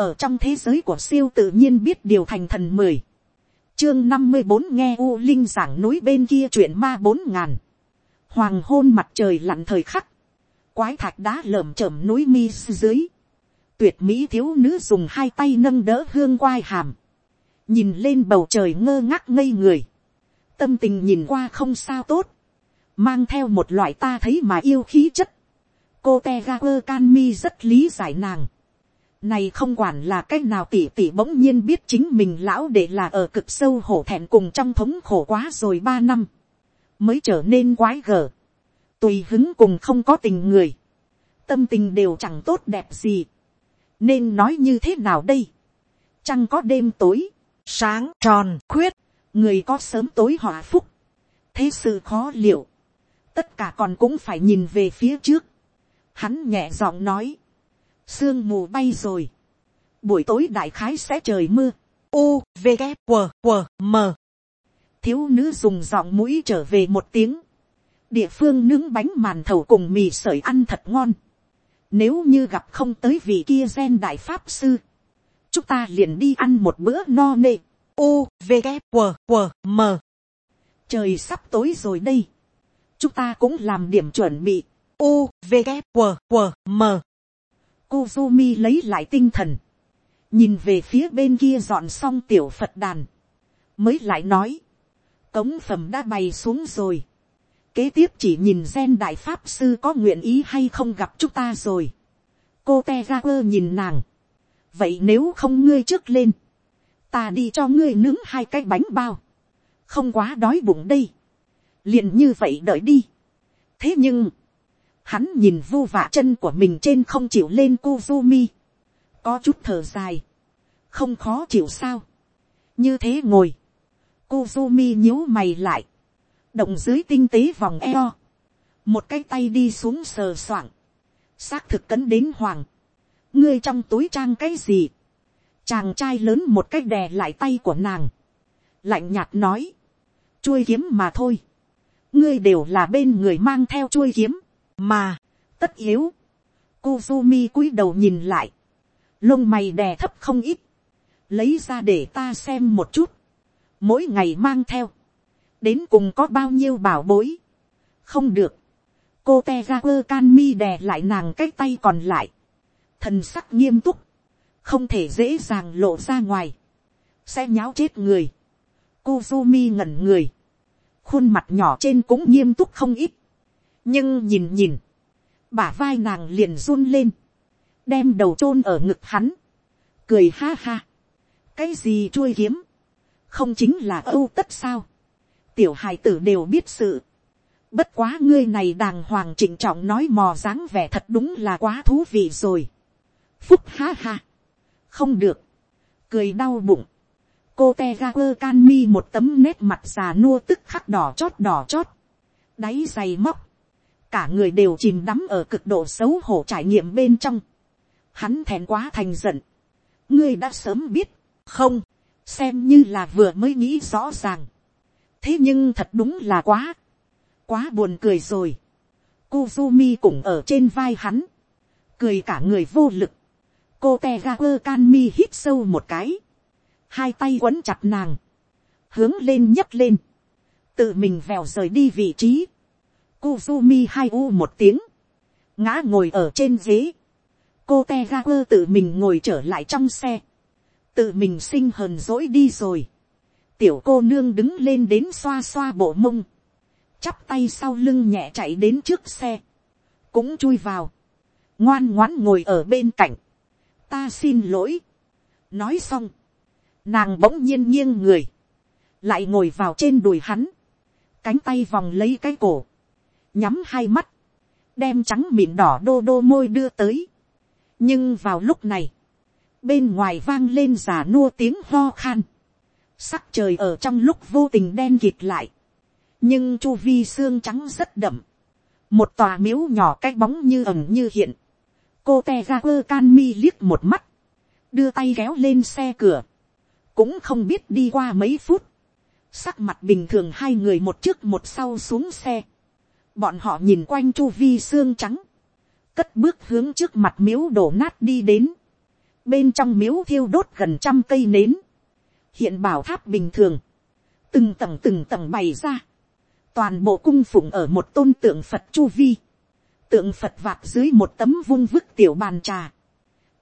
ở trong thế giới của siêu tự nhiên biết điều thành thần mười, chương năm mươi bốn nghe u linh giảng núi bên kia chuyện ma bốn ngàn, hoàng hôn mặt trời lặn thời khắc, quái thạch đá lởm chởm núi mi dưới, tuyệt mỹ thiếu nữ dùng hai tay nâng đỡ hương quai hàm, nhìn lên bầu trời ngơ ngác ngây người, tâm tình nhìn qua không sao tốt, mang theo một loại ta thấy mà yêu khí chất, cô te ga quơ can mi rất lý giải nàng, này không quản là cách nào tỷ tỷ bỗng nhiên biết chính mình lão để là ở cực sâu hổ thẹn cùng trong thống khổ quá rồi ba năm. Mới trở nên quái gở. Tùy hứng cùng không có tình người. Tâm tình đều chẳng tốt đẹp gì. Nên nói như thế nào đây? Chẳng có đêm tối, sáng, tròn, khuyết. Người có sớm tối họa phúc. Thế sự khó liệu. Tất cả còn cũng phải nhìn về phía trước. Hắn nhẹ giọng nói sương mù bay rồi, buổi tối đại khái sẽ trời mưa, u v g q q m. Thiếu nữ dùng giọng mũi trở về một tiếng, địa phương nướng bánh màn thầu cùng mì sợi ăn thật ngon, nếu như gặp không tới vị kia gen đại pháp sư, chúng ta liền đi ăn một bữa no nê, u v g q q m. Trời sắp tối rồi đây, chúng ta cũng làm điểm chuẩn bị, u v g q q m. Kuzumi lấy lại tinh thần. Nhìn về phía bên kia dọn xong tiểu Phật đàn. Mới lại nói. Cống phẩm đã bày xuống rồi. Kế tiếp chỉ nhìn gen đại pháp sư có nguyện ý hay không gặp chúng ta rồi. Cô Tegaper nhìn nàng. Vậy nếu không ngươi trước lên. Ta đi cho ngươi nướng hai cái bánh bao. Không quá đói bụng đây. liền như vậy đợi đi. Thế nhưng Hắn nhìn vu vạ chân của mình trên không chịu lên Kuzumi. Có chút thở dài. Không khó chịu sao. Như thế ngồi. Kuzumi nhíu mày lại. Động dưới tinh tế vòng eo. Một cái tay đi xuống sờ soạng. Xác thực cấn đến hoàng. Ngươi trong túi trang cái gì? Chàng trai lớn một cái đè lại tay của nàng. Lạnh nhạt nói. Chuôi kiếm mà thôi. Ngươi đều là bên người mang theo chuôi kiếm mà, tất yếu, Kuzumi cúi đầu nhìn lại, lông mày đè thấp không ít, lấy ra để ta xem một chút, mỗi ngày mang theo, đến cùng có bao nhiêu bảo bối, không được, cô te ra quơ can mi đè lại nàng cái tay còn lại, thần sắc nghiêm túc, không thể dễ dàng lộ ra ngoài, sẽ nháo chết người, Kuzumi ngẩn người, khuôn mặt nhỏ trên cũng nghiêm túc không ít, nhưng nhìn nhìn, bả vai nàng liền run lên, đem đầu chôn ở ngực hắn, cười ha ha, cái gì chui kiếm, không chính là âu tất sao, tiểu hài tử đều biết sự, bất quá ngươi này đàng hoàng trịnh trọng nói mò dáng vẻ thật đúng là quá thú vị rồi, phúc ha ha, không được, cười đau bụng, cô te ga quơ can mi một tấm nét mặt già nua tức khắc đỏ chót đỏ chót, đáy dày móc, cả người đều chìm đắm ở cực độ xấu hổ trải nghiệm bên trong. Hắn thèn quá thành giận. ngươi đã sớm biết, không, xem như là vừa mới nghĩ rõ ràng. thế nhưng thật đúng là quá, quá buồn cười rồi. Kuzumi cũng ở trên vai hắn, cười cả người vô lực. cô te ga hít sâu một cái, hai tay quấn chặt nàng, hướng lên nhấc lên, tự mình vèo rời đi vị trí Kuzumi hai u một tiếng. Ngã ngồi ở trên ghế. Cô Tegaku tự mình ngồi trở lại trong xe. Tự mình sinh hờn dỗi đi rồi. Tiểu cô nương đứng lên đến xoa xoa bộ mông. Chắp tay sau lưng nhẹ chạy đến trước xe. Cũng chui vào. Ngoan ngoãn ngồi ở bên cạnh. Ta xin lỗi. Nói xong. Nàng bỗng nhiên nghiêng người. Lại ngồi vào trên đùi hắn. Cánh tay vòng lấy cái cổ nhắm hai mắt, đem trắng mịn đỏ đô đô môi đưa tới. nhưng vào lúc này, bên ngoài vang lên giả nua tiếng ho khan, sắc trời ở trong lúc vô tình đen kịt lại, nhưng chu vi xương trắng rất đậm, một tòa miếu nhỏ cái bóng như ẩm như hiện, cô te ga quơ can mi liếc một mắt, đưa tay kéo lên xe cửa, cũng không biết đi qua mấy phút, sắc mặt bình thường hai người một trước một sau xuống xe, bọn họ nhìn quanh chu vi xương trắng, cất bước hướng trước mặt miếu đổ nát đi đến, bên trong miếu thiêu đốt gần trăm cây nến, hiện bảo tháp bình thường, từng tầng từng tầng bày ra, toàn bộ cung phụng ở một tôn tượng phật chu vi, tượng phật vạc dưới một tấm vung vức tiểu bàn trà,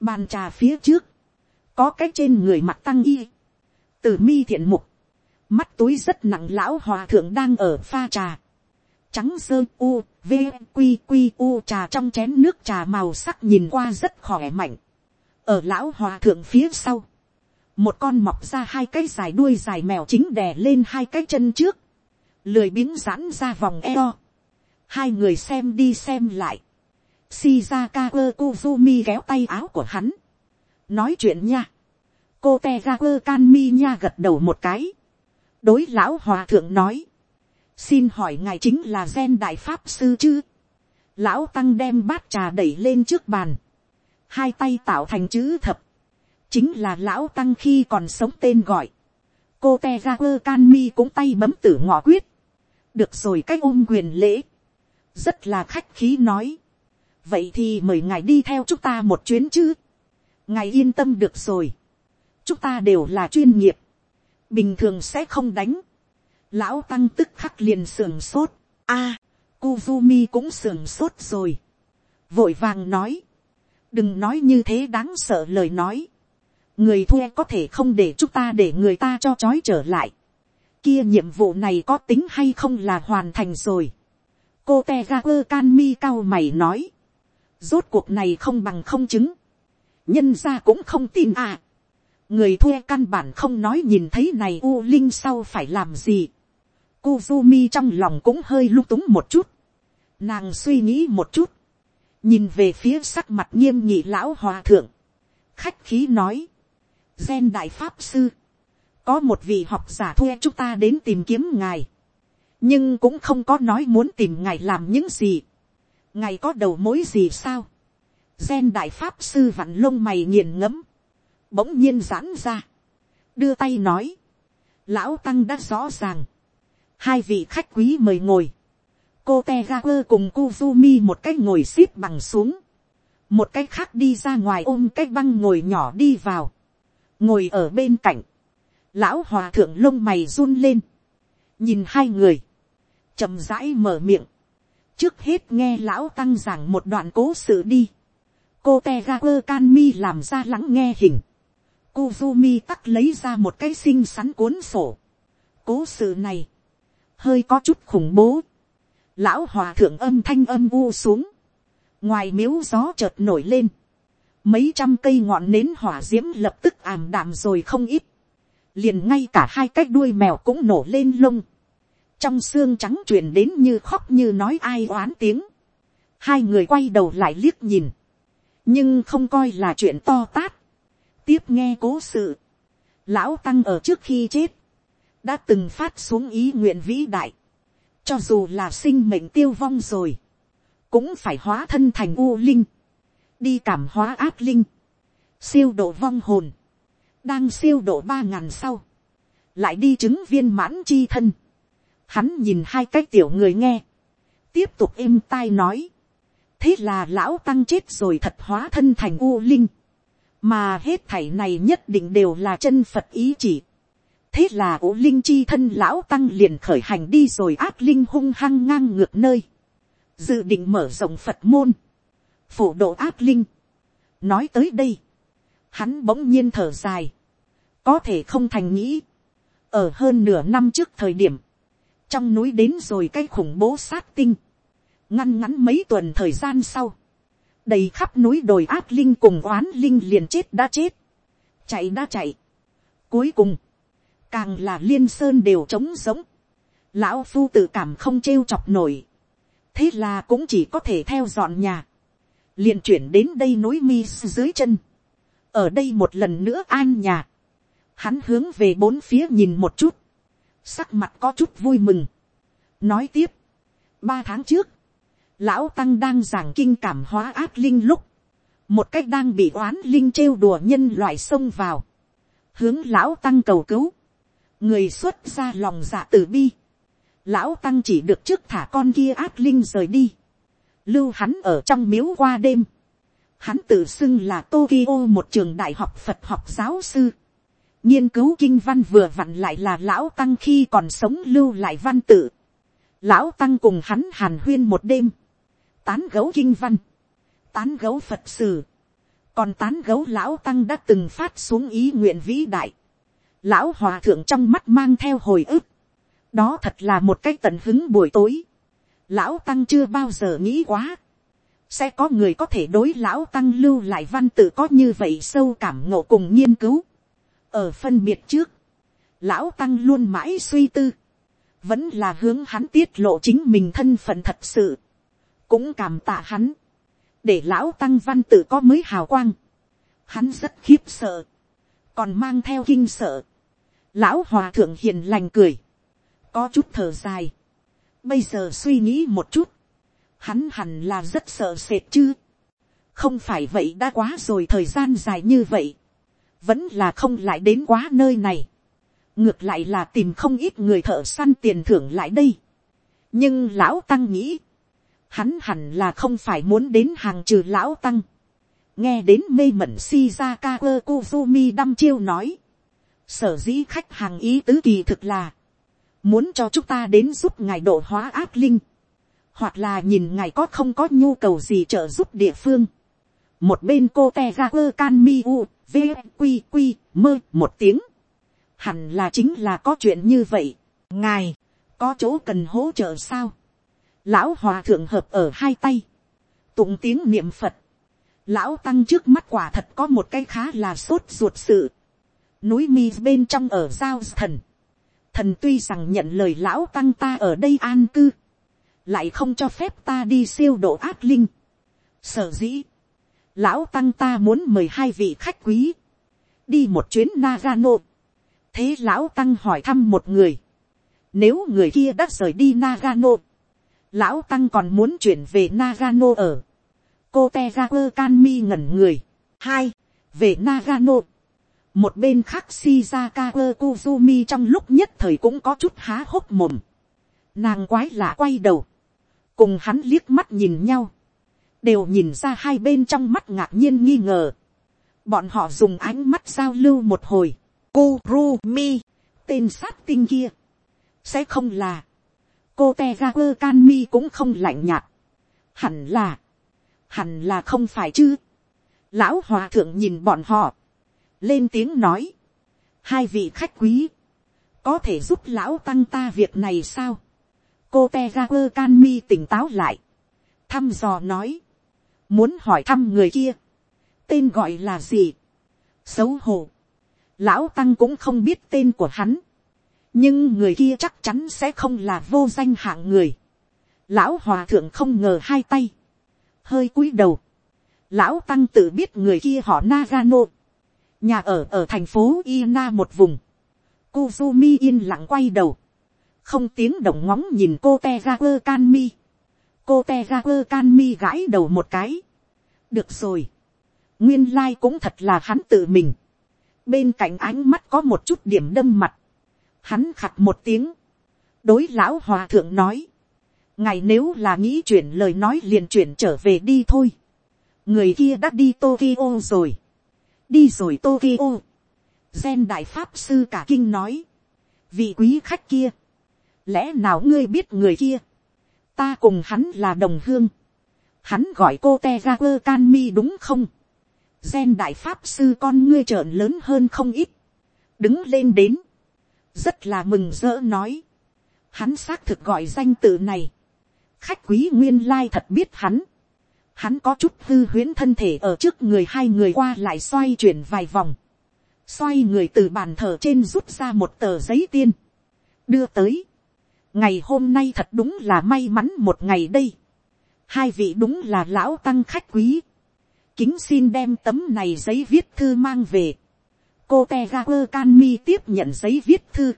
bàn trà phía trước, có cái trên người mặt tăng y, từ mi thiện mục, mắt túi rất nặng lão hòa thượng đang ở pha trà, trắng sơ u, v, q q u trà trong chén nước trà màu sắc nhìn qua rất khỏe mạnh, ở lão hòa thượng phía sau, một con mọc ra hai cái dài đuôi dài mèo chính đè lên hai cái chân trước, lười biếng giãn ra vòng eo, hai người xem đi xem lại, shizaka ơ kuzumi kéo tay áo của hắn, nói chuyện nha, cô Tegaku Kanmi nha gật đầu một cái, đối lão hòa thượng nói, xin hỏi ngài chính là gen đại pháp sư chứ, lão tăng đem bát trà đẩy lên trước bàn, hai tay tạo thành chữ thập, chính là lão tăng khi còn sống tên gọi, cô te ra quơ can mi cũng tay bấm tử ngọ quyết, được rồi cách ôm quyền lễ, rất là khách khí nói, vậy thì mời ngài đi theo chúng ta một chuyến chứ, ngài yên tâm được rồi, chúng ta đều là chuyên nghiệp, bình thường sẽ không đánh, lão tăng tức khắc liền sườn sốt, a, à, Kuzumi cũng sườn sốt rồi, vội vàng nói, đừng nói như thế đáng sợ lời nói, người thuê có thể không để chúng ta để người ta cho trói trở lại, kia nhiệm vụ này có tính hay không là hoàn thành rồi, cô te ga quơ can mi cao mày nói, rốt cuộc này không bằng không chứng, nhân ra cũng không tin à, người thuê căn bản không nói nhìn thấy này u linh sau phải làm gì. Kuzumi trong lòng cũng hơi lung túng một chút. Nàng suy nghĩ một chút. Nhìn về phía sắc mặt nghiêm nghị lão hòa thượng. Khách khí nói. Gen đại pháp sư. Có một vị học giả thuê chúng ta đến tìm kiếm ngài. Nhưng cũng không có nói muốn tìm ngài làm những gì. Ngài có đầu mối gì sao? Gen đại pháp sư vặn lông mày nghiền ngẫm bỗng nhiên giãn ra, đưa tay nói, lão tăng đã rõ ràng, hai vị khách quý mời ngồi, cô te ga quơ cùng Kuzumi một cái ngồi xếp bằng xuống, một cái khác đi ra ngoài ôm cái băng ngồi nhỏ đi vào, ngồi ở bên cạnh, lão hòa thượng lông mày run lên, nhìn hai người, chậm rãi mở miệng, trước hết nghe lão tăng giảng một đoạn cố sự đi, cô te ga quơ can mi làm ra lắng nghe hình, Kuzumi tắc lấy ra một cái xinh xắn cuốn sổ. Cố sự này, hơi có chút khủng bố. Lão hòa thượng âm thanh âm u xuống. Ngoài miếu gió chợt nổi lên. Mấy trăm cây ngọn nến hỏa diễm lập tức ảm đạm rồi không ít. Liền ngay cả hai cái đuôi mèo cũng nổ lên lông. Trong xương trắng truyền đến như khóc như nói ai oán tiếng. Hai người quay đầu lại liếc nhìn. Nhưng không coi là chuyện to tát tiếp nghe cố sự, lão tăng ở trước khi chết, đã từng phát xuống ý nguyện vĩ đại, cho dù là sinh mệnh tiêu vong rồi, cũng phải hóa thân thành u linh, đi cảm hóa ác linh, siêu độ vong hồn, đang siêu độ ba ngàn sau, lại đi chứng viên mãn chi thân, hắn nhìn hai cái tiểu người nghe, tiếp tục êm tai nói, thế là lão tăng chết rồi thật hóa thân thành u linh, mà hết thảy này nhất định đều là chân phật ý chỉ thế là ủ linh chi thân lão tăng liền khởi hành đi rồi ác linh hung hăng ngang ngược nơi. dự định mở rộng phật môn. phổ độ ác linh. nói tới đây. hắn bỗng nhiên thở dài. có thể không thành nghĩ. ở hơn nửa năm trước thời điểm. trong núi đến rồi cái khủng bố sát tinh. ngăn ngắn mấy tuần thời gian sau đầy khắp núi đồi ác linh cùng oán linh liền chết đã chết, chạy đã chạy. Cuối cùng, càng là liên sơn đều trống giống, lão phu tự cảm không trêu chọc nổi, thế là cũng chỉ có thể theo dọn nhà, liền chuyển đến đây núi mi dưới chân, ở đây một lần nữa an nhà, hắn hướng về bốn phía nhìn một chút, sắc mặt có chút vui mừng, nói tiếp, ba tháng trước, lão tăng đang giảng kinh cảm hóa ác linh lúc, một cách đang bị oán linh trêu đùa nhân loại xông vào, hướng lão tăng cầu cứu, người xuất ra lòng dạ tử bi, lão tăng chỉ được trước thả con kia ác linh rời đi, lưu hắn ở trong miếu qua đêm, Hắn tự xưng là Tokyo một trường đại học Phật học giáo sư. nghiên cứu kinh văn vừa vặn lại là lão tăng khi còn sống lưu lại văn tự. Lão tăng cùng hắn hàn huyên một đêm. Tán gấu kinh văn. Tán gấu Phật sử. Còn tán gấu lão tăng đã từng phát xuống ý nguyện vĩ đại. Lão hòa thượng trong mắt mang theo hồi ức. Đó thật là một cái tận hứng buổi tối. Lão tăng chưa bao giờ nghĩ quá. Sẽ có người có thể đối lão tăng lưu lại văn tự có như vậy sâu cảm ngộ cùng nghiên cứu. ở phân biệt trước, lão tăng luôn mãi suy tư, vẫn là hướng hắn tiết lộ chính mình thân phận thật sự, cũng cảm tạ hắn, để lão tăng văn tự có mới hào quang, hắn rất khiếp sợ, còn mang theo kinh sợ, lão hòa thượng hiền lành cười, có chút thở dài, bây giờ suy nghĩ một chút, hắn hẳn là rất sợ sệt chứ. không phải vậy đã quá rồi thời gian dài như vậy, vẫn là không lại đến quá nơi này. ngược lại là tìm không ít người thợ săn tiền thưởng lại đây. nhưng lão tăng nghĩ, hắn hẳn là không phải muốn đến hàng trừ lão tăng. nghe đến mê mẩn shizaka ơ kuzumi đăm chiêu nói, sở dĩ khách hàng ý tứ kỳ thực là, muốn cho chúng ta đến giúp ngài độ hóa ác linh hoặc là nhìn ngài có không có nhu cầu gì trợ giúp địa phương. một bên cô te ga quơ can mi u, vqq mơ một tiếng. hẳn là chính là có chuyện như vậy. ngài, có chỗ cần hỗ trợ sao. lão hòa thượng hợp ở hai tay, tụng tiếng niệm phật. lão tăng trước mắt quả thật có một cái khá là sốt ruột sự núi mi bên trong ở giao thần. thần tuy rằng nhận lời lão tăng ta ở đây an cư lại không cho phép ta đi siêu độ ác linh. Sở dĩ, lão tăng ta muốn mời hai vị khách quý, đi một chuyến Nagano. Thế lão tăng hỏi thăm một người, nếu người kia đã rời đi Nagano, lão tăng còn muốn chuyển về Nagano ở. Cô tejagarvan mi ngẩn người. Hai, về Nagano. Một bên khác Shizaka Kuzumi trong lúc nhất thời cũng có chút há hốc mồm. Nàng quái lạ quay đầu. Cùng hắn liếc mắt nhìn nhau, đều nhìn ra hai bên trong mắt ngạc nhiên nghi ngờ. bọn họ dùng ánh mắt giao lưu một hồi, Kurumi, tên sát tinh kia, sẽ không là, cô te ga quơ can mi cũng không lạnh nhạt, hẳn là, hẳn là không phải chứ. lão hòa thượng nhìn bọn họ, lên tiếng nói, hai vị khách quý, có thể giúp lão tăng ta việc này sao, cô te ga quơ can mi tỉnh táo lại, thăm dò nói, muốn hỏi thăm người kia, tên gọi là gì, xấu hổ, lão tăng cũng không biết tên của hắn, nhưng người kia chắc chắn sẽ không là vô danh hạng người, lão hòa thượng không ngờ hai tay, hơi cúi đầu, lão tăng tự biết người kia họ Nagano, nhà ở ở thành phố Ina một vùng, Kuzumi yên lặng quay đầu, không tiếng động ngóng nhìn cô Tegaku Kanmi. cô Tegaku Kanmi gãi đầu một cái. được rồi. nguyên lai cũng thật là hắn tự mình. bên cạnh ánh mắt có một chút điểm đâm mặt. hắn khặt một tiếng. đối lão hòa thượng nói. ngài nếu là nghĩ chuyển lời nói liền chuyển trở về đi thôi. người kia đã đi tokyo rồi đi rồi tokyo. gen đại pháp sư cả kinh nói. vị quý khách kia lẽ nào ngươi biết người kia, ta cùng hắn là đồng hương, hắn gọi cô te ga quơ can mi đúng không, gen đại pháp sư con ngươi trợn lớn hơn không ít, đứng lên đến, rất là mừng rỡ nói, hắn xác thực gọi danh tự này, khách quý nguyên lai thật biết hắn, hắn có chút hư huyễn thân thể ở trước người hai người qua lại xoay chuyển vài vòng, xoay người từ bàn thờ trên rút ra một tờ giấy tiên, đưa tới, ngày hôm nay thật đúng là may mắn một ngày đây. hai vị đúng là lão tăng khách quý. kính xin đem tấm này giấy viết thư mang về. cô te ga quơ can mi tiếp nhận giấy viết thư.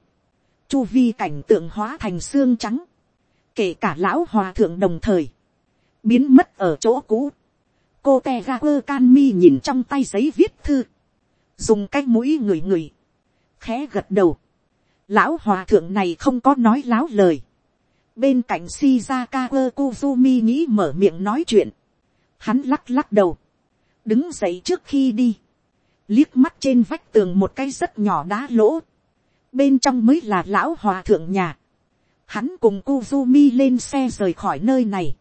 chu vi cảnh tượng hóa thành xương trắng. kể cả lão hòa thượng đồng thời biến mất ở chỗ cũ. cô te ga quơ can mi nhìn trong tay giấy viết thư. dùng cái mũi người người. khẽ gật đầu lão hòa thượng này không có nói láo lời. bên cạnh shizaka ơ kuzumi nghĩ mở miệng nói chuyện. hắn lắc lắc đầu. đứng dậy trước khi đi, liếc mắt trên vách tường một cái rất nhỏ đá lỗ, bên trong mới là lão hòa thượng nhà, hắn cùng Kuzumi lên xe rời khỏi nơi này,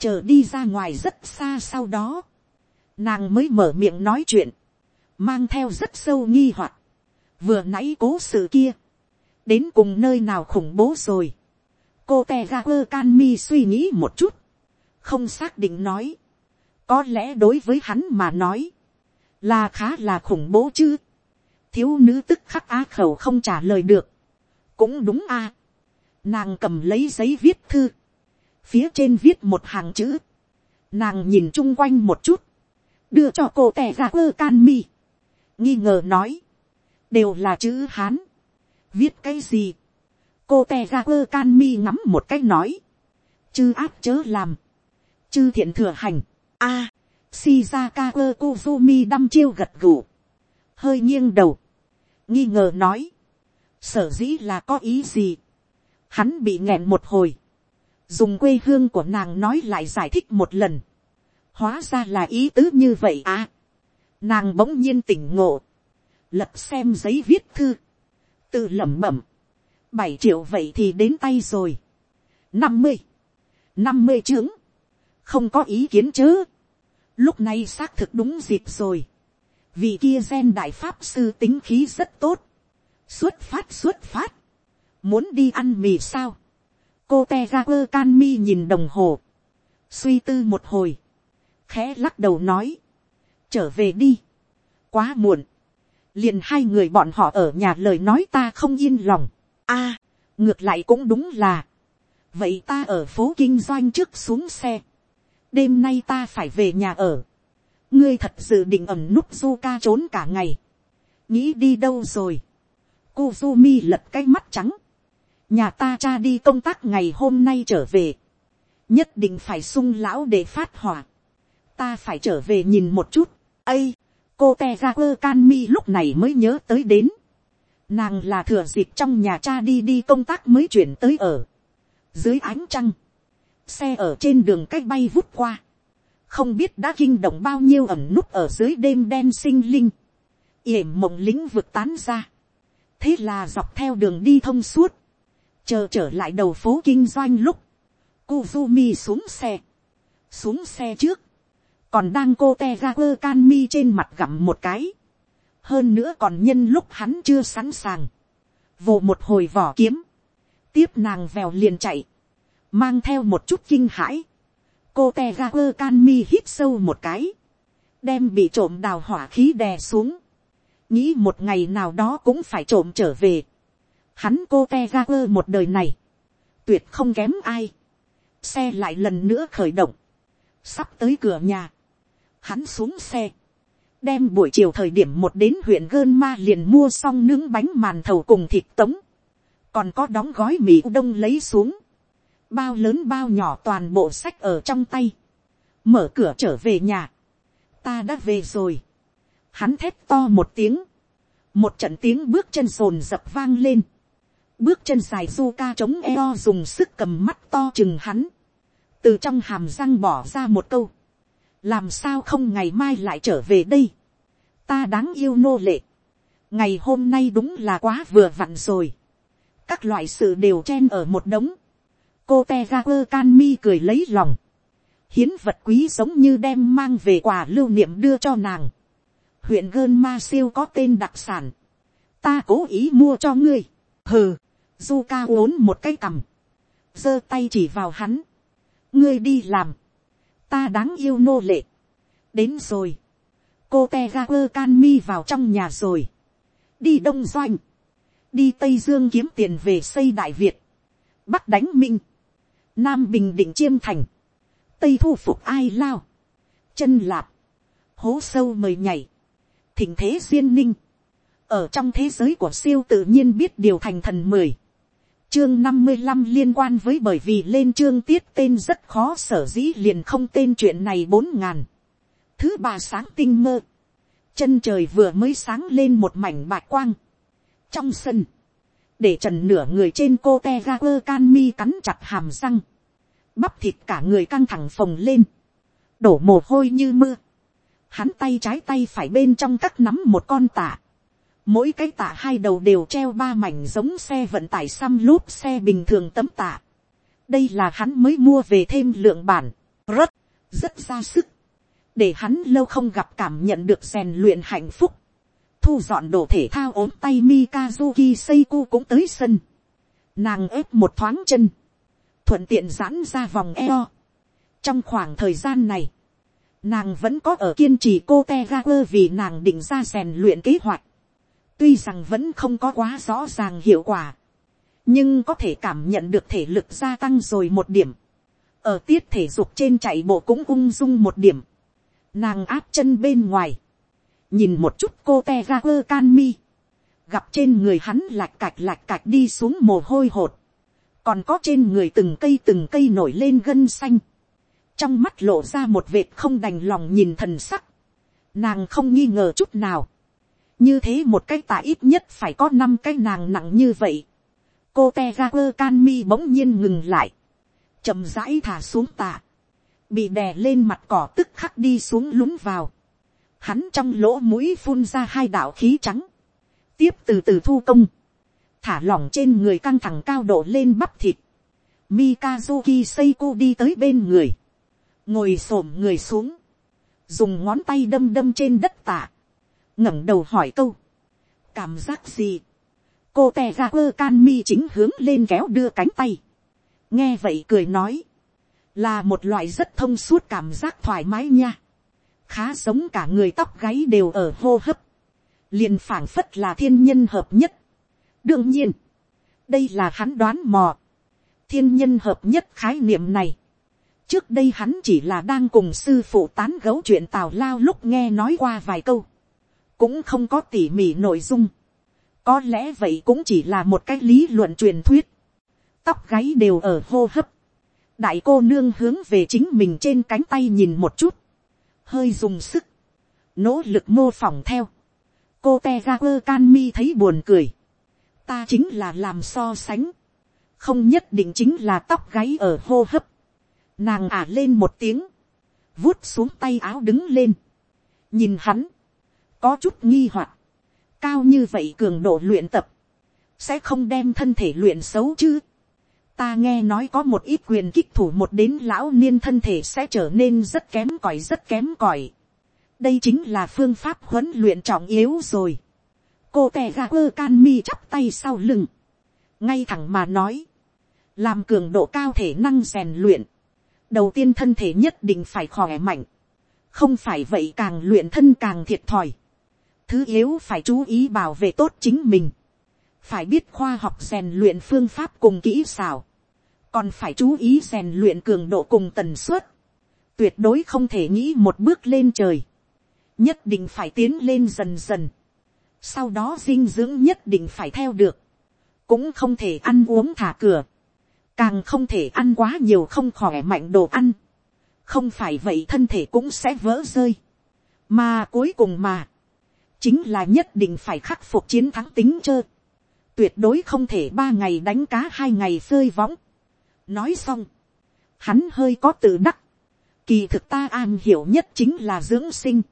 chờ đi ra ngoài rất xa sau đó, nàng mới mở miệng nói chuyện, mang theo rất sâu nghi hoặc, vừa nãy cố sự kia, đến cùng nơi nào khủng bố rồi, cô te ga quơ can mi suy nghĩ một chút, không xác định nói, có lẽ đối với hắn mà nói, là khá là khủng bố chứ, thiếu nữ tức khắc á khẩu không trả lời được, cũng đúng a, nàng cầm lấy giấy viết thư, phía trên viết một hàng chữ, nàng nhìn chung quanh một chút, đưa cho cô tè ra quơ can mi, nghi ngờ nói, đều là chữ hán, viết cái gì, cô tè ra quơ can mi ngắm một cái nói, chư áp chớ làm, chư thiện thừa hành, a, à, shizaka quơ kuzumi đăm chiêu gật gù, hơi nghiêng đầu, nghi ngờ nói, sở dĩ là có ý gì, hắn bị nghẹn một hồi, dùng quê hương của nàng nói lại giải thích một lần, hóa ra là ý tứ như vậy à, nàng bỗng nhiên tỉnh ngộ, lật xem giấy viết thư, tự lẩm bẩm, bảy triệu vậy thì đến tay rồi, năm mươi, năm mươi chương, không có ý kiến chứ? Lúc này xác thực đúng dịp rồi, vì kia gen đại pháp sư tính khí rất tốt, xuất phát xuất phát, muốn đi ăn mì sao, cô te ra quơ can mi nhìn đồng hồ, suy tư một hồi, khẽ lắc đầu nói, trở về đi, quá muộn, liền hai người bọn họ ở nhà lời nói ta không yên lòng, a, ngược lại cũng đúng là, vậy ta ở phố kinh doanh trước xuống xe, đêm nay ta phải về nhà ở, ngươi thật sự định ẩm núp du ca trốn cả ngày, nghĩ đi đâu rồi, Kuzumi lật cái mắt trắng, nhà ta cha đi công tác ngày hôm nay trở về, nhất định phải sung lão để phát hỏa, ta phải trở về nhìn một chút, ây, cô te ra quơ can mi lúc này mới nhớ tới đến, nàng là thừa dịp trong nhà cha đi đi công tác mới chuyển tới ở, dưới ánh trăng, xe ở trên đường cách bay vút qua, không biết đã kinh động bao nhiêu ẩm núp ở dưới đêm đen sinh linh, yểm mộng lĩnh vực tán ra, thế là dọc theo đường đi thông suốt, chờ trở lại đầu phố kinh doanh lúc, Kuzumi xuống xe, xuống xe trước, còn đang cô te ra quơ can mi trên mặt gặm một cái, hơn nữa còn nhân lúc hắn chưa sẵn sàng, vồ một hồi vỏ kiếm, tiếp nàng vèo liền chạy, mang theo một chút kinh hãi, cô te ra quơ can mi hít sâu một cái, đem bị trộm đào hỏa khí đè xuống, nghĩ một ngày nào đó cũng phải trộm trở về, hắn cô te ra quơ một đời này, tuyệt không kém ai, xe lại lần nữa khởi động, sắp tới cửa nhà, hắn xuống xe, đem buổi chiều thời điểm một đến huyện gơn ma liền mua xong nướng bánh màn thầu cùng thịt tống, còn có đóng gói mì đông lấy xuống, bao lớn bao nhỏ toàn bộ sách ở trong tay, mở cửa trở về nhà, ta đã về rồi, hắn thét to một tiếng, một trận tiếng bước chân sồn dập vang lên, bước chân dài du ca chống eo dùng sức cầm mắt to chừng hắn, từ trong hàm răng bỏ ra một câu, làm sao không ngày mai lại trở về đây, ta đáng yêu nô lệ, ngày hôm nay đúng là quá vừa vặn rồi, các loại sự đều chen ở một đống, cô te ga quơ can mi cười lấy lòng, hiến vật quý giống như đem mang về quà lưu niệm đưa cho nàng, huyện gơn ma siêu có tên đặc sản, ta cố ý mua cho ngươi, hừ, du ca uốn một cái cằm, giơ tay chỉ vào hắn, ngươi đi làm, ta đáng yêu nô lệ, đến rồi, cô te ga quơ can mi vào trong nhà rồi, đi đông doanh, đi tây dương kiếm tiền về xây đại việt, bắc đánh minh, nam bình định chiêm thành, tây thu phục ai lao, chân lạp, hố sâu mời nhảy, thỉnh thế duyên ninh, ở trong thế giới của siêu tự nhiên biết điều thành thần mười, chương năm mươi năm liên quan với bởi vì lên chương tiết tên rất khó sở dĩ liền không tên chuyện này bốn ngàn. Thứ ba sáng tinh mơ. Chân trời vừa mới sáng lên một mảnh bạch quang. Trong sân. Để trần nửa người trên cô te ga quơ can mi cắn chặt hàm răng. Bắp thịt cả người căng thẳng phồng lên. Đổ mồ hôi như mưa. hắn tay trái tay phải bên trong các nắm một con tạ, mỗi cái tạ hai đầu đều treo ba mảnh giống xe vận tải xăm lốp xe bình thường tấm tạ. đây là hắn mới mua về thêm lượng bản, rất, rất ra sức, để hắn lâu không gặp cảm nhận được rèn luyện hạnh phúc, thu dọn đồ thể thao ốm tay Mikazuki seiku cũng tới sân, nàng ép một thoáng chân, thuận tiện giãn ra vòng eo. trong khoảng thời gian này, nàng vẫn có ở kiên trì cô te ga quơ vì nàng định ra rèn luyện kế hoạch, tuy rằng vẫn không có quá rõ ràng hiệu quả, nhưng có thể cảm nhận được thể lực gia tăng rồi một điểm, ở tiết thể dục trên chạy bộ cũng ung dung một điểm, nàng áp chân bên ngoài, nhìn một chút cô te ga quơ can mi, gặp trên người hắn lạch cạch lạch cạch đi xuống mồ hôi hột, còn có trên người từng cây từng cây nổi lên gân xanh, trong mắt lộ ra một vệt không đành lòng nhìn thần sắc, nàng không nghi ngờ chút nào, như thế một cái tả ít nhất phải có năm cái nàng nặng như vậy, cô te ga quơ can mi bỗng nhiên ngừng lại, chậm rãi thả xuống tạ, bị đè lên mặt cỏ tức khắc đi xuống lún vào, hắn trong lỗ mũi phun ra hai đạo khí trắng, tiếp từ từ thu công, thả lỏng trên người căng thẳng cao độ lên bắp thịt, Mikazuki Seiko đi tới bên người, ngồi s người xuống, dùng ngón tay đâm đâm trên đất tạ, ngẩng đầu hỏi câu, cảm giác gì, cô tè ra quơ can mi chính hướng lên kéo đưa cánh tay, nghe vậy cười nói, là một loại rất thông suốt cảm giác thoải mái nha, khá giống cả người tóc gáy đều ở hô hấp, liền phảng phất là thiên nhân hợp nhất. đương nhiên, đây là hắn đoán mò, thiên nhân hợp nhất khái niệm này, trước đây hắn chỉ là đang cùng sư phụ tán gấu chuyện tào lao lúc nghe nói qua vài câu, cũng không có tỉ mỉ nội dung, có lẽ vậy cũng chỉ là một cái lý luận truyền thuyết, tóc gáy đều ở hô hấp, đại cô nương hướng về chính mình trên cánh tay nhìn một chút, hơi dùng sức, nỗ lực mô phỏng theo, cô te ga quơ can mi thấy buồn cười, ta chính là làm so sánh, không nhất định chính là tóc gáy ở hô hấp, nàng ả lên một tiếng, vuốt xuống tay áo đứng lên, nhìn hắn, có chút nghi hoặc, cao như vậy cường độ luyện tập, sẽ không đem thân thể luyện xấu chứ. ta nghe nói có một ít quyền kích thủ một đến lão niên thân thể sẽ trở nên rất kém cỏi rất kém cỏi. Đây chính là phương pháp huấn luyện trọng yếu rồi. cô tè ga quơ can mi chắp tay sau lưng, ngay thẳng mà nói, làm cường độ cao thể năng rèn luyện, đầu tiên thân thể nhất định phải khỏe mạnh, không phải vậy càng luyện thân càng thiệt thòi, thứ yếu phải chú ý bảo vệ tốt chính mình, phải biết khoa học rèn luyện phương pháp cùng kỹ xảo, còn phải chú ý rèn luyện cường độ cùng tần suất, tuyệt đối không thể nghĩ một bước lên trời, nhất định phải tiến lên dần dần, sau đó dinh dưỡng nhất định phải theo được, cũng không thể ăn uống thả cửa, càng không thể ăn quá nhiều không khỏe mạnh đồ ăn, không phải vậy thân thể cũng sẽ vỡ rơi, mà cuối cùng mà, chính là nhất định phải khắc phục chiến thắng tính chơ, tuyệt đối không thể ba ngày đánh cá hai ngày phơi võng. nói xong, hắn hơi có tự đắc, kỳ thực ta an hiểu nhất chính là dưỡng sinh,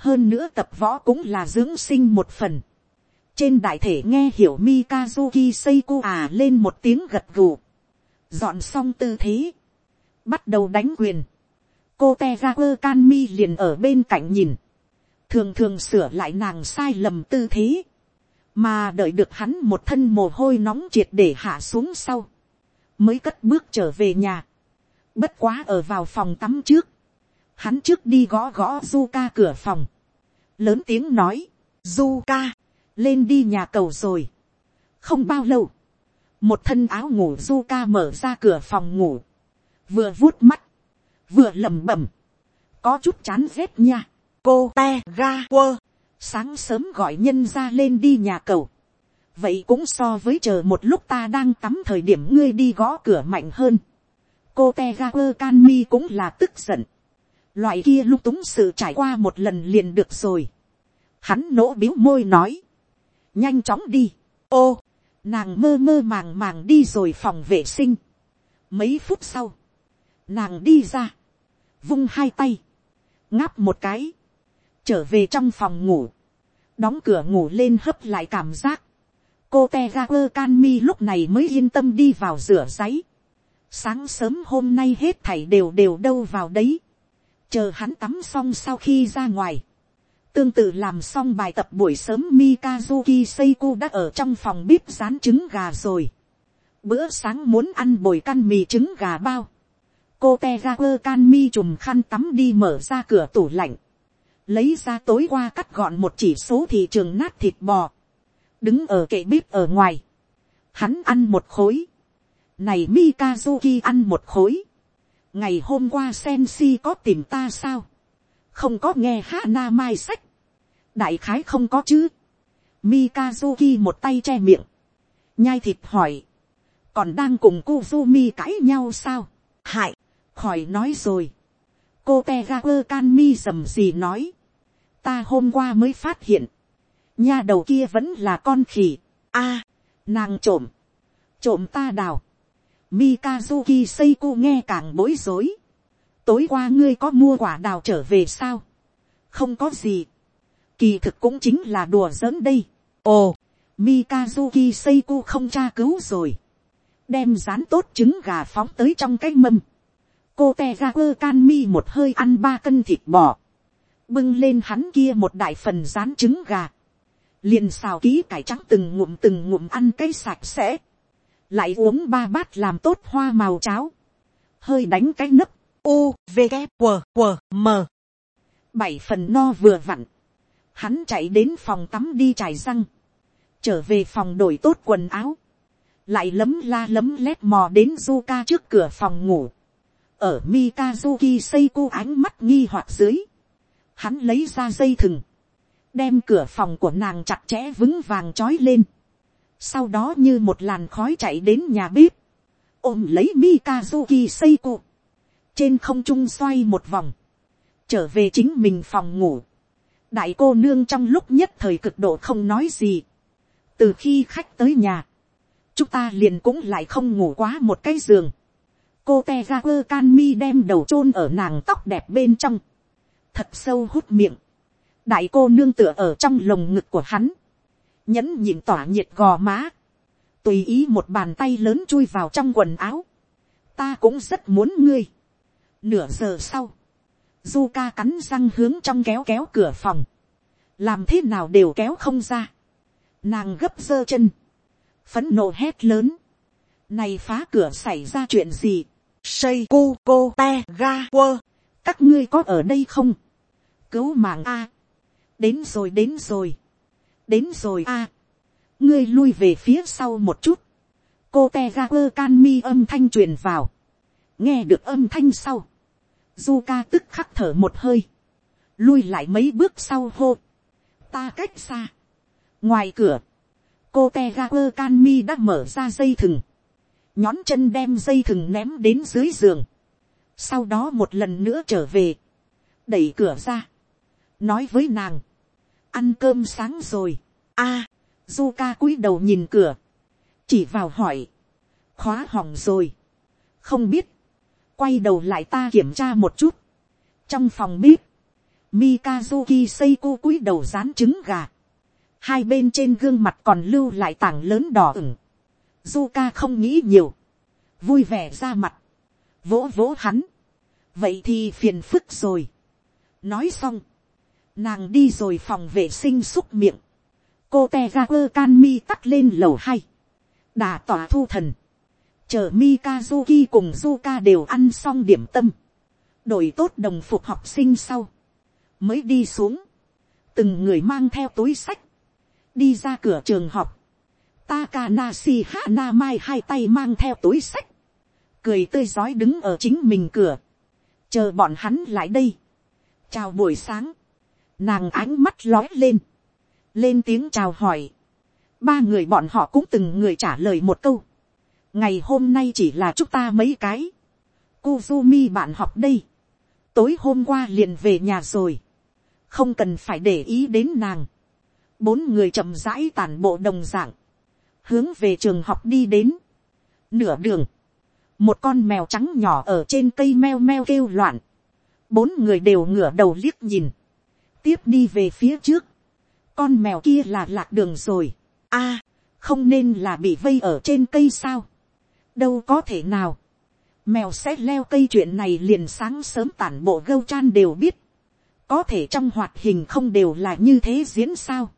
hơn nữa tập võ cũng là dưỡng sinh một phần. trên đại thể nghe hiểu Mikazuki Seiko à lên một tiếng gật gù. dọn xong tư thế, bắt đầu đánh quyền. cô te ra quơ can mi liền ở bên cạnh nhìn, thường thường sửa lại nàng sai lầm tư thế, mà đợi được hắn một thân mồ hôi nóng triệt để hạ xuống sau, mới cất bước trở về nhà. bất quá ở vào phòng tắm trước, hắn trước đi gõ gõ du ca cửa phòng, lớn tiếng nói, du ca, lên đi nhà cầu rồi. không bao lâu, một thân áo ngủ du ca mở ra cửa phòng ngủ, vừa vuốt mắt, vừa lẩm bẩm, có chút chán rét nha, cô te ga quơ, sáng sớm gọi nhân ra lên đi nhà cầu, vậy cũng so với chờ một lúc ta đang tắm thời điểm ngươi đi gõ cửa mạnh hơn, cô te ga quơ can mi cũng là tức giận, loại kia lung túng sự trải qua một lần liền được rồi. Hắn nỗ biếu môi nói, nhanh chóng đi, ô, nàng mơ mơ màng màng đi rồi phòng vệ sinh. Mấy phút sau, nàng đi ra, vung hai tay, ngáp một cái, trở về trong phòng ngủ, đóng cửa ngủ lên hấp lại cảm giác, cô te ga quơ can mi lúc này mới yên tâm đi vào rửa giấy. sáng sớm hôm nay hết thảy đều đều đâu vào đấy, chờ hắn tắm xong sau khi ra ngoài, tương tự làm xong bài tập buổi sớm Mikazuki Seiko đã ở trong phòng bếp rán trứng gà rồi. Bữa sáng muốn ăn bồi căn mì trứng gà bao. Cô Tegaper can mi chùm khăn tắm đi mở ra cửa tủ lạnh. Lấy ra tối qua cắt gọn một chỉ số thị trường nát thịt bò. Đứng ở kệ bếp ở ngoài. Hắn ăn một khối. Này Mikazuki ăn một khối. Ngày hôm qua Sensi có tìm ta sao? Không có nghe Hana Mai sách. Đại khái không có chứ. Mikazuki một tay che miệng. Nhai thịt hỏi còn đang cùng Kuzumi cãi nhau sao, hại, khỏi nói rồi, cô te ga quơ can mi dầm gì nói, ta hôm qua mới phát hiện, nha đầu kia vẫn là con khỉ, a, nàng trộm, trộm ta đào, Mikazuki Seiko nghe càng bối rối, tối qua ngươi có mua quả đào trở về sao, không có gì, kỳ thực cũng chính là đùa giỡn đây, ồ, Mikazuki Seiko không tra cứu rồi. Đem rán tốt trứng gà phóng tới trong cái mâm. cô te ga quơ can mi một hơi ăn ba cân thịt bò bưng lên hắn kia một đại phần rán trứng gà. liền xào ký cải trắng từng ngụm từng ngụm ăn cái sạch sẽ. lại uống ba bát làm tốt hoa màu cháo. hơi đánh cái nấc. u, v, g q q m bảy phần no vừa vặn. hắn chạy đến phòng tắm đi trải răng. trở về phòng đổi tốt quần áo lại lấm la lấm lét mò đến Zuka trước cửa phòng ngủ. Ở Mikazuki Seiko ánh mắt nghi hoặc dưới. Hắn lấy ra dây thừng. Đem cửa phòng của nàng chặt chẽ vững vàng trói lên. Sau đó như một làn khói chạy đến nhà bếp. Ôm lấy Mikazuki Seiko. Trên không trung xoay một vòng. Trở về chính mình phòng ngủ. Đại cô nương trong lúc nhất thời cực độ không nói gì. Từ khi khách tới nhà chúng ta liền cũng lại không ngủ quá một cái giường. cô te ga quơ can mi đem đầu chôn ở nàng tóc đẹp bên trong, thật sâu hút miệng, đại cô nương tựa ở trong lồng ngực của hắn, nhẫn nhịn tỏa nhiệt gò má, tùy ý một bàn tay lớn chui vào trong quần áo, ta cũng rất muốn ngươi. nửa giờ sau, du ca cắn răng hướng trong kéo kéo cửa phòng, làm thế nào đều kéo không ra, nàng gấp giơ chân, phấn nộ hét lớn, này phá cửa xảy ra chuyện gì, xây cu cô te ga quơ, các ngươi có ở đây không, cứu mạng a, đến rồi đến rồi, đến rồi a, ngươi lui về phía sau một chút, cô te ga quơ can mi âm thanh truyền vào, nghe được âm thanh sau, du ca tức khắc thở một hơi, lui lại mấy bước sau hô, ta cách xa, ngoài cửa, cô te ga quơ can mi đã mở ra dây thừng, nhón chân đem dây thừng ném đến dưới giường, sau đó một lần nữa trở về, đẩy cửa ra, nói với nàng, ăn cơm sáng rồi, a, à, du ca cúi đầu nhìn cửa, chỉ vào hỏi, khóa hỏng rồi, không biết, quay đầu lại ta kiểm tra một chút, trong phòng bếp, Mikazuki Seiko cúi đầu rán trứng gà. Hai bên trên gương mặt còn lưu lại tảng lớn đỏ ửng. Zuka không nghĩ nhiều, vui vẻ ra mặt, vỗ vỗ hắn, vậy thì phiền phức rồi. nói xong, nàng đi rồi phòng vệ sinh xúc miệng, cô te ra quơ can mi tắt lên lầu hai, đà tỏa thu thần, chờ Mikazuki cùng Zuka đều ăn xong điểm tâm, đổi tốt đồng phục học sinh sau, mới đi xuống, từng người mang theo túi sách, đi ra cửa trường học, Takanashi Hana Mai hai tay mang theo túi sách, cười tươi giói đứng ở chính mình cửa, chờ bọn hắn lại đây. chào buổi sáng, nàng ánh mắt lói lên, lên tiếng chào hỏi, ba người bọn họ cũng từng người trả lời một câu, ngày hôm nay chỉ là chúng ta mấy cái, Kuzumi bạn học đây, tối hôm qua liền về nhà rồi, không cần phải để ý đến nàng, bốn người chậm rãi tàn bộ đồng dạng, hướng về trường học đi đến. Nửa đường, một con mèo trắng nhỏ ở trên cây meo meo kêu loạn, bốn người đều ngửa đầu liếc nhìn, tiếp đi về phía trước, con mèo kia là lạc đường rồi, a, à, không nên là bị vây ở trên cây sao, đâu có thể nào, mèo sẽ leo cây chuyện này liền sáng sớm tản bộ gâu chan đều biết, có thể trong hoạt hình không đều là như thế diễn sao,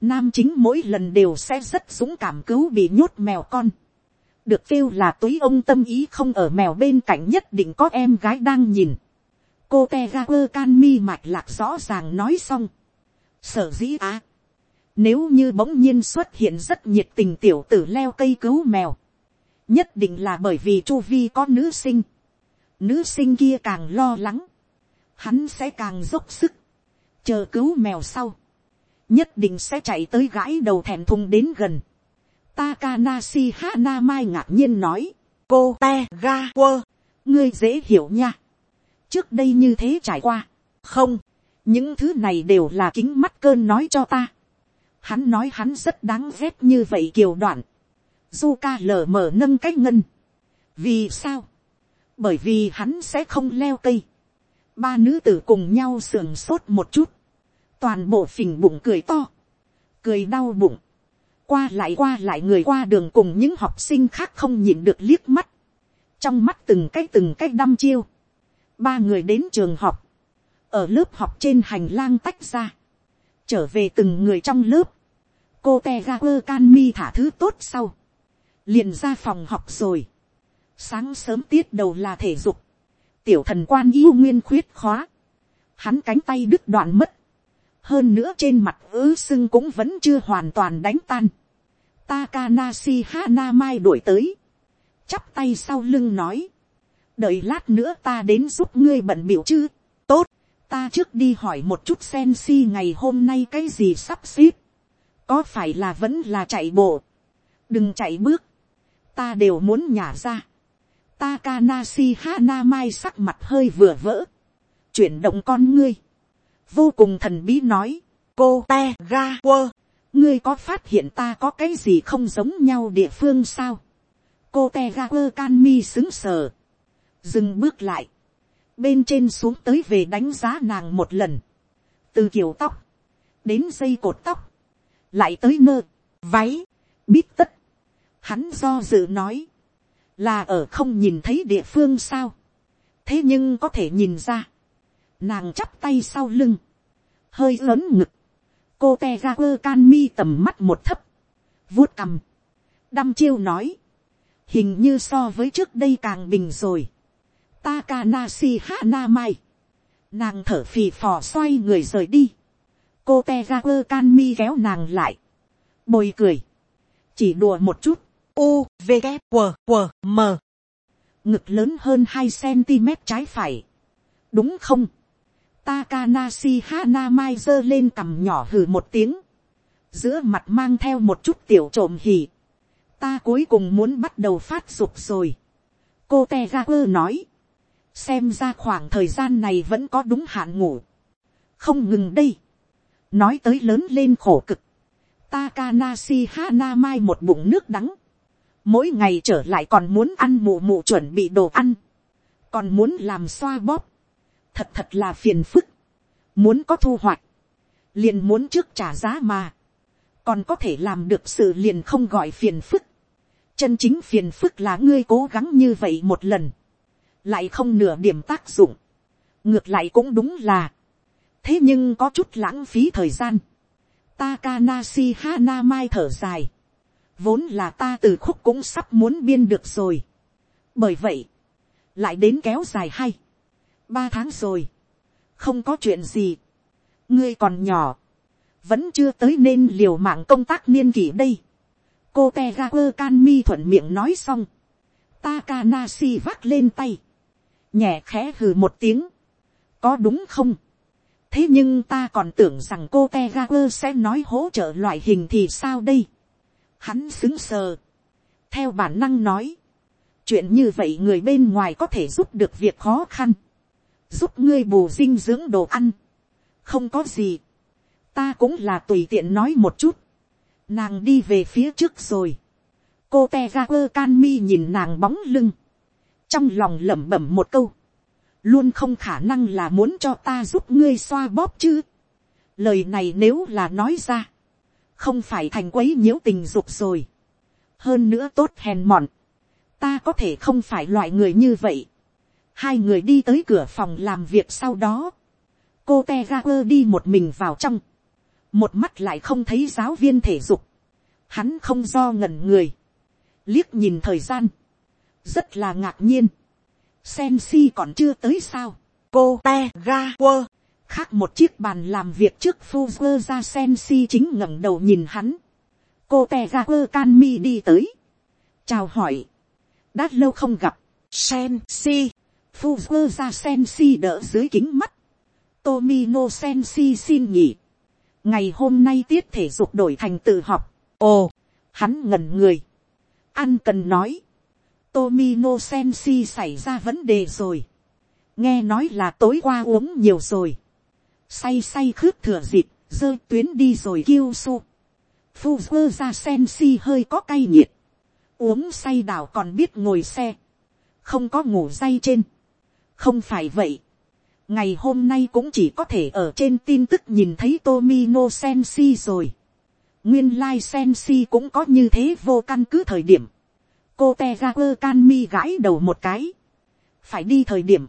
nam chính mỗi lần đều sẽ rất dũng cảm cứu bị nhốt mèo con, được kêu là túi ông tâm ý không ở mèo bên cạnh nhất định có em gái đang nhìn, cô te ga quơ can mi mạch lạc rõ ràng nói xong, sở dĩ á, nếu như bỗng nhiên xuất hiện rất nhiệt tình tiểu tử leo cây cứu mèo, nhất định là bởi vì chu vi có nữ sinh, nữ sinh kia càng lo lắng, hắn sẽ càng dốc sức, chờ cứu mèo sau, nhất định sẽ chạy tới gãi đầu thèm thùng đến gần. Takanashi Hana Mai ngạc nhiên nói, cô te ga quơ, ngươi dễ hiểu nha trước đây như thế trải qua, không, những thứ này đều là kính mắt cơn nói cho ta. hắn nói hắn rất đáng ghét như vậy kiều đoạn. du ca lờ mờ nâng cái ngân. vì sao, bởi vì hắn sẽ không leo cây. ba nữ tử cùng nhau sườn sốt một chút. toàn bộ phình bụng cười to. cười đau bụng. qua lại qua lại người qua đường cùng những học sinh khác không nhìn được liếc mắt. trong mắt từng cái từng cái đăm chiêu ba người đến trường học ở lớp học trên hành lang tách ra, trở về từng người trong lớp, cô te ga quơ can mi thả thứ tốt sau, liền ra phòng học rồi, sáng sớm tiết đầu là thể dục, tiểu thần quan yêu nguyên khuyết khóa, hắn cánh tay đứt đoạn mất, hơn nữa trên mặt ứ sưng cũng vẫn chưa hoàn toàn đánh tan, Takanasi Hana Mai đuổi tới. Chắp tay sau lưng nói. Đợi lát nữa ta đến giúp ngươi bận biểu chứ. Tốt ta trước đi hỏi một chút sen si ngày hôm nay cái gì sắp xếp, có phải là vẫn là chạy bộ, đừng chạy bước, ta đều muốn nhả ra. Takanashi Hana Mai sắc mặt hơi vừa vỡ, chuyển động con ngươi, vô cùng thần bí nói, cô te ga quơ, ngươi có phát hiện ta có cái gì không giống nhau địa phương sao, cô te ga quơ can mi xứng sờ, dừng bước lại, bên trên xuống tới về đánh giá nàng một lần, từ kiểu tóc, đến dây cột tóc, lại tới nơ, váy, bít tất, hắn do dự nói, là ở không nhìn thấy địa phương sao, thế nhưng có thể nhìn ra, nàng chắp tay sau lưng, hơi lớn ngực, cô te ra quơ can mi tầm mắt một thấp, vuốt cằm, đăm chiêu nói, hình như so với trước đây càng bình rồi, Takanashi Hanamai. Nàng thở phì phò xoay người rời đi. Cô Tegaku Kanmi kéo nàng lại. Bồi cười. Chỉ đùa một chút. U, V, K, W, W, M. Ngực lớn hơn hai cm trái phải. Đúng không? Takanashi Hanamai giơ lên cằm nhỏ hừ một tiếng. Giữa mặt mang theo một chút tiểu trộm hỉ. Ta cuối cùng muốn bắt đầu phát dục rồi. Cô Tegaku nói xem ra khoảng thời gian này vẫn có đúng hạn ngủ, không ngừng đây, nói tới lớn lên khổ cực, Takanashi Hana mai một bụng nước đắng, mỗi ngày trở lại còn muốn ăn mụ mụ chuẩn bị đồ ăn, còn muốn làm xoa bóp, thật thật là phiền phức, muốn có thu hoạch, liền muốn trước trả giá mà, còn có thể làm được sự liền không gọi phiền phức, chân chính phiền phức là ngươi cố gắng như vậy một lần, lại không nửa điểm tác dụng, ngược lại cũng đúng là, thế nhưng có chút lãng phí thời gian, Takanashi Hana mai thở dài, vốn là ta từ khúc cũng sắp muốn biên được rồi, bởi vậy, lại đến kéo dài hay, ba tháng rồi, không có chuyện gì, ngươi còn nhỏ, vẫn chưa tới nên liều mạng công tác niên kỷ đây. cô te ga quơ can mi thuận miệng nói xong, Takanashi vác lên tay, nhẹ khẽ hừ một tiếng, có đúng không, thế nhưng ta còn tưởng rằng cô te ga quơ sẽ nói hỗ trợ loại hình thì sao đây, hắn xứng sờ, theo bản năng nói, chuyện như vậy người bên ngoài có thể giúp được việc khó khăn, giúp ngươi bù dinh dưỡng đồ ăn, không có gì, ta cũng là tùy tiện nói một chút, nàng đi về phía trước rồi, cô te ga quơ can mi nhìn nàng bóng lưng, trong lòng lẩm bẩm một câu, luôn không khả năng là muốn cho ta giúp ngươi xoa bóp chứ. lời này nếu là nói ra, không phải thành quấy nhiễu tình dục rồi, hơn nữa tốt hèn mọn, ta có thể không phải loại người như vậy. hai người đi tới cửa phòng làm việc sau đó, cô te ga quơ đi một mình vào trong, một mắt lại không thấy giáo viên thể dục, hắn không do ngẩn người, liếc nhìn thời gian, rất là ngạc nhiên, sen si còn chưa tới sao, cô te ga quơ, khác một chiếc bàn làm việc trước phu quơ ra sen si chính ngẩng đầu nhìn hắn, cô te ga quơ can mi đi tới, chào hỏi, đã lâu không gặp, sen si, phu quơ ra sen si đỡ dưới kính mắt, Tomino Sensi xin nghỉ. Ngày hôm nay tiết thể dục đổi thành tự học. Ồ, hắn ngẩn người. Ăn cần nói. Tomino Sensi xảy ra vấn đề rồi. Nghe nói là tối qua uống nhiều rồi. Say say khước thừa dịp, dơ tuyến đi rồi kêu su. Phu dơ ra Sensi hơi có cay nhiệt. Uống say đảo còn biết ngồi xe. Không có ngủ say trên. Không phải vậy ngày hôm nay cũng chỉ có thể ở trên tin tức nhìn thấy Tomino Sensi rồi. Nguyên lai like Sensi cũng có như thế vô căn cứ thời điểm. Cô Teager can mi gãi đầu một cái. Phải đi thời điểm.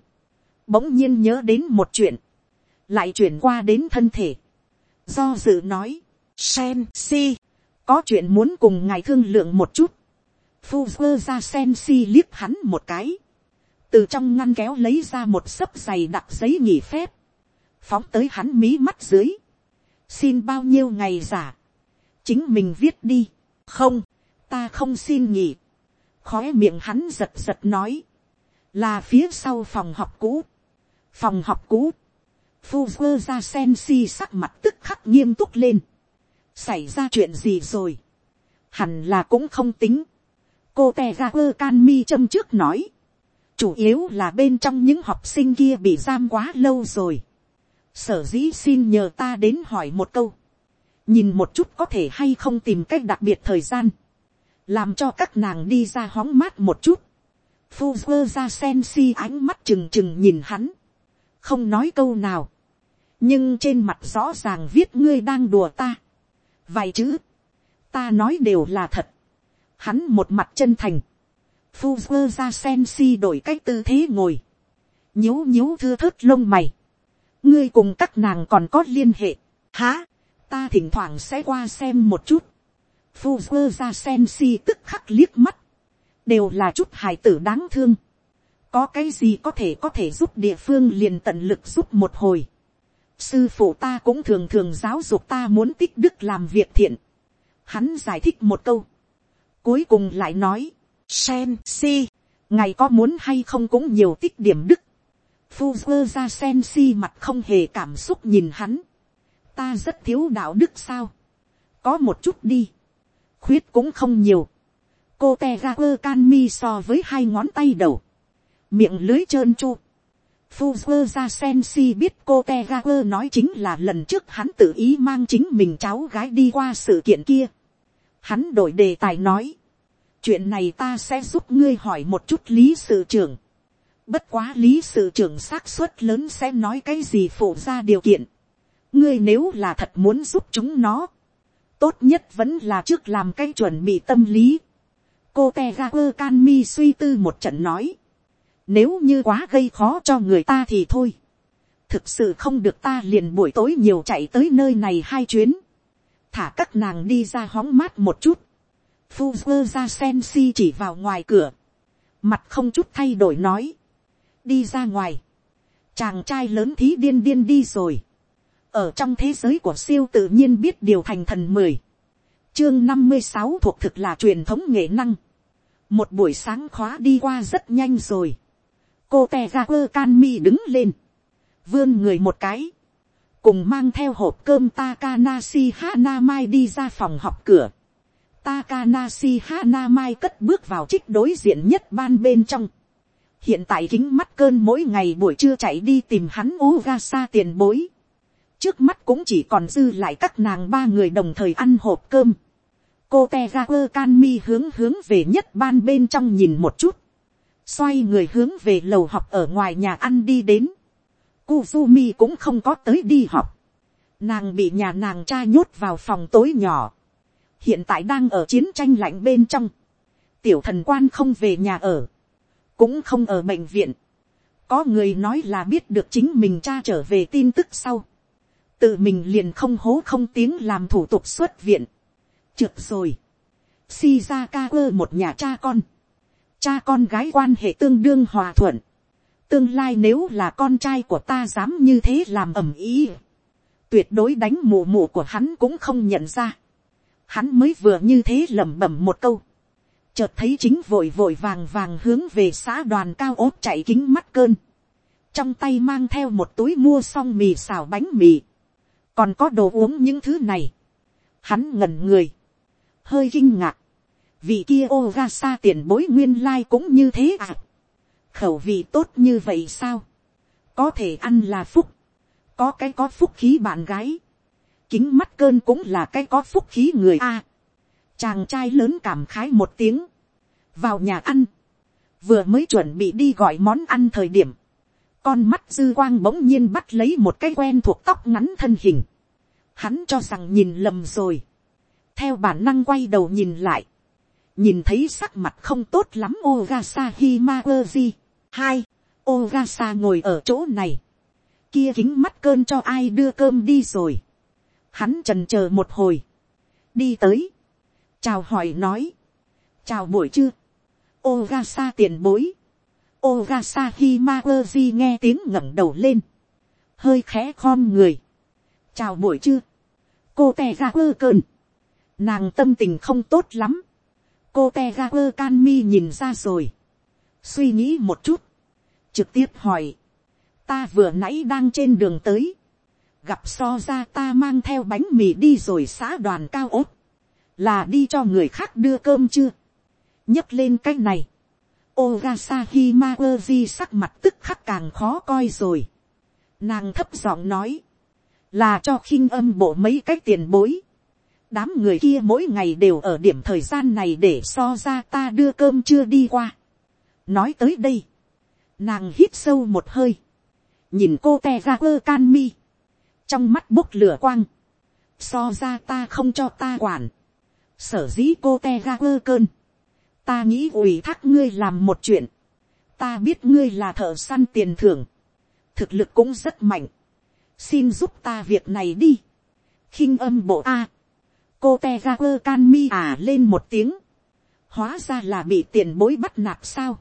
Bỗng nhiên nhớ đến một chuyện. Lại chuyển qua đến thân thể. Do dự nói. Sensi. Có chuyện muốn cùng ngài thương lượng một chút. Fuzzer ra Sensi liếc hắn một cái từ trong ngăn kéo lấy ra một sấp giày đặc giấy nghỉ phép, phóng tới hắn mí mắt dưới, xin bao nhiêu ngày giả, chính mình viết đi, không, ta không xin nghỉ, khói miệng hắn giật giật nói, là phía sau phòng học cũ, phòng học cũ, phu quơ ra sen si sắc mặt tức khắc nghiêm túc lên, xảy ra chuyện gì rồi, hẳn là cũng không tính, cô tè ra quơ can mi châm trước nói, chủ yếu là bên trong những học sinh kia bị giam quá lâu rồi. sở dĩ xin nhờ ta đến hỏi một câu. nhìn một chút có thể hay không tìm cách đặc biệt thời gian làm cho các nàng đi ra hóng mát một chút. Fuzzer ra sen si ánh mắt trừng trừng nhìn hắn. không nói câu nào. nhưng trên mặt rõ ràng viết ngươi đang đùa ta. vài chữ. ta nói đều là thật. hắn một mặt chân thành Fuzzer ra sen si đổi cách tư thế ngồi, nhíu nhíu thưa thớt lông mày, ngươi cùng các nàng còn có liên hệ, há, ta thỉnh thoảng sẽ qua xem một chút, Fuzzer ra sen si tức khắc liếc mắt, đều là chút hài tử đáng thương, có cái gì có thể có thể giúp địa phương liền tận lực giúp một hồi, sư phụ ta cũng thường thường giáo dục ta muốn tích đức làm việc thiện, hắn giải thích một câu, cuối cùng lại nói, Sen si, ngài có muốn hay không cũng nhiều tích điểm đức. Fuzzer ra sen si mặt không hề cảm xúc nhìn hắn. Ta rất thiếu đạo đức sao. Có một chút đi. Khuyết cũng không nhiều. Cô te ra quơ can mi so với hai ngón tay đầu. Miệng lưới trơn chu. Fuzzer ra sen si biết cô te ra quơ nói chính là lần trước hắn tự ý mang chính mình cháu gái đi qua sự kiện kia. Hắn đổi đề tài nói chuyện này ta sẽ giúp ngươi hỏi một chút lý sự trưởng. bất quá lý sự trưởng xác suất lớn sẽ nói cái gì phụ ra điều kiện. ngươi nếu là thật muốn giúp chúng nó, tốt nhất vẫn là trước làm cái chuẩn bị tâm lý. cô te ga quơ can mi suy tư một trận nói. nếu như quá gây khó cho người ta thì thôi. thực sự không được ta liền buổi tối nhiều chạy tới nơi này hai chuyến. thả các nàng đi ra hóng mát một chút fuzzer ra sen si chỉ vào ngoài cửa. Mặt không chút thay đổi nói. Đi ra ngoài. Chàng trai lớn thí điên điên đi rồi. Ở trong thế giới của siêu tự nhiên biết điều thành thần mười. Chương năm mươi sáu thuộc thực là truyền thống nghệ năng. Một buổi sáng khóa đi qua rất nhanh rồi. Cô te ra quơ can mi đứng lên. Vươn người một cái. Cùng mang theo hộp cơm Takanashi Hanamai đi ra phòng học cửa Takanashi Hanamai cất bước vào trích đối diện nhất ban bên trong. Hiện tại kính mắt cơn mỗi ngày buổi trưa chạy đi tìm hắn Ugasa tiền bối. Trước mắt cũng chỉ còn dư lại các nàng ba người đồng thời ăn hộp cơm. Cô Tegaku Kanmi hướng hướng về nhất ban bên trong nhìn một chút. Xoay người hướng về lầu học ở ngoài nhà ăn đi đến. Kuzumi cũng không có tới đi học. Nàng bị nhà nàng cha nhốt vào phòng tối nhỏ. Hiện tại đang ở chiến tranh lạnh bên trong. Tiểu thần quan không về nhà ở. Cũng không ở bệnh viện. Có người nói là biết được chính mình cha trở về tin tức sau. Tự mình liền không hố không tiếng làm thủ tục xuất viện. Trượt rồi. Shizaka một nhà cha con. Cha con gái quan hệ tương đương hòa thuận. Tương lai nếu là con trai của ta dám như thế làm ẩm ý. Tuyệt đối đánh mù mù của hắn cũng không nhận ra. Hắn mới vừa như thế lẩm bẩm một câu. Chợt thấy chính vội vội vàng vàng hướng về xã đoàn cao ốt chạy kính mắt cơn. Trong tay mang theo một túi mua xong mì xào bánh mì. Còn có đồ uống những thứ này. Hắn ngẩn người. Hơi kinh ngạc. Vị kia ô ga xa tiền bối nguyên lai cũng như thế à. Khẩu vị tốt như vậy sao? Có thể ăn là phúc. Có cái có phúc khí bạn gái. Kính mắt cơn cũng là cái có phúc khí người a. chàng trai lớn cảm khái một tiếng. Vào nhà ăn. Vừa mới chuẩn bị đi gọi món ăn thời điểm. Con mắt dư quang bỗng nhiên bắt lấy một cái quen thuộc tóc ngắn thân hình. Hắn cho rằng nhìn lầm rồi. Theo bản năng quay đầu nhìn lại. Nhìn thấy sắc mặt không tốt lắm Ogasa Himawaji. Hai. Ogasa ngồi ở chỗ này. Kia kính mắt cơn cho ai đưa cơm đi rồi. Hắn trần chờ một hồi. Đi tới. Chào hỏi nói. Chào buổi trưa. Ogasa tiền bối. Ogasa Himawaji nghe tiếng ngẩng đầu lên. Hơi khẽ khom người. Chào buổi trưa. Cô tè ra quơ cơn. Nàng tâm tình không tốt lắm. Cô tè ra quơ can mi nhìn ra rồi. Suy nghĩ một chút. Trực tiếp hỏi. Ta vừa nãy đang trên đường tới. Gặp so ra ta mang theo bánh mì đi rồi xã đoàn cao ốt. Là đi cho người khác đưa cơm chưa? nhấc lên cái này. Ogasaki Himawaji sắc mặt tức khắc càng khó coi rồi. Nàng thấp giọng nói. Là cho khinh âm bộ mấy cái tiền bối. Đám người kia mỗi ngày đều ở điểm thời gian này để so ra ta đưa cơm chưa đi qua. Nói tới đây. Nàng hít sâu một hơi. Nhìn cô te ra quơ can mi. Trong mắt bốc lửa quang. So ra ta không cho ta quản. Sở dĩ cô te ra quơ cơn ta nghĩ ủy thác ngươi làm một chuyện, ta biết ngươi là thợ săn tiền thưởng, thực lực cũng rất mạnh, xin giúp ta việc này đi, khinh âm bộ a, cô te ra quơ can mi à lên một tiếng, hóa ra là bị tiền bối bắt nạt sao,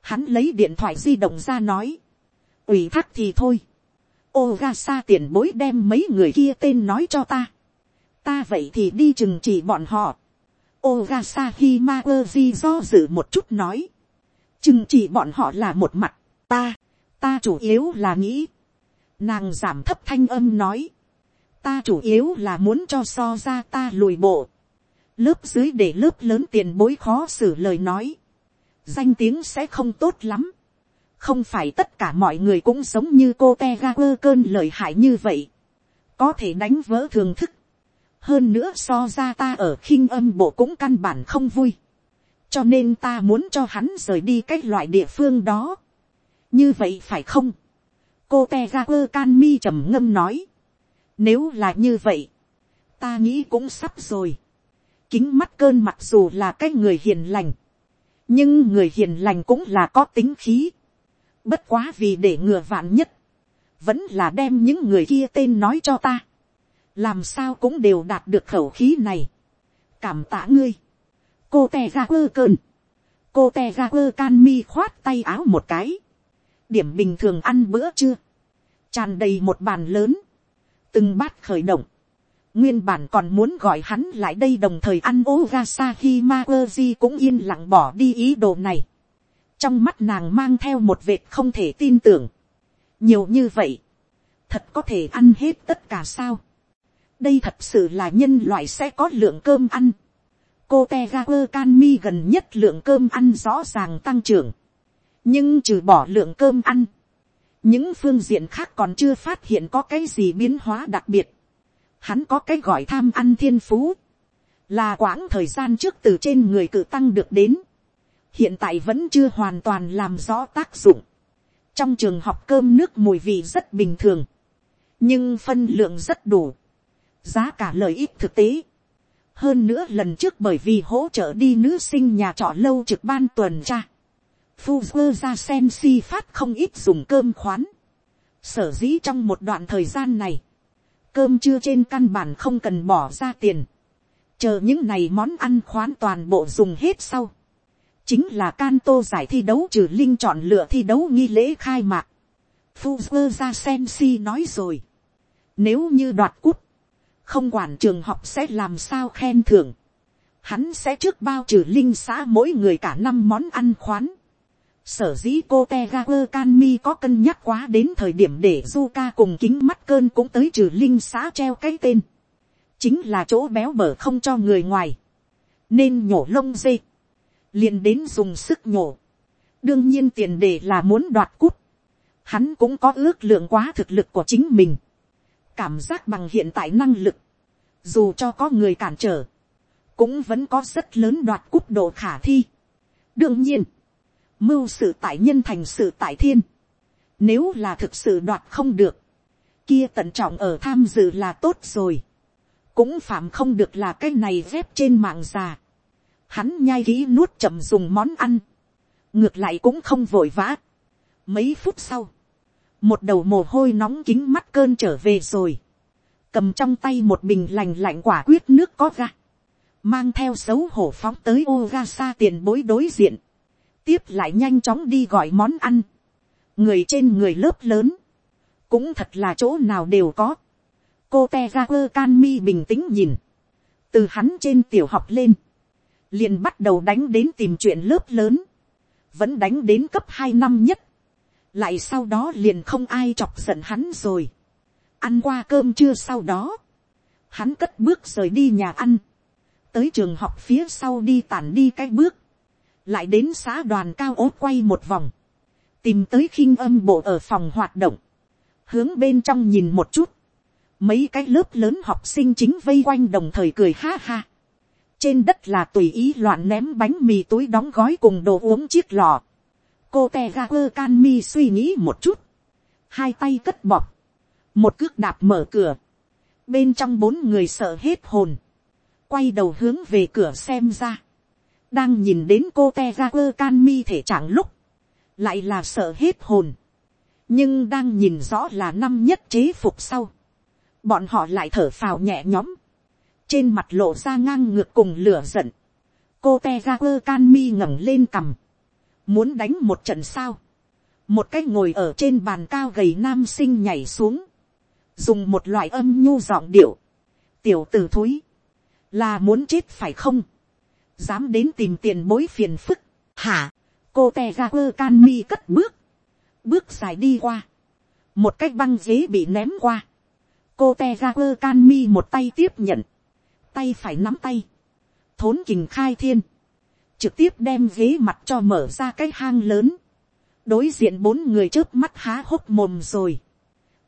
hắn lấy điện thoại di động ra nói, ủy thác thì thôi, ô ga sa tiền bối đem mấy người kia tên nói cho ta, ta vậy thì đi chừng chỉ bọn họ, Ogasaki Magoji do dự một chút nói. Chừng chỉ bọn họ là một mặt, ta, ta chủ yếu là nghĩ. Nàng giảm thấp thanh âm nói. Ta chủ yếu là muốn cho so ra ta lùi bộ. Lớp dưới để lớp lớn tiền bối khó xử lời nói. Danh tiếng sẽ không tốt lắm. Không phải tất cả mọi người cũng giống như cô Tegaper cơn lời hại như vậy. Có thể đánh vỡ thường thức hơn nữa so ra ta ở khinh âm bộ cũng căn bản không vui, cho nên ta muốn cho hắn rời đi cái loại địa phương đó. như vậy phải không, cô te ra quơ can mi trầm ngâm nói, nếu là như vậy, ta nghĩ cũng sắp rồi, kính mắt cơn mặc dù là cái người hiền lành, nhưng người hiền lành cũng là có tính khí, bất quá vì để ngừa vạn nhất, vẫn là đem những người kia tên nói cho ta. Làm sao cũng đều đạt được khẩu khí này. cảm tạ ngươi, cô tè ra quơ cơn, cô tè ra quơ can mi khoát tay áo một cái, điểm bình thường ăn bữa chưa, tràn đầy một bàn lớn, từng bát khởi động, nguyên bản còn muốn gọi hắn lại đây đồng thời ăn ố ga sa khi ma quơ di cũng yên lặng bỏ đi ý đồ này, trong mắt nàng mang theo một vệt không thể tin tưởng, nhiều như vậy, thật có thể ăn hết tất cả sao, đây thật sự là nhân loại sẽ có lượng cơm ăn. cô te ga quơ can mi gần nhất lượng cơm ăn rõ ràng tăng trưởng. nhưng trừ bỏ lượng cơm ăn, những phương diện khác còn chưa phát hiện có cái gì biến hóa đặc biệt. hắn có cái gọi tham ăn thiên phú, là quãng thời gian trước từ trên người cự tăng được đến. hiện tại vẫn chưa hoàn toàn làm rõ tác dụng. trong trường học cơm nước mùi vị rất bình thường nhưng phân lượng rất đủ, giá cả lợi ích thực tế. hơn nữa lần trước bởi vì hỗ trợ đi nữ sinh nhà trọ lâu trực ban tuần tra, Fuzzer ra sen si phát không ít dùng cơm khoán. Sở dĩ trong một đoạn thời gian này, cơm trưa trên căn bản không cần bỏ ra tiền. Chờ những này món ăn khoán toàn bộ dùng hết sau. Chính là can tô giải thi đấu trừ linh chọn lựa thi đấu nghi lễ khai mạc. Fuzzer ra sen si nói rồi. Nếu như đoạt cút, không quản trường học sẽ làm sao khen thưởng. Hắn sẽ trước bao trừ linh xã mỗi người cả năm món ăn khoán Sở dĩ cô Tegaku Kanmi có cân nhắc quá đến thời điểm để Zuka cùng kính mắt cơn cũng tới trừ linh xã treo cái tên. Chính là chỗ béo bở không cho người ngoài. Nên nhổ lông dê. liền đến dùng sức nhổ. Đương nhiên tiền đề là muốn đoạt cút. Hắn cũng có ước lượng quá thực lực của chính mình. Cảm giác bằng hiện tại năng lực. Dù cho có người cản trở. Cũng vẫn có rất lớn đoạt cút độ khả thi. Đương nhiên mưu sự tại nhân thành sự tại thiên. Nếu là thực sự đoạt không được, kia tận trọng ở tham dự là tốt rồi. Cũng phạm không được là cái này dép trên mạng già. Hắn nhai kỹ nuốt chậm dùng món ăn. Ngược lại cũng không vội vã. Mấy phút sau, một đầu mồ hôi nóng kính mắt cơn trở về rồi. Cầm trong tay một bình lành lạnh quả quyết nước có ga. Mang theo xấu hổ phóng tới ô ga xa tiền bối đối diện tiếp lại nhanh chóng đi gọi món ăn, người trên người lớp lớn, cũng thật là chỗ nào đều có, cô te ra quơ can mi bình tĩnh nhìn, từ hắn trên tiểu học lên, liền bắt đầu đánh đến tìm chuyện lớp lớn, vẫn đánh đến cấp hai năm nhất, lại sau đó liền không ai chọc giận hắn rồi, ăn qua cơm trưa sau đó, hắn cất bước rời đi nhà ăn, tới trường học phía sau đi tản đi cái bước, lại đến xã đoàn cao ốt quay một vòng, tìm tới khinh âm bộ ở phòng hoạt động, hướng bên trong nhìn một chút, mấy cái lớp lớn học sinh chính vây quanh đồng thời cười ha ha. trên đất là tùy ý loạn ném bánh mì túi đóng gói cùng đồ uống chiếc lò. cô te ga quơ can mi suy nghĩ một chút, hai tay cất bọc một cước đạp mở cửa, bên trong bốn người sợ hết hồn, quay đầu hướng về cửa xem ra, đang nhìn đến cô te ra quơ can mi thể trạng lúc, lại là sợ hết hồn. nhưng đang nhìn rõ là năm nhất chế phục sau, bọn họ lại thở phào nhẹ nhõm, trên mặt lộ ra ngang ngược cùng lửa giận, cô te ra quơ can mi ngẩng lên cằm, muốn đánh một trận sao, một cái ngồi ở trên bàn cao gầy nam sinh nhảy xuống, dùng một loại âm nhu giọng điệu, tiểu t ử thúi, là muốn chết phải không, dám đến tìm tiền bối phiền phức, hả, cô te ra quơ can mi cất bước, bước dài đi qua, một cái băng ghế bị ném qua, cô te ra quơ can mi một tay tiếp nhận, tay phải nắm tay, thốn kình khai thiên, trực tiếp đem ghế mặt cho mở ra cái hang lớn, đối diện bốn người trước mắt há hốc mồm rồi,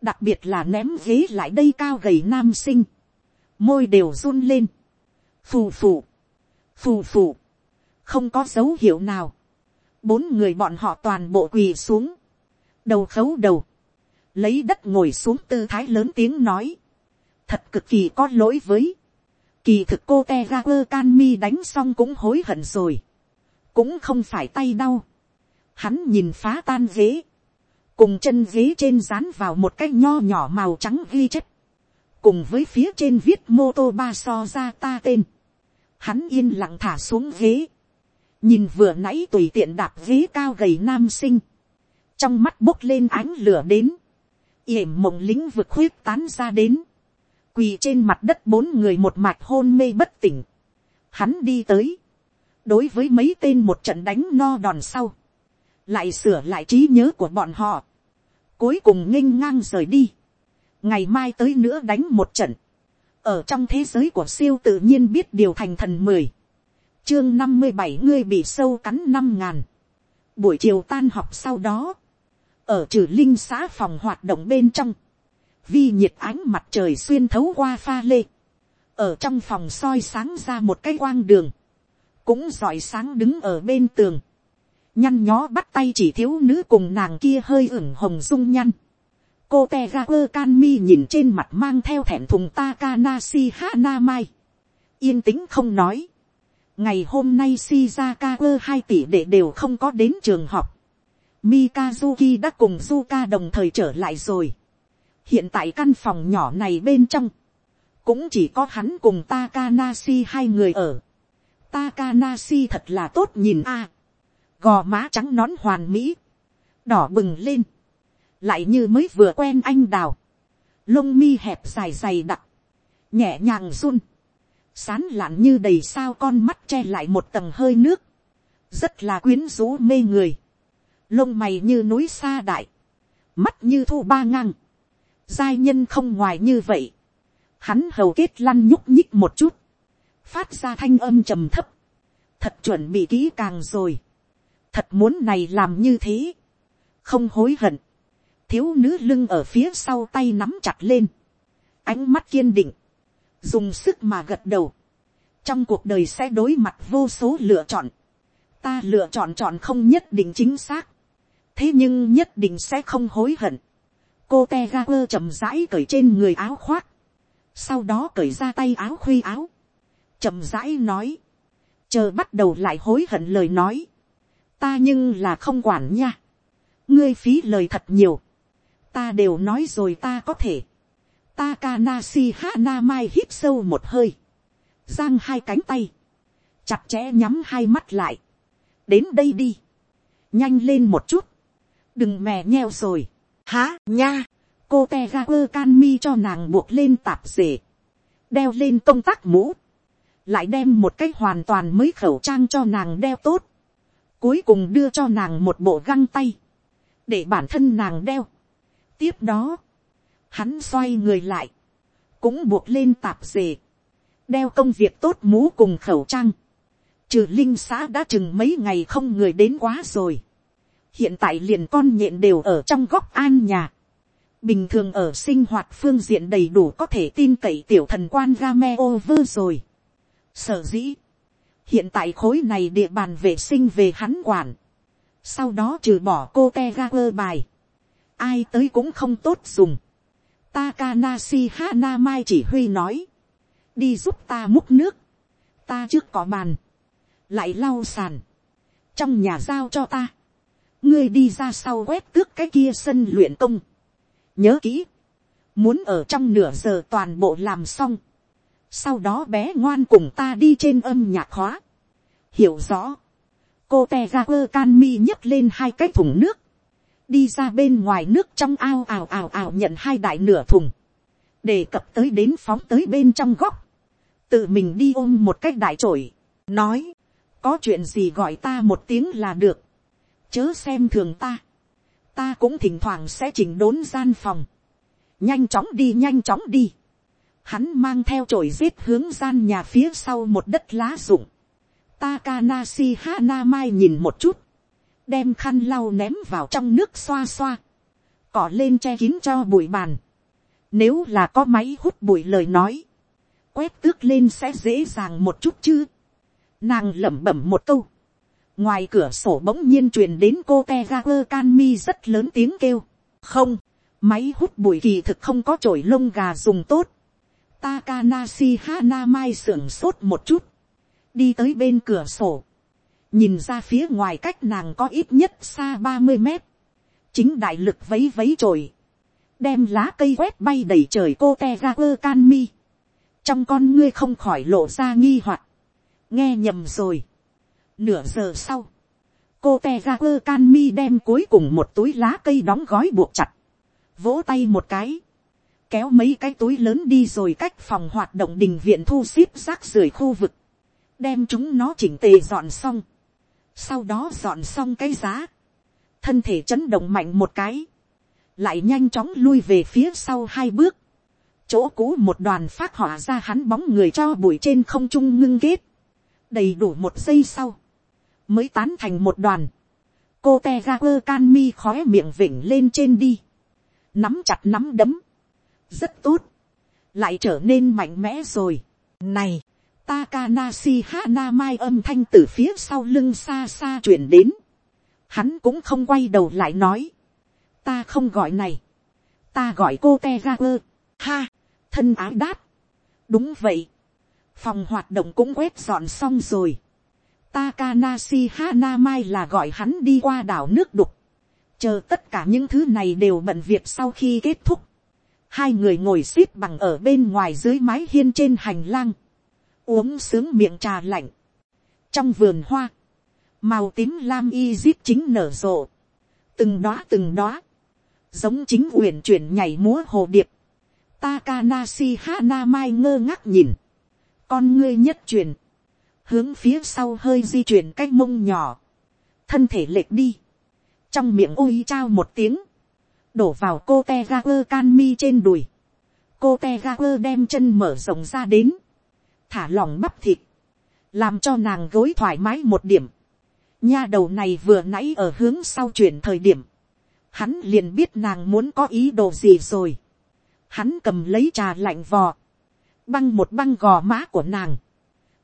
đặc biệt là ném ghế lại đây cao gầy nam sinh, môi đều run lên, phù phù, phù phù, không có dấu hiệu nào, bốn người bọn họ toàn bộ quỳ xuống, đầu khấu đầu, lấy đất ngồi xuống tư thái lớn tiếng nói, thật cực kỳ có lỗi với, kỳ thực cô te ga quơ can mi đánh xong cũng hối hận rồi, cũng không phải tay đau, hắn nhìn phá tan ghế, cùng chân ghế trên dán vào một cái nho nhỏ màu trắng ghi chất, cùng với phía trên viết mô tô ba so ra ta tên, hắn yên lặng thả xuống ghế, nhìn vừa nãy tùy tiện đạp ghế cao gầy nam sinh, trong mắt bốc lên ánh lửa đến, yểm mộng lính vực khuyết tán ra đến, quỳ trên mặt đất bốn người một mạch hôn mê bất tỉnh, hắn đi tới, đối với mấy tên một trận đánh no đòn sau, lại sửa lại trí nhớ của bọn họ, cuối cùng nghênh ngang rời đi, ngày mai tới nữa đánh một trận, ở trong thế giới của siêu tự nhiên biết điều thành thần mười, chương năm mươi bảy ngươi bị sâu cắn năm ngàn, buổi chiều tan học sau đó, ở trừ linh xã phòng hoạt động bên trong, vi nhiệt ánh mặt trời xuyên thấu qua pha lê, ở trong phòng soi sáng ra một cái quang đường, cũng giỏi sáng đứng ở bên tường, nhăn nhó bắt tay chỉ thiếu nữ cùng nàng kia hơi ửng hồng dung nhăn, cô te ga quơ can mi nhìn trên mặt mang theo thẹn thùng Takanashi Hanamai. Yên tĩnh không nói. Ngày hôm nay Shizaka quơ hai tỷ đệ đều không có đến trường học. Mikazuki đã cùng Zuka đồng thời trở lại rồi. Hiện tại căn phòng nhỏ này bên trong. Cũng chỉ có hắn cùng Takanashi hai người ở. Takanashi thật là tốt nhìn a Gò má trắng nón hoàn mỹ. Đỏ bừng lên lại như mới vừa quen anh đào, lông mi hẹp dài dày đặc, nhẹ nhàng run, sán lạn như đầy sao con mắt che lại một tầng hơi nước, rất là quyến rũ mê người, lông mày như núi xa đại, mắt như thu ba ngang, giai nhân không ngoài như vậy, hắn hầu kết lăn nhúc nhích một chút, phát ra thanh âm trầm thấp, thật chuẩn bị kỹ càng rồi, thật muốn này làm như thế, không hối hận, thiếu nữ lưng ở phía sau tay nắm chặt lên, ánh mắt kiên định, dùng sức mà gật đầu, trong cuộc đời sẽ đối mặt vô số lựa chọn, ta lựa chọn chọn không nhất định chính xác, thế nhưng nhất định sẽ không hối hận, cô te ga quơ chậm rãi cởi trên người áo khoác, sau đó cởi ra tay áo khuy áo, chậm rãi nói, chờ bắt đầu lại hối hận lời nói, ta nhưng là không quản nha, ngươi phí lời thật nhiều, ta đều nói rồi ta có thể. Takanasi Hanamai hít sâu một hơi. Giang hai cánh tay. Chặt chẽ nhắm hai mắt lại. Đến đây đi. Nhanh lên một chút. Đừng mè nheo rồi. Há, nha. Cô Tegaku Kanmi cho nàng buộc lên tạp dề. Đeo lên công tác mũ. Lại đem một cái hoàn toàn mới khẩu trang cho nàng đeo tốt. Cuối cùng đưa cho nàng một bộ găng tay. Để bản thân nàng đeo tiếp đó, hắn xoay người lại, cũng buộc lên tạp dề, đeo công việc tốt mũ cùng khẩu trang, trừ linh xã đã chừng mấy ngày không người đến quá rồi, hiện tại liền con nhện đều ở trong góc an nhà, bình thường ở sinh hoạt phương diện đầy đủ có thể tin cậy tiểu thần quan game over rồi. Sở dĩ, hiện tại khối này địa bàn vệ sinh về hắn quản, sau đó trừ bỏ cô te ga bài, ai tới cũng không tốt dùng. Takanashi Hanamai chỉ huy nói, đi giúp ta múc nước, ta trước có bàn, lại lau sàn, trong nhà giao cho ta, ngươi đi ra sau quét tước cái kia sân luyện công, nhớ kỹ, muốn ở trong nửa giờ toàn bộ làm xong, sau đó bé ngoan cùng ta đi trên âm nhạc khóa, hiểu rõ, cô te ga quơ can mi nhấc lên hai cái thùng nước, đi ra bên ngoài nước trong ao ào ào ào nhận hai đại nửa thùng, để cập tới đến phóng tới bên trong góc, tự mình đi ôm một cách đại trổi, nói, có chuyện gì gọi ta một tiếng là được, chớ xem thường ta, ta cũng thỉnh thoảng sẽ chỉnh đốn gian phòng, nhanh chóng đi nhanh chóng đi, hắn mang theo chổi giết hướng gian nhà phía sau một đất lá rụng, Takanashi Hanamai nhìn một chút, đem khăn lau ném vào trong nước xoa xoa, cỏ lên che kín cho bụi bàn. Nếu là có máy hút bụi lời nói, quét tước lên sẽ dễ dàng một chút chứ. Nàng lẩm bẩm một câu. Ngoài cửa sổ bỗng nhiên truyền đến cô Tegaper Canmi rất lớn tiếng kêu. Không, máy hút bụi kỳ thực không có chổi lông gà dùng tốt. Takanashi Hanamai sưởng sốt một chút. Đi tới bên cửa sổ nhìn ra phía ngoài cách nàng có ít nhất xa ba mươi mét, chính đại lực vấy vấy trồi, đem lá cây quét bay đầy trời cô te ra quơ can mi, trong con ngươi không khỏi lộ ra nghi hoặc, nghe nhầm rồi. Nửa giờ sau, cô te ra quơ can mi đem cuối cùng một túi lá cây đóng gói buộc chặt, vỗ tay một cái, kéo mấy cái túi lớn đi rồi cách phòng hoạt động đình viện thu xếp rác rưởi khu vực, đem chúng nó chỉnh tề dọn xong, sau đó dọn xong cái giá, thân thể chấn động mạnh một cái, lại nhanh chóng lui về phía sau hai bước, chỗ cũ một đoàn phát hỏa ra hắn bóng người cho bụi trên không trung ngưng kết, đầy đủ một giây sau, mới tán thành một đoàn, cô te ga quơ can mi khói miệng vỉnh lên trên đi, nắm chặt nắm đấm, rất tốt, lại trở nên mạnh mẽ rồi. Này, Takanashi Hanamai âm thanh từ phía sau lưng xa xa chuyển đến. Hắn cũng không quay đầu lại nói. Ta không gọi này. ta gọi cô te ha, thân ái đáp, đúng vậy, phòng hoạt động cũng quét dọn xong rồi, Takanashi Hanamai là gọi hắn đi qua đảo nước đục. Chờ tất cả những thứ này đều bận việc sau khi kết thúc. Hai người ngồi xếp bằng ở bên ngoài dưới mái hiên trên hành lang. Uống sướng miệng trà lạnh. Trong vườn hoa. Màu tím lam y zip chính nở rộ. Từng đóa từng đóa. Giống chính uyển chuyển nhảy múa hồ điệp. Takanashi Hanamai ngơ ngác nhìn. Con ngươi nhất chuyển hướng phía sau hơi di chuyển cái mông nhỏ, thân thể lệch đi, trong miệng ôi trao một tiếng, đổ vào cô te ga ơ can mi trên đùi, cô te ga ơ đem chân mở rộng ra đến, thả lỏng bắp thịt, làm cho nàng gối thoải mái một điểm, nha đầu này vừa nãy ở hướng sau chuyển thời điểm, hắn liền biết nàng muốn có ý đồ gì rồi, hắn cầm lấy trà lạnh vò, băng một băng gò má của nàng,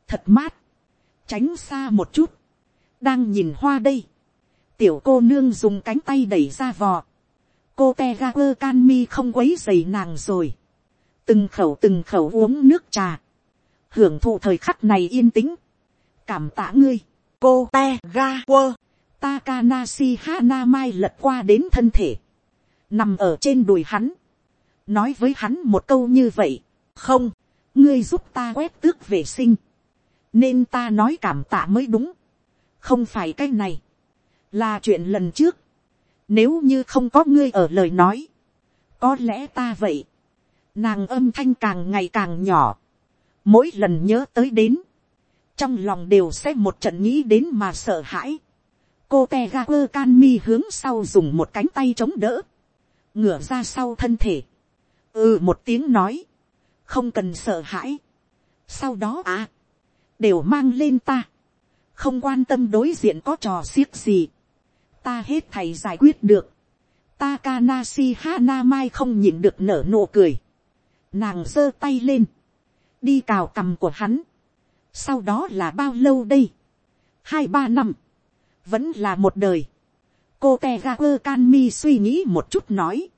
thật mát, tránh xa một chút, đang nhìn hoa đây, tiểu cô nương dùng cánh tay đẩy ra vò, cô te ga quơ can mi không quấy dày nàng rồi, từng khẩu từng khẩu uống nước trà, hưởng thụ thời khắc này yên tĩnh, cảm tạ ngươi, cô te ga quơ, Takanashi Hana Mai lật qua đến thân thể, nằm ở trên đùi hắn, nói với hắn một câu như vậy, không, ngươi giúp ta quét tước vệ sinh, nên ta nói cảm tạ mới đúng, không phải cái này, là chuyện lần trước, nếu như không có ngươi ở lời nói, có lẽ ta vậy, nàng âm thanh càng ngày càng nhỏ, mỗi lần nhớ tới đến, trong lòng đều sẽ một trận nghĩ đến mà sợ hãi, cô te ga quơ can mi hướng sau dùng một cánh tay chống đỡ, ngửa ra sau thân thể, ừ một tiếng nói, không cần sợ hãi, sau đó à, đều mang lên ta, không quan tâm đối diện có trò xiếc gì, ta hết thầy giải quyết được, Takanashi Hanamai không nhịn được nở nụ cười, nàng giơ tay lên, đi cào cằm của hắn, sau đó là bao lâu đây, hai ba năm, vẫn là một đời, cô te ga can mi suy nghĩ một chút nói,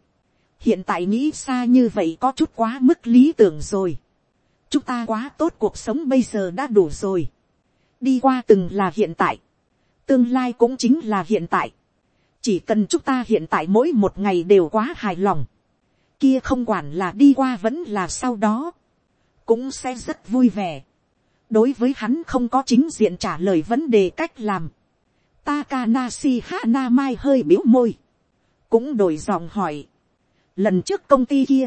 hiện tại nghĩ xa như vậy có chút quá mức lý tưởng rồi, chúng ta quá tốt cuộc sống bây giờ đã đủ rồi. đi qua từng là hiện tại. tương lai cũng chính là hiện tại. chỉ cần chúng ta hiện tại mỗi một ngày đều quá hài lòng. kia không quản là đi qua vẫn là sau đó cũng sẽ rất vui vẻ. đối với hắn không có chính diện trả lời vấn đề cách làm. Takanashi Hanamai hơi biếu môi. cũng đổi giọng hỏi. lần trước công ty kia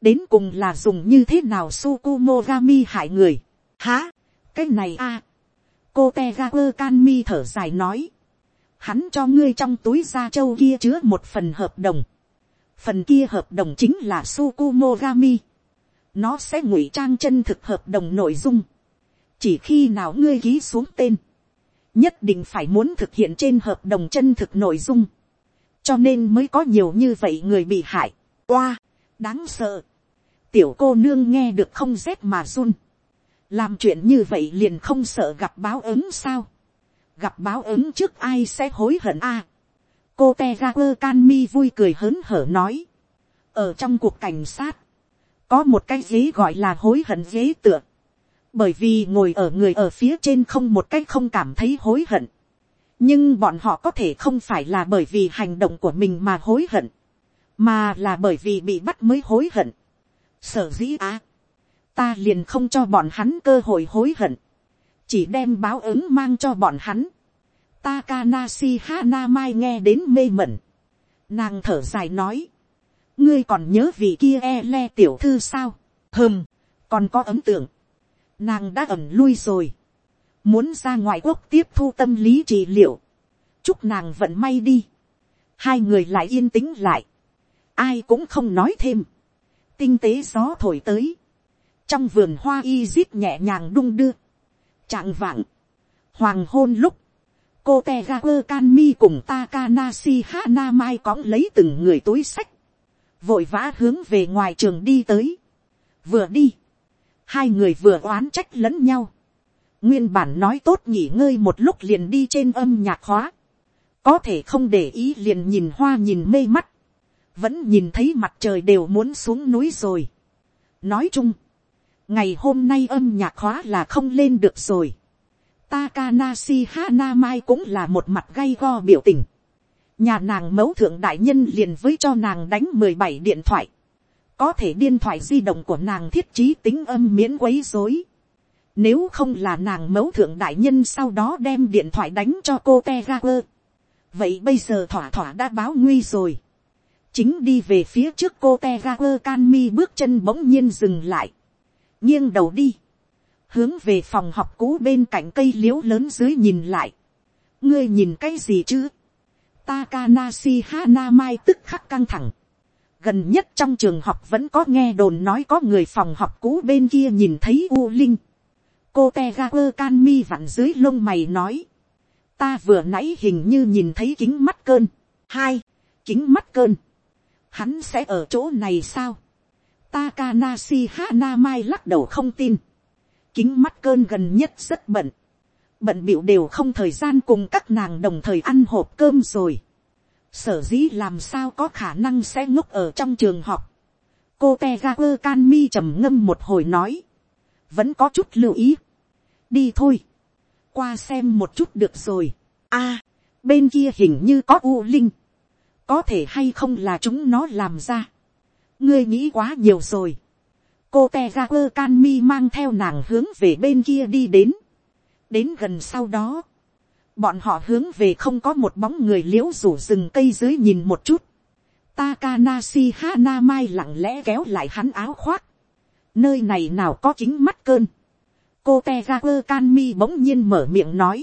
đến cùng là dùng như thế nào Sukumogami hại người. Hả, cái này a. cô te ga thở dài nói. Hắn cho ngươi trong túi da trâu kia chứa một phần hợp đồng. Phần kia hợp đồng chính là Sukumogami. Nó sẽ ngụy trang chân thực hợp đồng nội dung. Chỉ khi nào ngươi ký xuống tên. Nhất định phải muốn thực hiện trên hợp đồng chân thực nội dung. Cho nên mới có nhiều như vậy người bị hại. Qua, đáng sợ tiểu cô nương nghe được không rét mà run. làm chuyện như vậy liền không sợ gặp báo ứng sao. gặp báo ứng trước ai sẽ hối hận a. À, cô te ra quơ can mi vui cười hớn hở nói. ở trong cuộc cảnh sát, có một cái ghế gọi là hối hận ghế tựa. bởi vì ngồi ở người ở phía trên không một cách không cảm thấy hối hận. nhưng bọn họ có thể không phải là bởi vì hành động của mình mà hối hận, mà là bởi vì bị bắt mới hối hận sở dĩ á, ta liền không cho bọn hắn cơ hội hối hận, chỉ đem báo ứng mang cho bọn hắn. Takanashi Hanamai nghe đến mê mẩn. Nàng thở dài nói. Ngươi còn nhớ vị kia e le tiểu thư sao? Hừm, còn có ấn tượng. Nàng đã ẩn lui rồi. Muốn ra ngoại quốc tiếp thu tâm lý trị liệu. Chúc nàng vận may đi. Hai người lại yên tĩnh lại. Ai cũng không nói thêm tinh tế gió thổi tới, trong vườn hoa y zip nhẹ nhàng đung đưa, trạng vạng, hoàng hôn lúc, cô te ga quơ can mi cùng Takanashi Hana Mai cõng lấy từng người túi sách, vội vã hướng về ngoài trường đi tới, vừa đi, hai người vừa oán trách lẫn nhau, nguyên bản nói tốt nghỉ ngơi một lúc liền đi trên âm nhạc hóa, có thể không để ý liền nhìn hoa nhìn mê mắt, vẫn nhìn thấy mặt trời đều muốn xuống núi rồi. nói chung, ngày hôm nay âm nhạc khóa là không lên được rồi. Takanashi Hanamai cũng là một mặt gay go biểu tình. Nhà nàng mẫu thượng đại nhân liền với cho nàng đánh mười bảy điện thoại. Có thể điện thoại di động của nàng thiết trí tính âm miễn quấy rối. Nếu không là nàng mẫu thượng đại nhân sau đó đem điện thoại đánh cho cô Tegaper. Vậy bây giờ thỏa thỏa đã báo nguy rồi. Chính đi về phía trước cô Tegaper Canmi bước chân bỗng nhiên dừng lại. nghiêng đầu đi. Hướng về phòng học cũ bên cạnh cây liễu lớn dưới nhìn lại. Ngươi nhìn cái gì chứ? Takanashi Hanamai tức khắc căng thẳng. Gần nhất trong trường học vẫn có nghe đồn nói có người phòng học cũ bên kia nhìn thấy U Linh. Cô te Kanmi vặn dưới lông mày nói, ta vừa nãy hình như nhìn thấy kính mắt cơn, hai, kính mắt cơn, hắn sẽ ở chỗ này sao, Takanashi Hanamai lắc đầu không tin, kính mắt cơn gần nhất rất bận, bận bịu đều không thời gian cùng các nàng đồng thời ăn hộp cơm rồi, sở dĩ làm sao có khả năng sẽ ngốc ở trong trường học, cô te ga quơ can mi trầm ngâm một hồi nói, vẫn có chút lưu ý. đi thôi, qua xem một chút được rồi. a, bên kia hình như có u linh, có thể hay không là chúng nó làm ra. ngươi nghĩ quá nhiều rồi. cô te ga quơ can mi mang theo nàng hướng về bên kia đi đến đến gần sau đó, bọn họ hướng về không có một bóng người l i ễ u rủ rừng cây dưới nhìn một chút. Takanashi Hanamai lặng lẽ kéo lại hắn áo khoác. Nơi này nào có chính mắt cơn, cô te ga bỗng nhiên mở miệng nói,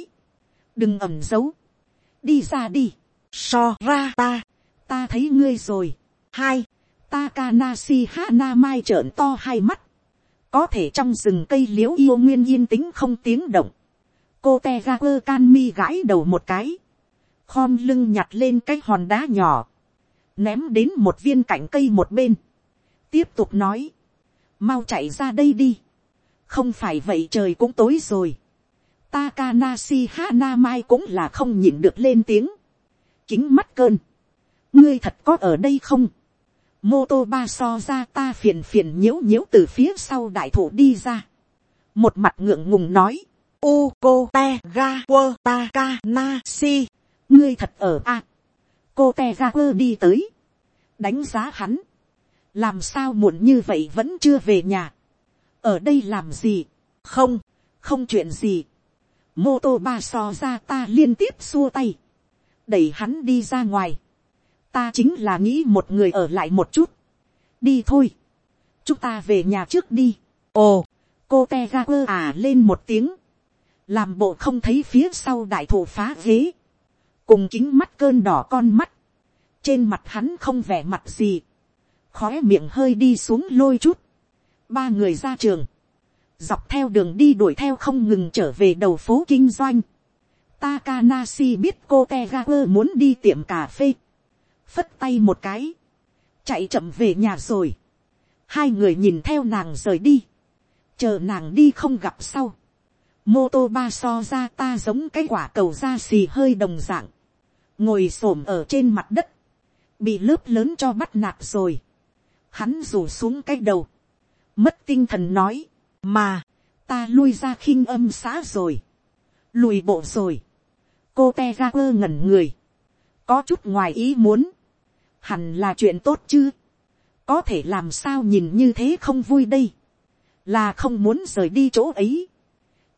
đừng ẩm giấu, đi ra đi, so ra ta, ta thấy ngươi rồi, hai, Takanashi Hana Mai trợn to hai mắt. Có thể trong rừng cây liễu yêu nguyên yên tĩnh không tiếng động. Cô Tegraer Can Mi gãi đầu một cái. Khom lưng nhặt lên cái hòn đá nhỏ. Ném đến một viên cạnh cây một bên. Tiếp tục nói. Mau chạy ra đây đi, không phải vậy trời cũng tối rồi, Takanashi Hanamai cũng là không nhịn được lên tiếng, kính mắt cơn, ngươi thật có ở đây không, mô tô ba so ra ta phiền phiền nhiễu nhiễu từ phía sau đại thủ đi ra, một mặt ngượng ngùng nói, u cô te ga quơ ta ka na si, ngươi thật ở a, cô te ga quơ đi tới, đánh giá hắn, làm sao muộn như vậy vẫn chưa về nhà, ở đây làm gì, không, không chuyện gì, mô tô ba so ra ta liên tiếp xua tay, đẩy hắn đi ra ngoài, ta chính là nghĩ một người ở lại một chút, đi thôi, chúng ta về nhà trước đi, ồ, cô te ga quơ à lên một tiếng, làm bộ không thấy phía sau đại thủ phá ghế, cùng kính mắt cơn đỏ con mắt, trên mặt hắn không vẻ mặt gì, khóe miệng hơi đi xuống lôi chút, ba người ra trường, dọc theo đường đi đuổi theo không ngừng trở về đầu phố kinh doanh. Takanashi biết cô Tegaper muốn đi tiệm cà phê, phất tay một cái, chạy chậm về nhà rồi. Hai người nhìn theo nàng rời đi, chờ nàng đi không gặp sau. Mô tô ba so ra ta giống cái quả cầu da xì hơi đồng dạng, ngồi s ở trên mặt đất, bị lớp lớn cho bắt nạt rồi. Hắn rủ xuống cái đầu, mất tinh thần nói, mà, ta lui ra khinh âm xã rồi, lùi bộ rồi, cô te ga quơ ngẩn người, có chút ngoài ý muốn, hẳn là chuyện tốt chứ, có thể làm sao nhìn như thế không vui đây, là không muốn rời đi chỗ ấy,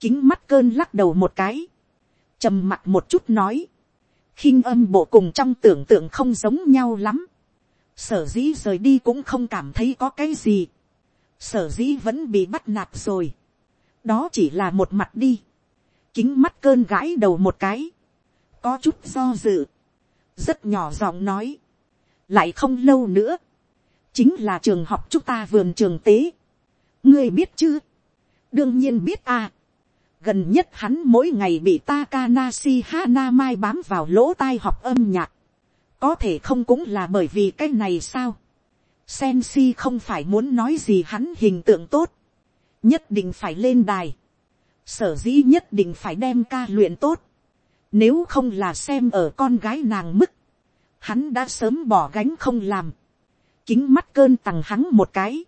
kính mắt cơn lắc đầu một cái, trầm mặt một chút nói, khinh âm bộ cùng trong tưởng tượng không giống nhau lắm, sở dĩ rời đi cũng không cảm thấy có cái gì, sở dĩ vẫn bị bắt nạt rồi, đó chỉ là một mặt đi, kính mắt cơn gãi đầu một cái, có chút do dự, rất nhỏ giọng nói, lại không lâu nữa, chính là trường học chúng ta vườn trường tế, ngươi biết chứ, đương nhiên biết à, gần nhất hắn mỗi ngày bị Takanashi Hanamai bám vào lỗ tai học âm nhạc, có thể không cũng là bởi vì cái này sao. Sensi không phải muốn nói gì hắn hình tượng tốt, nhất định phải lên đài, sở dĩ nhất định phải đem ca luyện tốt, nếu không là xem ở con gái nàng mức, hắn đã sớm bỏ gánh không làm, kính mắt cơn tằng hắn một cái,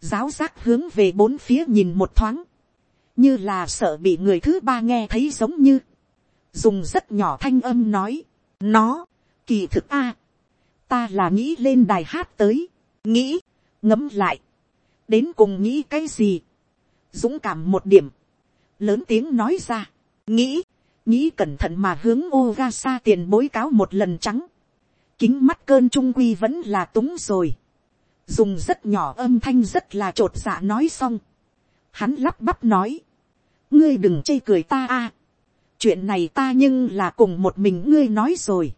giáo giác hướng về bốn phía nhìn một thoáng, như là sợ bị người thứ ba nghe thấy giống như, dùng rất nhỏ thanh âm nói, nó, kỳ thực a, ta là nghĩ lên đài hát tới, nghĩ, ngấm lại, đến cùng nghĩ cái gì, dũng cảm một điểm, lớn tiếng nói ra, nghĩ, nghĩ cẩn thận mà hướng Ogasa tiền bối cáo một lần trắng, kính mắt cơn trung quy vẫn là túng rồi, dùng rất nhỏ âm thanh rất là t r ộ t dạ nói xong, hắn lắp bắp nói, ngươi đừng chê cười ta a, chuyện này ta nhưng là cùng một mình ngươi nói rồi,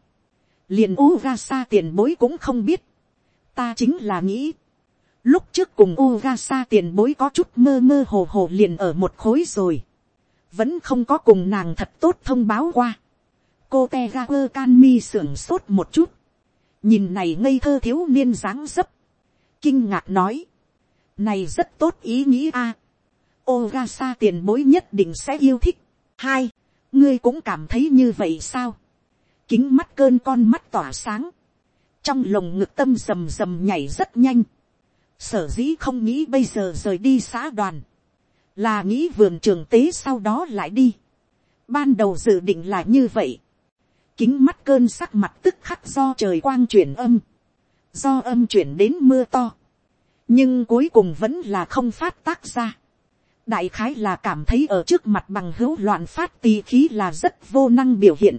liền Ugasa tiền bối cũng không biết, ta chính là nghĩ, lúc trước cùng Ugasa tiền bối có chút mơ mơ hồ hồ liền ở một khối rồi, vẫn không có cùng nàng thật tốt thông báo qua, cô te ga quơ can mi sưởng sốt một chút, nhìn này ngây thơ thiếu niên dáng dấp, kinh ngạc nói, này rất tốt ý nghĩ a. Ogasa tiền bối nhất định sẽ yêu thích. hai, ngươi cũng cảm thấy như vậy sao. kính mắt cơn con mắt tỏa sáng, trong lồng ngực tâm rầm rầm nhảy rất nhanh. sở dĩ không nghĩ bây giờ rời đi xã đoàn, là nghĩ vườn trường tế sau đó lại đi. ban đầu dự định là như vậy. kính mắt cơn sắc mặt tức khắc do trời quang chuyển âm do âm chuyển đến mưa to, nhưng cuối cùng vẫn là không phát tác ra đại khái là cảm thấy ở trước mặt bằng hữu loạn phát tì khí là rất vô năng biểu hiện.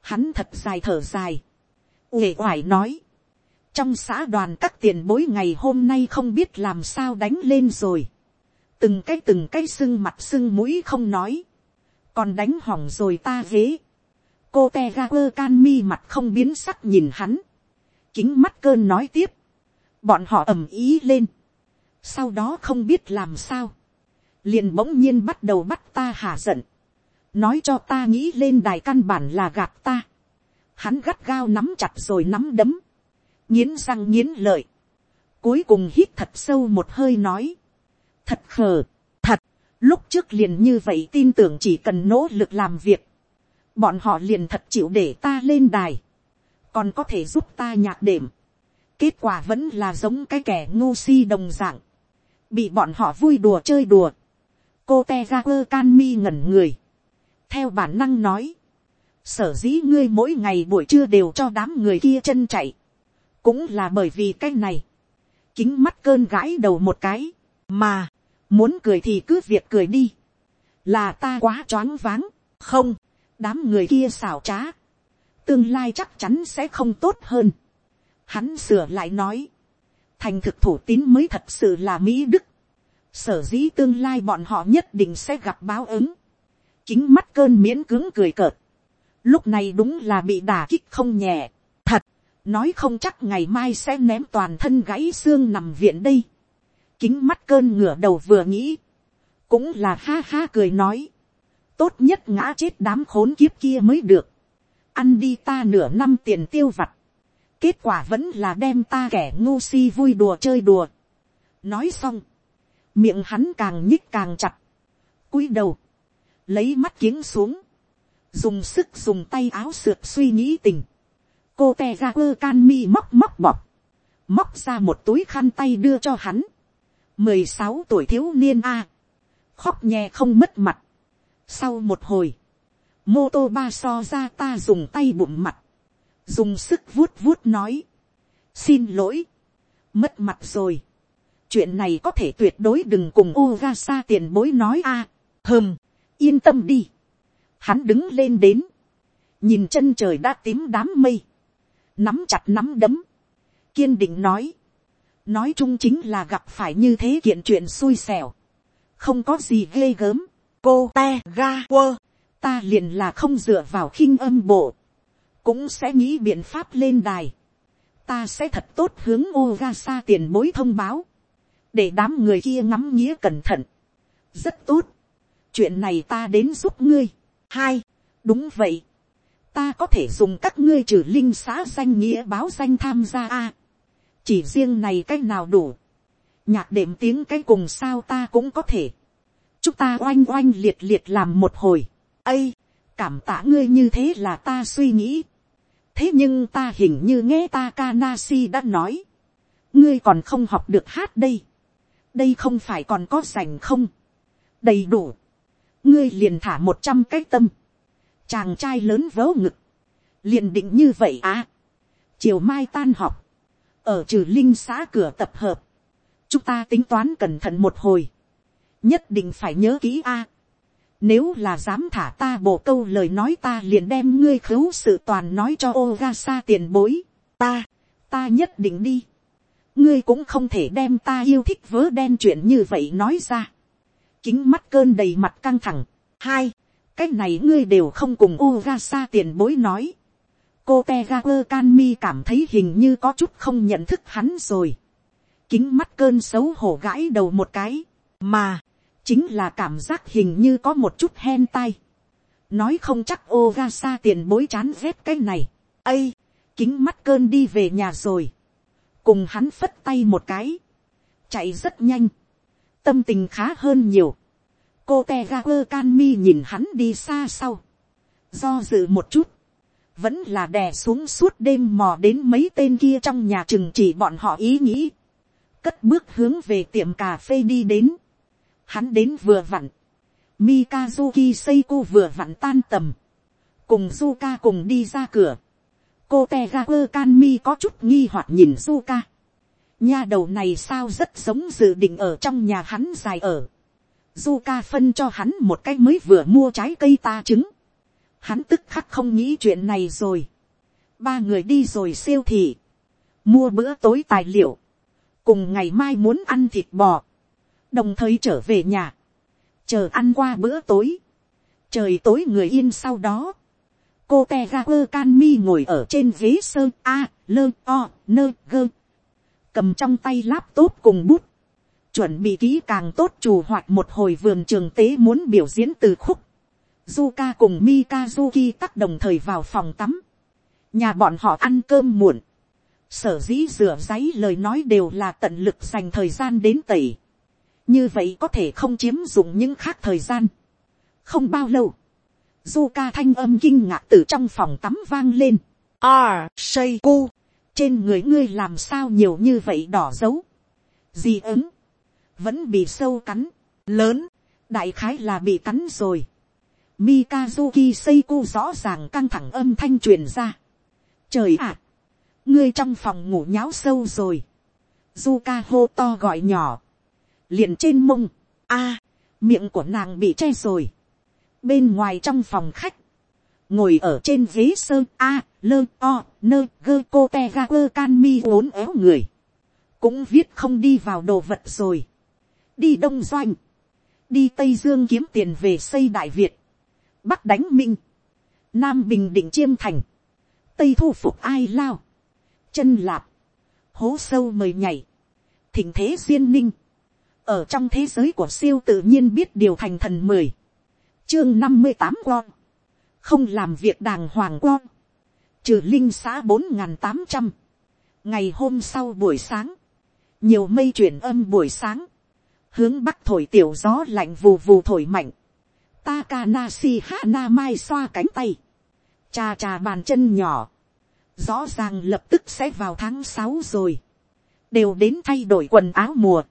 hắn thật dài thở dài. uể oải nói. trong xã đoàn các tiền bối ngày hôm nay không biết làm sao đánh lên rồi. từng cái từng cái sưng mặt sưng mũi không nói. còn đánh hỏng rồi ta ghế. cô te ga quơ can mi mặt không biến sắc nhìn hắn kính mắt cơn nói tiếp, bọn họ ầm ý lên, sau đó không biết làm sao, liền bỗng nhiên bắt đầu bắt ta hạ giận, nói cho ta nghĩ lên đài căn bản là gạt ta, hắn gắt gao nắm chặt rồi nắm đấm, nghiến răng nghiến lợi, cuối cùng hít thật sâu một hơi nói, thật khờ, thật, lúc trước liền như vậy tin tưởng chỉ cần nỗ lực làm việc, bọn họ liền thật chịu để ta lên đài, còn có thể giúp ta nhạc đệm. kết quả vẫn là giống cái kẻ ngu si đồng dạng, bị bọn họ vui đùa chơi đùa cô te ra quơ can mi ngẩn người, theo bản năng nói, sở dĩ ngươi mỗi ngày buổi trưa đều cho đám người kia chân chạy, cũng là bởi vì cái này, kính mắt cơn gãi đầu một cái, mà, muốn cười thì cứ việc cười đi, là ta quá choáng váng, không, đám người kia xảo trá, tương lai chắc chắn sẽ không tốt hơn. Hắn sửa lại nói, thành thực thủ tín mới thật sự là mỹ đức. Sở dĩ tương lai bọn họ nhất định sẽ gặp báo ứng. Kính mắt cơn miễn cứng cười cợt. Lúc này đúng là bị đả kích không nhẹ. Thật, nói không chắc ngày mai sẽ ném toàn thân gãy xương nằm viện đây. Kính mắt cơn ngửa đầu vừa nghĩ. Cũng là ha ha cười nói. Tốt nhất ngã chết đám khốn kiếp kia mới được ăn đi ta nửa năm tiền tiêu vặt, kết quả vẫn là đem ta kẻ ngu si vui đùa chơi đùa. nói xong, miệng hắn càng nhích càng chặt, cúi đầu, lấy mắt kiếng xuống, dùng sức dùng tay áo sượt suy nghĩ tình, cô te ra quơ can mi móc móc bọc, móc ra một túi khăn tay đưa cho hắn, mười sáu tuổi thiếu niên a, khóc nhè không mất mặt, sau một hồi, mô tô ba so ra ta dùng tay bụng mặt, dùng sức vuốt vuốt nói, xin lỗi, mất mặt rồi, chuyện này có thể tuyệt đối đừng cùng Ugasa tiền bối nói a, à, hơm, yên tâm đi, hắn đứng lên đến, nhìn chân trời đã tím đám mây, nắm chặt nắm đấm, kiên định nói, nói chung chính là gặp phải như thế kiện chuyện xui xẻo, không có gì ghê gớm, cô te ga quơ, ta liền là không dựa vào khinh âm bộ, cũng sẽ nghĩ biện pháp lên đài. ta sẽ thật tốt hướng Ugasa tiền bối thông báo, để đám người kia ngắm nghĩa cẩn thận. rất tốt, chuyện này ta đến giúp ngươi. hai, đúng vậy, ta có thể dùng các ngươi trừ linh xã danh nghĩa báo danh tham gia a. chỉ riêng này c á c h nào đủ, nhạc đệm tiếng cái cùng sao ta cũng có thể. chúng ta oanh oanh liệt liệt làm một hồi ây, cảm tạ ngươi như thế là ta suy nghĩ. thế nhưng ta hình như nghe ta kanasi đã nói, ngươi còn không học được hát đây, đây không phải còn có sành không, đầy đủ, ngươi liền thả một trăm cái tâm, chàng trai lớn vớ ngực, liền định như vậy à, chiều mai tan học, ở trừ linh xã cửa tập hợp, chúng ta tính toán cẩn thận một hồi, nhất định phải nhớ kỹ a, nếu là dám thả ta bộ câu lời nói ta liền đem ngươi khứu sự toàn nói cho Ogasa tiền bối. Ta, ta nhất định đi. Ngươi cũng không thể đem ta yêu thích vớ đen chuyện như vậy nói ra. Kính mắt cơn đầy mặt căng thẳng. Hai, cái này ngươi đều không cùng Ogasa tiền bối nói. Cô Tegaper Canmi cảm thấy hình như có chút không nhận thức hắn rồi. Kính mắt cơn xấu hổ gãi đầu một cái. Mà chính là cảm giác hình như có một chút hen tay. nói không chắc ô sa tiền bối chán ghét cái này. ây, kính mắt cơn đi về nhà rồi cùng hắn phất tay một cái. chạy rất nhanh. tâm tình khá hơn nhiều. cô te ga quơ can mi nhìn hắn đi xa sau. do dự một chút. vẫn là đè xuống suốt đêm mò đến mấy tên kia trong nhà chừng chỉ bọn họ ý nghĩ. cất bước hướng về tiệm cà phê đi đến hắn đến vừa vặn, Mikazuki Seiko vừa vặn tan tầm, cùng Zuka cùng đi ra cửa, cô Tegaper Kanmi có chút nghi hoặc nhìn Zuka, nha đầu này sao rất giống dự định ở trong nhà hắn dài ở, Zuka phân cho hắn một cái mới vừa mua trái cây ta trứng, hắn tức khắc không nghĩ chuyện này rồi, ba người đi rồi siêu thị, mua bữa tối tài liệu, cùng ngày mai muốn ăn thịt bò, đồng thời trở về nhà, chờ ăn qua bữa tối, trời tối người yên sau đó, cô te ra quơ can mi ngồi ở trên ghế sơ a lơ o nơ gơ, cầm trong tay laptop cùng bút, chuẩn bị kỹ càng tốt chủ hoạt một hồi vườn trường tế muốn biểu diễn từ khúc, Zuka cùng Mikazuki tắc đồng thời vào phòng tắm. Nhà bọn họ ăn cơm muộn. Sở dĩ rửa giấy lời nói đều là tận lực dành thời gian đến tẩy như vậy có thể không chiếm dụng những khác thời gian. không bao lâu, du ca thanh âm kinh ngạc từ trong phòng tắm vang lên. R, say cu, trên người ngươi làm sao nhiều như vậy đỏ dấu. Di ứng, vẫn bị sâu cắn, lớn, đại khái là bị cắn rồi. Mikazuki Seiko rõ ràng căng thẳng âm thanh truyền ra. Trời ạ! ngươi trong phòng ngủ nháo sâu rồi. Zuka hô to gọi nhỏ liền trên mông, a, miệng của nàng bị che rồi, bên ngoài trong phòng khách, ngồi ở trên ghế sơ a, lơ o, nơ gơ cô te ga quơ can mi uốn éo người, cũng viết không đi vào đồ vật rồi, đi đông doanh, đi tây dương kiếm tiền về xây đại việt, bắc đánh minh, nam bình định chiêm thành, tây thu phục ai lao, chân lạp, hố sâu mời nhảy, thỉnh thế duyên ninh, ở trong thế giới của siêu tự nhiên biết điều thành thần mười, chương năm mươi tám quang, không làm việc đàng hoàng quang, trừ linh xã bốn n g h n tám trăm, ngày hôm sau buổi sáng, nhiều mây chuyển âm buổi sáng, hướng bắc thổi tiểu gió lạnh vù vù thổi mạnh, Takanashi Hana Mai xoa cánh tay. Cha cha bàn chân nhỏ. Rõ ràng lập tức sẽ vào tháng sáu rồi. Đều đến thay đổi quần áo mùa.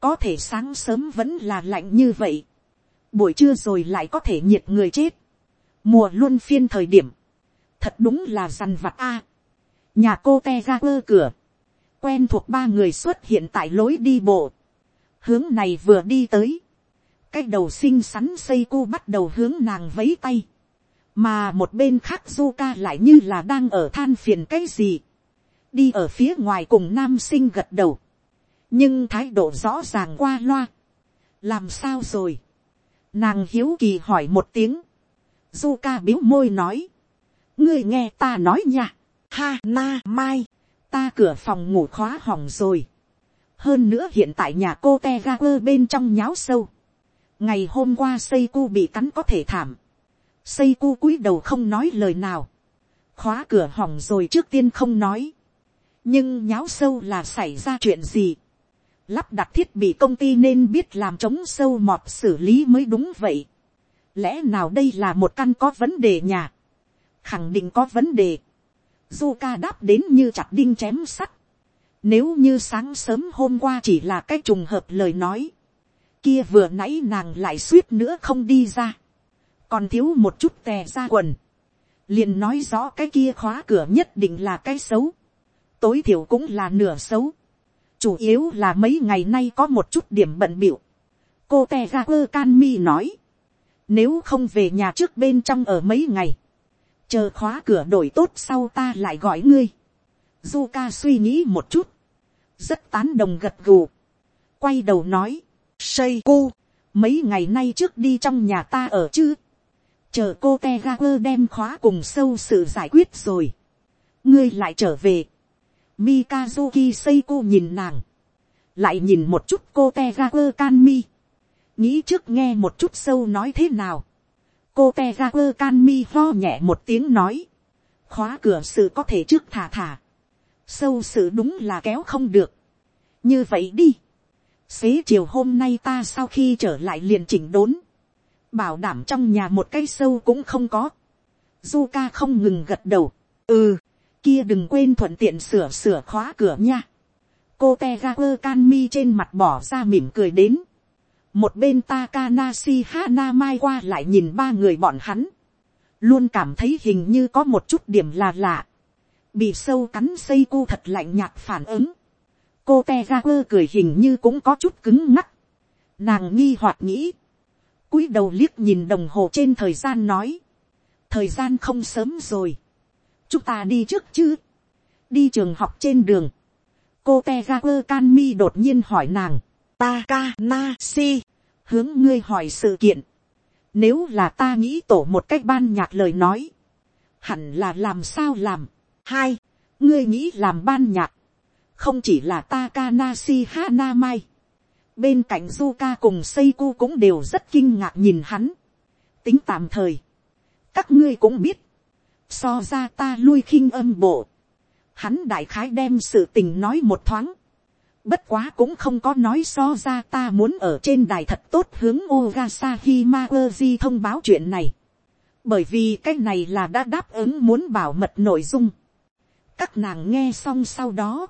Có thể sáng sớm vẫn là lạnh như vậy, buổi trưa rồi lại có thể nhiệt người chết, mùa luôn phiên thời điểm, thật đúng là dằn vặt a, nhà cô te ra quơ cửa, quen thuộc ba người xuất hiện tại lối đi bộ, hướng này vừa đi tới, cái đầu xinh xắn xây cu bắt đầu hướng nàng vấy tay, mà một bên khác du ca lại như là đang ở than phiền cái gì, đi ở phía ngoài cùng nam sinh gật đầu, nhưng thái độ rõ ràng qua loa. làm sao rồi nàng hiếu kỳ hỏi một tiếng. du ca biếu môi nói. ngươi nghe ta nói nha. ha, na, mai. ta cửa phòng ngủ khóa hỏng rồi. hơn nữa hiện tại nhà cô te ga quơ bên trong nháo sâu. ngày hôm qua xây cu bị cắn có thể thảm. xây cu cúi đầu không nói lời nào. khóa cửa hỏng rồi trước tiên không nói. nhưng nháo sâu là xảy ra chuyện gì lắp đặt thiết bị công ty nên biết làm chống sâu mọt xử lý mới đúng vậy. lẽ nào đây là một căn có vấn đề nhà. khẳng định có vấn đề. zuka đáp đến như chặt đinh chém sắt. Nếu như sáng sớm hôm qua chỉ là cái trùng hợp lời nói. Kia vừa nãy nàng lại suýt nữa không đi ra. Còn thiếu một chút tè ra quần. Liền nói rõ cái kia khóa cửa nhất định là cái xấu. Tối thiểu cũng là nửa xấu. Chủ yếu là mấy ngày nay có một chút điểm bận biểu. Cô te ra quơ can mi nói. Nếu không về nhà trước bên trong ở mấy ngày. Chờ khóa cửa đổi tốt sau ta lại gọi ngươi. Zuka suy nghĩ một chút. Rất tán đồng gật gù. Quay đầu nói. Xây cô. Mấy ngày nay trước đi trong nhà ta ở chứ. Chờ cô Tegaper đem khóa cùng sâu sự giải quyết rồi. Ngươi lại trở về. Mikazuki Seiko nhìn nàng. Lại nhìn một chút cô Tegaku Kanmi. Nghĩ trước nghe một chút sâu nói thế nào. Cô Tegaku Kanmi ho nhẹ một tiếng nói. Khóa cửa sự có thể trước thả thả sâu sự đúng là kéo không được. như vậy đi. xế chiều hôm nay ta sau khi trở lại liền chỉnh đốn. bảo đảm trong nhà một cái sâu cũng không có. Zuka không ngừng gật đầu. ừ, kia đừng quên thuận tiện sửa sửa khóa cửa nha. cô te ga quơ can mi trên mặt bỏ ra mỉm cười đến. một bên Takanashi Hana mai qua lại nhìn ba người bọn hắn. luôn cảm thấy hình như có một chút điểm là lạ bị sâu cắn xây cu thật lạnh nhạt phản ứng. cô te ga quơ cười hình như cũng có chút cứng ngắc. nàng nghi hoặc nghĩ. cúi đầu liếc nhìn đồng hồ trên thời gian nói. thời gian không sớm rồi chúng ta đi trước chứ. đi trường học trên đường. cô te ga quơ can mi đột nhiên hỏi nàng. ta ka na si. hướng ngươi hỏi sự kiện. nếu là ta nghĩ tổ một cách ban nhạc lời nói. hẳn là làm sao làm hai, ngươi nghĩ làm ban nhạc, không chỉ là Takanashi Hanamai. Bên cạnh Zuka cùng Seiko cũng đều rất kinh ngạc nhìn hắn. Tính tạm thời. Các ngươi cũng biết. So ra ta lui khinh âm bộ. Hắn đại khái đem sự tình nói một thoáng. Bất quá cũng không có nói so ra ta muốn ở trên đài thật tốt hướng Ogasaki Magoji thông báo chuyện này. Bởi vì cái này là đã đáp ứng muốn bảo mật nội dung các nàng nghe xong sau đó,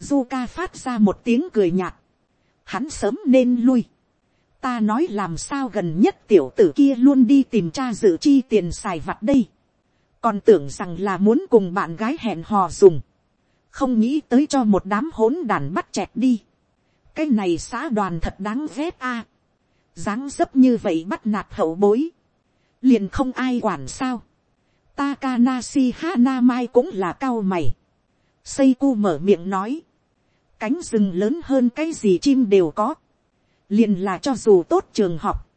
Zuka phát ra một tiếng cười nhạt, hắn sớm nên lui, ta nói làm sao gần nhất tiểu tử kia luôn đi tìm cha dự chi tiền xài vặt đây, còn tưởng rằng là muốn cùng bạn gái hẹn hò dùng, không nghĩ tới cho một đám hỗn đàn bắt chẹt đi, cái này xã đoàn thật đáng ghét a, dáng dấp như vậy bắt nạt hậu bối, liền không ai quản sao, Takanashi Hanamai cũng là cao mày. Seiku mở miệng nói. Cánh rừng lớn hơn cái gì chim đều có. Liền là cho dù tốt trường học.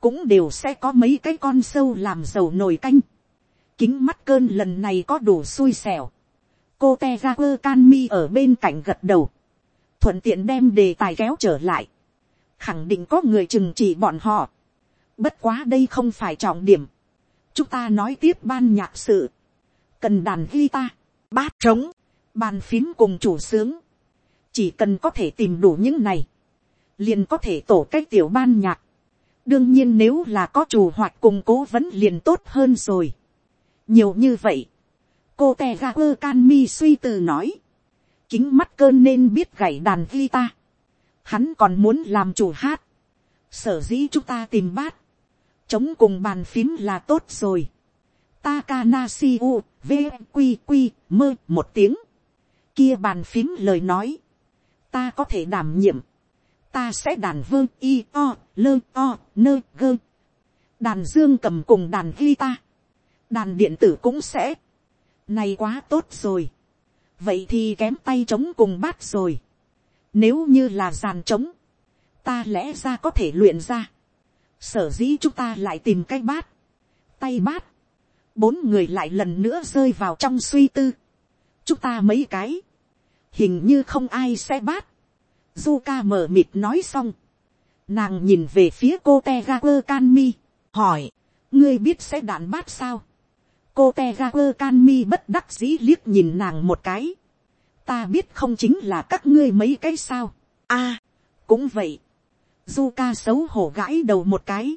Cũng đều sẽ có mấy cái con sâu làm dầu nồi canh. Kính mắt cơn lần này có đủ xui xẻo. Cô teager can mi ở bên cạnh gật đầu. Thuận tiện đem đề tài kéo trở lại. Khẳng định có người chừng trị bọn họ. Bất quá đây không phải trọng điểm chúng ta nói tiếp ban nhạc sự, cần đàn guitar, bát trống, bàn phím cùng chủ sướng, chỉ cần có thể tìm đủ những này, liền có thể tổ cái tiểu ban nhạc. đương nhiên nếu là có chủ hoạt cùng cố vấn liền tốt hơn rồi nhiều như vậy, cô te ga quơ can mi suy từ nói, kính mắt cơn nên biết gảy đàn guitar, hắn còn muốn làm chủ hát, sở dĩ chúng ta tìm bát, chống cùng bàn phím là tốt rồi. Takanashi u, v, q q mơ một tiếng. Kia bàn phím lời nói. Ta có thể đảm nhiệm. Ta sẽ đàn vơ I o, lơ o, nơ gơ. Đàn dương cầm cùng đàn guitar. Đàn điện tử cũng sẽ. Này quá tốt rồi. Vậy thì kém tay trống cùng bát rồi. Nếu như là giàn trống. Ta lẽ ra có thể luyện ra sở dĩ chúng ta lại tìm cái bát, tay bát, bốn người lại lần nữa rơi vào trong suy tư, chúng ta mấy cái, hình như không ai sẽ bát, du ca mở mịt nói xong, nàng nhìn về phía cô te ga quơ can mi, hỏi, ngươi biết sẽ đạn bát sao, cô te ra quơ can mi bất đắc dĩ liếc nhìn nàng một cái, ta biết không chính là các ngươi mấy cái sao, a, cũng vậy, du ca xấu hổ gãi đầu một cái,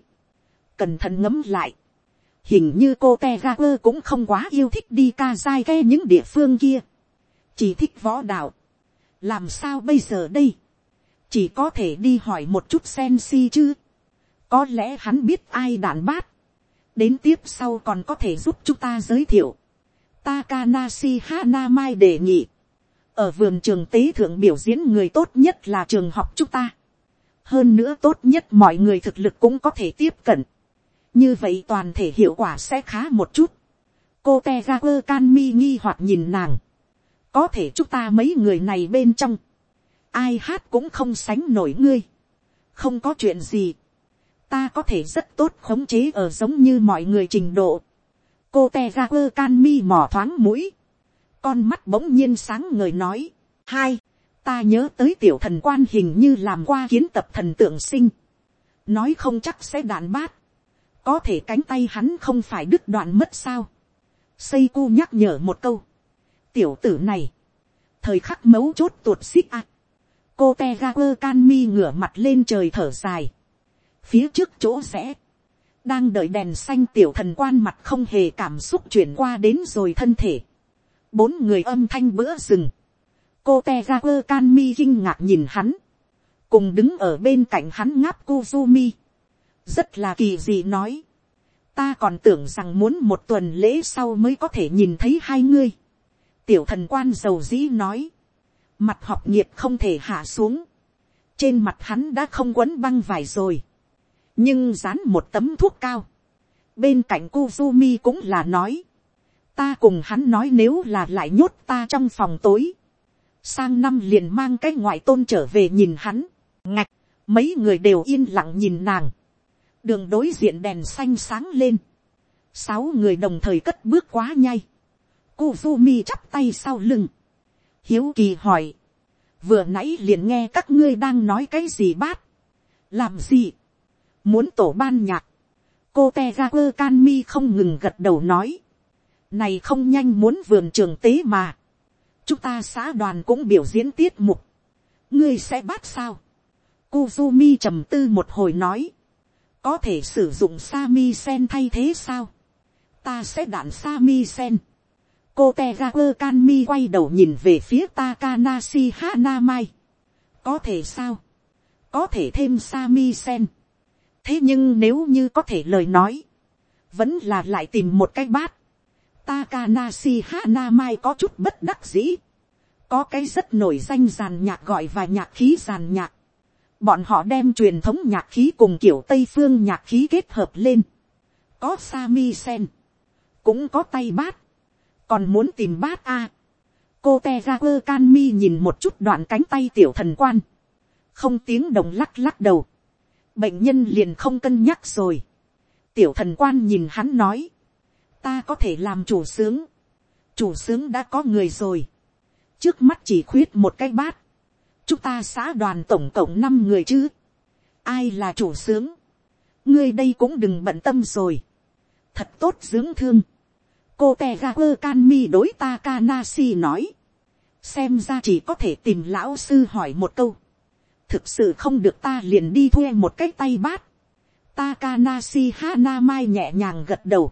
cẩn thận ngấm lại, hình như cô te ra quơ cũng không quá yêu thích đi ca dai ghe những địa phương kia, chỉ thích võ đạo, làm sao bây giờ đây, chỉ có thể đi hỏi một chút sen si chứ, có lẽ hắn biết ai đàn bát, đến tiếp sau còn có thể giúp chúng ta giới thiệu, Takanashi Hanamai đề nghị, ở vườn trường tế thượng biểu diễn người tốt nhất là trường học chúng ta, hơn nữa tốt nhất mọi người thực lực cũng có thể tiếp cận, như vậy toàn thể hiệu quả sẽ khá một chút, cô Tegaku Kanmi nghi hoặc nhìn nàng, có thể chúng ta mấy người này bên trong, ai hát cũng không sánh nổi ngươi, không có chuyện gì, ta có thể rất tốt khống chế ở giống như mọi người trình độ, cô te ga quơ can mi mò thoáng mũi, con mắt bỗng nhiên sáng người nói, hai, ta nhớ tới tiểu thần quan hình như làm qua kiến tập thần tượng sinh, nói không chắc sẽ đạn bát, có thể cánh tay hắn không phải đứt đoạn mất sao, xây cu nhắc nhở một câu, tiểu tử này, thời khắc mấu chốt tuột xích ạ, cô te ga quơ can mi ngửa mặt lên trời thở dài, phía trước chỗ rẽ, đang đợi đèn xanh tiểu thần quan mặt không hề cảm xúc chuyển qua đến rồi thân thể, bốn người âm thanh bữa rừng, cô te ra quơ can mi kinh ngạc nhìn hắn, cùng đứng ở bên cạnh hắn ngáp Kuzumi, rất là kỳ dị nói, ta còn tưởng rằng muốn một tuần lễ sau mới có thể nhìn thấy hai ngươi, tiểu thần quan giàu dĩ nói, mặt học nghiệp không thể hạ xuống, trên mặt hắn đã không quấn băng vải rồi, nhưng dán một tấm thuốc cao, bên cạnh Kuzumi cũng là nói, ta cùng hắn nói nếu là lại nhốt ta trong phòng tối, sang năm liền mang cái ngoại tôn trở về nhìn hắn, ngạch, mấy người đều yên lặng nhìn nàng, đường đối diện đèn xanh sáng lên, sáu người đồng thời cất bước quá nhai, Kuzumi chắp tay sau lưng, hiếu kỳ hỏi, vừa nãy liền nghe các ngươi đang nói cái gì bát, làm gì, muốn tổ ban nhạc, cô te ra quơ can mi không ngừng gật đầu nói, này không nhanh muốn vườn trường tế mà, chúng ta xã đoàn cũng biểu diễn tiết mục, ngươi sẽ bắt sao, Kuzumi trầm tư một hồi nói, có thể sử dụng Sami sen thay thế sao, ta sẽ đạn Sami sen, cô te ga quơ can mi quay đầu nhìn về phía Takanashi Hanamai, có thể sao, có thể thêm Sami sen, thế nhưng nếu như có thể lời nói, vẫn là lại tìm một cái bát. Takanashi Hanamai có chút bất đắc dĩ. Có cái rất nổi danh giàn nhạc gọi và nhạc khí giàn nhạc. Bọn họ đem truyền thống nhạc khí cùng kiểu Tây phương nhạc khí kết hợp lên. Có Sami Sen. Cũng có tay bát. Còn muốn tìm bát A. Cô Tegaku Kanmi nhìn một chút đoạn cánh tay tiểu thần quan. Không tiếng đồng lắc lắc đầu bệnh nhân liền không cân nhắc rồi. tiểu thần quan nhìn hắn nói, ta có thể làm chủ sướng, chủ sướng đã có người rồi, trước mắt chỉ khuyết một cái bát, chúng ta xã đoàn tổng cộng năm người chứ, ai là chủ sướng, ngươi đây cũng đừng bận tâm rồi, thật tốt dưỡng thương, cô te ga quơ can mi đối ta Kanasi nói, xem ra chỉ có thể tìm lão sư hỏi một câu, thực sự không được ta liền đi thuê một cái tay bát. Takanashi Hanamai nhẹ nhàng gật đầu.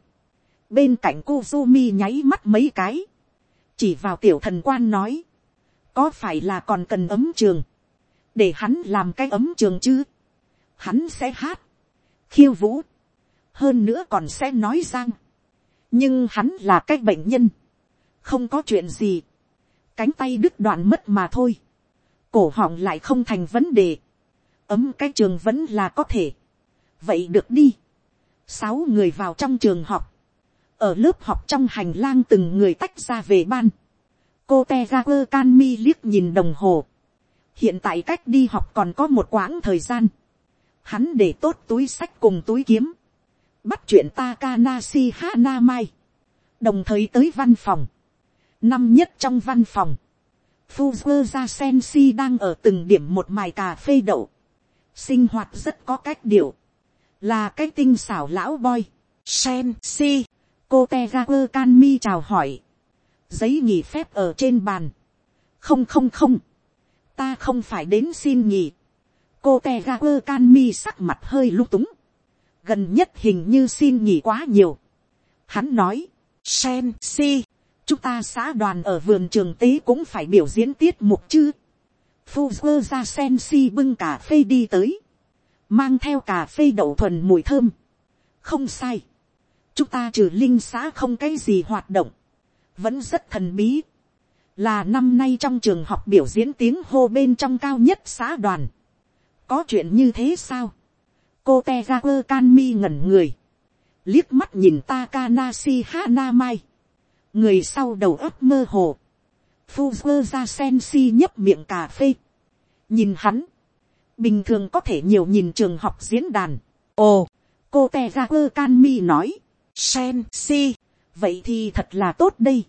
Bên cạnh Kuzumi nháy mắt mấy cái. Chỉ vào tiểu thần quan nói. Có phải là còn cần ấm trường. Để hắn làm cái ấm trường chứ. Hắn sẽ hát. Khiêu vũ. Hơn nữa còn sẽ nói rằng. Nhưng hắn là cái bệnh nhân. Không có chuyện gì. Cánh tay đứt đoạn mất mà thôi cổ họng lại không thành vấn đề, ấm cái trường vẫn là có thể, vậy được đi, sáu người vào trong trường học, ở lớp học trong hành lang từng người tách ra về ban, cô te ga quơ can mi liếc nhìn đồng hồ, hiện tại cách đi học còn có một quãng thời gian, hắn để tốt túi sách cùng túi kiếm, bắt chuyện Takanashi Hanamai, đồng thời tới văn phòng, năm nhất trong văn phòng, Fuzzer ra Sensi đang ở từng điểm một mài cà phê đậu. Sinh hoạt rất có cách điệu. Là cái tinh xảo lão boy. Sensi. Cô Tegaku Canmi chào hỏi. Giấy nghỉ phép ở trên bàn. Không không không. Ta không phải đến xin nghỉ. Cô Tegaku Canmi sắc mặt hơi lung túng. Gần nhất hình như xin nghỉ quá nhiều. Hắn nói. Sensi chúng ta xã đoàn ở vườn trường tế cũng phải biểu diễn tiết mục chứ. Fuzzer ra sen si bưng cà phê đi tới. Mang theo cà phê đậu thuần mùi thơm. Không sai. Chúng ta trừ linh xã không cái gì hoạt động. Vẫn rất thần bí. Là năm nay trong trường học biểu diễn tiếng hô bên trong cao nhất xã đoàn. Có chuyện như thế sao? Cô Tegaku Kanmi ngẩn người. Liếc mắt nhìn Takanashi Hanamai. Người sau đầu ấp mơ hồ Fuzzer ra sen si nhấp miệng cà phê. Nhìn hắn. Bình thường có thể nhiều nhìn trường học diễn đàn. Ồ, cô te ra quơ can mi nói. Sen si. Vậy thì thật là tốt đây.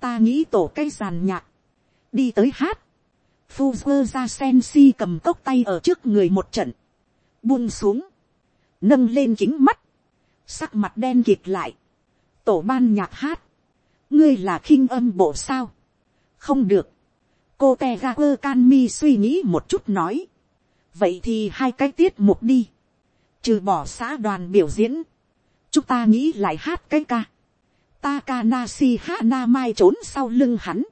Ta nghĩ tổ cây giàn nhạc. Đi tới hát. Fuzzer ra sen si cầm cốc tay ở trước người một trận. Buông xuống. Nâng lên kính mắt. Sắc mặt đen kịt lại. Tổ ban nhạc hát. Ngươi là khinh âm bộ sao không được. cô te ga quơ can mi suy nghĩ một chút nói. vậy thì hai cái tiết mục đi. trừ bỏ xã đoàn biểu diễn. chúng ta nghĩ lại hát cái ca. Takanashi Hana Mai trốn sau lưng hắn.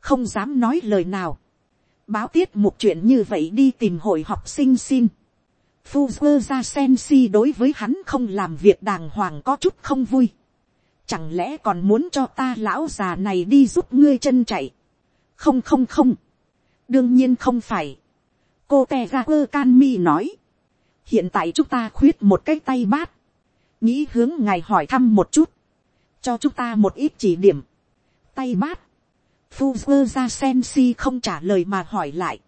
Không dám nói lời nào. Báo tiết mục chuyện như vậy đi tìm hội học sinh xin. Fuzua Sensi đối với hắn không làm việc đàng hoàng có chút không vui. Chẳng lẽ còn muốn cho ta lão già này đi giúp ngươi chân chạy? Không không không, đương nhiên không phải. cô te ra quơ can mi nói, hiện tại chúng ta khuyết một cái tay bát, nghĩ hướng ngài hỏi thăm một chút, cho chúng ta một ít chỉ điểm, tay bát, Fuzzer ra sen si không trả lời mà hỏi lại,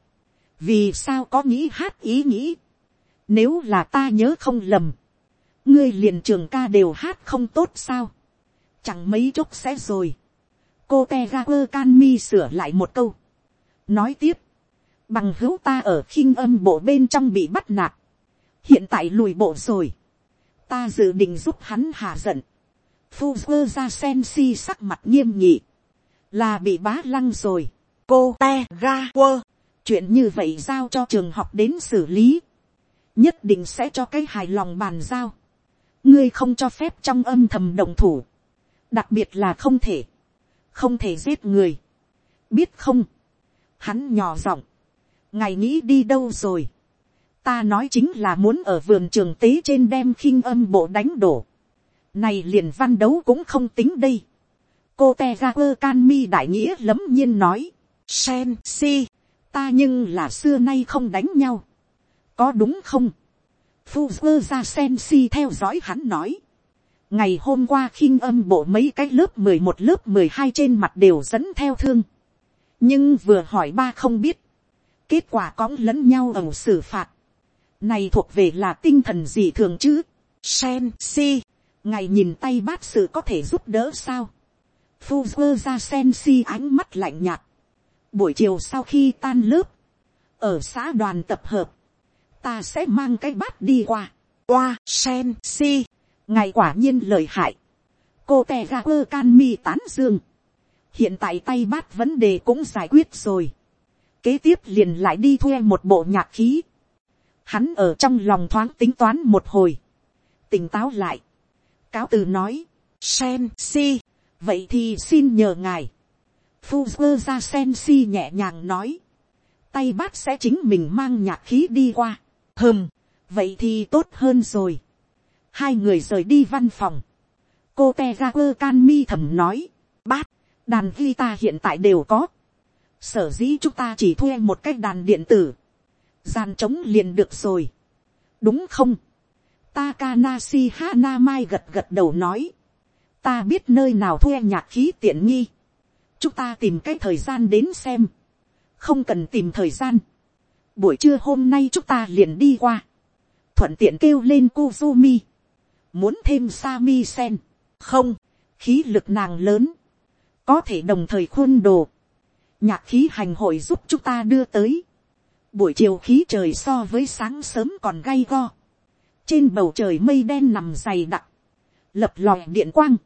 vì sao có nghĩ hát ý nghĩ, nếu là ta nhớ không lầm, ngươi liền trường ca đều hát không tốt sao, chẳng mấy chốc sẽ rồi, cô te ga quơ can mi sửa lại một câu. nói tiếp, bằng hữu ta ở khinh âm bộ bên trong bị bắt nạt, hiện tại lùi bộ rồi, ta dự định giúp hắn hạ giận, phu quơ ra sen si sắc mặt nghiêm nhị, là bị bá lăng rồi, cô te ga quơ, chuyện như vậy giao cho trường học đến xử lý, nhất định sẽ cho cái hài lòng bàn giao, ngươi không cho phép trong âm thầm đồng thủ, đặc biệt là không thể, không thể giết người, biết không, hắn nhỏ giọng, ngài nghĩ đi đâu rồi, ta nói chính là muốn ở vườn trường tế trên đem khinh âm bộ đánh đổ, này liền văn đấu cũng không tính đây, cô te ra quơ can mi đại nghĩa lấm nhiên nói, sen si, ta nhưng là xưa nay không đánh nhau, có đúng không, phu quơ ra sen si theo dõi hắn nói, ngày hôm qua khinh âm bộ mấy cái lớp mười một, lớp mười hai trên mặt đều dẫn theo thương. nhưng vừa hỏi ba không biết. kết quả cõng lẫn nhau ẩu xử phạt. này thuộc về là tinh thần gì thường chứ. sen si. ngày nhìn tay bát sự có thể giúp đỡ sao. phu quơ ra sen si ánh mắt lạnh nhạt. buổi chiều sau khi tan lớp. ở xã đoàn tập hợp. ta sẽ mang cái bát đi qua. qua sen si ngài quả nhiên lời hại, cô tè ga quơ can mi tán dương, hiện tại tay bát vấn đề cũng giải quyết rồi, kế tiếp liền lại đi thuê một bộ nhạc khí, hắn ở trong lòng thoáng tính toán một hồi, tỉnh táo lại, cáo từ nói, sen si, vậy thì xin nhờ ngài, Fuzzer ra sen si nhẹ nhàng nói, tay bát sẽ chính mình mang nhạc khí đi qua, hừm, vậy thì tốt hơn rồi, hai người rời đi văn phòng, cô te ra quơ can mi thầm nói, bát, đàn guitar hiện tại đều có, sở dĩ chúng ta chỉ thuê một cái đàn điện tử, gian trống liền được rồi, đúng không, Takanashi Hanamai gật gật đầu nói, ta biết nơi nào thuê nhạc khí tiện nghi, chúng ta tìm cái thời gian đến xem, không cần tìm thời gian, buổi trưa hôm nay chúng ta liền đi qua, thuận tiện kêu lên Kuzumi, muốn thêm Sami sen, không, khí lực nàng lớn, có thể đồng thời khuôn đồ, nhạc khí hành hội giúp chúng ta đưa tới, buổi chiều khí trời so với sáng sớm còn gay go, trên bầu trời mây đen nằm dày đặc, lập lòi điện quang,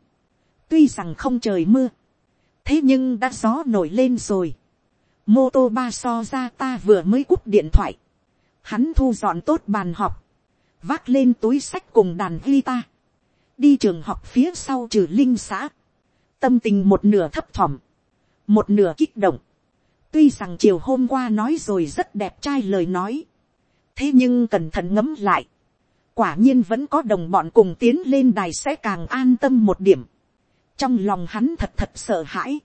tuy rằng không trời mưa, thế nhưng đã gió nổi lên rồi, mô tô ba so ra ta vừa mới cúp điện thoại, hắn thu dọn tốt bàn họp, vác lên túi sách cùng đàn guitar, đi trường học phía sau trừ linh xã, tâm tình một nửa thấp thỏm, một nửa kích động, tuy rằng chiều hôm qua nói rồi rất đẹp trai lời nói, thế nhưng cẩn thận ngấm lại, quả nhiên vẫn có đồng bọn cùng tiến lên đài sẽ càng an tâm một điểm, trong lòng hắn thật thật sợ hãi,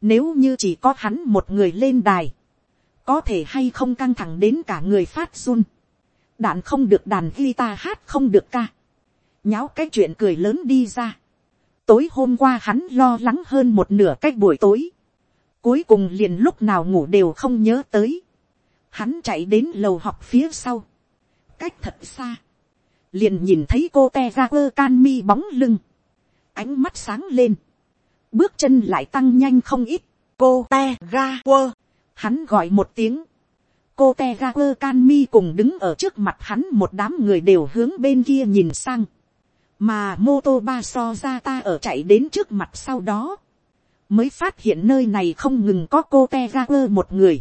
nếu như chỉ có hắn một người lên đài, có thể hay không căng thẳng đến cả người phát run, đạn không được đàn guitar hát không được ca, nháo cái chuyện cười lớn đi ra. tối hôm qua hắn lo lắng hơn một nửa cách buổi tối, cuối cùng liền lúc nào ngủ đều không nhớ tới, hắn chạy đến lầu học phía sau, cách thật xa, liền nhìn thấy cô te ra quơ can mi bóng lưng, ánh mắt sáng lên, bước chân lại tăng nhanh không ít, cô te ra quơ, hắn gọi một tiếng, cô te ga quơ can mi cùng đứng ở trước mặt hắn một đám người đều hướng bên kia nhìn sang, mà mô tô ba so ra ta ở chạy đến trước mặt sau đó, mới phát hiện nơi này không ngừng có cô te ga quơ một người,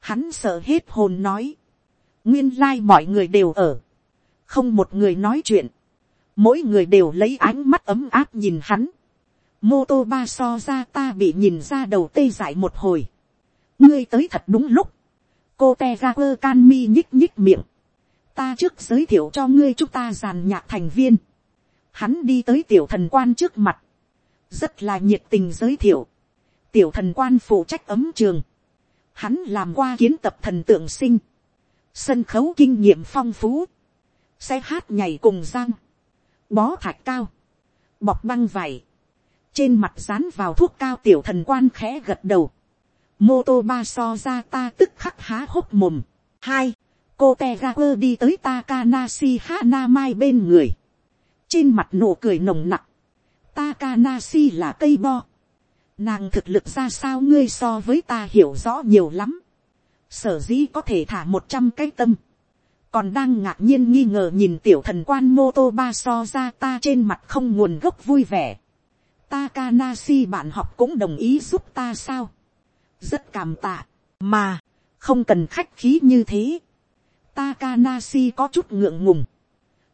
hắn sợ hết hồn nói, nguyên lai、like、mọi người đều ở, không một người nói chuyện, mỗi người đều lấy ánh mắt ấm áp nhìn hắn, mô tô ba so ra ta bị nhìn ra đầu tê dại một hồi, ngươi tới thật đúng lúc, cô te ra quơ can mi nhích nhích miệng, ta trước giới thiệu cho ngươi chúng ta giàn nhạc thành viên, hắn đi tới tiểu thần quan trước mặt, rất là nhiệt tình giới thiệu, tiểu thần quan phụ trách ấm trường, hắn làm qua kiến tập thần tượng sinh, sân khấu kinh nghiệm phong phú, xe hát nhảy cùng giang, bó thạch cao, bọc băng vải, trên mặt dán vào thuốc cao tiểu thần quan khẽ gật đầu, mô tô ba so ra ta tức khắc há hốc mồm, hai, cô te ga quơ đi tới Takanashi Hana Mai bên người. Trên mặt nụ cười nồng nặc. Takanashi là cây bo. Nàng thực lực ra sao ngươi so với ta hiểu rõ nhiều lắm. Sở dĩ có thể thả một trăm cái tâm. Còn đang ngạc nhiên nghi ngờ nhìn tiểu thần quan mô tô ba so ra ta trên mặt không nguồn gốc vui vẻ. Takanashi bạn học cũng đồng ý giúp ta sao? Rất cảm tạ. Mà, không cần khách khí như thế. Takanashi có chút ngượng ngùng.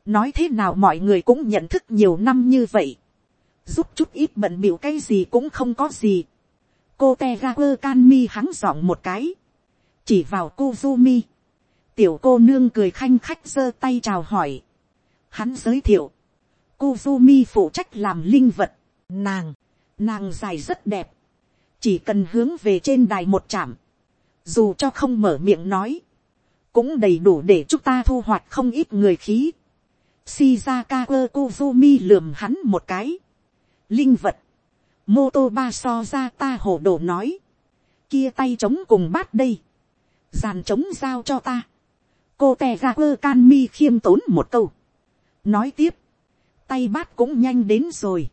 Nói thế nào mọi người cũng nhận thức nhiều năm như vậy. Giúp chút ít bận biểu cái gì cũng không có gì. Cô Tegaper Kanmi hắng giọng một cái. Chỉ vào Kuzumi. Tiểu cô nương cười khanh khách giơ tay chào hỏi. Hắn giới thiệu. Kuzumi phụ trách làm linh vật. Nàng. Nàng dài rất đẹp. Chỉ cần hướng về trên đài một chạm. Dù cho không mở miệng nói. Cũng đầy đủ để chúng ta thu hoạch không ít người khí. Shizaka Kuzumi lườm hắn một cái. Linh vật. Mô tô ba so ra ta hổ đổ nói. Kia tay trống cùng bát đây. Giàn trống giao cho ta. Cô tè ra quơ can mi khiêm tốn một câu. Nói tiếp. Tay bát cũng nhanh đến rồi.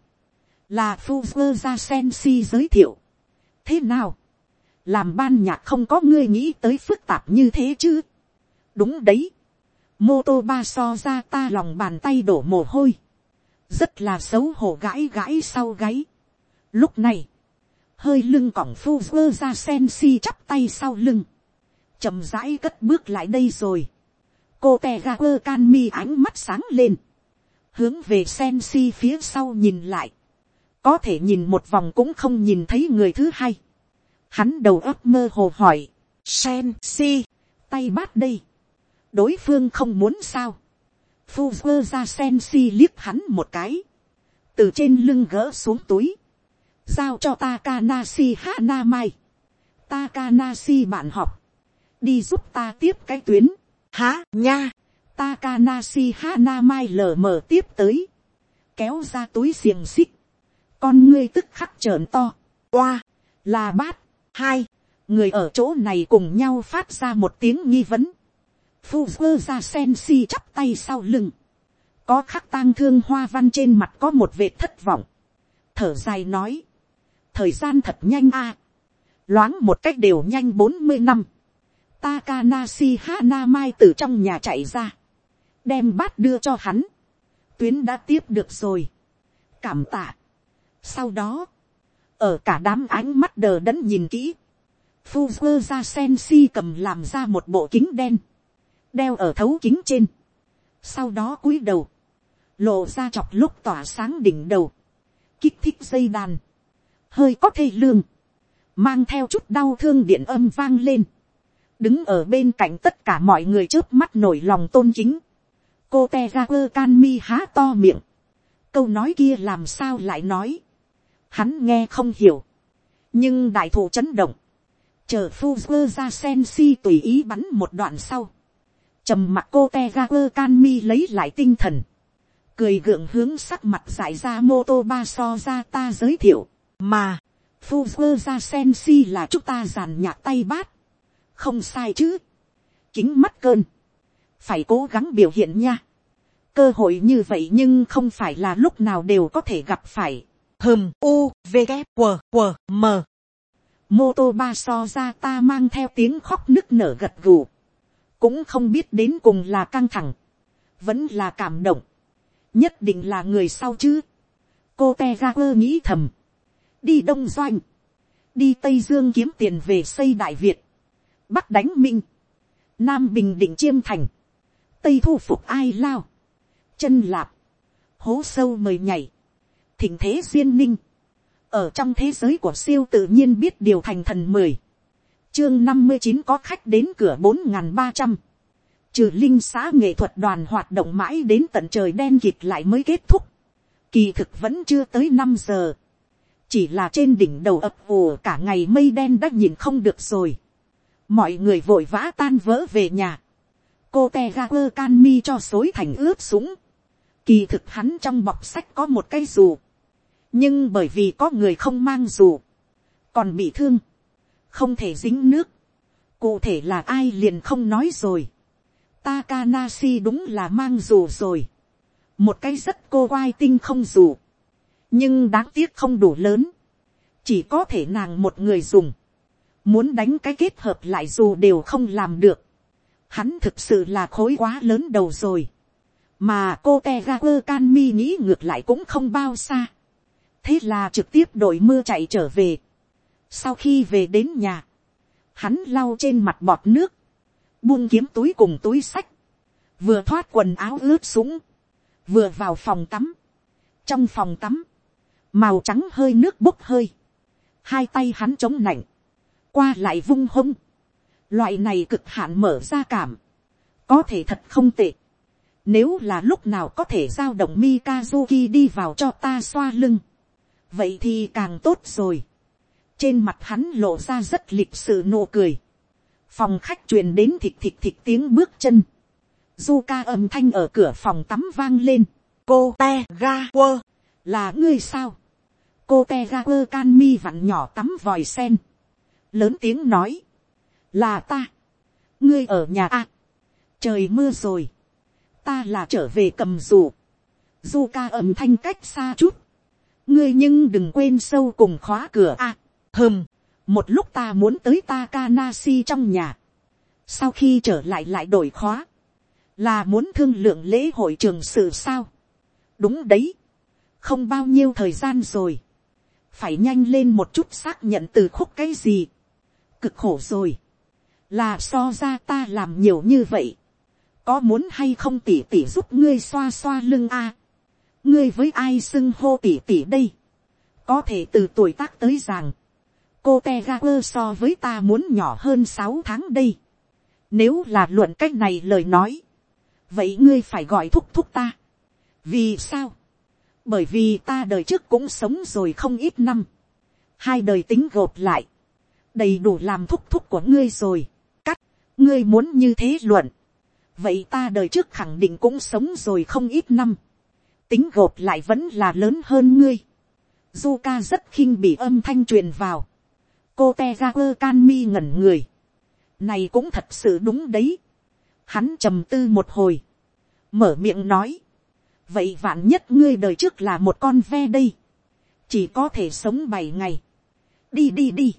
Là Fuzzer ra Sensi giới thiệu. Thế nào? Làm ban nhạc không có ngươi nghĩ tới phức tạp như thế chứ? Đúng đấy mô tô ba so ra ta lòng bàn tay đổ mồ hôi, rất là xấu hổ gãi gãi sau gáy. Lúc này, hơi lưng cỏng phu vơ ra sen si chắp tay sau lưng, chậm rãi cất bước lại đây rồi. cô tè ga quơ can mi ánh mắt sáng lên, hướng về sen si phía sau nhìn lại, có thể nhìn một vòng cũng không nhìn thấy người thứ hai. Hắn đầu óc mơ hồ hỏi, sen si, tay bát đây đối phương không muốn sao. Fuzzer ra sen si liếc hắn một cái. Từ trên lưng gỡ xuống túi. Giao cho Takanashi Hana Mai. Takanashi bạn học. Đi giúp ta tiếp cái tuyến. hả nha. Takanashi Hana Mai lờ mờ tiếp tới. Kéo ra túi xiềng xích. Con ngươi tức khắc trợn to. Oa. Là bát. Hai. Người ở chỗ này cùng nhau phát ra một tiếng nghi vấn phu quơ ra sen si chắp tay sau lưng, có khắc tang thương hoa văn trên mặt có một vệt thất vọng, thở dài nói, thời gian thật nhanh a, loáng một cách đều nhanh bốn mươi năm, Takanasi Hana Mai từ trong nhà chạy ra, đem bát đưa cho hắn, tuyến đã tiếp được rồi, cảm tạ. Sau đó, ở cả đám ánh mắt đờ đẫn nhìn kỹ, Fuzzer ra sen si cầm làm ra một bộ kính đen, đeo ở thấu kính trên, sau đó cúi đầu, lộ ra chọc lúc tỏa sáng đỉnh đầu, kích thích dây đàn, hơi có thê lương, mang theo chút đau thương điện âm vang lên, đứng ở bên cạnh tất cả mọi người trước mắt nổi lòng tôn kính, cô te ra quơ can mi há to miệng, câu nói kia làm sao lại nói, hắn nghe không hiểu, nhưng đại thủ chấn động, chờ fuzzer ra sen si tùy ý bắn một đoạn sau, trầm mặt cô te ga quơ can mi lấy lại tinh thần, cười gượng hướng sắc mặt giải ra mô tô ba so ra ta giới thiệu, mà, fuzzer ra sen si là chúng ta giàn nhạc tay bát, không sai chứ, kính mắt cơn, phải cố gắng biểu hiện nha, cơ hội như vậy nhưng không phải là lúc nào đều có thể gặp phải, hừm u v g q q m. Mô tô ba so ra ta mang theo tiếng khóc nức nở gật gù, cũng không biết đến cùng là căng thẳng, vẫn là cảm động, nhất định là người sau chứ. cô te ra quơ nghĩ thầm, đi đông doanh, đi tây dương kiếm tiền về xây đại việt, bắc đánh minh, nam bình định chiêm thành, tây thu phục ai lao, chân lạp, hố sâu mời nhảy, thịnh thế duyên ninh, ở trong thế giới của siêu tự nhiên biết điều thành thần mười, chương năm mươi chín có khách đến cửa bốn n g h n ba trăm, trừ linh xã nghệ thuật đoàn hoạt động mãi đến tận trời đen kịt lại mới kết thúc, kỳ thực vẫn chưa tới năm giờ, chỉ là trên đỉnh đầu ập ùa cả ngày mây đen đã nhìn không được rồi, mọi người vội vã tan vỡ về nhà, cô te ga quơ can mi cho xối thành ướp súng, kỳ thực hắn trong bọc sách có một cái dù, nhưng bởi vì có người không mang dù, còn bị thương, không thể dính nước, cụ thể là ai liền không nói rồi, Takanashi đúng là mang dù rồi. Một cái rất cô quai tinh không dù. Nhưng đáng tiếc không đủ lớn. Chỉ có thể nàng một người dùng. Muốn đánh cái kết hợp lại dù đều không làm được. Hắn thực sự là khối quá lớn đầu rồi. Mà cô Tegaku Kanmi nghĩ ngược lại cũng không bao xa. Thế là trực tiếp đội mưa chạy trở về. Sau khi về đến nhà. Hắn lau trên mặt bọt nước buông kiếm túi cùng túi sách, vừa thoát quần áo ướt sũng, vừa vào phòng tắm, trong phòng tắm, màu trắng hơi nước bốc hơi, hai tay hắn chống nạnh, qua lại vung hông, loại này cực hạn mở ra cảm, có thể thật không tệ, nếu là lúc nào có thể giao động Mikazuki đi vào cho ta xoa lưng, vậy thì càng tốt rồi. trên mặt hắn lộ ra rất lịch sự nụ cười, phòng khách truyền đến thịt thịt thịt tiếng bước chân, du ca âm thanh ở cửa phòng tắm vang lên, cô te ga quơ, là ngươi sao, cô te ga quơ can mi vặn nhỏ tắm vòi sen, lớn tiếng nói, là ta, ngươi ở nhà a, trời mưa rồi, ta là trở về cầm dù, du ca âm thanh cách xa chút, ngươi nhưng đừng quên sâu cùng khóa cửa a, hơm, một lúc ta muốn tới Takanasi trong nhà, sau khi trở lại lại đổi khóa, là muốn thương lượng lễ hội trường sự sao. đúng đấy, không bao nhiêu thời gian rồi, phải nhanh lên một chút xác nhận từ khúc cái gì, cực khổ rồi, là so ra ta làm nhiều như vậy, có muốn hay không tỉ tỉ giúp ngươi xoa xoa lưng a, ngươi với ai xưng hô tỉ tỉ đây, có thể từ tuổi tác tới rằng, cô te ga quơ so với ta muốn nhỏ hơn sáu tháng đây. Nếu là luận cách này lời nói. Vậy ngươi phải gọi thúc thúc ta. Vì sao? Bởi vì ta đời trước cũng sống rồi không ít năm. Hai đời tính gộp lại. Đầy đủ làm thúc thúc của ngươi rồi. Cắt. Ngươi muốn như thế luận. Vậy ta đời trước khẳng định cũng sống rồi không ít năm. Tính gộp lại vẫn là lớn hơn ngươi. Zuka rất khinh bị âm thanh truyền vào cô te ra quơ can mi ngẩn người. này cũng thật sự đúng đấy. hắn trầm tư một hồi. mở miệng nói. vậy vạn nhất ngươi đời trước là một con ve đây. chỉ có thể sống bảy ngày. đi đi đi.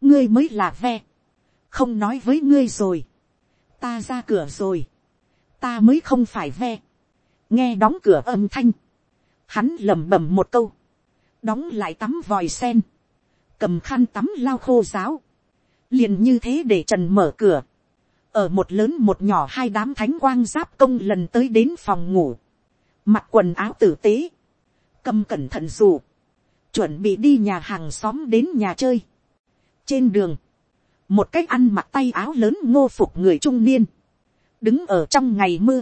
ngươi mới là ve. không nói với ngươi rồi. ta ra cửa rồi. ta mới không phải ve nghe đóng cửa âm thanh. hắn lẩm bẩm một câu. đóng lại tắm vòi sen. Cầm khăn tắm lao khô giáo, liền như thế để trần mở cửa, ở một lớn một nhỏ hai đám thánh quang giáp công lần tới đến phòng ngủ, mặc quần áo tử tế, cầm cẩn thận dù, chuẩn bị đi nhà hàng xóm đến nhà chơi, Trên đường, một cách ăn mặc tay áo lớn ngô phục người trung niên, đứng ở trong ngày mưa,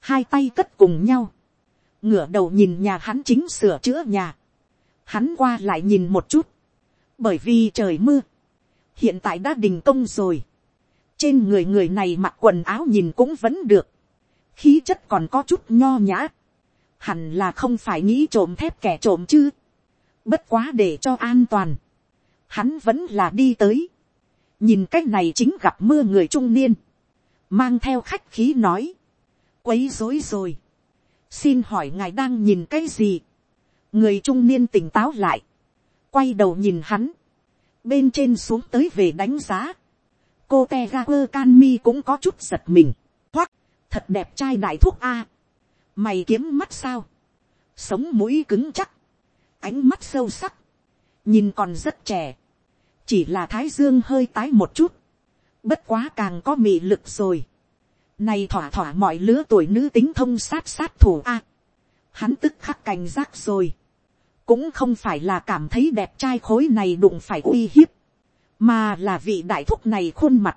hai tay cất cùng nhau, ngửa đầu nhìn nhà hắn chính sửa chữa nhà, hắn qua lại nhìn một chút, bởi vì trời mưa, hiện tại đã đình công rồi, trên người người này mặc quần áo nhìn cũng vẫn được, khí chất còn có chút nho nhã, hẳn là không phải nghĩ trộm thép kẻ trộm chứ, bất quá để cho an toàn, hắn vẫn là đi tới, nhìn cái này chính gặp mưa người trung niên, mang theo khách khí nói, quấy rối rồi, xin hỏi ngài đang nhìn cái gì, người trung niên tỉnh táo lại, quay đầu nhìn hắn, bên trên xuống tới về đánh giá, cô te ga quơ can mi cũng có chút giật mình, hoắc, thật đẹp trai đại thuốc a, mày kiếm mắt sao, sống mũi cứng chắc, ánh mắt sâu sắc, nhìn còn rất trẻ, chỉ là thái dương hơi tái một chút, bất quá càng có mị lực rồi, này thỏa thỏa mọi lứa tuổi nữ tính thông sát sát thủ a, hắn tức khắc cảnh giác rồi, cũng không phải là cảm thấy đẹp trai khối này đụng phải uy hiếp, mà là vị đại thúc này khuôn mặt,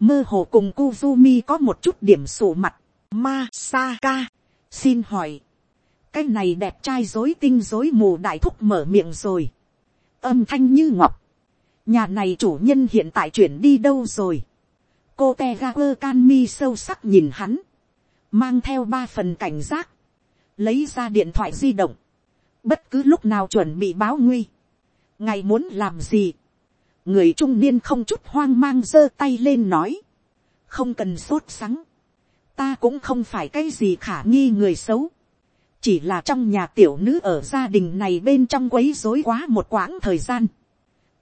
mơ hồ cùng Kuzumi có một chút điểm sổ mặt, Masaka, xin hỏi, cái này đẹp trai dối tinh dối mù đại thúc mở miệng rồi, âm thanh như ngọc, nhà này chủ nhân hiện tại chuyển đi đâu rồi, cô te ga quơ can mi sâu sắc nhìn hắn, mang theo ba phần cảnh giác, lấy ra điện thoại di động, bất cứ lúc nào chuẩn bị báo nguy, ngài muốn làm gì, người trung niên không chút hoang mang giơ tay lên nói, không cần sốt sắng, ta cũng không phải cái gì khả nghi người xấu, chỉ là trong nhà tiểu nữ ở gia đình này bên trong quấy rối quá một quãng thời gian,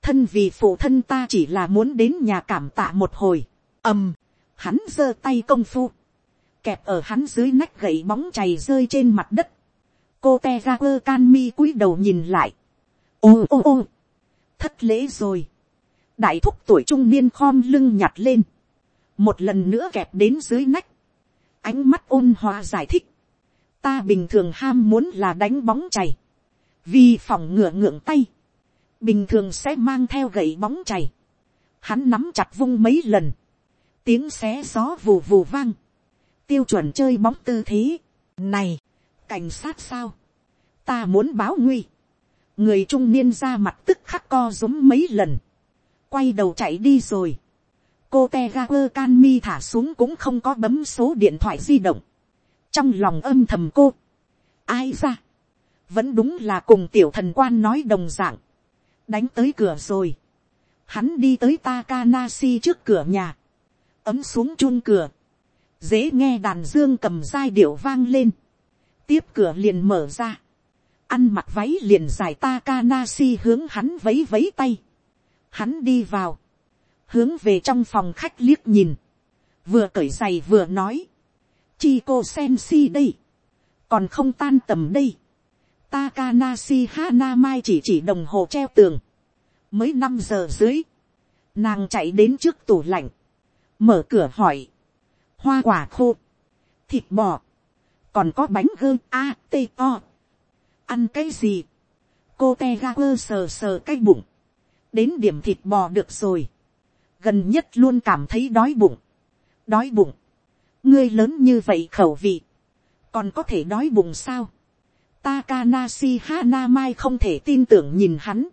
thân vì phụ thân ta chỉ là muốn đến nhà cảm tạ một hồi, ầm, hắn giơ tay công phu, kẹp ở hắn dưới nách gậy bóng chày rơi trên mặt đất, cô te ra quơ can mi cúi đầu nhìn lại, ô ô ô, thất lễ rồi, đại thúc tuổi trung niên khom lưng nhặt lên, một lần nữa kẹp đến dưới nách, ánh mắt ôn hòa giải thích, ta bình thường ham muốn là đánh bóng chày, vì phòng ngựa ngượng tay, bình thường sẽ mang theo gậy bóng chày, hắn nắm chặt vung mấy lần, tiếng xé gió vù vù vang, tiêu chuẩn chơi bóng tư thế, này, cảnh sát sao, ta muốn báo nguy, người trung niên ra mặt tức khắc co rúm mấy lần, quay đầu chạy đi rồi, cô te ga quơ can mi thả xuống cũng không có bấm số điện thoại di động, trong lòng âm thầm cô, ai ra, vẫn đúng là cùng tiểu thần quan nói đồng d ạ n g đánh tới cửa rồi, hắn đi tới Takanasi trước cửa nhà, ấm xuống chun cửa, dễ nghe đàn dương cầm giai điệu vang lên, tiếp cửa liền mở ra, ăn mặc váy liền dài Takanashi hướng hắn vấy vấy tay, hắn đi vào, hướng về trong phòng khách liếc nhìn, vừa cởi giày vừa nói, chi cô sen si đây, còn không tan tầm đây. Takanashi Hana Mai chỉ chỉ đồng hồ treo tường, mới năm giờ dưới, nàng chạy đến trước tủ lạnh, mở cửa hỏi, hoa quả khô, thịt bò, còn có bánh gơ a t o, ăn cái gì, cô te ga quơ sờ sờ cái bụng, đến điểm thịt bò được rồi, gần nhất luôn cảm thấy đói bụng, đói bụng, ngươi lớn như vậy khẩu vị, còn có thể đói bụng sao. Takanashi Hanamai không thể tin tưởng nhìn hắn.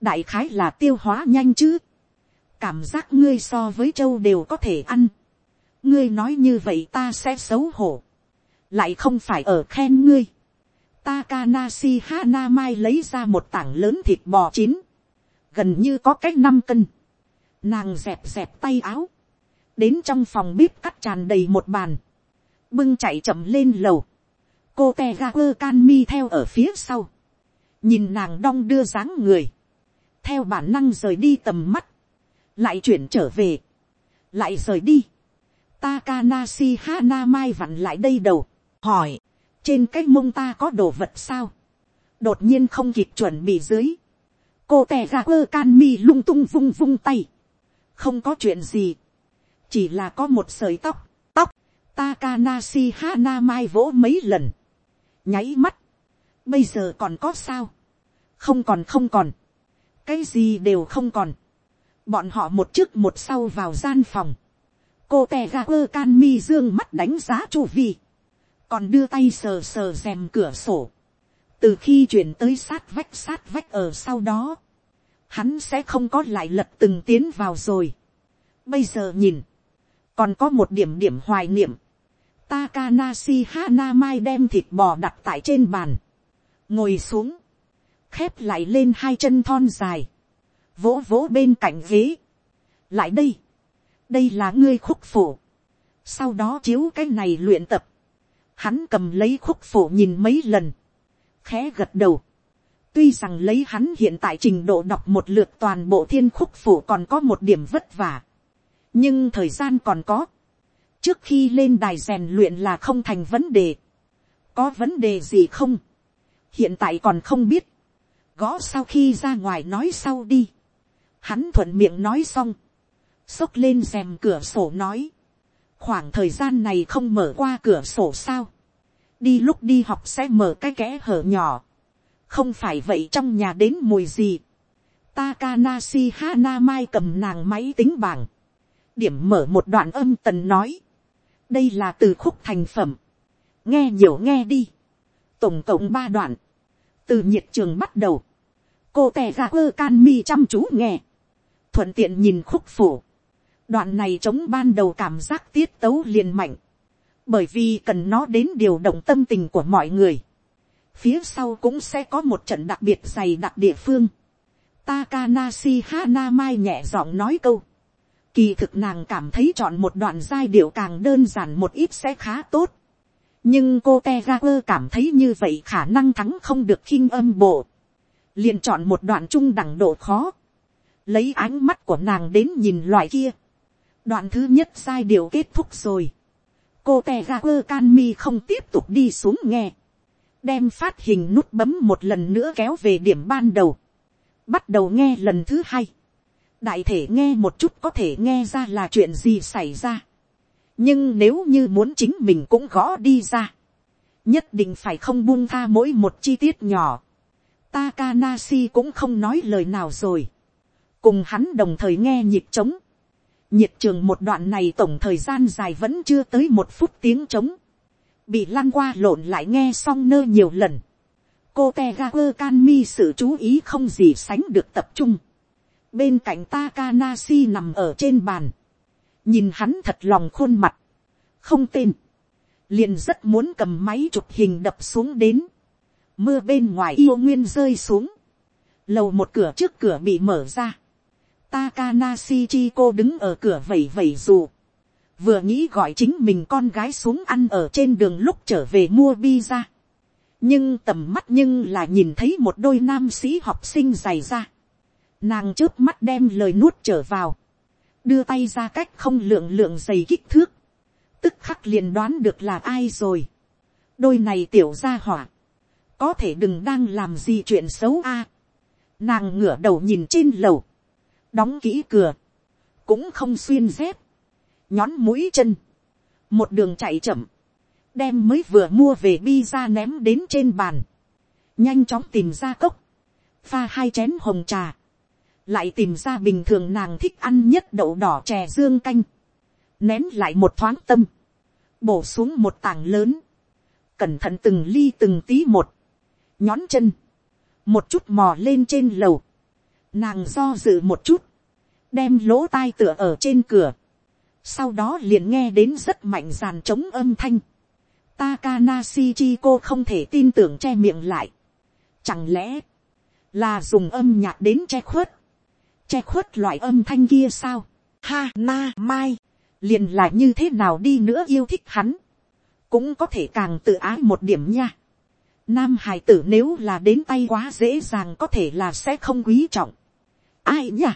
Đại khái là tiêu hóa nhanh chứ. Cảm giác ngươi so với châu đều có thể ăn. Ngươi nói như vậy ta sẽ xấu hổ. Lại không phải ở khen ngươi. Takanashi Hanamai lấy ra một tảng lớn thịt bò chín. Gần như có cách năm cân. Nàng dẹp dẹp tay áo đến trong phòng bếp cắt tràn đầy một bàn, bưng chạy chậm lên lầu, cô te ga quơ can mi theo ở phía sau, nhìn nàng đong đưa dáng người, theo bản năng rời đi tầm mắt, lại chuyển trở về, lại rời đi, Takanashi Hana Mai vặn lại đây đầu, hỏi, trên cái mông ta có đồ vật sao, đột nhiên không kịp chuẩn bị dưới, cô tè ra quơ can mi lung tung vung vung tay, không có chuyện gì, chỉ là có một sợi tóc, tóc, Takanashi Hana Mai vỗ mấy lần, nháy mắt, bây giờ còn có sao, không còn không còn, cái gì đều không còn, bọn họ một trước một sau vào gian phòng, cô tè ga quơ can mi dương mắt đánh giá chu vi, còn đưa tay sờ sờ rèm cửa sổ, từ khi chuyển tới sát vách sát vách ở sau đó, hắn sẽ không có lại lật từng tiến vào rồi. Bây giờ nhìn, còn có một điểm điểm hoài niệm, Takanashi Hanamai đem thịt bò đặt tại trên bàn, ngồi xuống, khép lại lên hai chân thon dài, vỗ vỗ bên cạnh ghế. lại đây, đây là ngươi khúc phổ, sau đó chiếu cái này luyện tập, hắn cầm lấy khúc phổ nhìn mấy lần, khẽ gật đầu, tuy rằng lấy hắn hiện tại trình độ đọc một lượt toàn bộ thiên khúc phổ còn có một điểm vất vả, nhưng thời gian còn có, trước khi lên đài rèn luyện là không thành vấn đề, có vấn đề gì không, hiện tại còn không biết, gõ sau khi ra ngoài nói sau đi, hắn thuận miệng nói xong, xốc lên rèm cửa sổ nói, khoảng thời gian này không mở qua cửa sổ sao, đi lúc đi học sẽ mở cái kẽ hở nhỏ, không phải vậy trong nhà đến mùi gì, Takanashi Hanamai cầm nàng máy tính bảng. Điểm mở một đoạn âm tần nói. Đây là từ khúc thành phẩm. Nghe nhiều nghe đi. Tổng cộng ba đoạn. Từ nhiệt trường bắt đầu. Cô tè ra ơ can mi chăm chú nghe. Thuận tiện nhìn khúc phủ. Đoạn này chống ban đầu cảm giác tiết tấu liền mạnh. Bởi vì cần nó đến điều động tâm tình của mọi người. Phía sau cũng sẽ có một trận đặc biệt dày đặc địa phương. Takanashi Hanamai nhẹ giọng nói câu. Kỳ thực nàng cảm thấy chọn một đoạn giai điệu càng đơn giản một ít sẽ khá tốt. Nhưng cô Tegaper cảm thấy như vậy khả năng thắng không được khinh âm bộ. liền chọn một đoạn trung đẳng độ khó. Lấy ánh mắt của nàng đến nhìn loại kia. Đoạn thứ nhất giai điệu kết thúc rồi. Cô Tegaper Canmi không tiếp tục đi xuống nghe. Đem phát hình nút bấm một lần nữa kéo về điểm ban đầu. Bắt đầu nghe lần thứ hai đại thể nghe một chút có thể nghe ra là chuyện gì xảy ra. nhưng nếu như muốn chính mình cũng gõ đi ra, nhất định phải không buông tha mỗi một chi tiết nhỏ. Takanasi cũng không nói lời nào rồi cùng hắn đồng thời nghe nhịp trống. nhiệt trường một đoạn này tổng thời gian dài vẫn chưa tới một phút tiếng trống. bị lăn qua lộn lại nghe xong nơ nhiều lần. cô te ga quơ can mi sự chú ý không gì sánh được tập trung. Bên cạnh Takanashi nằm ở trên bàn, nhìn hắn thật lòng khuôn mặt, không tên, liền rất muốn cầm máy chụp hình đập xuống đến, mưa bên ngoài yêu nguyên rơi xuống, lầu một cửa trước cửa bị mở ra, Takanashi Chiko đứng ở cửa vẩy vẩy dù, vừa nghĩ gọi chính mình con gái xuống ăn ở trên đường lúc trở về mua pizza, nhưng tầm mắt nhưng là nhìn thấy một đôi nam sĩ học sinh dày ra, Nàng trước mắt đem lời nuốt trở vào. Đưa tay ra cách không lượng lượng dày kích thước. Tức khắc liền đoán được là ai rồi. Đôi này tiểu ra hỏa. Có thể đừng đang làm gì chuyện xấu a Nàng ngửa đầu nhìn trên lầu. Đóng kỹ cửa. Cũng không xuyên dép. Nhón mũi chân. Một đường chạy chậm. Đem mới vừa mua về bi ra ném đến trên bàn. Nhanh chóng tìm ra cốc. Pha hai chén hồng trà lại tìm ra bình thường nàng thích ăn nhất đậu đỏ chè dương canh, nén lại một thoáng tâm, bổ xuống một tảng lớn, cẩn thận từng ly từng tí một, nhón chân, một chút mò lên trên lầu, nàng do dự một chút, đem lỗ tai tựa ở trên cửa, sau đó liền nghe đến rất mạnh dàn trống âm thanh, Takanashi cô không thể tin tưởng che miệng lại. Chẳng lẽ là dùng âm nhạc đến che khuất che khuất loại âm thanh kia sao. Ha na mai, liền là như thế nào đi nữa yêu thích hắn, cũng có thể càng tự ái một điểm nha. Nam hải tử nếu là đến tay quá dễ dàng có thể là sẽ không quý trọng. Ai nhỉ?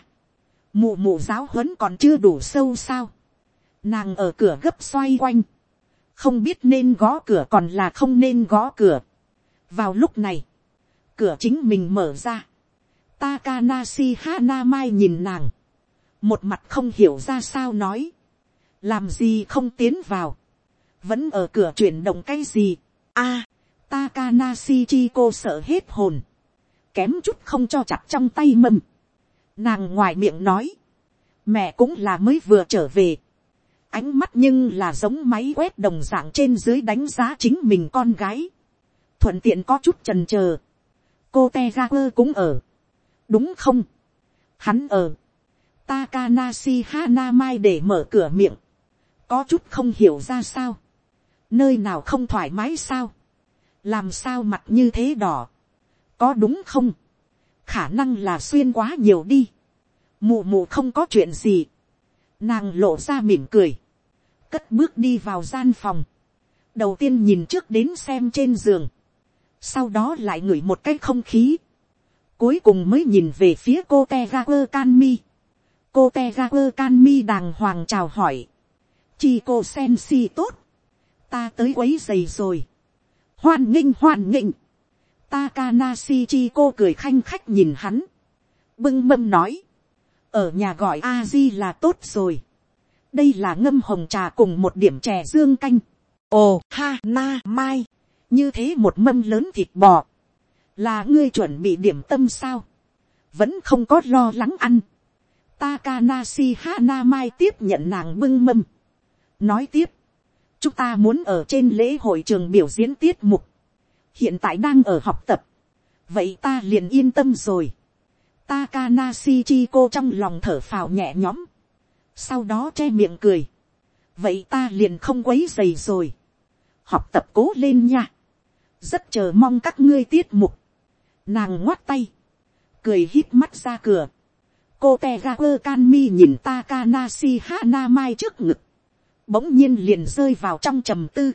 mù mù giáo huấn còn chưa đủ sâu sao. Nàng ở cửa gấp xoay quanh. Không biết nên gõ cửa còn là không nên gõ cửa. Vào lúc này, cửa chính mình mở ra. Takanashi Hanamai nhìn nàng. Một mặt không hiểu ra sao nói. Làm gì không tiến vào. Vẫn ở cửa chuyển động cái gì. a Takanashi cô sợ hết hồn. Kém chút không cho chặt trong tay mâm, Nàng ngoài miệng nói. mẹ cũng là mới vừa trở về, ánh mắt nhưng là giống máy quét đồng dạng trên dưới đánh giá chính mình con gái, thuận tiện có chút trần c h ờ cô te ga quơ cũng ở, đúng không, hắn ở, Takanashi Hanamai để mở cửa miệng, có chút không hiểu ra sao, nơi nào không thoải mái sao, làm sao mặt như thế đỏ, có đúng không, khả năng là xuyên quá nhiều đi, mù mù không có chuyện gì, nàng lộ ra mỉm cười, cất bước đi vào gian phòng, đầu tiên nhìn trước đến xem trên giường, sau đó lại ngửi một cái không khí, cuối cùng mới nhìn về phía cô te ga quơ can mi, cô te ga quơ can mi đàng hoàng chào hỏi, chi cô sen si tốt, ta tới quấy giày rồi, hoan nghênh hoan nghênh, Takanashi chi cô cười khanh khách nhìn hắn, bưng mâm nói, ở nhà gọi a di là tốt rồi. đây là ngâm hồng trà cùng một điểm chè dương canh. ồ ha na mai, như thế một mâm lớn thịt bò, là ngươi chuẩn bị điểm tâm sao, vẫn không có lo lắng ăn. Takanashi Hana Mai tiếp nhận nàng bưng mâm. Nói tiếp, chúng ta muốn ở trên lễ hội trường biểu diễn tiết mục. Hiện tại đang ở học tập. Vậy ta liền yên tâm rồi. Takanashi Chiko trong lòng thở phào nhẹ nhõm. Sau đó che miệng cười. Vậy ta liền không quấy dày rồi. Học tập cố lên nha. Rất chờ mong các ngươi tiết mục. Nàng ngoắt tay. Cười hít mắt ra cửa. Cô Tegaper Kanmi nhìn Takanashi Hanamai trước ngực. Bỗng nhiên liền rơi vào trong trầm tư.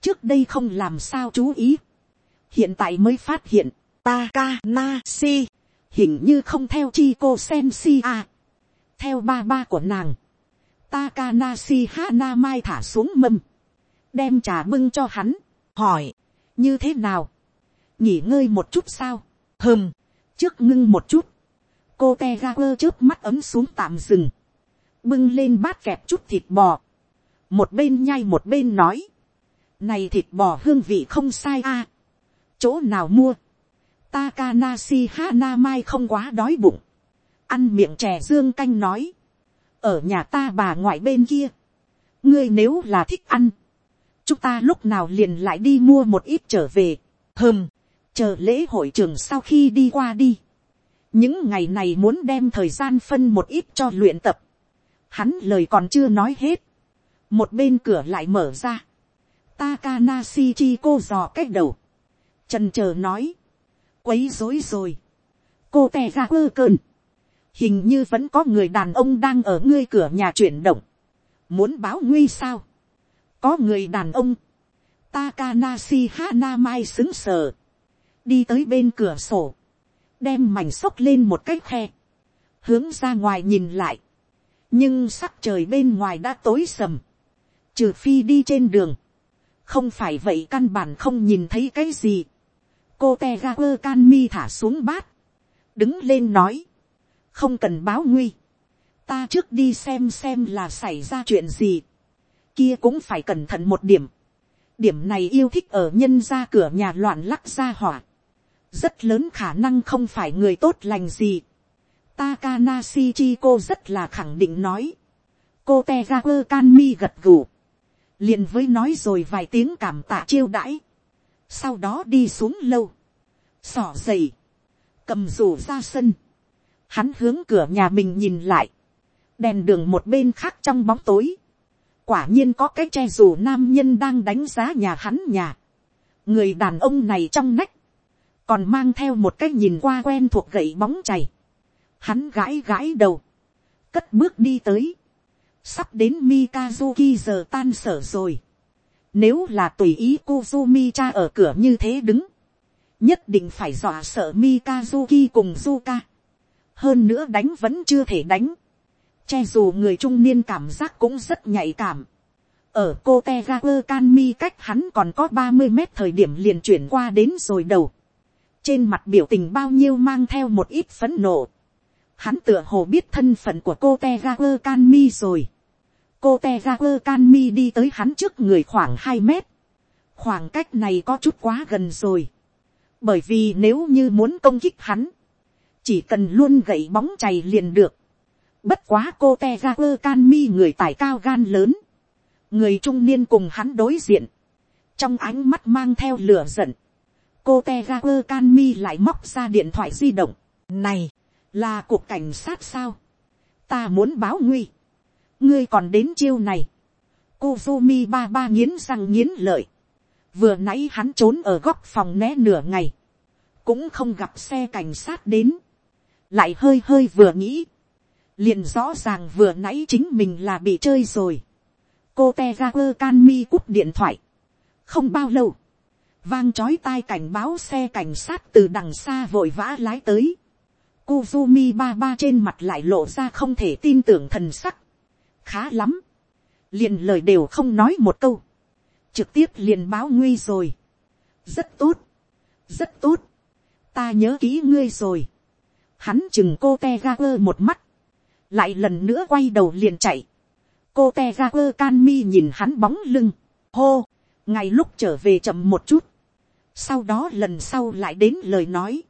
Trước đây không làm sao chú ý. Hiện tại mới phát hiện. Takanashi hình như không theo chi cô sen si à. theo ba ba của nàng, Takanashi Hana Mai thả xuống mâm, đem trà bưng cho hắn, hỏi, như thế nào, nghỉ ngơi một chút sao, hơm, trước ngưng một chút, cô te ga quơ trước mắt ấm xuống tạm dừng, bưng lên bát kẹp chút thịt bò, một bên nhai một bên nói, này thịt bò hương vị không sai a, chỗ nào mua, Takanashi Hanamai không quá đói bụng. Ăn miệng chè dương canh nói. Ở nhà ta bà ngoại bên kia. Ngươi nếu là thích ăn. Chúng ta lúc nào liền lại đi mua một ít trở về. Hừm. Chờ lễ hội trường sau khi đi qua đi. Những ngày này muốn đem thời gian phân một ít cho luyện tập. Hắn lời còn chưa nói hết. Một bên cửa lại mở ra. Takanashi chi cô dò cách đầu. Trần chờ nói quấy rối rồi. cô tè ra quơ cơn. hình như vẫn có người đàn ông đang ở ngươi cửa nhà chuyển động. muốn báo nguy sao. có người đàn ông. Takanashi Hanamai xứng sờ. đi tới bên cửa sổ. đem mảnh xốc lên một cái khe. hướng ra ngoài nhìn lại. nhưng sắc trời bên ngoài đã tối sầm. trừ phi đi trên đường. không phải vậy căn bản không nhìn thấy cái gì cô te ga quơ can mi thả xuống bát, đứng lên nói, không cần báo nguy, ta trước đi xem xem là xảy ra chuyện gì, kia cũng phải cẩn thận một điểm, điểm này yêu thích ở nhân ra cửa nhà loạn lắc ra hỏa, rất lớn khả năng không phải người tốt lành gì. Takanashi Chiko rất là khẳng định nói. Cô Tegaku Kanmi gật gù. liền với nói rồi vài tiếng cảm tạ chiêu đãi sau đó đi xuống lâu, sỏ dày, cầm rủ ra sân, hắn hướng cửa nhà mình nhìn lại, đèn đường một bên khác trong bóng tối, quả nhiên có cái che rủ nam nhân đang đánh giá nhà hắn nhà, người đàn ông này trong nách, còn mang theo một cái nhìn qua quen thuộc gậy bóng chày, hắn gãi gãi đầu, cất bước đi tới, sắp đến Mikazuki giờ tan sở rồi. Nếu là tùy ý Kuzumi cha ở cửa như thế đứng. Nhất định phải dọa sợ Mikazuki cùng Zuka. Hơn nữa đánh vẫn chưa thể đánh. Che dù người trung niên cảm giác cũng rất nhạy cảm. Ở cô Tegaper Kanmi cách hắn còn có ba mươi mét thời điểm liền chuyển qua đến rồi đầu. Trên mặt biểu tình bao nhiêu mang theo một ít phấn nộ. Hắn tựa hồ biết thân phận của cô Tegaper Kanmi rồi cô te ra quơ can mi đi tới hắn trước người khoảng hai mét. khoảng cách này có chút quá gần rồi. bởi vì nếu như muốn công kích hắn, chỉ cần luôn gậy bóng chày liền được. Bất quá cô te ra quơ can mi người tài cao gan lớn. Người trung niên cùng hắn đối diện. Trong ánh mắt mang theo lửa giận. Cô te ra quơ can mi lại móc ra điện thoại di động. Này, là cuộc cảnh sát sao? Ta muốn báo nguy. Ngươi còn đến chiêu này. Kuzumi ba ba nghiến răng nghiến lợi. Vừa nãy hắn trốn ở góc phòng né nửa ngày. Cũng không gặp xe cảnh sát đến. Lại hơi hơi vừa nghĩ liền rõ ràng vừa nãy chính mình là bị chơi rồi. cô te ga quơ can mi cúp điện thoại. không bao lâu, vang chói tai cảnh báo xe cảnh sát từ đằng xa vội vã lái tới. Kuzumi ba ba trên mặt lại lộ ra không thể tin tưởng thần sắc khá lắm. liền lời đều không nói một câu. trực tiếp liền báo nguy rồi. rất tốt. rất tốt. ta nhớ kỹ ngươi rồi. hắn chừng cô te ga quơ một mắt lại lần nữa quay đầu liền chạy, cô te ga quơ can mi nhìn hắn bóng lưng, hô, ngay lúc trở về chậm một chút, sau đó lần sau lại đến lời nói,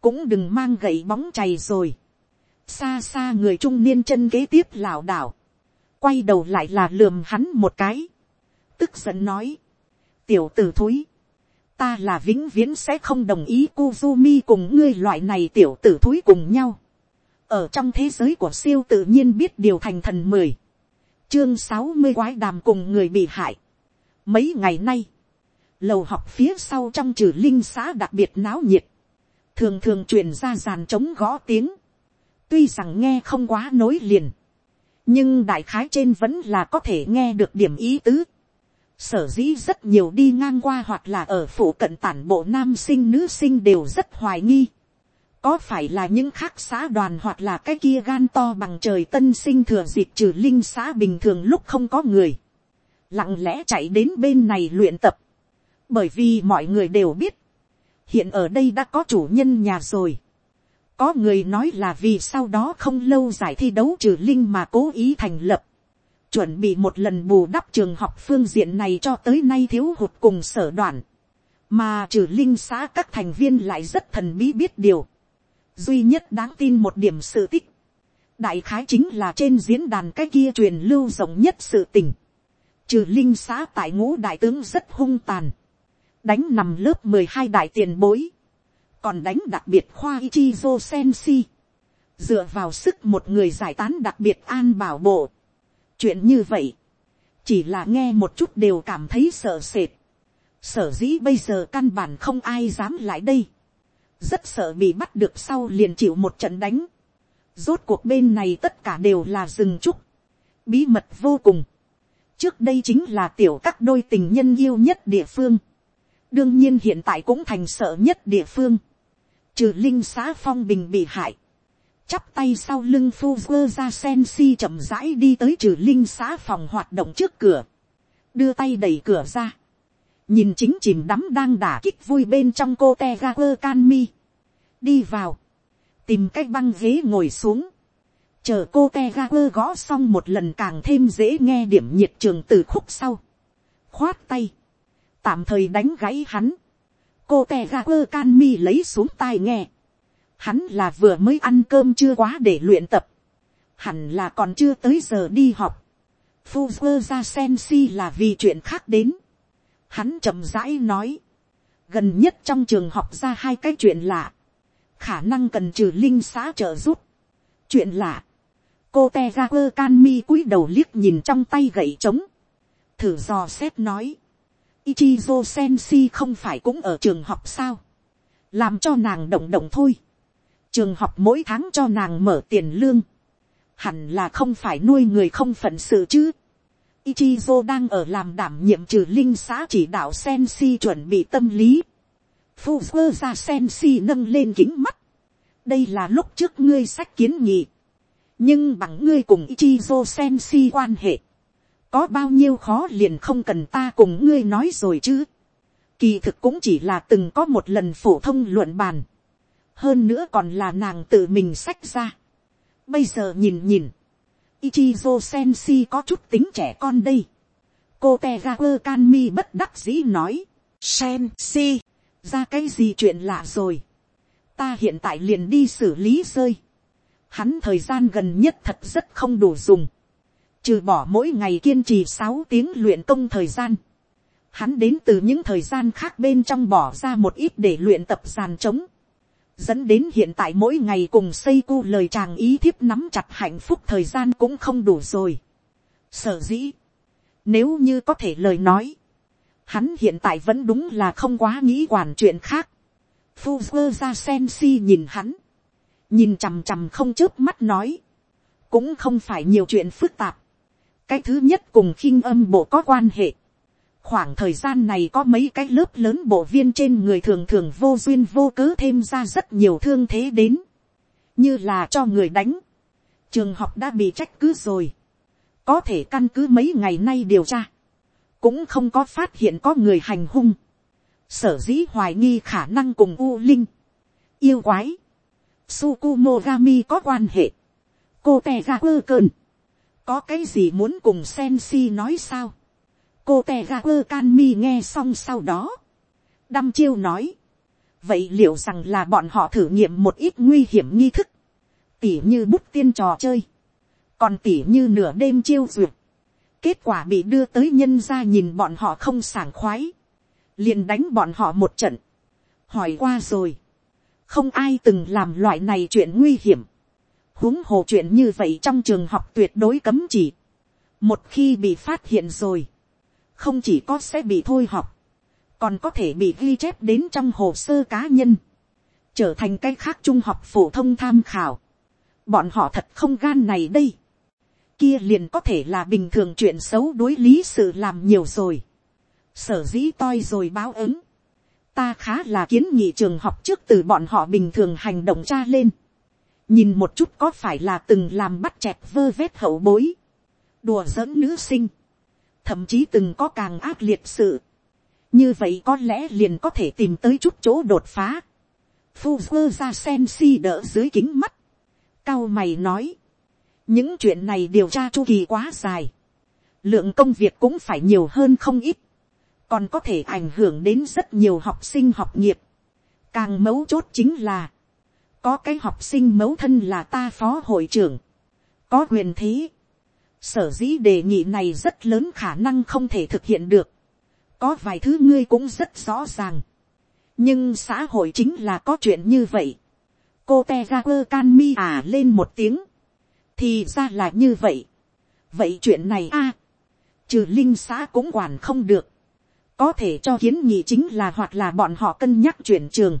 cũng đừng mang gậy bóng chày rồi, xa xa người trung niên chân kế tiếp lảo đảo, quay đầu lại là lườm hắn một cái, tức giận nói, tiểu t ử thúi, ta là vĩnh viễn sẽ không đồng ý Kuzumi cùng ngươi loại này tiểu tử thúi cùng nhau. Ở trong thế giới của siêu tự nhiên biết điều thành thần mười, chương sáu mươi quái đàm cùng người bị hại. mấy ngày nay, lầu học phía sau trong trừ linh xã đặc biệt náo nhiệt, thường thường truyền ra dàn trống gõ tiếng, tuy rằng nghe không quá nối liền, nhưng đại khái trên vẫn là có thể nghe được điểm ý tứ. Sở dĩ rất nhiều đi ngang qua hoặc là ở phủ cận tản bộ nam sinh nữ sinh đều rất hoài nghi. Có phải là những khác xã đoàn hoặc là cái kia gan to bằng trời tân sinh thừa dịp trừ linh xã bình thường lúc không có người, lặng lẽ chạy đến bên này luyện tập, bởi vì mọi người đều biết, hiện ở đây đã có chủ nhân nhà rồi, có người nói là vì sau đó không lâu giải thi đấu trừ linh mà cố ý thành lập, chuẩn bị một lần bù đắp trường học phương diện này cho tới nay thiếu hụt cùng sở đoạn. Mà trừ linh xã các thành viên lại rất thần bí biết điều, duy nhất đáng tin một điểm sự tích, đại khái chính là trên diễn đàn cái kia truyền lưu rộng nhất sự tình, trừ linh xã tại ngũ đại tướng rất hung tàn, đánh nằm lớp mười hai đại tiền bối, còn đánh đặc biệt khoa Ichizo Sensi, dựa vào sức một người giải tán đặc biệt an bảo bộ. chuyện như vậy, chỉ là nghe một chút đều cảm thấy sợ sệt, sở dĩ bây giờ căn bản không ai dám lại đây, rất sợ bị bắt được sau liền chịu một trận đánh. Rốt cuộc bên này tất cả đều là rừng trúc, bí mật vô cùng. trước đây chính là tiểu các đôi tình nhân yêu nhất địa phương đương nhiên hiện tại cũng thành sợ nhất địa phương. trừ linh xã phong bình bị hại. chắp tay sau lưng phu quơ ra sen si chậm rãi đi tới trừ linh xã phòng hoạt động trước cửa. đưa tay đẩy cửa ra nhìn chính chìm đắm đang đả kích vui bên trong cô te ga quơ can mi, đi vào, tìm cái băng ghế ngồi xuống, chờ cô te ga quơ gõ xong một lần càng thêm dễ nghe điểm nhiệt trường từ khúc sau, khoát tay, tạm thời đánh gãy hắn, cô te ra quơ can mi lấy xuống tai nghe, hắn là vừa mới ăn cơm chưa quá để luyện tập, hẳn là còn chưa tới giờ đi học, phu quơ ra sen si là vì chuyện khác đến, Hắn chậm rãi nói. Gần nhất trong trường học ra hai cái chuyện lạ. Khả năng cần trừ linh xã trợ giúp. Chuyện lạ. Cô te ra quơ can mi cúi đầu liếc nhìn trong tay gậy trống. Thử dò xét nói. Ichizo Sensi không phải cũng ở trường học sao. Làm cho nàng động động thôi. Trường học mỗi tháng cho nàng mở tiền lương. Hẳn là không phải nuôi người không phận sự chứ Ichizo đang ở làm đảm nhiệm trừ linh xã chỉ đạo Sensi chuẩn bị tâm lý. Fuzzer ra Sensi nâng lên kính mắt. Đây là lúc trước ngươi sách kiến nghị. Nhưng bằng ngươi cùng Ichizo Sensi quan hệ. Có bao nhiêu khó liền không cần ta cùng ngươi nói rồi chứ. Kỳ thực cũng chỉ là từng có một lần phổ thông luận bàn. Hơn nữa còn là nàng tự mình sách ra. Bây giờ nhìn nhìn Ichizo Senshi có chút tính trẻ con đây. Cô Tegaku Kanmi bất đắc dĩ nói. Senshi, ra cái gì chuyện lạ rồi. Ta hiện tại liền đi xử lý rơi. Hắn thời gian gần nhất thật rất không đủ dùng. Trừ bỏ mỗi ngày kiên trì sáu tiếng luyện công thời gian. Hắn đến từ những thời gian khác bên trong bỏ ra một ít để luyện tập giàn trống. Dẫn đến hiện tại mỗi ngày cùng xây cu lời chàng ý thiếp nắm chặt hạnh phúc thời gian cũng không đủ rồi. Sở dĩ. Nếu như có thể lời nói. Hắn hiện tại vẫn đúng là không quá nghĩ quản chuyện khác. Phu ra sen si nhìn hắn nhìn chằm chằm không chớp mắt nói, cũng không phải nhiều chuyện phức tạp cái thứ nhất cùng khinh âm bộ có quan hệ. khoảng thời gian này có mấy cái lớp lớn bộ viên trên người thường thường vô duyên vô cớ thêm ra rất nhiều thương thế đến, như là cho người đánh. trường học đã bị trách cứ rồi, có thể căn cứ mấy ngày nay điều tra, cũng không có phát hiện có người hành hung, sở dĩ hoài nghi khả năng cùng u linh, yêu quái, Sukumogami có quan hệ. Cô tè ra quơ cơn. Có cái gì muốn cùng Sensi nói sao? Cô tè ga quơ can mi nghe xong sau đó. Đăm chiêu nói. Vậy liệu rằng là bọn họ thử nghiệm một ít nguy hiểm nghi thức. Tỉ như bút tiên trò chơi. Còn tỉ như nửa đêm chiêu duyệt. Kết quả bị đưa tới nhân ra nhìn bọn họ không sảng khoái. liền đánh bọn họ một trận. Hỏi qua rồi không ai từng làm loại này chuyện nguy hiểm huống hồ chuyện như vậy trong trường học tuyệt đối cấm chỉ. một khi bị phát hiện rồi, không chỉ có sẽ bị thôi học, còn có thể bị ghi chép đến trong hồ sơ cá nhân, trở thành cái khác trung học phổ thông tham khảo. bọn họ thật không gan này đây. kia liền có thể là bình thường chuyện xấu đối lý sự làm nhiều rồi. sở dĩ toi rồi báo ứng ta khá là kiến nghị trường học trước từ bọn họ bình thường hành động tra lên nhìn một chút có phải là từng làm bắt chẹt vơ vét hậu bối, đùa giỡn nữ sinh, thậm chí từng có càng ác liệt sự. như vậy có lẽ liền có thể tìm tới chút chỗ đột phá. phu vơ ra sen si đỡ dưới kính mắt. cao mày nói, những chuyện này điều tra chu kỳ quá dài. lượng công việc cũng phải nhiều hơn không ít còn có thể ảnh hưởng đến rất nhiều học sinh học nghiệp. Càng mấu chốt chính là, có cái học sinh mấu thân là ta phó hội trưởng, có quyền thế. Sở dĩ đề nghị này rất lớn khả năng không thể thực hiện được. Có vài thứ ngươi cũng rất rõ ràng. Nhưng xã hội chính là có chuyện như vậy. Cô te ra quơ can mi à lên một tiếng. Thì ra là như vậy. Vậy chuyện này a Trừ linh xã cũng quản không được có thể cho kiến nghị chính là hoặc là bọn họ cân nhắc chuyển trường,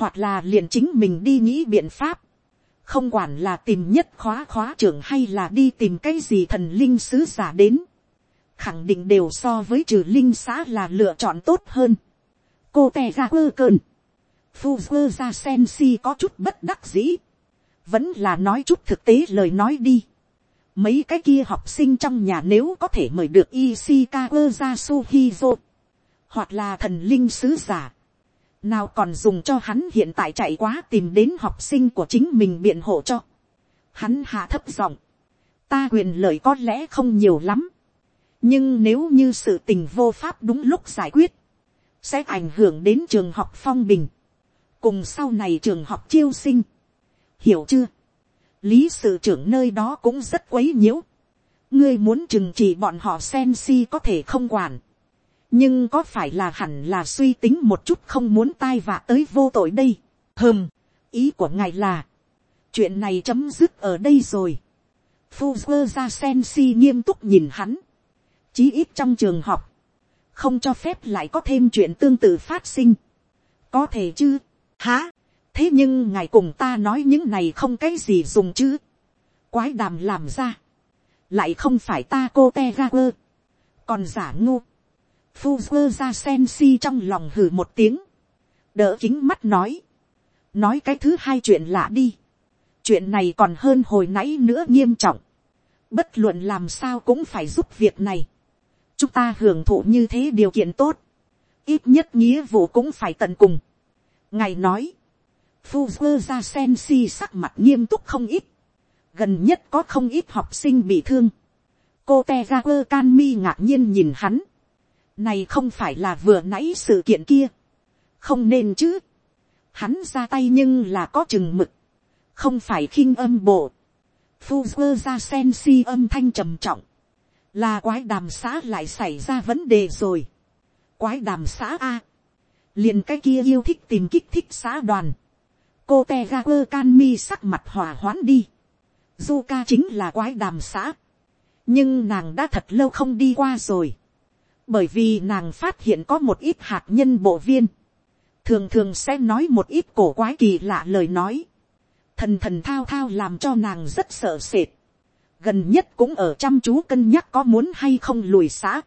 hoặc là liền chính mình đi nghĩ biện pháp, không quản là tìm nhất khóa khóa trưởng hay là đi tìm cái gì thần linh sứ giả đến, khẳng định đều so với trừ linh xã là lựa chọn tốt hơn. cô tè ra quơ cơn, phu quơ ra sen si có chút bất đắc dĩ, vẫn là nói chút thực tế lời nói đi. mấy cái kia học sinh trong nhà nếu có thể mời được Ishikawa Jasuhizo, hoặc là thần linh sứ giả, nào còn dùng cho hắn hiện tại chạy quá tìm đến học sinh của chính mình biện hộ cho. Hắn hạ thấp giọng, ta quyền lợi có lẽ không nhiều lắm, nhưng nếu như sự tình vô pháp đúng lúc giải quyết, sẽ ảnh hưởng đến trường học phong bình, cùng sau này trường học chiêu sinh. hiểu chưa, lý sự trưởng nơi đó cũng rất quấy nhiễu, ngươi muốn trừng trị bọn họ sen si có thể không quản, nhưng có phải là hẳn là suy tính một chút không muốn tai vạ tới vô tội đây. hơm, ý của ngài là, chuyện này chấm dứt ở đây rồi. Fuzzer ra sen si nghiêm túc nhìn hắn, chí ít trong trường học, không cho phép lại có thêm chuyện tương tự phát sinh. có thể chứ, hả, thế nhưng ngài cùng ta nói những này không cái gì dùng chứ. quái đàm làm ra, lại không phải ta cô te ga quơ, còn giả ngu Fuzzer ra sen si trong lòng hử một tiếng. Đỡ kính mắt nói. Nói cái thứ hai chuyện lạ đi. Chuyện này còn hơn hồi nãy nữa nghiêm trọng. Bất luận làm sao cũng phải giúp việc này. Chúng ta hưởng thụ như thế điều kiện tốt. Ít nhất nghĩa vụ cũng phải tận cùng. Ngài nói. Fuzzer ra sen si sắc mặt nghiêm túc không ít. Gần nhất có không ít học sinh bị thương. Cô Tegaku Kanmi ngạc nhiên nhìn hắn này không phải là vừa nãy sự kiện kia. Không nên chứ. Hắn ra tay nhưng là có chừng mực. không phải khinh âm bộ, Fuzzer ra sen si âm thanh trầm trọng, là quái đàm xã lại xảy ra vấn đề rồi. quái đàm xã a, liền cái kia yêu thích tìm kích thích xã đoàn, cô te ga quơ can mi sắc mặt hòa hoãn đi, du ca chính là quái đàm xã, nhưng nàng đã thật lâu không đi qua rồi, bởi vì nàng phát hiện có một ít hạt nhân bộ viên, thường thường sẽ nói một ít cổ quái kỳ lạ lời nói, thần thần thao thao làm cho nàng rất sợ sệt, gần nhất cũng ở chăm chú cân nhắc có muốn hay không lùi xã.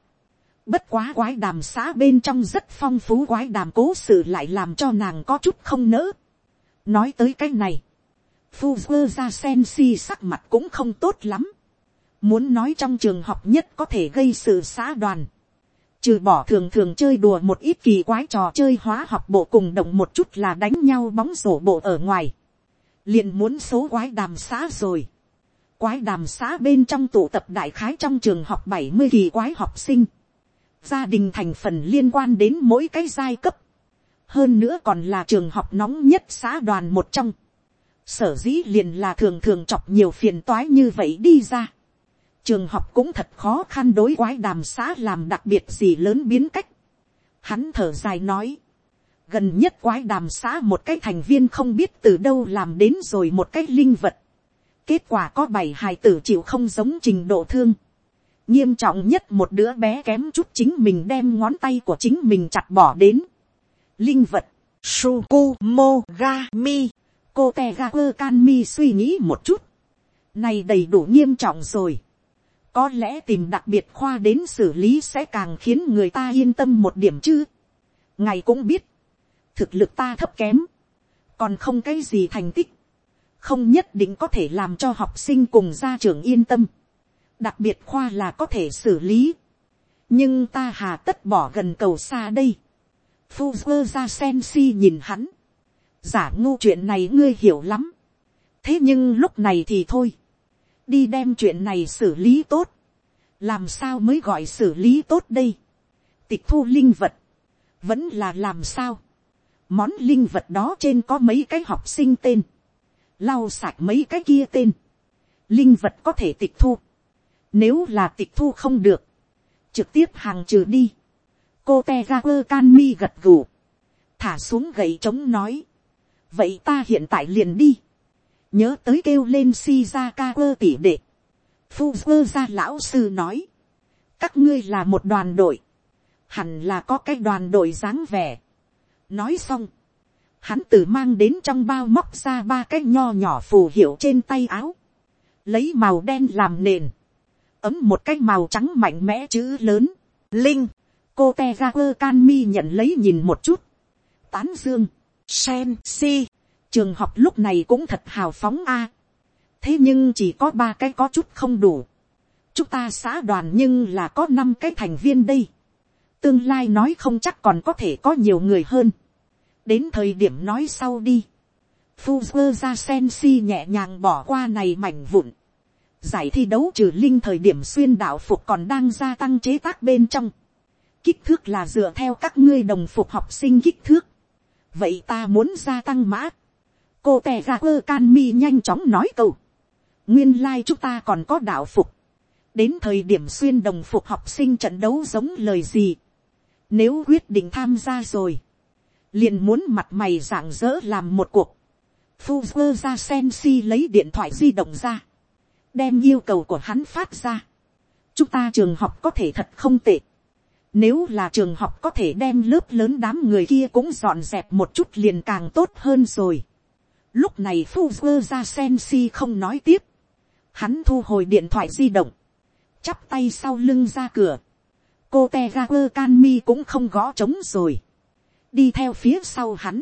Bất quá quái đàm xã bên trong rất phong phú quái đàm cố sự lại làm cho nàng có chút không nỡ. Nói tới cái này, phu quơ ra sen si sắc mặt cũng không tốt lắm. Muốn nói trong trường học nhất có thể gây sự xã đoàn. Trừ bỏ thường thường chơi đùa một ít kỳ quái trò chơi hóa học bộ cùng động một chút là đánh nhau bóng rổ bộ ở ngoài. liền muốn số quái đàm xã rồi quái đàm xã bên trong tụ tập đại khái trong trường học bảy mươi kỳ quái học sinh. Gia đình thành phần liên quan đến mỗi cái giai cấp. Hơn nữa còn là trường học nóng nhất xã đoàn một trong. Sở dĩ liền là thường thường chọc nhiều phiền toái như vậy đi ra. Trường học cũng thật khó khăn đối quái đàm xã làm đặc biệt gì lớn biến cách. Hắn thở dài nói. Gần nhất quái đàm xã một cái thành viên không biết từ đâu làm đến rồi một cái linh vật Kết quả có bảy hài tử chịu không giống trình độ thương. Nghiêm trọng nhất một đứa bé kém chút chính mình đem ngón tay của chính mình chặt bỏ đến. Linh vật. Sukumogami. Cô Tegaku Kanmi suy nghĩ một chút. Này đầy đủ nghiêm trọng rồi. Có lẽ tìm đặc biệt khoa đến xử lý sẽ càng khiến người ta yên tâm một điểm chứ. Ngài cũng biết. Thực lực ta thấp kém. Còn không cái gì thành tích không nhất định có thể làm cho học sinh cùng gia trưởng yên tâm. đặc biệt khoa là có thể xử lý. nhưng ta hà tất bỏ gần cầu xa đây. Fuzzer ra sen si nhìn hắn. giả ngu chuyện này ngươi hiểu lắm. thế nhưng lúc này thì thôi đi đem chuyện này xử lý tốt. làm sao mới gọi xử lý tốt đây. tịch thu linh vật. vẫn là làm sao. món linh vật đó trên có mấy cái học sinh tên lau sạch mấy cái kia tên, linh vật có thể tịch thu, nếu là tịch thu không được, trực tiếp hàng trừ đi, cô te ga quơ can mi gật gù, thả xuống gậy trống nói, vậy ta hiện tại liền đi, nhớ tới kêu lên shizaka quơ tỉ đệ, phu quơ ra lão sư nói, các ngươi là một đoàn đội, hẳn là có cái đoàn đội dáng vẻ, nói xong, hắn tự mang đến trong bao móc ra ba cái nho nhỏ phù hiệu trên tay áo, lấy màu đen làm nền, ấm một cái màu trắng mạnh mẽ chữ lớn, linh, cô te ga quơ can mi nhận lấy nhìn một chút, tán dương, sen si, trường học lúc này cũng thật hào phóng a, thế nhưng chỉ có ba cái có chút không đủ, chúng ta xã đoàn nhưng là có năm cái thành viên đây, tương lai nói không chắc còn có thể có nhiều người hơn, đến thời điểm nói sau đi, Fuzzer ra sen si nhẹ nhàng bỏ qua này mảnh vụn. Giải thi đấu trừ linh thời điểm xuyên đạo phục còn đang gia tăng chế tác bên trong. Kích thước là dựa theo các ngươi đồng phục học sinh kích thước. Vậy ta muốn gia tăng mã. Cô tè ra quơ can mi nhanh chóng nói câu. Nguyên lai chúng ta còn có đạo phục. Đến thời điểm xuyên đồng phục học sinh trận đấu giống lời gì. Nếu quyết định tham gia rồi liền muốn mặt mày rạng rỡ làm một cuộc. Fuzzer ra sen si lấy điện thoại di động ra, đem yêu cầu của hắn phát ra. chúng ta trường học có thể thật không tệ. Nếu là trường học có thể đem lớp lớn đám người kia cũng dọn dẹp một chút liền càng tốt hơn rồi. Lúc này Fuzzer ra sen si không nói tiếp. Hắn thu hồi điện thoại di động. Chắp tay sau lưng ra cửa. Cô Tegaku Kanmi cũng không gõ trống rồi. Đi theo phía sau hắn,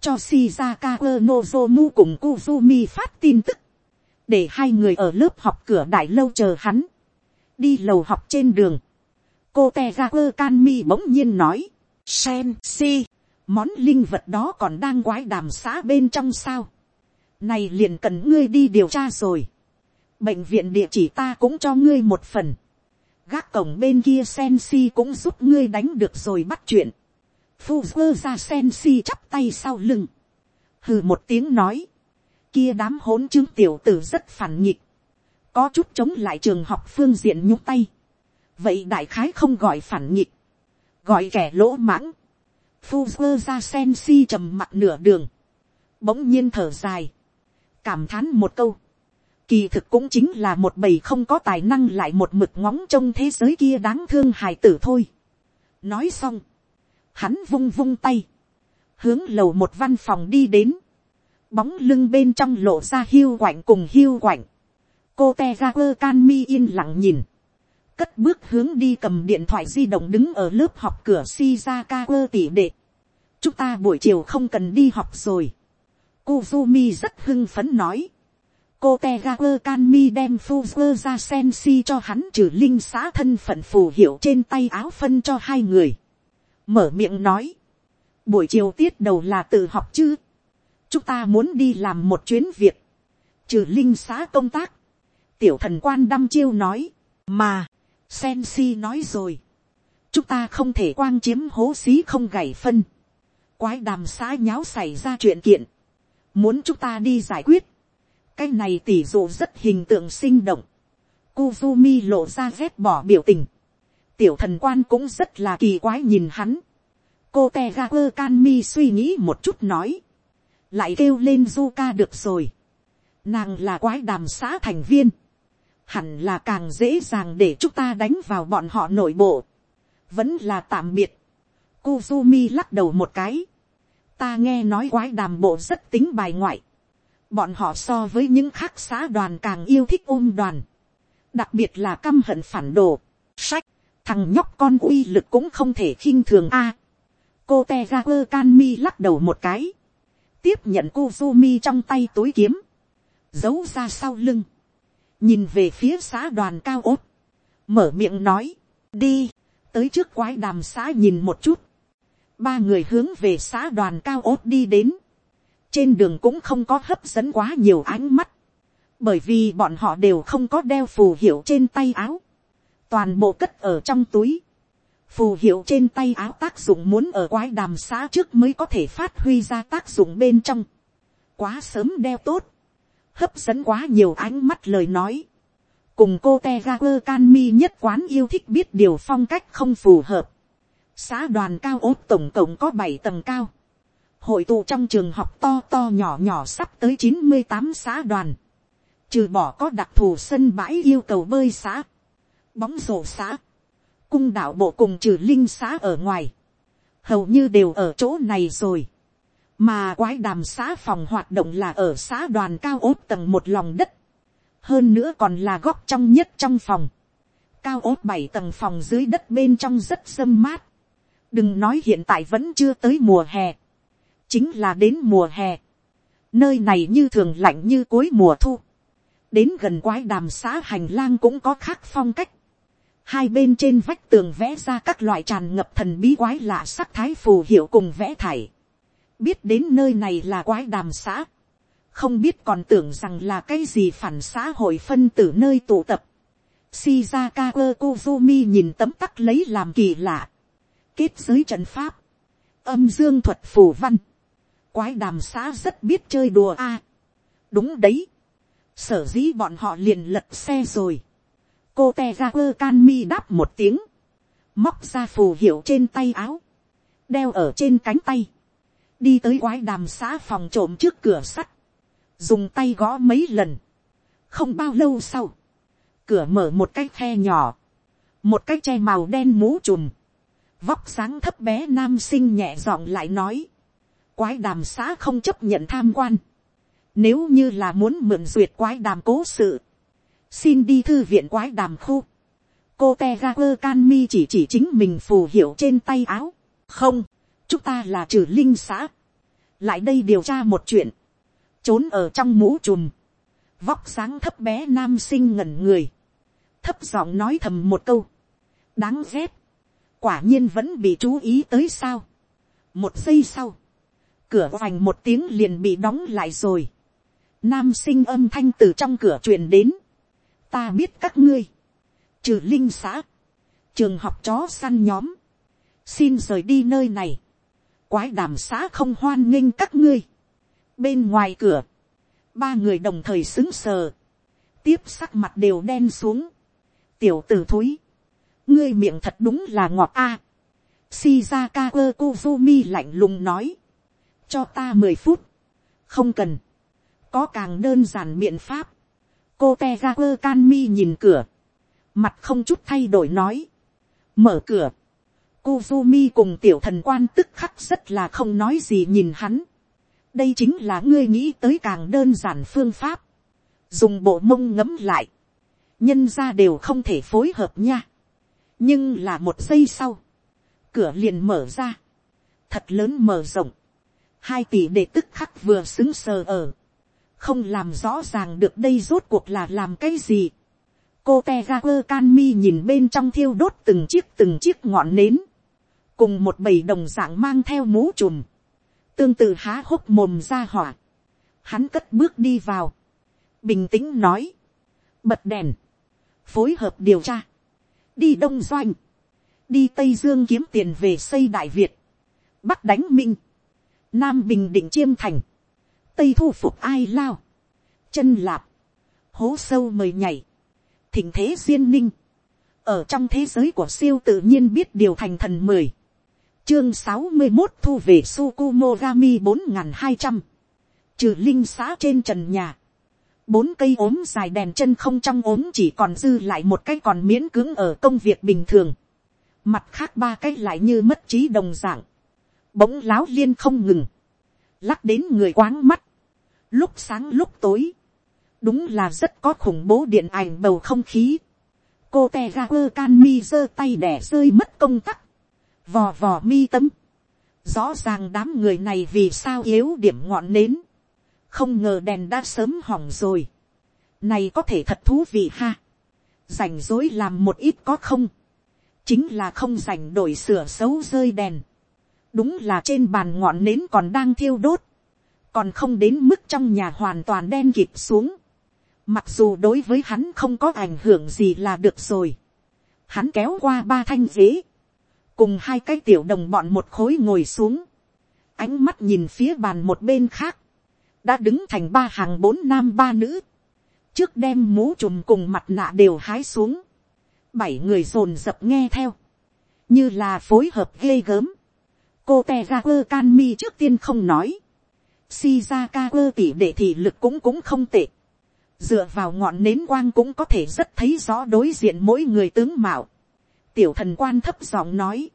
cho Shizaka Nozomu cùng Kuzumi phát tin tức, để hai người ở lớp học cửa đại lâu chờ hắn, đi lầu học trên đường, cô Tegaku Kanmi bỗng nhiên nói, Sen si, món linh vật đó còn đang quái đàm xã bên trong sao, này liền cần ngươi đi điều tra rồi, bệnh viện địa chỉ ta cũng cho ngươi một phần, gác cổng bên kia sen si cũng giúp ngươi đánh được rồi bắt chuyện, phu vơ ra sen si chắp tay sau lưng, hừ một tiếng nói, kia đám hỗn chứng tiểu tử rất phản nghịch, có chút chống lại trường học phương diện nhúc tay, vậy đại khái không gọi phản nghịch, gọi kẻ lỗ mãng, Fuzzer ra sen si trầm mặt nửa đường, bỗng nhiên thở dài, cảm thán một câu, kỳ thực cũng chính là một bầy không có tài năng lại một mực ngóng trong thế giới kia đáng thương hài tử thôi. nói xong, hắn vung vung tay, hướng lầu một văn phòng đi đến, bóng lưng bên trong lộ ra hiu quạnh cùng hiu quạnh, cô te ra quơ can mi yên lặng nhìn, cất bước hướng đi cầm điện thoại di động đứng ở lớp học cửa Shizaka quơ tỉ đệ. chúng ta buổi chiều không cần đi học rồi. Kuzumi rất hưng phấn nói. cô te ga can mi đem Fuzzer ra sen si cho hắn trừ linh xã thân phận phù hiệu trên tay áo phân cho hai người. mở miệng nói. buổi chiều tiết đầu là tự học chứ. chúng ta muốn đi làm một chuyến việc. trừ linh xã công tác. tiểu thần quan đăm chiêu nói. mà Sensi nói rồi. Chúng ta không thể quang chiếm hố xí không gảy phân. Quái đàm xã nháo xảy ra chuyện kiện. Muốn chúng ta đi giải quyết. Cái này tỷ dụ rất hình tượng sinh động. Kuzumi lộ ra ghét bỏ biểu tình. Tiểu thần quan cũng rất là kỳ quái nhìn hắn. Cô Tegaku Kanmi suy nghĩ một chút nói. Lại kêu lên Zuka được rồi. Nàng là quái đàm xã thành viên hẳn là càng dễ dàng để chúng ta đánh vào bọn họ nội bộ. vẫn là tạm biệt. Kuzumi lắc đầu một cái. ta nghe nói quái đàm bộ rất tính bài ngoại. bọn họ so với những khác xã đoàn càng yêu thích ôm đoàn. đặc biệt là căm hận phản đồ. sách, thằng nhóc con uy lực cũng không thể khinh thường a. cô te ga quơ can mi lắc đầu một cái. tiếp nhận Kuzumi trong tay túi kiếm. giấu ra sau lưng nhìn về phía xã đoàn cao ốt, mở miệng nói, đi, tới trước quái đàm xã nhìn một chút, ba người hướng về xã đoàn cao ốt đi đến, trên đường cũng không có hấp dẫn quá nhiều ánh mắt, bởi vì bọn họ đều không có đeo phù hiệu trên tay áo, toàn bộ cất ở trong túi, phù hiệu trên tay áo tác dụng muốn ở quái đàm xã trước mới có thể phát huy ra tác dụng bên trong, quá sớm đeo tốt, hấp dẫn quá nhiều ánh mắt lời nói. cùng cô te ga quơ can mi nhất quán yêu thích biết điều phong cách không phù hợp. xã đoàn cao ốt tổng cộng có bảy tầng cao. hội tụ trong trường học to to nhỏ nhỏ sắp tới chín mươi tám xã đoàn. trừ bỏ có đặc thù sân bãi yêu cầu bơi xã. bóng rổ xã. cung đạo bộ cùng trừ linh xã ở ngoài. hầu như đều ở chỗ này rồi mà quái đàm xã phòng hoạt động là ở xã đoàn cao ốt tầng một lòng đất, hơn nữa còn là góc trong nhất trong phòng, cao ốt bảy tầng phòng dưới đất bên trong rất sâm mát, đừng nói hiện tại vẫn chưa tới mùa hè, chính là đến mùa hè, nơi này như thường lạnh như cuối mùa thu, đến gần quái đàm xã hành lang cũng có khác phong cách, hai bên trên vách tường vẽ ra các loại tràn ngập thần bí quái lạ sắc thái phù hiệu cùng vẽ thải, biết đến nơi này là quái đàm xã, không biết còn tưởng rằng là cái gì phản xã hội phân tử nơi tụ tập. Shizaka Kozumi nhìn tấm tắc lấy làm kỳ lạ. Kết giới trận pháp. Âm dương thuật phù văn. Quái đàm xã rất biết chơi đùa a. đúng đấy. Sở dĩ bọn họ liền lật xe rồi. Cô Tegaku Kanmi đáp một tiếng. Móc ra phù hiệu trên tay áo. Đeo ở trên cánh tay đi tới quái đàm xã phòng trộm trước cửa sắt, dùng tay gõ mấy lần, không bao lâu sau, cửa mở một cái khe nhỏ, một cái che màu đen mũ trùm, vóc sáng thấp bé nam sinh nhẹ giọng lại nói, quái đàm xã không chấp nhận tham quan, nếu như là muốn mượn duyệt quái đàm cố sự, xin đi thư viện quái đàm khu, cô te ga quơ can mi chỉ chỉ chính mình phù hiệu trên tay áo, không, chúng ta là trừ linh xã, lại đây điều tra một chuyện, trốn ở trong mũ chùm, vóc sáng thấp bé nam sinh ngẩn người, thấp giọng nói thầm một câu, đáng ghét, quả nhiên vẫn bị chú ý tới sao. một giây sau, cửa vành một tiếng liền bị đóng lại rồi, nam sinh âm thanh từ trong cửa truyền đến, ta biết các ngươi, trừ linh xã, trường học chó săn nhóm, xin rời đi nơi này, quái đàm xã không hoan nghênh các ngươi. Bên ngoài cửa, ba người đồng thời xứng sờ, tiếp sắc mặt đều đen xuống, tiểu tử thúi, ngươi miệng thật đúng là ngọt a, à. shizaka kuzumi lạnh lùng nói, cho ta mười phút, không cần, có càng đơn giản biện pháp, cô Tegaku Kanmi nhìn cửa, mặt không chút thay đổi nói, mở cửa, Kuzumi cùng tiểu thần quan tức khắc rất là không nói gì nhìn hắn. Đây chính là ngươi nghĩ tới càng đơn giản phương pháp. Dùng bộ mông ngấm lại. Nhân ra đều không thể phối hợp nha. Nhưng là một giây sau. Cửa liền mở ra. Thật lớn mở rộng. Hai tỷ đệ tức khắc vừa xứng sờ ở. Không làm rõ ràng được đây rốt cuộc là làm cái gì. Cô Tegaper Canmi nhìn bên trong thiêu đốt từng chiếc từng chiếc ngọn nến cùng một bầy đồng dạng mang theo mũ trùm, tương tự há hốc mồm ra hỏa, hắn cất bước đi vào, bình tĩnh nói, bật đèn, phối hợp điều tra, đi đông doanh, đi tây dương kiếm tiền về xây đại việt, bắc đánh minh, nam bình định chiêm thành, tây thu phục ai lao, chân lạp, hố sâu mời nhảy, thỉnh thế duyên ninh, ở trong thế giới của siêu tự nhiên biết điều thành thần mười, chương sáu mươi một thu về Sukumogami bốn hai trăm trừ linh xã trên trần nhà. Bốn cây ốm dài đèn chân không trong ốm chỉ còn dư lại một cái còn miễn cưỡng ở công việc bình thường. Mặt khác ba cái lại như mất trí đồng dạng. Bỗng láo liên không ngừng. Lắc đến người quáng mắt. Lúc sáng lúc tối. Đúng là rất có khủng bố điện ảnh bầu không khí. Cô te ga quơ can mi giơ tay đẻ rơi mất công tắc vò vò mi tâm, rõ ràng đám người này vì sao yếu điểm ngọn nến, không ngờ đèn đã sớm hỏng rồi, này có thể thật thú vị ha, rảnh rối làm một ít có không, chính là không rảnh đổi sửa xấu rơi đèn, đúng là trên bàn ngọn nến còn đang thiêu đốt, còn không đến mức trong nhà hoàn toàn đen kịp xuống, mặc dù đối với hắn không có ảnh hưởng gì là được rồi, hắn kéo qua ba thanh ghế, cùng hai cái tiểu đồng bọn một khối ngồi xuống, ánh mắt nhìn phía bàn một bên khác, đã đứng thành ba hàng bốn nam ba nữ, trước đem mũ trùm cùng mặt nạ đều hái xuống, bảy người dồn dập nghe theo, như là phối hợp ghê gớm, cô te ra quơ can mi trước tiên không nói, si ra quơ tỉ để thị lực cũng cũng không tệ, dựa vào ngọn nến quang cũng có thể rất thấy rõ đối diện mỗi người tướng mạo, tiểu thần quan thấp giọng nói,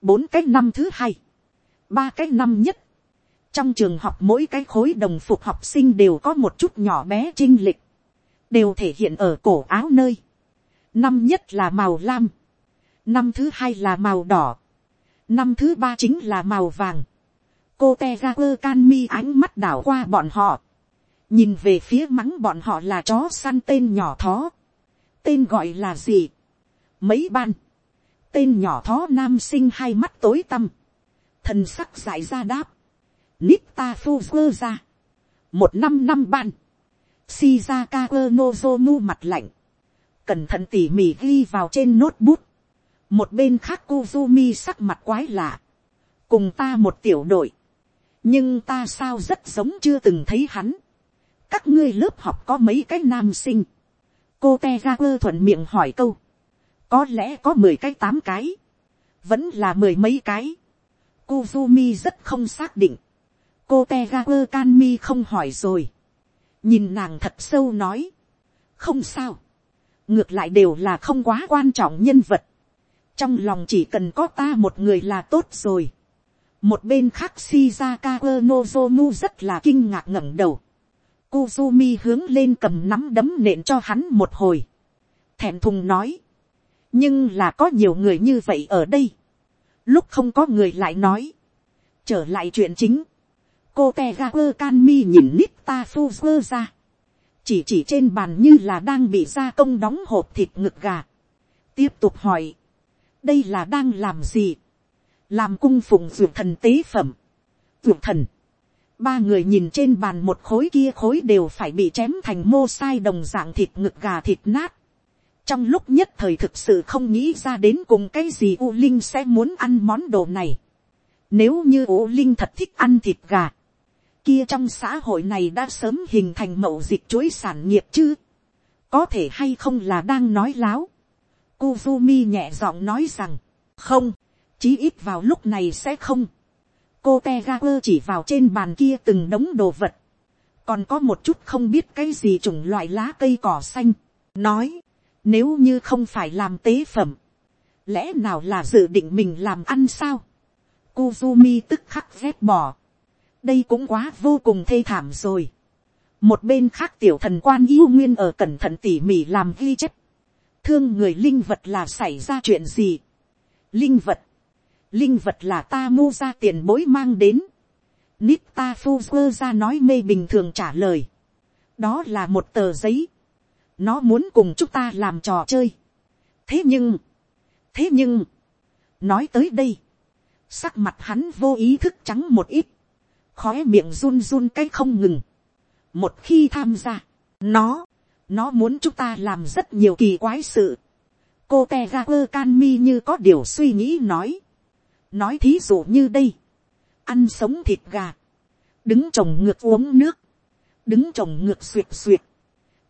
bốn cái năm thứ hai, ba cái năm nhất, trong trường học mỗi cái khối đồng phục học sinh đều có một chút nhỏ bé trinh lịch, đều thể hiện ở cổ áo nơi, năm nhất là màu lam, năm thứ hai là màu đỏ, năm thứ ba chính là màu vàng, cô te ga quơ can mi ánh mắt đảo qua bọn họ, nhìn về phía mắng bọn họ là chó săn tên nhỏ thó, tên gọi là gì, mấy ban, tên nhỏ thó nam sinh hai mắt tối tăm, thần sắc giải ra đáp, Nita Fuzzer ra, một năm năm ban, Shizaka Nozomu mặt lạnh, cẩn thận tỉ mỉ ghi vào trên nốt bút, một bên khác Kuzumi sắc mặt quái lạ, cùng ta một tiểu đội, nhưng ta sao rất giống chưa từng thấy hắn, các ngươi lớp học có mấy cái nam sinh, cô te ga quơ thuận miệng hỏi câu, có lẽ có mười cái tám cái, vẫn là mười mấy cái. Kuzumi rất không xác định. cô te Kanmi không hỏi rồi. nhìn nàng thật sâu nói. không sao. ngược lại đều là không quá quan trọng nhân vật. trong lòng chỉ cần có ta một người là tốt rồi. một bên khác shizaka nozomu rất là kinh ngạc ngẩng đầu. Kuzumi hướng lên cầm nắm đấm nện cho hắn một hồi. thẹn thùng nói nhưng là có nhiều người như vậy ở đây. lúc không có người lại nói. trở lại chuyện chính. cô te ga quơ can mi nhìn nít ta phu quơ ra. chỉ chỉ trên bàn như là đang bị gia công đóng hộp thịt ngực gà. tiếp tục hỏi. đây là đang làm gì. làm cung phụng ruột thần tế phẩm. ruột thần. ba người nhìn trên bàn một khối kia khối đều phải bị chém thành mô sai đồng dạng thịt ngực gà thịt nát trong lúc nhất thời thực sự không nghĩ ra đến cùng cái gì u linh sẽ muốn ăn món đồ này. Nếu như u linh thật thích ăn thịt gà, kia trong xã hội này đã sớm hình thành mậu dịch chuỗi sản nghiệp chứ, có thể hay không là đang nói láo. Kuzumi nhẹ giọng nói rằng, không, chí ít vào lúc này sẽ không. cô te chỉ vào trên bàn kia từng đống đồ vật, còn có một chút không biết cái gì chủng loại lá cây cỏ xanh, nói, nếu như không phải làm tế phẩm, lẽ nào là dự định mình làm ăn sao. Kuzumi tức khắc ghét bỏ. đây cũng quá vô cùng thê thảm rồi. một bên khác tiểu thần quan yêu nguyên ở cẩn thận tỉ mỉ làm ghi chép. thương người linh vật là xảy ra chuyện gì. linh vật, linh vật là ta mua ra tiền bối mang đến. Nita Fuzzer ra nói mê bình thường trả lời. đó là một tờ giấy nó muốn cùng chúng ta làm trò chơi. thế nhưng, thế nhưng, nói tới đây, sắc mặt hắn vô ý thức trắng một ít, khói miệng run run cái không ngừng. một khi tham gia, nó, nó muốn chúng ta làm rất nhiều kỳ quái sự. cô te ga quơ can mi như có điều suy nghĩ nói. nói thí dụ như đây, ăn sống thịt gà, đứng trồng ngược uống nước, đứng trồng ngược suyệt suyệt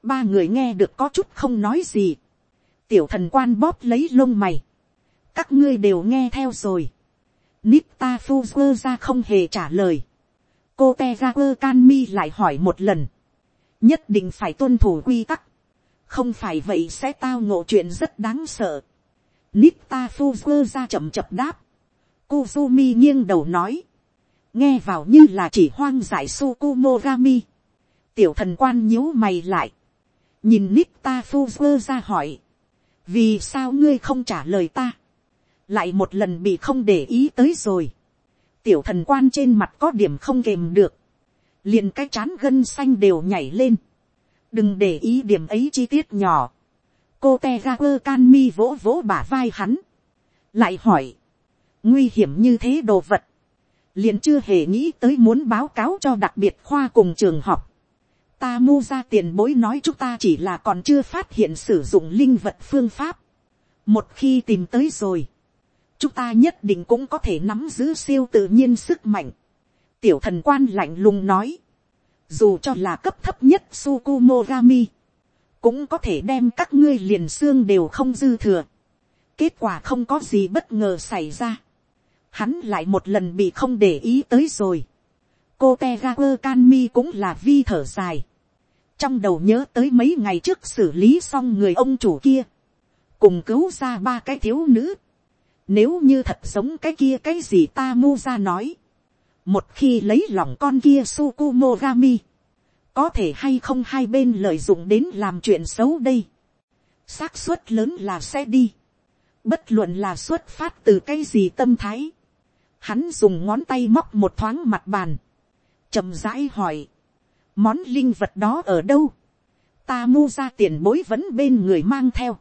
ba người nghe được có chút không nói gì. tiểu thần quan bóp lấy lông mày. các ngươi đều nghe theo rồi. Nita Fuzzer ra không hề trả lời. Cô Tegaper Canmi lại hỏi một lần. Nhất định phải tuân thủ quy tắc. Không phải vậy sẽ tao ngộ chuyện rất đáng sợ. Nita Fuzzer ra chậm chậm đáp. Kuzumi nghiêng đầu nói. Nghe vào như là chỉ hoang giải Sukumogami. Tiểu thần quan nhíu mày lại. Nhìn Nita Fuzzer ra hỏi. Vì sao ngươi không trả lời ta? lại một lần bị không để ý tới rồi. tiểu thần quan trên mặt có điểm không kềm được, liền cái chán gân xanh đều nhảy lên. đừng để ý điểm ấy chi tiết nhỏ. cô te ga quơ can mi vỗ vỗ bả vai hắn, lại hỏi, nguy hiểm như thế đồ vật, liền chưa hề nghĩ tới muốn báo cáo cho đặc biệt khoa cùng trường học ta mua ra tiền bối nói chúng ta chỉ là còn chưa phát hiện sử dụng linh vật phương pháp. một khi tìm tới rồi, chúng ta nhất định cũng có thể nắm giữ siêu tự nhiên sức mạnh. tiểu thần quan lạnh lùng nói, dù cho là cấp thấp nhất Sukumogami, cũng có thể đem các ngươi liền xương đều không dư thừa. kết quả không có gì bất ngờ xảy ra. hắn lại một lần bị không để ý tới rồi cô te ga canmi cũng là vi thở dài. trong đầu nhớ tới mấy ngày trước xử lý xong người ông chủ kia, cùng cứu ra ba cái thiếu nữ nếu như thật giống cái kia cái gì ta mu ra nói. Một khi lấy lòng con kia Sukumogami. Có thể hay không hai bên lợi dụng đến làm chuyện xấu đây. xác suất lớn là sẽ đi. Bất luận là xuất phát từ cái gì tâm thái. Hắn dùng ngón tay móc một thoáng mặt bàn chậm rãi hỏi. Món linh vật đó ở đâu? Ta mu ra tiền bối vẫn bên người mang theo.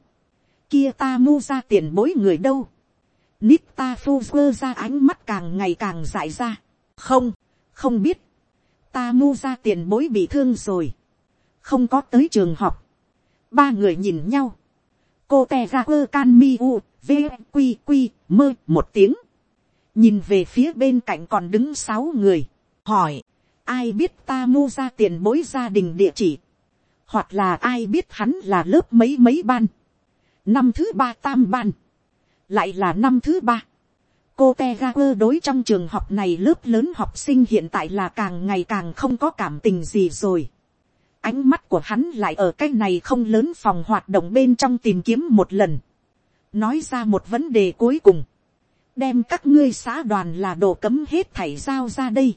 Kia ta mu ra tiền bối người đâu? Nita quơ ra ánh mắt càng ngày càng dại ra. Không, không biết. Ta mua ra tiền bối bị thương rồi. Không có tới trường học. Ba người nhìn nhau. Cô tè ra quơ can mi u, vqq quy, mơ, một tiếng. Nhìn về phía bên cạnh còn đứng sáu người. Hỏi, ai biết ta mua ra tiền bối gia đình địa chỉ. Hoặc là ai biết hắn là lớp mấy mấy ban. Năm thứ ba tam ban lại là năm thứ ba. cô te ga quơ đối trong trường học này lớp lớn học sinh hiện tại là càng ngày càng không có cảm tình gì rồi. ánh mắt của hắn lại ở cái này không lớn phòng hoạt động bên trong tìm kiếm một lần. nói ra một vấn đề cuối cùng. đem các ngươi xã đoàn là đồ cấm hết thảy giao ra đây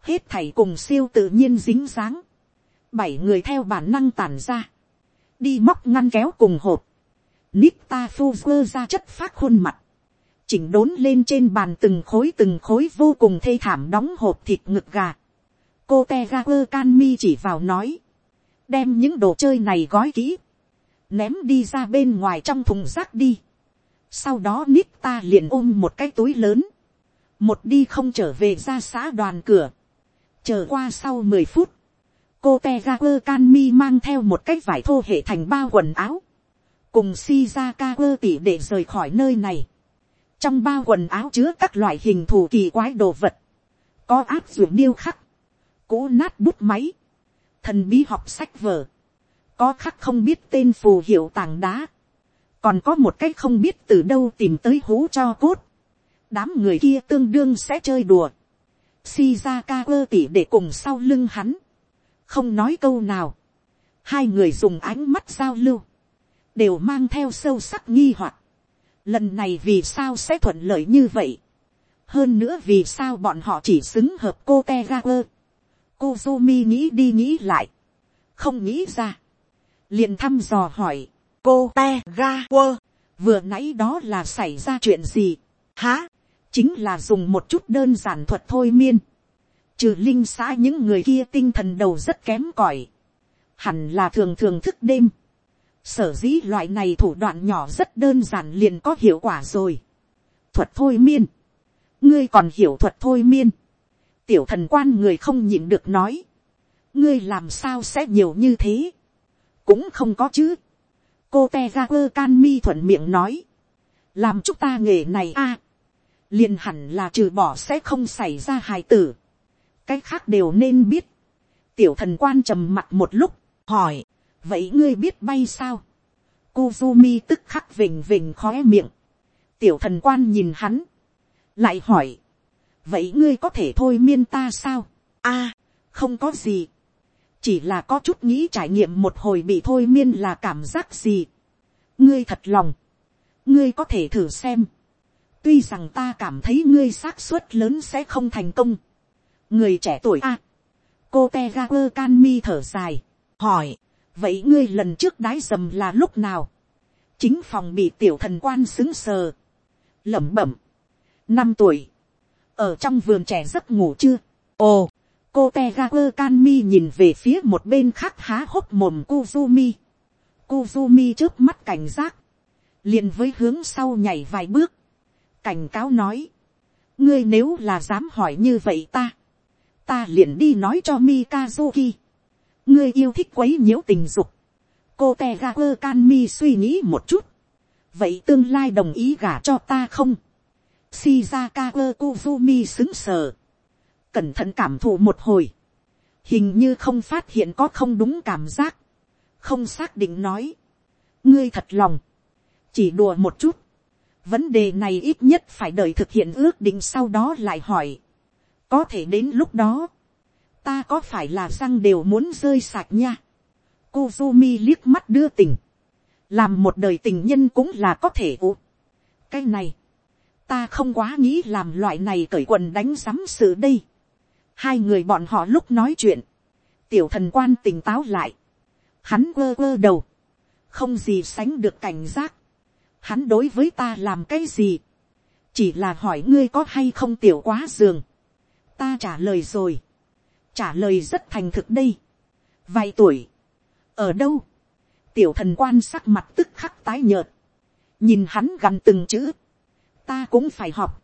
hết thảy cùng siêu tự nhiên dính dáng. bảy người theo bản năng tản ra. đi móc ngăn kéo cùng hộp Nita Fuzzer ra chất phát khuôn mặt. Chỉnh đốn lên trên bàn từng khối từng khối vô cùng thê thảm đóng hộp thịt ngực gà. Cô teager can mi chỉ vào nói. Đem những đồ chơi này gói kỹ. Ném đi ra bên ngoài trong thùng rác đi. Sau đó Nita liền ôm một cái túi lớn. Một đi không trở về ra xã đoàn cửa. Chờ qua sau 10 phút. Cô Tejagar can mi mang theo một cái vải thô hệ thành bao quần áo cùng Shizaka tỷ tỉ để rời khỏi nơi này. Trong bao quần áo chứa các loại hình thù kỳ quái đồ vật. Có áp dụng điêu khắc. cũ nát bút máy, thần bí học sách vở, có khắc không biết tên phù hiệu tàng đá, còn có một cách không biết từ đâu tìm tới hú cho cốt, đám người kia tương đương sẽ chơi đùa, Shizaka ơ tỉ để cùng sau lưng hắn, không nói câu nào, hai người dùng ánh mắt giao lưu, đều mang theo sâu sắc nghi hoặc, lần này vì sao sẽ thuận lợi như vậy, hơn nữa vì sao bọn họ chỉ xứng hợp cô te Cô quơ, nghĩ đi nghĩ lại. Không nghĩ ra. Liền thăm dò hỏi. Cô Tegaku. Vừa nãy đó là xảy ra chuyện gì? Hả? Chính là dùng một chút đơn giản thuật thôi miên. Trừ linh xã những người kia tinh thần đầu rất kém cỏi Hẳn là thường thường thức đêm. Sở dĩ loại này thủ đoạn nhỏ rất đơn giản liền có hiệu quả rồi. Thuật thôi miên. Ngươi còn hiểu thuật thôi miên tiểu thần quan người không nhịn được nói, ngươi làm sao sẽ nhiều như thế, cũng không có chứ, cô te ga quơ can mi thuận miệng nói, làm chúng ta nghề này a, liền hẳn là trừ bỏ sẽ không xảy ra hài tử, cái khác đều nên biết, tiểu thần quan trầm mặt một lúc, hỏi, vậy ngươi biết bay sao, Kuzumi tức khắc vình vình khóe miệng, tiểu thần quan nhìn hắn, lại hỏi, vậy ngươi có thể thôi miên ta sao, a, không có gì, chỉ là có chút nghĩ trải nghiệm một hồi bị thôi miên là cảm giác gì, ngươi thật lòng, ngươi có thể thử xem, tuy rằng ta cảm thấy ngươi xác suất lớn sẽ không thành công, người trẻ tuổi a, cô te ga quơ can mi thở dài, hỏi, vậy ngươi lần trước đái dầm là lúc nào, chính phòng bị tiểu thần quan xứng sờ, lẩm bẩm, năm tuổi, ở trong vườn trẻ giấc ngủ chưa, ồ, cô te ga quơ can mi nhìn về phía một bên khác há hốc mồm Kuzumi. Kuzumi trước mắt cảnh giác, liền với hướng sau nhảy vài bước, cảnh cáo nói, ngươi nếu là dám hỏi như vậy ta, ta liền đi nói cho Mikazuki, ngươi yêu thích quấy nhiễu tình dục, cô te ga quơ can mi suy nghĩ một chút, vậy tương lai đồng ý gả cho ta không, Shizaka Kuzumi xứng sờ. Cẩn thận cảm thụ một hồi. Hình như không phát hiện có không đúng cảm giác. Không xác định nói. Ngươi thật lòng. Chỉ đùa một chút. Vấn đề này ít nhất phải đợi thực hiện ước định sau đó lại hỏi. Có thể đến lúc đó. Ta có phải là răng đều muốn rơi sạch nha. Kuzumi liếc mắt đưa tình. Làm một đời tình nhân cũng là có thể ụ. Cái này ta không quá nghĩ làm loại này cởi quần đánh sắm sự đây. hai người bọn họ lúc nói chuyện, tiểu thần quan tỉnh táo lại, hắn quơ quơ đầu, không gì sánh được cảnh giác, hắn đối với ta làm cái gì, chỉ là hỏi ngươi có hay không tiểu quá giường, ta trả lời rồi, trả lời rất thành thực đây, vài tuổi, ở đâu, tiểu thần quan sắc mặt tức khắc tái nhợt, nhìn hắn gằn từng chữ, ta cũng phải học.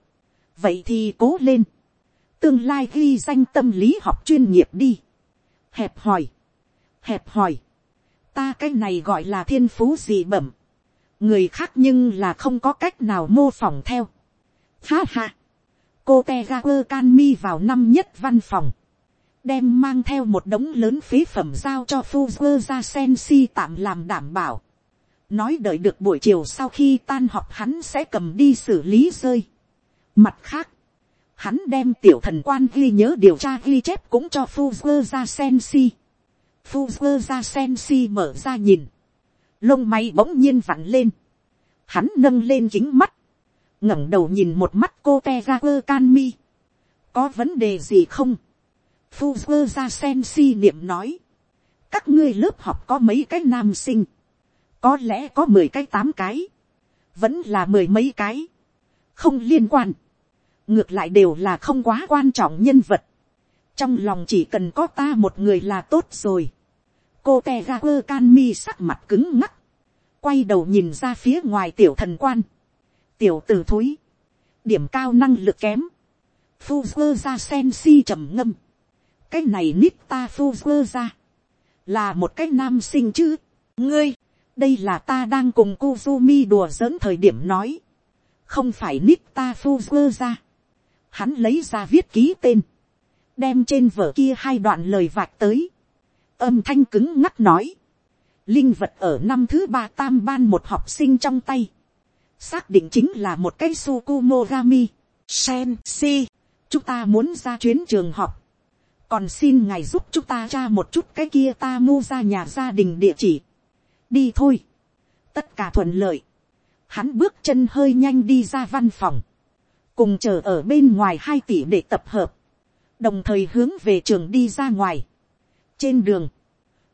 vậy thì cố lên. tương lai ghi danh tâm lý học chuyên nghiệp đi. hẹp hòi. hẹp hòi. ta cái này gọi là thiên phú gì bẩm người khác nhưng là không có cách nào mô phỏng theo. ha ha. cô te ga quơ can mi vào năm nhất văn phòng đem mang theo một đống lớn phế phẩm giao cho Fuzzer ra sen si tạm làm đảm bảo nói đợi được buổi chiều sau khi tan họp hắn sẽ cầm đi xử lý rơi. Mặt khác, hắn đem tiểu thần quan ghi nhớ điều tra ghi chép cũng cho Fuzzer ra Sensi. Fuzzer ra Sensi mở ra nhìn. Lông mày bỗng nhiên vặn lên. Hắn nâng lên kính mắt. ngẩng đầu nhìn một mắt cô te ra quơ can mi. Có vấn đề gì không? Fuzzer ra Sensi niệm nói. Các ngươi lớp học có mấy cái nam sinh có lẽ có mười cái tám cái, vẫn là mười mấy cái, không liên quan, ngược lại đều là không quá quan trọng nhân vật, trong lòng chỉ cần có ta một người là tốt rồi, cô te ra quơ can mi sắc mặt cứng ngắc, quay đầu nhìn ra phía ngoài tiểu thần quan, tiểu t ử thúi, điểm cao năng lực kém, phu quơ ra sen si trầm ngâm, cái này nít ta phu quơ ra, là một cái nam sinh chứ, ngươi, đây là ta đang cùng Kuzumi đùa giỡn thời điểm nói, không phải Nita Fuzua ra, hắn lấy ra viết ký tên, đem trên vở kia hai đoạn lời vạch tới, âm thanh cứng ngắc nói, linh vật ở năm thứ ba tam ban một học sinh trong tay, xác định chính là một cái sukumogami, sen si, chúng ta muốn ra chuyến trường học, còn xin ngài giúp chúng ta tra một chút cái kia ta mua ra nhà gia đình địa chỉ, đi thôi, tất cả thuận lợi, hắn bước chân hơi nhanh đi ra văn phòng, cùng chờ ở bên ngoài hai tỷ để tập hợp, đồng thời hướng về trường đi ra ngoài trên đường,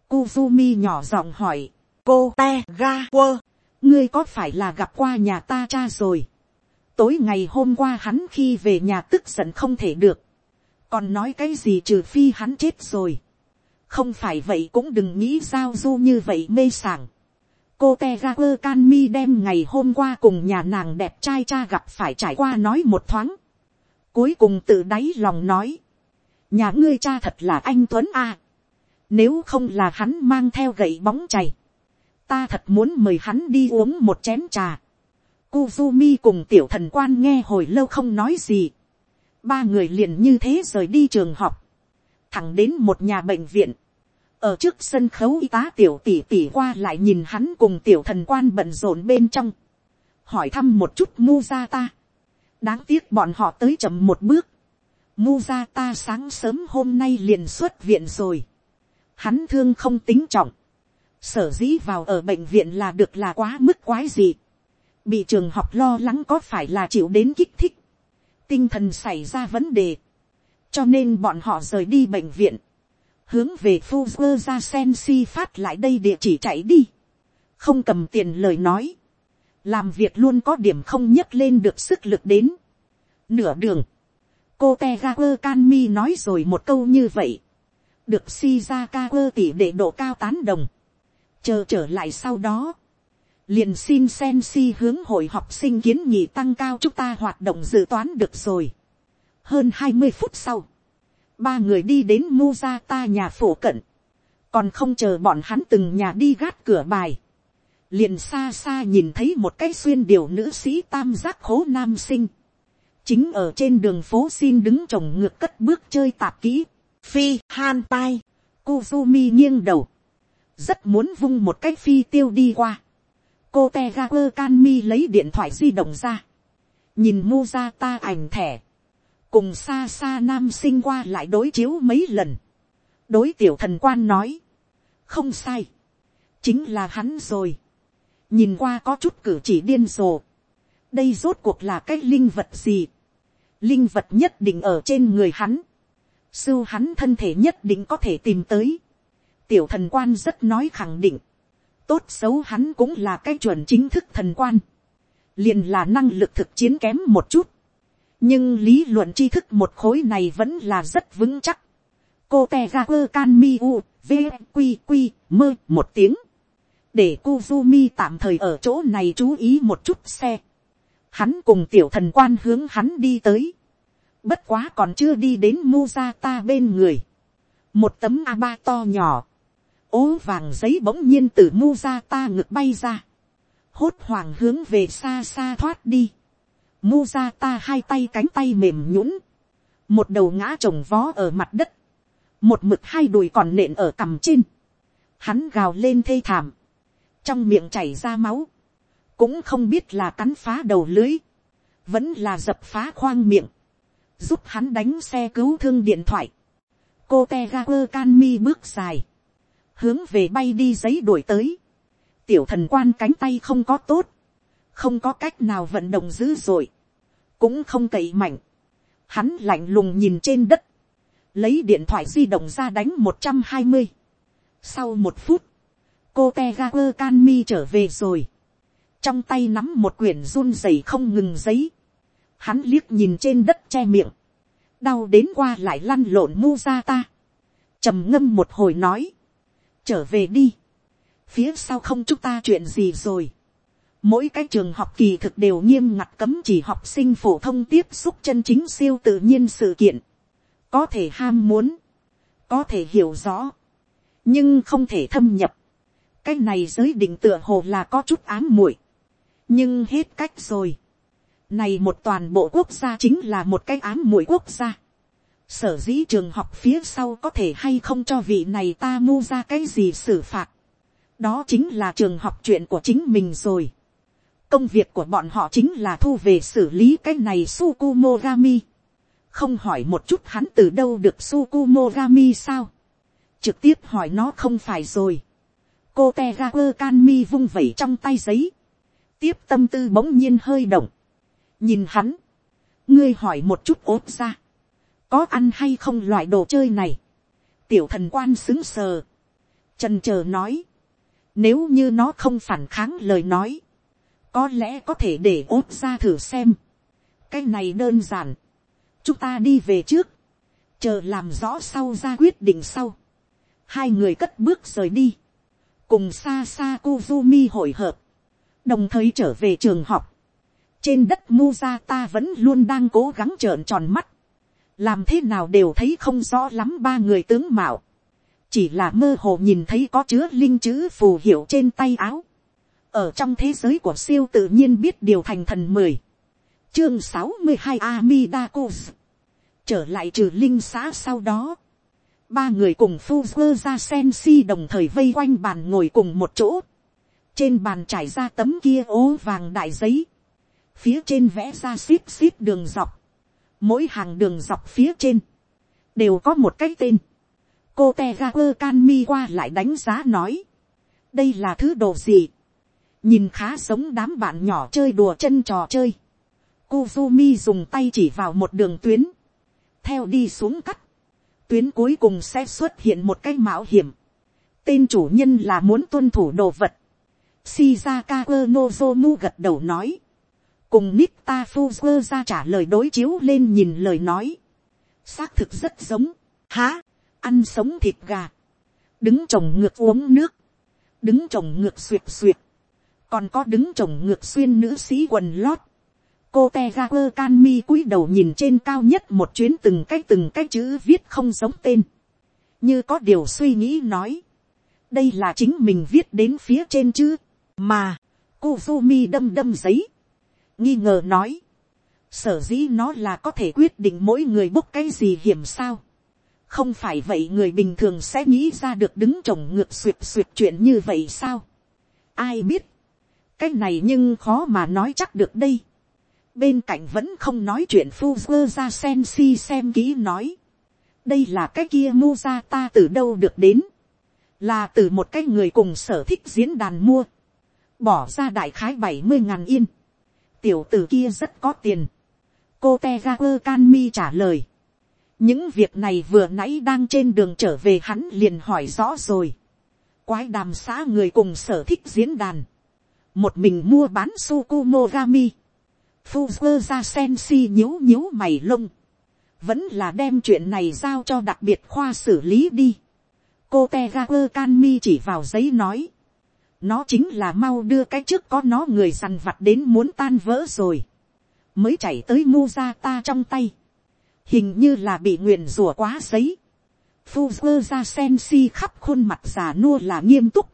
Kuzumi nhỏ giọng hỏi, cô te ga quơ, ngươi có phải là gặp qua nhà ta cha rồi. tối ngày hôm qua hắn khi về nhà tức giận không thể được, còn nói cái gì trừ phi hắn chết rồi. không phải vậy cũng đừng nghĩ giao du như vậy mê sảng cô te ga quơ can mi đem ngày hôm qua cùng nhà nàng đẹp trai cha gặp phải trải qua nói một thoáng. cuối cùng tự đáy lòng nói. nhà ngươi cha thật là anh tuấn a nếu không là hắn mang theo gậy bóng chày. ta thật muốn mời hắn đi uống một chén trà. Kuzumi cùng tiểu thần quan nghe hồi lâu không nói gì. Ba người liền như thế rời đi trường học. Thẳng đến một nhà bệnh viện ở trước sân khấu y tá tiểu tỷ tỷ qua lại nhìn hắn cùng tiểu thần quan bận rộn bên trong, hỏi thăm một chút Muzata. ta. đáng tiếc bọn họ tới chậm một bước, Muzata ta sáng sớm hôm nay liền xuất viện rồi, hắn thương không tính trọng, sở dĩ vào ở bệnh viện là được là quá mức quái gì, bị trường học lo lắng có phải là chịu đến kích thích, tinh thần xảy ra vấn đề, cho nên bọn họ rời đi bệnh viện, hướng về Fuzzer ra sen si phát lại đây địa chỉ chạy đi, không cầm tiền lời nói, làm việc luôn có điểm không nhấc lên được sức lực đến. Nửa đường, cô Tegaper Canmi nói rồi một câu như vậy, được Shizaka tỷ để độ cao tán đồng, chờ trở lại sau đó, liền xin sen si hướng hội học sinh kiến nghị tăng cao chúng ta hoạt động dự toán được rồi. hơn hai mươi phút sau, ba người đi đến Muzata nhà phổ cận, còn không chờ bọn hắn từng nhà đi gác cửa bài, liền xa xa nhìn thấy một cái xuyên điều nữ sĩ tam giác khố nam sinh, chính ở trên đường phố xin đứng trồng ngược cất bước chơi tạp kỹ, phi han tai, Kuzumi nghiêng đầu, rất muốn vung một cái phi tiêu đi qua, cô te ga quơ can mi lấy điện thoại di động ra, nhìn mu zata ảnh thẻ, cùng xa xa nam sinh qua lại đối chiếu mấy lần, đối tiểu thần quan nói, không sai, chính là hắn rồi, nhìn qua có chút cử chỉ điên rồ, đây rốt cuộc là cái linh vật gì, linh vật nhất định ở trên người hắn, sưu hắn thân thể nhất định có thể tìm tới, tiểu thần quan rất nói khẳng định, tốt xấu hắn cũng là cái chuẩn chính thức thần quan, liền là năng lực thực chiến kém một chút, nhưng lý luận tri thức một khối này vẫn là rất vững chắc. cô te ga quơ can mi u v mơ một tiếng để Kuzumi tạm thời ở chỗ này chú ý một chút xe. Hắn cùng tiểu thần quan hướng hắn đi tới. Bất quá còn chưa đi đến Muzata bên người. Một tấm A3 to nhỏ. ố vàng giấy bỗng nhiên từ Muzata ngực bay ra. Hốt hoảng hướng về xa xa thoát đi. Muzata hai tay cánh tay mềm nhũn, một đầu ngã trồng vó ở mặt đất, một mực hai đùi còn nện ở cằm trên, hắn gào lên thê thảm, trong miệng chảy ra máu, cũng không biết là cắn phá đầu lưới, vẫn là dập phá khoang miệng, giúp hắn đánh xe cứu thương điện thoại, cô te ga quơ can mi bước dài, hướng về bay đi giấy đuổi tới, tiểu thần quan cánh tay không có tốt, không có cách nào vận động dữ dội, cũng không cậy mạnh, hắn lạnh lùng nhìn trên đất, lấy điện thoại di động ra đánh một trăm hai mươi. Sau một phút, cô te ga quơ can mi trở về rồi, trong tay nắm một quyển run rẩy không ngừng giấy, hắn liếc nhìn trên đất che miệng, đau đến qua lại lăn lộn mu ra ta, trầm ngâm một hồi nói, trở về đi, phía sau không chúng ta chuyện gì rồi, Mỗi cái trường học kỳ thực đều nghiêm ngặt cấm chỉ học sinh phổ thông tiếp xúc chân chính siêu tự nhiên sự kiện. Có thể ham muốn. Có thể hiểu rõ. Nhưng không thể thâm nhập. Cái này giới định tựa hồ là có chút ám muội Nhưng hết cách rồi. Này một toàn bộ quốc gia chính là một cái ám muội quốc gia. sở dĩ trường học phía sau có thể hay không cho vị này ta mu ra cái gì xử phạt, đó chính là trường học chuyện của chính mình rồi. công việc của bọn họ chính là thu về xử lý cái này sukumogami. không hỏi một chút hắn từ đâu được sukumogami sao. trực tiếp hỏi nó không phải rồi. cô te ga quơ can mi vung vẩy trong tay giấy. tiếp tâm tư bỗng nhiên hơi động nhìn hắn. ngươi hỏi một chút ốt ra có ăn hay không loại đồ chơi này. tiểu thần quan xứng sờ. trần chờ nói. nếu như nó không phản kháng lời nói. có lẽ có thể để ốt ra thử xem. cái này đơn giản. chúng ta đi về trước. chờ làm rõ sau ra quyết định sau. hai người cất bước rời đi. cùng xa xa Kuzumi hội hợp. đồng thời trở về trường học trên đất Muza ta vẫn luôn đang cố gắng trợn tròn mắt. Làm thế nào đều thấy không rõ lắm ba người tướng mạo, chỉ là mơ hồ nhìn thấy có chứa linh chữ phù hiệu trên tay áo, ở trong thế giới của siêu tự nhiên biết điều thành thần mười, chương sáu mươi hai Amidakos, trở lại trừ linh xã sau đó, ba người cùng Fuzzer ra sen si đồng thời vây quanh bàn ngồi cùng một chỗ, trên bàn trải ra tấm kia ố vàng đại giấy, phía trên vẽ ra xíp xíp đường dọc, mỗi hàng đường dọc phía trên, đều có một cái tên. cô te ga quơ can mi qua lại đánh giá nói, đây là thứ đồ gì, nhìn khá giống đám bạn nhỏ chơi đùa chân trò chơi. Kuzumi dùng tay chỉ vào một đường tuyến, theo đi xuống cắt, tuyến cuối cùng sẽ xuất hiện một cái mạo hiểm. tên chủ nhân là muốn tuân thủ đồ vật. Shizaka Nozomu gật đầu nói cùng Nita quơ ra trả lời đối chiếu lên nhìn lời nói. xác thực rất giống. há, ăn sống thịt gà. đứng trồng ngược uống nước. đứng trồng ngược xuyệt xuyệt. còn có đứng trồng ngược xuyên nữ sĩ quần lót. cô te ga quơ can mi cúi đầu nhìn trên cao nhất một chuyến từng cái từng cái chữ viết không giống tên. như có điều suy nghĩ nói. đây là chính mình viết đến phía trên chứ. mà, cô Fumi đâm đâm giấy nghi ngờ nói, sở dĩ nó là có thể quyết định mỗi người bốc cái gì hiểm sao. không phải vậy người bình thường sẽ nghĩ ra được đứng trồng ngược xuyệt xuyệt chuyện như vậy sao. ai biết, cái này nhưng khó mà nói chắc được đây. bên cạnh vẫn không nói chuyện fuzzer ra sen si xem ký nói. đây là cái kia mu ra ta từ đâu được đến. là từ một cái người cùng sở thích diễn đàn mua. bỏ ra đại khái bảy mươi ngàn yên tiểu tử kia rất có tiền. cô te ga quơ can mi trả lời. những việc này vừa nãy đang trên đường trở về hắn liền hỏi rõ rồi. quái đàm xã người cùng sở thích diễn đàn. một mình mua bán sukumogami. Fuzzer ra sen si nhíu nhíu mày lông. vẫn là đem chuyện này giao cho đặc biệt khoa xử lý đi. cô te ga quơ can mi chỉ vào giấy nói nó chính là mau đưa cái trước có nó người dằn vặt đến muốn tan vỡ rồi, mới chảy tới mu ra ta trong tay, hình như là bị nguyền rủa quá giấy, phu quơ ra sen si khắp khuôn mặt già nua là nghiêm túc,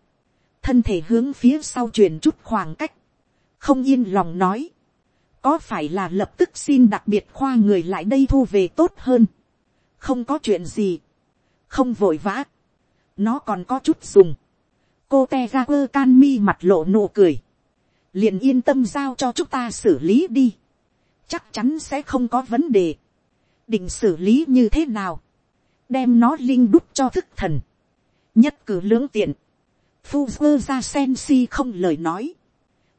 thân thể hướng phía sau truyền chút khoảng cách, không yên lòng nói, có phải là lập tức xin đặc biệt khoa người lại đây thu về tốt hơn, không có chuyện gì, không vội vã, nó còn có chút dùng, cô te ga quơ can mi mặt lộ nụ cười, liền yên tâm giao cho chúng ta xử lý đi, chắc chắn sẽ không có vấn đề, định xử lý như thế nào, đem nó linh đúc cho thức thần, nhất cử lưỡng tiện, phu quơ ra sen si không lời nói,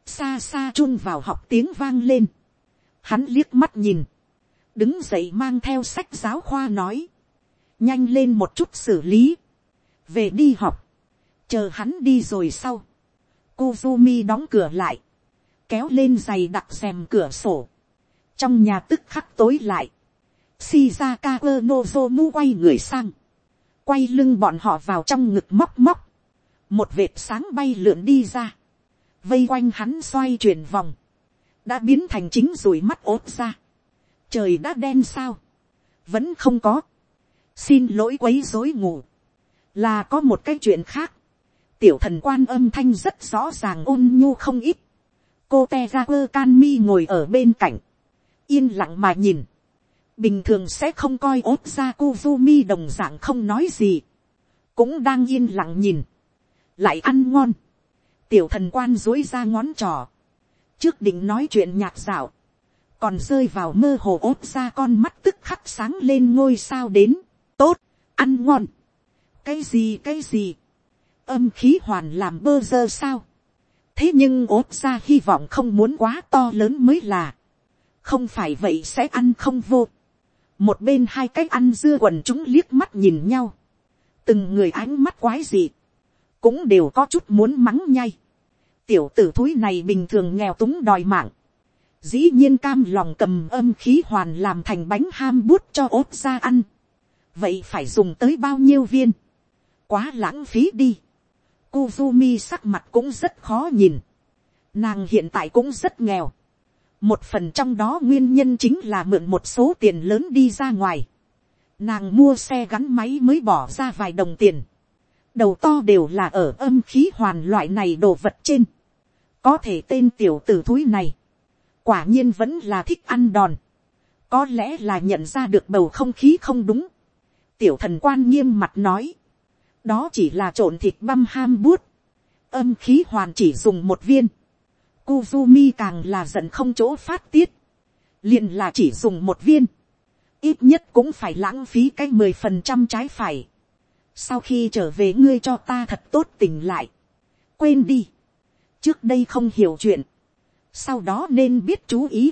xa xa chun vào học tiếng vang lên, hắn liếc mắt nhìn, đứng dậy mang theo sách giáo khoa nói, nhanh lên một chút xử lý, về đi học, chờ hắn đi rồi sau, Kuzumi đóng cửa lại, kéo lên giày đặt xem cửa sổ, trong nhà tức khắc tối lại, Shizaka Nozomu quay người sang, quay lưng bọn họ vào trong ngực móc móc, một vệt sáng bay lượn đi ra, vây quanh hắn xoay chuyển vòng, đã biến thành chính rồi mắt ốt ra, trời đã đen sao, vẫn không có, xin lỗi quấy dối ngủ, là có một cái chuyện khác, tiểu thần quan âm thanh rất rõ ràng ôn nhu không ít. cô te ra quơ can mi ngồi ở bên cạnh, yên lặng mà nhìn, bình thường sẽ không coi ốt ra Kuzumi đồng dạng không nói gì, cũng đang yên lặng nhìn, lại ăn ngon, tiểu thần quan dối ra ngón trò, trước định nói chuyện nhạc dạo, còn rơi vào mơ hồ ốt ra con mắt tức khắc sáng lên ngôi sao đến, tốt, ăn ngon, cái gì cái gì, âm khí hoàn làm bơ dơ sao, thế nhưng ốt ra hy vọng không muốn quá to lớn mới là, không phải vậy sẽ ăn không vô, một bên hai cái ăn dưa quần chúng liếc mắt nhìn nhau, từng người ánh mắt quái dị, cũng đều có chút muốn mắng nhay. tiểu tử thúi này bình thường nghèo túng đòi mạng, dĩ nhiên cam lòng cầm âm khí hoàn làm thành bánh ham bút cho ốt ra ăn, vậy phải dùng tới bao nhiêu viên, quá lãng phí đi. Kuzumi sắc mặt cũng rất khó nhìn, nàng hiện tại cũng rất nghèo, một phần trong đó nguyên nhân chính là mượn một số tiền lớn đi ra ngoài. Nàng mua xe gắn máy mới bỏ ra vài đồng tiền. Đầu to đều là ở âm khí hoàn loại này đồ vật trên. Có thể tên tiểu tử thúi này. Quả nhiên vẫn là thích ăn đòn. Có lẽ là nhận ra được bầu không khí không đúng. Tiểu thần quan nghiêm mặt nói. Đó chỉ là trộn thịt băm ham bút. Âm khí hoàn chỉ dùng một viên Kuzumi càng là giận không chỗ phát tiết. liền là chỉ dùng một viên. Ít nhất cũng phải lãng phí cái mười phần trăm trái phải. Sau khi trở về ngươi cho ta thật tốt tỉnh lại. Quên đi. Trước đây không hiểu chuyện. Sau đó nên biết chú ý.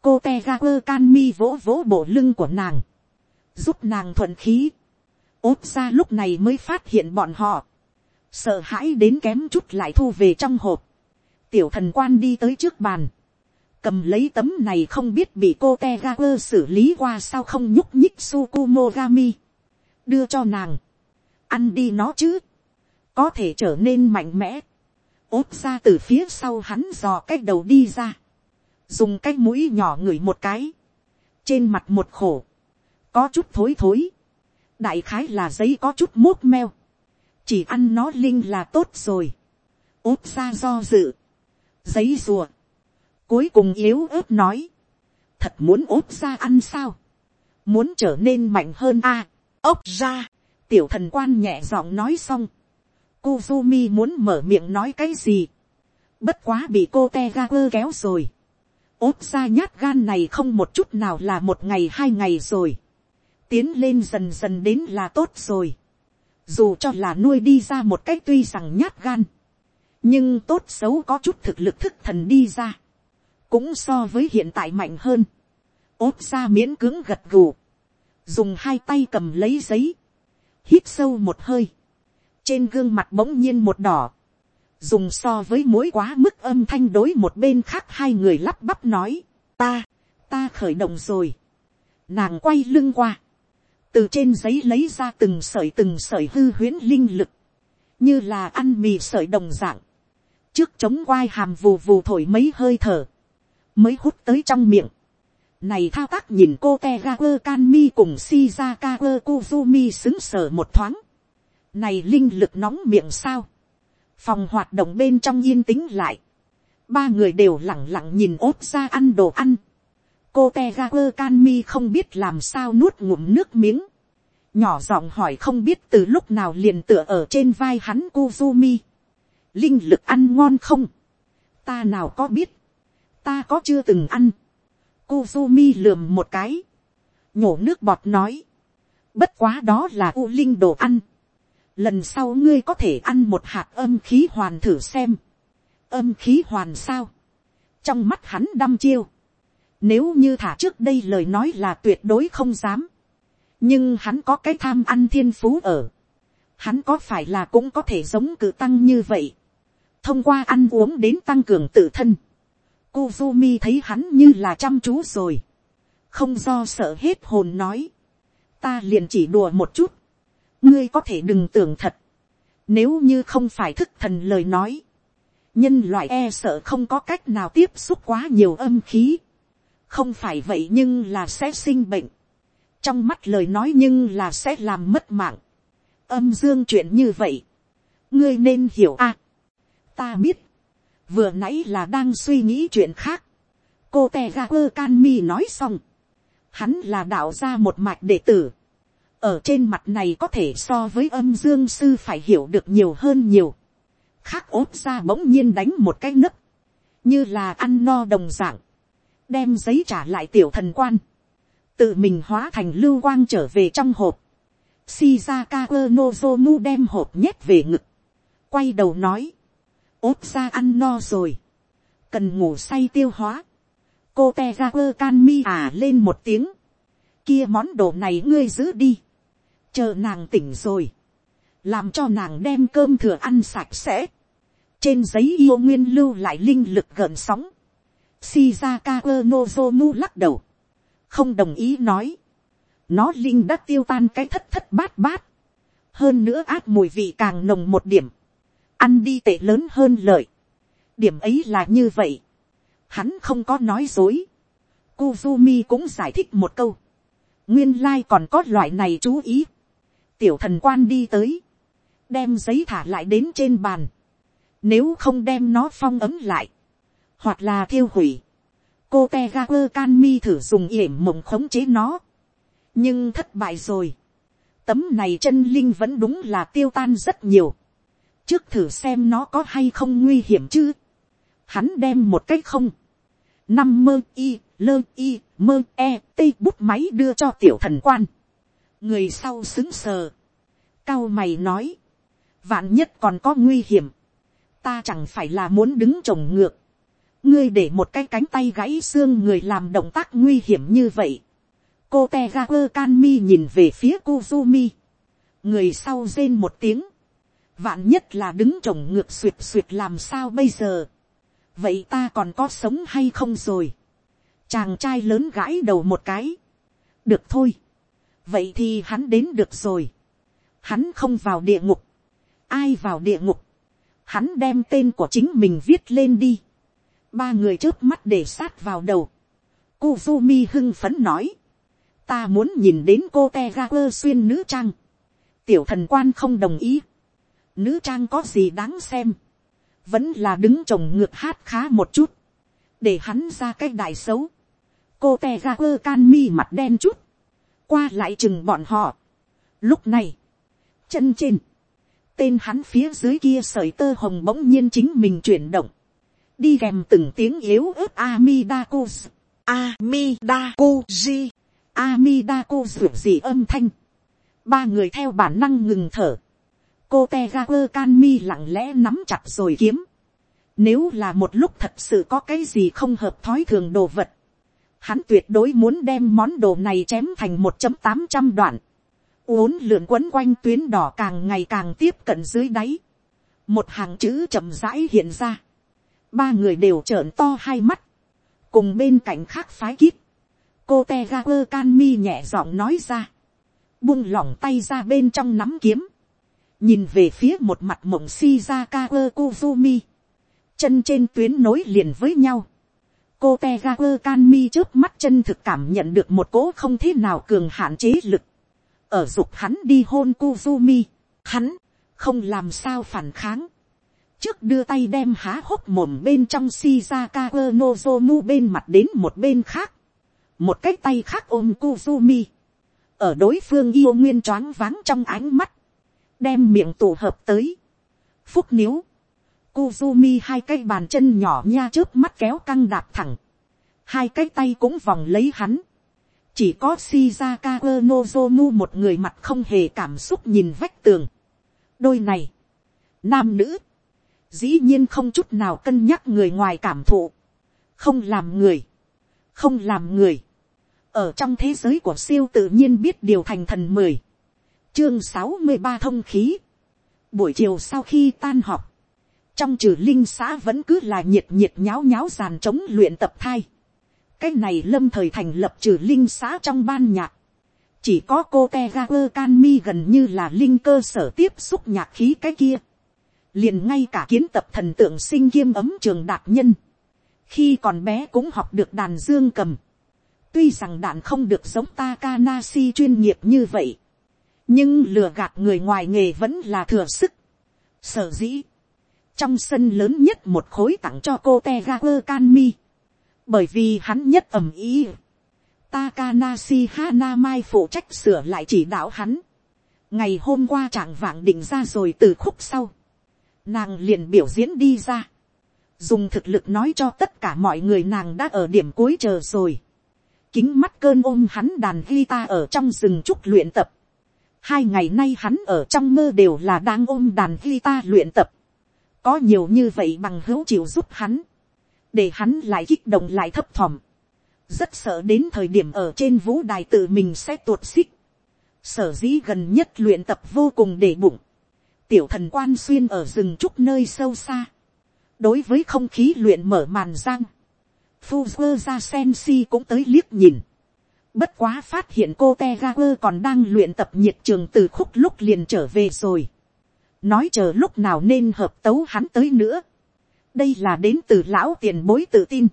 Cô Tegaper Canmi vỗ vỗ bộ lưng của nàng. Giúp nàng thuận khí ốp ra lúc này mới phát hiện bọn họ. Sợ hãi đến kém chút lại thu về trong hộp. Tiểu thần quan đi tới trước bàn, cầm lấy tấm này không biết bị cô te ga quơ xử lý qua sao không nhúc nhích sukumogami, đưa cho nàng, ăn đi nó chứ, có thể trở nên mạnh mẽ, ốp ra từ phía sau hắn dò cái đầu đi ra, dùng cái mũi nhỏ ngửi một cái, trên mặt một khổ, có chút thối thối, đại khái là giấy có chút mốt meo, chỉ ăn nó linh là tốt rồi, úp ra do dự, giấy rùa, cuối cùng yếu ớt nói, thật muốn úp ra ăn sao, muốn trở nên mạnh hơn a, ốc ra, tiểu thần quan nhẹ giọng nói xong, Kuzumi muốn mở miệng nói cái gì, bất quá bị cô te ga quơ kéo rồi, ốp ra nhát gan này không một chút nào là một ngày hai ngày rồi, tiến lên dần dần đến là tốt rồi, dù cho là nuôi đi ra một cách tuy rằng nhát gan, nhưng tốt xấu có chút thực lực thức thần đi ra, cũng so với hiện tại mạnh hơn, ốp ra miễn cứng gật gù, dùng hai tay cầm lấy giấy, hít sâu một hơi, trên gương mặt bỗng nhiên một đỏ, dùng so với mối quá mức âm thanh đối một bên khác hai người lắp bắp nói, ta, ta khởi động rồi, nàng quay lưng qua, từ trên giấy lấy ra từng sợi từng sợi hư huyễn linh lực, như là ăn mì sợi đồng dạng, trước chống quai hàm vù vù thổi mấy hơi thở, mới hút tới trong miệng. Này thao tác nhìn cô Tegaku Kanmi cùng Shizaka Kuzumi xứng sở một thoáng. Này linh lực nóng miệng sao? Phòng hoạt động bên trong yên tĩnh lại. Ba người đều lặng lặng nhìn ốt ra ăn đồ ăn. Cô Tegaku Kanmi không biết làm sao nuốt ngụm nước miếng. Nhỏ giọng hỏi không biết từ lúc nào liền tựa ở trên vai hắn Kuzumi. Linh lực ăn ngon không, ta nào có biết, ta có chưa từng ăn, Kuzumi lườm một cái, nhổ nước bọt nói, bất quá đó là u linh đồ ăn, lần sau ngươi có thể ăn một hạt âm khí hoàn thử xem, âm khí hoàn sao, trong mắt hắn đăm chiêu, nếu như thả trước đây lời nói là tuyệt đối không dám, nhưng hắn có cái tham ăn thiên phú ở, hắn có phải là cũng có thể giống cử tăng như vậy, thông qua ăn uống đến tăng cường tự thân. Kuzumi thấy hắn như là chăm chú rồi. Không do sợ hết hồn nói. Ta liền chỉ đùa một chút. Ngươi có thể đừng tưởng thật. Nếu như không phải thức thần lời nói. Nhân loại e sợ không có cách nào tiếp xúc quá nhiều âm khí. Không phải vậy nhưng là sẽ sinh bệnh. Trong mắt lời nói nhưng là sẽ làm mất mạng. Âm dương chuyện như vậy. Ngươi nên hiểu a ta biết, vừa nãy là đang suy nghĩ chuyện khác. cô te ga quơ can mi nói xong, hắn là đạo ra một mạch đệ tử, ở trên mặt này có thể so với âm dương sư phải hiểu được nhiều hơn nhiều, khác ốt ra bỗng nhiên đánh một cái nấc, như là ăn no đồng dạng, đem giấy trả lại tiểu thần quan, tự mình hóa thành lưu quang trở về trong hộp, Shizaka Nozomu đem hộp nhét về ngực, quay đầu nói, ốt ra ăn no rồi, cần ngủ say tiêu hóa, cô te ra quơ can mi à lên một tiếng, kia món đồ này ngươi giữ đi, chờ nàng tỉnh rồi, làm cho nàng đem cơm thừa ăn sạch sẽ, trên giấy yêu nguyên lưu lại linh lực gợn sóng, shizaka nozomu lắc đầu, không đồng ý nói, nó linh đã tiêu tan cái thất thất bát bát, hơn nữa át mùi vị càng nồng một điểm, ăn đi tệ lớn hơn lợi, điểm ấy là như vậy, hắn không có nói dối, Kuzumi cũng giải thích một câu, nguyên lai còn có loại này chú ý, tiểu thần quan đi tới, đem giấy thả lại đến trên bàn, nếu không đem nó phong ấm lại, hoặc là thiêu hủy, cô te ga quơ can mi thử dùng yểm mộng khống chế nó, nhưng thất bại rồi, tấm này chân linh vẫn đúng là tiêu tan rất nhiều, trước thử xem nó có hay không nguy hiểm chứ, hắn đem một cái không, năm mơ y, lơ y, mơ e, tây bút máy đưa cho tiểu thần quan, người sau xứng sờ, cao mày nói, vạn nhất còn có nguy hiểm, ta chẳng phải là muốn đứng trồng ngược, ngươi để một cái cánh tay gãy xương người làm động tác nguy hiểm như vậy, cô te ga quơ can mi nhìn về phía Kuzumi. người sau rên một tiếng, vạn nhất là đứng trồng ngược suyệt suyệt làm sao bây giờ, vậy ta còn có sống hay không rồi, chàng trai lớn gãi đầu một cái, được thôi, vậy thì hắn đến được rồi, hắn không vào địa ngục, ai vào địa ngục, hắn đem tên của chính mình viết lên đi, ba người trước mắt để sát vào đầu, Kuzumi hưng phấn nói, ta muốn nhìn đến cô te ga quơ xuyên nữ trang, tiểu thần quan không đồng ý, nữ trang có gì đáng xem, vẫn là đứng trồng ngược hát khá một chút, để hắn ra cái đại xấu, cô te ra quơ can mi mặt đen chút, qua lại chừng bọn họ. Lúc này, chân trên, tên hắn phía dưới kia sợi tơ hồng bỗng nhiên chính mình chuyển động, đi kèm từng tiếng yếu ớt amidakus, Amidakuji, Amidakuzu gì âm thanh, ba người theo bản năng ngừng thở, cô te ga quơ can mi lặng lẽ nắm chặt rồi kiếm. Nếu là một lúc thật sự có cái gì không hợp thói thường đồ vật, hắn tuyệt đối muốn đem món đồ này chém thành một tám trăm đoạn. Uốn lượn quấn quanh tuyến đỏ càng ngày càng tiếp cận dưới đáy. Một hàng chữ chậm rãi hiện ra. Ba người đều trợn to hai mắt. Cùng bên cạnh khác phái kíp. Cô Tegaper Canmi nhẹ giọng nói ra. Buông lỏng tay ra bên trong nắm kiếm nhìn về phía một mặt mộng shizaka ơ kuzumi, chân trên tuyến nối liền với nhau, cô te ga quơ can mi trước mắt chân thực cảm nhận được một cỗ không thế nào cường hạn chế lực, ở dục hắn đi hôn kuzumi, hắn không làm sao phản kháng, trước đưa tay đem há hốc mồm bên trong shizaka ơ nozomu bên mặt đến một bên khác, một cái tay khác ôm kuzumi, ở đối phương yêu nguyên choáng váng trong ánh mắt, đem miệng tụ hợp tới. Phúc níu. Kuzumi hai cái bàn chân nhỏ nha trước mắt kéo căng đạp thẳng. Hai cái tay cũng vòng lấy hắn. Chỉ có Shizaka Nozomu một người mặt không hề cảm xúc nhìn vách tường. Đôi này. Nam nữ. Dĩ nhiên không chút nào cân nhắc người ngoài cảm thụ. Không làm người. Không làm người. Ở trong thế giới của siêu tự nhiên biết điều thành thần mười chương sáu mươi ba thông khí. buổi chiều sau khi tan học, trong trừ linh xã vẫn cứ là nhiệt nhiệt nháo nháo giàn chống luyện tập thai. cái này lâm thời thành lập trừ linh xã trong ban nhạc. chỉ có cô te ga quơ can mi gần như là linh cơ sở tiếp xúc nhạc khí cái kia liền ngay cả kiến tập thần tượng sinh kiêm ấm trường đạt nhân. khi còn bé cũng học được đàn dương cầm. tuy rằng đàn không được giống Takanasi chuyên nghiệp như vậy nhưng lừa gạt người ngoài nghề vẫn là thừa sức. sở dĩ, trong sân lớn nhất một khối tặng cho cô te ga bởi vì hắn nhất ầm ý. Takanashi Hanamai phụ trách sửa lại chỉ đạo hắn. Ngày hôm qua trạng vạng định ra rồi từ khúc sau. Nàng liền biểu diễn đi ra. Dùng thực lực nói cho tất cả mọi người nàng đã ở điểm cuối chờ rồi. Kính mắt cơn ôm hắn đàn guitar ở trong rừng trúc luyện tập. Hai ngày nay hắn ở trong mơ đều là đang ôm đàn guitar luyện tập. Có nhiều như vậy bằng hữu chịu giúp hắn. Để hắn lại kích động lại thấp thỏm rất sợ đến thời điểm ở trên vũ đài tự mình sẽ tuột xích. Sở dĩ gần nhất luyện tập vô cùng để bụng. Tiểu thần quan xuyên ở rừng trúc nơi sâu xa. Đối với không khí luyện mở màn răng. Fuzzer ra Sensi cũng tới liếc nhìn. Bất quá phát hiện cô Tegaper còn đang luyện tập nhiệt trường từ khúc lúc liền trở về rồi. Nói chờ lúc nào nên hợp tấu hắn tới nữa. Đây là đến từ lão tiền bối tự tin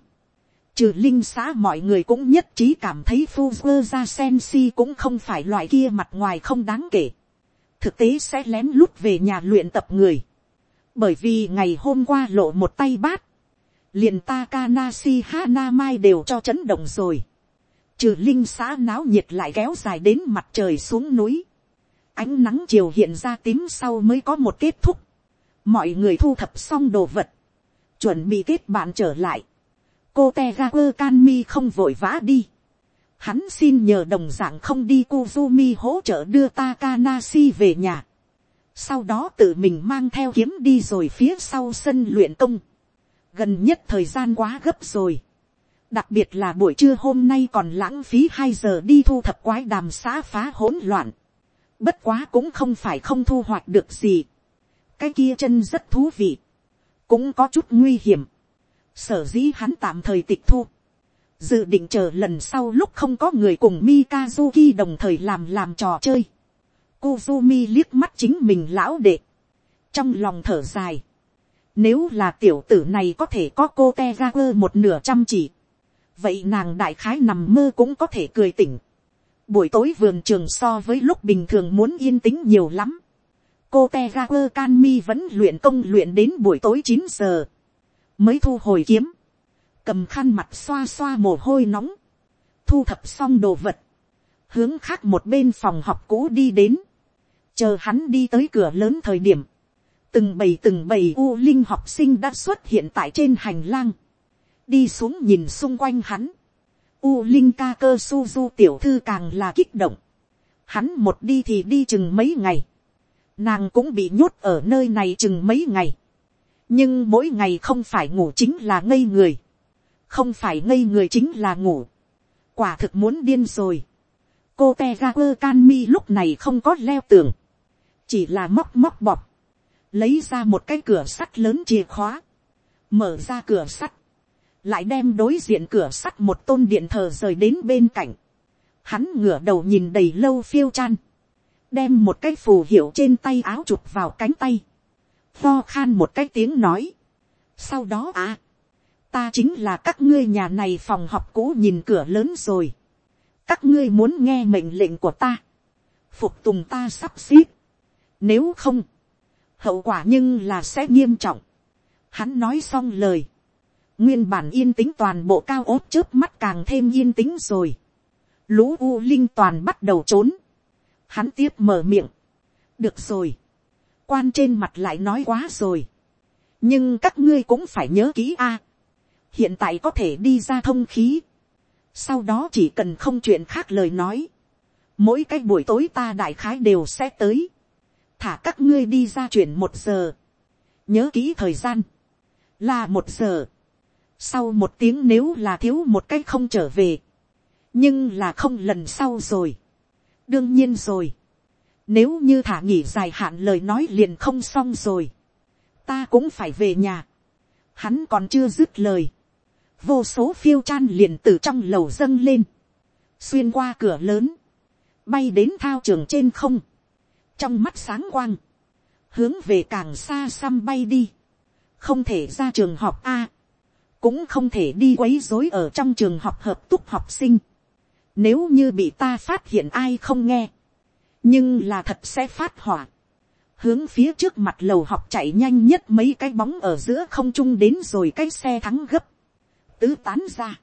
Trừ linh xã mọi người cũng nhất trí cảm thấy Fuzzer ra Sensi cũng không phải loại kia mặt ngoài không đáng kể. Thực tế sẽ lén lút về nhà luyện tập người. Bởi vì ngày hôm qua lộ một tay bát. liền Takanashi Hanamai đều cho chấn động rồi. Trừ linh xã náo nhiệt lại kéo dài đến mặt trời xuống núi. Ánh nắng chiều hiện ra tím sau mới có một kết thúc. Mọi người thu thập xong đồ vật. Chuẩn bị kết bạn trở lại cô te Kanmi không vội vã đi. Hắn xin nhờ đồng dạng không đi Kuzumi hỗ trợ đưa Takanashi về nhà. Sau đó tự mình mang theo kiếm đi rồi phía sau sân luyện công. Gần nhất thời gian quá gấp rồi. Đặc biệt là buổi trưa hôm nay còn lãng phí hai giờ đi thu thập quái đàm xã phá hỗn loạn. Bất quá cũng không phải không thu hoạch được gì. Cái kia chân rất thú vị. Cũng có chút nguy hiểm sở dĩ hắn tạm thời tịch thu, dự định chờ lần sau lúc không có người cùng Mikazuki đồng thời làm làm trò chơi. Kuzumi liếc mắt chính mình lão đệ, trong lòng thở dài. Nếu là tiểu tử này có thể có cô te ga quơ một nửa trăm chỉ, vậy nàng đại khái nằm mơ cũng có thể cười tỉnh. Buổi tối vườn trường so với lúc bình thường muốn yên tĩnh nhiều lắm. Cô te ga quơ can mi vẫn luyện công luyện đến buổi tối chín giờ mới thu hồi kiếm, cầm khăn mặt xoa xoa mồ hôi nóng, thu thập xong đồ vật, hướng khác một bên phòng học cũ đi đến, chờ hắn đi tới cửa lớn thời điểm, từng bầy từng bầy u linh học sinh đã xuất hiện tại trên hành lang, đi xuống nhìn xung quanh hắn, u linh ca cơ suzu tiểu thư càng là kích động, hắn một đi thì đi chừng mấy ngày, nàng cũng bị nhốt ở nơi này chừng mấy ngày, nhưng mỗi ngày không phải ngủ chính là ngây người, không phải ngây người chính là ngủ, quả thực muốn điên rồi. cô te ga quơ can mi lúc này không có leo tường, chỉ là móc móc bọt, lấy ra một cái cửa sắt lớn chìa khóa, mở ra cửa sắt, lại đem đối diện cửa sắt một tôn điện thờ rời đến bên cạnh, hắn ngửa đầu nhìn đầy lâu phiêu chan, đem một cái phù hiệu trên tay áo chụp vào cánh tay, pho khan một cái tiếng nói. Sau đó à. Ta chính là các ngươi nhà này phòng học cũ nhìn cửa lớn rồi. Các ngươi muốn nghe mệnh lệnh của ta. Phục tùng ta sắp xếp. Nếu không. Hậu quả nhưng là sẽ nghiêm trọng. Hắn nói xong lời. Nguyên bản yên tĩnh toàn bộ cao ốt trước mắt càng thêm yên tĩnh rồi. Lũ U Linh toàn bắt đầu trốn. Hắn tiếp mở miệng. Được rồi quan trên mặt lại nói quá rồi. nhưng các ngươi cũng phải nhớ kỹ a hiện tại có thể đi ra thông khí. sau đó chỉ cần không chuyện khác lời nói. mỗi cái buổi tối ta đại khái đều sẽ tới. thả các ngươi đi ra chuyện một giờ. nhớ kỹ thời gian. là một giờ. sau một tiếng nếu là thiếu một cái không trở về. nhưng là không lần sau rồi. đương nhiên rồi nếu như thả nghỉ dài hạn lời nói liền không xong rồi. Ta cũng phải về nhà. Hắn còn chưa dứt lời. Vô số phiêu chan liền từ trong lầu dâng lên. Xuyên qua cửa lớn. Bay đến thao trường trên không. Trong mắt sáng quang. Hướng về càng xa xăm bay đi. Không thể ra trường học A. Cũng không thể đi quấy rối ở trong trường học hợp túc học sinh. Nếu như bị ta phát hiện ai không nghe nhưng là thật sẽ phát hỏa. hướng phía trước mặt lầu học chạy nhanh nhất mấy cái bóng ở giữa không trung đến rồi cái xe thắng gấp, tứ tán ra,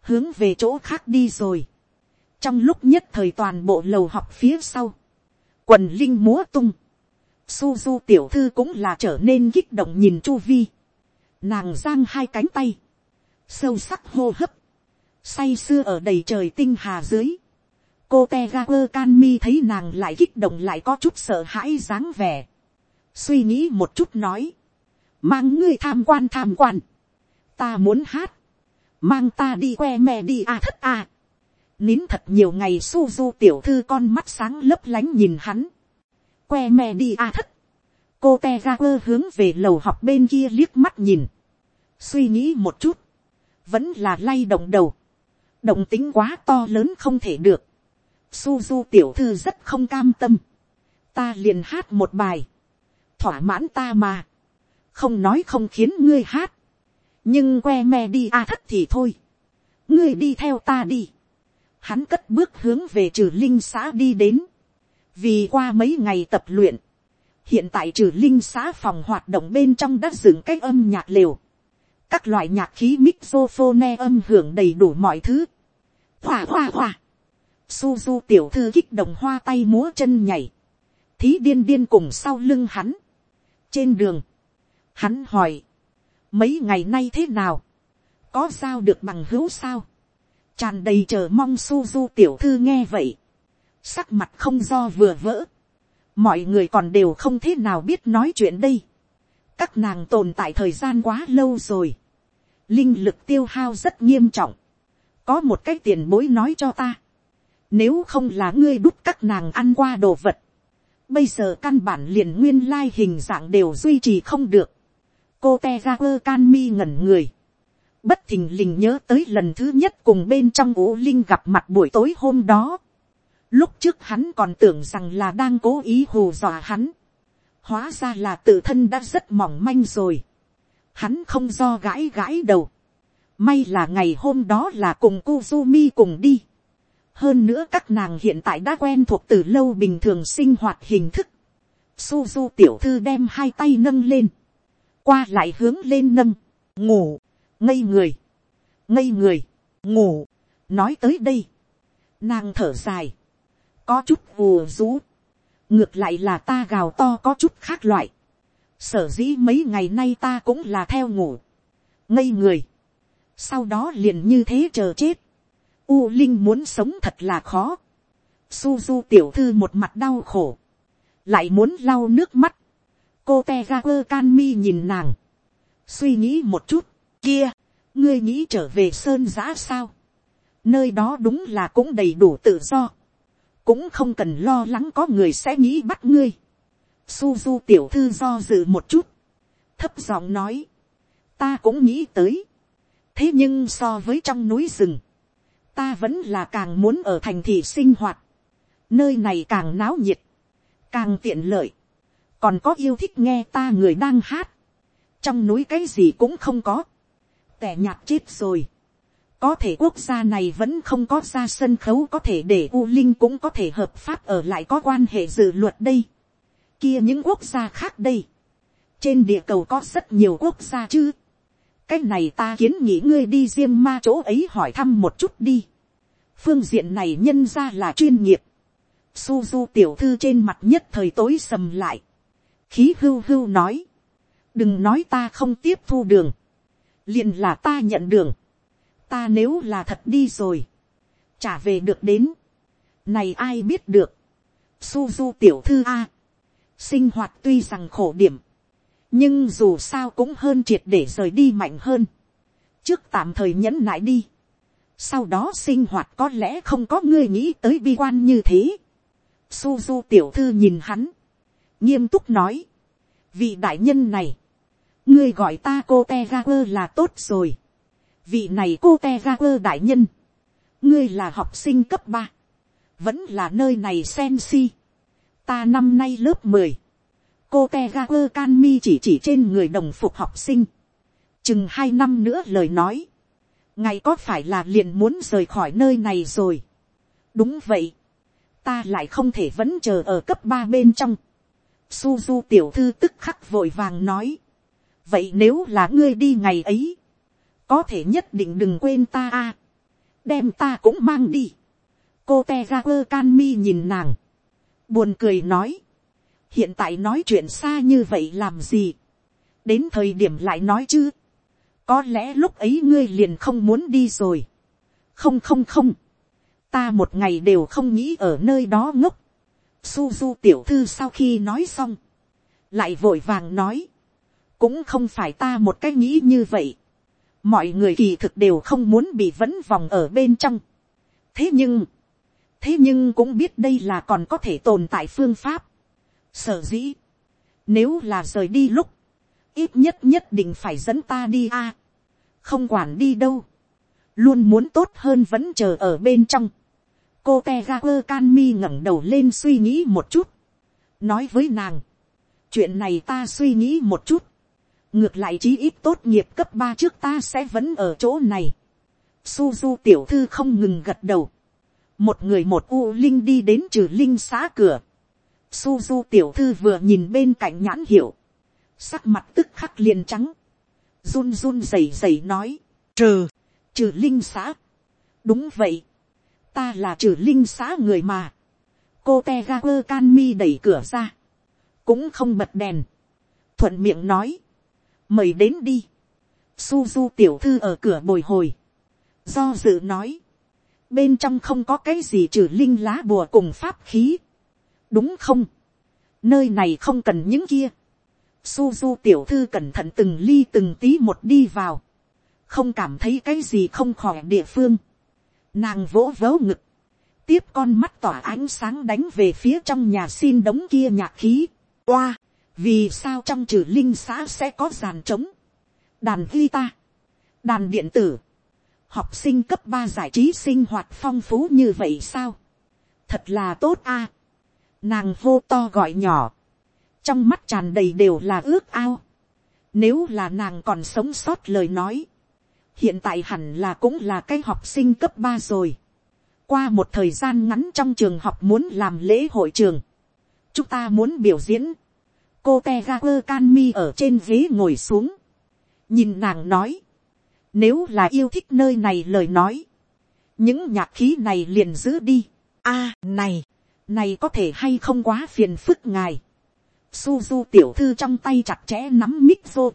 hướng về chỗ khác đi rồi. trong lúc nhất thời toàn bộ lầu học phía sau, quần linh múa tung, Suzu tiểu thư cũng là trở nên kích động nhìn chu vi, nàng giang hai cánh tay, sâu sắc hô hấp, say sưa ở đầy trời tinh hà dưới, cô te ga quơ can mi thấy nàng lại kích động lại có chút sợ hãi dáng vẻ, suy nghĩ một chút nói, mang ngươi tham quan tham quan, ta muốn hát, mang ta đi que me đi à thất à. nín thật nhiều ngày su du tiểu thư con mắt sáng lấp lánh nhìn hắn, que me đi à thất, cô te ra quơ hướng về lầu học bên kia liếc mắt nhìn, suy nghĩ một chút, vẫn là lay động đầu, động tính quá to lớn không thể được, Suzu tiểu thư rất không cam tâm, ta liền hát một bài, thỏa mãn ta mà, không nói không khiến ngươi hát, nhưng que me đi a thất thì thôi, ngươi đi theo ta đi, hắn cất bước hướng về trừ linh xã đi đến, vì qua mấy ngày tập luyện, hiện tại trừ linh xã phòng hoạt động bên trong đã dựng cái âm nhạc lều, các loại nhạc khí mixophone âm hưởng đầy đủ mọi thứ, hòa hòa hòa, Suzu tiểu thư kích động hoa tay múa chân nhảy, thí điên điên cùng sau lưng hắn, trên đường, hắn hỏi, mấy ngày nay thế nào, có sao được bằng hữu sao, tràn đầy chờ mong Suzu tiểu thư nghe vậy, sắc mặt không do vừa vỡ, mọi người còn đều không thế nào biết nói chuyện đây, các nàng tồn tại thời gian quá lâu rồi, linh lực tiêu hao rất nghiêm trọng, có một cái tiền bối nói cho ta, nếu không là ngươi đút các nàng ăn qua đồ vật, bây giờ căn bản liền nguyên lai hình dạng đều duy trì không được, cô te ra quơ can mi ngẩn người, bất thình lình nhớ tới lần thứ nhất cùng bên trong ố linh gặp mặt buổi tối hôm đó, lúc trước hắn còn tưởng rằng là đang cố ý hù dọa hắn, hóa ra là tự thân đã rất mỏng manh rồi, hắn không do gãi gãi đầu, may là ngày hôm đó là cùng Kuzumi cùng đi, hơn nữa các nàng hiện tại đã quen thuộc từ lâu bình thường sinh hoạt hình thức, Suzu tiểu thư đem hai tay nâng lên, qua lại hướng lên nâng, ngủ, ngây người, ngây người, ngủ, nói tới đây, nàng thở dài, có chút vù rú, ngược lại là ta gào to có chút khác loại, sở dĩ mấy ngày nay ta cũng là theo ngủ, ngây người, sau đó liền như thế chờ chết, u linh muốn sống thật là khó, Suzu tiểu thư một mặt đau khổ, lại muốn lau nước mắt, cô te ga quơ can mi nhìn nàng, suy nghĩ một chút, kia, ngươi nghĩ trở về sơn giã sao, nơi đó đúng là cũng đầy đủ tự do, cũng không cần lo lắng có người sẽ nghĩ bắt ngươi. Suzu tiểu thư do dự một chút, thấp giọng nói, ta cũng nghĩ tới, thế nhưng so với trong núi rừng, ta vẫn là càng muốn ở thành thị sinh hoạt, nơi này càng náo nhiệt, càng tiện lợi, còn có yêu thích nghe ta người đang hát, trong núi cái gì cũng không có, tẻ nhạt chết rồi, có thể quốc gia này vẫn không có ra sân khấu có thể để u linh cũng có thể hợp pháp ở lại có quan hệ dự luật đây, kia những quốc gia khác đây, trên địa cầu có rất nhiều quốc gia chứ, cái này ta kiến nghĩ ngươi đi diêm ma chỗ ấy hỏi thăm một chút đi, phương diện này nhân ra là chuyên nghiệp, Suzu tiểu thư trên mặt nhất thời tối sầm lại. Khí hưu hưu nói. Đừng nói ta không tiếp thu đường. liền là ta nhận đường. Ta nếu là thật đi rồi. Trả về được đến. Này ai biết được. Suzu tiểu thư A. Sinh hoạt tuy rằng khổ điểm. Nhưng dù sao cũng hơn triệt để rời đi mạnh hơn. Trước tạm thời nhẫn nại đi. Sau đó sinh hoạt có lẽ không có người nghĩ tới bi quan như thế Suzu tiểu thư nhìn hắn. Nghiêm túc nói. Vị đại nhân này. Ngươi gọi ta cô Tegaper là tốt rồi. Vị này cô Tegaper đại nhân. Ngươi là học sinh cấp ba, Vẫn là nơi này sen si. Ta năm nay lớp mười, Cô tegar can mi chỉ chỉ trên người đồng phục học sinh. Chừng hai năm nữa lời nói. Ngày có phải là liền muốn rời khỏi nơi này rồi. Đúng vậy, ta lại không thể vẫn chờ ở cấp ba bên trong. Suzu tiểu thư tức khắc vội vàng nói. vậy nếu là ngươi đi ngày ấy, có thể nhất định đừng quên ta a. đem ta cũng mang đi. cô te ra quơ can mi nhìn nàng, buồn cười nói, hiện tại nói chuyện xa như vậy làm gì, đến thời điểm lại nói chứ, có lẽ lúc ấy ngươi liền không muốn đi rồi, không không không, ta một ngày đều không nghĩ ở nơi đó ngốc, Suzu tiểu thư sau khi nói xong, lại vội vàng nói, cũng không phải ta một cái nghĩ như vậy, mọi người kỳ thực đều không muốn bị vấn vòng ở bên trong. thế nhưng, thế nhưng cũng biết đây là còn có thể tồn tại phương pháp. sở dĩ, nếu là rời đi lúc, ít nhất nhất định phải dẫn ta đi a. không quản đi đâu, luôn muốn tốt hơn vẫn chờ ở bên trong cô te ra quơ can mi ngẩng đầu lên suy nghĩ một chút, nói với nàng, chuyện này ta suy nghĩ một chút, ngược lại chí ít tốt nghiệp cấp ba trước ta sẽ vẫn ở chỗ này. Suzu tiểu thư không ngừng gật đầu. Một người một u linh đi đến trừ linh xã cửa. Suzu tiểu thư vừa nhìn bên cạnh nhãn hiệu. Sắc mặt tức khắc liền trắng. Run run rẩy rẩy nói. Trừ, trừ linh xã. Đúng vậy. Ta là trừ linh xã người mà. Cô Tegaper Canmi đẩy cửa ra. Cũng không bật đèn. Thuận miệng nói mời đến đi. Suzu tiểu thư ở cửa bồi hồi. Do dự nói. Bên trong không có cái gì trừ linh lá bùa cùng pháp khí. Đúng không? Nơi này không cần những kia. Suzu tiểu thư cẩn thận từng ly từng tí một đi vào. Không cảm thấy cái gì không khỏi địa phương. Nàng vỗ vỗ ngực. Tiếp con mắt tỏa ánh sáng đánh về phía trong nhà xin đống kia nhạc khí. Oa! vì sao trong trừ linh xã sẽ có giàn trống, đàn guitar, đàn điện tử, học sinh cấp ba giải trí sinh hoạt phong phú như vậy sao, thật là tốt a, nàng hô to gọi nhỏ, trong mắt tràn đầy đều là ước ao, nếu là nàng còn sống sót lời nói, hiện tại hẳn là cũng là cái học sinh cấp ba rồi, qua một thời gian ngắn trong trường học muốn làm lễ hội trường, chúng ta muốn biểu diễn, cô te ga quơ can mi ở trên ghế ngồi xuống, nhìn nàng nói, nếu là yêu thích nơi này lời nói, những nhạc khí này liền giữ đi. a, này, này có thể hay không quá phiền phức ngài. Suzu tiểu thư trong tay chặt chẽ nắm mic vô.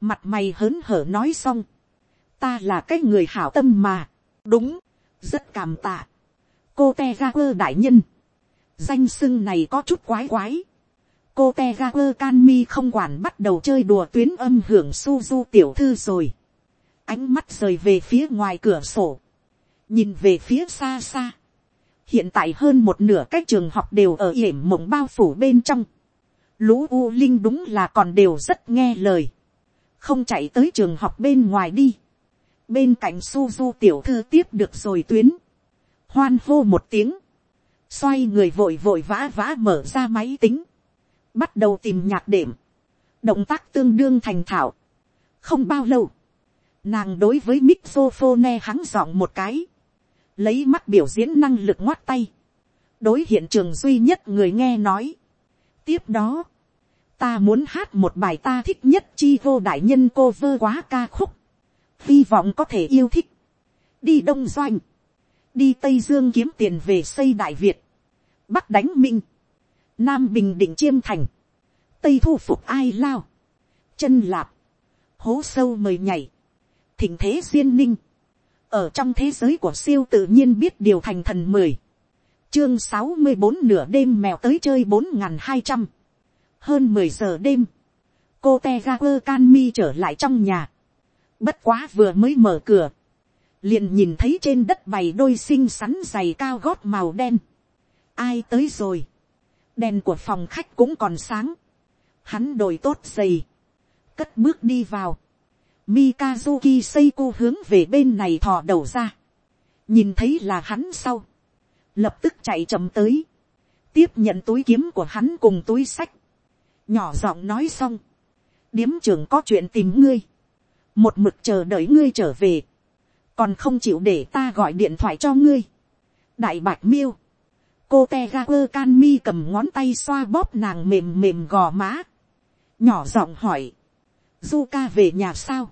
Mặt mày hớn hở nói xong. Ta là cái người hảo tâm mà. Đúng, rất cảm tạ. Cô te ga quơ đại nhân. Danh sưng này có chút quái quái cô te ga quơ can mi không quản bắt đầu chơi đùa tuyến âm hưởng suzu tiểu thư rồi. ánh mắt rời về phía ngoài cửa sổ. nhìn về phía xa xa. hiện tại hơn một nửa các trường học đều ở yểm mộng bao phủ bên trong. lũ u linh đúng là còn đều rất nghe lời. không chạy tới trường học bên ngoài đi bên cạnh suzu tiểu thư tiếp được rồi tuyến. hoan hô một tiếng. xoay người vội vội vã vã mở ra máy tính bắt đầu tìm nhạc đệm, động tác tương đương thành thạo. không bao lâu, nàng đối với mixophone hắng giọng một cái, lấy mắt biểu diễn năng lực ngoắt tay, đối hiện trường duy nhất người nghe nói. tiếp đó, ta muốn hát một bài ta thích nhất chi vô đại nhân cô vơ quá ca khúc, hy vọng có thể yêu thích, đi đông doanh, đi tây dương kiếm tiền về xây đại việt, bắc đánh minh, nam bình định chiêm thành, tây thu phục ai lao, chân lạp, hố sâu mời nhảy, thỉnh thế duyên ninh, ở trong thế giới của siêu tự nhiên biết điều thành thần mười, chương sáu mươi bốn nửa đêm mèo tới chơi bốn n g h n hai trăm, hơn mười giờ đêm, cô te ga quơ can mi trở lại trong nhà, bất quá vừa mới mở cửa, liền nhìn thấy trên đất bày đôi xinh xắn giày cao gót màu đen, ai tới rồi, đèn của phòng khách cũng còn sáng. Hắn đổi tốt giày. Cất bước đi vào. Mikazuki Seiko hướng về bên này thò đầu ra. Nhìn thấy là hắn sau. Lập tức chạy chậm tới. Tiếp nhận túi kiếm của hắn cùng túi sách. Nhỏ giọng nói xong. Điếm trưởng có chuyện tìm ngươi. Một mực chờ đợi ngươi trở về. Còn không chịu để ta gọi điện thoại cho ngươi. Đại bạch miêu. Cô te ga quơ can mi cầm ngón tay xoa bóp nàng mềm mềm gò má. nhỏ giọng hỏi, du ca về nhà sao,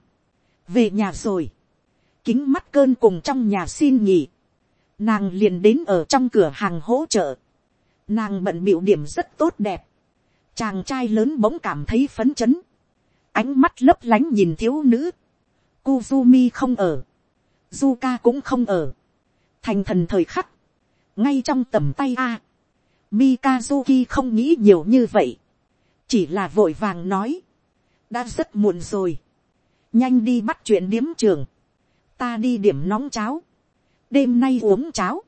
về nhà rồi, kính mắt cơn cùng trong nhà xin nhỉ, nàng liền đến ở trong cửa hàng hỗ trợ, nàng bận biểu điểm rất tốt đẹp, chàng trai lớn bỗng cảm thấy phấn chấn, ánh mắt lấp lánh nhìn thiếu nữ, Kuzumi không ở, Zuka cũng không ở, thành thần thời khắc, ngay trong tầm tay a, Mikazuki không nghĩ nhiều như vậy, chỉ là vội vàng nói, đã rất muộn rồi, nhanh đi bắt chuyện điếm trường, ta đi điểm nóng cháo, đêm nay uống cháo,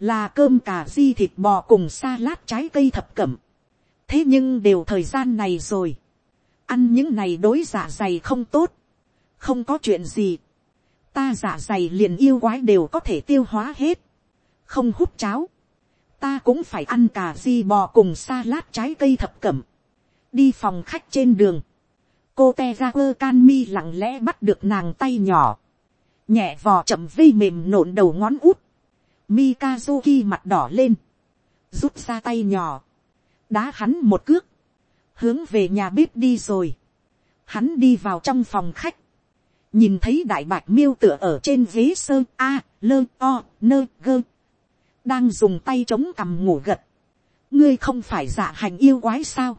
là cơm cà di thịt bò cùng salad lát trái cây thập cẩm, thế nhưng đều thời gian này rồi, ăn những này đối giả dày không tốt, không có chuyện gì, ta giả dày liền yêu quái đều có thể tiêu hóa hết, không hút cháo, ta cũng phải ăn cà di bò cùng sa lát trái cây thập cẩm, đi phòng khách trên đường, cô te ra quơ can mi lặng lẽ bắt được nàng tay nhỏ, nhẹ vò chậm vây mềm nộn đầu ngón út, mikazuki mặt đỏ lên, rút ra tay nhỏ, đá hắn một cước, hướng về nhà bếp đi rồi, hắn đi vào trong phòng khách, nhìn thấy đại bạch miêu tựa ở trên ghế sơn a, lơ o, nơ gơ, đang dùng tay chống cằm ngủ gật, ngươi không phải dạ hành yêu quái sao,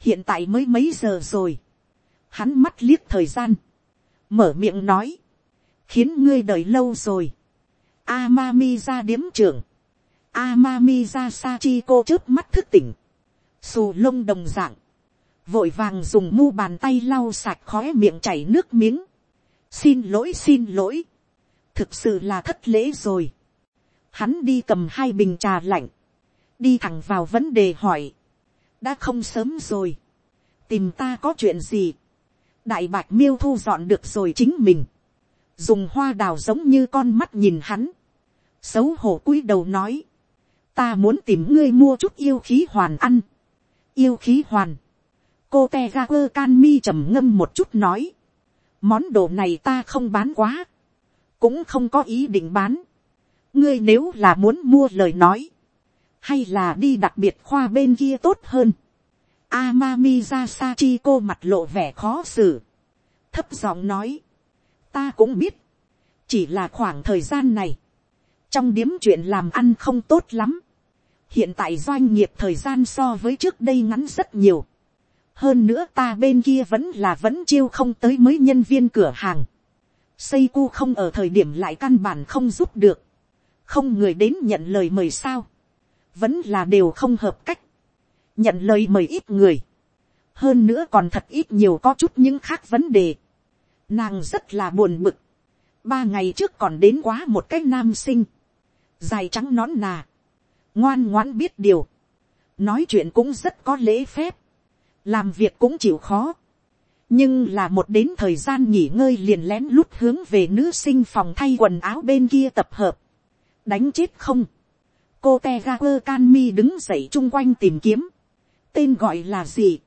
hiện tại mới mấy giờ rồi, hắn mắt liếc thời gian, mở miệng nói, khiến ngươi đợi lâu rồi, Amami ra điếm trưởng, Amami ra Sachiko cô trước mắt thức tỉnh, xù lông đồng dạng, vội vàng dùng mu bàn tay lau sạch khói miệng chảy nước miếng, xin lỗi xin lỗi, thực sự là thất lễ rồi, hắn đi cầm hai bình trà lạnh, đi thẳng vào vấn đề hỏi, đã không sớm rồi, tìm ta có chuyện gì, đại bạch miêu thu dọn được rồi chính mình, dùng hoa đào giống như con mắt nhìn hắn, xấu hổ cúi đầu nói, ta muốn tìm ngươi mua chút yêu khí hoàn ăn, yêu khí hoàn, cô te ga quơ can mi trầm ngâm một chút nói, món đồ này ta không bán quá, cũng không có ý định bán, ngươi nếu là muốn mua lời nói, hay là đi đặc biệt khoa bên kia tốt hơn. Amami ra Sachi cô mặt lộ vẻ khó xử. Thấp giọng nói. Ta cũng biết. Chỉ là khoảng thời gian này. Trong điếm chuyện làm ăn không tốt lắm. Hiện tại doanh nghiệp thời gian so với trước đây ngắn rất nhiều. Hơn nữa ta bên kia vẫn là vẫn chiêu không tới mới nhân viên cửa hàng. xây cu không ở thời điểm lại căn bản không giúp được. Không người đến nhận lời mời sao? Vẫn là đều không hợp cách, nhận lời mời ít người, hơn nữa còn thật ít nhiều có chút những khác vấn đề, nàng rất là buồn bực, ba ngày trước còn đến quá một cái nam sinh, dài trắng nón nà, ngoan ngoãn biết điều, nói chuyện cũng rất có lễ phép, làm việc cũng chịu khó, nhưng là một đến thời gian nghỉ ngơi liền lén lút hướng về nữ sinh phòng thay quần áo bên kia tập hợp, đánh chết không, cô te ga quơ can mi đứng dậy chung quanh tìm kiếm. tên gọi là gì.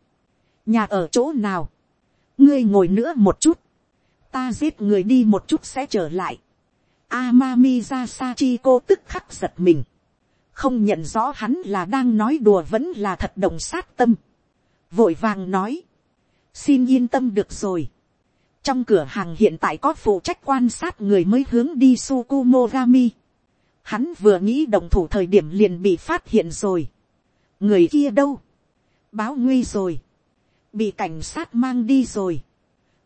nhà ở chỗ nào. ngươi ngồi nữa một chút. ta giết người đi một chút sẽ trở lại. Amami ra Sachi cô tức khắc giật mình không nhận rõ hắn là đang nói đùa vẫn là thật động sát tâm. vội vàng nói. xin yên tâm được rồi. trong cửa hàng hiện tại có phụ trách quan sát người mới hướng đi Sukumogami Hắn vừa nghĩ động thủ thời điểm liền bị phát hiện rồi. Người kia đâu? Báo nguy rồi. Bị cảnh sát mang đi rồi.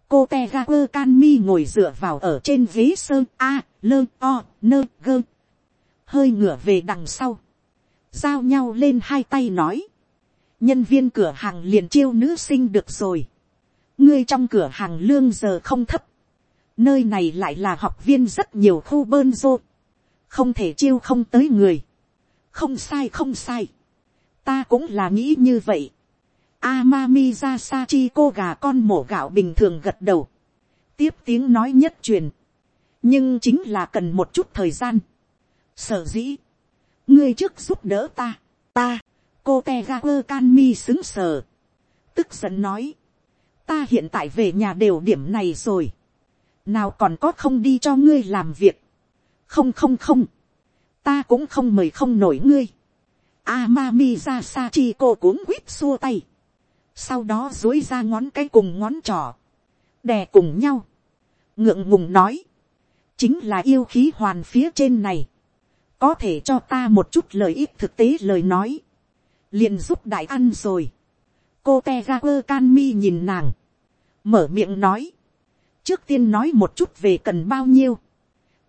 Cô Tegaku Kanmi ngồi dựa vào ở trên ghế sơn A, lơ, o, nơ, gơ. Hơi ngửa về đằng sau. Giao nhau lên hai tay nói. Nhân viên cửa hàng liền chiêu nữ sinh được rồi. Ngươi trong cửa hàng lương giờ không thấp. Nơi này lại là học viên rất nhiều khu bơn rộn không thể chiêu không tới người, không sai không sai, ta cũng là nghĩ như vậy, Amami ra Sachi cô gà con mổ gạo bình thường gật đầu, tiếp tiếng nói nhất truyền, nhưng chính là cần một chút thời gian, sở dĩ, ngươi trước giúp đỡ ta, ta, cô te ga quơ can mi xứng sờ, tức giận nói, ta hiện tại về nhà đều điểm này rồi, nào còn có không đi cho ngươi làm việc, không không không, ta cũng không mời không nổi ngươi. Amami ra sa chi cô cuống quýt xua tay, sau đó dối ra ngón cái cùng ngón trỏ, đè cùng nhau, ngượng ngùng nói, chính là yêu khí hoàn phía trên này, có thể cho ta một chút lời ít thực tế lời nói, liền giúp đại ăn rồi. cô te ga quơ can mi nhìn nàng, mở miệng nói, trước tiên nói một chút về cần bao nhiêu,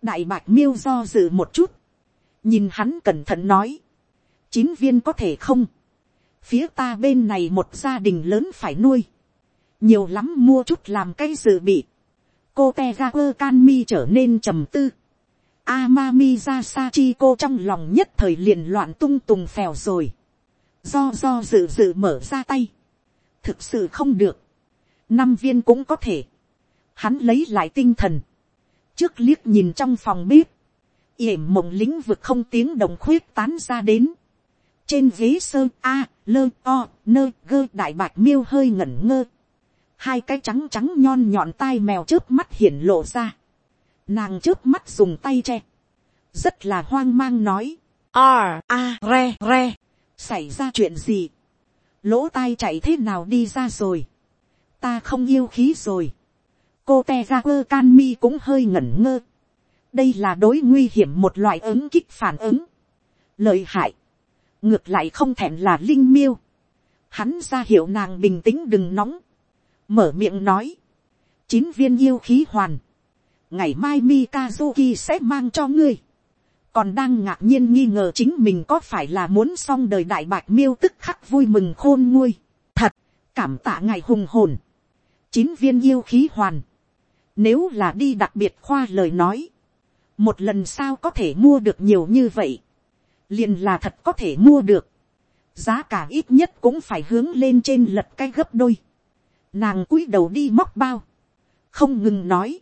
đại bạc miêu do dự một chút, nhìn hắn cẩn thận nói, chín viên có thể không, phía ta bên này một gia đình lớn phải nuôi, nhiều lắm mua chút làm cái dự bị, cô te ga quơ can mi trở nên trầm tư, Amami ra cô trong lòng nhất thời liền loạn tung tùng phèo rồi. Do do dự dự mở ra tay. Thực sự không được. Năm viên cũng có thể. Hắn lấy lại tinh thần. Trước liếc nhìn trong phòng bếp. yểm mộng lĩnh vực không tiếng đồng khuyết tán ra đến. Trên ghế sơ A, lơ, o, nơ, gơ đại bạch miêu hơi ngẩn ngơ. Hai cái trắng trắng nhon nhọn tai mèo trước mắt hiển lộ ra Nàng trước mắt dùng tay che. Rất là hoang mang nói. R, a, re, re. Xảy ra chuyện gì? Lỗ tai chạy thế nào đi ra rồi? Ta không yêu khí rồi. Cô te ga quơ can mi cũng hơi ngẩn ngơ. Đây là đối nguy hiểm một loại ứng kích phản ứng. Lợi hại. Ngược lại không thèm là linh miêu. Hắn ra hiệu nàng bình tĩnh đừng nóng. Mở miệng nói. Chín viên yêu khí hoàn ngày mai Mikazuki sẽ mang cho ngươi. Còn đang ngạc nhiên nghi ngờ chính mình có phải là muốn xong đời đại bạch miêu tức khắc vui mừng khôn nguôi. Thật, cảm tạ ngày hùng hồn. Chín viên yêu khí hoàn. Nếu là đi đặc biệt khoa lời nói. Một lần sao có thể mua được nhiều như vậy. Liền là thật có thể mua được. Giá cả ít nhất cũng phải hướng lên trên lật cái gấp đôi. Nàng cúi đầu đi móc bao. Không ngừng nói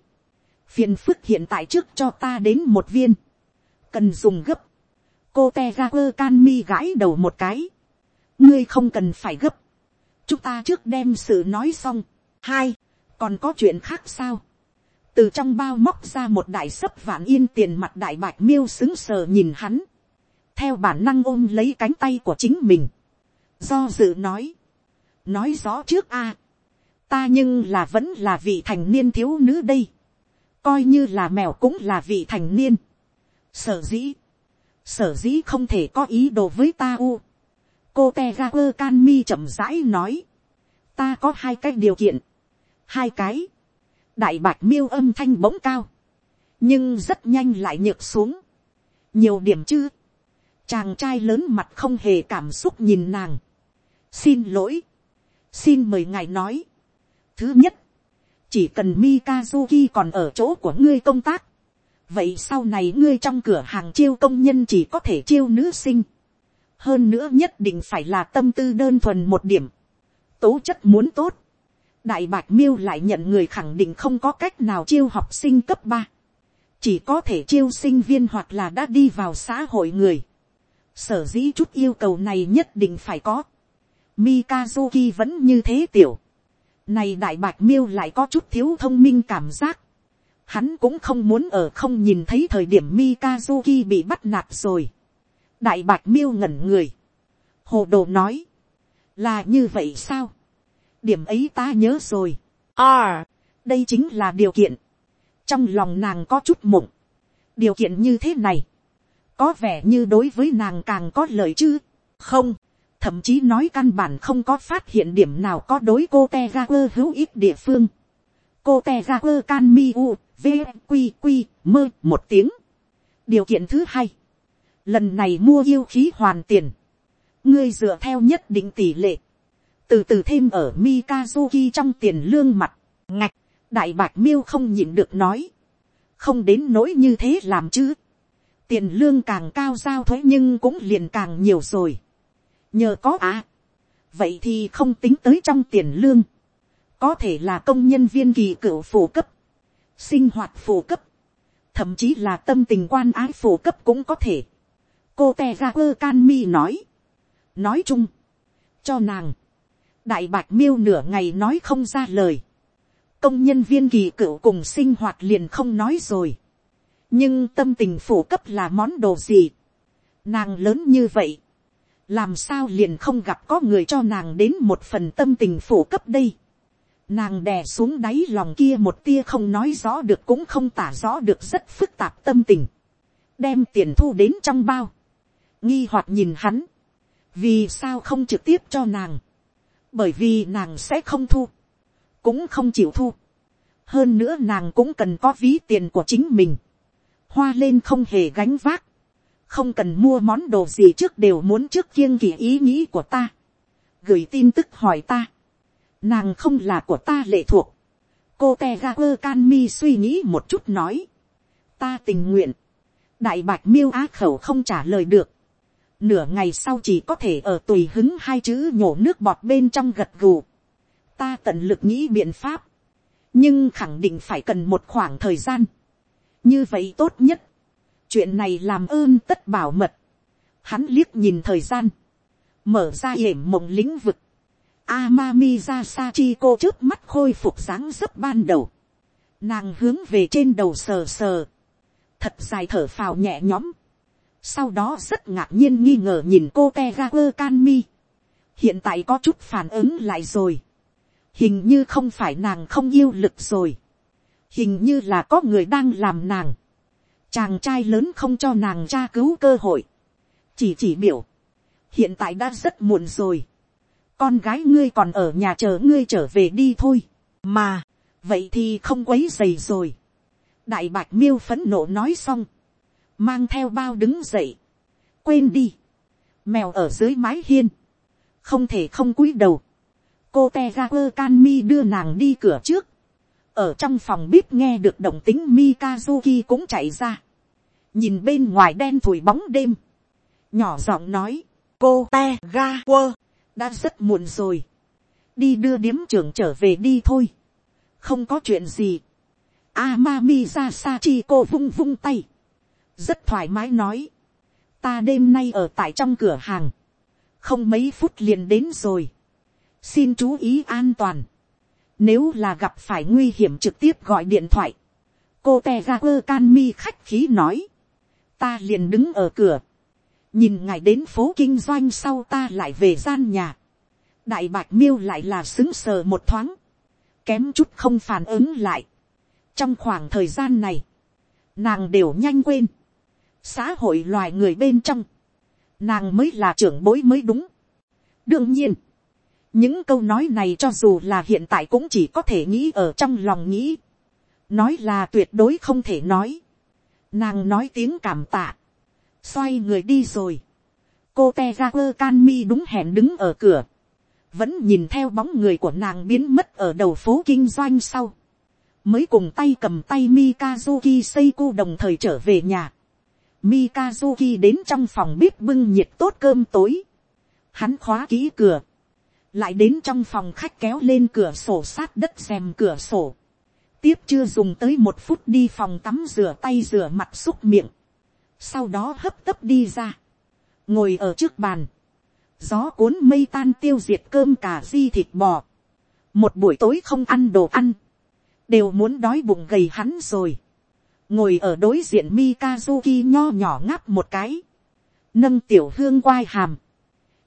phiền phức hiện tại trước cho ta đến một viên, cần dùng gấp, cô te ra quơ can mi gãi đầu một cái, ngươi không cần phải gấp, chúng ta trước đem sự nói xong, hai, còn có chuyện khác sao, từ trong bao móc ra một đại sấp vạn yên tiền mặt đại bạch miêu xứng sờ nhìn hắn, theo bản năng ôm lấy cánh tay của chính mình, do dự nói, nói rõ trước a, ta nhưng là vẫn là vị thành niên thiếu nữ đây, coi như là mèo cũng là vị thành niên. sở dĩ, sở dĩ không thể có ý đồ với ta u. cô te ga quơ can mi chậm rãi nói, ta có hai cái điều kiện, hai cái, đại bạch miêu âm thanh bỗng cao, nhưng rất nhanh lại nhược xuống, nhiều điểm chứ, chàng trai lớn mặt không hề cảm xúc nhìn nàng, xin lỗi, xin mời ngài nói, thứ nhất, chỉ cần Mikazuki còn ở chỗ của ngươi công tác, vậy sau này ngươi trong cửa hàng chiêu công nhân chỉ có thể chiêu nữ sinh. hơn nữa nhất định phải là tâm tư đơn thuần một điểm. tố chất muốn tốt. đại bạch miêu lại nhận người khẳng định không có cách nào chiêu học sinh cấp ba. chỉ có thể chiêu sinh viên hoặc là đã đi vào xã hội người. sở dĩ chút yêu cầu này nhất định phải có. Mikazuki vẫn như thế tiểu này đại bạch miêu lại có chút thiếu thông minh cảm giác. Hắn cũng không muốn ở không nhìn thấy thời điểm Mikazuki bị bắt nạt rồi. Đại bạch miêu ngẩn người. Hồ đồ nói. Là như vậy sao? Điểm ấy ta nhớ rồi. À, đây chính là điều kiện. Trong lòng nàng có chút mộng. Điều kiện như thế này. Có vẻ như đối với nàng càng có lợi chứ. Không thậm chí nói căn bản không có phát hiện điểm nào có đối cô te ra quơ hữu ích địa phương. cô te ra quơ can mi u v q q mơ một tiếng. điều kiện thứ hai, lần này mua yêu khí hoàn tiền, ngươi dựa theo nhất định tỷ lệ, từ từ thêm ở mikazuki trong tiền lương mặt, ngạch, đại bạc miêu không nhịn được nói, không đến nỗi như thế làm chứ, tiền lương càng cao giao thuế nhưng cũng liền càng nhiều rồi nhờ có à, vậy thì không tính tới trong tiền lương, có thể là công nhân viên kỳ cựu phổ cấp, sinh hoạt phổ cấp, thậm chí là tâm tình quan ái phổ cấp cũng có thể. cô te ra quơ can mi nói, nói chung, cho nàng, đại bạch miêu nửa ngày nói không ra lời, công nhân viên kỳ cựu cùng sinh hoạt liền không nói rồi, nhưng tâm tình phổ cấp là món đồ gì, nàng lớn như vậy, làm sao liền không gặp có người cho nàng đến một phần tâm tình phổ cấp đây. Nàng đè xuống đáy lòng kia một tia không nói rõ được cũng không tả rõ được rất phức tạp tâm tình. đem tiền thu đến trong bao, nghi hoặc nhìn hắn, vì sao không trực tiếp cho nàng, bởi vì nàng sẽ không thu, cũng không chịu thu, hơn nữa nàng cũng cần có ví tiền của chính mình, hoa lên không hề gánh vác, không cần mua món đồ gì trước đều muốn trước kiêng kỳ ý nghĩ của ta, gửi tin tức hỏi ta, nàng không là của ta lệ thuộc, cô te ga quơ can mi suy nghĩ một chút nói, ta tình nguyện, đại bạch miêu á khẩu không trả lời được, nửa ngày sau chỉ có thể ở tùy hứng hai chữ nhổ nước bọt bên trong gật gù, ta tận lực nghĩ biện pháp, nhưng khẳng định phải cần một khoảng thời gian, như vậy tốt nhất, chuyện này làm ơn tất bảo mật, hắn liếc nhìn thời gian, mở ra hiểm mộng lĩnh vực, Amami ra sa chi cô trước mắt khôi phục dáng dấp ban đầu. Nàng hướng về trên đầu sờ sờ. Thật dài thở phào nhẹ nhõm. Sau đó rất ngạc nhiên nghi ngờ nhìn cô Tegaper kanmi Hiện tại có chút phản ứng lại rồi. Hình như không phải nàng không yêu lực rồi. Hình như là có người đang làm nàng. Chàng trai lớn không cho nàng tra cứu cơ hội. Chỉ chỉ biểu. Hiện tại đã rất muộn rồi. Con gái ngươi còn ở nhà chờ ngươi trở về đi thôi, mà, vậy thì không quấy dày rồi. đại bạch miêu phấn nộ nói xong, mang theo bao đứng dậy, quên đi, mèo ở dưới mái hiên, không thể không cúi đầu, cô te ga quơ can mi đưa nàng đi cửa trước, ở trong phòng bếp nghe được động tính mikazuki cũng chạy ra, nhìn bên ngoài đen thủi bóng đêm, nhỏ giọng nói, cô te ga quơ, đã rất muộn rồi, đi đưa điếm trưởng trở về đi thôi, không có chuyện gì, Amami ra sa chi cô vung vung tay, rất thoải mái nói, ta đêm nay ở tại trong cửa hàng, không mấy phút liền đến rồi, xin chú ý an toàn, nếu là gặp phải nguy hiểm trực tiếp gọi điện thoại, cô te ra quơ can mi khách khí nói, ta liền đứng ở cửa, nhìn ngài đến phố kinh doanh sau ta lại về gian nhà, đại bạch miêu lại là xứng sờ một thoáng, kém chút không phản ứng lại. trong khoảng thời gian này, nàng đều nhanh quên, xã hội loài người bên trong, nàng mới là trưởng bối mới đúng. đương nhiên, những câu nói này cho dù là hiện tại cũng chỉ có thể nghĩ ở trong lòng nghĩ, nói là tuyệt đối không thể nói. nàng nói tiếng cảm tạ, xoay người đi rồi. cô te ra quơ can mi đúng hẹn đứng ở cửa, vẫn nhìn theo bóng người của nàng biến mất ở đầu phố kinh doanh sau, mới cùng tay cầm tay Mikazuki Seiko đồng thời trở về nhà. Mikazuki đến trong phòng bếp bưng nhiệt tốt cơm tối. Hắn khóa kỹ cửa. Lại đến trong phòng khách kéo lên cửa sổ sát đất xem cửa sổ. Tiếp chưa dùng tới một phút đi phòng tắm rửa tay rửa mặt xúc miệng. Sau đó hấp tấp đi ra, ngồi ở trước bàn, gió cuốn mây tan tiêu diệt cơm cà di thịt bò, một buổi tối không ăn đồ ăn, đều muốn đói bụng gầy hắn rồi, ngồi ở đối diện Mikazuki nho nhỏ ngáp một cái, nâng tiểu hương quai hàm,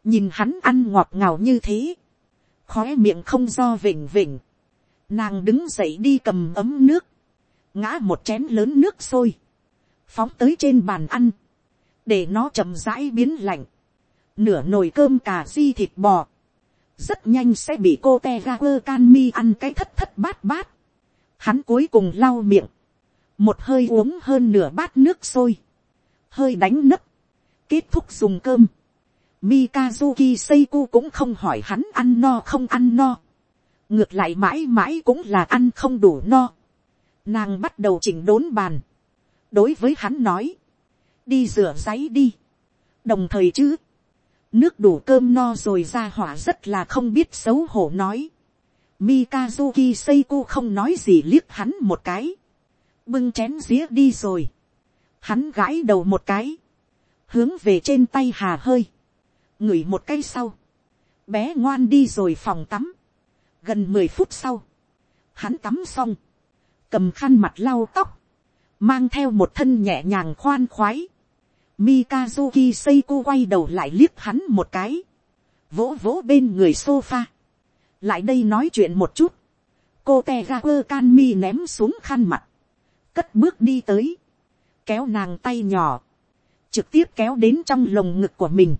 nhìn hắn ăn ngọt ngào như thế, khói miệng không do vỉnh vỉnh, nàng đứng dậy đi cầm ấm nước, ngã một chén lớn nước sôi, phóng tới trên bàn ăn, để nó chậm rãi biến lạnh, nửa nồi cơm cà di thịt bò, rất nhanh sẽ bị cô te ga quơ can mi ăn cái thất thất bát bát. Hắn cuối cùng lau miệng, một hơi uống hơn nửa bát nước sôi, hơi đánh nấc, kết thúc dùng cơm. Mikazuki Seiku cũng không hỏi hắn ăn no không ăn no. Ngược lại mãi mãi cũng là ăn không đủ no. Nàng bắt đầu chỉnh đốn bàn. Đối với hắn nói, đi rửa giấy đi, đồng thời chứ, nước đủ cơm no rồi ra hỏa rất là không biết xấu hổ nói, Mikazuki Seiku không nói gì liếc hắn một cái, bưng chén dĩa đi rồi, hắn gãi đầu một cái, hướng về trên tay hà hơi, ngửi một cây sau, bé ngoan đi rồi phòng tắm, gần mười phút sau, hắn tắm xong, cầm khăn mặt lau tóc, mang theo một thân nhẹ nhàng khoan khoái. Mikazuki Seiko quay đầu lại liếc hắn một cái, vỗ vỗ bên người sofa, lại đây nói chuyện một chút, cô te ra quơ can mi ném xuống khăn mặt, cất bước đi tới, kéo nàng tay nhỏ, trực tiếp kéo đến trong lồng ngực của mình,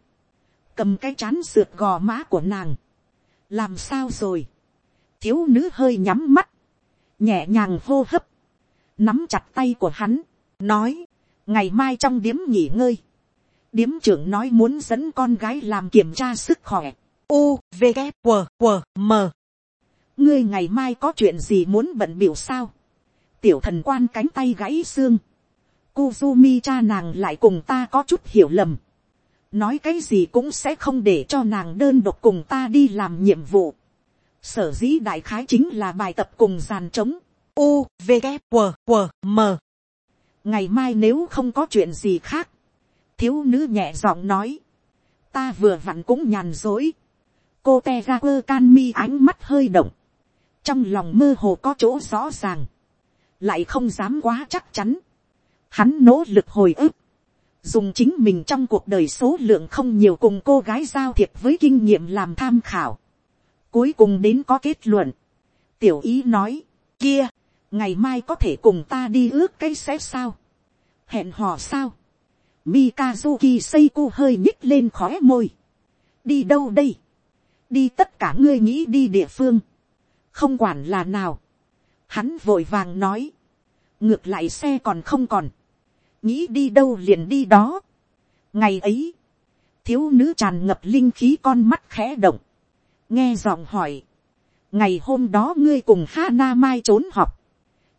cầm cái chán sượt gò má của nàng, làm sao rồi, thiếu nữ hơi nhắm mắt, nhẹ nhàng hô hấp, nắm chặt tay của hắn, nói, ngày mai trong điếm nghỉ ngơi, điếm trưởng nói muốn dẫn con gái làm kiểm tra sức khỏe, u v g q q m. Ngươi ngày mai có chuyện gì muốn bận biểu sao, tiểu thần quan cánh tay gãy xương, Kuzumi cha nàng lại cùng ta có chút hiểu lầm. Nói cái gì cũng sẽ không để cho nàng đơn độc cùng ta đi làm nhiệm vụ. Sở dĩ đại khái chính là bài tập cùng giàn trống. U, V, K, W, W, M. Ngày mai nếu không có chuyện gì khác. Thiếu nữ nhẹ giọng nói. Ta vừa vặn cũng nhàn dối. Cô te ra quơ can mi ánh mắt hơi động. Trong lòng mơ hồ có chỗ rõ ràng. Lại không dám quá chắc chắn Hắn nỗ lực hồi ức. Dùng chính mình trong cuộc đời số lượng không nhiều cùng cô gái giao thiệp với kinh nghiệm làm tham khảo. Cuối cùng đến có kết luận. Tiểu ý nói. Kia. Ngày mai có thể cùng ta đi ước cái xếp sao. Hẹn hò sao. Mikazuki Seiko hơi nhích lên khóe môi. Đi đâu đây? Đi tất cả ngươi nghĩ đi địa phương. Không quản là nào. Hắn vội vàng nói. Ngược lại xe còn không còn nghĩ đi đâu liền đi đó. ngày ấy, thiếu nữ tràn ngập linh khí con mắt khẽ động, nghe giọng hỏi, ngày hôm đó ngươi cùng Hana mai trốn học,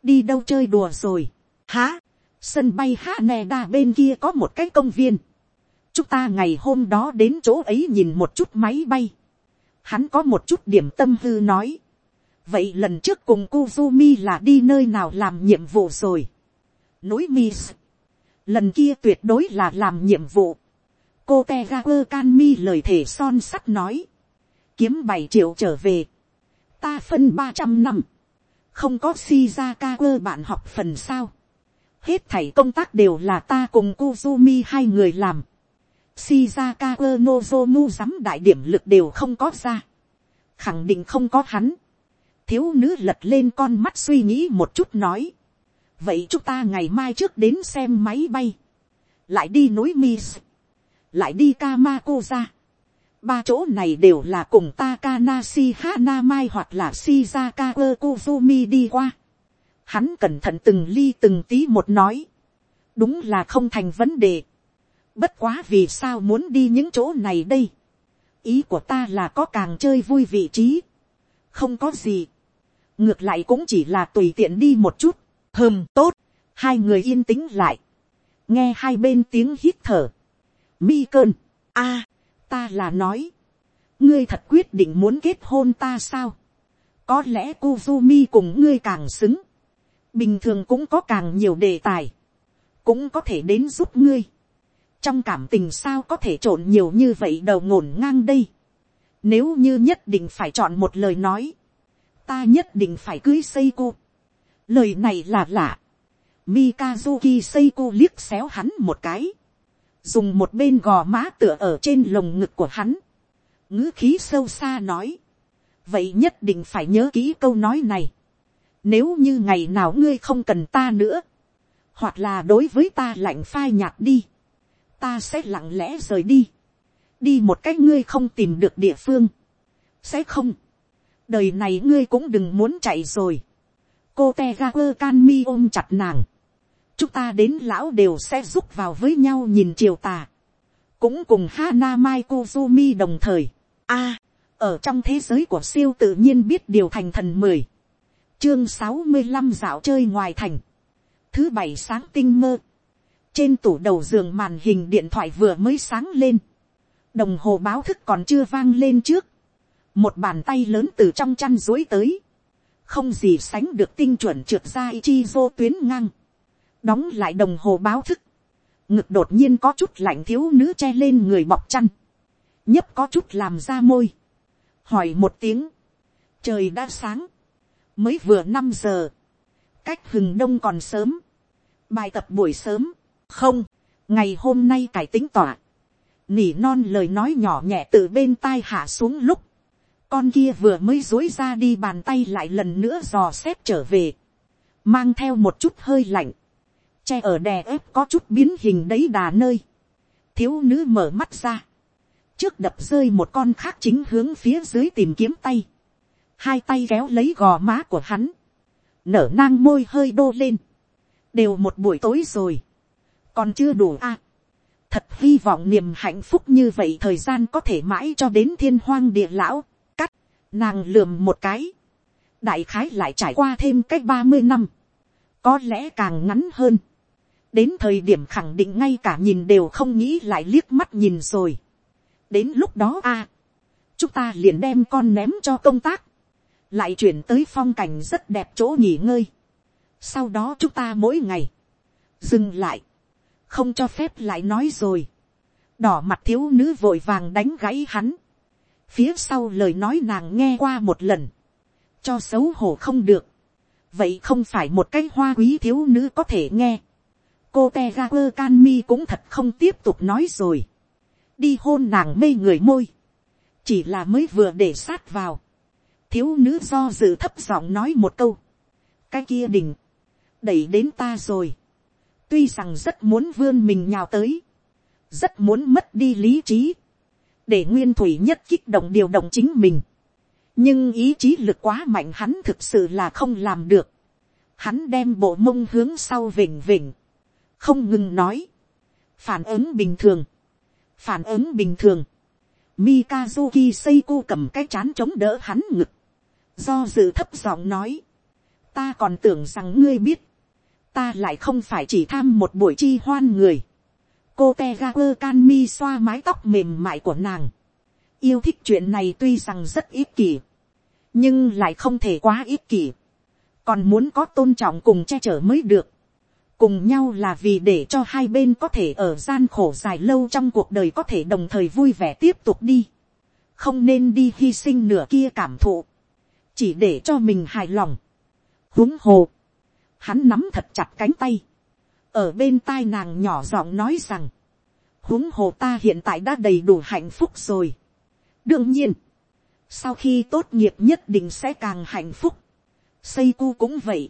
đi đâu chơi đùa rồi, há, sân bay Haneda bên kia có một cái công viên, chúng ta ngày hôm đó đến chỗ ấy nhìn một chút máy bay, hắn có một chút điểm tâm hư nói, vậy lần trước cùng Kuzumi là đi nơi nào làm nhiệm vụ rồi, núi Mis, lần kia tuyệt đối là làm nhiệm vụ. cô te ga quơ can mi lời thể son sắt nói, kiếm bảy triệu trở về, ta phân ba trăm năm, không có si ra ca quơ bạn học phần sao, hết thảy công tác đều là ta cùng Kuzumi hai người làm, Shizaka Nozomu dám đại điểm lực đều không có ra. Khẳng định không có hắn. Thiếu nữ lật lên con mắt suy nghĩ một chút nói vậy chúng ta ngày mai trước đến xem máy bay, lại đi núi mis, lại đi Kamakoza. ba chỗ này đều là cùng Takanashi Hanamai hoặc là Shizaka Kozumi đi qua. Hắn cẩn thận từng ly từng tí một nói. Đúng là không thành vấn đề. Bất quá vì sao muốn đi những chỗ này đây. Ý của ta là có càng chơi vui vị trí. Không có gì. Ngược lại cũng chỉ là tùy tiện đi một chút. Hơm tốt, hai người yên tĩnh lại. Nghe hai bên tiếng hít thở. Mi cơn, a, ta là nói. Ngươi thật quyết định muốn kết hôn ta sao? Có lẽ Kuzumi cùng ngươi càng xứng. Bình thường cũng có càng nhiều đề tài. Cũng có thể đến giúp ngươi. Trong cảm tình sao có thể trộn nhiều như vậy đầu ngổn ngang đây. Nếu như nhất định phải chọn một lời nói. Ta nhất định phải cưới xây cô lời này là lạ. Mikazuki Seiko liếc xéo hắn một cái. Dùng một bên gò má tựa ở trên lồng ngực của hắn. ngữ khí sâu xa nói. Vậy nhất định phải nhớ kỹ câu nói này. Nếu như ngày nào ngươi không cần ta nữa. Hoặc là đối với ta lạnh phai nhạt đi. Ta sẽ lặng lẽ rời đi. Đi một cách ngươi không tìm được địa phương. Sẽ không. Đời này ngươi cũng đừng muốn chạy rồi cô te ga quơ can mi ôm chặt nàng. chúng ta đến lão đều sẽ giúp vào với nhau nhìn chiều tà. cũng cùng hana mai kuzumi đồng thời. a, ở trong thế giới của siêu tự nhiên biết điều thành thần mười. chương sáu mươi năm dạo chơi ngoài thành. thứ bảy sáng tinh mơ. trên tủ đầu giường màn hình điện thoại vừa mới sáng lên. đồng hồ báo thức còn chưa vang lên trước. một bàn tay lớn từ trong chăn dối tới không gì sánh được tinh chuẩn trượt ra chi vô tuyến ngang, đóng lại đồng hồ báo thức, ngực đột nhiên có chút lạnh thiếu nữ che lên người bọc chăn, nhấp có chút làm ra môi, hỏi một tiếng, trời đã sáng, mới vừa năm giờ, cách hừng đông còn sớm, bài tập buổi sớm, không, ngày hôm nay cải tính tỏa, nỉ non lời nói nhỏ nhẹ từ bên tai hạ xuống lúc, con kia vừa mới dối ra đi bàn tay lại lần nữa dò xét trở về, mang theo một chút hơi lạnh, che ở đè ép có chút biến hình đấy đà nơi, thiếu nữ mở mắt ra, trước đập rơi một con khác chính hướng phía dưới tìm kiếm tay, hai tay kéo lấy gò má của hắn, nở nang môi hơi đô lên, đều một buổi tối rồi, còn chưa đủ a. thật hy vọng niềm hạnh phúc như vậy thời gian có thể mãi cho đến thiên hoang địa lão, nàng lườm một cái, đại khái lại trải qua thêm cách ba mươi năm, có lẽ càng ngắn hơn, đến thời điểm khẳng định ngay cả nhìn đều không nghĩ lại liếc mắt nhìn rồi. đến lúc đó a, chúng ta liền đem con ném cho công tác, lại chuyển tới phong cảnh rất đẹp chỗ nghỉ ngơi. sau đó chúng ta mỗi ngày, dừng lại, không cho phép lại nói rồi. đỏ mặt thiếu nữ vội vàng đánh gãy hắn phía sau lời nói nàng nghe qua một lần, cho xấu hổ không được. vậy không phải một cái hoa quý thiếu nữ có thể nghe. cô te ga quơ can mi cũng thật không tiếp tục nói rồi. đi hôn nàng mê người môi. chỉ là mới vừa để sát vào. thiếu nữ do dự thấp giọng nói một câu. cái kia đình, đẩy đến ta rồi tuy rằng rất muốn vươn mình nhào tới, rất muốn mất đi lý trí, để nguyên thủy nhất kích động điều động chính mình, nhưng ý chí lực quá mạnh hắn thực sự là không làm được, hắn đem bộ mông hướng sau vỉnh vỉnh, không ngừng nói, phản ứng bình thường, phản ứng bình thường, Mikazuki Seiko cầm cái chán chống đỡ hắn ngực, do dự thấp giọng nói, ta còn tưởng rằng ngươi biết, ta lại không phải chỉ tham một buổi chi hoan người cô te ga quơ can mi xoa mái tóc mềm mại của nàng. yêu thích chuyện này tuy rằng rất ít kỷ, nhưng lại không thể quá ít kỷ. còn muốn có tôn trọng cùng che chở mới được. cùng nhau là vì để cho hai bên có thể ở gian khổ dài lâu trong cuộc đời có thể đồng thời vui vẻ tiếp tục đi. không nên đi hy sinh nửa kia cảm thụ. chỉ để cho mình hài lòng. huống hồ hắn nắm thật chặt cánh tay, ở bên tai nàng nhỏ giọng nói rằng, huống hồ ta hiện tại đã đầy đủ hạnh phúc rồi. đương nhiên, sau khi tốt nghiệp nhất định sẽ càng hạnh phúc, xây cu cũng vậy,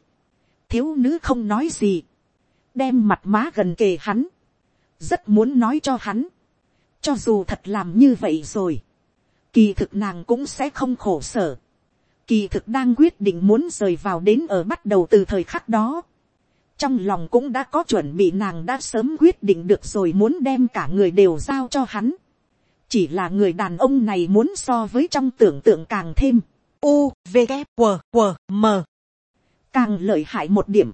thiếu nữ không nói gì, đem mặt má gần kề hắn, rất muốn nói cho hắn, cho dù thật làm như vậy rồi, kỳ thực nàng cũng sẽ không khổ sở, kỳ thực đang quyết định muốn rời vào đến ở bắt đầu từ thời khắc đó trong lòng cũng đã có chuẩn bị nàng đã sớm quyết định được rồi muốn đem cả người đều giao cho hắn. chỉ là người đàn ông này muốn so với trong tưởng tượng càng thêm. u v g q q m càng lợi hại một điểm.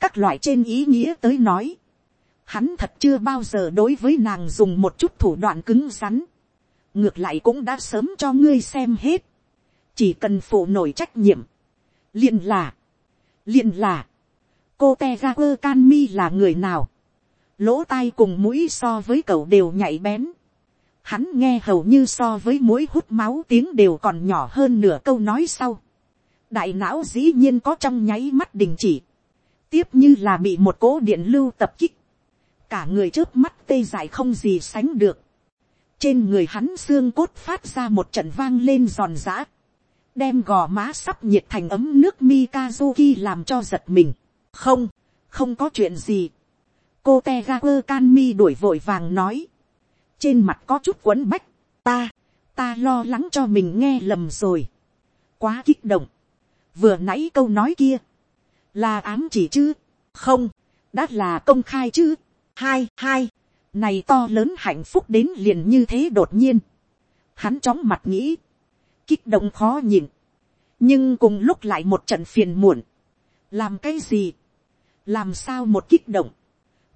các loại trên ý nghĩa tới nói. hắn thật chưa bao giờ đối với nàng dùng một chút thủ đoạn cứng rắn. ngược lại cũng đã sớm cho ngươi xem hết chỉ cần phụ nổi trách nhiệm, liền là, liền là, cô te ra quơ can mi là người nào, lỗ tai cùng mũi so với cậu đều nhạy bén, hắn nghe hầu như so với mũi hút máu tiếng đều còn nhỏ hơn nửa câu nói sau, đại não dĩ nhiên có trong nháy mắt đình chỉ, tiếp như là bị một cỗ điện lưu tập kích, cả người trước mắt tê dại không gì sánh được, trên người hắn xương cốt phát ra một trận vang lên giòn giã, đem gò má sắp nhiệt thành ấm nước Mikazuki làm cho giật mình không, không có chuyện gì. cô te ga quơ can mi đuổi vội vàng nói. trên mặt có chút quấn bách, ta, ta lo lắng cho mình nghe lầm rồi. quá kích động. vừa nãy câu nói kia, là ám chỉ chứ, không, đã là công khai chứ. hai, hai, này to lớn hạnh phúc đến liền như thế đột nhiên. hắn chóng mặt nghĩ, kích động khó nhìn, nhưng cùng lúc lại một trận phiền muộn, làm cái gì, làm sao một kích động,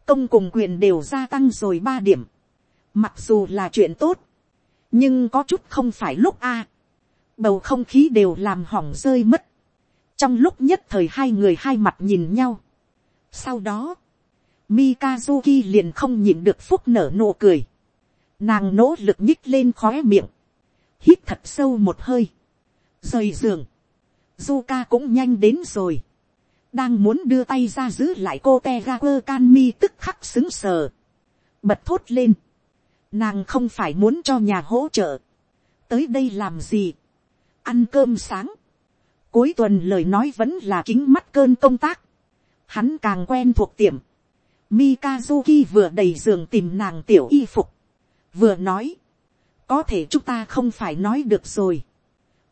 công cùng quyền đều gia tăng rồi ba điểm, mặc dù là chuyện tốt, nhưng có chút không phải lúc a, bầu không khí đều làm hỏng rơi mất, trong lúc nhất thời hai người hai mặt nhìn nhau, sau đó, Mikazuki liền không nhìn được phúc nở nụ cười. Nàng nỗ lực nhích lên khóe miệng. Hít thật sâu một hơi, rời giường, Zuka cũng nhanh đến rồi, đang muốn đưa tay ra giữ lại cô te ga quơ can mi tức khắc xứng sờ, bật thốt lên, nàng không phải muốn cho nhà hỗ trợ, tới đây làm gì, ăn cơm sáng, cuối tuần lời nói vẫn là kính mắt cơn công tác, hắn càng quen thuộc tiệm, Mikazuki vừa đầy giường tìm nàng tiểu y phục. Vừa nói. Có thể chúng ta không phải nói được rồi.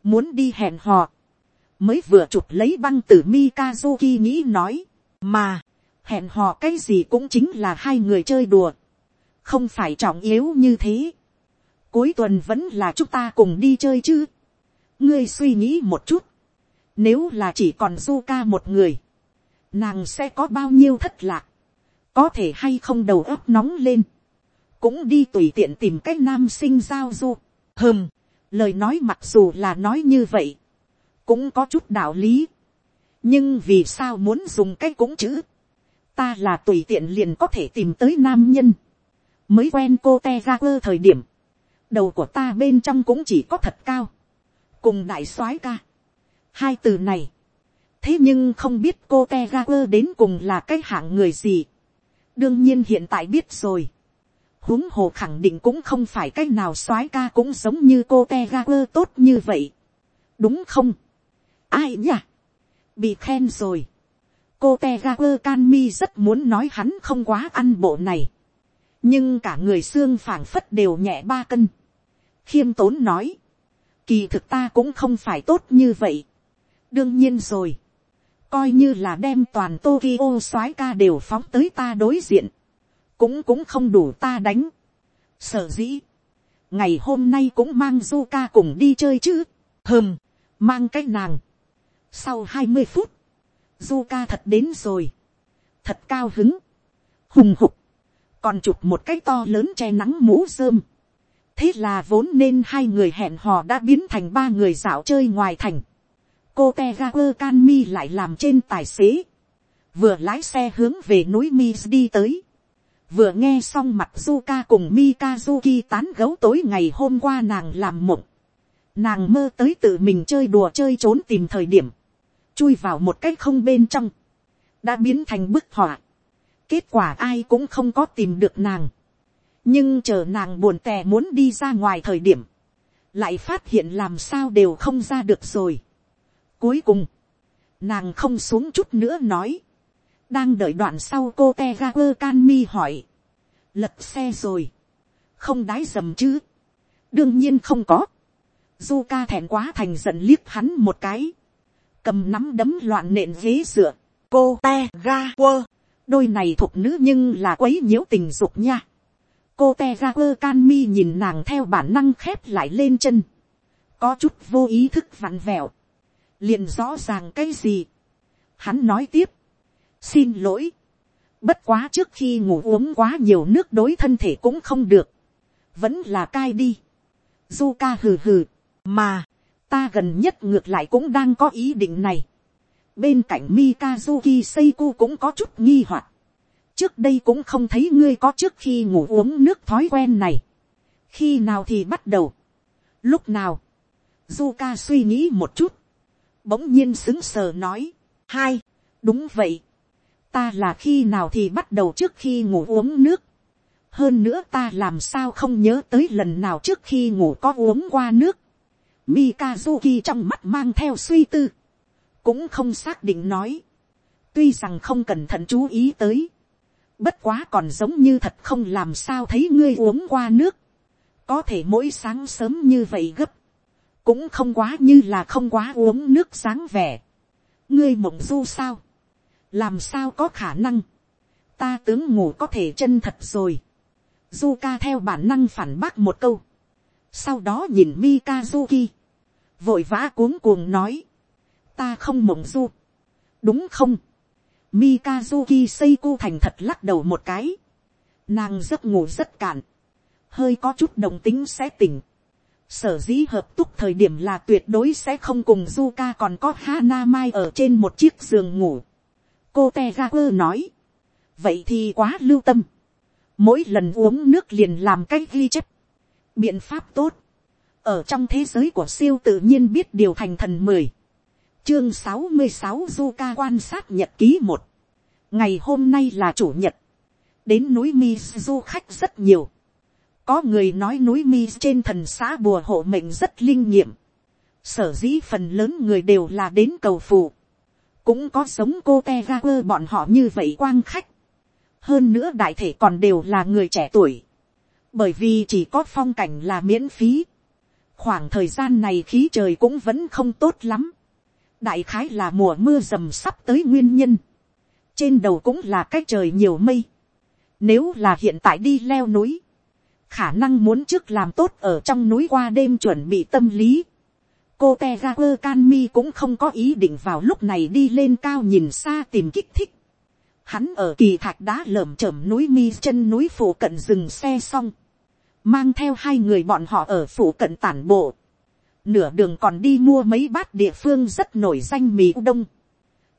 Muốn đi hẹn hò. Mới vừa chụp lấy băng từ Mikazuki nghĩ nói. Mà. Hẹn hò cái gì cũng chính là hai người chơi đùa. Không phải trọng yếu như thế. Cuối tuần vẫn là chúng ta cùng đi chơi chứ. Ngươi suy nghĩ một chút. Nếu là chỉ còn Zuka một người. Nàng sẽ có bao nhiêu thất lạc có thể hay không đầu óc nóng lên, cũng đi tùy tiện tìm cách nam sinh giao du, hơm, lời nói mặc dù là nói như vậy, cũng có chút đạo lý, nhưng vì sao muốn dùng cái cũng chữ, ta là tùy tiện liền có thể tìm tới nam nhân, mới quen cô te ra quơ thời điểm, đầu của ta bên trong cũng chỉ có thật cao, cùng đại soái ca, hai từ này, thế nhưng không biết cô te ra quơ đến cùng là cái hạng người gì, đương nhiên hiện tại biết rồi. huống hồ khẳng định cũng không phải cái nào soái ca cũng giống như cô te ga quơ tốt như vậy. đúng không ai nhỉ. bị khen rồi. cô te ga quơ can mi rất muốn nói hắn không quá ăn bộ này. nhưng cả người xương phảng phất đều nhẹ ba cân. khiêm tốn nói. kỳ thực ta cũng không phải tốt như vậy. đương nhiên rồi coi như là đem toàn Tokyo soái ca đều phóng tới ta đối diện, cũng cũng không đủ ta đánh. Sở dĩ, ngày hôm nay cũng mang du ca cùng đi chơi chứ, hơm, mang cái nàng. Sau hai mươi phút, du ca thật đến rồi, thật cao hứng, hùng hục, còn chụp một cái to lớn che nắng mũ rơm. thế là vốn nên hai người hẹn hò đã biến thành ba người dạo chơi ngoài thành. Cô te ga quơ can mi lại làm trên tài xế, vừa lái xe hướng về núi mi đi tới, vừa nghe xong mặt Zuka cùng Mikazuki tán gấu tối ngày hôm qua nàng làm mộng, nàng mơ tới tự mình chơi đùa chơi trốn tìm thời điểm, chui vào một cái không bên trong, đã biến thành bức họa, kết quả ai cũng không có tìm được nàng, nhưng chờ nàng buồn tè muốn đi ra ngoài thời điểm, lại phát hiện làm sao đều không ra được rồi. Cuối cùng, nàng không xuống chút nữa nói. Đang đợi đoạn sau cô Tegaper Canmi hỏi. Lật xe rồi. Không đái dầm chứ. Đương nhiên không có. Zuka thẹn quá thành giận liếc hắn một cái. Cầm nắm đấm loạn nện ghế dựa. Cô Tegaper. Đôi này thuộc nữ nhưng là quấy nhiễu tình dục nha. Cô Tegaper Canmi nhìn nàng theo bản năng khép lại lên chân. Có chút vô ý thức vặn vẹo liền rõ ràng cái gì. Hắn nói tiếp, xin lỗi, bất quá trước khi ngủ uống quá nhiều nước đối thân thể cũng không được, vẫn là cai đi. zuka hừ hừ, mà, ta gần nhất ngược lại cũng đang có ý định này. Bên cạnh Mikazuki seiku cũng có chút nghi hoặc. Trước đây cũng không thấy ngươi có trước khi ngủ uống nước thói quen này. Khi nào thì bắt đầu. Lúc nào. Zuka suy nghĩ một chút bỗng nhiên xứng sờ nói, hai, đúng vậy, ta là khi nào thì bắt đầu trước khi ngủ uống nước, hơn nữa ta làm sao không nhớ tới lần nào trước khi ngủ có uống qua nước, Mikazuki trong mắt mang theo suy tư, cũng không xác định nói, tuy rằng không cẩn thận chú ý tới, bất quá còn giống như thật không làm sao thấy ngươi uống qua nước, có thể mỗi sáng sớm như vậy gấp, cũng không quá như là không quá uống nước sáng vẻ. ngươi mộng du sao, làm sao có khả năng, ta tướng ngủ có thể chân thật rồi. du ca theo bản năng phản bác một câu, sau đó nhìn Mikazuki, vội vã cuống cuồng nói, ta không mộng du, đúng không, Mikazuki Seiko thành thật lắc đầu một cái, nàng giấc ngủ rất cạn, hơi có chút đồng tính sẽ tỉnh, sở dĩ hợp túc thời điểm là tuyệt đối sẽ không cùng Zuka còn có Hana Mai ở trên một chiếc giường ngủ. Cô Tegaper nói. Vậy thì quá lưu tâm. Mỗi lần uống nước liền làm cách ghi chép. Biện pháp tốt. Ở trong thế giới của siêu tự nhiên biết điều thành thần mười Chương sáu mươi sáu du ca quan sát nhật ký một Ngày hôm nay là chủ nhật. Đến núi Mi du khách rất nhiều có người nói núi mi trên thần xã bùa hộ mệnh rất linh nghiệm. Sở dĩ phần lớn người đều là đến cầu phù. Cũng có sống cô te ga quơ bọn họ như vậy quang khách. hơn nữa đại thể còn đều là người trẻ tuổi, bởi vì chỉ có phong cảnh là miễn phí, khoảng thời gian này khí trời cũng vẫn không tốt lắm, đại khái là mùa mưa rầm sắp tới nguyên nhân, trên đầu cũng là cái trời nhiều mây, nếu là hiện tại đi leo núi, khả năng muốn trước làm tốt ở trong núi qua đêm chuẩn bị tâm lý, cô te ga quơ can mi cũng không có ý định vào lúc này đi lên cao nhìn xa tìm kích thích. Hắn ở kỳ thạch đá lởm chởm núi mi chân núi phủ cận dừng xe xong. Mang theo hai người bọn họ ở phủ cận tản bộ. Nửa đường còn đi mua mấy bát địa phương rất nổi danh mì đông.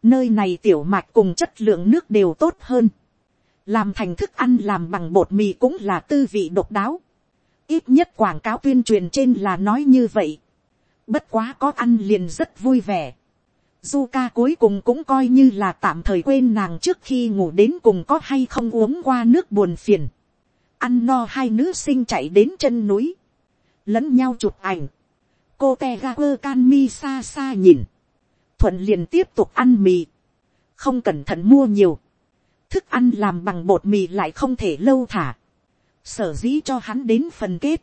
Nơi này tiểu mạch cùng chất lượng nước đều tốt hơn. Làm thành thức ăn làm bằng bột mì cũng là tư vị độc đáo. Ít nhất quảng cáo tuyên truyền trên là nói như vậy Bất quá có ăn liền rất vui vẻ. Zuka cuối cùng cũng coi như là tạm thời quên nàng trước khi ngủ đến cùng có hay không uống qua nước buồn phiền. Ăn no hai nữ sinh chạy đến chân núi. Lẫn nhau chụp ảnh. Cô Tegaku Kanmi xa xa nhìn. Thuận liền tiếp tục ăn mì. Không cẩn thận mua nhiều. Thức ăn làm bằng bột mì lại không thể lâu thả. Sở dĩ cho hắn đến phần kết.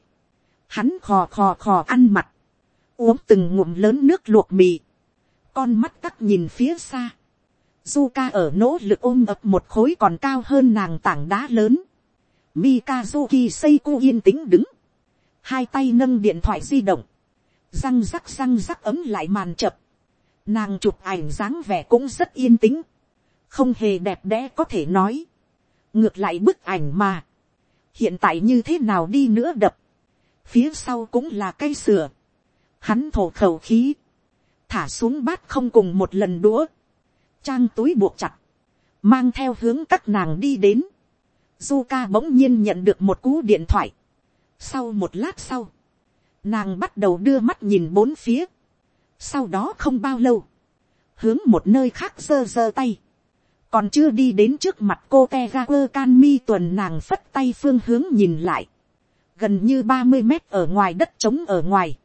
Hắn khò khò khò ăn mặt uống từng ngụm lớn nước luộc mì, con mắt tắt nhìn phía xa, Zuka ở nỗ lực ôm ập một khối còn cao hơn nàng tảng đá lớn. Mikazuki Seiko yên tĩnh đứng. Hai tay nâng điện thoại di động. Răng rắc răng rắc ấm lại màn chập. Nàng chụp ảnh dáng vẻ cũng rất yên tĩnh. Không hề đẹp đẽ có thể nói. Ngược lại bức ảnh mà. Hiện tại như thế nào đi nữa đập. Phía sau cũng là cây sửa hắn thổ khẩu khí, thả xuống bát không cùng một lần đũa, trang túi buộc chặt, mang theo hướng các nàng đi đến. Zuka bỗng nhiên nhận được một cú điện thoại. Sau một lát sau, nàng bắt đầu đưa mắt nhìn bốn phía. Sau đó không bao lâu, hướng một nơi khác giơ giơ tay. Còn chưa đi đến trước mặt cô Tegaku Kanmi tuần nàng phất tay phương hướng nhìn lại. Gần như ba mươi mét ở ngoài đất trống ở ngoài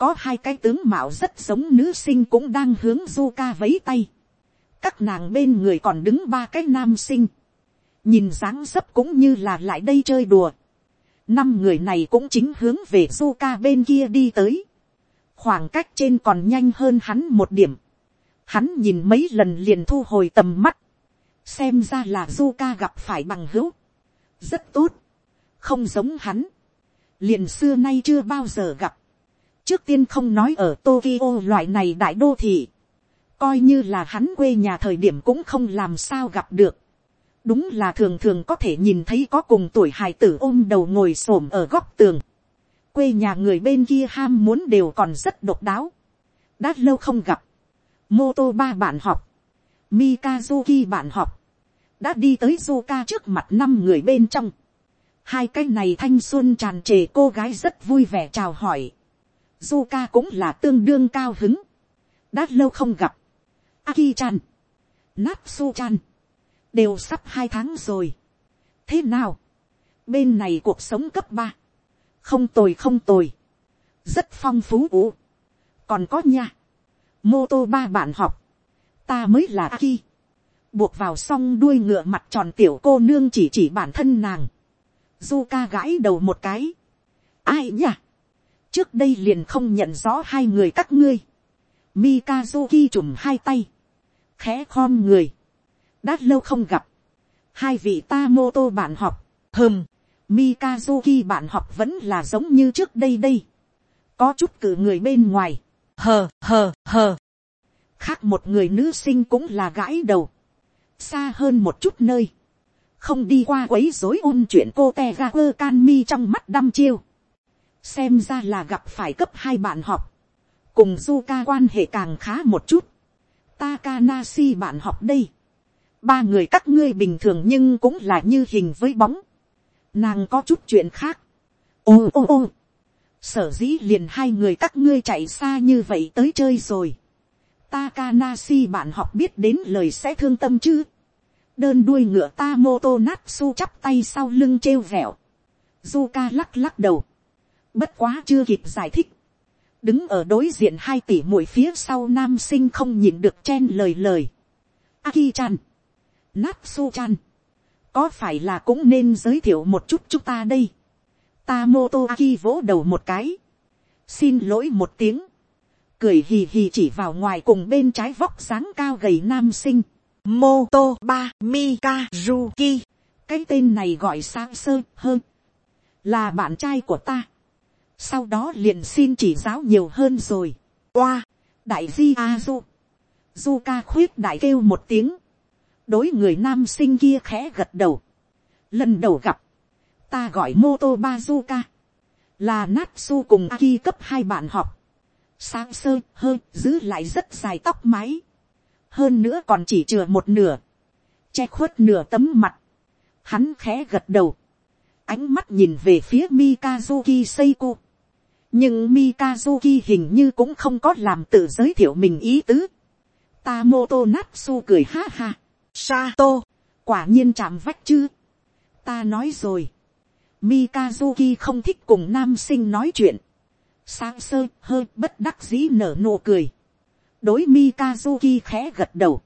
có hai cái tướng mạo rất giống nữ sinh cũng đang hướng Zuka vấy tay. các nàng bên người còn đứng ba cái nam sinh nhìn dáng dấp cũng như là lại đây chơi đùa. năm người này cũng chính hướng về Zuka bên kia đi tới. khoảng cách trên còn nhanh hơn hắn một điểm. hắn nhìn mấy lần liền thu hồi tầm mắt. xem ra là Zuka gặp phải bằng hữu. rất tốt. không giống hắn. liền xưa nay chưa bao giờ gặp trước tiên không nói ở Tokyo loại này đại đô thị. Coi như là hắn quê nhà thời điểm cũng không làm sao gặp được. Đúng là thường thường có thể nhìn thấy có cùng tuổi hài tử ôm đầu ngồi xổm ở góc tường. Quê nhà người bên kia ham muốn đều còn rất độc đáo. Đã lâu không gặp. Mô tô ba bạn học. Mikazuki bạn học. Đã đi tới Zuka trước mặt năm người bên trong. Hai cái này thanh xuân tràn trề cô gái rất vui vẻ chào hỏi Zuka cũng là tương đương cao hứng. Đã lâu không gặp. Aki-chan. Natsu-chan. Đều sắp hai tháng rồi. Thế nào? Bên này cuộc sống cấp ba Không tồi không tồi. Rất phong phú ủ. Còn có nha. Mô tô ba bạn học. Ta mới là Aki. Buộc vào xong đuôi ngựa mặt tròn tiểu cô nương chỉ chỉ bản thân nàng. Zuka gãi đầu một cái. Ai nhỉ? trước đây liền không nhận rõ hai người các ngươi. Mikazuki chùm hai tay, khẽ khom người, đã lâu không gặp, hai vị ta mô tô bạn học, hơm, Mikazuki bạn học vẫn là giống như trước đây đây, có chút cử người bên ngoài, hờ hờ hờ, khác một người nữ sinh cũng là gãi đầu, xa hơn một chút nơi, không đi qua quấy rối ôn chuyện cô te ga quơ can mi trong mắt đăm chiêu, xem ra là gặp phải cấp hai bạn học, cùng du ca quan hệ càng khá một chút, Takanashi bạn học đây, ba người các ngươi bình thường nhưng cũng là như hình với bóng, nàng có chút chuyện khác, ô ô ô, sở dĩ liền hai người các ngươi chạy xa như vậy tới chơi rồi, Takanashi bạn học biết đến lời sẽ thương tâm chứ, đơn đuôi ngựa ta mô tô nát su chắp tay sau lưng treo vẹo, Zuka lắc lắc đầu. Bất quá chưa kịp giải thích. Đứng ở đối diện hai tỷ mũi phía sau nam sinh không nhìn được chen lời lời. aki chan Natsu-chan. có phải là cũng nên giới thiệu một chút chúng ta đây. ta mô aki vỗ đầu một cái, xin lỗi một tiếng, cười hì hì chỉ vào ngoài cùng bên trái vóc sáng cao gầy nam sinh, Moto ba mikazuki, cái tên này gọi sang sơ hơn, là bạn trai của ta, sau đó liền xin chỉ giáo nhiều hơn rồi, Qua. đại di a du, du ca khuyết đại kêu một tiếng, đối người nam sinh kia khẽ gật đầu, lần đầu gặp, ta gọi mô tô bazuka, là Natsu cùng Aki cấp hai bạn học, sáng sơ hơi giữ lại rất dài tóc mái, hơn nữa còn chỉ chừa một nửa, che khuất nửa tấm mặt, hắn khẽ gật đầu, ánh mắt nhìn về phía Mikazuki Seiko, nhưng Mikazuki hình như cũng không có làm tự giới thiệu mình ý tứ. Tamoto Natsu cười ha ha. Sa tô, quả nhiên chạm vách chứ. Ta nói rồi. Mikazuki không thích cùng nam sinh nói chuyện. Sáng sơ hơi bất đắc dĩ nở nụ cười. Đối Mikazuki khẽ gật đầu.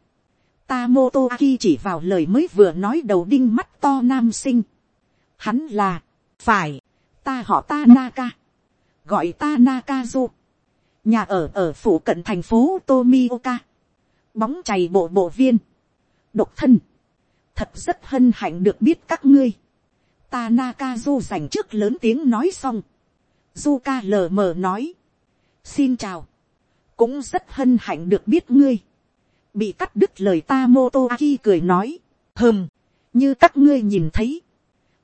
Tamoto Aki chỉ vào lời mới vừa nói đầu đinh mắt to nam sinh. Hắn là, phải, ta họ Tanaka. Gọi ta Nakazu. Nhà ở ở phủ cận thành phố Tomioka. Bóng chày bộ bộ viên độc thân, thật rất hân hạnh được biết các ngươi. Tanaka du dành trước lớn tiếng nói xong, Zuka lờ mờ nói, xin chào, cũng rất hân hạnh được biết ngươi, bị cắt đứt lời ta mô tô aki cười nói, hơm, như các ngươi nhìn thấy,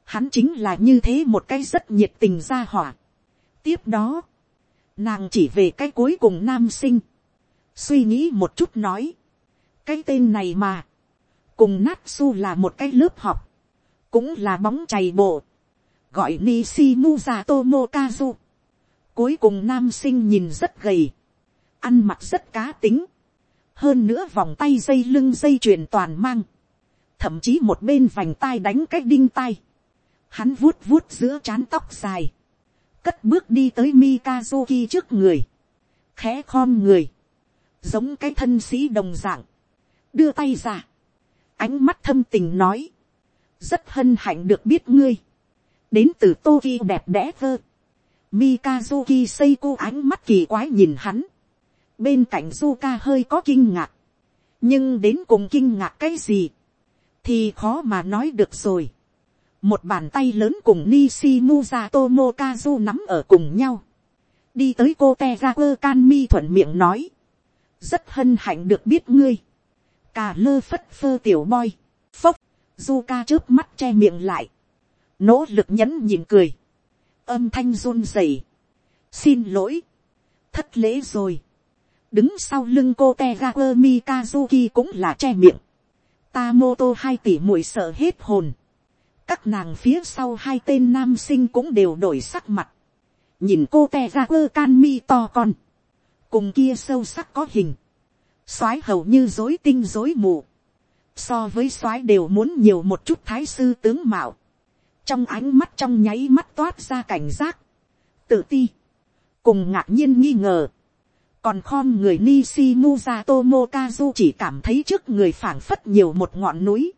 hắn chính là như thế một cái rất nhiệt tình ra hỏa. tiếp đó, nàng chỉ về cái cuối cùng nam sinh, suy nghĩ một chút nói, cái tên này mà, cùng Natsu là một cái lớp học, cũng là bóng chày bộ, gọi Nishimuza Tomokazu. Cuối cùng nam sinh nhìn rất gầy, ăn mặc rất cá tính, hơn nữa vòng tay dây lưng dây chuyền toàn mang, thậm chí một bên vành tai đánh cái đinh tai, hắn vuốt vuốt giữa trán tóc dài, cất bước đi tới Mikazuki trước người, khẽ khom người, giống cái thân sĩ đồng dạng, đưa tay ra, ánh mắt thâm tình nói, rất hân hạnh được biết ngươi, đến từ Toki đẹp đẽ vơ, Mikazuki Seiko ánh mắt kỳ quái nhìn hắn, bên cạnh Zuka hơi có kinh ngạc, nhưng đến cùng kinh ngạc cái gì, thì khó mà nói được rồi. một bàn tay lớn cùng Nishimuza Tomokazu nắm ở cùng nhau, đi tới cô Tegaku Kanmi thuận miệng nói, rất hân hạnh được biết ngươi, cà lơ phất phơ tiểu boy, phốc, du ca trước mắt che miệng lại, nỗ lực nhẫn nhịn cười, âm thanh run rẩy, xin lỗi, thất lễ rồi, đứng sau lưng cô te ga quơ mikazuki cũng là che miệng, ta mô tô hai tỷ muội sợ hết hồn, các nàng phía sau hai tên nam sinh cũng đều đổi sắc mặt, nhìn cô te ra quơ can mi to con, cùng kia sâu sắc có hình, soái hầu như dối tinh dối mù, so với soái đều muốn nhiều một chút thái sư tướng mạo, trong ánh mắt trong nháy mắt toát ra cảnh giác, tự ti, cùng ngạc nhiên nghi ngờ, còn khom người Nishi Muza Tomokazu chỉ cảm thấy trước người phảng phất nhiều một ngọn núi,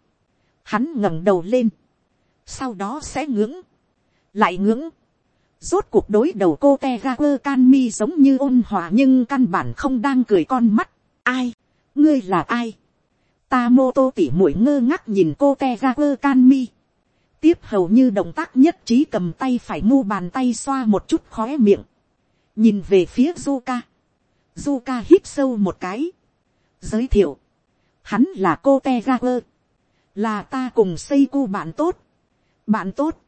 hắn ngẩng đầu lên, sau đó sẽ ngưỡng, lại ngưỡng, rốt cuộc đối đầu cô te ga quơ can mi giống như ôn hòa nhưng căn bản không đang cười con mắt, ai, ngươi là ai, ta mô tô tỉ mũi ngơ ngác nhìn cô te ga quơ can mi, tiếp hầu như động tác nhất trí cầm tay phải mu bàn tay xoa một chút khóe miệng, nhìn về phía Zuka, Zuka hít sâu một cái, giới thiệu, hắn là cô te ga quơ, là ta cùng xây cu bạn tốt, bạn tốt,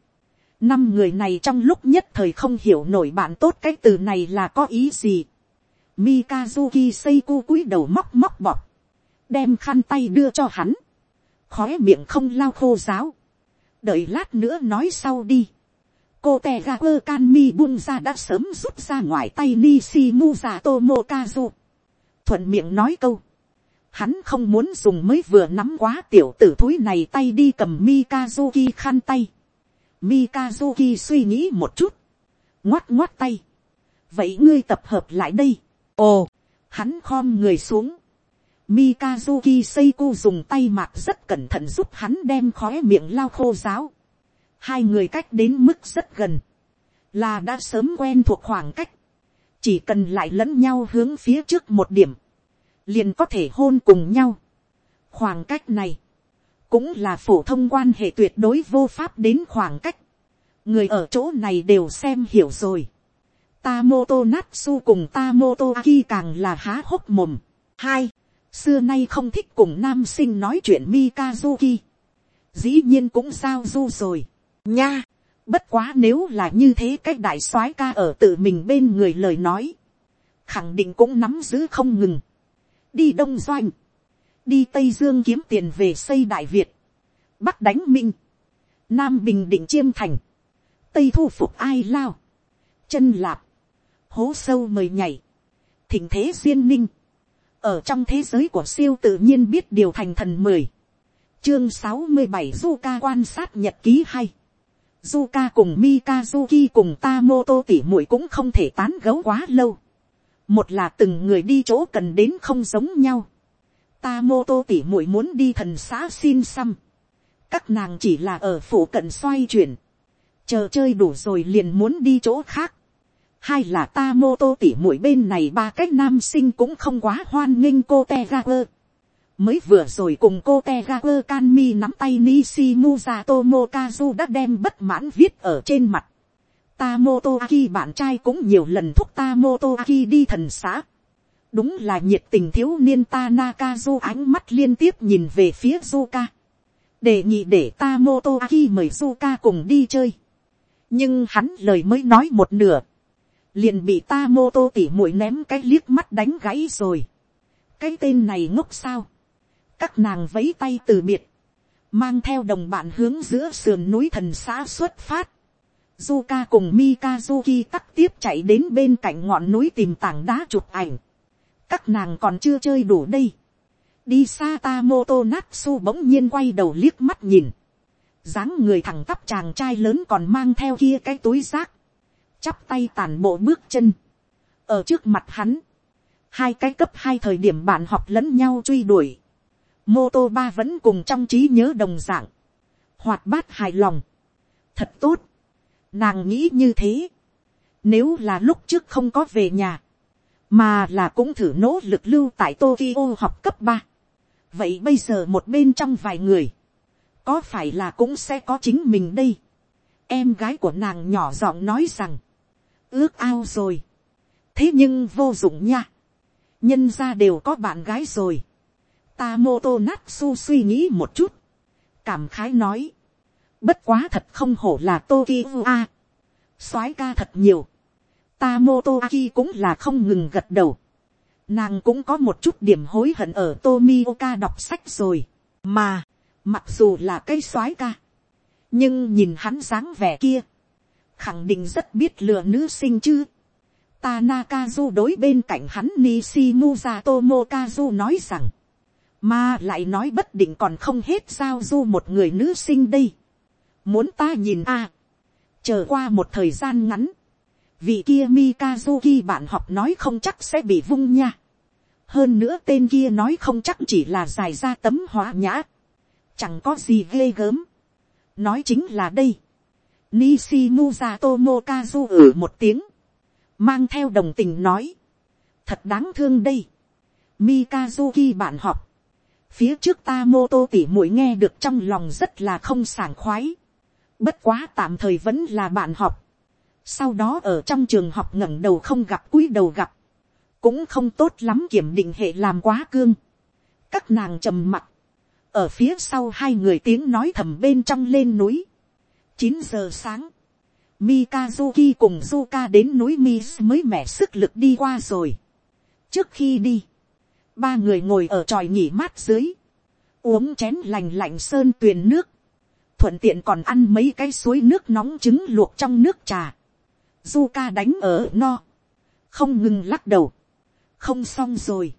năm người này trong lúc nhất thời không hiểu nổi bạn tốt cái từ này là có ý gì. Mikazuki Seiko cúi đầu móc móc bọt. Đem khăn tay đưa cho hắn. Khóe miệng không lao khô giáo. Đợi lát nữa nói sau đi. Cô tè ga quơ can mi bung ra đã sớm rút ra ngoài tay Nishimuza Tomokazu. Thuận miệng nói câu. Hắn không muốn dùng mới vừa nắm quá tiểu tử thúi này tay đi cầm Mikazuki khăn tay. Mikazuki suy nghĩ một chút. Ngoắt ngoắt tay. Vậy ngươi tập hợp lại đây ồ, hắn khom người xuống, Mikazuki Seiko dùng tay mạc rất cẩn thận giúp hắn đem khóe miệng lao khô giáo. Hai người cách đến mức rất gần. Là đã sớm quen thuộc khoảng cách. Chỉ cần lại lẫn nhau hướng phía trước một điểm. Liền có thể hôn cùng nhau. Khoảng cách này. Cũng là phổ thông quan hệ tuyệt đối vô pháp đến khoảng cách. Người ở chỗ này đều xem hiểu rồi. Tamoto Natsu cùng Tamoto Aki càng là há hốc mồm. Hai xưa nay không thích cùng nam sinh nói chuyện Mikazuki. Dĩ nhiên cũng sao du rồi. Nha, bất quá nếu là như thế cách đại soái ca ở tự mình bên người lời nói. Khẳng định cũng nắm giữ không ngừng. Đi Đông Doanh. Đi Tây Dương kiếm tiền về xây Đại Việt. Bắc đánh Minh. Nam Bình Định Chiêm Thành. Tây thu phục ai lao. Chân lạp. Hố sâu mời nhảy. Thỉnh thế duyên ninh. Ở trong thế giới của siêu tự nhiên biết điều thành thần mười, chương sáu mươi bảy du ca quan sát nhật ký hay, ca cùng Mikazuki cùng Tamoto tỉ muội cũng không thể tán gấu quá lâu, một là từng người đi chỗ cần đến không giống nhau, Tamoto tỉ muội muốn đi thần xã xin xăm, các nàng chỉ là ở phủ cận xoay chuyển, chờ chơi đủ rồi liền muốn đi chỗ khác, hai là ta mô tô tỉ mũi bên này ba cái nam sinh cũng không quá hoan nghênh cô te ra quơ. mới vừa rồi cùng cô te ra quơ can mi nắm tay nisi muza tomokazu đã đem bất mãn viết ở trên mặt. ta mô tô aki bạn trai cũng nhiều lần thúc ta mô tô aki đi thần xã. đúng là nhiệt tình thiếu niên ta nakazu ánh mắt liên tiếp nhìn về phía Zuka. đề nghị để ta mô tô aki mời Zuka cùng đi chơi. nhưng hắn lời mới nói một nửa liền bị ta mô tô tỉ mũi ném cái liếc mắt đánh gãy rồi. cái tên này ngốc sao. các nàng vấy tay từ biệt, mang theo đồng bạn hướng giữa sườn núi thần xã xuất phát. Zuka cùng Mikazuki tắt tiếp chạy đến bên cạnh ngọn núi tìm tảng đá chụp ảnh. Các nàng còn chưa chơi đủ đây. Đi xa ta mô tô Natsu bỗng nhiên quay đầu liếc mắt nhìn. dáng người thẳng tắp chàng trai lớn còn mang theo kia cái túi rác chắp tay tàn bộ bước chân, ở trước mặt hắn, hai cái cấp hai thời điểm bạn học lẫn nhau truy đuổi, mô tô ba vẫn cùng trong trí nhớ đồng dạng, hoạt bát hài lòng, thật tốt, nàng nghĩ như thế, nếu là lúc trước không có về nhà, mà là cũng thử nỗ lực lưu tại Tokyo học cấp ba, vậy bây giờ một bên trong vài người, có phải là cũng sẽ có chính mình đây, em gái của nàng nhỏ giọng nói rằng, ước ao rồi. thế nhưng vô dụng nha. nhân ra đều có bạn gái rồi. ta mô tô natsu suy nghĩ một chút. cảm khái nói. bất quá thật không hổ là tokyo a. soái ca thật nhiều. ta mô tô aki cũng là không ngừng gật đầu. nàng cũng có một chút điểm hối hận ở tomioka đọc sách rồi. mà, mặc dù là cây soái ca. nhưng nhìn hắn dáng vẻ kia khẳng định rất biết lừa nữ sinh chứ. Tanakazu đối bên cạnh hắn Nishimuza Tomokazu nói rằng, mà lại nói bất định còn không hết giao du một người nữ sinh đây. Muốn ta nhìn a chờ qua một thời gian ngắn, vị kia Mikazuki bạn học nói không chắc sẽ bị vung nha. hơn nữa tên kia nói không chắc chỉ là dài ra tấm hóa nhã, chẳng có gì ghê gớm. nói chính là đây Nishimuza Tomokazu ở một tiếng. Mang theo đồng tình nói. Thật đáng thương đây. Mikazuki bạn học. Phía trước ta mô tô tỉ mũi nghe được trong lòng rất là không sảng khoái. Bất quá tạm thời vẫn là bạn học. Sau đó ở trong trường học ngẩng đầu không gặp cúi đầu gặp. Cũng không tốt lắm kiểm định hệ làm quá cương. Các nàng trầm mặt. Ở phía sau hai người tiếng nói thầm bên trong lên núi chín giờ sáng, Mikazuki cùng Zuka đến núi Mis mới mẻ sức lực đi qua rồi. Trước khi đi, ba người ngồi ở tròi nghỉ mát dưới, uống chén lành lạnh sơn tuyền nước, thuận tiện còn ăn mấy cái suối nước nóng trứng luộc trong nước trà. Zuka đánh ở no, không ngừng lắc đầu, không xong rồi,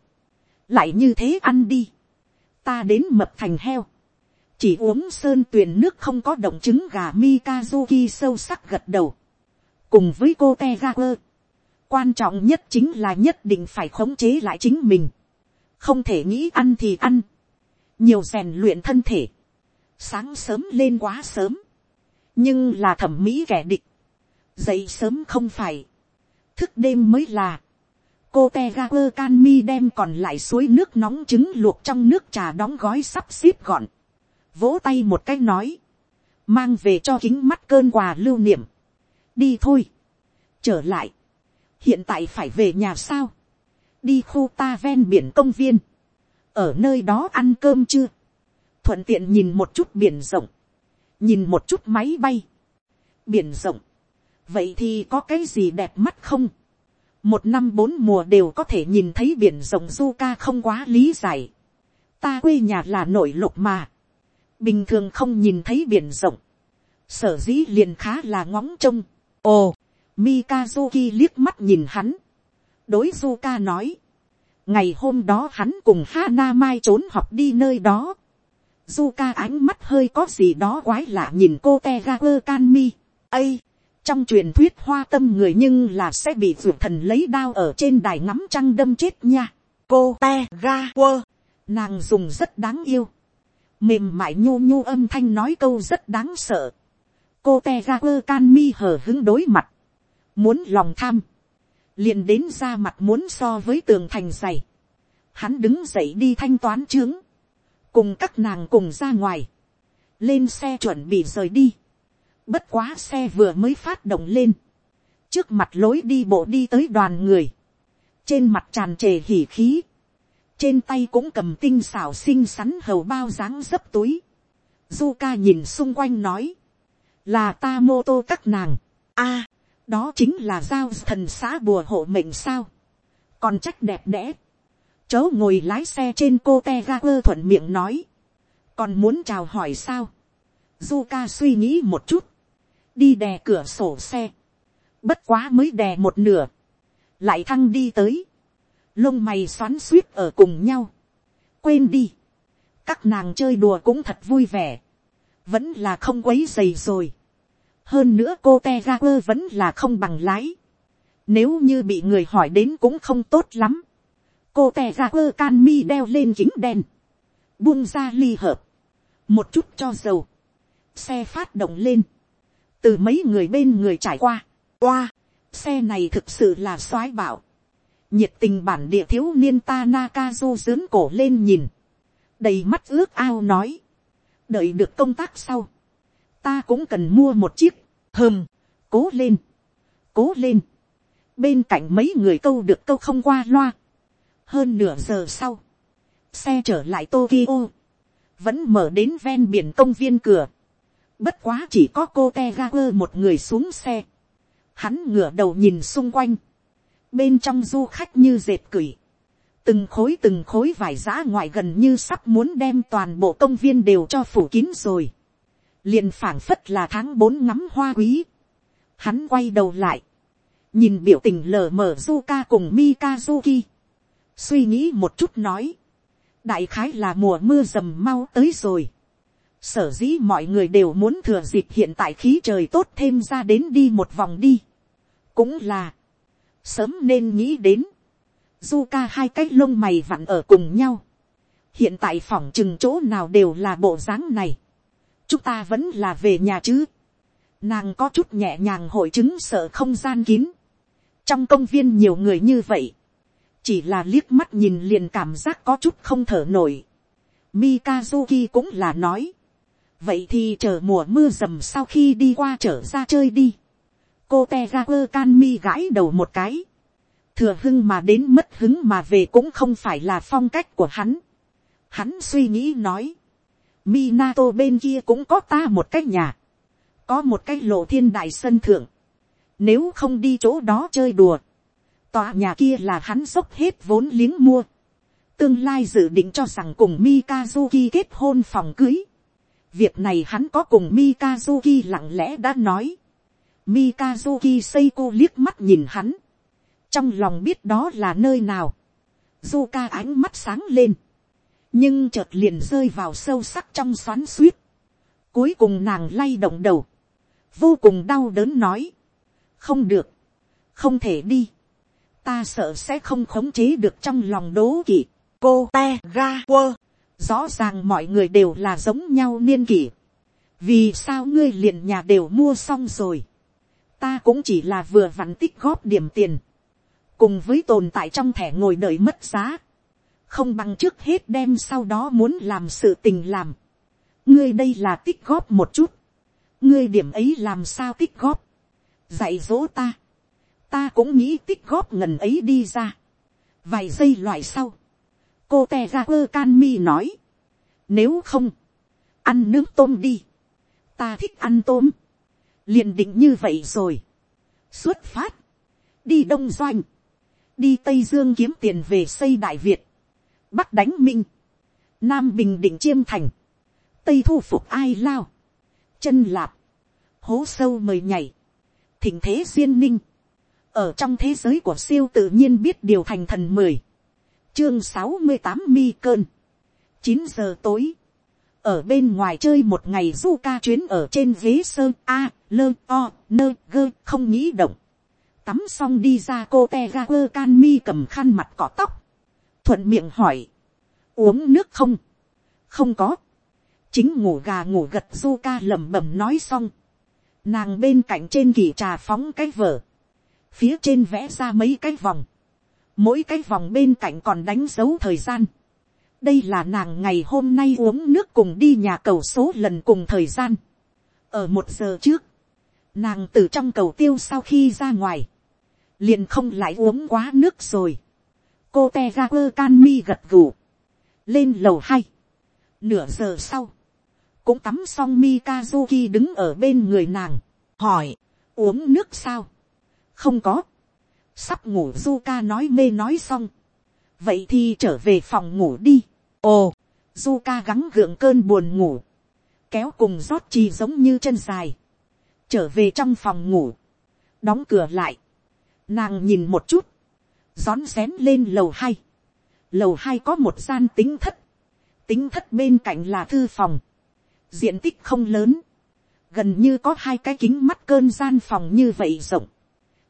lại như thế ăn đi, ta đến mập thành heo, chỉ uống sơn tuyền nước không có động chứng gà mikazuki sâu sắc gật đầu, cùng với cô te ga quơ. quan trọng nhất chính là nhất định phải khống chế lại chính mình, không thể nghĩ ăn thì ăn, nhiều rèn luyện thân thể, sáng sớm lên quá sớm, nhưng là thẩm mỹ kẻ địch, dậy sớm không phải, thức đêm mới là, cô te ga quơ can mi đem còn lại suối nước nóng trứng luộc trong nước trà đóng gói sắp xếp gọn, vỗ tay một cái nói, mang về cho kính mắt cơn quà lưu niệm, đi thôi, trở lại, hiện tại phải về nhà sao, đi khu ta ven biển công viên, ở nơi đó ăn cơm chưa, thuận tiện nhìn một chút biển rộng, nhìn một chút máy bay, biển rộng, vậy thì có cái gì đẹp mắt không, một năm bốn mùa đều có thể nhìn thấy biển rộng du ca không quá lý giải, ta quê nhà là nội lục mà, bình thường không nhìn thấy biển rộng, sở dĩ liền khá là ngóng trông, ồ, Mikazuki liếc mắt nhìn hắn, đối Zuka nói, ngày hôm đó hắn cùng Hana Mai trốn học đi nơi đó, Zuka ánh mắt hơi có gì đó quái lạ nhìn cô Tegaku Kanmi. Ây, trong truyền thuyết hoa tâm người nhưng là sẽ bị ruột thần lấy đao ở trên đài ngắm trăng đâm chết nha. Cô Tegaku, nàng dùng rất đáng yêu. Mềm mại nhu nhu âm thanh nói câu rất đáng sợ. Cô tevaer can mi hờ hứng đối mặt. Muốn lòng tham. liền đến ra mặt muốn so với tường thành dày. Hắn đứng dậy đi thanh toán trướng, cùng các nàng cùng ra ngoài, lên xe chuẩn bị rời đi. Bất quá xe vừa mới phát động lên, trước mặt lối đi bộ đi tới đoàn người, trên mặt tràn trề hỉ khí, trên tay cũng cầm tinh xảo xinh xắn hầu bao dáng dấp túi. Du ca nhìn xung quanh nói, là ta mô tô các nàng, a, đó chính là giao thần xã bùa hộ mệnh sao, còn trách đẹp đẽ, chớ ngồi lái xe trên cô te ga quơ thuận miệng nói. còn muốn chào hỏi sao. du ca suy nghĩ một chút. đi đè cửa sổ xe. bất quá mới đè một nửa. lại thăng đi tới lông mày xoắn suýt ở cùng nhau. quên đi. các nàng chơi đùa cũng thật vui vẻ. vẫn là không quấy dày rồi. hơn nữa cô te quơ vẫn là không bằng lái. nếu như bị người hỏi đến cũng không tốt lắm cô tè ra quơ can mi đeo lên kính đen, buông ra ly hợp, một chút cho dầu, xe phát động lên, từ mấy người bên người trải qua, qua, xe này thực sự là soái bảo, nhiệt tình bản địa thiếu niên ta Nakazu dướn cổ lên nhìn, đầy mắt ước ao nói, đợi được công tác sau, ta cũng cần mua một chiếc, hơm, cố lên, cố lên, bên cạnh mấy người câu được câu không qua loa, hơn nửa giờ sau, xe trở lại Tokyo, vẫn mở đến ven biển công viên cửa. Bất quá chỉ có cô Tegaku một người xuống xe. Hắn ngửa đầu nhìn xung quanh. Bên trong du khách như dệt cửi. Từng khối từng khối vải giã ngoại gần như sắp muốn đem toàn bộ công viên đều cho phủ kín rồi. Liền phảng phất là tháng bốn ngắm hoa quý. Hắn quay đầu lại. Nhìn biểu tình lờ mờ Zuka cùng Mikazuki suy nghĩ một chút nói, đại khái là mùa mưa rầm mau tới rồi. sở dĩ mọi người đều muốn thừa dịp hiện tại khí trời tốt thêm ra đến đi một vòng đi. cũng là, sớm nên nghĩ đến, du ca hai cái lông mày vặn ở cùng nhau. hiện tại phòng chừng chỗ nào đều là bộ dáng này. chúng ta vẫn là về nhà chứ. nàng có chút nhẹ nhàng hội chứng sợ không gian kín. trong công viên nhiều người như vậy chỉ là liếc mắt nhìn liền cảm giác có chút không thở nổi. Mikazuki cũng là nói, vậy thì chờ mùa mưa rầm sau khi đi qua trở ra chơi đi cô te ra quơ can mi gãi đầu một cái, thừa hưng mà đến mất hứng mà về cũng không phải là phong cách của hắn. Hắn suy nghĩ nói, Minato bên kia cũng có ta một cái nhà, có một cái lộ thiên đại sân thượng, nếu không đi chỗ đó chơi đùa, Tòa nhà kia là hắn dốc hết vốn liếng mua. Tương lai dự định cho rằng cùng Mikazuki kết hôn phòng cưới. Việc này hắn có cùng Mikazuki lặng lẽ đã nói. Mikazuki Seiko liếc mắt nhìn hắn. Trong lòng biết đó là nơi nào. Zuka ánh mắt sáng lên. Nhưng chợt liền rơi vào sâu sắc trong xoắn suýt. Cuối cùng nàng lay động đầu. Vô cùng đau đớn nói. Không được. Không thể đi ta sợ sẽ không khống chế được trong lòng đố kỵ. cô te ga quơ, rõ ràng mọi người đều là giống nhau niên kỷ, vì sao ngươi liền nhà đều mua xong rồi, ta cũng chỉ là vừa vặn tích góp điểm tiền, cùng với tồn tại trong thẻ ngồi đợi mất giá, không bằng trước hết đem sau đó muốn làm sự tình làm, ngươi đây là tích góp một chút, ngươi điểm ấy làm sao tích góp, dạy dỗ ta, ta cũng nghĩ tích góp ngần ấy đi ra, vài giây loại sau, cô te ra quơ can mi nói, nếu không, ăn nướng tôm đi, ta thích ăn tôm, liền định như vậy rồi, xuất phát, đi đông doanh, đi tây dương kiếm tiền về xây đại việt, bắc đánh minh, nam bình định chiêm thành, tây thu phục ai lao, chân lạp, hố sâu mời nhảy, thỉnh thế duyên ninh, ở trong thế giới của siêu tự nhiên biết điều thành thần mười, chương sáu mươi tám mi cơn, chín giờ tối, ở bên ngoài chơi một ngày du ca chuyến ở trên ghế sơ a, lơ, o, nơ, gơ, không nghĩ động. Tắm xong đi ra cô te ga quơ can mi cầm khăn mặt cỏ tóc. Thuận miệng hỏi. Uống nước không? Không có. Chính ngủ gà ngủ gật du ca lẩm bẩm nói xong. Nàng bên cạnh trên kỳ trà phóng cái vở. Phía trên vẽ ra mấy cái vòng. Mỗi cái vòng bên cạnh còn đánh dấu thời gian đây là nàng ngày hôm nay uống nước cùng đi nhà cầu số lần cùng thời gian. ở một giờ trước, nàng từ trong cầu tiêu sau khi ra ngoài, liền không lại uống quá nước rồi. cô te ra quơ can mi gật gù, lên lầu hai, nửa giờ sau, cũng tắm xong mikazuki đứng ở bên người nàng, hỏi, uống nước sao, không có, sắp ngủ Zuka nói mê nói xong, vậy thì trở về phòng ngủ đi ồ, du ca gắng gượng cơn buồn ngủ, kéo cùng rót chi giống như chân dài, trở về trong phòng ngủ, đóng cửa lại, nàng nhìn một chút, rón rén lên lầu hai, lầu hai có một gian tính thất, tính thất bên cạnh là thư phòng, diện tích không lớn, gần như có hai cái kính mắt cơn gian phòng như vậy rộng,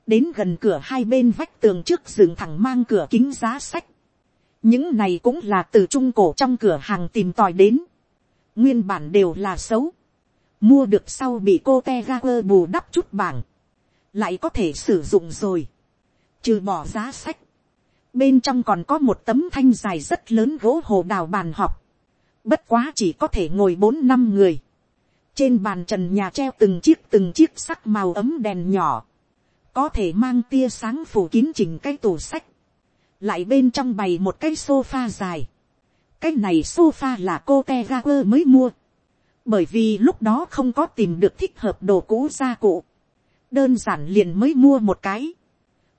đến gần cửa hai bên vách tường trước giường thẳng mang cửa kính giá sách, những này cũng là từ trung cổ trong cửa hàng tìm tòi đến, nguyên bản đều là xấu, mua được sau bị cô te ga quơ bù đắp chút bảng, lại có thể sử dụng rồi, trừ bỏ giá sách, bên trong còn có một tấm thanh dài rất lớn gỗ hồ đào bàn học, bất quá chỉ có thể ngồi bốn năm người, trên bàn trần nhà treo từng chiếc từng chiếc sắc màu ấm đèn nhỏ, có thể mang tia sáng phủ kín chỉnh cái tủ sách, lại bên trong bày một cái sofa dài. cái này sofa là cô te ga quơ mới mua. bởi vì lúc đó không có tìm được thích hợp đồ cũ gia cụ. đơn giản liền mới mua một cái.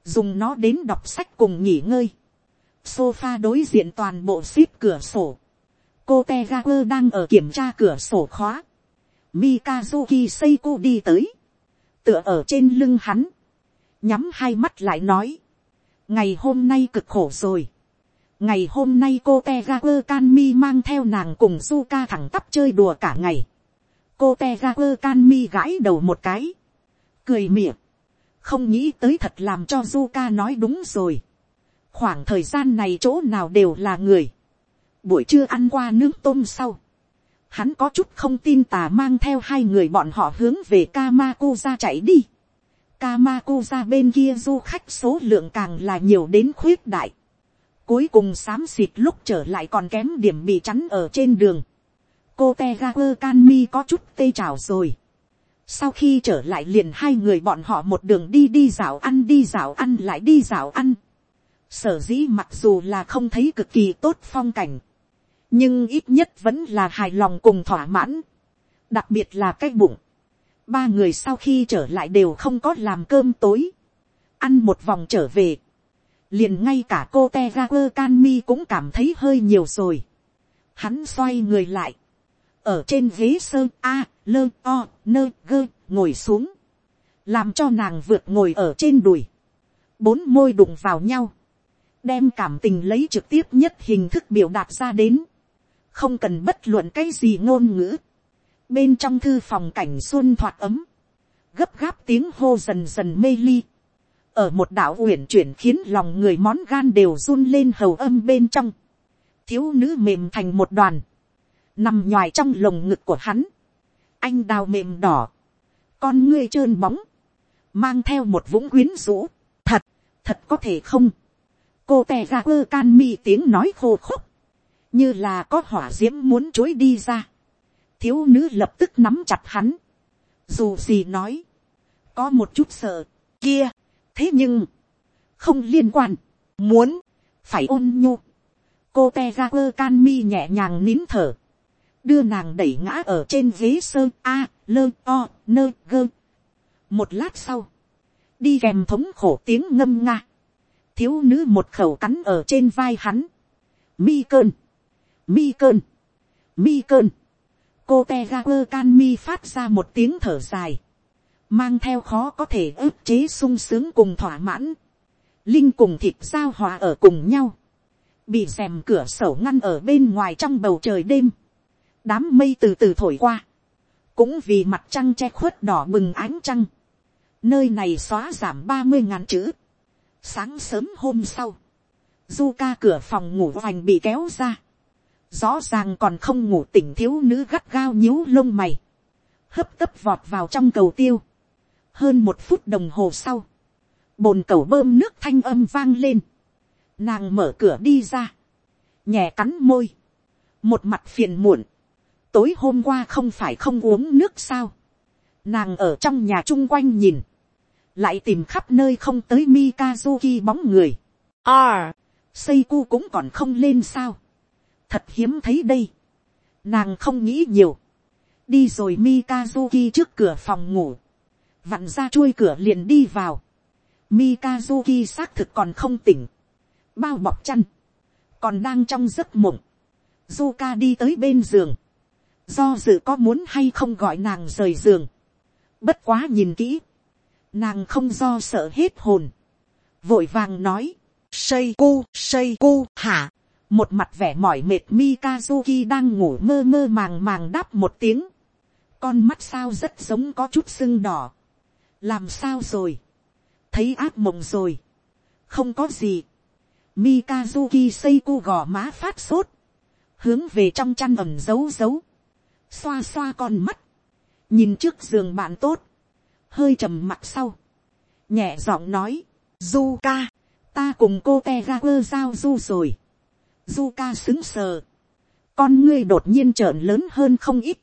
dùng nó đến đọc sách cùng nghỉ ngơi. sofa đối diện toàn bộ ship cửa sổ. cô te ga quơ đang ở kiểm tra cửa sổ khóa. mikazuki seiko đi tới. tựa ở trên lưng hắn. nhắm hai mắt lại nói ngày hôm nay cực khổ rồi. ngày hôm nay cô te ra quơ can mi mang theo nàng cùng du ca thẳng tắp chơi đùa cả ngày. cô te ra quơ can mi gãi đầu một cái. cười mỉa. không nghĩ tới thật làm cho du ca nói đúng rồi. khoảng thời gian này chỗ nào đều là người. buổi trưa ăn qua nướng tôm sau. hắn có chút không tin tà mang theo hai người bọn họ hướng về Kamakuza chạy đi. Kamakuza bên kia du khách số lượng càng là nhiều đến khuyết đại. Cuối cùng xám xịt lúc trở lại còn kém điểm bị chắn ở trên đường. Cô Tegaku Kanmi có chút tê trào rồi. Sau khi trở lại liền hai người bọn họ một đường đi đi dạo ăn đi dạo ăn lại đi dạo ăn. Sở dĩ mặc dù là không thấy cực kỳ tốt phong cảnh. Nhưng ít nhất vẫn là hài lòng cùng thỏa mãn. Đặc biệt là cái bụng ba người sau khi trở lại đều không có làm cơm tối, ăn một vòng trở về, liền ngay cả cô te ga quơ can mi cũng cảm thấy hơi nhiều rồi. Hắn xoay người lại, ở trên ghế sơn a, lơ o, nơ gơ, ngồi xuống, làm cho nàng vượt ngồi ở trên đùi, bốn môi đụng vào nhau, đem cảm tình lấy trực tiếp nhất hình thức biểu đạt ra đến, không cần bất luận cái gì ngôn ngữ, bên trong thư phòng cảnh xuân thoạt ấm, gấp gáp tiếng hô dần dần mê ly, ở một đảo uyển chuyển khiến lòng người món gan đều run lên hầu âm bên trong, thiếu nữ mềm thành một đoàn, nằm nhoài trong lồng ngực của hắn, anh đào mềm đỏ, con ngươi trơn bóng, mang theo một vũng quyến rũ, thật, thật có thể không, cô tè ra ơ can mi tiếng nói khô khốc, như là có hỏa d i ễ m muốn chối đi ra, thiếu nữ lập tức nắm chặt hắn, dù gì nói, có một chút sợ, kia, thế nhưng, không liên quan, muốn, phải ôn nhu, cô te ra quơ can mi nhẹ nhàng nín thở, đưa nàng đẩy ngã ở trên ghế sơ a, lơ o, nơ gơ. một lát sau, đi kèm thống khổ tiếng ngâm nga, thiếu nữ một khẩu cắn ở trên vai hắn, mi cơn, mi cơn, mi cơn, cô te ra quơ can mi phát ra một tiếng thở dài, mang theo khó có thể ức chế sung sướng cùng thỏa mãn, linh cùng thịt giao hòa ở cùng nhau, bị rèm cửa sổ ngăn ở bên ngoài trong bầu trời đêm, đám mây từ từ thổi qua, cũng vì mặt trăng che khuất đỏ bừng ánh trăng, nơi này xóa giảm ba mươi ngàn chữ, Sáng sớm hôm sau, du ca cửa phòng ngủ hoành bị kéo ra. Rõ ràng còn không ngủ tỉnh thiếu nữ gắt gao nhíu lông mày. Hấp tấp vọt vào trong cầu tiêu. Hơn một phút đồng hồ sau. Bồn cầu bơm nước thanh âm vang lên. Nàng mở cửa đi ra. Nhẹ cắn môi. Một mặt phiền muộn. Tối hôm qua không phải không uống nước sao. Nàng ở trong nhà chung quanh nhìn lại tìm khắp nơi không tới Mikazuki bóng người. À, Seiko cũng còn không lên sao. Thật hiếm thấy đây. Nàng không nghĩ nhiều. Đi rồi Mikazuki trước cửa phòng ngủ. Vặn ra chui cửa liền đi vào. Mikazuki xác thực còn không tỉnh. Bao bọc chăn. Còn đang trong giấc mộng. Zuka đi tới bên giường. Do dự có muốn hay không gọi nàng rời giường. Bất quá nhìn kỹ nàng không do sợ hết hồn, vội vàng nói, xây cu cu hả, một mặt vẻ mỏi mệt mikazuki đang ngủ mơ mơ màng màng đáp một tiếng, con mắt sao rất giống có chút sưng đỏ, làm sao rồi, thấy ác mộng rồi, không có gì, mikazuki xây cu gò má phát sốt, hướng về trong chăn ẩm giấu giấu, xoa xoa con mắt, nhìn trước giường bạn tốt, hơi trầm mặt sau, nhẹ giọng nói, du ca, ta cùng cô te ra quơ giao du rồi, du ca xứng sờ, con ngươi đột nhiên trợn lớn hơn không ít,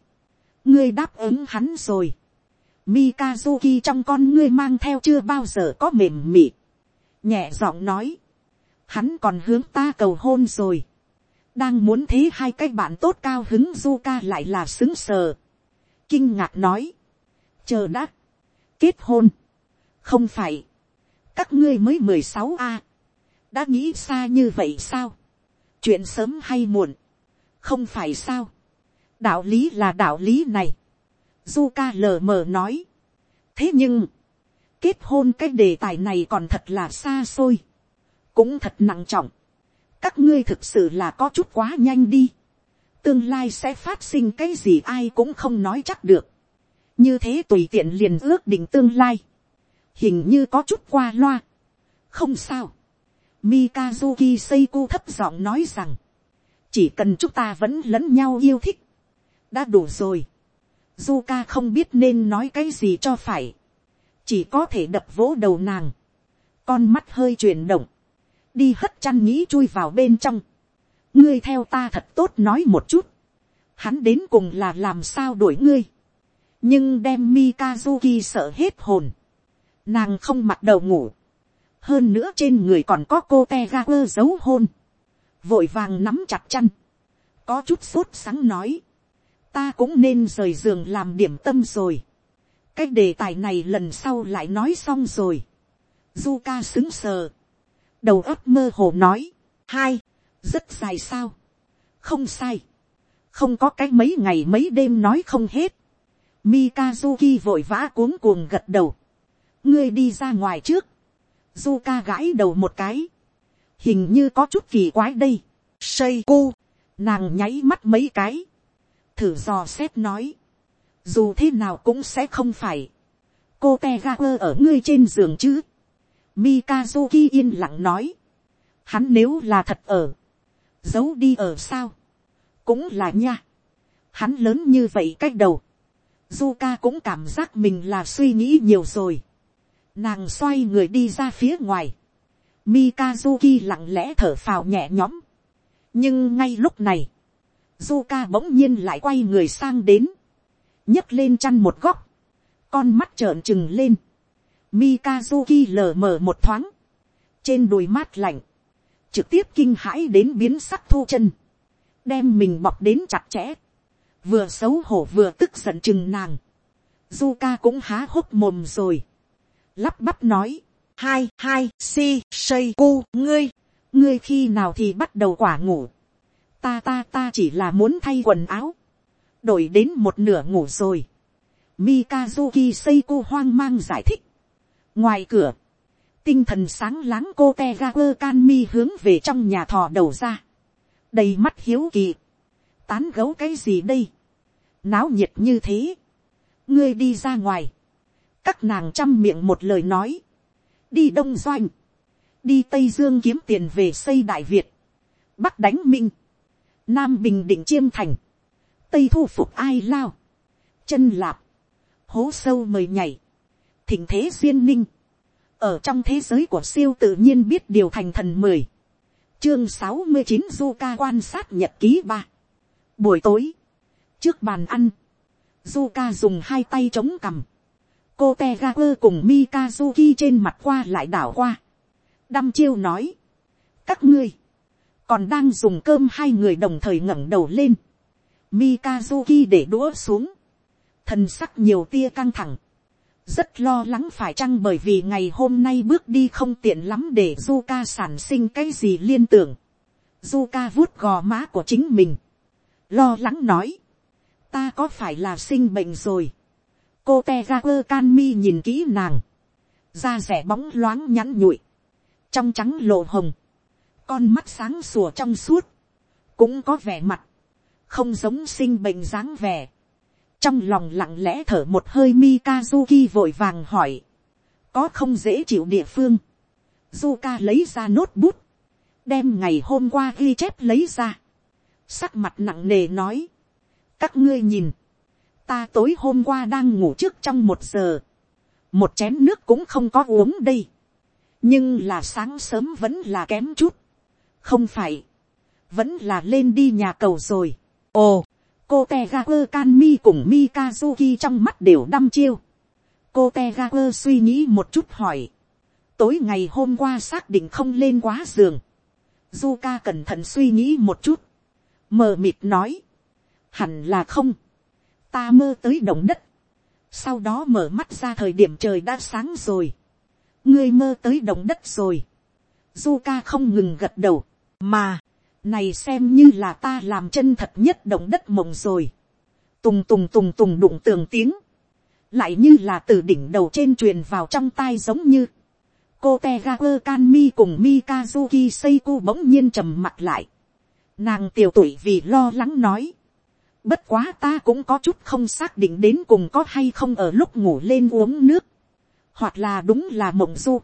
ngươi đáp ứng hắn rồi, Mikazuki trong con ngươi mang theo chưa bao giờ có mềm mị, nhẹ giọng nói, hắn còn hướng ta cầu hôn rồi, đang muốn thế hai cái bạn tốt cao hứng du ca lại là xứng sờ, kinh ngạc nói, chờ đã, kết hôn, không phải, các ngươi mới mười sáu a, đã nghĩ xa như vậy sao, chuyện sớm hay muộn, không phải sao, đạo lý là đạo lý này, du ca lờ mờ nói, thế nhưng, kết hôn cái đề tài này còn thật là xa xôi, cũng thật nặng trọng, các ngươi thực sự là có chút quá nhanh đi, tương lai sẽ phát sinh cái gì ai cũng không nói chắc được, như thế tùy tiện liền ước định tương lai, hình như có chút qua loa. không sao. Mikazuki Seiko thấp giọng nói rằng, chỉ cần chúng ta vẫn lẫn nhau yêu thích, đã đủ rồi. Zuka không biết nên nói cái gì cho phải, chỉ có thể đập vỗ đầu nàng, con mắt hơi chuyển động, đi hất chăn nghĩ chui vào bên trong, ngươi theo ta thật tốt nói một chút, hắn đến cùng là làm sao đuổi ngươi, nhưng đem Mikazuki sợ hết hồn, Nàng không mặt đầu ngủ. Hơn nữa trên người còn có cô te ga quơ dấu hôn. Vội vàng nắm chặt chăn. Có chút sốt sáng nói. Ta cũng nên rời giường làm điểm tâm rồi. Cái đề tài này lần sau lại nói xong rồi. Du ca xứng sờ. Đầu óc mơ hồ nói. Hai. Rất dài sao. Không sai. Không có cái mấy ngày mấy đêm nói không hết. Mikazuki vội vã cuống cuồng gật đầu ngươi đi ra ngoài trước, du ca gãi đầu một cái, hình như có chút kỳ quái đây, xây cu, nàng nháy mắt mấy cái, thử dò xét nói, dù thế nào cũng sẽ không phải, cô te ga quơ ở ngươi trên giường chứ, mikazuki yên lặng nói, hắn nếu là thật ở, giấu đi ở sao, cũng là nha, hắn lớn như vậy cách đầu, Zuka cũng cảm giác mình là suy nghĩ nhiều rồi, nàng xoay người đi ra phía ngoài, Mikazuki lặng lẽ thở phào nhẹ nhõm, nhưng ngay lúc này, Zuka bỗng nhiên lại quay người sang đến, nhấc lên chăn một góc, con mắt trợn trừng lên, Mikazuki lờ mờ một thoáng, trên đùi mát lạnh, trực tiếp kinh hãi đến biến sắc thu chân, đem mình bọc đến chặt chẽ, vừa xấu hổ vừa tức giận chừng nàng, Zuka cũng há hốc mồm rồi, lắp bắp nói, hai hai si xây cu ngươi, ngươi khi nào thì bắt đầu quả ngủ, ta ta ta chỉ là muốn thay quần áo, đổi đến một nửa ngủ rồi, Mikazuki Seiko hoang mang giải thích. Ngoài cửa, tinh thần sáng láng cô Tegaper Canmi hướng về trong nhà thò đầu ra. Đầy mắt hiếu kỳ. Tán gấu cái gì đây? Náo nhiệt như thế. Ngươi đi ra ngoài. Các nàng chăm miệng một lời nói. Đi Đông Doanh. Đi Tây Dương kiếm tiền về xây Đại Việt. Bắc đánh Minh. Nam Bình Định Chiêm Thành. Tây thu phục ai lao. Chân lạp hố sâu mời nhảy, thỉnh thế duyên ninh, ở trong thế giới của siêu tự nhiên biết điều thành thần mười, chương sáu mươi chín du ca quan sát nhật ký ba, buổi tối, trước bàn ăn, du ca dùng hai tay chống cằm, cô te ga quơ cùng mikazuki trên mặt qua lại đảo qua, đăm chiêu nói, các ngươi, còn đang dùng cơm hai người đồng thời ngẩng đầu lên, mikazuki để đũa xuống, thần sắc nhiều tia căng thẳng, rất lo lắng phải chăng bởi vì ngày hôm nay bước đi không tiện lắm để du ca sản sinh cái gì liên tưởng. du ca vuốt gò má của chính mình, lo lắng nói, ta có phải là sinh bệnh rồi cô te ra quơ can mi nhìn kỹ nàng, da rẻ bóng loáng nhắn nhụi, trong trắng lộ hồng, con mắt sáng sủa trong suốt, cũng có vẻ mặt, không giống sinh bệnh dáng vẻ. Trong lòng lặng lẽ thở một hơi Mikazuki vội vàng hỏi, có không dễ chịu địa phương, Zuka lấy ra nốt bút, đem ngày hôm qua ghi chép lấy ra, sắc mặt nặng nề nói, các ngươi nhìn, ta tối hôm qua đang ngủ trước trong một giờ, một chén nước cũng không có uống đây, nhưng là sáng sớm vẫn là kém chút, không phải, vẫn là lên đi nhà cầu rồi, ồ, cô Tegaku Kanmi mi cùng mikazuki trong mắt đều đăm chiêu. cô Tegaku suy nghĩ một chút hỏi. tối ngày hôm qua xác định không lên quá giường. Zuka cẩn thận suy nghĩ một chút. mờ mịt nói. hẳn là không ta mơ tới động đất. sau đó mở mắt ra thời điểm trời đã sáng rồi. ngươi mơ tới động đất rồi. Zuka không ngừng gật đầu. mà, này xem như là ta làm chân thật nhất động đất mộng rồi. Tùng tùng tùng tùng đụng tường tiếng. Lại như là từ đỉnh đầu trên truyền vào trong tai giống như. Cô Tegaku Kanmi cùng Mikazuki Seiko bỗng nhiên trầm mặt lại. Nàng tiểu tuổi vì lo lắng nói. Bất quá ta cũng có chút không xác định đến cùng có hay không ở lúc ngủ lên uống nước. Hoặc là đúng là mộng du.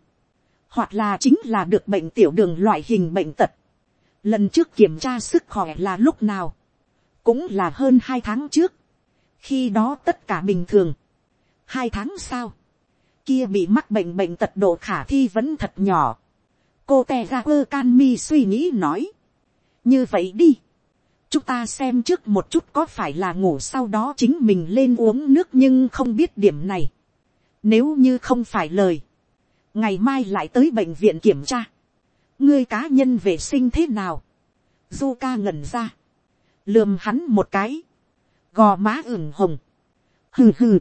Hoặc là chính là được bệnh tiểu đường loại hình bệnh tật. Lần trước kiểm tra sức khỏe là lúc nào, cũng là hơn hai tháng trước, khi đó tất cả bình thường, hai tháng sau, kia bị mắc bệnh bệnh tật độ khả thi vẫn thật nhỏ, cô tè ga quơ can mi suy nghĩ nói, như vậy đi, chúng ta xem trước một chút có phải là ngủ sau đó chính mình lên uống nước nhưng không biết điểm này, nếu như không phải lời, ngày mai lại tới bệnh viện kiểm tra, ngươi cá nhân vệ sinh thế nào, du ca ngẩn ra, lườm hắn một cái, gò má ửng hồng, hừ hừ,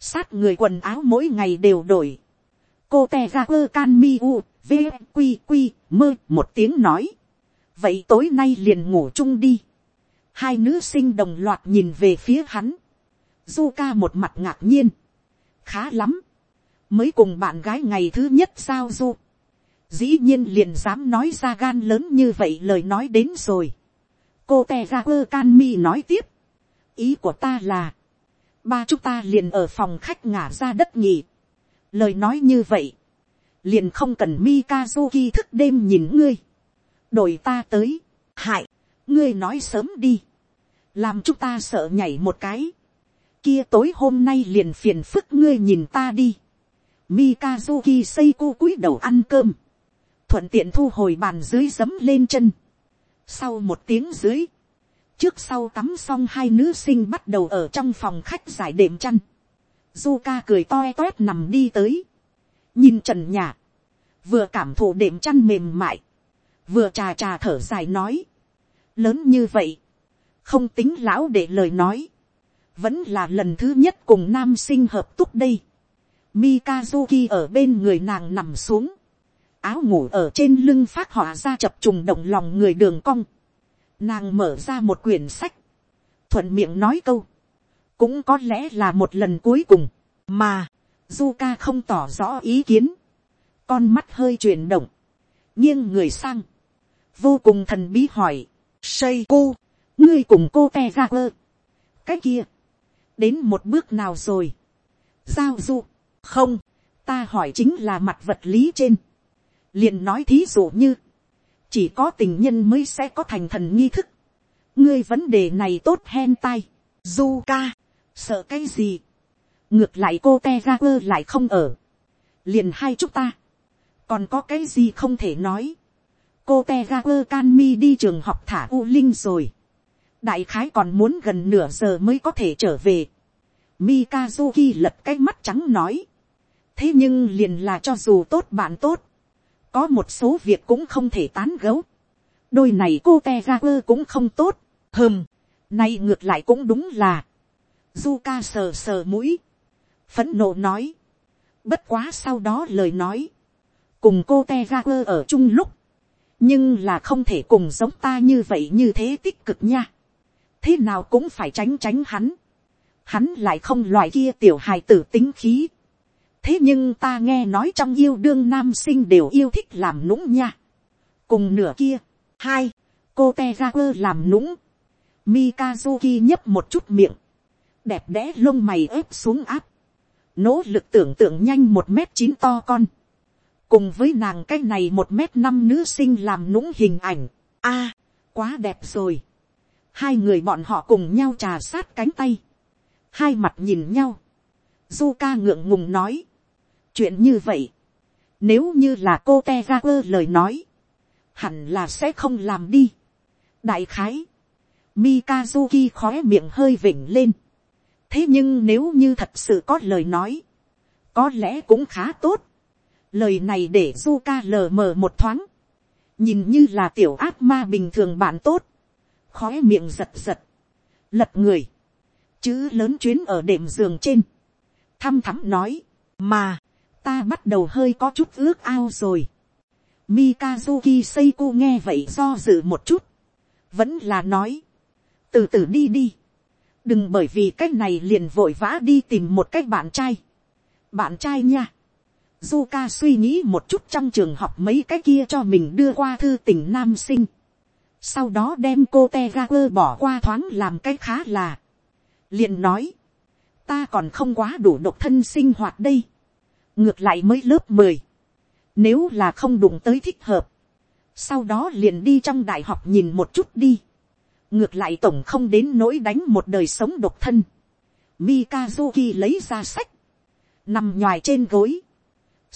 sát người quần áo mỗi ngày đều đổi, cô te ga quơ can mi u, v q q mơ một tiếng nói, vậy tối nay liền ngủ chung đi, hai nữ sinh đồng loạt nhìn về phía hắn, du ca một mặt ngạc nhiên, khá lắm, mới cùng bạn gái ngày thứ nhất sao du, dĩ nhiên liền dám nói ra gan lớn như vậy lời nói đến rồi. cô te ra quơ can mi nói tiếp. ý của ta là, ba chúng ta liền ở phòng khách ngả ra đất nhỉ. lời nói như vậy, liền không cần mikazuki thức đêm nhìn ngươi đội ta tới, hại, ngươi nói sớm đi, làm chúng ta sợ nhảy một cái, kia tối hôm nay liền phiền phức ngươi nhìn ta đi, Mikazuki Seiko cúi đầu ăn cơm, thuận tiện thu hồi bàn dưới dấm lên chân, sau một tiếng dưới, trước sau tắm xong hai nữ sinh bắt đầu ở trong phòng khách giải đệm chăn, Zuka cười toe toét nằm đi tới, nhìn trần nhà, vừa cảm thụ đệm chăn mềm mại, vừa trà trà thở dài nói, lớn như vậy, không tính lão để lời nói, vẫn là lần thứ nhất cùng nam sinh hợp túc đây. Mikazuki ở bên người nàng nằm xuống, áo ngủ ở trên lưng phát họa ra chập trùng động lòng người đường cong. Nàng mở ra một quyển sách, thuận miệng nói câu, cũng có lẽ là một lần cuối cùng, mà, Zuka không tỏ rõ ý kiến, con mắt hơi chuyển động, nghiêng người sang, vô cùng thần bí hỏi, xây cô, ngươi cùng cô te ra quơ, cái kia, đến một bước nào rồi, giao du, không, ta hỏi chính là mặt vật lý trên, liền nói thí dụ như, chỉ có tình nhân mới sẽ có thành thần nghi thức, ngươi vấn đề này tốt hen tai, du ca, sợ cái gì, ngược lại cô te ra quơ lại không ở, liền hai chúng ta, còn có cái gì không thể nói, cô te ga quơ can mi đi trường học thả u linh rồi, đại khái còn muốn gần nửa giờ mới có thể trở về, Mikazuki lật cái mắt trắng nói, thế nhưng liền là cho dù tốt bạn tốt, có một số việc cũng không thể tán gấu, đôi này cô te ga quơ cũng không tốt, hơm, nay ngược lại cũng đúng là, Zuka sờ sờ mũi, phẫn nộ nói, bất quá sau đó lời nói, cùng cô te ga quơ ở chung lúc, nhưng là không thể cùng giống ta như vậy như thế tích cực nha, thế nào cũng phải tránh tránh hắn, hắn lại không loại kia tiểu hài tử tính khí, thế nhưng ta nghe nói trong yêu đương nam sinh đều yêu thích làm nũng nha, cùng nửa kia, hai, cô te ra quơ làm nũng, Mikazuki nhấp một chút miệng, đẹp đẽ lông mày ép xuống áp, nỗ lực tưởng tượng nhanh một mét chín to con, cùng với nàng cái này một mét năm nữ sinh làm nũng hình ảnh, a, quá đẹp rồi, hai người bọn họ cùng nhau trà sát cánh tay, hai mặt nhìn nhau, du ca ngượng ngùng nói, chuyện như vậy, nếu như là cô te ra quơ lời nói, hẳn là sẽ không làm đi. đại khái, Mikazuki khóe miệng hơi vỉnh lên. thế nhưng nếu như thật sự có lời nói, có lẽ cũng khá tốt lời này để du ca lờ mờ một thoáng, nhìn như là tiểu ác ma bình thường bạn tốt, khói miệng giật giật, lật người, chữ lớn chuyến ở đệm giường trên, thăm thắm nói, mà, ta bắt đầu hơi có chút ước ao rồi. Mikazuki Seiko nghe vậy do dự một chút, vẫn là nói, từ từ đi đi, đừng bởi vì cái này liền vội vã đi tìm một cái bạn trai, bạn trai nha. Zuka suy nghĩ một chút trong trường học mấy cái kia cho mình đưa qua thư tình nam sinh. Sau đó đem cô Tegaku bỏ qua thoáng làm cái khá là. liền nói. Ta còn không quá đủ độc thân sinh hoạt đây. Ngược lại mới lớp mười Nếu là không đụng tới thích hợp. Sau đó liền đi trong đại học nhìn một chút đi. Ngược lại tổng không đến nỗi đánh một đời sống độc thân. Mikazuki lấy ra sách nằm nhòi trên gối,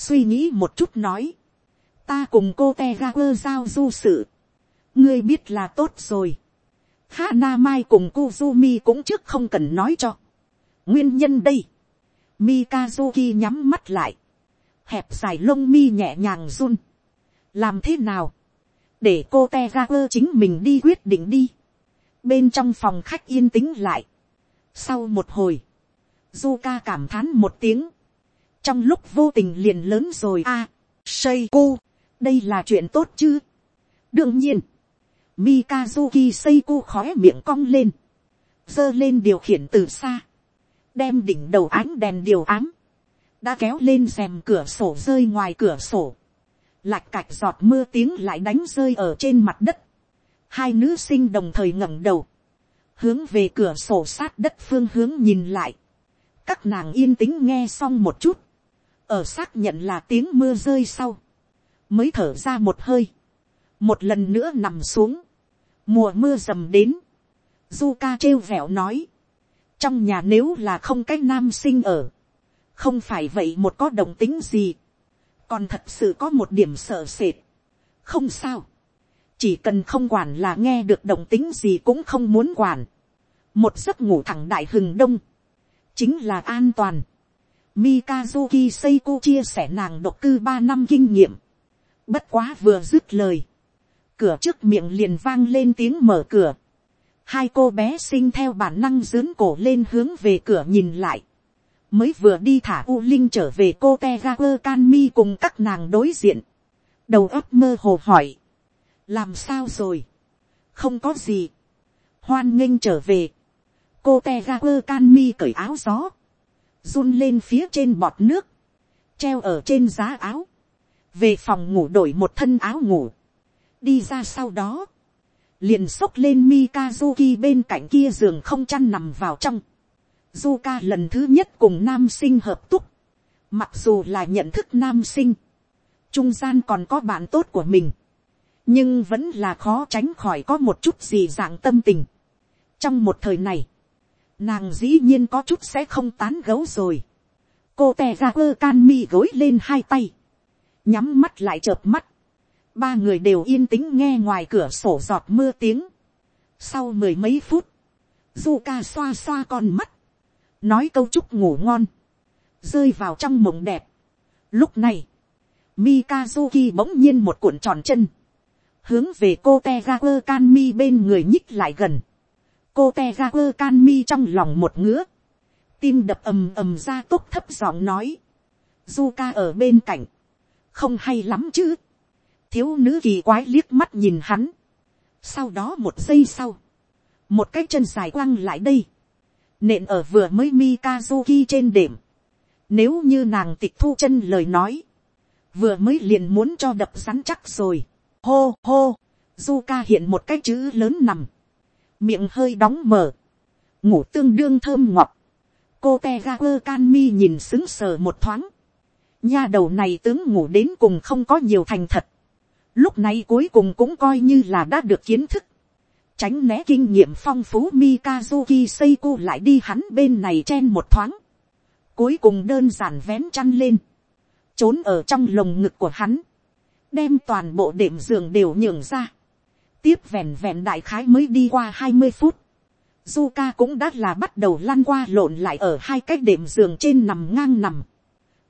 suy nghĩ một chút nói, ta cùng cô te ga quơ giao du sự, ngươi biết là tốt rồi, Hana Mai cùng Kuzumi cũng trước không cần nói cho. Nguyên nhân đây. Mikazuki nhắm mắt lại. Hẹp dài lông mi nhẹ nhàng run. Làm thế nào? Để cô Tegaper chính mình đi quyết định đi. Bên trong phòng khách yên tĩnh lại. Sau một hồi. Zuka cảm thán một tiếng trong lúc vô tình liền lớn rồi a, à, Seiko, đây là chuyện tốt chứ. đương nhiên, Mikazuki Seiko khói miệng cong lên, giơ lên điều khiển từ xa, đem đỉnh đầu ánh đèn điều ám, đã kéo lên rèm cửa sổ rơi ngoài cửa sổ, lạch cạch giọt mưa tiếng lại đánh rơi ở trên mặt đất, hai nữ sinh đồng thời ngẩng đầu, hướng về cửa sổ sát đất phương hướng nhìn lại, các nàng yên tĩnh nghe xong một chút, ở xác nhận là tiếng mưa rơi sau, mới thở ra một hơi, một lần nữa nằm xuống, mùa mưa dầm đến, du ca trêu vẹo nói, trong nhà nếu là không cái nam sinh ở, không phải vậy một có động tính gì, còn thật sự có một điểm sợ sệt, không sao, chỉ cần không quản là nghe được động tính gì cũng không muốn quản, một giấc ngủ thẳng đại hừng đông, chính là an toàn. Mikazuki Seiko chia sẻ nàng độc cư ba năm kinh nghiệm, bất quá vừa dứt lời, cửa trước miệng liền vang lên tiếng mở cửa, hai cô bé sinh theo bản năng dướn cổ lên hướng về cửa nhìn lại, mới vừa đi thả u linh trở về cô Tegaper Kanmi cùng các nàng đối diện, đầu óc mơ hồ hỏi, làm sao rồi, không có gì, hoan nghênh trở về, cô Tegaper Kanmi cởi áo gió, run lên phía trên bọt nước, treo ở trên giá áo, về phòng ngủ đổi một thân áo ngủ, đi ra sau đó, liền xốc lên Mikazuki bên cạnh kia giường không chăn nằm vào trong. Zuka lần thứ nhất cùng nam sinh hợp túc. Mặc dù là nhận thức nam sinh. Trung gian còn có bạn tốt của mình. Nhưng vẫn là khó tránh khỏi có một chút gì dạng tâm tình. Trong một thời này. Nàng dĩ nhiên có chút sẽ không tán gấu rồi. Cô tè ra quơ can mi gối lên hai tay. Nhắm mắt lại chợp mắt ba người đều yên tĩnh nghe ngoài cửa sổ giọt mưa tiếng. sau mười mấy phút, du ca xoa xoa con mắt, nói câu chúc ngủ ngon, rơi vào trong mộng đẹp. lúc này, Mikazuki bỗng nhiên một cuộn tròn chân, hướng về cô Tegaku Kanmi bên người nhích lại gần cô can mi trong lòng một ngứa, tim đập ầm ầm ra tốt thấp giọng nói, Zuka ở bên cạnh, không hay lắm chứ. Thiếu nữ kỳ quái liếc mắt nhìn hắn. sau đó một giây sau, một cái chân dài quăng lại đây, nện ở vừa mới mikazuki trên đệm. nếu như nàng tịch thu chân lời nói, vừa mới liền muốn cho đập rắn chắc rồi. hô hô, Zuka hiện một cái chữ lớn nằm, miệng hơi đóng mở, ngủ tương đương thơm ngọt. cô te ga quơ can mi nhìn xứng sờ một thoáng, nha đầu này tướng ngủ đến cùng không có nhiều thành thật, lúc này cuối cùng cũng coi như là đã được kiến thức, tránh né kinh nghiệm phong phú Mikazuki Seiko lại đi hắn bên này chen một thoáng, cuối cùng đơn giản vén chăn lên, trốn ở trong lồng ngực của hắn, đem toàn bộ đệm giường đều nhường ra, tiếp vẹn vẹn đại khái mới đi qua hai mươi phút, Zuka cũng đã là bắt đầu lăn qua lộn lại ở hai cái đệm giường trên nằm ngang nằm.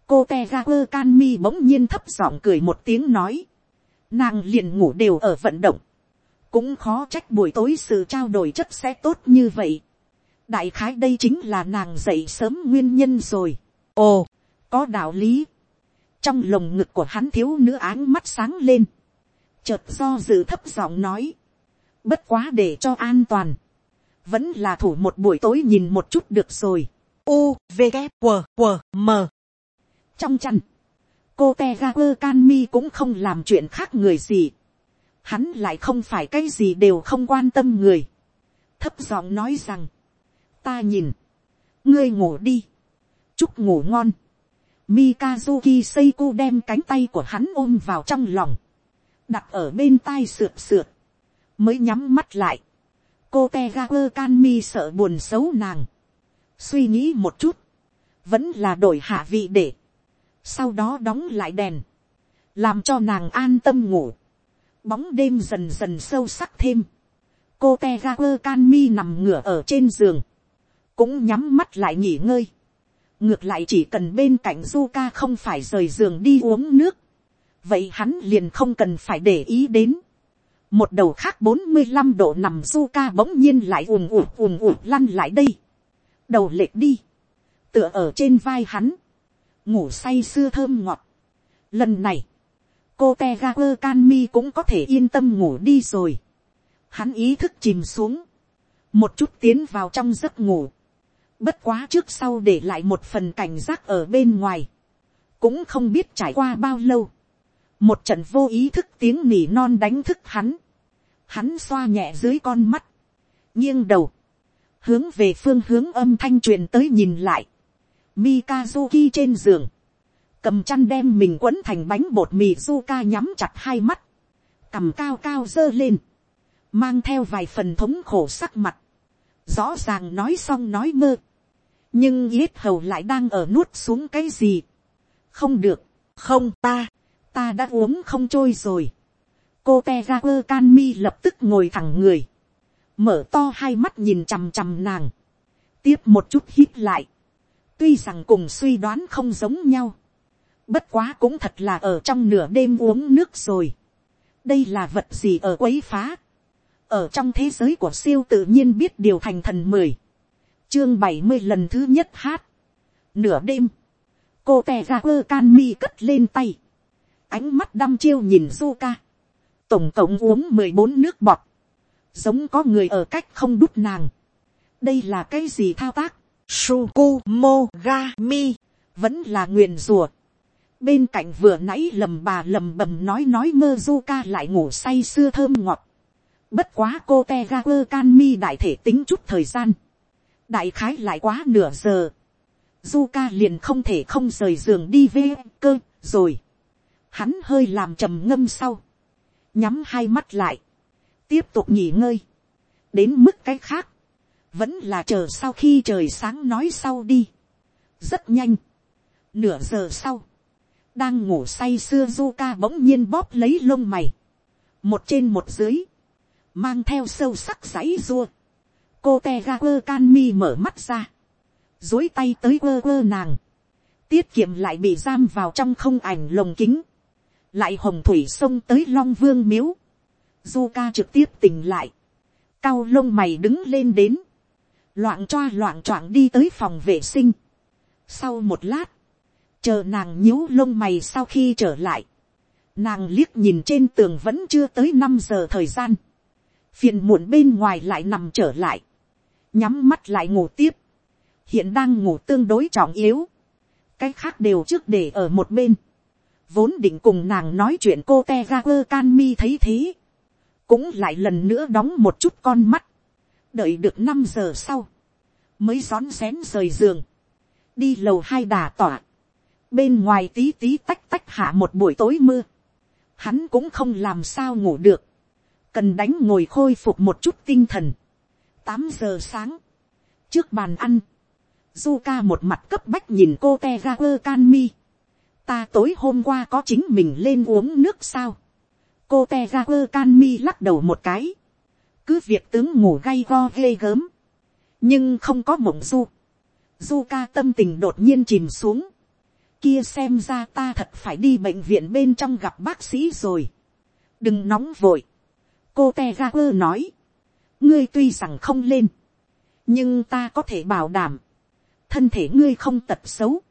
Cô Tegaku Kanmi bỗng nhiên thấp giọng cười một tiếng nói nàng liền ngủ đều ở vận động, cũng khó trách buổi tối sự trao đổi chất sẽ tốt như vậy. đại khái đây chính là nàng dậy sớm nguyên nhân rồi. ồ, có đạo lý. trong lồng ngực của hắn thiếu nữ áng mắt sáng lên, chợt do dự thấp giọng nói, bất quá để cho an toàn, vẫn là thủ một buổi tối nhìn một chút được rồi. U, V, K, W, W, M. trong chăn, cô te ga quơ can mi cũng không làm chuyện khác người gì. Hắn lại không phải cái gì đều không quan tâm người. Thấp giọng nói rằng, ta nhìn, ngươi ngủ đi, chúc ngủ ngon. Mikazuki Seiko đem cánh tay của hắn ôm vào trong lòng, đặt ở bên tai sượt sượt, mới nhắm mắt lại. cô te ga quơ can mi sợ buồn xấu nàng, suy nghĩ một chút, vẫn là đổi hạ vị để. Sau đó đóng lại đèn, làm cho nàng an tâm ngủ, bóng đêm dần dần sâu sắc thêm, cô te ga quơ can mi nằm ngửa ở trên giường, cũng nhắm mắt lại nghỉ ngơi, ngược lại chỉ cần bên cạnh du ca không phải rời giường đi uống nước, vậy hắn liền không cần phải để ý đến, một đầu khác bốn mươi năm độ nằm du ca bỗng nhiên lại ùm ùm ùm ùm lăn lại đây, đầu lệch đi, tựa ở trên vai hắn, ngủ say sưa thơm ngọt. Lần này, cô te ga quơ can mi cũng có thể yên tâm ngủ đi rồi. Hắn ý thức chìm xuống, một chút tiến vào trong giấc ngủ. Bất quá trước sau để lại một phần cảnh giác ở bên ngoài. Cũng không biết trải qua bao lâu. Một trận vô ý thức tiếng nỉ non đánh thức hắn. Hắn xoa nhẹ dưới con mắt. Nghiêng đầu. Hướng về phương hướng âm thanh truyền tới nhìn lại. Mikazuki trên giường, cầm chăn đem mình quấn thành bánh bột mì Zuka nhắm chặt hai mắt, cầm cao cao dơ lên, mang theo vài phần thống khổ sắc mặt, rõ ràng nói xong nói mơ, nhưng yết hầu lại đang ở nuốt xuống cái gì, không được, không ta, ta đã uống không trôi rồi, cô te ra quơ can mi lập tức ngồi thẳng người, mở to hai mắt nhìn chằm chằm nàng, tiếp một chút hít lại, tuy rằng cùng suy đoán không giống nhau, bất quá cũng thật là ở trong nửa đêm uống nước rồi, đây là vật gì ở quấy phá, ở trong thế giới của siêu tự nhiên biết điều thành thần mười, chương bảy mươi lần thứ nhất hát, nửa đêm, cô tè ra quơ can mi cất lên tay, ánh mắt đăm chiêu nhìn du ca, tổng cộng uống mười bốn nước bọt, giống có người ở cách không đút nàng, đây là cái gì thao tác, Sukumogami, vẫn là nguyền rùa. Bên cạnh vừa nãy lầm bà lầm bầm nói nói mơ du ca lại ngủ say xưa thơm ngọt. Bất quá cô te ga quơ can mi đại thể tính chút thời gian. Đại khái lại quá nửa giờ. Du ca liền không thể không rời giường đi về cơ rồi. Hắn hơi làm trầm ngâm sau. Nhắm hai mắt lại. Tiếp tục nghỉ ngơi. Đến mức cái khác vẫn là chờ sau khi trời sáng nói sau đi. rất nhanh. nửa giờ sau, đang ngủ say sưa du ca bỗng nhiên bóp lấy lông mày, một trên một dưới, mang theo sâu sắc giấy rua. cô te ga quơ can mi mở mắt ra, dối tay tới quơ quơ nàng, tiết kiệm lại bị giam vào trong không ảnh lồng kính, lại hồng thủy xông tới long vương miếu, du ca trực tiếp tỉnh lại, cao lông mày đứng lên đến, loạn choa loạn choạng đi tới phòng vệ sinh. Sau một lát, chờ nàng nhíu lông mày sau khi trở lại, nàng liếc nhìn trên tường vẫn chưa tới năm giờ thời gian, phiền muộn bên ngoài lại nằm trở lại, nhắm mắt lại ngủ tiếp, hiện đang ngủ tương đối trọng yếu, cái khác đều trước để ở một bên, vốn định cùng nàng nói chuyện cô te ga quơ can mi thấy thế, cũng lại lần nữa đóng một chút con mắt, đợi được năm giờ sau, mới rón rén rời giường, đi lầu hai đà tỏa, bên ngoài tí tí tách tách hạ một buổi tối mưa, hắn cũng không làm sao ngủ được, cần đánh ngồi khôi phục một chút tinh thần, tám giờ sáng, trước bàn ăn, du một mặt cấp bách nhìn cô te ra quơ can mi, ta tối hôm qua có chính mình lên uống nước sao, cô te ra quơ can mi lắc đầu một cái, cứ việc tướng ngủ gay go ghê gớm, nhưng không có mộng du. Du ca tâm tình đột nhiên chìm xuống. Kia xem ra ta thật phải đi bệnh viện bên trong gặp bác sĩ rồi. đừng nóng vội. cô te ra quơ nói. ngươi tuy rằng không lên. nhưng ta có thể bảo đảm. thân thể ngươi không tật xấu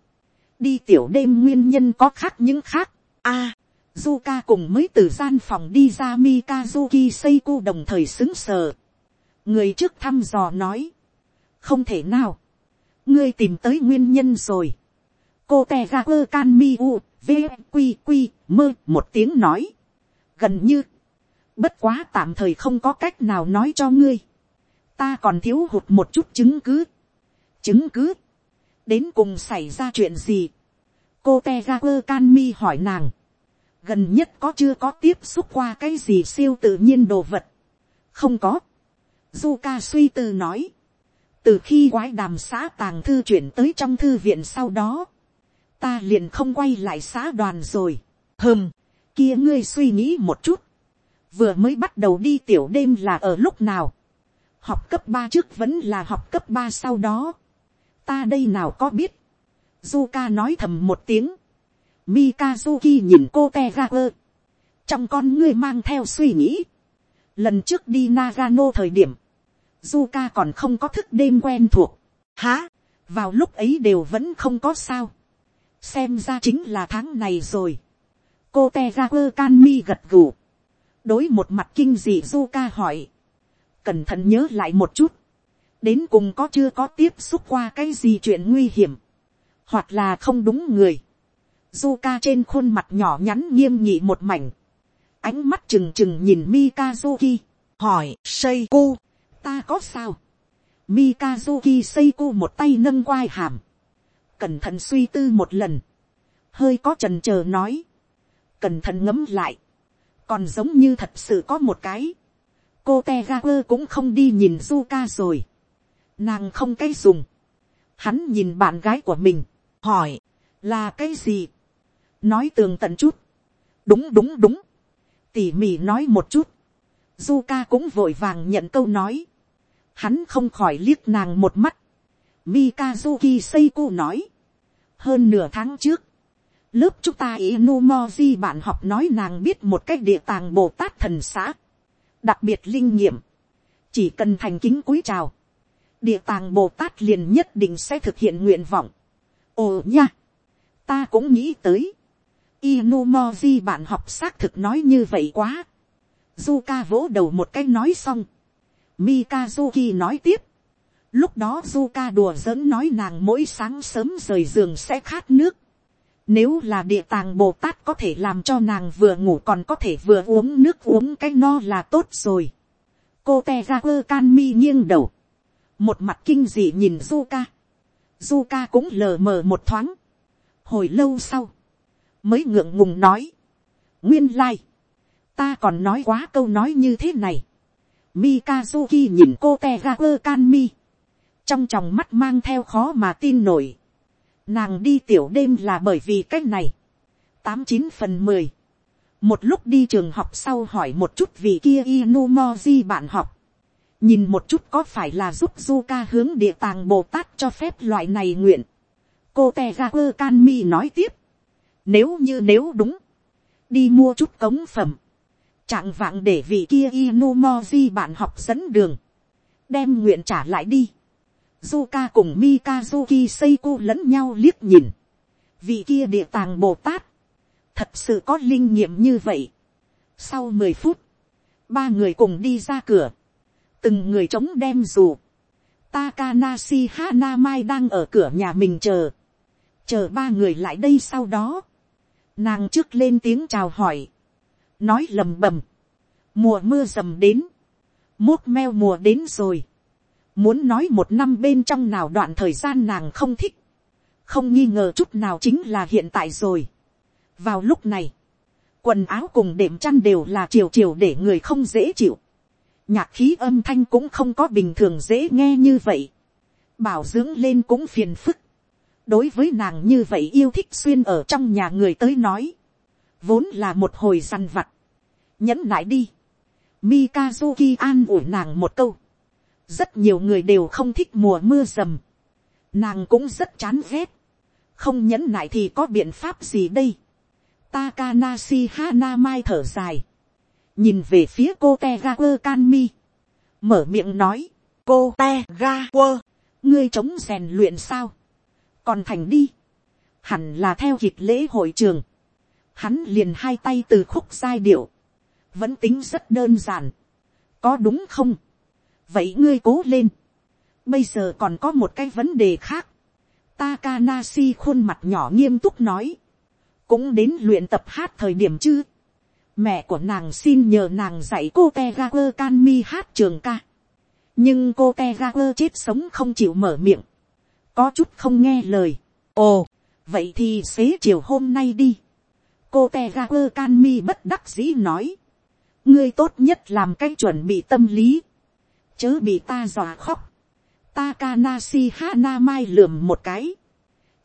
đi tiểu đêm nguyên nhân có khác những khác. a, Zuka cùng mới từ gian phòng đi ra Mikazuki Seiko đồng thời xứng sờ. Người trước thăm dò nói. Không thể nào. Ngươi tìm tới nguyên nhân rồi. Cô tè ra ơ can mi u, v, quy quy, mơ, một tiếng nói. Gần như. Bất quá tạm thời không có cách nào nói cho ngươi. Ta còn thiếu hụt một chút chứng cứ. Chứng cứ. Đến cùng xảy ra chuyện gì? Cô te ra quơ can mi hỏi nàng gần nhất có chưa có tiếp xúc qua cái gì siêu tự nhiên đồ vật. không có. du ca suy tư nói. từ khi quái đàm xã tàng thư chuyển tới trong thư viện sau đó, ta liền không quay lại xã đoàn rồi. hơm, kia ngươi suy nghĩ một chút. vừa mới bắt đầu đi tiểu đêm là ở lúc nào. học cấp ba trước vẫn là học cấp ba sau đó ta đây nào có biết. Zuka nói thầm một tiếng Mikazuki nhìn cô Tegaku. Trong con ngươi mang theo suy nghĩ. Lần trước đi Nagano thời điểm. Zuka còn không có thức đêm quen thuộc. Hả? Vào lúc ấy đều vẫn không có sao. Xem ra chính là tháng này rồi. Cô Tegaku Kanmi gật gù. Đối một mặt kinh dị Zuka hỏi. Cẩn thận nhớ lại một chút. Đến cùng có chưa có tiếp xúc qua cái gì chuyện nguy hiểm. Hoặc là không đúng người Zuka trên khuôn mặt nhỏ nhắn nghiêm nhị một mảnh, ánh mắt trừng trừng nhìn Mikazuki, hỏi Seiko, ta có sao, Mikazuki Seiko một tay nâng quai hàm, cẩn thận suy tư một lần, hơi có trần chờ nói, cẩn thận ngấm lại, còn giống như thật sự có một cái, cô te ga quơ cũng không đi nhìn Zuka rồi. Nàng không cái dùng. Hắn nhìn bạn gái của mình, hỏi, là cái gì? Nói tường tận chút. Đúng đúng đúng. Tỉ mỉ nói một chút. Zuka cũng vội vàng nhận câu nói. Hắn không khỏi liếc nàng một mắt. Mikazuki Seiko nói. Hơn nửa tháng trước. Lớp chúng ta Inumoji bạn học nói nàng biết một cách địa tàng Bồ Tát thần xã. Đặc biệt linh nghiệm. Chỉ cần thành kính cúi chào. Địa tàng Bồ Tát liền nhất định sẽ thực hiện nguyện vọng. Ồ nha. Ta cũng nghĩ tới. Inumoji bạn học xác thực nói như vậy quá. Zuka vỗ đầu một cái nói xong. Mikazuki nói tiếp. Lúc đó Zuka đùa giỡn nói nàng mỗi sáng sớm rời giường sẽ khát nước. Nếu là địa tàng Bồ Tát có thể làm cho nàng vừa ngủ còn có thể vừa uống nước uống cái no là tốt rồi. Cô Tegaku Kanmi nghiêng đầu. Một mặt kinh dị nhìn Zuka. Zuka cũng lờ mờ một thoáng. Hồi lâu sau. Mới ngượng ngùng nói. Nguyên lai. Like. Ta còn nói quá câu nói như thế này. Mikazuki nhìn cô Tegaku Kanmi. Trong tròng mắt mang theo khó mà tin nổi Nàng đi tiểu đêm là bởi vì cách này. Tám chín phần mười. Một lúc đi trường học sau hỏi một chút vì kia Inumoji bạn học. Nhìn một chút có phải là giúp Zuka hướng địa tàng Bồ Tát cho phép loại này nguyện. Cô Teraoka Mi nói tiếp. Nếu như nếu đúng. Đi mua chút cống phẩm. Trạng vạng để vị kia Inumoji bạn học dẫn đường. Đem nguyện trả lại đi Zuka cùng Mikazuki Seiko lẫn nhau liếc nhìn. Vị kia địa tàng Bồ Tát. Thật sự có linh nghiệm như vậy. Sau mười phút. Ba người cùng đi ra cửa. Từng người chống đem dù. Takanashi Hanamai đang ở cửa nhà mình chờ. Chờ ba người lại đây sau đó. Nàng trước lên tiếng chào hỏi. Nói lầm bầm. Mùa mưa dầm đến. Mốt meo mùa đến rồi Muốn nói một năm bên trong nào đoạn thời gian nàng không thích. Không nghi ngờ chút nào chính là hiện tại rồi. Vào lúc này. Quần áo cùng đệm chăn đều là chiều chiều để người không dễ chịu. Nhạc khí âm thanh cũng không có bình thường dễ nghe như vậy. Bảo dưỡng lên cũng phiền phức. Đối với nàng như vậy yêu thích xuyên ở trong nhà người tới nói. Vốn là một hồi săn vặt. Nhẫn lại đi. Mikazuki an ủi nàng một câu rất nhiều người đều không thích mùa mưa rầm, nàng cũng rất chán ghét, không nhẫn nại thì có biện pháp gì đây. Takanashi Hana mai thở dài, nhìn về phía cô Tegaku Kanmi, mở miệng nói, cô Tegaku, ngươi chống rèn luyện sao, còn thành đi, hẳn là theo kịp lễ hội trường, hắn liền hai tay từ khúc giai điệu, vẫn tính rất đơn giản, có đúng không, vậy ngươi cố lên. bây giờ còn có một cái vấn đề khác. Takanashi khuôn mặt nhỏ nghiêm túc nói. cũng đến luyện tập hát thời điểm chứ mẹ của nàng xin nhờ nàng dạy cô tegakur kanmi hát trường ca. nhưng cô tegakur chết sống không chịu mở miệng. có chút không nghe lời. ồ, vậy thì xế chiều hôm nay đi. cô tegakur kanmi bất đắc dĩ nói. ngươi tốt nhất làm cái chuẩn bị tâm lý chớ bị ta dọa khóc. Takanasi Hana Mai lườm một cái.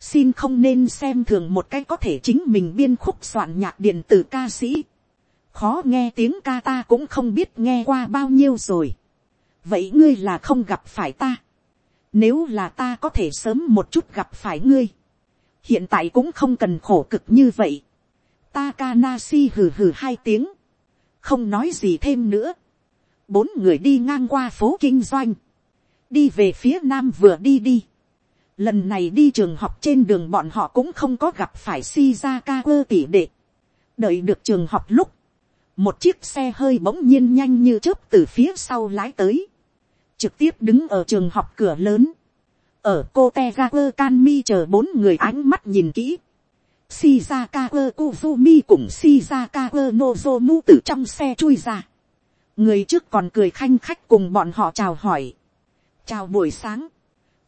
Xin không nên xem thường một cái có thể chính mình biên khúc soạn nhạc điện tử ca sĩ. Khó nghe tiếng ca ta cũng không biết nghe qua bao nhiêu rồi. Vậy ngươi là không gặp phải ta. Nếu là ta có thể sớm một chút gặp phải ngươi. Hiện tại cũng không cần khổ cực như vậy. Takanasi hừ hừ hai tiếng. Không nói gì thêm nữa bốn người đi ngang qua phố kinh doanh, đi về phía nam vừa đi đi. Lần này đi trường học trên đường bọn họ cũng không có gặp phải Shizaka ơ tỷ đệ. Đợi được trường học lúc, một chiếc xe hơi bỗng nhiên nhanh như chớp từ phía sau lái tới. Trực tiếp đứng ở trường học cửa lớn. Ở cô Tegaku Kanmi chờ bốn người ánh mắt nhìn kỹ. Shizaka Kuzumi cùng Shizaka Nozomu từ trong xe chui ra người trước còn cười khanh khách cùng bọn họ chào hỏi. chào buổi sáng,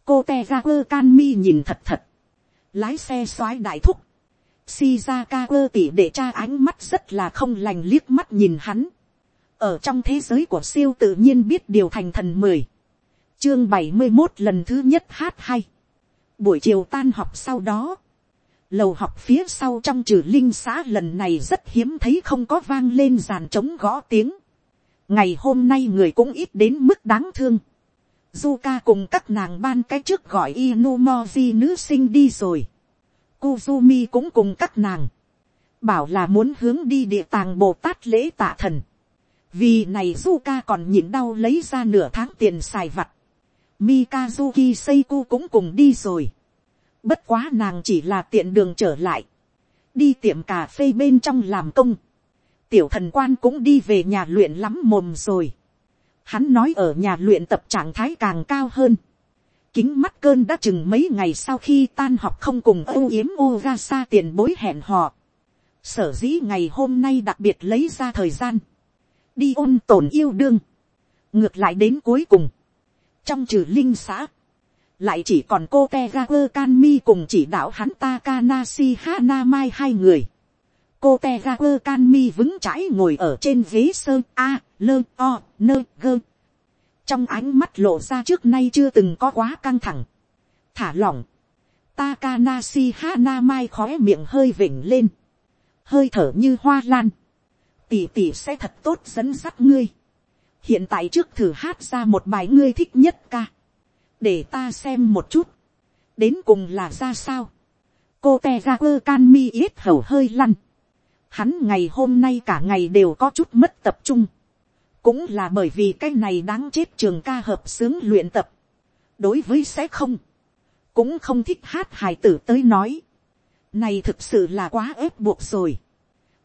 cô te ga quơ can mi nhìn thật thật, lái xe soái đại thúc, Shizaka quơ tỉ để cha ánh mắt rất là không lành liếc mắt nhìn hắn, ở trong thế giới của siêu tự nhiên biết điều thành thần mười, chương bảy mươi một lần thứ nhất hát hay, buổi chiều tan học sau đó, lầu học phía sau trong trừ linh xã lần này rất hiếm thấy không có vang lên giàn trống gõ tiếng, ngày hôm nay người cũng ít đến mức đáng thương, Zuka cùng các nàng ban cái trước gọi Inumoji nữ sinh đi rồi. Kuzumi cũng cùng các nàng. Bảo là muốn hướng đi địa tàng Bồ Tát lễ tạ thần. Vì này Zuka còn nhịn đau lấy ra nửa tháng tiền xài vặt. Mikazuki Seiku cũng cùng đi rồi. Bất quá nàng chỉ là tiện đường trở lại. Đi tiệm cà phê bên trong làm công. Tiểu thần quan cũng đi về nhà luyện lắm mồm rồi Hắn nói ở nhà luyện tập trạng thái càng cao hơn. Kính mắt cơn đã chừng mấy ngày sau khi tan học không cùng âu yếm Ogasa tiền bối hẹn hò. Sở dĩ ngày hôm nay đặc biệt lấy ra thời gian. Đi ôn tổn yêu đương. Ngược lại đến cuối cùng. Trong trừ linh xã. Lại chỉ còn cô Tegaku Kanmi cùng chỉ đạo hắn Takanashi Hanamai hai người cô Tegaku Kanmi vững chãi ngồi ở trên ghế sơn a, lơ, o, nơ, gơ trong ánh mắt lộ ra trước nay chưa từng có quá căng thẳng thả lỏng Takanashi Hanamai khóe miệng hơi vỉnh lên. Hơi thở như hoa lan. Tỷ tỷ sẽ thật tốt dẫn dắt ngươi. Hiện tại trước thử hát ra một bài ngươi thích nhất ca. Để ta xem một chút. Đến cùng là ra sao. Cô Tegaku Kanmi ít hầu hơi lăn. Hắn ngày hôm nay cả ngày đều có chút mất tập trung. Cũng là bởi vì cái này đáng chết trường ca hợp sướng luyện tập. Đối với sẽ không. Cũng không thích hát hài tử tới nói. Này thực sự là quá ép buộc rồi.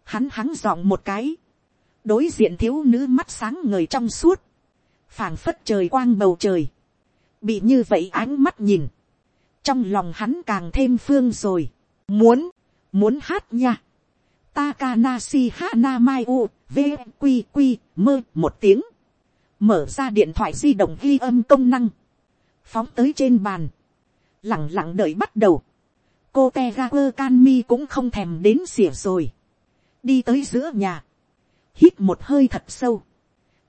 Hắn hắn dọn một cái. Đối diện thiếu nữ mắt sáng ngời trong suốt. phảng phất trời quang bầu trời. Bị như vậy ánh mắt nhìn. Trong lòng hắn càng thêm phương rồi. Muốn, muốn hát nha Takanashi Hanamai U, V, Quy mơ một tiếng. Mở ra điện thoại di động ghi âm công năng. Phóng tới trên bàn. Lặng lặng đợi bắt đầu. Cô Tegaku Kanmi cũng không thèm đến xỉa rồi. Đi tới giữa nhà. Hít một hơi thật sâu.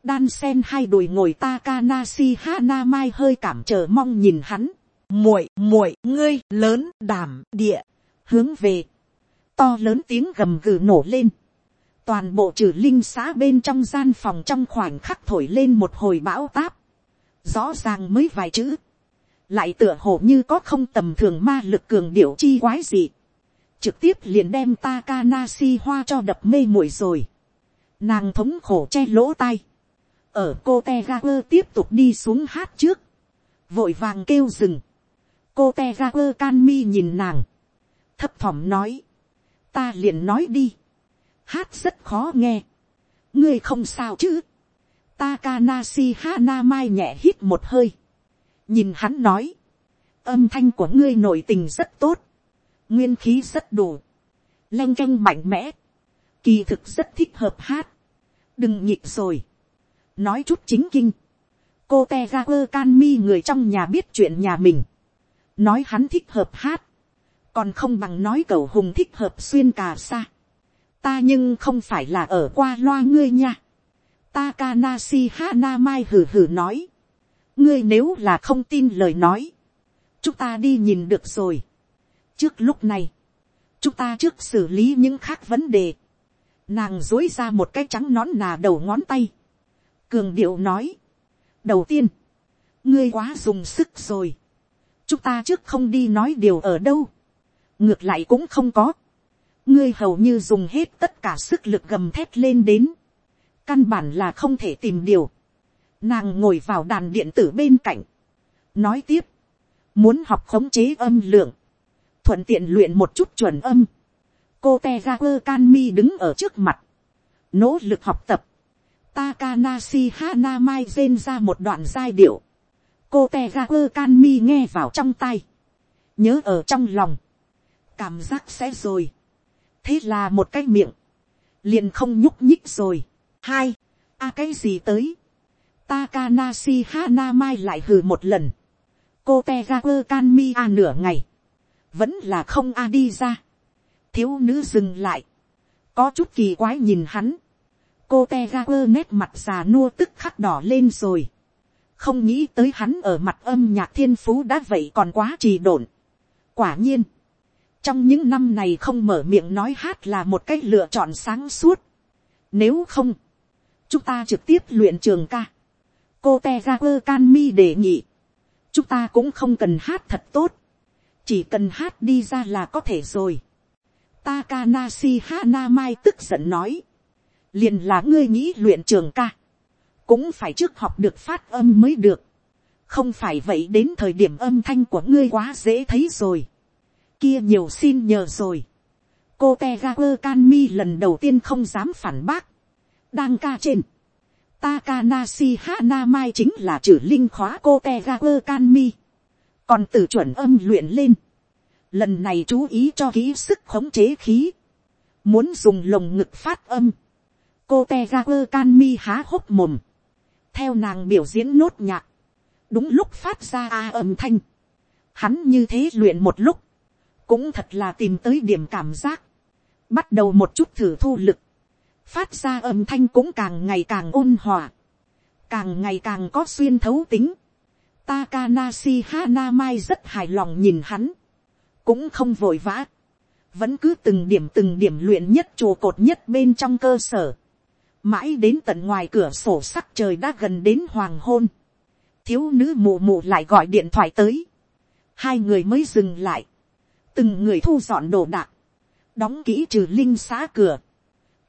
Đan sen hai đùi ngồi Takanasi Hana Mai hơi cảm chờ mong nhìn hắn. muội muội ngươi lớn đảm địa. Hướng về to lớn tiếng gầm gừ nổ lên. Toàn bộ trừ linh xã bên trong gian phòng trong khoảnh khắc thổi lên một hồi bão táp. Rõ ràng mới vài chữ. Lại tựa hồ như có không tầm thường ma lực cường điệu chi quái gì. Trực tiếp liền đem Takanasi hoa cho đập mê muội rồi. Nàng thống khổ che lỗ tai. Ở cô Tegaper tiếp tục đi xuống hát trước. Vội vàng kêu dừng. Cô Tegaper Canmi nhìn nàng. Thấp thỏm nói ta liền nói đi, hát rất khó nghe, ngươi không sao chứ, Takanashi Hanamai nhẹ hít một hơi, nhìn hắn nói, âm thanh của ngươi nội tình rất tốt, nguyên khí rất đủ, leng canh mạnh mẽ, kỳ thực rất thích hợp hát, đừng nhịp rồi, nói chút chính kinh, cô te ga quơ can mi người trong nhà biết chuyện nhà mình, nói hắn thích hợp hát, còn không bằng nói cầu hùng thích hợp xuyên cà sa ta nhưng không phải là ở qua loa ngươi nha. Takanashi Hanamai hử hử nói. ngươi nếu là không tin lời nói, chúng ta đi nhìn được rồi. trước lúc này, chúng ta trước xử lý những khác vấn đề. nàng dối ra một cái trắng nón nà đầu ngón tay. cường điệu nói. đầu tiên, ngươi quá dùng sức rồi. chúng ta trước không đi nói điều ở đâu ngược lại cũng không có ngươi hầu như dùng hết tất cả sức lực gầm thét lên đến. căn bản là không thể tìm điều. nàng ngồi vào đàn điện tử bên cạnh. nói tiếp, muốn học khống chế âm lượng, thuận tiện luyện một chút chuẩn âm. cô te ga quơ can mi đứng ở trước mặt, nỗ lực học tập. Takanashi Hanamai rên ra một đoạn giai điệu. Cô Tegaku Kanmi nghe vào trong tay. Nhớ ở trong lòng cảm giác sẽ rồi thế là một cái miệng, liền không nhúc nhích rồi. hai, a cái gì tới. Takanashi Hanamai lại hừ một lần. cô te ga quơ can mi a nửa ngày, vẫn là không a đi ra. thiếu nữ dừng lại, có chút kỳ quái nhìn hắn. cô te ga quơ nét mặt già nua tức khắc đỏ lên rồi. không nghĩ tới hắn ở mặt âm nhạc thiên phú đã vậy còn quá trì độn. quả nhiên, trong những năm này không mở miệng nói hát là một cách lựa chọn sáng suốt. nếu không, chúng ta trực tiếp luyện trường ca. cô te ra quơ can mi đề nghị. chúng ta cũng không cần hát thật tốt. chỉ cần hát đi ra là có thể rồi. Takanashi Hanamai tức giận nói liền là ngươi nghĩ luyện trường ca, cũng phải trước học được phát âm mới được, không phải vậy đến thời điểm âm thanh của ngươi quá dễ thấy rồi, kia nhiều xin nhờ rồi, cô te ga quơ can mi lần đầu tiên không dám phản bác, đang ca trên, Takanashi Hanamai chính là chữ linh khóa cô Tegaku Kanmi. Còn từ chuẩn âm luyện lên. Lần này chú ý cho kỹ sức khống chế khí. Muốn dùng lồng ngực phát âm. Cô te ga quơ can mi há hốc mồm, theo nàng biểu diễn nốt nhạc, đúng lúc phát ra a âm thanh, hắn như thế luyện một lúc, cũng thật là tìm tới điểm cảm giác, bắt đầu một chút thử thu lực, phát ra âm thanh cũng càng ngày càng ôn hòa, càng ngày càng có xuyên thấu tính. Takanashi Hanamai rất hài lòng nhìn hắn, cũng không vội vã, vẫn cứ từng điểm từng điểm luyện nhất chùa cột nhất bên trong cơ sở, mãi đến tận ngoài cửa sổ sắc trời đã gần đến hoàng hôn, thiếu nữ mù mù lại gọi điện thoại tới, hai người mới dừng lại, từng người thu dọn đồ đạc, đóng kỹ trừ linh xã cửa,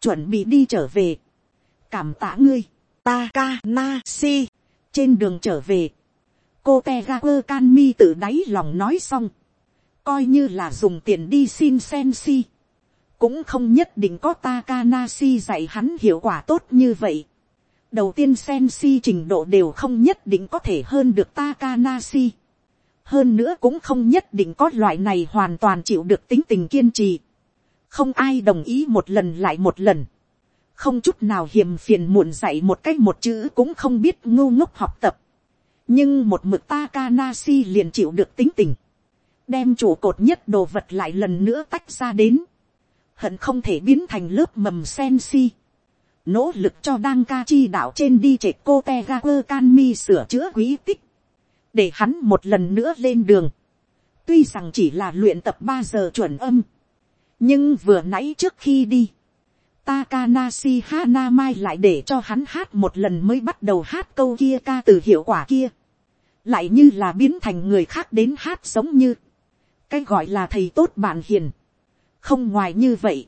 chuẩn bị đi trở về, cảm tạ ngươi, ta ka na si, trên đường trở về, cô te ga quơ can mi tự đáy lòng nói xong, coi như là dùng tiền đi xin sen si, cũng không nhất định có Takanashi dạy hắn hiệu quả tốt như vậy. Đầu tiên Sensi trình độ đều không nhất định có thể hơn được Takanashi. Hơn nữa cũng không nhất định có loại này hoàn toàn chịu được tính tình kiên trì. Không ai đồng ý một lần lại một lần. Không chút nào hiềm phiền muộn dạy một cách một chữ cũng không biết ngu ngốc học tập. Nhưng một mực Takanashi liền chịu được tính tình. Đem chủ cột nhất đồ vật lại lần nữa tách ra đến hận không thể biến thành lớp mầm sen si. nỗ lực cho đăng ca chi đạo trên đi trệ cô te ga quơ can mi sửa chữa quý tích, để hắn một lần nữa lên đường. tuy rằng chỉ là luyện tập ba giờ chuẩn âm, nhưng vừa nãy trước khi đi, Takanashi Hanamai lại để cho hắn hát một lần mới bắt đầu hát câu kia ca từ hiệu quả kia. Lại như là biến thành người khác đến hát giống như. Cái gọi là thầy tốt bạn hiền không ngoài như vậy,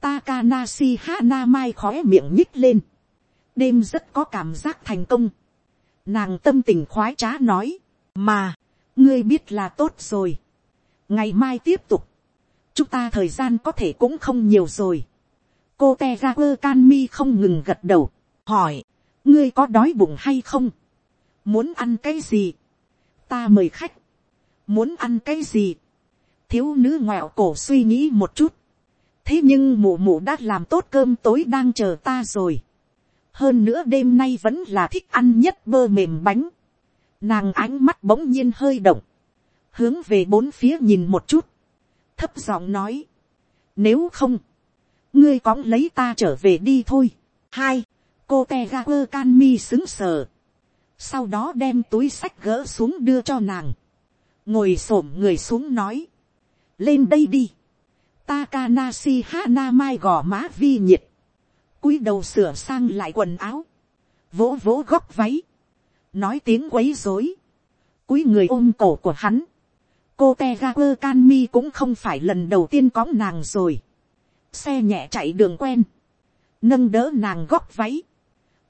Takanashi Hanamai khóe miệng nhích lên, đêm rất có cảm giác thành công, nàng tâm tình khoái trá nói, mà, ngươi biết là tốt rồi, ngày mai tiếp tục, chúng ta thời gian có thể cũng không nhiều rồi, cô te ga quơ can mi không ngừng gật đầu, hỏi, ngươi có đói bụng hay không, muốn ăn cái gì, ta mời khách, muốn ăn cái gì, thiếu nữ ngoẹo cổ suy nghĩ một chút. thế nhưng mụ mụ đã làm tốt cơm tối đang chờ ta rồi hơn nữa đêm nay vẫn là thích ăn nhất bơ mềm bánh. nàng ánh mắt bỗng nhiên hơi động. hướng về bốn phía nhìn một chút. thấp giọng nói. nếu không, ngươi cóng lấy ta trở về đi thôi. hai, cô te ga quơ can mi xứng sờ. sau đó đem túi sách gỡ xuống đưa cho nàng. ngồi s ổ m người xuống nói lên đây đi. Takanashi Hanamai gò má vi nhiệt cúi đầu sửa sang lại quần áo. Vỗ vỗ góc váy. Nói tiếng quấy rối. cúi người ôm cổ của hắn. Cô Tegaku Kanmi cũng không phải lần đầu tiên có nàng rồi. Xe nhẹ chạy đường quen. Nâng đỡ nàng góc váy.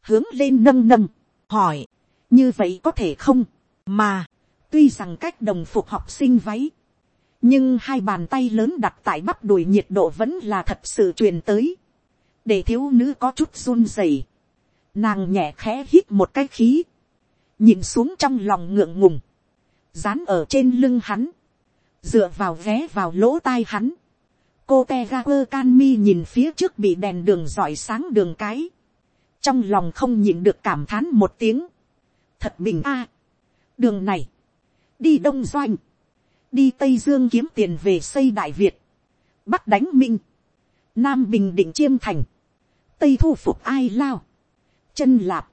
Hướng lên nâng nâng. Hỏi. Như vậy có thể không? Mà. Tuy rằng cách đồng phục học sinh váy nhưng hai bàn tay lớn đặt tại bắp đùi nhiệt độ vẫn là thật sự truyền tới, để thiếu nữ có chút run rẩy, nàng nhẹ khẽ hít một cái khí, nhìn xuống trong lòng ngượng ngùng, dán ở trên lưng hắn, dựa vào ghé vào lỗ tai hắn, cô Tegaper Canmi can mi nhìn phía trước bị đèn đường giỏi sáng đường cái, trong lòng không nhịn được cảm thán một tiếng, thật bình a, đường này, đi đông doanh, đi tây dương kiếm tiền về xây đại việt, bắc đánh minh, nam bình định chiêm thành, tây thu phục ai lao, chân lạp,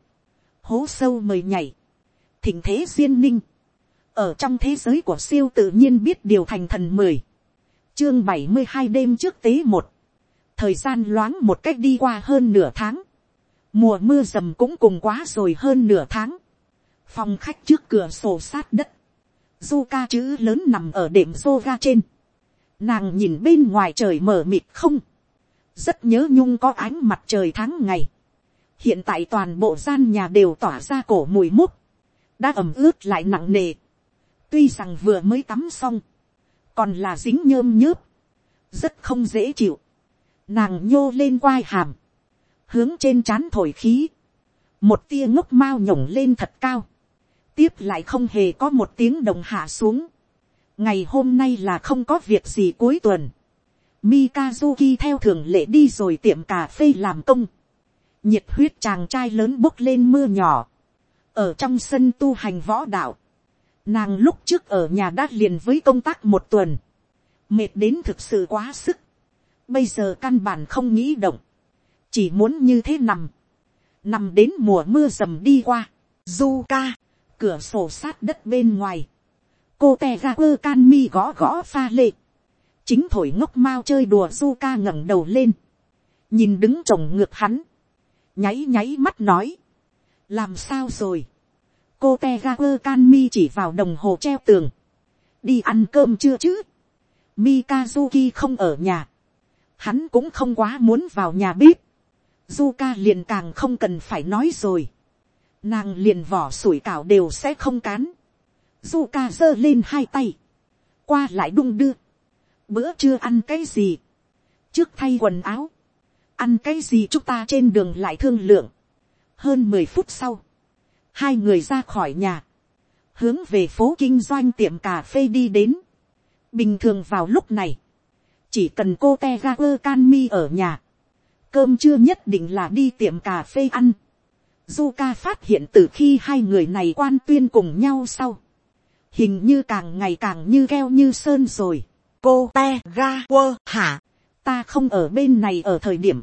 hố sâu mời nhảy, thỉnh thế duyên ninh, ở trong thế giới của siêu tự nhiên biết điều thành thần mười, chương bảy mươi hai đêm trước tế một, thời gian loáng một cách đi qua hơn nửa tháng, mùa mưa rầm cũng cùng quá rồi hơn nửa tháng, phòng khách trước cửa sổ sát đất, du ca chữ lớn nằm ở đệm rô ga trên, nàng nhìn bên ngoài trời mở mịt không, rất nhớ nhung có ánh mặt trời tháng ngày, hiện tại toàn bộ gian nhà đều tỏa ra cổ mùi múc, đã ẩm ướt lại nặng nề, tuy rằng vừa mới tắm xong, còn là dính nhơm nhớp, rất không dễ chịu, nàng nhô lên quai hàm, hướng trên trán thổi khí, một tia ngốc mao nhổng lên thật cao, tiếp lại không hề có một tiếng đồng hạ xuống, ngày hôm nay là không có việc gì cuối tuần, Mikazuki theo thường lệ đi rồi tiệm cà phê làm công, nhiệt huyết chàng trai lớn bốc lên mưa nhỏ, ở trong sân tu hành võ đạo, nàng lúc trước ở nhà đã liền với công tác một tuần, mệt đến thực sự quá sức, bây giờ căn bản không nghĩ động, chỉ muốn như thế nằm, nằm đến mùa mưa dầm đi qua, du ca, cửa sổ sát đất bên ngoài, cô tè ra quơ can mi gõ gõ pha lệ, chính thổi ngốc mao chơi đùa du ca ngẩng đầu lên, nhìn đứng chồng ngược hắn, nháy nháy mắt nói, làm sao rồi, cô te ga quơ can mi chỉ vào đồng hồ treo tường, đi ăn cơm chưa chứ, mikazuki không ở nhà, hắn cũng không quá muốn vào nhà bếp, Zuka liền càng không cần phải nói rồi. Nàng liền vỏ sủi cảo đều sẽ không cán. Zuka giơ lên hai tay. Qua lại đung đưa. Bữa trưa ăn cái gì? Trước thay quần áo. Ăn cái gì chúng ta trên đường lại thương lượng. Hơn mười phút sau. Hai người ra khỏi nhà. Hướng về phố kinh doanh tiệm cà phê đi đến. Bình thường vào lúc này. Chỉ cần cô te ga quơ can mi ở nhà cơm chưa nhất định là đi tiệm cà phê ăn. Zuka phát hiện từ khi hai người này quan tuyên cùng nhau sau. Hình như càng ngày càng như keo như sơn rồi. Cô te ga quơ hả. Ta không ở bên này ở thời điểm.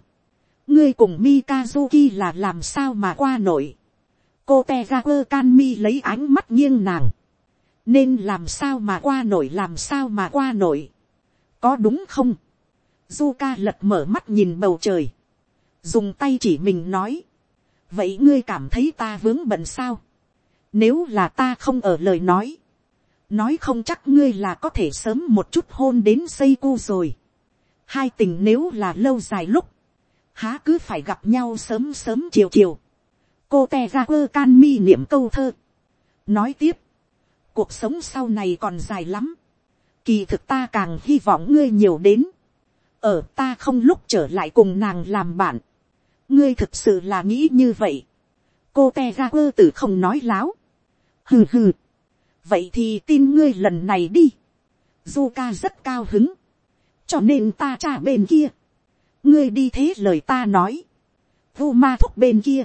Ngươi cùng Mikazuki là làm sao mà qua nổi. Cô te ga quơ can mi lấy ánh mắt nghiêng nàng. Nên làm sao mà qua nổi làm sao mà qua nổi. Có đúng không? Zuka lật mở mắt nhìn bầu trời dùng tay chỉ mình nói, vậy ngươi cảm thấy ta vướng bận sao, nếu là ta không ở lời nói, nói không chắc ngươi là có thể sớm một chút hôn đến xây cu rồi, hai tình nếu là lâu dài lúc, há cứ phải gặp nhau sớm sớm chiều chiều, cô te ra quơ can mi niệm câu thơ, nói tiếp, cuộc sống sau này còn dài lắm, kỳ thực ta càng hy vọng ngươi nhiều đến, ở ta không lúc trở lại cùng nàng làm bạn, ngươi thực sự là nghĩ như vậy. cô te ra quơ tử không nói láo. hừ hừ vậy thì tin ngươi lần này đi. du ca rất cao hứng. cho nên ta trả bên kia. ngươi đi thế lời ta nói. vu ma thúc bên kia.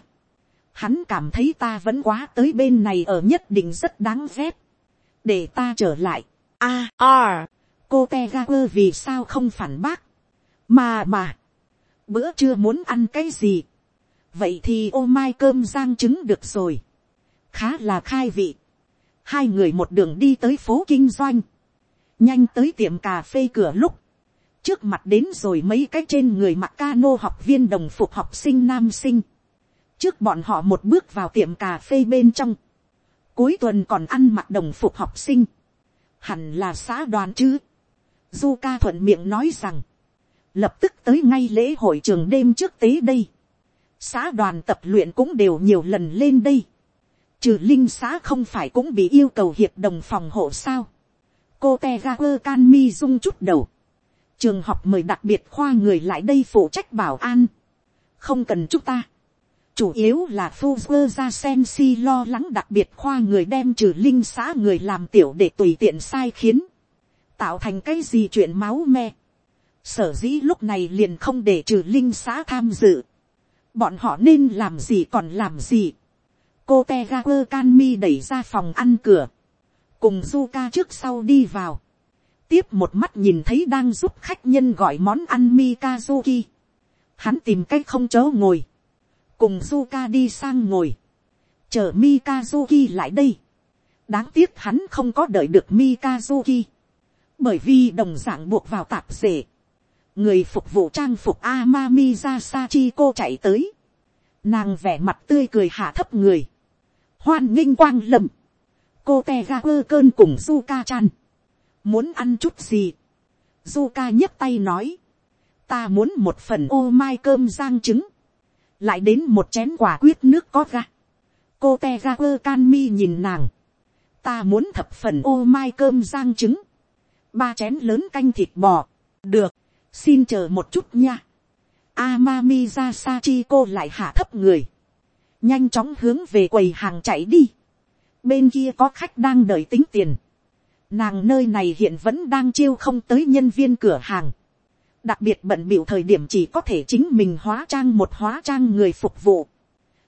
hắn cảm thấy ta vẫn quá tới bên này ở nhất định rất đáng ghét. để ta trở lại. a r cô te ga quơ vì sao không phản bác. mà mà bữa trưa muốn ăn cái gì, vậy thì ô mai cơm rang trứng được rồi, khá là khai vị, hai người một đường đi tới phố kinh doanh, nhanh tới tiệm cà phê cửa lúc, trước mặt đến rồi mấy cái trên người mặc ca nô học viên đồng phục học sinh nam sinh, trước bọn họ một bước vào tiệm cà phê bên trong, cuối tuần còn ăn mặc đồng phục học sinh, hẳn là xã đoàn chứ, du ca thuận miệng nói rằng, lập tức tới ngay lễ hội trường đêm trước tế đây. xã đoàn tập luyện cũng đều nhiều lần lên đây trừ linh xã không phải cũng bị yêu cầu hiệp đồng phòng hộ sao. cô te ga quơ can mi dung chút đầu. trường học mời đặc biệt khoa người lại đây phụ trách bảo an. không cần chúng ta. chủ yếu là phu quơ ra sen si lo lắng đặc biệt khoa người đem trừ linh xã người làm tiểu để tùy tiện sai khiến. tạo thành cái gì chuyện máu me sở dĩ lúc này liền không để trừ linh xã tham dự. bọn họ nên làm gì còn làm gì cô te ga quơ can mi đẩy ra phòng ăn cửa. cùng du ca trước sau đi vào. tiếp một mắt nhìn thấy đang giúp khách nhân gọi món ăn mikazuki. hắn tìm cách không chớ ngồi, cùng Zuka đi sang ngồi, chờ Mikazuki lại đây. đáng tiếc hắn không có đợi được Mikazuki, bởi vì đồng dạng buộc vào tạp rể, người phục vụ trang phục Amami ra Sachiko chạy tới, nàng vẻ mặt tươi cười hạ thấp người, hoan nghênh quang lầm, cô te ga quơ cơn cùng Zuka chan, muốn ăn chút gì, Zuka nhấc tay nói, ta muốn một phần ô mai cơm rang trứng, lại đến một chén quả quyết nước có ga. cô te ga quơ can mi nhìn nàng, ta muốn thập phần ô mai cơm rang trứng, ba chén lớn canh thịt bò, được, xin chờ một chút nha. Amami ra sa chi cô lại hạ thấp người, nhanh chóng hướng về quầy hàng chạy đi. bên kia có khách đang đợi tính tiền. nàng nơi này hiện vẫn đang chiêu không tới nhân viên cửa hàng. Đặc biệt bận biểu thời điểm chỉ có thể chính mình hóa trang một hóa trang người phục vụ,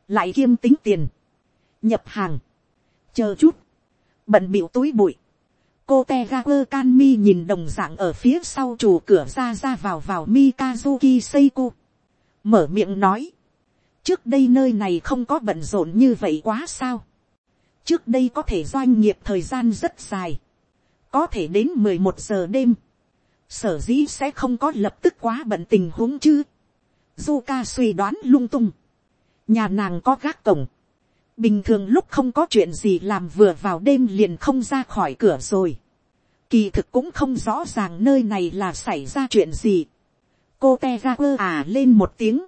lại kiêm tính tiền, nhập hàng, chờ chút, bận biểu túi bụi, cô te kanmi nhìn đồng dạng ở phía sau chủ cửa ra ra vào vào mikazuki seiko, mở miệng nói, trước đây nơi này không có bận rộn như vậy quá sao, trước đây có thể doanh nghiệp thời gian rất dài, có thể đến mười một giờ đêm, sở dĩ sẽ không có lập tức quá bận tình huống chứ. Zuka suy đoán lung tung. Nhà nàng có gác cổng. Bình thường lúc không có chuyện gì làm vừa vào đêm liền không ra khỏi cửa rồi. Kỳ thực cũng không rõ ràng nơi này là xảy ra chuyện gì. Cô te ra quơ à lên một tiếng.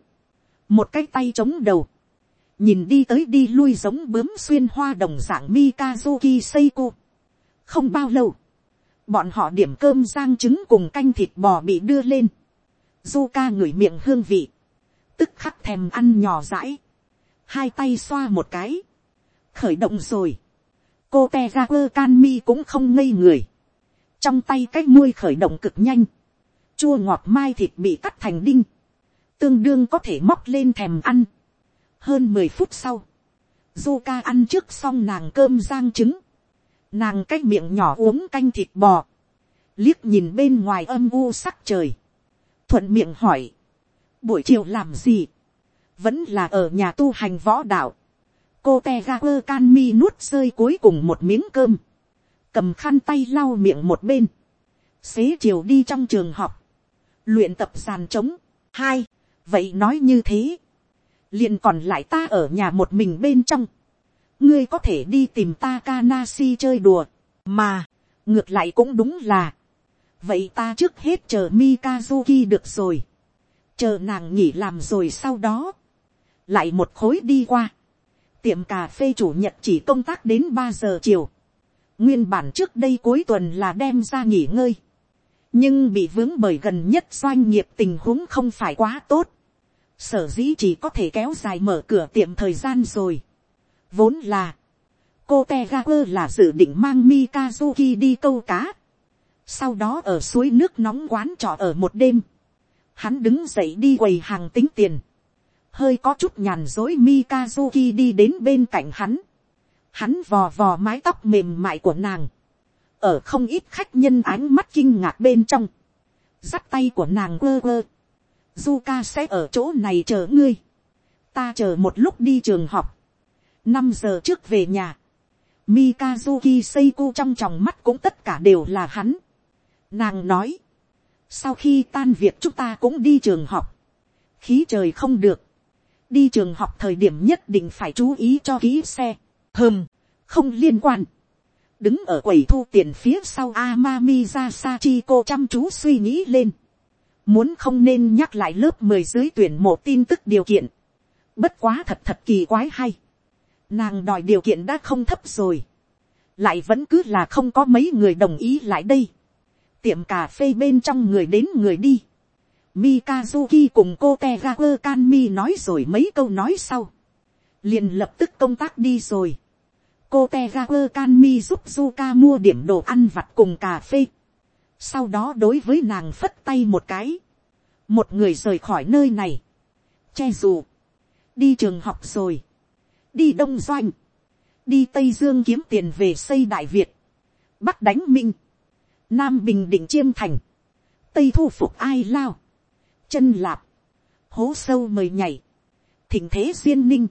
Một cái tay chống đầu. Nhìn đi tới đi lui giống bướm xuyên hoa đồng dạng Mikazuki Seiko. Không bao lâu. Bọn họ điểm cơm rang trứng cùng canh thịt bò bị đưa lên. Zuka ngửi miệng hương vị, tức khắc thèm ăn nhỏ rãi, hai tay xoa một cái, khởi động rồi, cô te ga quơ can mi cũng không ngây người, trong tay cái muôi khởi động cực nhanh, chua ngọt mai thịt bị cắt thành đinh, tương đương có thể móc lên thèm ăn. hơn mười phút sau, du ca ăn trước xong nàng cơm rang trứng, nàng cái miệng nhỏ uống canh thịt bò, liếc nhìn bên ngoài âm u sắc trời, thuận miệng hỏi, buổi chiều làm gì, vẫn là ở nhà tu hành võ đạo, cô te ga quơ can mi nuốt rơi cuối cùng một miếng cơm, cầm khăn tay lau miệng một bên, xế chiều đi trong trường học, luyện tập sàn trống, hai, vậy nói như thế, liền còn lại ta ở nhà một mình bên trong, ngươi có thể đi tìm ta Kanasi chơi đùa, mà, ngược lại cũng đúng là, vậy ta trước hết chờ Mikazuki được rồi, chờ nàng nghỉ làm rồi sau đó, lại một khối đi qua, tiệm cà phê chủ nhật chỉ công tác đến ba giờ chiều, nguyên bản trước đây cuối tuần là đem ra nghỉ ngơi, nhưng bị vướng bởi gần nhất doanh nghiệp tình huống không phải quá tốt, sở dĩ chỉ có thể kéo dài mở cửa tiệm thời gian rồi. Vốn là, cô Tegaku là dự định mang Mikazuki đi câu cá. Sau đó ở suối nước nóng quán trọ ở một đêm. Hắn đứng dậy đi quầy hàng tính tiền. Hơi có chút nhàn dối Mikazuki đi đến bên cạnh hắn. Hắn vò vò mái tóc mềm mại của nàng. Ở không ít khách nhân ánh mắt kinh ngạc bên trong. Dắt tay của nàng quơ quơ. Zuka sẽ ở chỗ này chờ ngươi. Ta chờ một lúc đi trường học năm giờ trước về nhà, Mikazuki Seiko trong tròng mắt cũng tất cả đều là hắn. Nàng nói, sau khi tan việc chúng ta cũng đi trường học, khí trời không được, đi trường học thời điểm nhất định phải chú ý cho kỹ xe, hơm, không liên quan. đứng ở quầy thu tiền phía sau Amami ra chăm chú suy nghĩ lên muốn không nên nhắc lại lớp mười dưới tuyển một tin tức điều kiện. bất quá thật thật kỳ quái hay Nàng đòi điều kiện đã không thấp rồi. Lại vẫn cứ là không có mấy người đồng ý lại đây. Tiệm cà phê bên trong người đến người đi. Mikazuki cùng cô Tegaku Kanmi nói rồi mấy câu nói sau. liền lập tức công tác đi rồi. Cô Tegaku Kanmi giúp Zuka mua điểm đồ ăn vặt cùng cà phê. Sau đó đối với nàng phất tay một cái. Một người rời khỏi nơi này. Che dù. Đi trường học rồi. Đi đông doanh, đi tây dương kiếm tiền về xây đại việt, bắc đánh minh, nam bình định chiêm thành, tây thu phục ai lao, chân lạp, hố sâu mời nhảy, thỉnh thế duyên ninh,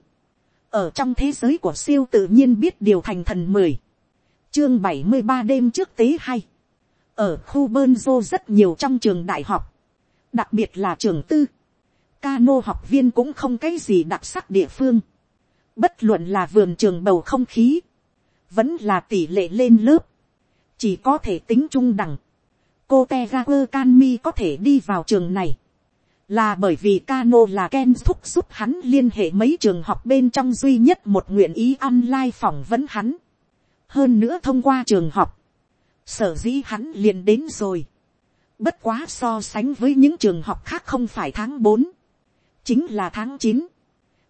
ở trong thế giới của siêu tự nhiên biết điều thành thần mười, chương bảy mươi ba đêm trước tế hay, ở khu bơn dô rất nhiều trong trường đại học, đặc biệt là trường tư, Cano học viên cũng không cái gì đặc sắc địa phương. Bất luận là vườn trường bầu không khí. Vẫn là tỷ lệ lên lớp. Chỉ có thể tính trung đẳng. Cô Tegaper Canmi có thể đi vào trường này. Là bởi vì Cano là Ken thúc giúp hắn liên hệ mấy trường học bên trong duy nhất một nguyện ý online phỏng vấn hắn. Hơn nữa thông qua trường học. Sở dĩ hắn liền đến rồi. Bất quá so sánh với những trường học khác không phải tháng bốn chính là tháng chín,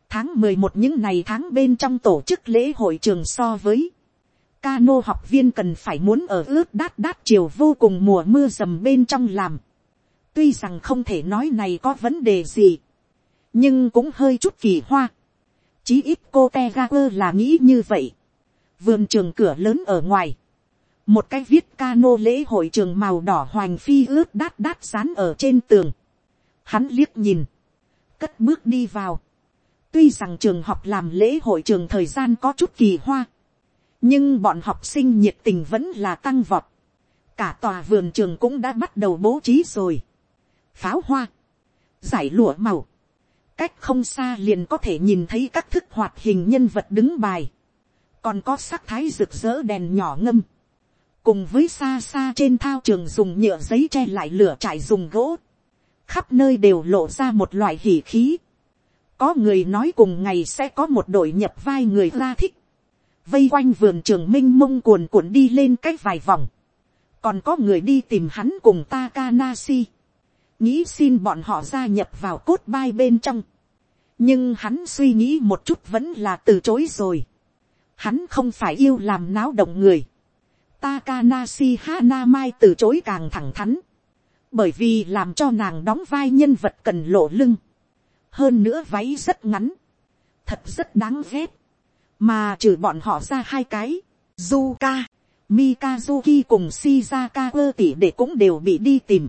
tháng mười một những ngày tháng bên trong tổ chức lễ hội trường so với Cano học viên cần phải muốn ở ướt đát đát chiều vô cùng mùa mưa dầm bên trong làm. Tuy rằng không thể nói này có vấn đề gì. Nhưng cũng hơi chút kỳ hoa. Chí ít cô Tegaper là nghĩ như vậy. Vườn trường cửa lớn ở ngoài. Một cái viết cano lễ hội trường màu đỏ hoành phi ướt đát đát dán ở trên tường. Hắn liếc nhìn cất bước đi vào. Tuy rằng trường học làm lễ hội trường thời gian có chút kỳ hoa, nhưng bọn học sinh nhiệt tình vẫn là tăng vọt. Cả tòa vườn trường cũng đã bắt đầu bố trí rồi. Pháo hoa, giải lụa màu, cách không xa liền có thể nhìn thấy các thức hoạt hình nhân vật đứng bài. Còn có sắc thái rực rỡ đèn nhỏ ngâm. Cùng với xa xa trên thao trường dùng nhựa giấy che lại lửa trải dùng gỗ. Khắp nơi đều lộ ra một loại hỉ khí. có người nói cùng ngày sẽ có một đội nhập vai người ra thích, vây quanh vườn trường m i n h mông cuồn cuộn đi lên cái vài vòng, còn có người đi tìm hắn cùng Takanasi, nghĩ xin bọn họ gia nhập vào cốt bai bên trong, nhưng hắn suy nghĩ một chút vẫn là từ chối rồi, hắn không phải yêu làm náo động người, Takanashi Hanamai từ chối càng thẳng thắn. Bởi vì làm cho nàng đóng vai nhân vật cần lộ lưng, hơn nữa váy rất ngắn, thật rất đáng ghét, mà trừ bọn họ ra hai cái, Zuka, Mikazuki cùng Shizaka ơ tỷ để cũng đều bị đi tìm,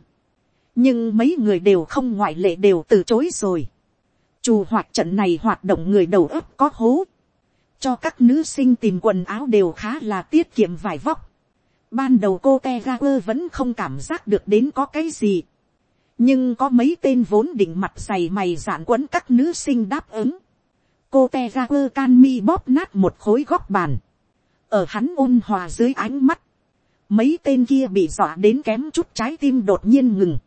nhưng mấy người đều không ngoại lệ đều từ chối rồi, chù hoạt trận này hoạt động người đầu ấp có hố, cho các nữ sinh tìm quần áo đều khá là tiết kiệm vải vóc, Ban đầu cô Tegaper vẫn không cảm giác được đến có cái gì. Nhưng có mấy tên vốn định mặt dày mày giản quấn các nữ sinh đáp ứng. Cô Tegaper can mi bóp nát một khối góc bàn. Ở hắn ôn hòa dưới ánh mắt. Mấy tên kia bị dọa đến kém chút trái tim đột nhiên ngừng.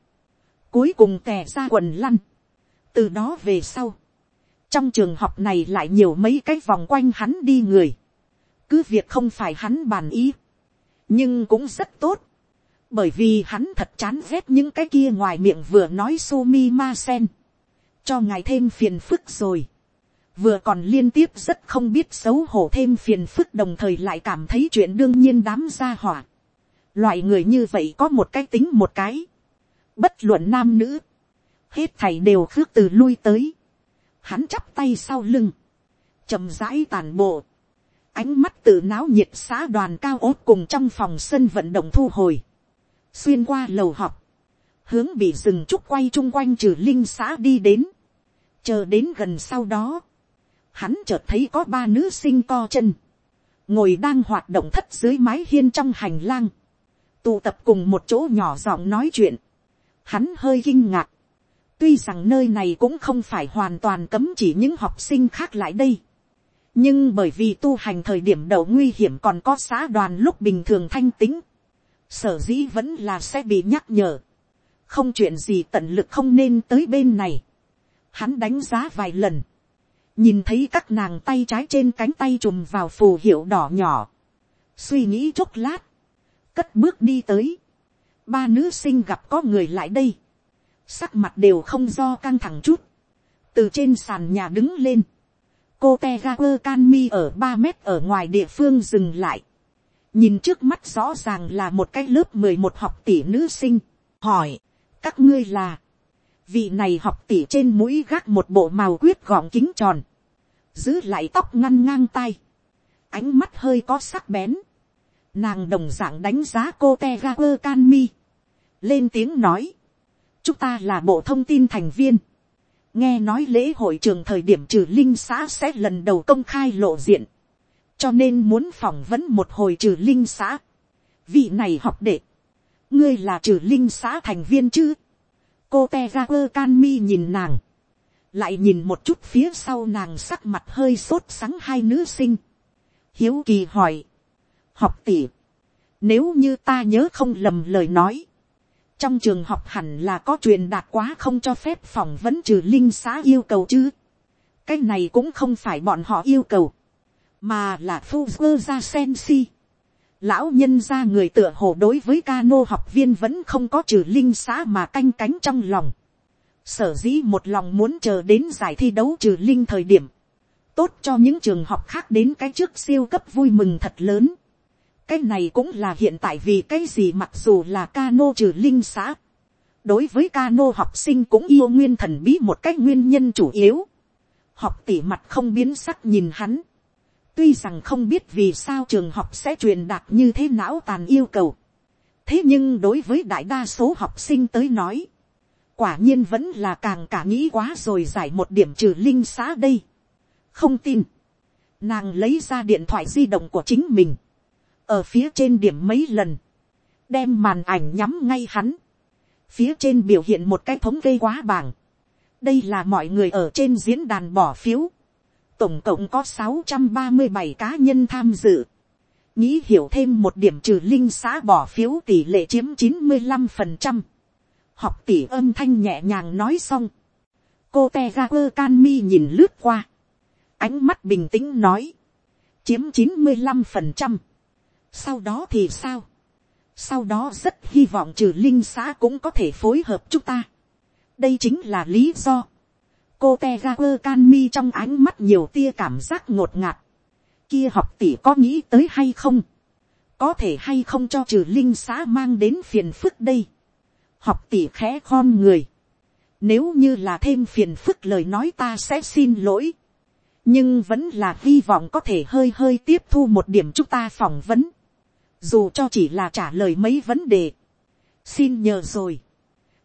Cuối cùng tè ra quần lăn. Từ đó về sau. Trong trường học này lại nhiều mấy cái vòng quanh hắn đi người. Cứ việc không phải hắn bàn ý nhưng cũng rất tốt, bởi vì hắn thật chán ghét những cái kia ngoài miệng vừa nói sumi ma sen, cho ngài thêm phiền phức rồi, vừa còn liên tiếp rất không biết xấu hổ thêm phiền phức đồng thời lại cảm thấy chuyện đương nhiên đám gia hỏa. Loại người như vậy có một cái tính một cái, bất luận nam nữ, hết thảy đều khước từ lui tới, hắn chắp tay sau lưng, chầm rãi tàn bộ, ánh mắt từ náo nhiệt xã đoàn cao ốt cùng trong phòng sân vận động thu hồi, xuyên qua lầu họp, hướng bị rừng trúc quay chung quanh trừ linh xã đi đến, chờ đến gần sau đó, hắn chợt thấy có ba nữ sinh co chân, ngồi đang hoạt động thất dưới mái hiên trong hành lang, tụ tập cùng một chỗ nhỏ giọng nói chuyện, hắn hơi kinh ngạc, tuy rằng nơi này cũng không phải hoàn toàn cấm chỉ những học sinh khác lại đây, nhưng bởi vì tu hành thời điểm đầu nguy hiểm còn có xã đoàn lúc bình thường thanh tính, sở dĩ vẫn là sẽ bị nhắc nhở, không chuyện gì tận lực không nên tới bên này, hắn đánh giá vài lần, nhìn thấy các nàng tay trái trên cánh tay trùm vào phù hiệu đỏ nhỏ, suy nghĩ chốc lát, cất bước đi tới, ba nữ sinh gặp có người lại đây, sắc mặt đều không do căng thẳng chút, từ trên sàn nhà đứng lên, cô te ga quơ can mi ở ba mét ở ngoài địa phương dừng lại. nhìn trước mắt rõ ràng là một cái lớp mười một học tỷ nữ sinh. hỏi, các ngươi là, vị này học tỷ trên mũi gác một bộ màu quyết gọn kính tròn, giữ lại tóc ngăn ngang tay, ánh mắt hơi có sắc bén, nàng đồng d ạ n g đánh giá cô te ga quơ can mi, lên tiếng nói, chúng ta là bộ thông tin thành viên, nghe nói lễ hội trường thời điểm trừ linh xã sẽ lần đầu công khai lộ diện, cho nên muốn phỏng vấn một hồi trừ linh xã. vị này học đệ, ngươi là trừ linh xã thành viên chứ, cô te ra quơ can mi nhìn nàng, lại nhìn một chút phía sau nàng sắc mặt hơi sốt sắng hai nữ sinh, hiếu kỳ hỏi, học tỷ, nếu như ta nhớ không lầm lời nói, trong trường học hẳn là có truyền đạt quá không cho phép phỏng vấn trừ linh xã yêu cầu chứ. cái này cũng không phải bọn họ yêu cầu, mà là phu quơ ra sen si. lão nhân ra người tựa hồ đối với ca nô học viên vẫn không có trừ linh xã mà canh cánh trong lòng. sở dĩ một lòng muốn chờ đến giải thi đấu trừ linh thời điểm, tốt cho những trường học khác đến cái trước siêu cấp vui mừng thật lớn cái này cũng là hiện tại vì cái gì mặc dù là ca trừ linh xã. đối với ca học sinh cũng yêu nguyên thần bí một cách nguyên nhân chủ yếu. học tỉ mặt không biến sắc nhìn hắn. tuy rằng không biết vì sao trường học sẽ truyền đạt như thế não tàn yêu cầu. thế nhưng đối với đại đa số học sinh tới nói, quả nhiên vẫn là càng cả nghĩ quá rồi giải một điểm trừ linh xã đây. không tin. nàng lấy ra điện thoại di động của chính mình ở phía trên điểm mấy lần, đem màn ảnh nhắm ngay hắn, phía trên biểu hiện một cái thống kê quá bảng, đây là mọi người ở trên diễn đàn bỏ phiếu, tổng cộng có sáu trăm ba mươi bảy cá nhân tham dự, nghĩ hiểu thêm một điểm trừ linh xã bỏ phiếu tỷ lệ chiếm chín mươi năm phần trăm, học tỷ âm thanh nhẹ nhàng nói xong, cô te ga quơ can mi nhìn lướt qua, ánh mắt bình tĩnh nói, chiếm chín mươi năm phần trăm, sau đó thì sao, sau đó rất hy vọng trừ linh xã cũng có thể phối hợp chúng ta. đây chính là lý do. cô te ga quơ can mi trong ánh mắt nhiều tia cảm giác ngột ngạt. kia học tỷ có nghĩ tới hay không. có thể hay không cho trừ linh xã mang đến phiền phức đây. học tỷ khẽ khom người. nếu như là thêm phiền phức lời nói ta sẽ xin lỗi. nhưng vẫn là hy vọng có thể hơi hơi tiếp thu một điểm chúng ta phỏng vấn dù cho chỉ là trả lời mấy vấn đề, xin nhờ rồi,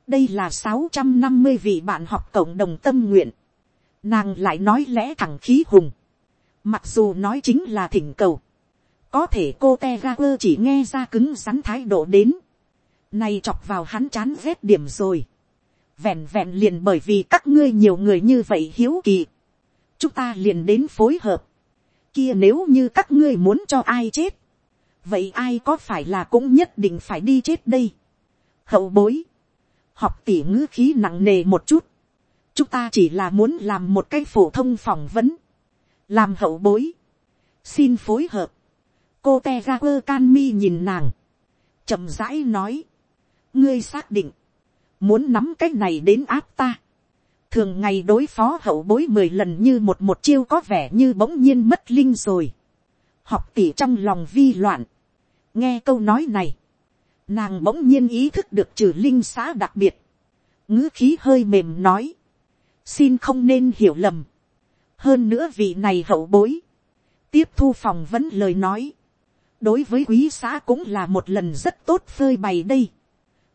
đây là sáu trăm năm mươi vị bạn học cộng đồng tâm nguyện, nàng lại nói lẽ thẳng khí hùng, mặc dù nói chính là thỉnh cầu, có thể cô te ga quơ chỉ nghe ra cứng rắn thái độ đến, nay chọc vào hắn chán rét điểm rồi, vẹn vẹn liền bởi vì các ngươi nhiều người như vậy hiếu kỳ, chúng ta liền đến phối hợp, kia nếu như các ngươi muốn cho ai chết, vậy ai có phải là cũng nhất định phải đi chết đây. hậu bối, học tỉ ngữ khí nặng nề một chút, chúng ta chỉ là muốn làm một cái phổ thông phỏng vấn, làm hậu bối, xin phối hợp, cô te ga quơ can mi nhìn nàng, chậm rãi nói, ngươi xác định, muốn nắm cái này đến áp ta, thường ngày đối phó hậu bối mười lần như một một chiêu có vẻ như bỗng nhiên mất linh rồi, học tỷ trong lòng vi loạn, nghe câu nói này, nàng bỗng nhiên ý thức được trừ linh xã đặc biệt, ngữ khí hơi mềm nói, xin không nên hiểu lầm, hơn nữa vị này hậu bối, tiếp thu phòng vấn lời nói, đối với quý xã cũng là một lần rất tốt phơi bày đây,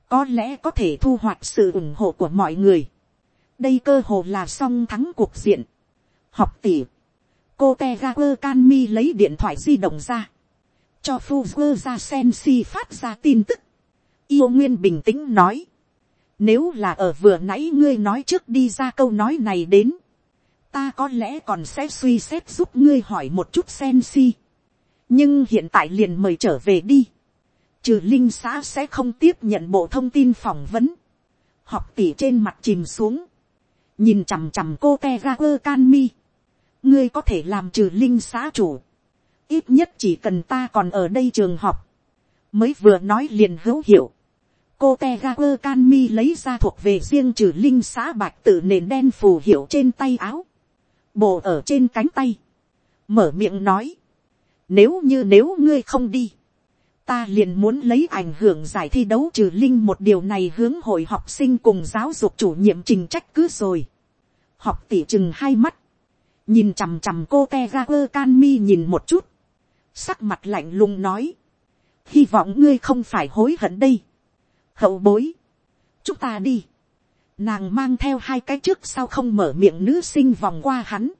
có lẽ có thể thu hoạch sự ủng hộ của mọi người, đây cơ hồ là song thắng cuộc diện, học tỷ, cô te ga quơ can mi lấy điện thoại di động ra, cho phu ra sen si phát ra tin tức. yêu nguyên bình tĩnh nói. nếu là ở vừa nãy ngươi nói trước đi ra câu nói này đến. ta có lẽ còn sẽ suy xét giúp ngươi hỏi một chút sen si. nhưng hiện tại liền mời trở về đi. trừ linh xã sẽ không tiếp nhận bộ thông tin phỏng vấn. học tỷ trên mặt chìm xuống. nhìn chằm chằm cô te ra quơ can mi. ngươi có thể làm trừ linh xã chủ ít nhất chỉ cần ta còn ở đây trường học, mới vừa nói liền hữu hiệu. cô te ga quơ can mi lấy ra thuộc về riêng trừ linh xã bạch tự nền đen phù hiệu trên tay áo, bồ ở trên cánh tay, mở miệng nói, nếu như nếu ngươi không đi, ta liền muốn lấy ảnh hưởng giải thi đấu trừ linh một điều này hướng hội học sinh cùng giáo dục chủ nhiệm trình trách cứ rồi. học tỷ chừng hai mắt, nhìn chằm chằm cô te ga quơ can mi nhìn một chút, sắc mặt lạnh lùng nói, hy vọng ngươi không phải hối hận đây. hậu bối, chúng ta đi, nàng mang theo hai cái trước sau không mở miệng nữ sinh vòng qua hắn,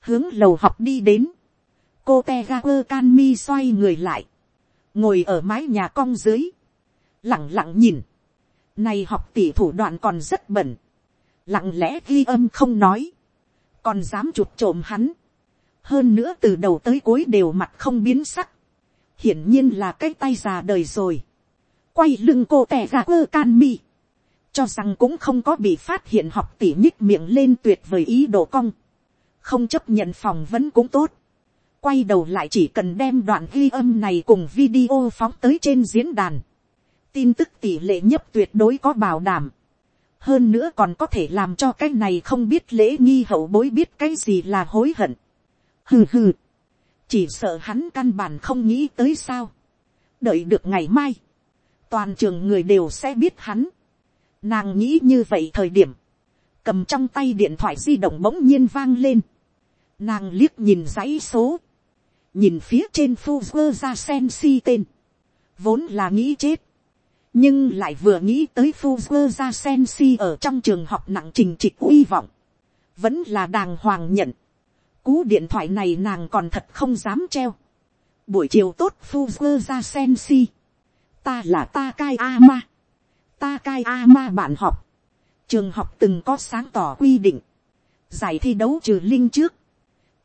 hướng lầu học đi đến, cô te ga quơ can mi xoay người lại, ngồi ở mái nhà cong dưới, lẳng lặng nhìn, này học tỷ thủ đoạn còn rất bẩn, lặng lẽ ghi âm không nói, còn dám chụp trộm hắn, hơn nữa từ đầu tới cuối đều mặt không biến sắc, hiển nhiên là cái tay già đời rồi, quay lưng cô tè ra ơ can mi, cho rằng cũng không có bị phát hiện học tỉ nhích miệng lên tuyệt vời ý đồ cong, không chấp nhận phòng vẫn cũng tốt, quay đầu lại chỉ cần đem đoạn ghi âm này cùng video phóng tới trên diễn đàn, tin tức tỷ lệ nhấp tuyệt đối có bảo đảm, hơn nữa còn có thể làm cho cái này không biết lễ nghi hậu bối biết cái gì là hối hận hừ hừ, chỉ sợ hắn căn bản không nghĩ tới sao, đợi được ngày mai, toàn trường người đều sẽ biết hắn. Nàng nghĩ như vậy thời điểm, cầm trong tay điện thoại di động bỗng nhiên vang lên. Nàng liếc nhìn dãy số, nhìn phía trên Fuzzer ra sen si tên, vốn là nghĩ chết, nhưng lại vừa nghĩ tới Fuzzer ra sen si ở trong trường học nặng trình trịch uy vọng, vẫn là đàng hoàng nhận. Cú điện thoại này nàng còn thật không dám treo. Buổi chiều tốt Fuzzer ra sen si. Ta là ta cai a ma, ta cai a ma bạn học, trường học từng có sáng tỏ quy định, giải thi đấu trừ linh trước,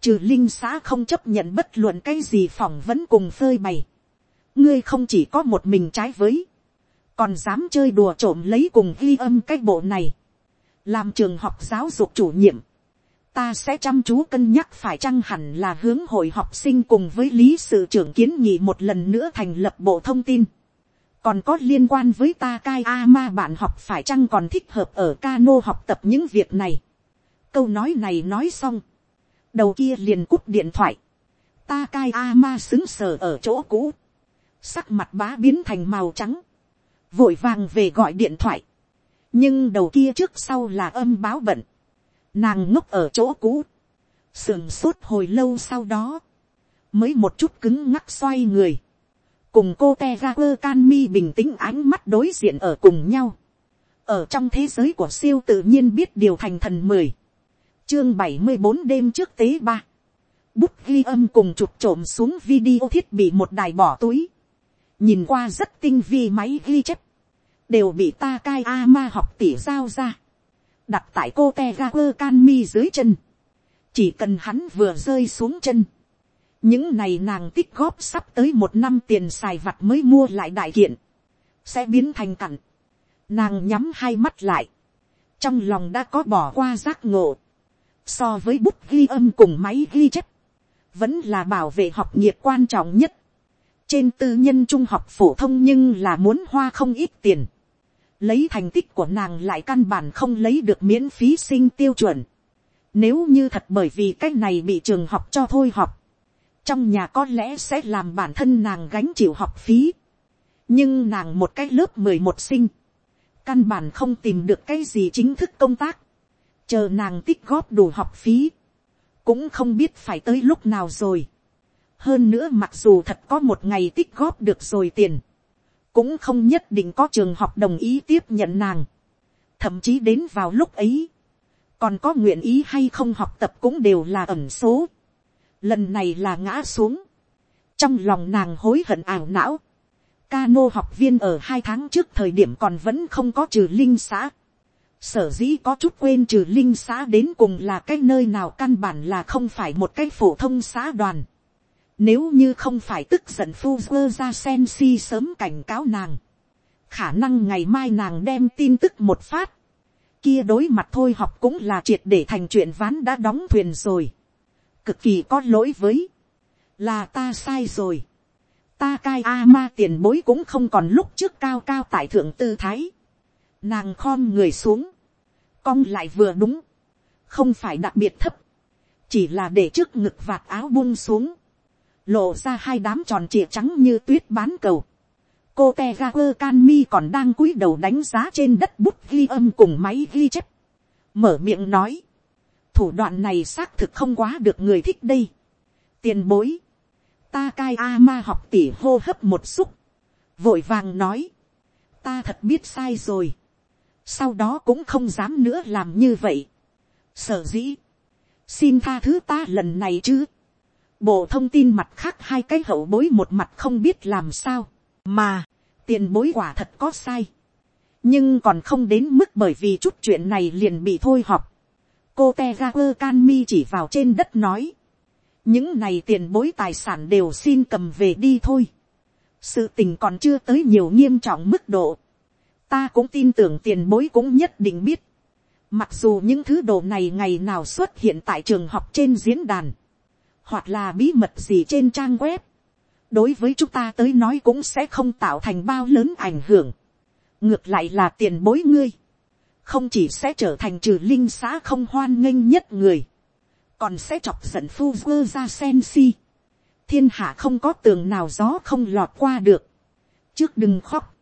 trừ linh xã không chấp nhận bất luận cái gì phỏng vấn cùng phơi bày, ngươi không chỉ có một mình trái với, còn dám chơi đùa trộm lấy cùng ghi âm cái bộ này, làm trường học giáo dục chủ nhiệm, ta sẽ chăm chú cân nhắc phải chăng hẳn là hướng hội học sinh cùng với lý sự trưởng kiến nghị một lần nữa thành lập bộ thông tin. Còn có liên quan với ta cai a ma bạn học phải chăng còn thích hợp ở cano học tập những việc này. câu nói này nói xong, đầu kia liền cúp điện thoại, ta cai a ma xứng sờ ở chỗ cũ, sắc mặt bá biến thành màu trắng, vội vàng về gọi điện thoại, nhưng đầu kia trước sau là âm báo bận, nàng ngốc ở chỗ cũ, sườn sốt hồi lâu sau đó, mới một chút cứng ngắc xoay người, cùng cô te ga quơ can mi bình tĩnh ánh mắt đối diện ở cùng nhau. ở trong thế giới của siêu tự nhiên biết điều thành thần mười, chương bảy mươi bốn đêm trước tế ba, bút ghi âm cùng chụp trộm xuống video thiết bị một đài bỏ túi, nhìn qua rất tinh vi máy ghi chép, đều bị ta cai a ma học tỉ giao ra, đặt tại cô te ga quơ can mi dưới chân, chỉ cần hắn vừa rơi xuống chân, những này nàng tích góp sắp tới một năm tiền xài vặt mới mua lại đại kiện, sẽ biến thành cặn. Nàng nhắm hai mắt lại, trong lòng đã có bỏ qua giác ngộ, so với bút ghi âm cùng máy ghi chép, vẫn là bảo vệ học nghiệp quan trọng nhất. trên tư nhân trung học phổ thông nhưng là muốn hoa không ít tiền lấy thành tích của nàng lại căn bản không lấy được miễn phí sinh tiêu chuẩn. nếu như thật bởi vì cái này bị trường học cho thôi học, trong nhà có lẽ sẽ làm bản thân nàng gánh chịu học phí. nhưng nàng một cái lớp mười một sinh, căn bản không tìm được cái gì chính thức công tác, chờ nàng tích góp đủ học phí, cũng không biết phải tới lúc nào rồi. hơn nữa mặc dù thật có một ngày tích góp được rồi tiền, cũng không nhất định có trường học đồng ý tiếp nhận nàng. thậm chí đến vào lúc ấy, còn có nguyện ý hay không học tập cũng đều là ẩn số lần này là ngã xuống, trong lòng nàng hối hận ảo não, Cano học viên ở hai tháng trước thời điểm còn vẫn không có trừ linh xã. Sở dĩ có chút quên trừ linh xã đến cùng là cái nơi nào căn bản là không phải một cái phổ thông xã đoàn. Nếu như không phải tức giận phu vơ ra sen si sớm cảnh cáo nàng. Khả năng ngày mai nàng đem tin tức một phát. Kia đối mặt thôi học cũng là triệt để thành chuyện ván đã đóng thuyền rồi cực kỳ có lỗi với, là ta sai rồi. ta cai a ma tiền bối cũng không còn lúc trước cao cao tại thượng tư thái. nàng khom người xuống, cong lại vừa đúng, không phải đặc biệt thấp, chỉ là để trước ngực vạt áo buông xuống, lộ ra hai đám tròn trịa trắng như tuyết bán cầu. cô te ga quơ can mi còn đang cúi đầu đánh giá trên đất bút ghi âm cùng máy ghi chép, mở miệng nói, thủ đoạn này xác thực không quá được người thích đây. tiền bối, ta cai a ma học tỉ hô hấp một xúc, vội vàng nói, ta thật biết sai rồi, sau đó cũng không dám nữa làm như vậy. sở dĩ, xin tha thứ ta lần này chứ bộ thông tin mặt khác hai cái hậu bối một mặt không biết làm sao, mà, tiền bối quả thật có sai. nhưng còn không đến mức bởi vì chút chuyện này liền bị thôi học. cô te ga quơ can mi chỉ vào trên đất nói. những này tiền bối tài sản đều xin cầm về đi thôi. sự tình còn chưa tới nhiều nghiêm trọng mức độ. ta cũng tin tưởng tiền bối cũng nhất định biết. mặc dù những thứ đồ này ngày nào xuất hiện tại trường học trên diễn đàn, hoặc là bí mật gì trên trang web, đối với chúng ta tới nói cũng sẽ không tạo thành bao lớn ảnh hưởng. ngược lại là tiền bối ngươi, không chỉ sẽ trở thành trừ linh xã không hoan nghênh nhất người, còn sẽ chọc giận phu vơ ra sen si. thiên hạ không có tường nào gió không lọt qua được. trước đừng khóc,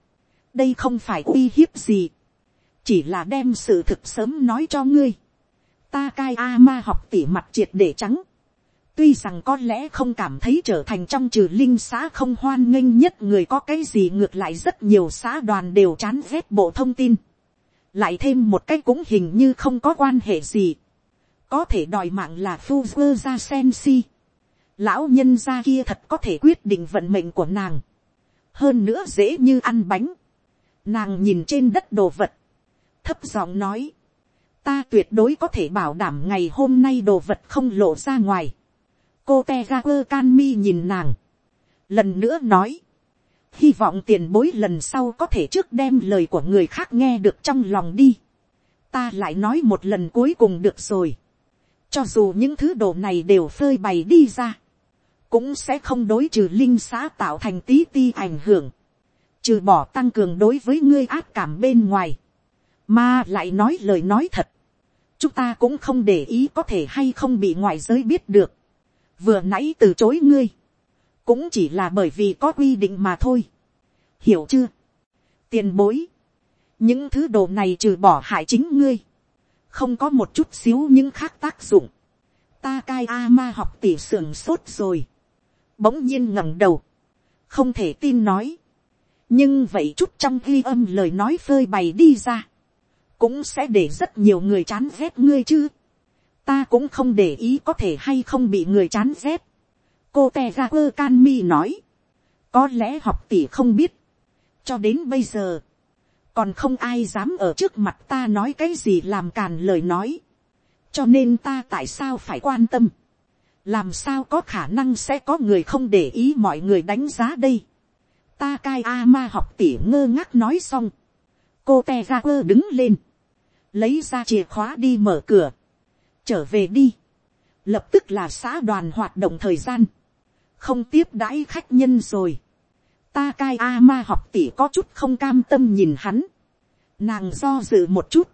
đây không phải uy hiếp gì, chỉ là đem sự thực sớm nói cho ngươi. ta cai a ma học tỉ mặt triệt để trắng, tuy rằng có lẽ không cảm thấy trở thành trong trừ linh xã không hoan nghênh nhất người có cái gì ngược lại rất nhiều xã đoàn đều chán ghét bộ thông tin. lại thêm một cái cũng hình như không có quan hệ gì. có thể đòi mạng là phu vơ ra sen si. lão nhân gia kia thật có thể quyết định vận mệnh của nàng. hơn nữa dễ như ăn bánh. nàng nhìn trên đất đồ vật. thấp giọng nói. ta tuyệt đối có thể bảo đảm ngày hôm nay đồ vật không lộ ra ngoài cô te ga quơ can mi nhìn nàng, lần nữa nói, hy vọng tiền bối lần sau có thể trước đem lời của người khác nghe được trong lòng đi, ta lại nói một lần cuối cùng được rồi, cho dù những thứ đồ này đều phơi bày đi ra, cũng sẽ không đối trừ linh xã tạo thành tí ti ảnh hưởng, trừ bỏ tăng cường đối với ngươi ác cảm bên ngoài, mà lại nói lời nói thật, chúng ta cũng không để ý có thể hay không bị ngoại giới biết được, vừa nãy từ chối ngươi, cũng chỉ là bởi vì có quy định mà thôi. hiểu chưa, tiền bối, những thứ đồ này trừ bỏ hại chính ngươi, không có một chút xíu những khác tác dụng. ta cai a ma học tỉ sưởng sốt rồi, bỗng nhiên ngẩng đầu, không thể tin nói, nhưng vậy chút trong ghi âm lời nói phơi bày đi ra, cũng sẽ để rất nhiều người chán ghét ngươi chứ ta cũng không để ý có thể hay không bị người chán rét. cô te ra quơ can mi nói, có lẽ học tỷ không biết, cho đến bây giờ, còn không ai dám ở trước mặt ta nói cái gì làm càn lời nói, cho nên ta tại sao phải quan tâm, làm sao có khả năng sẽ có người không để ý mọi người đánh giá đây. ta cai a ma học tỷ ngơ ngác nói xong, cô te ra quơ đứng lên, lấy ra chìa khóa đi mở cửa, trở về đi, lập tức là xã đoàn hoạt động thời gian, không tiếp đãi khách nhân rồi, ta cai a ma học tỷ có chút không cam tâm nhìn hắn, nàng do dự một chút,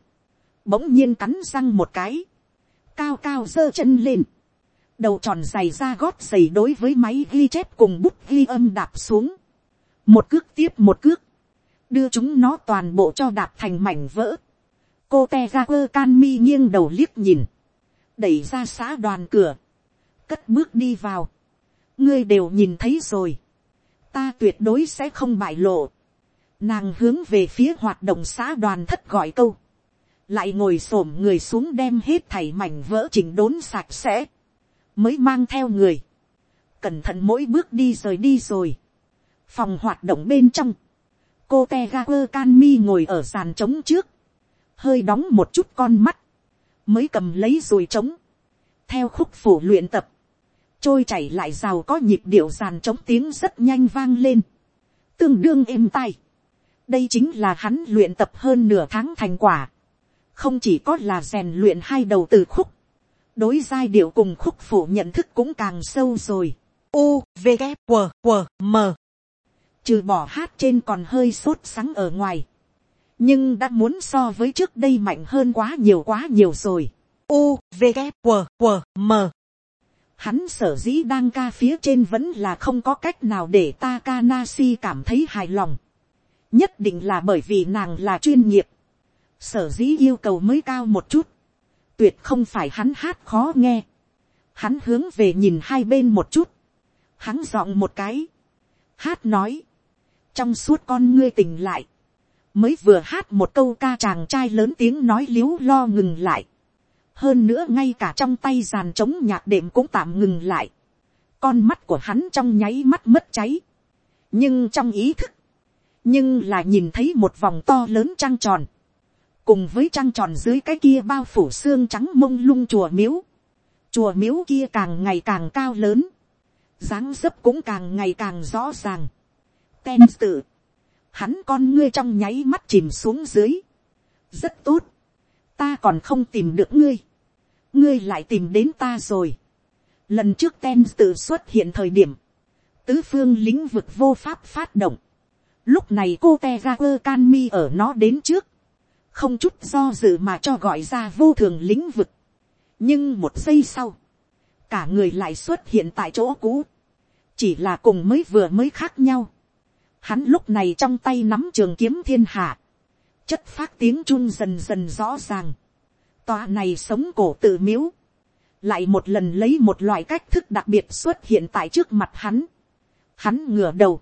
bỗng nhiên cắn răng một cái, cao cao giơ chân lên, đầu tròn dày ra gót dày đối với máy ghi chép cùng bút ghi âm đạp xuống, một cước tiếp một cước, đưa chúng nó toàn bộ cho đạp thành mảnh vỡ, cô te ga quơ can mi nghiêng đầu liếc nhìn, đẩy ra xã đoàn cửa, cất bước đi vào, ngươi đều nhìn thấy rồi, ta tuyệt đối sẽ không bại lộ, nàng hướng về phía hoạt động xã đoàn thất gọi câu, lại ngồi s ổ m người xuống đem hết thảy mảnh vỡ chỉnh đốn sạch sẽ, mới mang theo người, cẩn thận mỗi bước đi rời đi rồi, phòng hoạt động bên trong, cô te ga quơ can mi ngồi ở sàn trống trước, hơi đóng một chút con mắt, mới cầm lấy rồi trống, theo khúc phủ luyện tập, trôi chảy lại giàu có nhịp điệu giàn trống tiếng rất nhanh vang lên, tương đương êm tai. Đây chính là hắn luyện tập hơn nửa tháng thành quả, không chỉ có là rèn luyện hai đầu từ khúc, đối giai điệu cùng khúc phủ nhận thức cũng càng sâu rồi. U, V, K, W, W, M. Trừ bỏ hát trên còn hơi sốt sắng ở ngoài nhưng đã muốn so với trước đây mạnh hơn quá nhiều quá nhiều rồi. U, V, K, W, W, M. Hắn sở dĩ đang ca phía trên vẫn là không có cách nào để Takanashi cảm thấy hài lòng. Nhất định là bởi vì nàng là chuyên nghiệp. Sở dĩ yêu cầu mới cao một chút. Tuyệt không phải hắn hát khó nghe. Hắn hướng về nhìn hai bên một chút. Hắn giọng một cái. Hát nói. Trong suốt con ngươi tỉnh lại mới vừa hát một câu ca chàng trai lớn tiếng nói l i ế u lo ngừng lại. hơn nữa ngay cả trong tay giàn trống nhạc đệm cũng tạm ngừng lại. con mắt của hắn trong nháy mắt mất cháy. nhưng trong ý thức, nhưng là nhìn thấy một vòng to lớn trăng tròn, cùng với trăng tròn dưới cái kia bao phủ xương trắng mông lung chùa miếu, chùa miếu kia càng ngày càng cao lớn, dáng dấp cũng càng ngày càng rõ ràng. Ten tự, hắn con ngươi trong nháy mắt chìm xuống dưới. rất tốt, ta còn không tìm được ngươi, ngươi lại tìm đến ta rồi. lần trước ten tự xuất hiện thời điểm, tứ phương lĩnh vực vô pháp phát động. lúc này cô te ra quơ can mi ở nó đến trước, không chút do dự mà cho gọi ra vô thường lĩnh vực. nhưng một giây sau, cả người lại xuất hiện tại chỗ cũ, chỉ là cùng mới vừa mới khác nhau Hắn lúc này trong tay nắm trường kiếm thiên hạ. Chất phát tiếng chun dần dần rõ ràng. Tòa này sống cổ tự miếu. Lại một lần lấy một loại cách thức đặc biệt xuất hiện tại trước mặt hắn. Hắn ngửa đầu.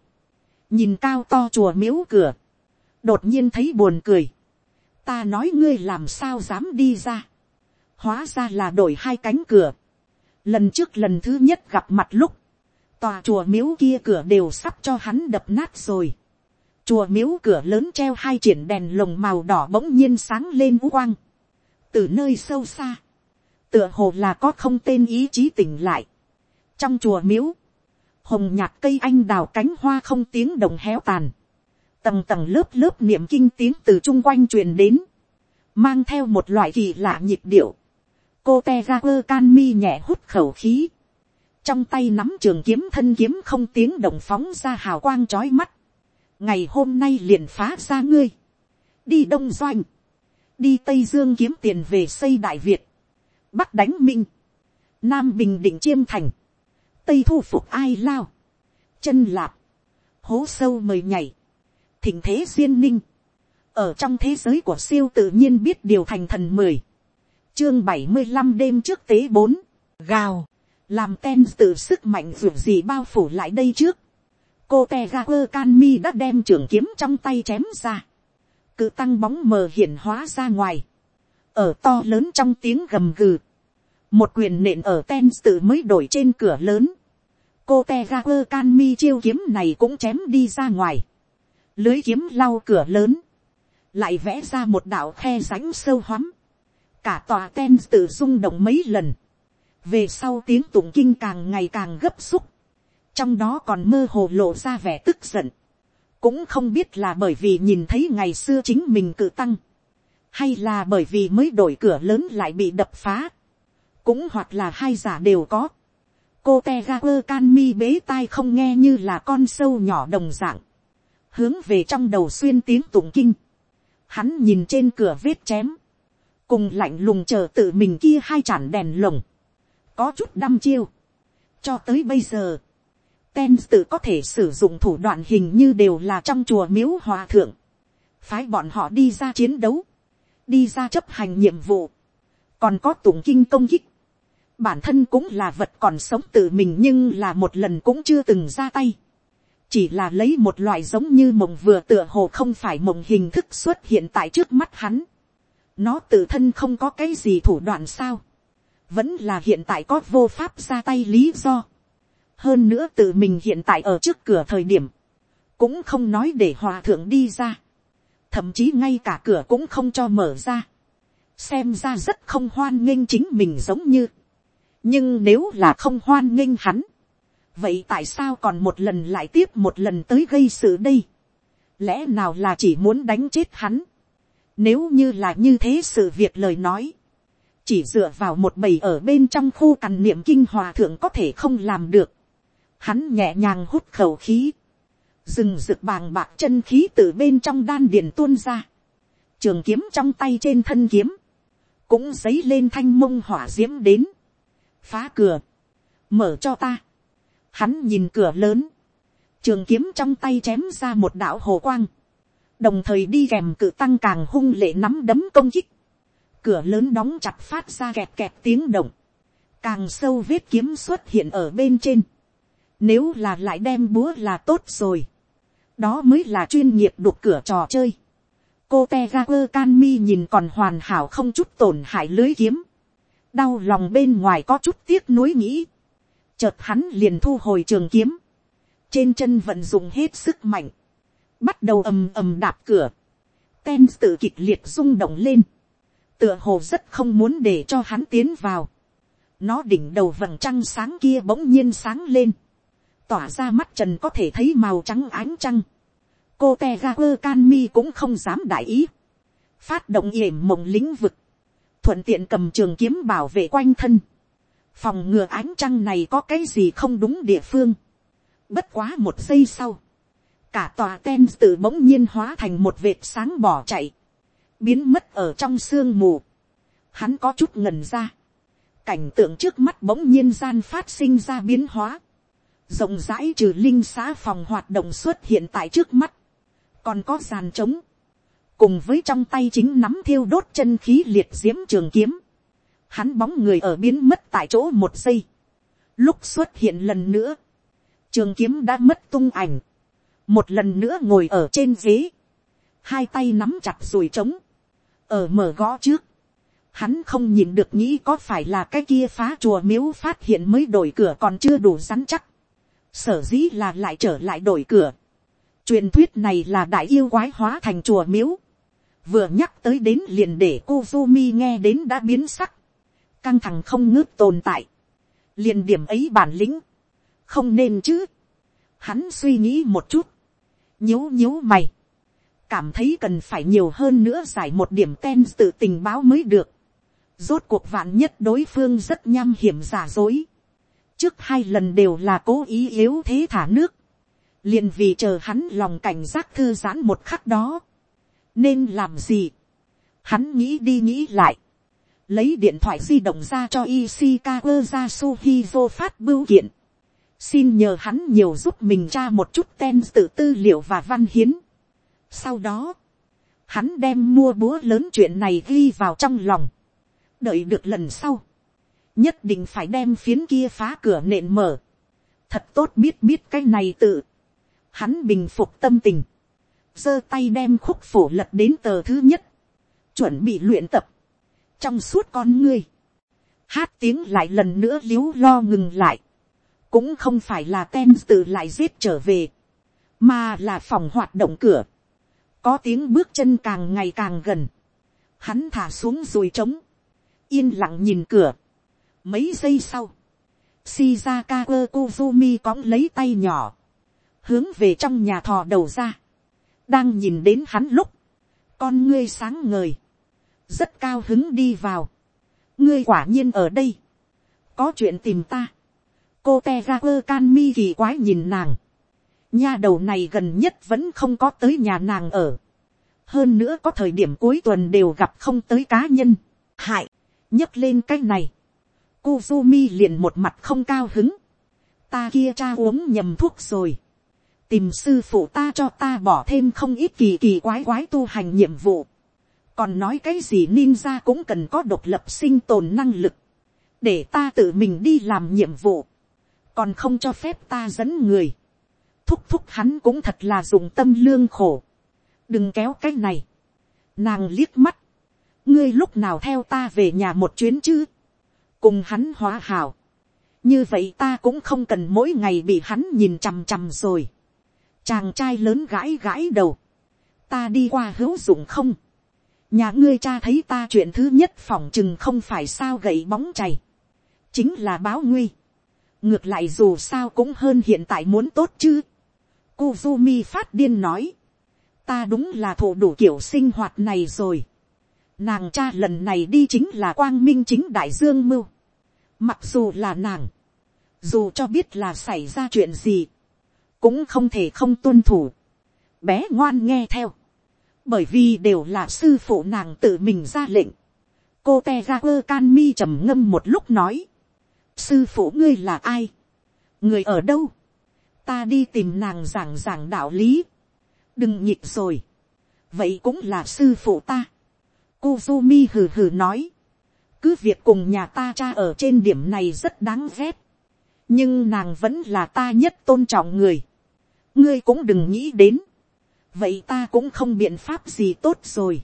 Nhìn cao to chùa miếu cửa. Đột nhiên thấy buồn cười. Ta nói ngươi làm sao dám đi ra. Hóa ra là đổi hai cánh cửa. Lần trước lần thứ nhất gặp mặt lúc tòa chùa miếu kia cửa đều sắp cho hắn đập nát rồi. Chùa miếu cửa lớn treo hai triển đèn lồng màu đỏ bỗng nhiên sáng lên vũ quang. Từ nơi sâu xa. Tựa hồ là có không tên ý chí tỉnh lại. Trong chùa miếu. Hồng nhạc cây anh đào cánh hoa không tiếng đồng héo tàn. Tầng tầng lớp lớp niệm kinh tiếng từ chung quanh truyền đến. Mang theo một loại kỳ lạ nhịp điệu. Cô te ra quơ can mi nhẹ hút khẩu khí trong tay nắm trường kiếm thân kiếm không tiếng động phóng ra hào quang trói mắt. ngày hôm nay liền phá ra ngươi, đi đông doanh, đi tây dương kiếm tiền về xây đại việt, bắc đánh minh, nam bình định chiêm thành, tây thu phục ai lao, chân lạp, hố sâu mời nhảy, thỉnh thế duyên ninh, ở trong thế giới của siêu tự nhiên biết điều thành thần mười, chương bảy mươi năm đêm trước tế bốn, gào, làm ten từ sức mạnh ruột gì bao phủ lại đây trước, cô te ga quơ can mi đã đem trường kiếm trong tay chém ra, cự tăng bóng mờ hiển hóa ra ngoài, ở to lớn trong tiếng gầm gừ, một quyền nện ở ten tự mới đổi trên cửa lớn, cô te ga quơ can mi chiêu kiếm này cũng chém đi ra ngoài, lưới kiếm lau cửa lớn, lại vẽ ra một đạo khe rãnh sâu hoắm, cả tòa ten tự rung động mấy lần, về sau tiếng tụng kinh càng ngày càng gấp xúc, trong đó còn mơ hồ lộ ra vẻ tức giận, cũng không biết là bởi vì nhìn thấy ngày xưa chính mình cự tăng, hay là bởi vì mới đổi cửa lớn lại bị đập phá, cũng hoặc là hai giả đều có. cô te ga quơ can mi bế tai không nghe như là con sâu nhỏ đồng dạng, hướng về trong đầu xuyên tiếng tụng kinh, hắn nhìn trên cửa vết chém, cùng lạnh lùng chờ tự mình kia hai chản đèn lồng, có chút đăm chiêu. cho tới bây giờ, ten tự có thể sử dụng thủ đoạn hình như đều là trong chùa miếu hòa thượng, phái bọn họ đi ra chiến đấu, đi ra chấp hành nhiệm vụ, còn có tụng kinh công kích, bản thân cũng là vật còn sống tự mình nhưng là một lần cũng chưa từng ra tay, chỉ là lấy một loại giống như mộng vừa tựa hồ không phải mộng hình thức xuất hiện tại trước mắt hắn, nó tự thân không có cái gì thủ đoạn sao, vẫn là hiện tại có vô pháp ra tay lý do. hơn nữa tự mình hiện tại ở trước cửa thời điểm, cũng không nói để hòa thượng đi ra, thậm chí ngay cả cửa cũng không cho mở ra, xem ra rất không hoan nghênh chính mình giống như, nhưng nếu là không hoan nghênh hắn, vậy tại sao còn một lần lại tiếp một lần tới gây sự đây, lẽ nào là chỉ muốn đánh chết hắn, nếu như là như thế sự việc lời nói, chỉ dựa vào một bầy ở bên trong khu cằn niệm kinh hòa thượng có thể không làm được. Hắn nhẹ nhàng hút khẩu khí, rừng rực bàng bạc chân khí từ bên trong đan điền tuôn ra. Trường kiếm trong tay trên thân kiếm, cũng dấy lên thanh mông hỏa diễm đến. Phá cửa, mở cho ta. Hắn nhìn cửa lớn, trường kiếm trong tay chém ra một đạo hồ quang, đồng thời đi kèm cự tăng càng hung lệ nắm đấm công kích cửa lớn đóng chặt phát ra kẹt kẹt tiếng động, càng sâu vết kiếm xuất hiện ở bên trên, nếu là lại đem búa là tốt rồi, đó mới là chuyên nghiệp đục cửa trò chơi, cô te ga quơ can mi nhìn còn hoàn hảo không chút tổn hại lưới kiếm, đau lòng bên ngoài có chút tiếc nuối nghĩ, chợt hắn liền thu hồi trường kiếm, trên chân vận dụng hết sức mạnh, bắt đầu ầm ầm đạp cửa, ten tự kịch liệt rung động lên, tựa hồ rất không muốn để cho hắn tiến vào, nó đỉnh đầu vầng trăng sáng kia bỗng nhiên sáng lên, tỏa ra mắt trần có thể thấy màu trắng ánh trăng, cô te ga quơ can mi cũng không dám đại ý, phát động yểm mộng lĩnh vực, thuận tiện cầm trường kiếm bảo vệ quanh thân, phòng ngừa ánh trăng này có cái gì không đúng địa phương, bất quá một giây sau, cả tòa ten tự bỗng nhiên hóa thành một vệt sáng bỏ chạy, biến mất ở trong sương mù, hắn có chút ngần ra, cảnh tượng trước mắt bỗng nhiên gian phát sinh ra biến hóa, rộng rãi trừ linh xã phòng hoạt động xuất hiện tại trước mắt, còn có giàn trống, cùng với trong tay chính nắm thiêu đốt chân khí liệt diễm trường kiếm, hắn bóng người ở biến mất tại chỗ một giây, lúc xuất hiện lần nữa, trường kiếm đã mất tung ảnh, một lần nữa ngồi ở trên ghế, hai tay nắm chặt rồi trống, ở mở gõ trước, hắn không nhìn được nghĩ có phải là cái kia phá chùa miếu phát hiện mới đổi cửa còn chưa đủ rắn chắc, sở dĩ là lại trở lại đổi cửa, truyền thuyết này là đại yêu quái hóa thành chùa miếu, vừa nhắc tới đến liền để cô Mi nghe đến đã biến sắc, căng thẳng không ngớt tồn tại, liền điểm ấy bản lĩnh, không nên chứ, hắn suy nghĩ một chút, nhíu nhíu mày, cảm thấy cần phải nhiều hơn nữa giải một điểm ten tự tình báo mới được, rốt cuộc vạn nhất đối phương rất nham hiểm giả dối, trước hai lần đều là cố ý yếu thế thả nước, liền vì chờ hắn lòng cảnh giác thư giãn một khắc đó, nên làm gì, hắn nghĩ đi nghĩ lại, lấy điện thoại di động ra cho Ishikawa Yasuhizo phát bưu kiện, xin nhờ hắn nhiều giúp mình tra một chút ten tự tư liệu và văn hiến. Sau đó, hắn đem mua búa lớn chuyện này ghi vào trong lòng, đợi được lần sau, nhất định phải đem phiến kia phá cửa nện mở, thật tốt biết biết cái này tự, hắn bình phục tâm tình, giơ tay đem khúc phổ lật đến tờ thứ nhất, chuẩn bị luyện tập, trong suốt con ngươi, hát tiếng lại lần nữa liếu lo ngừng lại, cũng không phải là tem từ lại giết trở về, mà là phòng hoạt động cửa, có tiếng bước chân càng ngày càng gần, hắn thả xuống rồi trống, yên lặng nhìn cửa, mấy giây sau, Shizaka Kuzumi cõng lấy tay nhỏ, hướng về trong nhà thò đầu ra, đang nhìn đến hắn lúc, con ngươi sáng ngời, rất cao hứng đi vào, ngươi quả nhiên ở đây, có chuyện tìm ta, cô te ra quơ can mi kỳ quái nhìn nàng, nha đầu này gần nhất vẫn không có tới nhà nàng ở, hơn nữa có thời điểm cuối tuần đều gặp không tới cá nhân, hại, nhấc lên cái này, Kuzumi liền một mặt không cao hứng, ta kia cha uống nhầm thuốc rồi, tìm sư phụ ta cho ta bỏ thêm không ít kỳ kỳ quái quái tu hành nhiệm vụ. còn nói cái gì ninja cũng cần có độc lập sinh tồn năng lực, để ta tự mình đi làm nhiệm vụ, còn không cho phép ta dẫn người thúc thúc hắn cũng thật là dùng tâm lương khổ, đừng kéo cái này. nàng liếc mắt, ngươi lúc nào theo ta về nhà một chuyến chứ, cùng hắn hóa hảo. như vậy ta cũng không cần mỗi ngày bị hắn nhìn chằm chằm rồi. Chàng trai lớn gãi gãi đầu, ta đi qua hữu dụng không, nhà ngươi cha thấy ta chuyện thứ nhất phỏng chừng không phải sao gậy bóng chày, chính là báo nguy, ngược lại dù sao cũng hơn hiện tại muốn tốt chứ, Kuzumi phát điên nói, ta đúng là thụ đủ kiểu sinh hoạt này rồi, nàng cha lần này đi chính là quang minh chính đại dương mưu, mặc dù là nàng, dù cho biết là xảy ra chuyện gì, cũng không thể không tuân thủ. Bé ngoan nghe theo, bởi vì đều là sư phụ nàng tự mình ra lệnh. cô te ra quơ can mi trầm ngâm một lúc nói, sư phụ ngươi là ai, người ở đâu, ta đi tìm nàng giảng giảng đạo lý, đừng nhịp rồi, vậy cũng là sư phụ ta. Kuzumi hừ hừ nói, cứ việc cùng nhà ta cha ở trên điểm này rất đáng ghét, nhưng nàng vẫn là ta nhất tôn trọng người. Ngươi cũng đừng nghĩ đến, vậy ta cũng không biện pháp gì tốt rồi.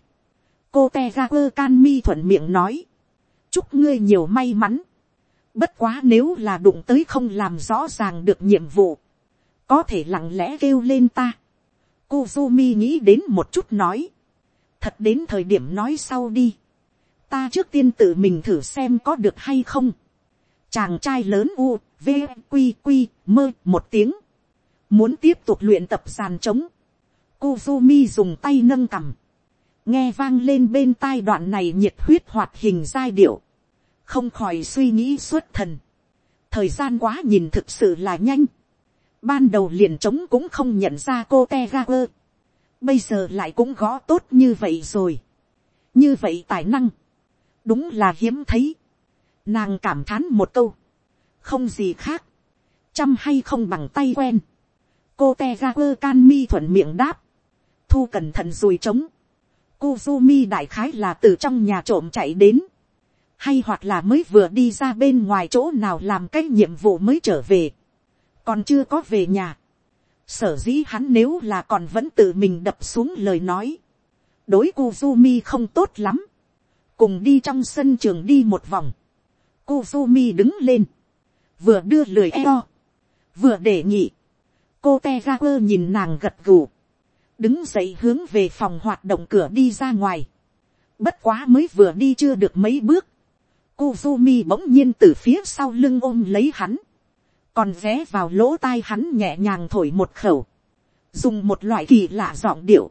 cô te ga quơ can mi thuận miệng nói, chúc ngươi nhiều may mắn. bất quá nếu là đụng tới không làm rõ ràng được nhiệm vụ, có thể lặng lẽ kêu lên ta. Kuzumi nghĩ đến một chút nói, thật đến thời điểm nói sau đi. ta trước tiên tự mình thử xem có được hay không. chàng trai lớn u, v, quy, quy, mơ một tiếng. muốn tiếp tục luyện tập sàn trống. Kuzumi dùng tay nâng cằm. nghe vang lên bên tai đoạn này nhiệt huyết hoạt hình giai điệu. không khỏi suy nghĩ suốt thần. thời gian quá nhìn thực sự là nhanh ban đầu liền trống cũng không nhận ra cô te ga quơ bây giờ lại cũng gõ tốt như vậy rồi. như vậy tài năng, đúng là hiếm thấy. nàng cảm thán một câu, không gì khác, chăm hay không bằng tay quen. cô te ga quơ can mi thuận miệng đáp, thu cẩn thận rồi trống. Kuzumi đại khái là từ trong nhà trộm chạy đến. Hay hoặc là mới vừa đi ra bên ngoài chỗ nào làm cái nhiệm vụ mới trở về. Còn chưa có về nhà. Sở dĩ hắn nếu là còn vẫn tự mình đập xuống lời nói, đối Kuzumi không tốt lắm, cùng đi trong sân trường đi một vòng, Kuzumi đứng lên, vừa đưa lời eo, vừa để nhị. cô te nhìn nàng gật gù, đứng dậy hướng về phòng hoạt động cửa đi ra ngoài, bất quá mới vừa đi chưa được mấy bước, Kuzumi bỗng nhiên từ phía sau lưng ôm lấy hắn, còn ghé vào lỗ tai hắn nhẹ nhàng thổi một khẩu, dùng một loại kỳ lạ giọng điệu,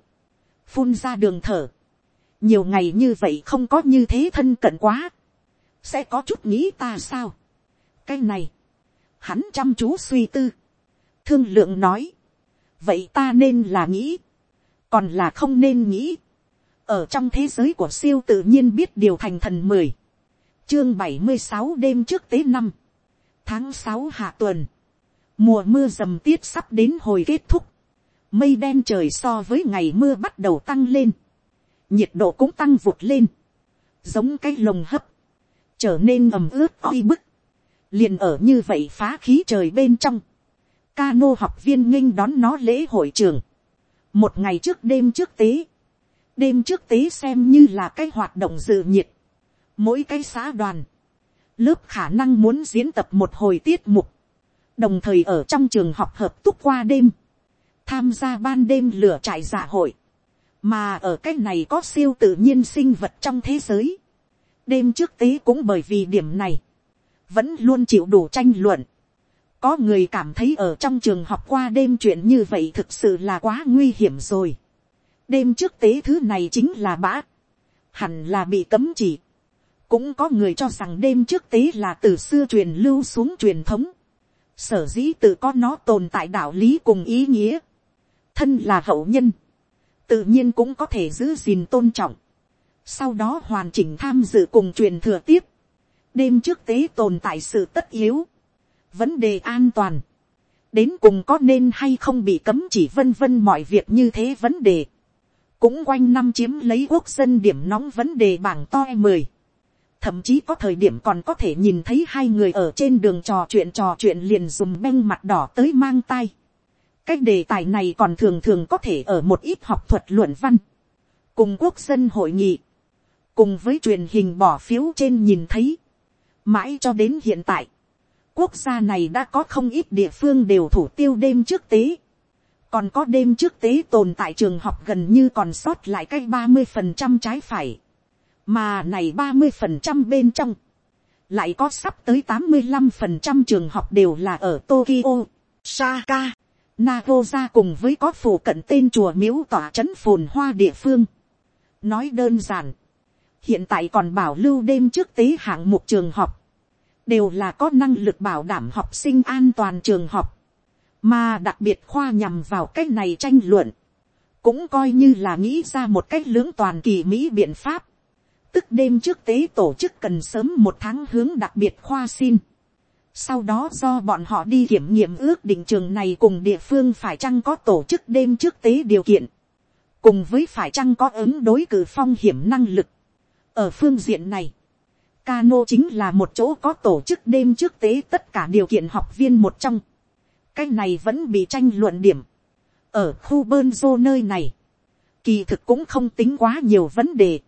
phun ra đường thở, nhiều ngày như vậy không có như thế thân cận quá, sẽ có chút nghĩ ta sao, cái này, hắn chăm chú suy tư, thương lượng nói, vậy ta nên là nghĩ, còn là không nên nghĩ, ở trong thế giới của siêu tự nhiên biết điều thành thần mười, chương bảy mươi sáu đêm trước tế năm, tháng sáu hạ tuần, mùa mưa dầm tiết sắp đến hồi kết thúc, mây đen trời so với ngày mưa bắt đầu tăng lên, nhiệt độ cũng tăng vụt lên, giống cái lồng hấp, trở nên ẩm ướt oi bức, liền ở như vậy phá khí trời bên trong, ca nô học viên nghênh đón nó lễ hội trường, một ngày trước đêm trước tế, đêm trước tế xem như là cái hoạt động dự nhiệt, mỗi cái xã đoàn, lớp khả năng muốn diễn tập một hồi tiết mục, đồng thời ở trong trường học hợp túc qua đêm, tham gia ban đêm lửa trại dạ hội, mà ở cái này có siêu tự nhiên sinh vật trong thế giới. đêm trước tế cũng bởi vì điểm này, vẫn luôn chịu đủ tranh luận. có người cảm thấy ở trong trường học qua đêm chuyện như vậy thực sự là quá nguy hiểm rồi. đêm trước tế thứ này chính là bã, hẳn là bị cấm chỉ cũng có người cho rằng đêm trước tế là từ xưa truyền lưu xuống truyền thống, sở dĩ tự có nó tồn tại đạo lý cùng ý nghĩa, thân là hậu nhân, tự nhiên cũng có thể giữ gìn tôn trọng, sau đó hoàn chỉnh tham dự cùng truyền thừa tiếp, đêm trước tế tồn tại sự tất yếu, vấn đề an toàn, đến cùng có nên hay không bị cấm chỉ vân vân mọi việc như thế vấn đề, cũng quanh năm chiếm lấy quốc dân điểm nóng vấn đề bảng to mười thậm chí có thời điểm còn có thể nhìn thấy hai người ở trên đường trò chuyện trò chuyện liền dùng beng mặt đỏ tới mang tay. cái đề tài này còn thường thường có thể ở một ít học thuật luận văn, cùng quốc dân hội nghị, cùng với truyền hình bỏ phiếu trên nhìn thấy, mãi cho đến hiện tại, quốc gia này đã có không ít địa phương đều thủ tiêu đêm trước tế, còn có đêm trước tế tồn tại trường học gần như còn sót lại cách ba mươi phần trăm trái phải mà này ba mươi phần trăm bên trong, lại có sắp tới tám mươi năm phần trăm trường học đều là ở Tokyo, Saka, Nagoya cùng với có phủ cận tên chùa miếu tỏa trấn phồn hoa địa phương. Nói đơn giản, hiện tại còn bảo lưu đêm trước tế hạng mục trường học, đều là có năng lực bảo đảm học sinh an toàn trường học, mà đặc biệt khoa nhằm vào cái này tranh luận, cũng coi như là nghĩ ra một cách lưỡng toàn kỳ mỹ biện pháp, tức đêm trước tế tổ chức cần sớm một tháng hướng đặc biệt khoa xin. Sau đó do bọn họ đi kiểm nghiệm ước định trường này cùng địa phương phải chăng có tổ chức đêm trước tế điều kiện. Cùng với phải chăng có ứng đối cử phong hiểm năng lực. Ở phương diện này, Cano chính là một chỗ có tổ chức đêm trước tế tất cả điều kiện học viên một trong. Cái này vẫn bị tranh luận điểm. ở khu bơn Dô nơi này, kỳ thực cũng không tính quá nhiều vấn đề.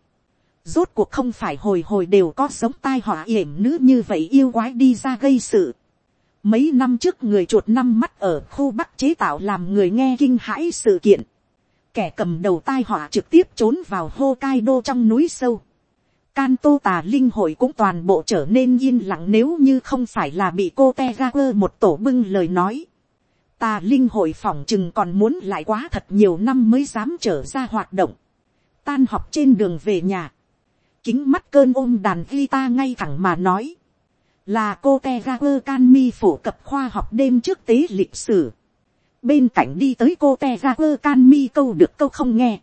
Rốt cuộc không phải hồi hồi đều có sống tai họa yểm nữ như vậy yêu quái đi ra gây sự. Mấy năm trước người chuột năm mắt ở khu bắc chế tạo làm người nghe kinh hãi sự kiện. Kẻ cầm đầu tai họa trực tiếp trốn vào Hokkaido trong núi sâu. Can tô tà linh hội cũng toàn bộ trở nên yên lặng nếu như không phải là bị cô te ra một tổ bưng lời nói. Tà linh hội phỏng chừng còn muốn lại quá thật nhiều năm mới dám trở ra hoạt động. Tan học trên đường về nhà. Kính mắt cơn ôm đàn guitar ngay thẳng mà nói. Là cô Tegaper Canmi phổ cập khoa học đêm trước tế lịch sử. Bên cạnh đi tới cô Tegaper Canmi câu được câu không nghe.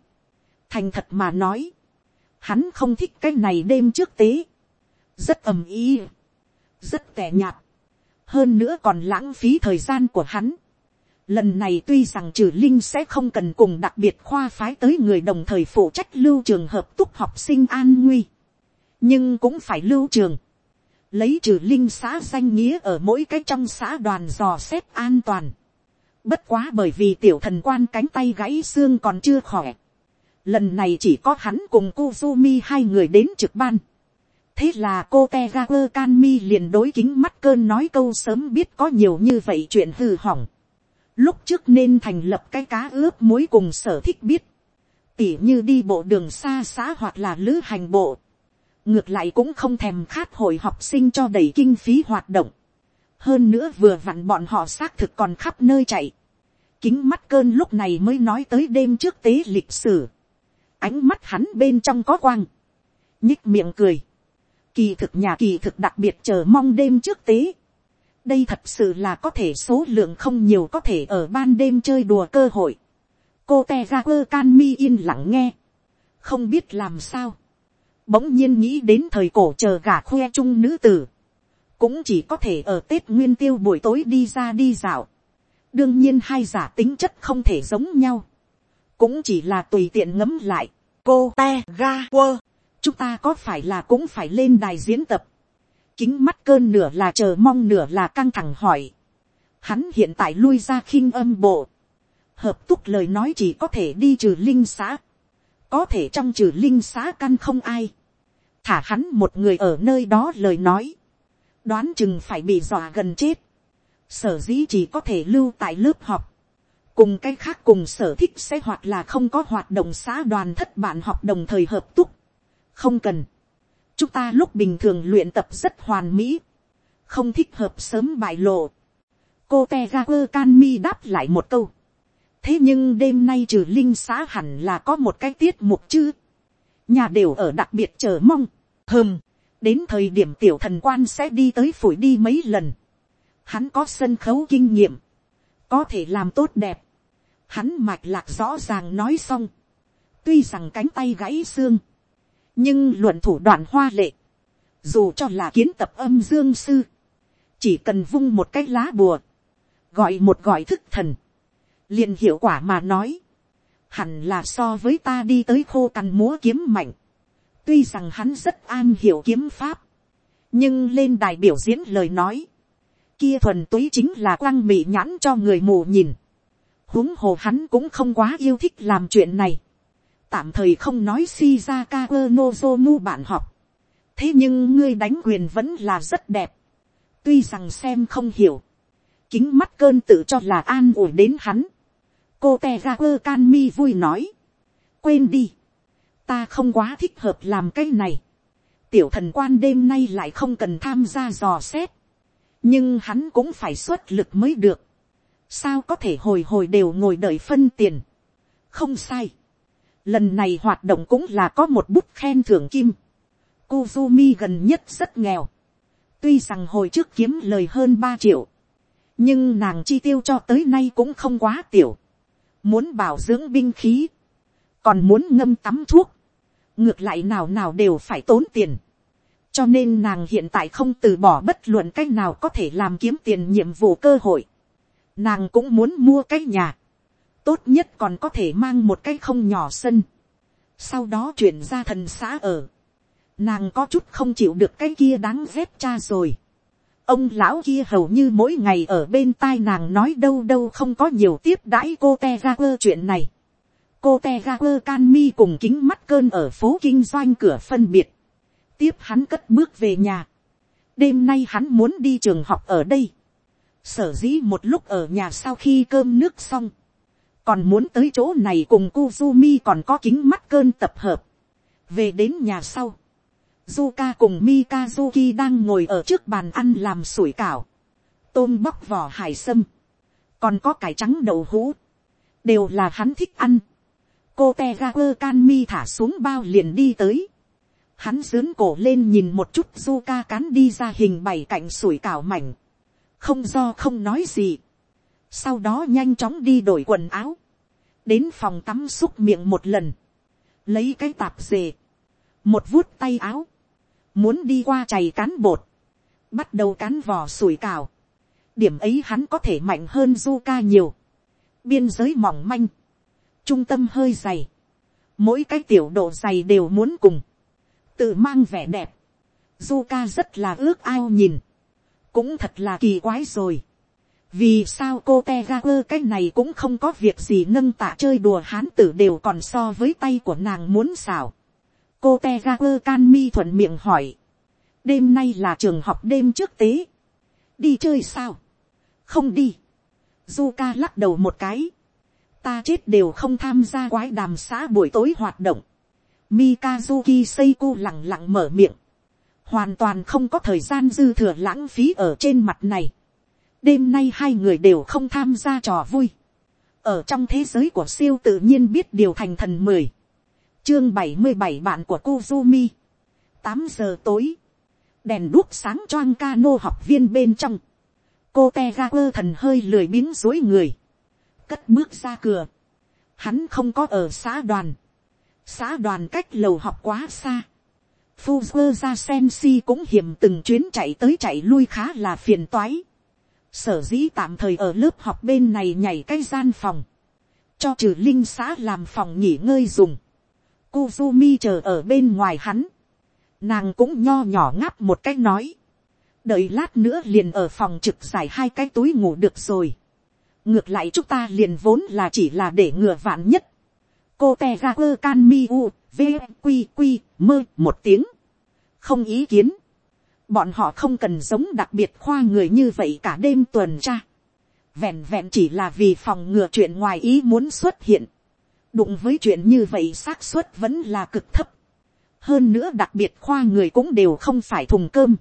Thành thật mà nói hắn không thích cái này đêm trước tế, rất ầm ý, rất tẻ nhạt, hơn nữa còn lãng phí thời gian của hắn. Lần này tuy rằng trừ linh sẽ không cần cùng đặc biệt khoa phái tới người đồng thời phụ trách lưu trường hợp túc học sinh an nguy, nhưng cũng phải lưu trường, lấy trừ linh xã danh nghĩa ở mỗi cái trong xã đoàn dò xét an toàn. Bất quá bởi vì tiểu thần quan cánh tay gãy xương còn chưa khỏe Lần này chỉ có hắn cùng Kuzumi hai người đến trực ban. Thế là cô Tegaper Kanmi liền đối kính mắt cơn nói câu sớm biết có nhiều như vậy chuyện hư hỏng. Lúc trước nên thành lập cái cá ướp muối cùng sở thích biết. Tỉ như đi bộ đường xa xã hoặc là lữ hành bộ. Ngược lại cũng không thèm khát hội học sinh cho đầy kinh phí hoạt động. Hơn nữa vừa vặn bọn họ xác thực còn khắp nơi chạy. Kính mắt cơn lúc này mới nói tới đêm trước tế lịch sử ánh mắt hắn bên trong có quang, nhích miệng cười, kỳ thực nhà kỳ thực đặc biệt chờ mong đêm trước tế, đây thật sự là có thể số lượng không nhiều có thể ở ban đêm chơi đùa cơ hội, cô te ra quơ can mi yên lặng nghe, không biết làm sao, bỗng nhiên nghĩ đến thời cổ chờ gà khoe chung nữ tử, cũng chỉ có thể ở tết nguyên tiêu buổi tối đi ra đi dạo, đương nhiên hai giả tính chất không thể giống nhau, cũng chỉ là tùy tiện ngấm lại, cô te ga quơ, chúng ta có phải là cũng phải lên đài diễn tập, kính mắt cơn nửa là chờ mong nửa là căng thẳng hỏi, hắn hiện tại lui ra khinh âm bộ, hợp túc lời nói chỉ có thể đi trừ linh xã, có thể trong trừ linh xã căn không ai, thả hắn một người ở nơi đó lời nói, đoán chừng phải bị dọa gần chết, sở dĩ chỉ có thể lưu tại lớp học, cùng cái khác cùng sở thích sẽ hoặc là không có hoạt động xã đoàn thất bạn học đồng thời hợp túc. không cần chúng ta lúc bình thường luyện tập rất hoàn mỹ. không thích hợp sớm bại lộ. cô te ga quơ can mi đáp lại một câu. thế nhưng đêm nay trừ linh xã hẳn là có một cái tiết mục chứ. nhà đều ở đặc biệt chờ mong. hơm. đến thời điểm tiểu thần quan sẽ đi tới phủi đi mấy lần. hắn có sân khấu kinh nghiệm có thể làm tốt đẹp. Hắn mạch lạc rõ ràng nói xong. Tuy rằng cánh tay gãy xương. Nhưng luận thủ đoạn hoa lệ. Dù cho là kiến tập âm dương sư. Chỉ cần vung một cái lá bùa. Gọi một gọi thức thần. liền hiệu quả mà nói. Hẳn là so với ta đi tới khô cằn múa kiếm mạnh. Tuy rằng hắn rất an hiểu kiếm pháp. Nhưng lên đài biểu diễn lời nói, kia thuần túy chính là quăng mị nhãn cho người mù nhìn. huống hồ hắn cũng không quá yêu thích làm chuyện này tạm thời không nói shizaka nozomu bạn học. thế nhưng ngươi đánh quyền vẫn là rất đẹp. tuy rằng xem không hiểu. kính mắt cơn tự cho là an ủi đến hắn. cô te ra quơ can mi vui nói. quên đi. ta không quá thích hợp làm cái này. tiểu thần quan đêm nay lại không cần tham gia dò xét nhưng hắn cũng phải xuất lực mới được. sao có thể hồi hồi đều ngồi đợi phân tiền. không sai lần này hoạt động cũng là có một bút khen thưởng kim. Kuzumi gần nhất rất nghèo. tuy rằng hồi trước kiếm lời hơn ba triệu. nhưng nàng chi tiêu cho tới nay cũng không quá tiểu. muốn bảo dưỡng binh khí. còn muốn ngâm tắm thuốc. ngược lại nào nào đều phải tốn tiền cho nên nàng hiện tại không từ bỏ bất luận cách nào có thể làm kiếm tiền nhiệm vụ cơ hội. Nàng cũng muốn mua cái nhà. Tốt nhất còn có thể mang một cái không nhỏ sân. Sau đó chuyển ra thần xã ở. Nàng có chút không chịu được cái kia đáng ghét cha rồi. ông lão kia hầu như mỗi ngày ở bên tai nàng nói đâu đâu không có nhiều tiếp đãi cô te ra quơ chuyện này. cô te ra quơ can mi cùng kính mắt cơn ở phố kinh doanh cửa phân biệt. tiếp hắn cất bước về nhà. đêm nay hắn muốn đi trường học ở đây. sở dĩ một lúc ở nhà sau khi cơm nước xong còn muốn tới chỗ này cùng Kuzumi còn có kính mắt cơn tập hợp. về đến nhà sau, Zuka cùng Mikazuki đang ngồi ở trước bàn ăn làm sủi cảo. Tôm bóc vỏ hải sâm. Còn có cải trắng đậu hũ. Đều là hắn thích ăn. Cô Tegaku Kanmi thả xuống bao liền đi tới. Hắn dướn cổ lên nhìn một chút Zuka cán đi ra hình bảy cạnh sủi cảo mảnh. Không do không nói gì. Sau đó nhanh chóng đi đổi quần áo. Đến phòng tắm xúc miệng một lần. Lấy cái tạp dề. Một vuốt tay áo muốn đi qua chày cán bột, bắt đầu cán vỏ sủi cào, điểm ấy hắn có thể mạnh hơn du ca nhiều, biên giới mỏng manh, trung tâm hơi dày, mỗi cái tiểu độ dày đều muốn cùng, tự mang vẻ đẹp, du ca rất là ước ao nhìn, cũng thật là kỳ quái rồi, vì sao cô te ga quơ cái này cũng không có việc gì nâng tạ chơi đùa hán tử đều còn so với tay của nàng muốn xảo cô te ga quơ can mi thuận miệng hỏi. đêm nay là trường học đêm trước tế. đi chơi sao. không đi. du ca lắc đầu một cái. ta chết đều không tham gia quái đàm xã buổi tối hoạt động. mikazuki seiko lẳng lặng mở miệng. hoàn toàn không có thời gian dư thừa lãng phí ở trên mặt này đêm nay hai người đều không tham gia trò vui. ở trong thế giới của siêu tự nhiên biết điều thành thần mười chương bảy mươi bảy bạn của Kuzumi. tám giờ tối. Đèn đuốc sáng choang cano học viên bên trong. Cô Tegaper thần hơi lười biếng dối người. Cất bước ra cửa. Hắn không có ở xã đoàn. Xã đoàn cách lầu học quá xa. Fuzzer ra Sensi cũng hiểm từng chuyến chạy tới chạy lui khá là phiền toái. Sở dĩ tạm thời ở lớp học bên này nhảy cái gian phòng. Cho trừ linh xã làm phòng nghỉ ngơi dùng Kuzumi chờ ở bên ngoài hắn. Nàng cũng nho nhỏ ngáp một cách nói. Đợi lát nữa liền ở phòng trực giải hai cái túi ngủ được rồi. Ngược lại chúng ta liền vốn là chỉ là để ngừa vạn nhất. Cô te ga quơ can mi u, vqq mơ một tiếng. Không ý kiến. Bọn họ không cần giống đặc biệt khoa người như vậy cả đêm tuần tra. Vẹn vẹn chỉ là vì phòng ngừa chuyện ngoài ý muốn xuất hiện đụng với chuyện như vậy xác suất vẫn là cực thấp. hơn nữa đặc biệt khoa người cũng đều không phải thùng cơm.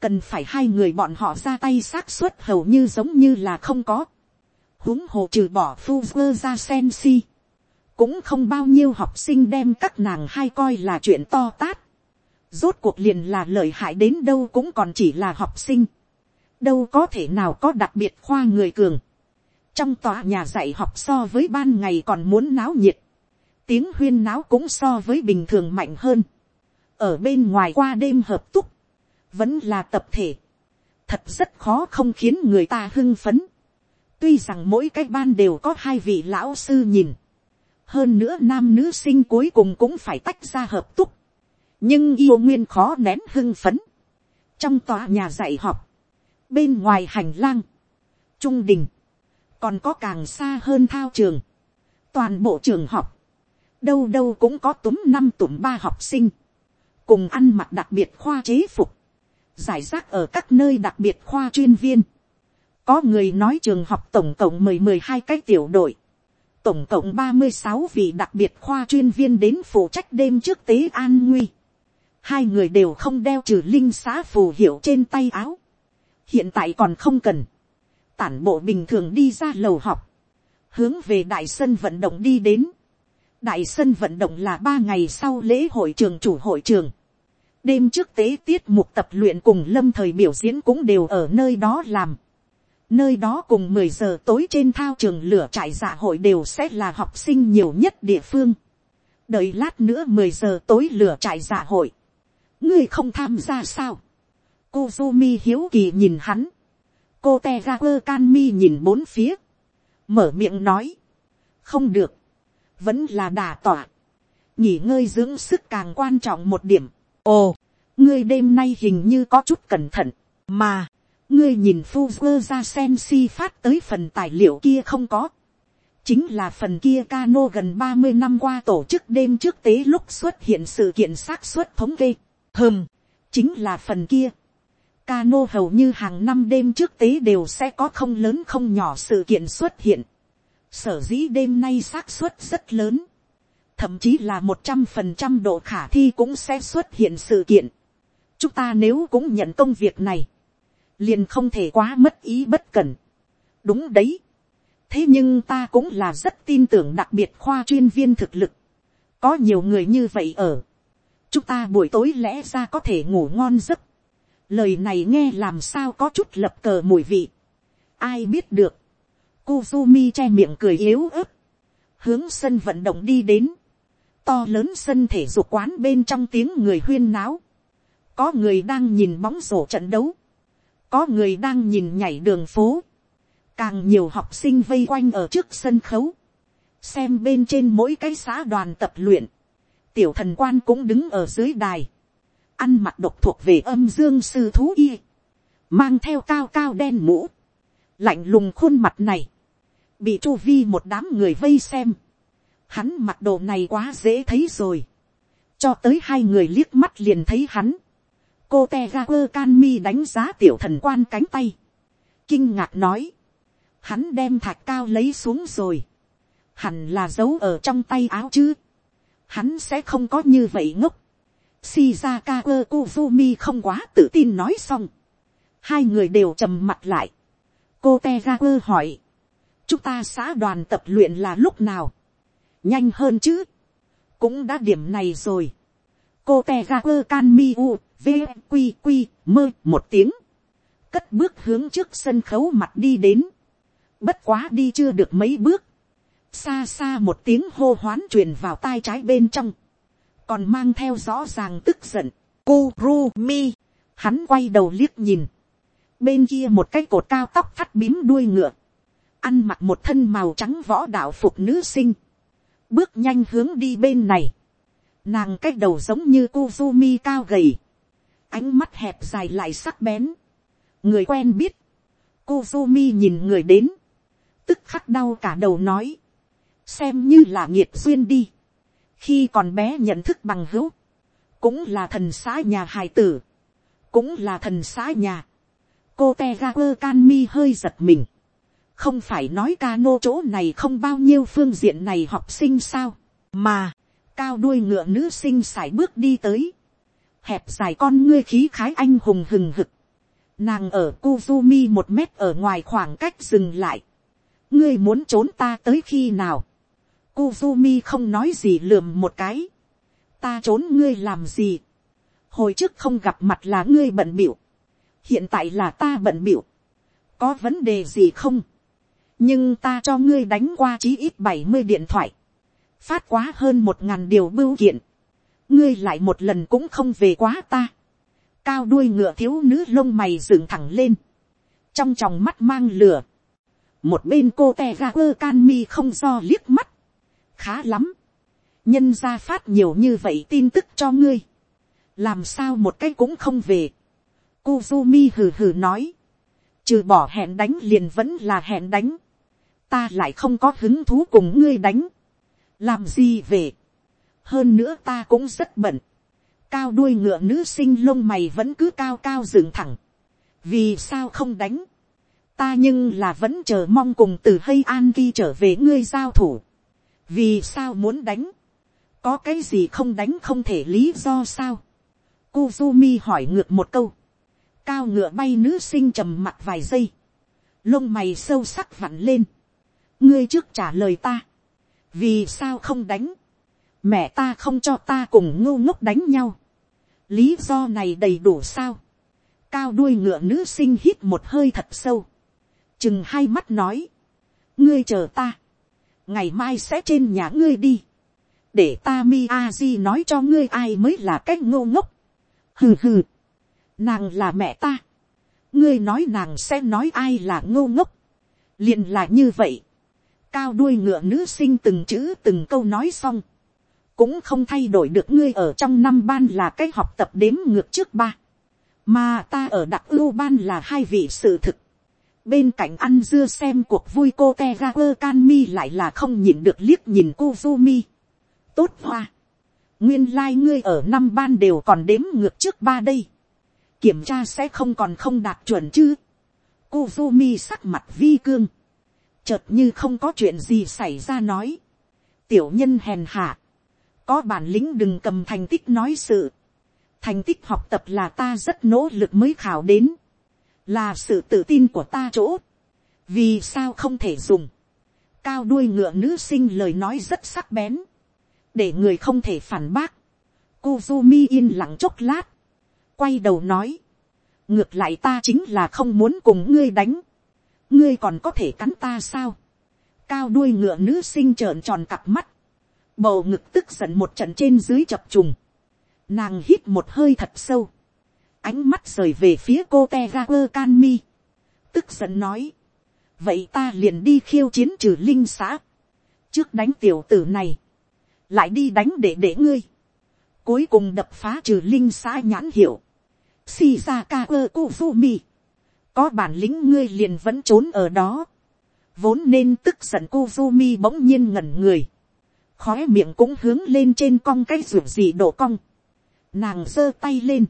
cần phải hai người bọn họ ra tay xác suất hầu như giống như là không có. huống hồ trừ bỏ phu vơ ra sen si. cũng không bao nhiêu học sinh đem các nàng hai coi là chuyện to tát rốt cuộc liền là lợi hại đến đâu cũng còn chỉ là học sinh. đâu có thể nào có đặc biệt khoa người cường. Trong tòa nhà dạy học so với ban ngày còn muốn náo nhiệt, tiếng huyên náo cũng so với bình thường mạnh hơn, ở bên ngoài qua đêm hợp túc, vẫn là tập thể, thật rất khó không khiến người ta hưng phấn, tuy rằng mỗi cái ban đều có hai vị lão sư nhìn, hơn nữa nam nữ sinh cuối cùng cũng phải tách ra hợp túc, nhưng yêu nguyên khó nén hưng phấn, trong tòa nhà dạy học, bên ngoài hành lang, trung đình, còn có càng xa hơn thao trường, toàn bộ trường học, đâu đâu cũng có túm năm túm ba học sinh, cùng ăn mặc đặc biệt khoa chế phục, giải rác ở các nơi đặc biệt khoa chuyên viên. Có người nói trường học tổng cộng mười mười hai cái tiểu đội, tổng cộng ba mươi sáu vị đặc biệt khoa chuyên viên đến phụ trách đêm trước tế an nguy. Hai người đều không đeo trừ linh xã phù hiệu trên tay áo. Hiện tại còn không cần tản bộ bình thường đi ra lầu học, hướng về đại sân vận động đi đến. đại sân vận động là ba ngày sau lễ hội trường chủ hội trường. đêm trước tế tiết mục tập luyện cùng lâm thời biểu diễn cũng đều ở nơi đó làm. nơi đó cùng mười giờ tối trên thao trường lửa trại dạ hội đều sẽ là học sinh nhiều nhất địa phương. đợi lát nữa mười giờ tối lửa trại dạ hội ngươi không tham gia sao. Kuzumi hiếu kỳ nhìn hắn. Cô te ga quơ can mi nhìn bốn phía, mở miệng nói, không được, vẫn là đà tỏa, nghỉ ngơi dưỡng sức càng quan trọng một điểm, ồ, ngươi đêm nay hình như có chút cẩn thận, mà, ngươi nhìn Fuzzer ra sen si phát tới phần tài liệu kia không có. chính là phần kia cano gần ba mươi năm qua tổ chức đêm trước tế lúc xuất hiện sự kiện xác suất thống kê hừm, chính là phần kia. Cano hầu như hàng năm đêm trước tế đều sẽ có không lớn không nhỏ sự kiện xuất hiện. Sở dĩ đêm nay xác suất rất lớn. Thậm chí là một trăm phần trăm độ khả thi cũng sẽ xuất hiện sự kiện. Chúng ta nếu cũng nhận công việc này. Liền không thể quá mất ý bất cẩn. Đúng đấy. Thế nhưng ta cũng là rất tin tưởng đặc biệt khoa chuyên viên thực lực. Có nhiều người như vậy ở. Chúng ta buổi tối lẽ ra có thể ngủ ngon giấc lời này nghe làm sao có chút lập cờ mùi vị. ai biết được. Kuzumi che miệng cười yếu ớt. hướng sân vận động đi đến. to lớn sân thể dục quán bên trong tiếng người huyên náo. có người đang nhìn bóng rổ trận đấu. có người đang nhìn nhảy đường phố. càng nhiều học sinh vây quanh ở trước sân khấu. xem bên trên mỗi cái xã đoàn tập luyện tiểu thần quan cũng đứng ở dưới đài. Ăn mặc độc thuộc về âm dương sư thú y, mang theo cao cao đen mũ, lạnh lùng khuôn mặt này, bị chu vi một đám người vây xem, hắn mặc đồ này quá dễ thấy rồi, cho tới hai người liếc mắt liền thấy hắn, cô te ga quơ can mi đánh giá tiểu thần quan cánh tay, kinh ngạc nói, hắn đem thạch cao lấy xuống rồi, hẳn là giấu ở trong tay áo chứ, hắn sẽ không có như vậy ngốc, Shizaka Kozumi không quá tự tin nói xong. Hai người đều trầm mặt lại. Cô Tegaku hỏi. Chúng ta xã đoàn tập luyện là lúc nào? Nhanh hơn chứ? Cũng đã điểm này rồi. Cô Tegaku Kanmiu, VQQ, mơ một tiếng. Cất bước hướng trước sân khấu mặt đi đến. Bất quá đi chưa được mấy bước. Xa xa một tiếng hô hoán truyền vào tai trái bên trong. Còn mang theo rõ ràng tức giận. Kurumi, hắn quay đầu liếc nhìn, bên kia một cái cột cao tóc thắt bím đuôi ngựa, ăn mặc một thân màu trắng võ đạo phục nữ sinh, bước nhanh hướng đi bên này, nàng cái đầu giống như Kuzumi cao gầy, ánh mắt hẹp dài lại sắc bén, người quen biết, Kuzumi nhìn người đến, tức khắc đau cả đầu nói, xem như là nghiệt duyên đi, khi còn bé nhận thức bằng hữu, cũng là thần xã nhà hài tử, cũng là thần xã nhà. cô te ga quơ can mi hơi giật mình, không phải nói ca nô chỗ này không bao nhiêu phương diện này học sinh sao, mà, cao đuôi ngựa nữ sinh sải bước đi tới, hẹp dài con ngươi khí khái anh hùng hừng hực, nàng ở Kuzumi một mét ở ngoài khoảng cách dừng lại, ngươi muốn trốn ta tới khi nào, Kuzumi không nói gì lườm một cái. Ta trốn ngươi làm gì? Hồi trước không gặp mặt là ngươi bận biểu. Hiện tại là ta bận biểu. Có vấn đề gì không? Nhưng ta cho ngươi đánh qua chí ít bảy mươi điện thoại. Phát quá hơn một ngàn điều bưu kiện. Ngươi lại một lần cũng không về quá ta. Cao đuôi ngựa thiếu nữ lông mày dựng thẳng lên. Trong tròng mắt mang lửa. Một bên cô te ga quơ can mi không do liếc mắt khá lắm. nhân gia phát nhiều như vậy tin tức cho ngươi. làm sao một cái cũng không về. Kuzumi hừ hừ nói. trừ bỏ hẹn đánh liền vẫn là hẹn đánh. ta lại không có hứng thú cùng ngươi đánh. làm gì về. hơn nữa ta cũng rất bận. cao đuôi ngựa nữ sinh lông mày vẫn cứ cao cao dựng thẳng. vì sao không đánh ta nhưng là vẫn chờ mong cùng từ hay an ghi trở về ngươi giao thủ vì sao muốn đánh, có cái gì không đánh không thể lý do sao. Kuzumi hỏi ngược một câu, cao ngựa bay nữ sinh trầm mặt vài giây, lông mày sâu sắc vặn lên, ngươi trước trả lời ta, vì sao không đánh, mẹ ta không cho ta cùng ngô ngốc đánh nhau, lý do này đầy đủ sao, cao đuôi ngựa nữ sinh hít một hơi thật sâu, chừng hai mắt nói, ngươi chờ ta, ngày mai sẽ trên nhà ngươi đi, để ta mi a di nói cho ngươi ai mới là cái ngô ngốc. hừ hừ, nàng là mẹ ta, ngươi nói nàng sẽ nói ai là ngô ngốc, liền là như vậy, cao đuôi ngựa nữ sinh từng chữ từng câu nói xong, cũng không thay đổi được ngươi ở trong năm ban là cái học tập đếm ngược trước ba, mà ta ở đặc ưu ban là hai vị sự thực, bên cạnh ăn dưa xem cuộc vui cô te ra quơ can mi lại là không nhìn được liếc nhìn cô mi tốt hoa, nguyên lai、like、ngươi ở năm ban đều còn đếm ngược trước ba đây, kiểm tra sẽ không còn không đạt chuẩn chứ, cô mi sắc mặt vi cương, chợt như không có chuyện gì xảy ra nói, tiểu nhân hèn hạ, có bản lĩnh đừng cầm thành tích nói sự, thành tích học tập là ta rất nỗ lực mới khảo đến, là sự tự tin của ta chỗ, vì sao không thể dùng, cao đuôi ngựa nữ sinh lời nói rất sắc bén, để người không thể phản bác, Kuzumi yên lặng chốc lát, quay đầu nói, ngược lại ta chính là không muốn cùng ngươi đánh, ngươi còn có thể cắn ta sao, cao đuôi ngựa nữ sinh trợn tròn cặp mắt, bầu ngực tức giận một trận trên dưới chập trùng, nàng hít một hơi thật sâu, ánh mắt rời về phía cô te ra quơ can mi, tức giận nói, vậy ta liền đi khiêu chiến trừ linh xã, trước đánh tiểu tử này, lại đi đánh để để ngươi, cuối cùng đập phá trừ linh xã nhãn hiệu, shizaka ơ kuzumi, có bản lĩnh ngươi liền vẫn trốn ở đó, vốn nên tức giận kuzumi bỗng nhiên ngẩn người, khói miệng cũng hướng lên trên cong cái ruột gì đổ cong, nàng giơ tay lên,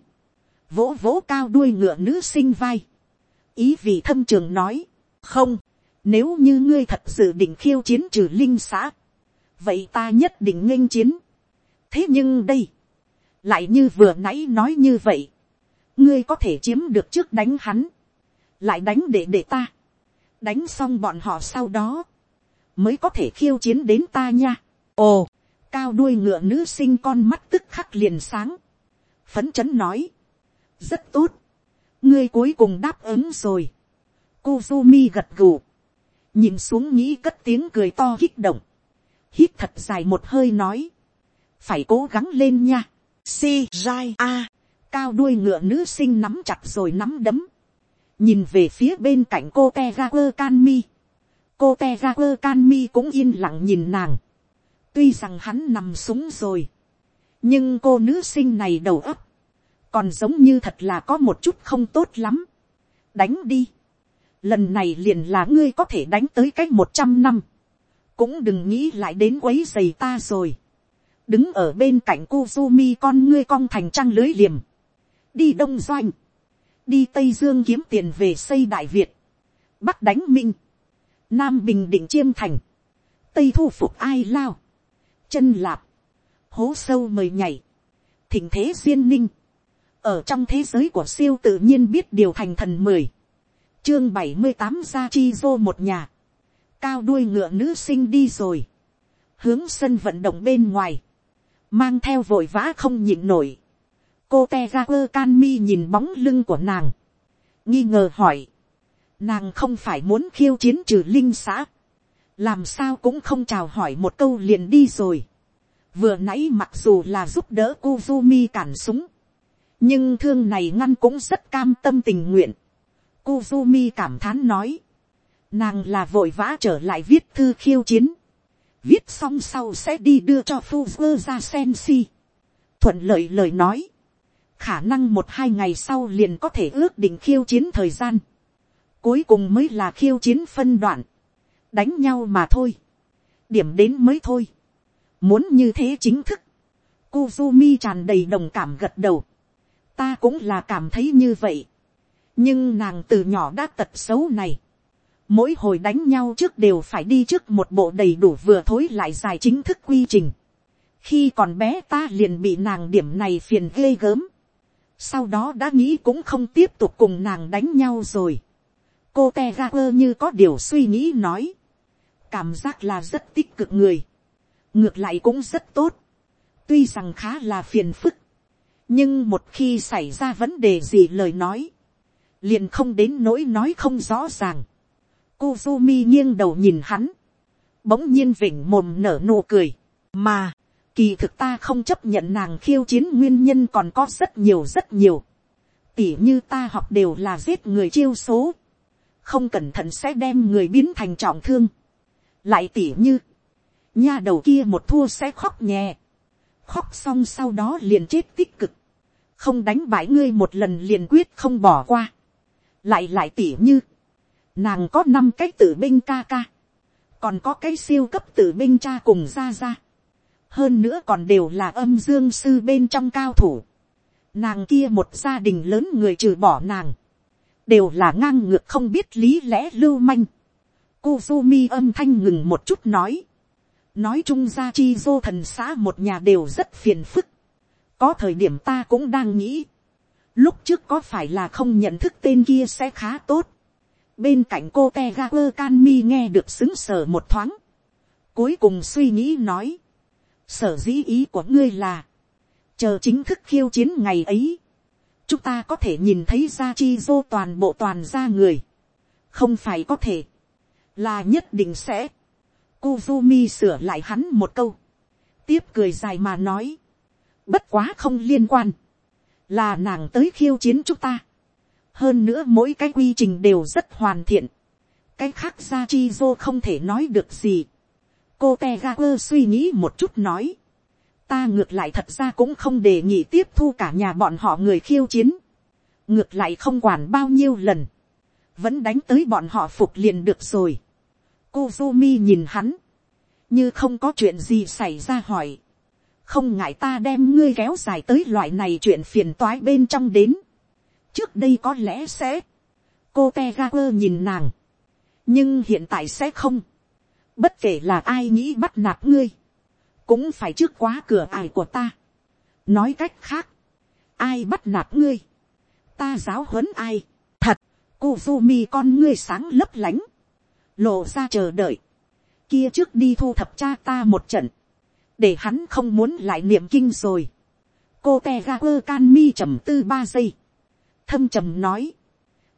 vỗ vỗ cao đuôi ngựa nữ sinh vai, ý vị thâm trường nói, không, nếu như ngươi thật sự định khiêu chiến trừ linh xã, vậy ta nhất định nghênh chiến. thế nhưng đây, lại như vừa nãy nói như vậy, ngươi có thể chiếm được trước đánh hắn, lại đánh để để ta, đánh xong bọn họ sau đó, mới có thể khiêu chiến đến ta nha. ồ, cao đuôi ngựa nữ sinh con mắt tức khắc liền sáng, phấn chấn nói, rất tốt, ngươi cuối cùng đáp ứng rồi, Kuzumi gật gù, nhìn xuống nghĩ cất tiếng cười to hít động, hít thật dài một hơi nói, phải cố gắng lên nha, si rai a, cao đuôi ngựa nữ sinh nắm chặt rồi nắm đấm, nhìn về phía bên cạnh cô te ga quơ can mi, cô te ga quơ can mi cũng yên lặng nhìn nàng, tuy rằng hắn nằm súng rồi, nhưng cô nữ sinh này đầu óc, còn giống như thật là có một chút không tốt lắm, đánh đi, lần này liền là ngươi có thể đánh tới cách một trăm năm, cũng đừng nghĩ lại đến quấy giày ta rồi, đứng ở bên cạnh Kuzumi con ngươi cong thành trăng lưới liềm, đi đông doanh, đi tây dương kiếm tiền về xây đại việt, bắc đánh minh, nam bình định chiêm thành, tây thu phục ai lao, chân lạp, hố sâu mời nhảy, thỉnh thế duyên ninh, ở trong thế giới của siêu tự nhiên biết điều thành thần mười, chương bảy mươi tám gia chi vô một nhà, cao đuôi ngựa nữ sinh đi rồi, hướng sân vận động bên ngoài, mang theo vội vã không nhịn nổi, cô te ra quơ can mi nhìn bóng lưng của nàng, nghi ngờ hỏi, nàng không phải muốn khiêu chiến trừ linh xã, làm sao cũng không chào hỏi một câu liền đi rồi, vừa nãy mặc dù là giúp đỡ Kuzumi cản súng, nhưng thương này ngăn cũng rất cam tâm tình nguyện. Kuzumi cảm thán nói, nàng là vội vã trở lại viết thư khiêu chiến, viết xong sau sẽ đi đưa cho Fuzzer ra Sensi. thuận lợi lời nói, khả năng một hai ngày sau liền có thể ước định khiêu chiến thời gian, cuối cùng mới là khiêu chiến phân đoạn, đánh nhau mà thôi, điểm đến mới thôi, muốn như thế chính thức, Kuzumi tràn đầy đồng cảm gật đầu, ta cũng là cảm thấy như vậy, nhưng nàng từ nhỏ đã tật xấu này, mỗi hồi đánh nhau trước đều phải đi trước một bộ đầy đủ vừa thối lại dài chính thức quy trình, khi còn bé ta liền bị nàng điểm này phiền ghê gớm, sau đó đã nghĩ cũng không tiếp tục cùng nàng đánh nhau rồi, cô te ga quơ như có điều suy nghĩ nói, cảm giác là rất tích cực người, ngược lại cũng rất tốt, tuy rằng khá là phiền phức, nhưng một khi xảy ra vấn đề gì lời nói, liền không đến nỗi nói không rõ ràng. Kuzumi nghiêng đầu nhìn hắn, bỗng nhiên vỉnh mồm nở nụ cười, mà, kỳ thực ta không chấp nhận nàng khiêu chiến nguyên nhân còn có rất nhiều rất nhiều. tỉ như ta học đều là giết người chiêu số, không cẩn thận sẽ đem người biến thành trọng thương. lại tỉ như, nha đầu kia một thua sẽ khóc nhẹ, khóc xong sau đó liền chết tích cực, không đánh bại ngươi một lần liền quyết không bỏ qua, lại lại tỉ như, nàng có năm cái tử binh ca ca, còn có cái siêu cấp tử binh cha cùng ra ra, hơn nữa còn đều là âm dương sư bên trong cao thủ, nàng kia một gia đình lớn người trừ bỏ nàng, đều là ngang ngược không biết lý lẽ lưu manh. Kuzumi âm thanh ngừng một chút nói. Nói chung ra chi dô thần xã một nhà đều rất phiền phức. Có thời điểm ta cũng đang nghĩ. Lúc trước có phải là không nhận thức tên kia sẽ khá tốt. Bên cạnh cô Tegaper Canmi nghe được xứng sở một thoáng. Cuối cùng suy nghĩ nói. Sở dĩ ý của ngươi là. Chờ chính thức khiêu chiến ngày ấy chúng ta có thể nhìn thấy ra chi dô toàn bộ toàn ra người. không phải có thể, là nhất định sẽ. Kuzumi sửa lại hắn một câu, tiếp cười dài mà nói, bất quá không liên quan, là nàng tới khiêu chiến chúng ta. hơn nữa mỗi cái quy trình đều rất hoàn thiện, cái khác ra chi dô không thể nói được gì. cô te ga quơ suy nghĩ một chút nói, ta ngược lại thật ra cũng không đề nghị tiếp thu cả nhà bọn họ người khiêu chiến. ngược lại không quản bao nhiêu lần, vẫn đánh tới bọn họ phục liền được rồi. cô su mi nhìn hắn, như không có chuyện gì xảy ra hỏi, không ngại ta đem ngươi kéo dài tới loại này chuyện phiền toái bên trong đến. trước đây có lẽ sẽ, cô te ga quơ nhìn nàng, nhưng hiện tại sẽ không, bất kể là ai nghĩ bắt nạt ngươi, cũng phải trước quá cửa ải của ta. nói cách khác, ai bắt nạt ngươi, ta giáo huấn ai, thật, cô fumi con ngươi sáng lấp lánh, lộ ra chờ đợi, kia trước đi thu thập cha ta một trận, để hắn không muốn lại niệm kinh rồi. cô te ga quơ can mi trầm tư ba giây, thâm trầm nói,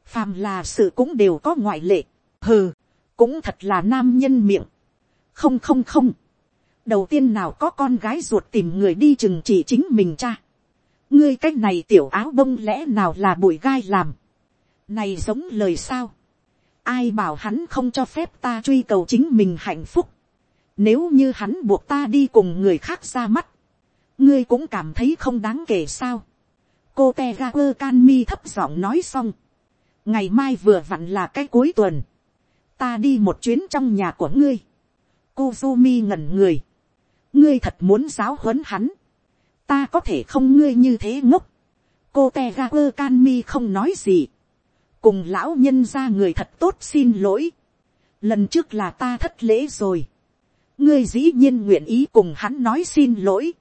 phàm là sự cũng đều có ngoại lệ, hừ, cũng thật là nam nhân miệng, không không không, đầu tiên nào có con gái ruột tìm người đi chừng chỉ chính mình cha. ngươi c á c h này tiểu áo bông lẽ nào là bụi gai làm. này giống lời sao. ai bảo hắn không cho phép ta truy cầu chính mình hạnh phúc nếu như hắn buộc ta đi cùng người khác ra mắt, ngươi cũng cảm thấy không đáng kể sao. cô te canmi quơ can mi thấp giọng nói xong. ngày mai vừa vặn là cái cuối tuần. ta đi một chuyến trong nhà của ngươi. Kuzumi ngẩn người ngươi thật muốn giáo huấn hắn, ta có thể không ngươi như thế ngốc, cô te canmi quơ can mi không nói gì, cùng lão nhân ra người thật tốt xin lỗi, lần trước là ta thất lễ rồi, ngươi dĩ nhiên nguyện ý cùng hắn nói xin lỗi,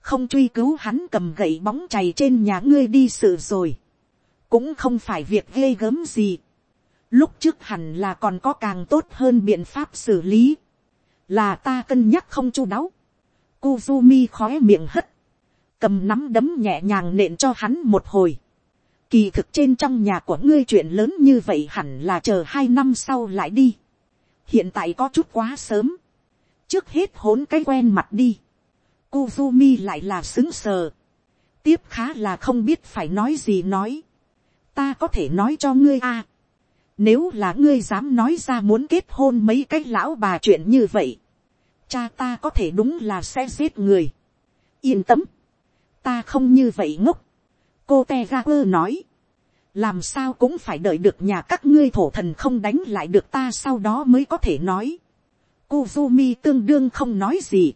không truy cứu hắn cầm gậy bóng chày trên nhà ngươi đi sự rồi, cũng không phải việc ghê gớm gì, lúc trước hẳn là còn có càng tốt hơn biện pháp xử lý, là ta cân nhắc không chu đáo, Kuzumi khói miệng hất. Cầm nắm đấm nhẹ nhàng nện cho hắn một hồi. Kỳ thực trên trong nhà của ngươi chuyện lớn như vậy hẳn là chờ hai năm sau lại đi. Hiện tại có chút quá sớm. Trước hết hốn cái quen mặt đi. Kuzumi lại là xứng sờ. Tiếp khá là không biết phải nói gì nói. Ta có thể nói cho ngươi a Nếu là ngươi dám nói ra muốn kết hôn mấy cái lão bà chuyện như vậy cha ta có thể đúng là sẽ giết người. yên tâm, ta không như vậy ngốc. cô te ga quơ nói, làm sao cũng phải đợi được nhà các ngươi thổ thần không đánh lại được ta sau đó mới có thể nói. Kuzumi tương đương không nói gì.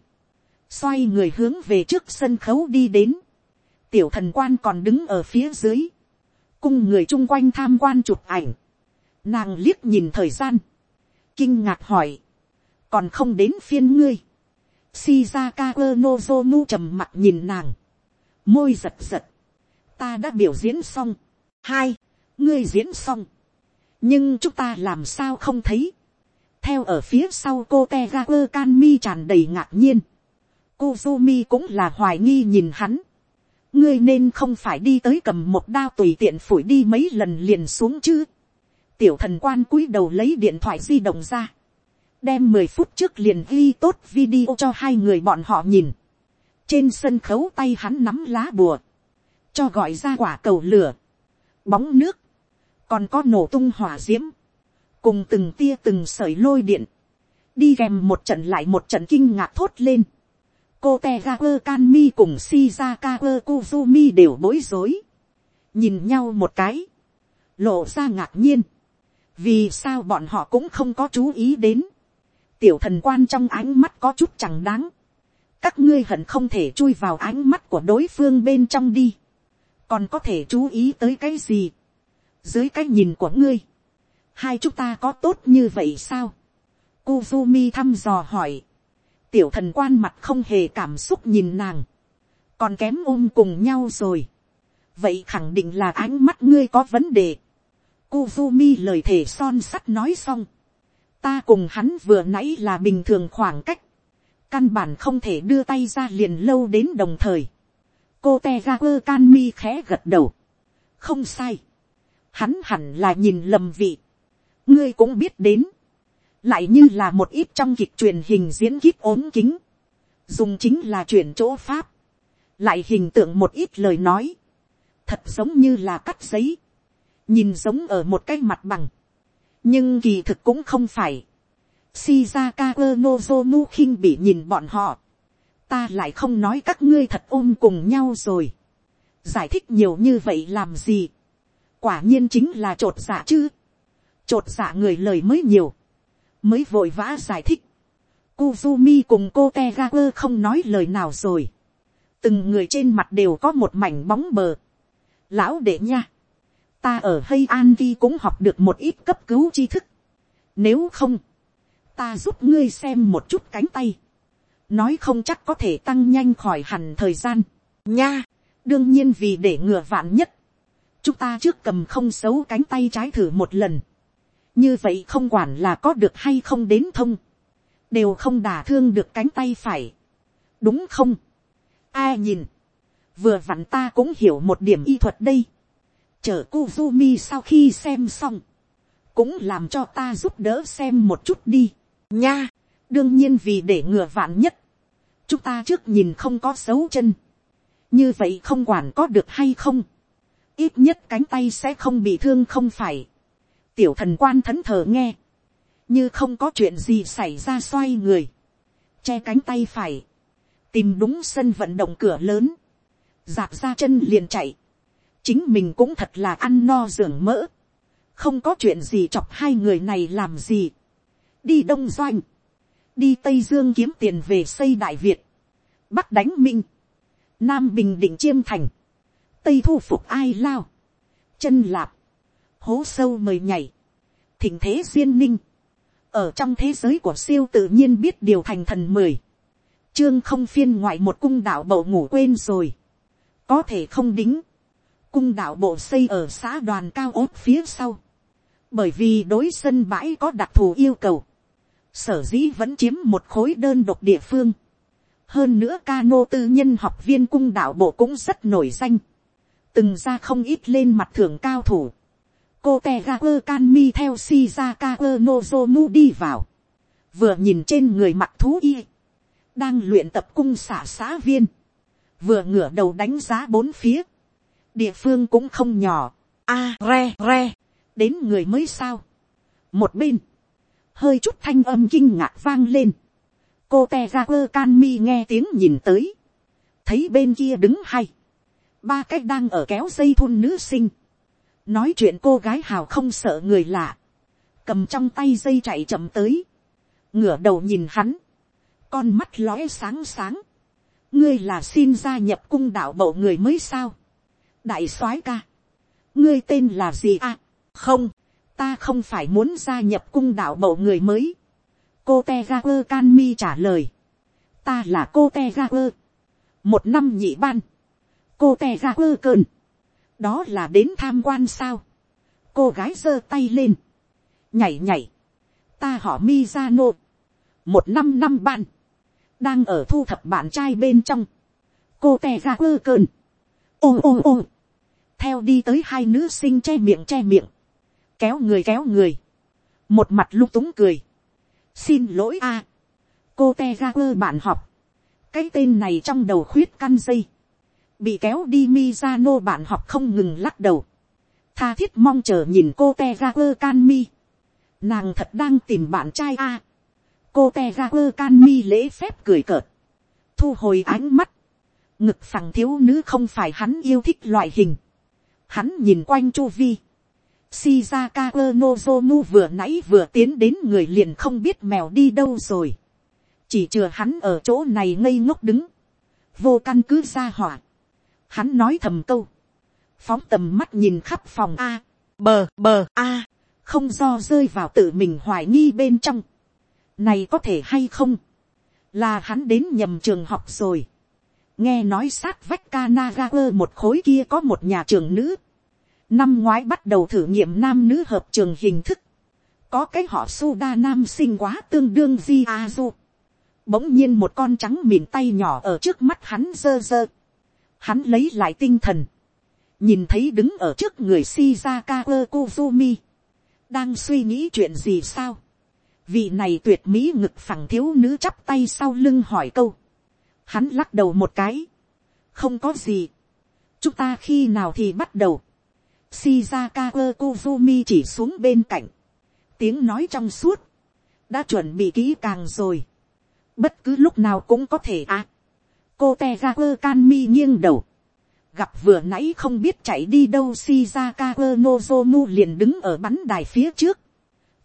Xoay người hướng về trước sân khấu đi đến. Tiểu thần quan còn đứng ở phía dưới. Cung người chung quanh tham quan chụp ảnh. Nàng liếc nhìn thời gian. Kinh ngạc hỏi còn không đến phiên ngươi. Shizaka Nozomu trầm mặt nhìn nàng, môi giật giật, ta đã biểu diễn xong, hai, ngươi diễn xong, nhưng chúng ta làm sao không thấy, theo ở phía sau cô te ga quơ can mi tràn đầy ngạc nhiên, Kuzumi cũng là hoài nghi nhìn hắn, ngươi nên không phải đi tới cầm một đao tùy tiện phủi đi mấy lần liền xuống chứ, tiểu thần quan cúi đầu lấy điện thoại di động ra, đem mười phút trước liền ghi tốt video cho hai người bọn họ nhìn. trên sân khấu tay hắn nắm lá bùa, cho gọi ra quả cầu lửa, bóng nước, còn có nổ tung hỏa d i ễ m cùng từng tia từng sởi lôi điện, đi kèm một trận lại một trận kinh ngạc thốt lên. cô te ga quơ can mi cùng shizaka quơ kuzumi đều bối rối, nhìn nhau một cái, lộ ra ngạc nhiên, vì sao bọn họ cũng không có chú ý đến, tiểu thần quan trong ánh mắt có chút chẳng đáng, các ngươi hận không thể chui vào ánh mắt của đối phương bên trong đi, còn có thể chú ý tới cái gì, dưới cái nhìn của ngươi, hai chúng ta có tốt như vậy sao, Kuzumi thăm dò hỏi, tiểu thần quan mặt không hề cảm xúc nhìn nàng, còn kém ôm cùng nhau rồi, vậy khẳng định là ánh mắt ngươi có vấn đề, Kuzumi lời thể son sắt nói xong, ta cùng hắn vừa nãy là bình thường khoảng cách, căn bản không thể đưa tay ra liền lâu đến đồng thời. cô te ra quơ can mi khẽ gật đầu. không sai. hắn hẳn là nhìn lầm vị ngươi cũng biết đến. lại như là một ít trong kịch truyền hình diễn kíp ốm kính. dùng chính là chuyển chỗ pháp. lại hình tượng một ít lời nói. thật giống như là cắt giấy. nhìn giống ở một cái mặt bằng. nhưng kỳ thực cũng không phải Shizaka Nozomu khinh bị nhìn bọn họ. Ta lại không nói các ngươi thật ôm cùng nhau rồi. Giải thích nhiều như vậy làm gì? Quả nhiên chính là trột dạ chứ. Trột dạ người lời mới nhiều. Mới vội vã giải thích. Kuzumi cùng cô Tegaku không nói lời nào rồi. Từng người trên mặt đều có một mảnh bóng bờ. Lão đệ nha. Ta ở Hay An Vi cũng học được một ít cấp cứu tri thức. Nếu không ta giúp ngươi xem một chút cánh tay, nói không chắc có thể tăng nhanh khỏi hẳn thời gian, nha, đương nhiên vì để ngừa vạn nhất, chúng ta trước cầm không xấu cánh tay trái thử một lần, như vậy không quản là có được hay không đến thông, đều không đả thương được cánh tay phải, đúng không, ai nhìn, vừa vặn ta cũng hiểu một điểm y thuật đây, chở Kuzumi sau khi xem xong, cũng làm cho ta giúp đỡ xem một chút đi. Nha, đương nhiên vì để ngừa vạn nhất, chúng ta trước nhìn không có xấu chân, như vậy không quản có được hay không, ít nhất cánh tay sẽ không bị thương không phải, tiểu thần quan thẫn thờ nghe, như không có chuyện gì xảy ra xoay người, che cánh tay phải, tìm đúng sân vận động cửa lớn, dạp ra chân liền chạy, chính mình cũng thật là ăn no giường mỡ, không có chuyện gì chọc hai người này làm gì, đi đông doanh, đi tây dương kiếm tiền về xây đại việt, bắc đánh minh, nam bình định chiêm thành, tây thu phục ai lao, chân lạp, hố sâu mời nhảy, thỉnh thế duyên ninh, ở trong thế giới của siêu tự nhiên biết điều thành thần mười, chương không phiên ngoại một cung đạo bộ ngủ quên rồi, có thể không đính, cung đạo bộ xây ở xã đoàn cao ốt phía sau, bởi vì đối sân bãi có đặc thù yêu cầu, sở dĩ vẫn chiếm một khối đơn độc địa phương. hơn nữa ca cano tư nhân học viên cung đạo bộ cũng rất nổi danh. từng ra không ít lên mặt thưởng cao thủ cô te ga quơ can mi theo shizaka quơ nozomu đi vào. vừa nhìn trên người mặt thú y. đang luyện tập cung xả xã viên. vừa ngửa đầu đánh giá bốn phía. địa phương cũng không nhỏ. a re re. đến người mới sao. một bên hơi chút thanh âm kinh ngạc vang lên. cô te ra quơ can mi nghe tiếng nhìn tới, thấy bên kia đứng hay, ba cách đang ở kéo dây thun nữ sinh, nói chuyện cô gái hào không sợ người lạ, cầm trong tay dây chạy chậm tới, ngửa đầu nhìn hắn, con mắt lóe sáng sáng, ngươi là xin gia nhập cung đạo bộ người mới sao, đại soái ca, ngươi tên là gì à, không, ta không phải muốn gia nhập cung đạo bộ người mới. cô te ga quơ can mi trả lời. ta là cô te ga quơ. một năm nhị ban. cô te ga quơ cơn đó là đến tham quan sao. cô gái giơ tay lên. nhảy nhảy. ta họ Mi Sanu, một năm năm ban. đang ở thu thập bạn trai bên trong. cô tè ra quơ cơn. ôm ôm ôm. theo đi tới hai nữ sinh che miệng che miệng kéo người kéo người, một mặt lung túng cười, xin lỗi a, cô te ra quơ bạn học, cái tên này trong đầu khuyết căn dây, bị kéo đi Mizano bạn học không ngừng lắc đầu, tha thiết mong chờ nhìn cô te canmi quơ can mi, nàng thật đang tìm bạn trai a, cô te canmi quơ can mi lễ phép cười cợt, thu hồi ánh mắt, ngực phẳng thiếu nữ không phải hắn yêu thích loại hình, hắn nhìn quanh chu vi, Shizaka Nozomu vừa nãy vừa tiến đến người liền không biết mèo đi đâu rồi. Chỉ chừa hắn ở chỗ này ngây ngốc đứng. Vô căn cứ ra hỏa. Hắn nói thầm câu. Phóng tầm mắt nhìn khắp phòng A. Bờ bờ A. Không do rơi vào tự mình hoài nghi bên trong. Này có thể hay không? Là hắn đến nhầm trường học rồi. Nghe nói sát vách Kanagawa một khối kia có một nhà trường nữ Năm ngoái bắt đầu thử nghiệm nam nữ hợp trường hình thức. Có cái họ Suda nam sinh quá tương đương Di a du, Bỗng nhiên một con trắng mịn tay nhỏ ở trước mắt hắn dơ dơ. Hắn lấy lại tinh thần. Nhìn thấy đứng ở trước người Shizaka Kuzumi, Đang suy nghĩ chuyện gì sao? Vị này tuyệt mỹ ngực phẳng thiếu nữ chắp tay sau lưng hỏi câu. Hắn lắc đầu một cái. Không có gì. Chúng ta khi nào thì bắt đầu Shizaka Kuzumi chỉ xuống bên cạnh. Tiếng nói trong suốt. Đã chuẩn bị kỹ càng rồi. Bất cứ lúc nào cũng có thể à. Cô Tejakaer can mi nghiêng đầu. Gặp vừa nãy không biết chạy đi đâu Shizaka Nozomu liền đứng ở bắn đài phía trước.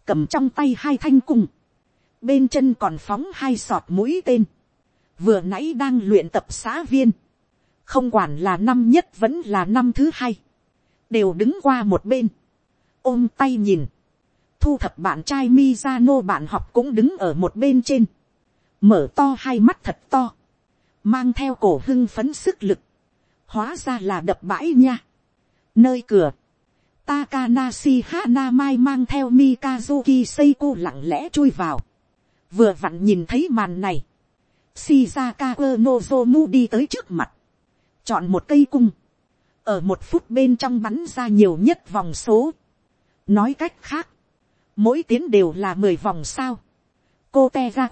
Cầm trong tay hai thanh cung. Bên chân còn phóng hai sọt mũi tên. Vừa nãy đang luyện tập xã viên. Không quản là năm nhất vẫn là năm thứ hai đều đứng qua một bên, ôm tay nhìn, thu thập bạn trai Mizano bạn học cũng đứng ở một bên trên, mở to hai mắt thật to, mang theo cổ hưng phấn sức lực, hóa ra là đập bãi nha. Nơi cửa, Takanashi Hanamai mang theo Mikazuki Seiko lặng lẽ chui vào, vừa vặn nhìn thấy màn này, Shizaka Nozomu đi tới trước mặt, chọn một cây cung, ở một phút bên trong bắn ra nhiều nhất vòng số. nói cách khác, mỗi tiến đều là mười vòng sao. cô te ra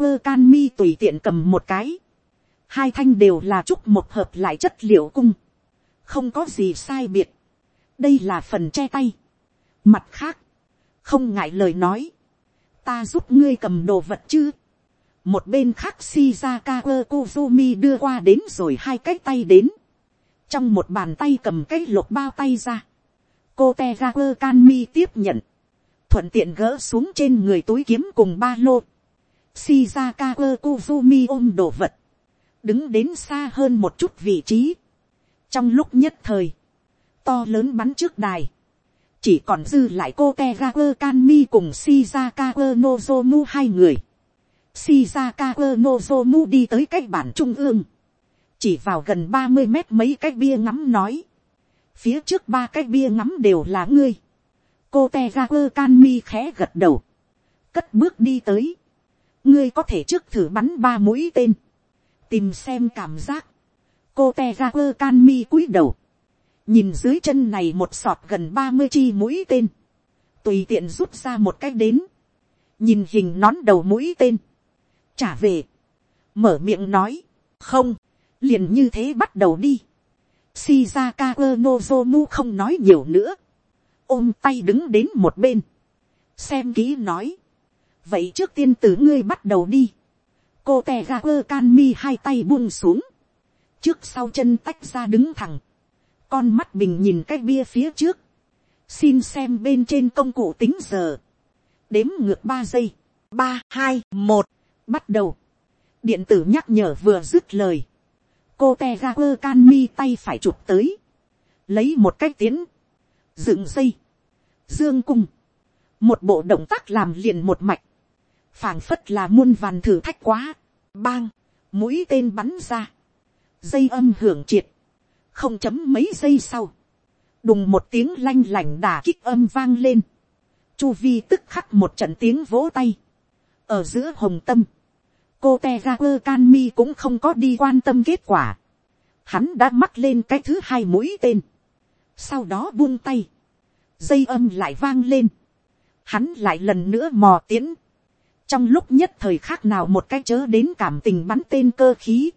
tùy tiện cầm một cái hai thanh đều là chúc một hợp lại chất liệu cung. không có gì sai biệt. đây là phần che tay. mặt khác, không ngại lời nói. ta giúp ngươi cầm đồ vật chứ. một bên khác shizaka quơ kuzumi đưa qua đến rồi hai cái tay đến trong một bàn tay cầm cái lục bao tay ra, cô te ra quơ canmi tiếp nhận, thuận tiện gỡ xuống trên người túi kiếm cùng ba lô, shizaka quơ kuzumi ôm đồ vật, đứng đến xa hơn một chút vị trí, trong lúc nhất thời, to lớn bắn trước đài, chỉ còn dư lại cô te ga quơ can mi cùng shizaka quơ nozomu hai người, shizaka quơ nozomu đi tới cách bản trung ương, chỉ vào gần ba mươi mét mấy cái bia ngắm nói, phía trước ba cái bia ngắm đều là ngươi, cô te ga quơ can mi khẽ gật đầu, cất bước đi tới, ngươi có thể trước thử bắn ba mũi tên, tìm xem cảm giác, cô te ra quơ can mi cúi đầu, nhìn dưới chân này một sọt gần ba mươi chi mũi tên, tùy tiện rút ra một cách đến, nhìn hình nón đầu mũi tên, trả về, mở miệng nói, không, liền như thế bắt đầu đi. Shizaka Nozomu không nói nhiều nữa. Ôm tay đứng đến một bên. Xem kỹ nói. Vậy trước tiên từ ngươi bắt đầu đi. Cô tè ga quơ can mi hai tay buông xuống. Trước sau chân tách ra đứng thẳng. Con mắt bình nhìn cái bia phía trước. Xin xem bên trên công cụ tính giờ. Đếm ngược ba giây. ba hai một Bắt đầu. Điện tử nhắc nhở vừa dứt lời cô te ga quơ can mi tay phải chụp tới, lấy một cách tiến, dựng dây, dương cung, một bộ động tác làm liền một mạch, phảng phất là muôn vàn thử thách quá, bang, mũi tên bắn ra, dây âm hưởng triệt, không chấm mấy giây sau, đùng một tiếng lanh lảnh đà kích âm vang lên, chu vi tức khắc một trận tiếng vỗ tay, ở giữa hồng tâm, cô te ra quơ can mi cũng không có đi quan tâm kết quả. Hắn đã mắc lên cái thứ hai mũi tên. Sau đó buông tay. Dây âm lại vang lên. Hắn lại lần nữa mò tiến. Trong lúc nhất thời khác nào một cái chớ đến cảm tình bắn tên cơ khí.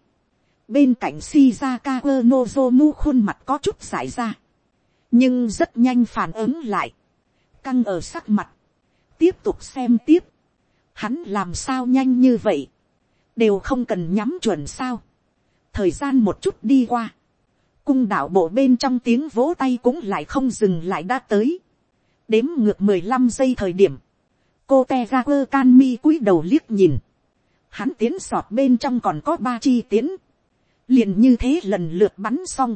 Bên cạnh Shizaka Nozomu khuôn mặt có chút giải ra. Nhưng rất nhanh phản ứng lại. Căng ở sắc mặt. Tiếp tục xem tiếp. Hắn làm sao nhanh như vậy đều không cần nhắm chuẩn sao. thời gian một chút đi qua, cung đạo bộ bên trong tiếng vỗ tay cũng lại không dừng lại đã tới, đếm ngược mười lăm giây thời điểm, cô te ga quơ can mi cúi đầu liếc nhìn, hắn tiến sọt bên trong còn có ba chi tiến, liền như thế lần lượt bắn xong,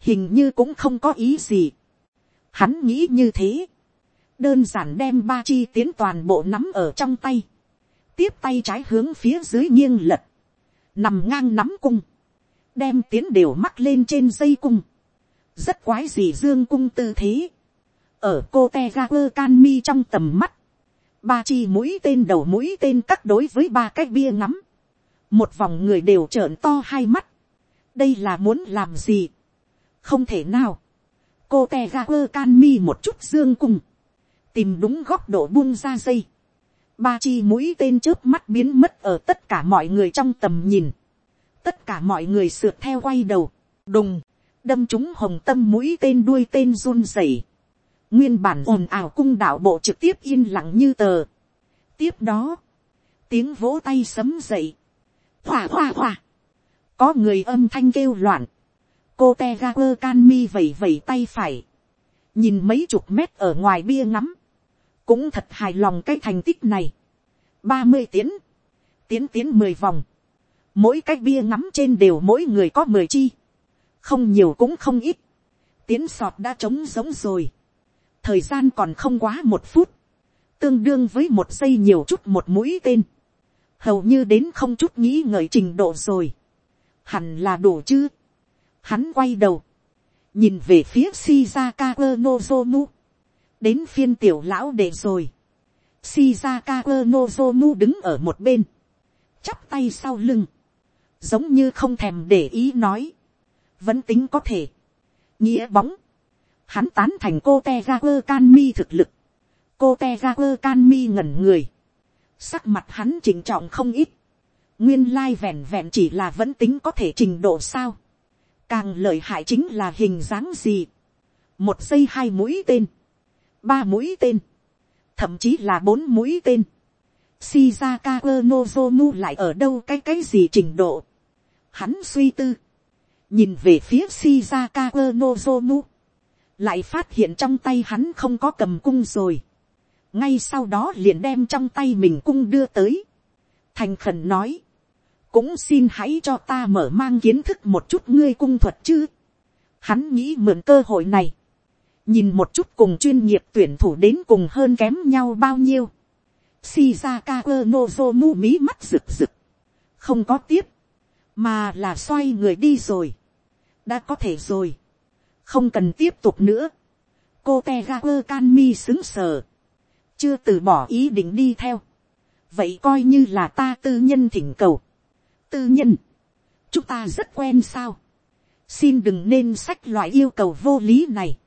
hình như cũng không có ý gì. Hắn nghĩ như thế, đơn giản đem ba chi tiến toàn bộ nắm ở trong tay, tiếp tay trái hướng phía dưới nghiêng lật, nằm ngang nắm cung, đem tiến đều mắc lên trên dây cung, rất quái gì dương cung tư thế, ở cô te ga quơ can mi trong tầm mắt, ba chi mũi tên đầu mũi tên cắt đối với ba cái bia ngắm, một vòng người đều trợn to hai mắt, đây là muốn làm gì, không thể nào, cô te ga quơ can mi một chút dương cung, tìm đúng góc độ buông ra dây, ba chi mũi tên trước mắt biến mất ở tất cả mọi người trong tầm nhìn, tất cả mọi người sượt theo quay đầu, đùng, đâm chúng hồng tâm mũi tên đuôi tên run rẩy, nguyên bản ồn ào cung đạo bộ trực tiếp yên lặng như tờ. tiếp đó, tiếng vỗ tay sấm dậy, hòa hòa hòa, có người âm thanh kêu loạn, cô te ga quơ can mi vẩy vẩy tay phải, nhìn mấy chục mét ở ngoài bia ngắm, cũng thật hài lòng cái thành tích này, ba mươi tiến, tiến tiến mười vòng, mỗi cái bia ngắm trên đều mỗi người có mười chi, không nhiều cũng không ít, tiến sọt đã trống giống rồi, thời gian còn không quá một phút, tương đương với một giây nhiều chút một mũi tên, hầu như đến không chút nghĩ ngợi trình độ rồi, hẳn là đủ chứ, hắn quay đầu, nhìn về phía Shizaka Nozomu, đến phiên tiểu lão để rồi, Shizaka Nozomu đứng ở một bên, chắp tay sau lưng, giống như không thèm để ý nói, vẫn tính có thể, nghĩa bóng, hắn tán thành cô te ra quơ can mi thực lực, cô te ra quơ can mi ngẩn người, sắc mặt hắn chỉnh trọng không ít, nguyên lai vẹn vẹn chỉ là vẫn tính có thể trình độ sao, càng lợi hại chính là hình dáng gì, một giây hai mũi tên, ba mũi tên, thậm chí là bốn mũi tên, Shizaka Nozomu lại ở đâu cái cái gì trình độ. Hắn suy tư. Nhìn về phía Shizaka Nozomu lại phát hiện trong tay hắn không có cầm cung rồi. ngay sau đó liền đem trong tay mình cung đưa tới. thành khẩn nói, cũng xin hãy cho ta mở mang kiến thức một chút ngươi cung thuật chứ. hắn nghĩ mượn cơ hội này, nhìn một chút cùng chuyên nghiệp tuyển thủ đến cùng hơn kém nhau bao nhiêu. Shizaka Nozomu mí mắt rực rực, không có tiếp, mà là xoay người đi rồi. đã có thể rồi không cần tiếp tục nữa. cô te ga quơ can mi xứng sờ, chưa từ bỏ ý định đi theo. vậy coi như là ta tư nhân thỉnh cầu. tư nhân, chúng ta rất quen sao. xin đừng nên sách loại yêu cầu vô lý này.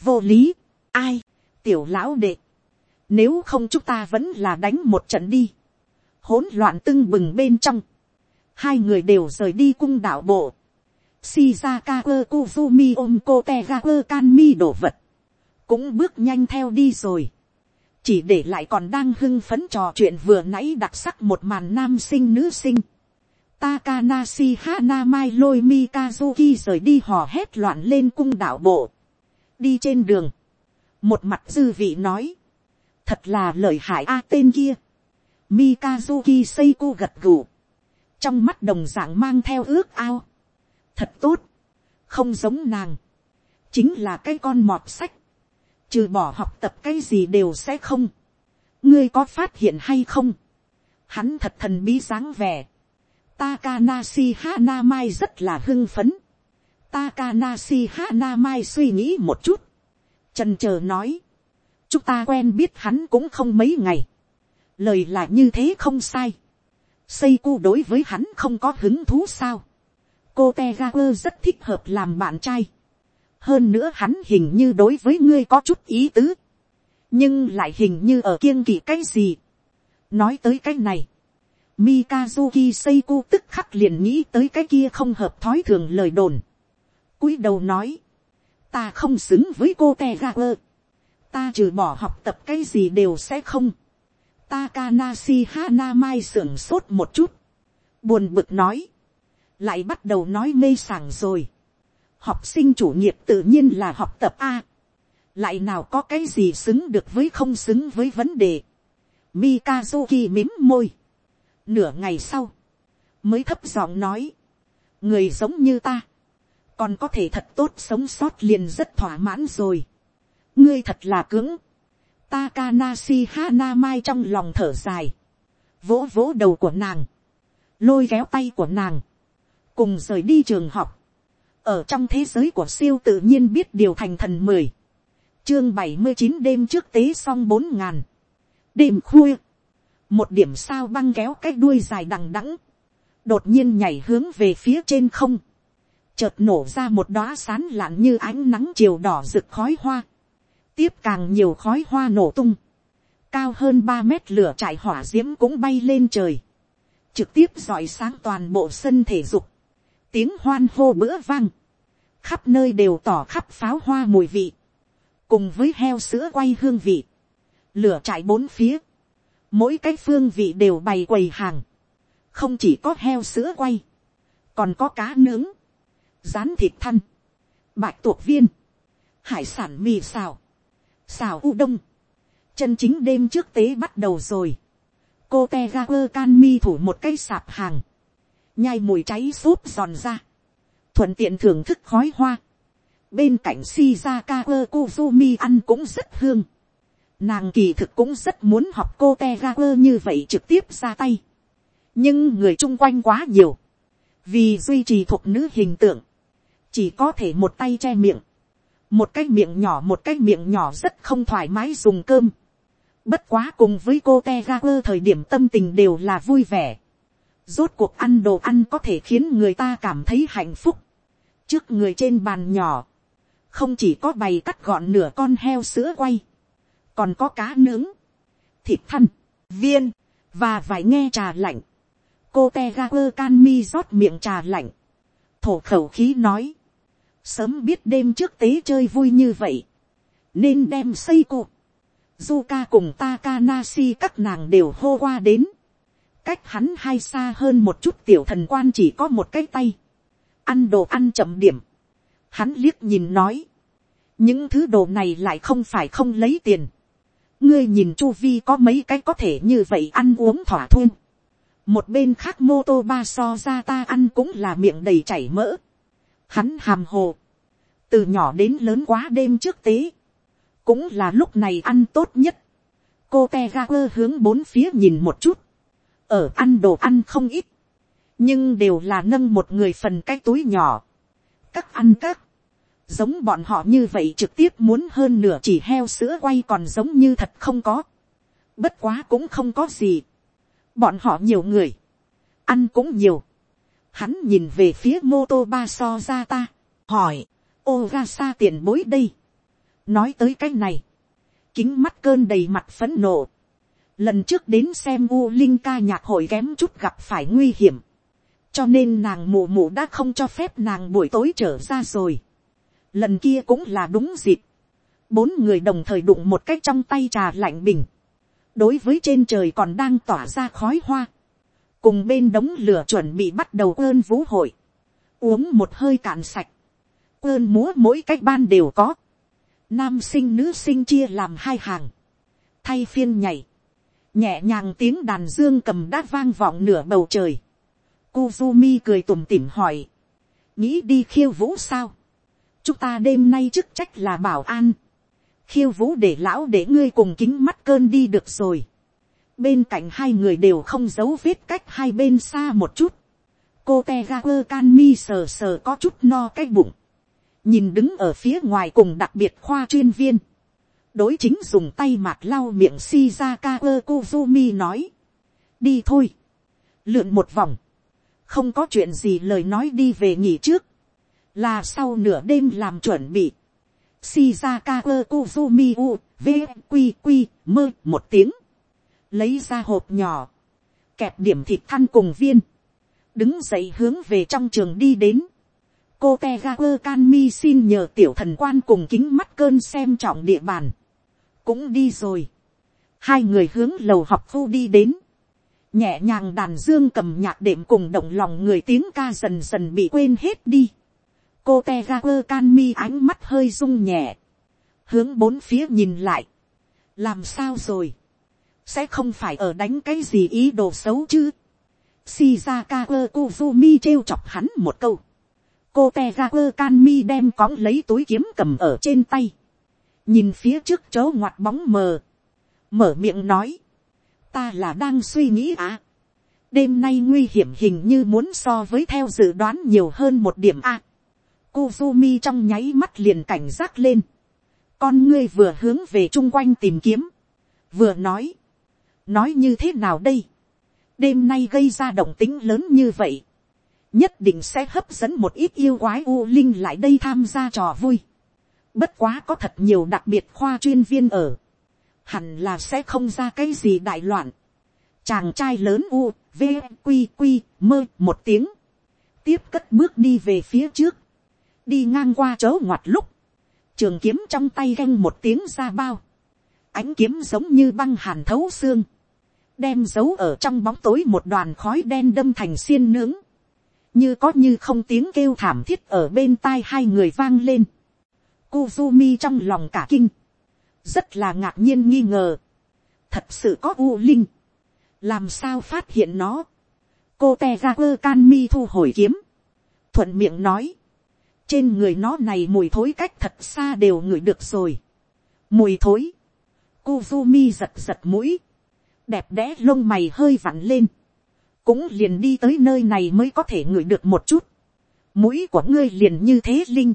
vô lý, ai, tiểu lão đệ. nếu không chúng ta vẫn là đánh một trận đi. hỗn loạn tưng bừng bên trong. hai người đều rời đi cung đạo bộ Shizaka Kuzumi ôm cô Tegaku Kanmi đổ vật. Cũng bước nhanh theo đi rồi. Chỉ để lại còn đang hưng phấn trò chuyện vừa nãy đặc sắc một màn nam sinh nữ sinh. Takanashi Hanamai lôi Mikazuki rời đi hò hét loạn lên cung đạo bộ. Đi trên đường. Một mặt dư vị nói. Thật là lợi hại a tên kia. Mikazuki Seiko gật gù. Trong mắt đồng dạng mang theo ước ao thật tốt, không giống nàng, chính là cái con mọt sách, trừ bỏ học tập cái gì đều sẽ không, ngươi có phát hiện hay không, hắn thật thần bí dáng vẻ, Takanashi Hanamai rất là hưng phấn, Takanashi Hanamai suy nghĩ một chút, trần chờ nói, chúng ta quen biết hắn cũng không mấy ngày, lời là như thế không sai, Seiko đối với hắn không có hứng thú sao, cô te ga quơ rất thích hợp làm bạn trai. hơn nữa hắn hình như đối với ngươi có chút ý tứ. nhưng lại hình như ở kiêng kỵ cái gì. nói tới cái này. Mikazuki Seiko tức khắc liền nghĩ tới cái kia không hợp thói thường lời đồn. cúi đầu nói. ta không xứng với cô te ta trừ bỏ học tập cái gì đều sẽ không. Takanashi Hanamai sưởng sốt một chút. buồn bực nói lại bắt đầu nói mê sảng rồi. học sinh chủ nghiệp tự nhiên là học tập a. lại nào có cái gì xứng được với không xứng với vấn đề. Mikazuki mím môi. nửa ngày sau, mới thấp giọng nói, người giống như ta, còn có thể thật tốt sống sót liền rất thỏa mãn rồi. ngươi thật là cứng. Takanashi Hanamai trong lòng thở dài, vỗ vỗ đầu của nàng, lôi kéo tay của nàng, cùng rời đi trường học, ở trong thế giới của siêu tự nhiên biết điều thành thần mười, chương bảy mươi chín đêm trước tế xong bốn ngàn, đêm khuya, một điểm sao băng kéo cái đuôi dài đằng đẵng, đột nhiên nhảy hướng về phía trên không, chợt nổ ra một đóa sán lạn như ánh nắng chiều đỏ rực khói hoa, tiếp càng nhiều khói hoa nổ tung, cao hơn ba mét lửa trại hỏa d i ễ m cũng bay lên trời, trực tiếp dọi sáng toàn bộ sân thể dục, tiếng hoan hô bữa vang, khắp nơi đều tỏ khắp pháo hoa mùi vị, cùng với heo sữa quay hương vị, lửa trại bốn phía, mỗi cái phương vị đều bày quầy hàng, không chỉ có heo sữa quay, còn có cá nướng, rán thịt thăn, bạch tuộc viên, hải sản mì xào, xào u đông, chân chính đêm trước tế bắt đầu rồi, cô te ga quơ can mi thủ một cây sạp hàng, nhai mùi cháy xốp giòn ra, thuận tiện thưởng thức khói hoa, bên cạnh shizaka quơ kuzumi ăn cũng rất hương, nàng kỳ thực cũng rất muốn học cô te như vậy trực tiếp ra tay, nhưng người chung quanh quá nhiều, vì duy trì thuộc nữ hình tượng, chỉ có thể một tay che miệng, một cái miệng nhỏ một cái miệng nhỏ rất không thoải mái dùng cơm. Bất quá cùng với cô te thời điểm tâm tình đều là vui vẻ. Rốt cuộc ăn đồ ăn có thể khiến người ta cảm thấy hạnh phúc. Trước người trên bàn nhỏ, không chỉ có bày cắt gọn nửa con heo sữa quay, còn có cá nướng, thịt thăn, viên, và vài nghe trà lạnh. Cô te ga quơ can mi rót miệng trà lạnh. Thổ khẩu khí nói sớm biết đêm trước tế chơi vui như vậy, nên đem xây cụ. Zuka cùng Takanashi các nàng đều hô qua đến. Cách hắn hai xa hơn một chút tiểu thần quan chỉ có một cái tay. Ăn đồ ăn chậm điểm. Hắn liếc nhìn nói. Những thứ đồ này lại không phải không lấy tiền. Ngươi nhìn chu vi có mấy cái có thể như vậy ăn uống thỏa thuê, Một bên khác mô tô ba so ra ta ăn cũng là miệng đầy chảy mỡ Hắn hàm hồ. Từ nhỏ đến lớn quá đêm trước tế. Cũng là lúc này ăn tốt nhất. Cô te ga quơ hướng bốn phía nhìn một chút. Ở ăn đồ ăn không ít. Nhưng đều là nâng một người phần cái túi nhỏ. Các ăn các. Giống bọn họ như vậy trực tiếp muốn hơn nửa chỉ heo sữa quay còn giống như thật không có. Bất quá cũng không có gì. Bọn họ nhiều người. Ăn cũng nhiều hắn nhìn về phía mô tô ba so ra ta, hỏi, ô ra sa tiền bối đây. nói tới cái này, kính mắt cơn đầy mặt phấn nộ lần trước đến xem u linh ca nhạc hội kém chút gặp phải nguy hiểm, cho nên nàng mụ mụ đã không cho phép nàng buổi tối trở ra rồi. lần kia cũng là đúng dịp, bốn người đồng thời đụng một cách trong tay trà lạnh bình, đối với trên trời còn đang tỏa ra khói hoa, cùng bên đống lửa chuẩn bị bắt đầu ơn vũ hội, uống một hơi cạn sạch, ơn múa mỗi cách ban đều có, nam sinh nữ sinh chia làm hai hàng, thay phiên nhảy, nhẹ nhàng tiếng đàn dương cầm đã vang vọng nửa bầu trời, Kuzumi cười tủm tỉm hỏi, nghĩ đi khiêu vũ sao, chúng ta đêm nay chức trách là bảo an, khiêu vũ để lão để ngươi cùng kính mắt cơn đi được rồi, bên cạnh hai người đều không giấu vết cách hai bên xa một chút. cô te ga quơ can mi sờ sờ có chút no cái bụng. nhìn đứng ở phía ngoài cùng đặc biệt khoa chuyên viên đối chính dùng tay mạt lau miệng shizaka ơ kuzumi nói. đi thôi. lượn một vòng. không có chuyện gì lời nói đi về nghỉ trước. là sau nửa đêm làm chuẩn bị. shizaka ơ kuzumi u v mơ một tiếng lấy ra hộp nhỏ, kẹp điểm thịt than cùng viên, đứng dậy hướng về trong trường đi đến. cô te ga quơ can mi xin nhờ tiểu thần quan cùng kính mắt cơn xem trọng địa bàn cũng đi rồi. hai người hướng lầu học khu đi đến. nhẹ nhàng đàn dương cầm nhạc đệm cùng động lòng người tiếng ca dần dần bị quên hết đi. cô te ra quơ can mi ánh mắt hơi rung nhẹ, hướng bốn phía nhìn lại, làm sao rồi, sẽ không phải ở đánh cái gì ý đồ xấu chứ. Shizaka Kuzumi trêu chọc hắn một câu. Cô Tegaku Kanmi đem cõng lấy túi kiếm cầm ở trên tay. Nhìn phía trước chớ ngoặt bóng mờ. Mở miệng nói. Ta là đang suy nghĩ à. Đêm nay nguy hiểm hình như muốn so với theo dự đoán nhiều hơn một điểm à. Kuzumi trong nháy mắt liền cảnh giác lên. Con ngươi vừa hướng về chung quanh tìm kiếm. Vừa nói. Nói như thế nào đây? Đêm nay gây ra động tính lớn như vậy. Nhất định sẽ hấp dẫn một ít yêu quái u linh lại đây tham gia trò vui. Bất quá có thật nhiều đặc biệt khoa chuyên viên ở. Hẳn là sẽ không ra cái gì đại loạn. Chàng trai lớn u, v, quy quy, mơ một tiếng. Tiếp cất bước đi về phía trước. Đi ngang qua chỗ ngoặt lúc. Trường kiếm trong tay ganh một tiếng ra bao. Ánh kiếm giống như băng hàn thấu xương. Đem giấu ở trong bóng tối một đoàn khói đen đâm thành xiên nướng. Như có như không tiếng kêu thảm thiết ở bên tai hai người vang lên. Kuzumi trong lòng cả kinh. Rất là ngạc nhiên nghi ngờ. Thật sự có U Linh. Làm sao phát hiện nó. Cô Tegra Can Mi thu hồi kiếm. Thuận miệng nói. Trên người nó này mùi thối cách thật xa đều ngửi được rồi. Mùi thối. Kuzumi giật giật mũi. Đẹp đẽ lông mày hơi vặn lên. Cũng liền đi tới nơi này mới có thể ngửi được một chút. Mũi của ngươi liền như thế linh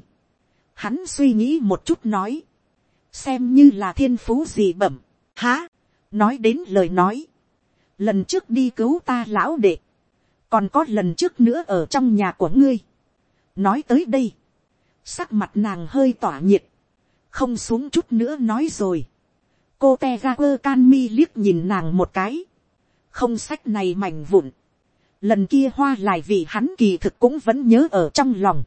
Hắn suy nghĩ một chút nói. Xem như là thiên phú gì bẩm. Há. Nói đến lời nói. Lần trước đi cứu ta lão đệ. Còn có lần trước nữa ở trong nhà của ngươi. Nói tới đây. Sắc mặt nàng hơi tỏa nhiệt. Không xuống chút nữa nói rồi. Cô te ra quơ can mi liếc nhìn nàng một cái. Không sách này mảnh vụn. Lần kia hoa lại vì hắn kỳ thực cũng vẫn nhớ ở trong lòng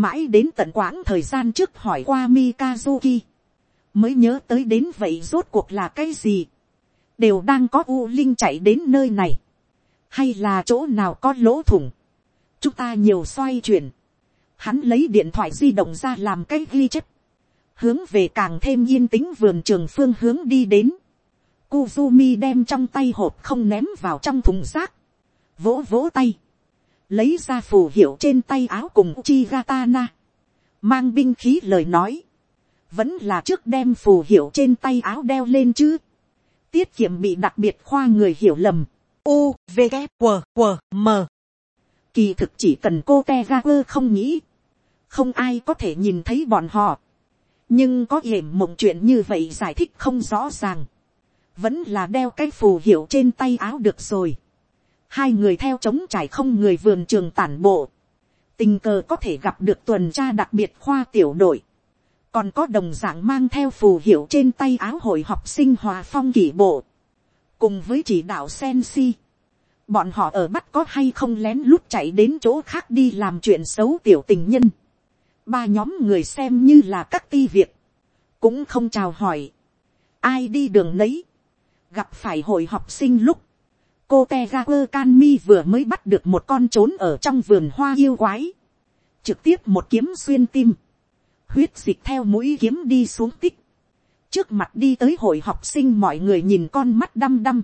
mãi đến tận quãng thời gian trước hỏi qua Mikazuki, mới nhớ tới đến vậy rốt cuộc là cái gì, đều đang có u linh chạy đến nơi này, hay là chỗ nào có lỗ thủng, chúng ta nhiều xoay chuyển, hắn lấy điện thoại di động ra làm cái ghi chép, hướng về càng thêm yên tĩnh vườn trường phương hướng đi đến, Kuzumi đem trong tay hộp không ném vào trong thùng rác, vỗ vỗ tay, lấy ra phù hiệu trên tay áo cùng chi gatana, mang binh khí lời nói, vẫn là trước đem phù hiệu trên tay áo đeo lên chứ, tiết kiệm bị đặc biệt khoa người hiểu lầm, u v g q q m. Kỳ thực chỉ cần cô te ga quơ không nghĩ, không ai có thể nhìn thấy bọn họ, nhưng có hiểm mộng chuyện như vậy giải thích không rõ ràng, vẫn là đeo cái phù hiệu trên tay áo được rồi hai người theo chống trải không người vườn trường tản bộ, tình cờ có thể gặp được tuần tra đặc biệt khoa tiểu đội, còn có đồng dạng mang theo phù hiệu trên tay áo hội học sinh hòa phong kỷ bộ, cùng với chỉ đạo sen si, bọn họ ở bắt có hay không lén lút chạy đến chỗ khác đi làm chuyện xấu tiểu tình nhân, ba nhóm người xem như là các ti việc, cũng không chào hỏi, ai đi đường nấy, gặp phải hội học sinh lúc, cô te ga quơ can mi vừa mới bắt được một con trốn ở trong vườn hoa yêu quái, trực tiếp một kiếm xuyên tim, huyết dịch theo mũi kiếm đi xuống tích, trước mặt đi tới hội học sinh mọi người nhìn con mắt đăm đăm,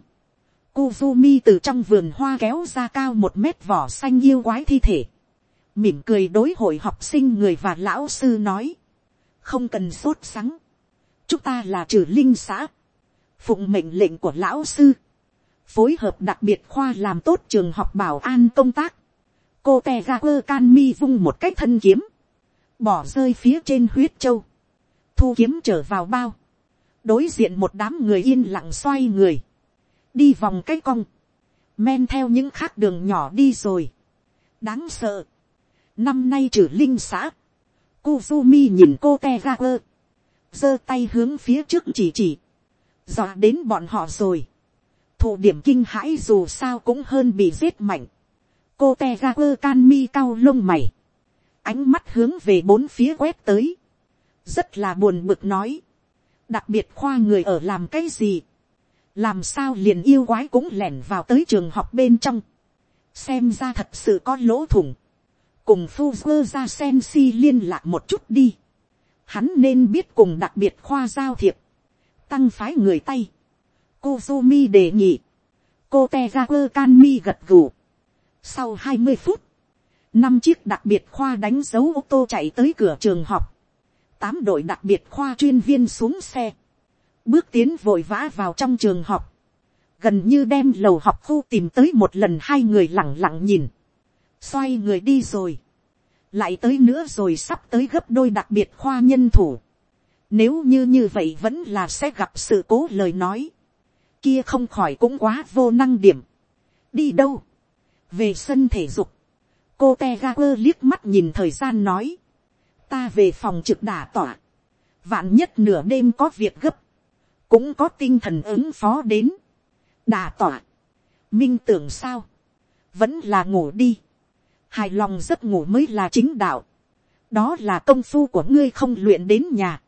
Kuzumi từ trong vườn hoa kéo ra cao một mét vỏ xanh yêu quái thi thể. Mỉm cười đối hội học sinh người và lão sư nói. Không cần sốt sắng. Chúng ta là trừ linh xã. Phụng mệnh lệnh của lão sư phối hợp đặc biệt khoa làm tốt trường học bảo an công tác, cô te ra quơ can mi vung một cái thân kiếm, bỏ rơi phía trên huyết châu, thu kiếm trở vào bao, đối diện một đám người yên lặng xoay người, đi vòng cái cong, men theo những khác đường nhỏ đi rồi, đáng sợ, năm nay trừ linh xã, Kuzumi nhìn cô te ra quơ, giơ tay hướng phía trước chỉ chỉ, dọa đến bọn họ rồi, thụ điểm kinh hãi dù sao cũng hơn bị giết mạnh. cô te ga quơ can mi cao lông mày. ánh mắt hướng về bốn phía quét tới. rất là buồn bực nói. đặc biệt khoa người ở làm cái gì. làm sao liền yêu quái cũng lẻn vào tới trường học bên trong, xem ra thật sự có lỗ thủng, cùng phu quơ ra sen si liên lạc một chút đi, hắn nên biết cùng đặc biệt khoa giao thiệp, tăng phái người tay, Kuzumi đề nghị, cô te ra quơ can mi gật gù. Sau hai mươi phút, năm chiếc đặc biệt khoa đánh dấu ô tô chạy tới cửa trường học, tám đội đặc biệt khoa chuyên viên xuống xe, bước tiến vội vã vào trong trường học, gần như đem lầu học khu tìm tới một lần hai người lặng lặng nhìn, xoay người đi rồi, lại tới nữa rồi sắp tới gấp đôi đặc biệt khoa nhân thủ, nếu như như vậy vẫn là sẽ gặp sự cố lời nói, kia không khỏi cũng quá vô năng điểm, đi đâu, về sân thể dục, cô te ga quơ liếc mắt nhìn thời gian nói, ta về phòng trực đả tỏa, vạn nhất nửa đêm có việc gấp, cũng có tinh thần ứng phó đến, đà tỏa, minh tưởng sao, vẫn là ngủ đi, hài lòng giấc ngủ mới là chính đạo, đó là công phu của ngươi không luyện đến nhà,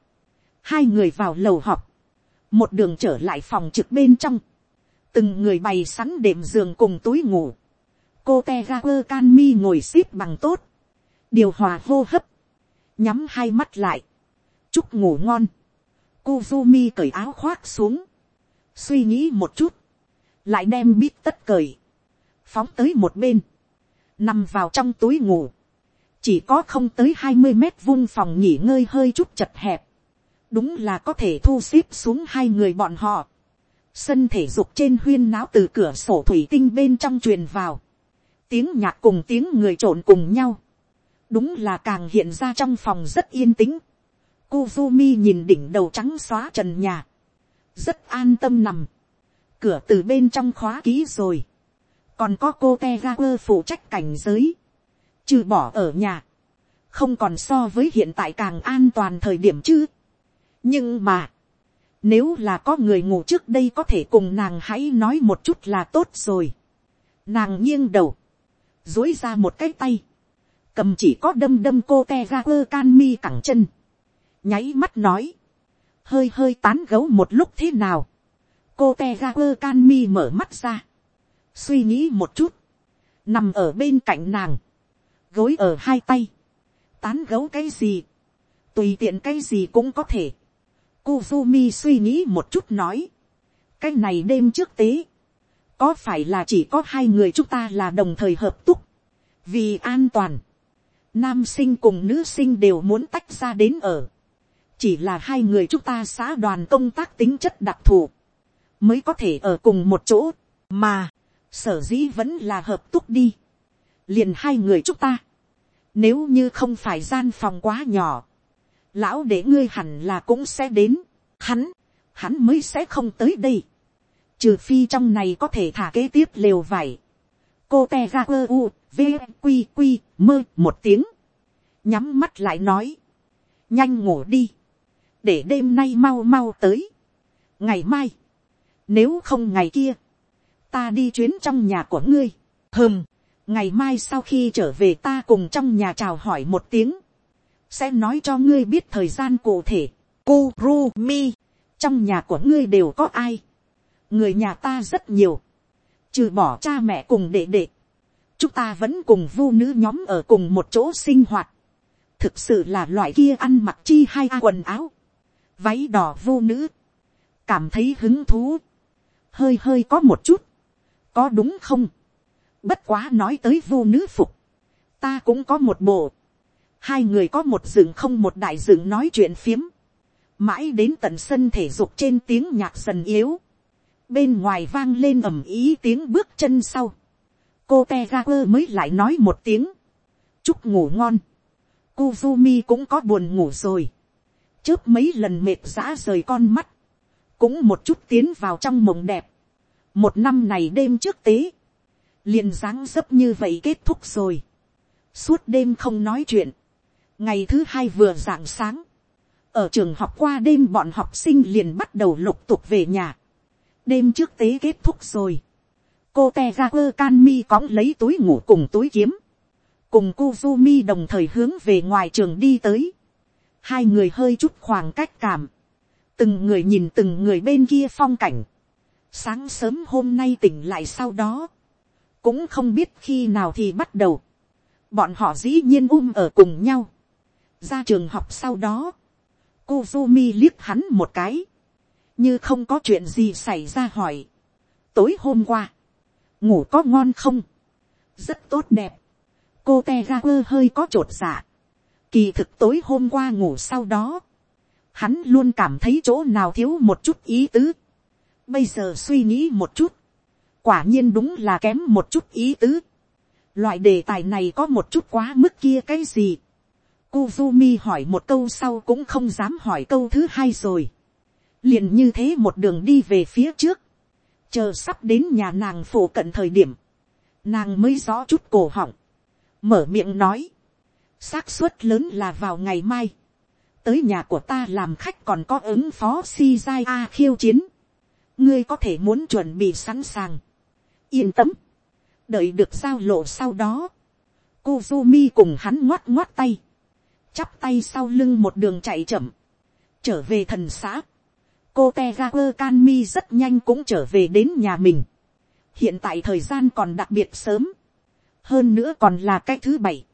hai người vào lầu họp, một đường trở lại phòng trực bên trong, từng người bày sẵn đệm giường cùng túi ngủ, cô te ga quơ can mi ngồi x ế p bằng tốt, điều hòa hô hấp, nhắm hai mắt lại, chúc ngủ ngon, Kuzumi cởi áo khoác xuống, suy nghĩ một chút, lại đem bít tất cởi, phóng tới một bên, nằm vào trong túi ngủ, chỉ có không tới hai mươi mét vuông phòng nghỉ ngơi hơi chút chật hẹp, đúng là có thể thu xếp xuống hai người bọn họ. Sân thể dục trên huyên náo từ cửa sổ thủy tinh bên trong truyền vào, tiếng nhạc cùng tiếng người trộn cùng nhau, đúng là càng hiện ra trong phòng rất yên tĩnh. Kuzumi nhìn đỉnh đầu trắng xóa trần nhà, rất an tâm nằm, cửa từ bên trong khóa ký rồi, còn có cô te phụ trách cảnh giới, trừ bỏ ở nhà, không còn so với hiện tại càng an toàn thời điểm chứ nhưng mà, nếu là có người ngủ trước đây có thể cùng nàng hãy nói một chút là tốt rồi. nàng nghiêng đầu, dối ra một cái tay, cầm chỉ có đâm đâm cô te ra ơ can mi cẳng chân, nháy mắt nói, hơi hơi tán gấu một lúc thế nào, cô te ra ơ can mi mở mắt ra, suy nghĩ một chút, nằm ở bên cạnh nàng, gối ở hai tay, tán gấu cái gì, tùy tiện cái gì cũng có thể. Kuzumi suy nghĩ một chút nói, cái này đêm trước tế, có phải là chỉ có hai người chúng ta là đồng thời hợp túc, vì an toàn, nam sinh cùng nữ sinh đều muốn tách ra đến ở, chỉ là hai người chúng ta xã đoàn công tác tính chất đặc thù, mới có thể ở cùng một chỗ, mà, sở dĩ vẫn là hợp túc đi, liền hai người chúng ta, nếu như không phải gian phòng quá nhỏ, lão để ngươi hẳn là cũng sẽ đến, hắn, hắn mới sẽ không tới đây, trừ phi trong này có thể thả kế tiếp lều vải, cô te ra quơ u, v, q q mơ một tiếng, nhắm mắt lại nói, nhanh ngủ đi, để đêm nay mau mau tới, ngày mai, nếu không ngày kia, ta đi chuyến trong nhà của ngươi, hơm, ngày mai sau khi trở về ta cùng trong nhà chào hỏi một tiếng, sẽ nói cho ngươi biết thời gian cụ thể, Kurumi, trong nhà của ngươi đều có ai, người nhà ta rất nhiều, trừ bỏ cha mẹ cùng đệ đệ, chúng ta vẫn cùng vu nữ nhóm ở cùng một chỗ sinh hoạt, thực sự là loại kia ăn mặc chi hai quần áo, váy đỏ vu nữ, cảm thấy hứng thú, hơi hơi có một chút, có đúng không, bất quá nói tới vu nữ phục, ta cũng có một bộ, hai người có một rừng không một đại rừng nói chuyện phiếm, mãi đến tận sân thể dục trên tiếng nhạc dần yếu, bên ngoài vang lên ầm ý tiếng bước chân sau, cô te ga quơ mới lại nói một tiếng, chúc ngủ ngon, Kuzumi cũng có buồn ngủ rồi, chớp mấy lần mệt giã rời con mắt, cũng một chút tiến vào trong mộng đẹp, một năm này đêm trước tế, liền dáng dấp như vậy kết thúc rồi, suốt đêm không nói chuyện, ngày thứ hai vừa d ạ n g sáng, ở trường học qua đêm bọn học sinh liền bắt đầu lục tục về nhà, đêm trước tế kết thúc rồi, cô te ra quơ can mi cõng lấy túi ngủ cùng túi kiếm, cùng Kuzumi đồng thời hướng về ngoài trường đi tới, hai người hơi chút khoảng cách cảm, từng người nhìn từng người bên kia phong cảnh, sáng sớm hôm nay tỉnh lại sau đó, cũng không biết khi nào thì bắt đầu, bọn họ dĩ nhiên um ở cùng nhau, ra trường học sau đó, Kuzumi liếc hắn một cái, như không có chuyện gì xảy ra hỏi, tối hôm qua, ngủ có ngon không, rất tốt đẹp, cô te ra quơ hơi có chột dạ, kỳ thực tối hôm qua ngủ sau đó, hắn luôn cảm thấy chỗ nào thiếu một chút ý tứ, bây giờ suy nghĩ một chút, quả nhiên đúng là kém một chút ý tứ, loại đề tài này có một chút quá mức kia cái gì, Kuzumi hỏi một câu sau cũng không dám hỏi câu thứ hai rồi. liền như thế một đường đi về phía trước. Chờ sắp đến nhà nàng phổ cận thời điểm. Nàng mới rõ chút cổ họng. Mở miệng nói, xác suất lớn là vào ngày mai, tới nhà của ta làm khách còn có ứng phó si dai a khiêu chiến, ngươi có thể muốn chuẩn bị sẵn sàng, yên tâm, đợi được giao lộ sau đó, Kuzumi cùng hắn ngoắt ngoắt tay, chắp tay sau lưng một đường chạy chậm, trở về thần xã, cô te ga quơ can mi rất nhanh cũng trở về đến nhà mình, hiện tại thời gian còn đặc biệt sớm, hơn nữa còn là cái thứ bảy,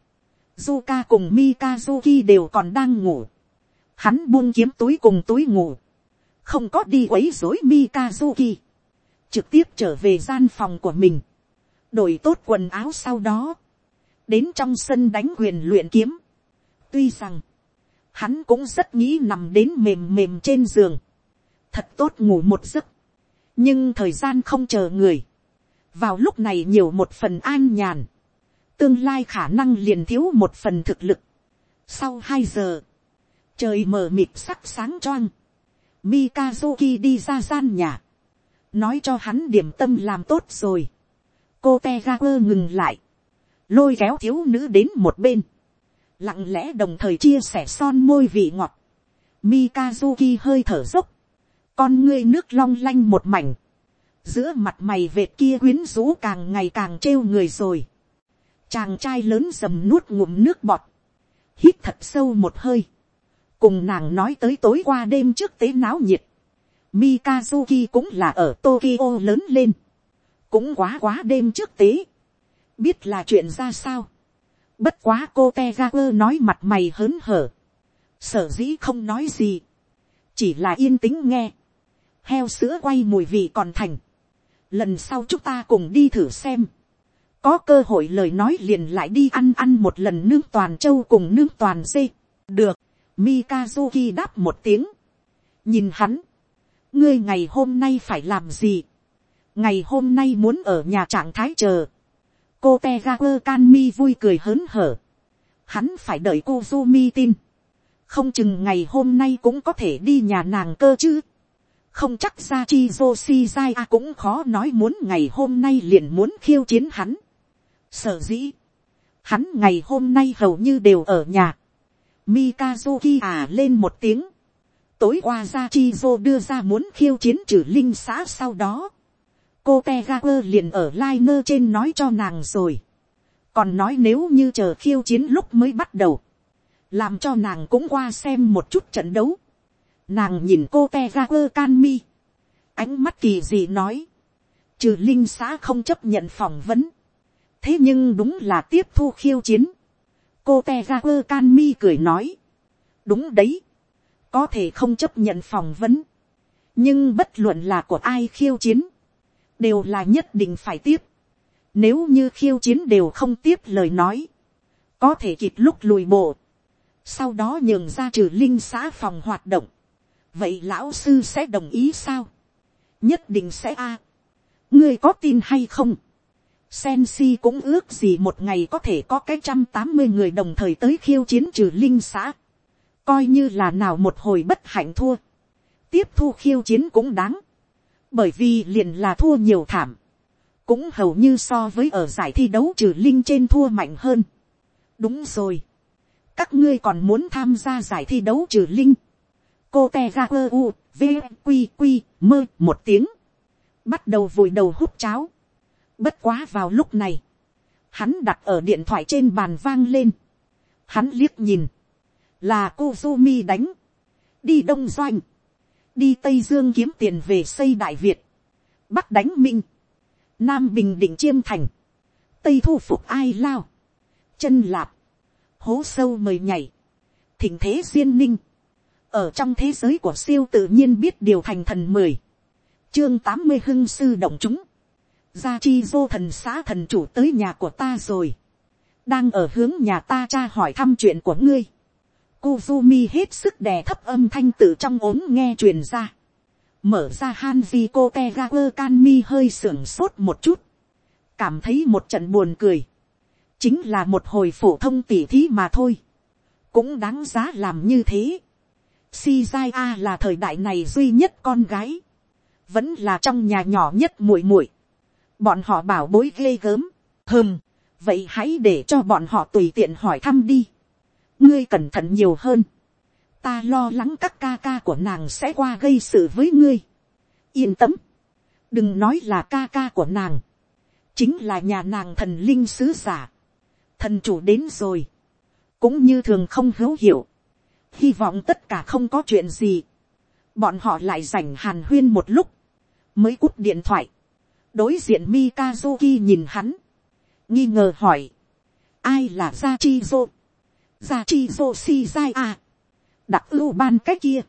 Zuka cùng Mikazuki đều còn đang ngủ, hắn buông kiếm túi cùng túi ngủ, không có đi quấy rối Mikazuki, trực tiếp trở về gian phòng của mình, đổi tốt quần áo sau đó, đến trong sân đánh quyền luyện kiếm tuy rằng, hắn cũng rất nghĩ nằm đến mềm mềm trên giường, thật tốt ngủ một giấc, nhưng thời gian không chờ người, vào lúc này nhiều một phần an nhàn, tương lai khả năng liền thiếu một phần thực lực. Sau hai giờ, trời mờ mịt sắc sáng choang, Mikazuki đi ra gian nhà, nói cho hắn điểm tâm làm tốt rồi. cô te quơ ngừng lại, lôi kéo thiếu nữ đến một bên, lặng lẽ đồng thời chia sẻ son môi vị ngọt. Mikazuki hơi thở dốc, con ngươi nước long lanh một mảnh, giữa mặt mày vệt kia quyến rũ càng ngày càng trêu người rồi. Chàng trai lớn dầm nuốt ngụm nước bọt. Hít thật sâu một hơi. Cùng nàng nói tới tối qua đêm trước tế náo nhiệt. Mikazuki cũng là ở Tokyo lớn lên. Cũng quá quá đêm trước tế. Biết là chuyện ra sao. Bất quá cô Tegaper nói mặt mày hớn hở. Sở dĩ không nói gì. Chỉ là yên tĩnh nghe. Heo sữa quay mùi vị còn thành. Lần sau chúng ta cùng đi thử xem có cơ hội lời nói liền lại đi ăn ăn một lần nương toàn châu cùng nương toàn dê. được, mikazuki đáp một tiếng. nhìn hắn, ngươi ngày hôm nay phải làm gì. ngày hôm nay muốn ở nhà trạng thái chờ cô te ga quơ can mi vui cười hớn hở. hắn phải đợi cô mi tin. không chừng ngày hôm nay cũng có thể đi nhà nàng cơ chứ không chắc ra chi Joshi Zai cũng khó nói muốn ngày hôm nay liền muốn khiêu chiến hắn. Sở dĩ, hắn ngày hôm nay hầu như đều ở nhà. Mikazuki à lên một tiếng. Tối qua ra Chizo đưa ra muốn khiêu chiến trừ linh xã sau đó. Cô Tegaper liền ở liner trên nói cho nàng rồi. Còn nói nếu như chờ khiêu chiến lúc mới bắt đầu. Làm cho nàng cũng qua xem một chút trận đấu. Nàng nhìn cô Teager can mi, Ánh mắt kỳ gì nói. Trừ linh xã không chấp nhận phỏng vấn thế nhưng đúng là tiếp thu khiêu chiến. cô te ga quơ can mi cười nói. đúng đấy. có thể không chấp nhận phỏng vấn. nhưng bất luận là của ai khiêu chiến đều là nhất định phải tiếp. nếu như khiêu chiến đều không tiếp lời nói. có thể kịp lúc lùi bộ. sau đó nhường ra trừ linh xã phòng hoạt động. vậy lão sư sẽ đồng ý sao. nhất định sẽ a. ngươi có tin hay không Sensi cũng ước gì một ngày có thể có cái trăm tám mươi người đồng thời tới khiêu chiến trừ linh xã. Coi như là nào một hồi bất hạnh thua. Tiếp thu khiêu chiến cũng đáng. Bởi vì liền là thua nhiều thảm. Cũng hầu như so với ở giải thi đấu trừ linh trên thua mạnh hơn. Đúng rồi. Các ngươi còn muốn tham gia giải thi đấu trừ linh. Cô te ra ơ u, vqq mơ một tiếng. Bắt đầu vùi đầu hút cháo Bất quá vào lúc này, hắn đặt ở điện thoại trên bàn vang lên. Hắn liếc nhìn, là cô đánh, đi đông doanh, đi tây dương kiếm tiền về xây đại việt. bắc đánh minh, nam bình định chiêm thành, tây thu phục ai lao, chân lạp, hố sâu mời nhảy, thỉnh thế duyên ninh, ở trong thế giới của siêu tự nhiên biết điều thành thần mười, chương tám mươi hưng sư động chúng, gia chi dô thần xã thần chủ tới nhà của ta rồi, đang ở hướng nhà ta cha hỏi thăm chuyện của ngươi, Kuzumi hết sức đè thấp âm thanh tự trong ốm nghe truyền ra. Mở ra Hanji Kotegawa Kanmi hơi sưởng sốt một chút. Cảm thấy một trận buồn cười. Chính là một hồi phổ thông tỉ thí mà thôi. Cũng đáng giá làm như thế. Shizai là thời đại này duy nhất con gái. Vẫn là trong nhà nhỏ nhất muội muội. Bọn họ bảo bối ghê gớm. Hừm, vậy hãy để cho bọn họ tùy tiện hỏi thăm đi ngươi cẩn thận nhiều hơn, ta lo lắng các ca ca của nàng sẽ qua gây sự với ngươi. yên tâm, đừng nói là ca ca của nàng, chính là nhà nàng thần linh sứ giả, thần chủ đến rồi, cũng như thường không hữu hiệu, hy vọng tất cả không có chuyện gì, bọn họ lại dành hàn huyên một lúc, mới cút điện thoại, đối diện Mikazuki nhìn hắn, nghi ngờ hỏi, ai là gia chi dô, ra chi vô si dai à. đặc ưu ban cái kia,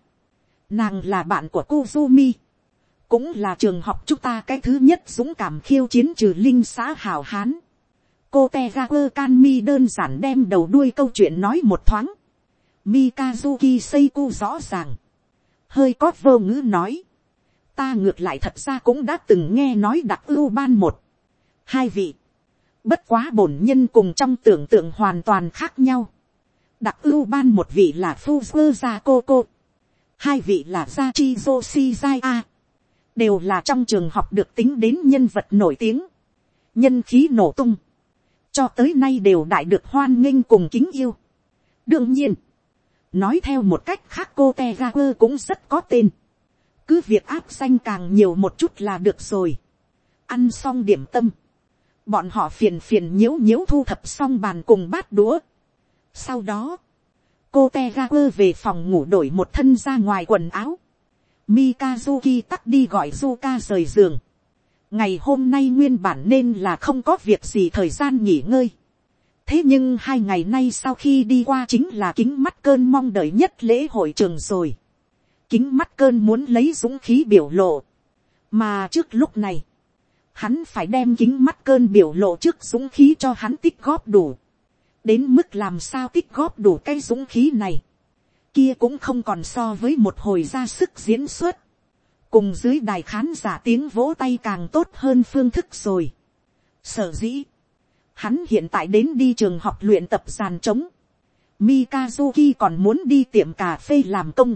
nàng là bạn của Kuzumi, cũng là trường học chúng ta cái thứ nhất dũng cảm khiêu chiến trừ linh xã hào hán. cô te ga quơ can mi đơn giản đem đầu đuôi câu chuyện nói một thoáng. Mikazuki seiku rõ ràng, hơi có vô ngữ nói, ta ngược lại thật ra cũng đã từng nghe nói đặc ưu ban một, hai vị, bất quá bổn nhân cùng trong tưởng tượng hoàn toàn khác nhau đặc ưu ban một vị là Fuzzer gia cô cô, hai vị là gia chi joshi a, đều là trong trường học được tính đến nhân vật nổi tiếng, nhân khí nổ tung, cho tới nay đều đại được hoan nghênh cùng kính yêu. đương nhiên, nói theo một cách khác cô te ga quơ cũng rất có tên, cứ việc áp xanh càng nhiều một chút là được rồi, ăn xong điểm tâm, bọn họ phiền phiền nhiễu nhiễu thu thập xong bàn cùng bát đũa, sau đó, cô Tegaku về phòng ngủ đổi một thân ra ngoài quần áo. Mikazuki tắt đi gọi Zuka rời giường. Ngày hôm nay nguyên bản nên là không có việc gì thời gian nghỉ ngơi. Thế nhưng hai ngày nay sau khi đi qua chính là kính mắt cơn mong đợi nhất lễ hội trường rồi. Kính mắt cơn muốn lấy dũng khí biểu lộ. Mà trước lúc này, hắn phải đem kính mắt cơn biểu lộ trước dũng khí cho hắn tích góp đủ đến mức làm sao tích góp đủ cái dũng khí này, kia cũng không còn so với một hồi ra sức diễn xuất, cùng dưới đài khán giả tiếng vỗ tay càng tốt hơn phương thức rồi. Sở dĩ, hắn hiện tại đến đi trường học luyện tập giàn trống, Mikazuki còn muốn đi tiệm cà phê làm công,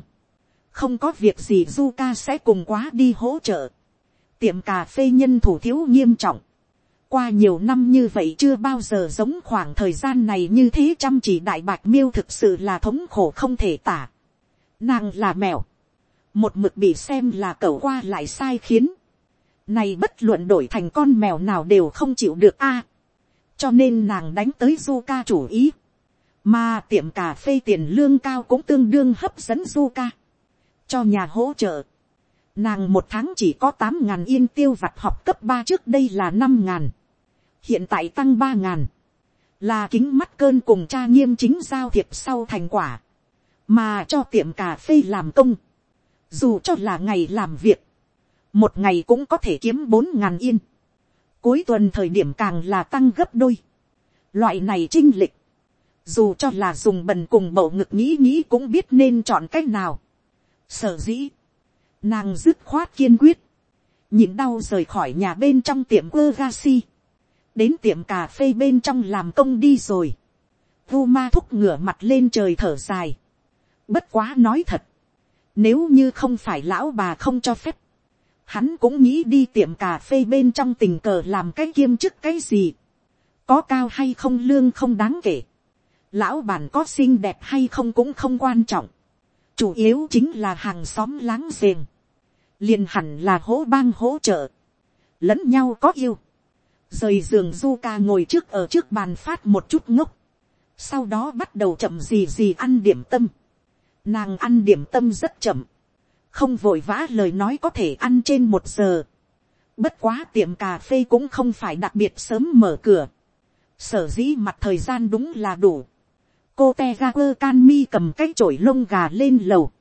không có việc gì Zuka sẽ cùng quá đi hỗ trợ, tiệm cà phê nhân thủ thiếu nghiêm trọng, qua nhiều năm như vậy chưa bao giờ giống khoảng thời gian này như thế chăm chỉ đại bạc miêu thực sự là thống khổ không thể tả. Nàng là mèo. Một mực bị xem là cậu qua lại sai khiến. Này bất luận đổi thành con mèo nào đều không chịu được a. cho nên nàng đánh tới du ca chủ ý. Mà tiệm cà phê tiền lương cao cũng tương đương hấp dẫn du ca. Cho nhà hỗ trợ. Nàng một tháng chỉ có tám ngàn yên tiêu vặt học cấp ba trước đây là năm ngàn hiện tại tăng ba ngàn, là kính mắt cơn cùng cha nghiêm chính giao thiệp sau thành quả, mà cho tiệm cà phê làm công, dù cho là ngày làm việc, một ngày cũng có thể kiếm bốn ngàn yên, cuối tuần thời điểm càng là tăng gấp đôi, loại này trinh lịch, dù cho là dùng bần cùng bầu ngực nghĩ nghĩ cũng biết nên chọn cách nào. Sở dĩ, nàng dứt khoát kiên quyết, nhịn đau rời khỏi nhà bên trong tiệm quơ ga si, đến tiệm cà phê bên trong làm công đi rồi. Vu ma thúc ngửa mặt lên trời thở dài. Bất quá nói thật. Nếu như không phải lão bà không cho phép. Hắn cũng nghĩ đi tiệm cà phê bên trong tình cờ làm cái kiêm chức cái gì. Có cao hay không lương không đáng kể. Lão bản có xinh đẹp hay không cũng không quan trọng. Chủ yếu chính là hàng xóm láng giềng. Liền hẳn là hỗ bang hỗ trợ. Lẫn nhau có yêu rời giường du ca ngồi trước ở trước bàn phát một chút ngốc, sau đó bắt đầu chậm gì gì ăn điểm tâm, nàng ăn điểm tâm rất chậm, không vội vã lời nói có thể ăn trên một giờ, Bất quá tiệm cà phê cũng không phải đặc biệt sớm mở cửa. Sở dĩ mặt thời gian đúng là đủ. Cô teager can mi cầm cái chổi lông gà lên lầu.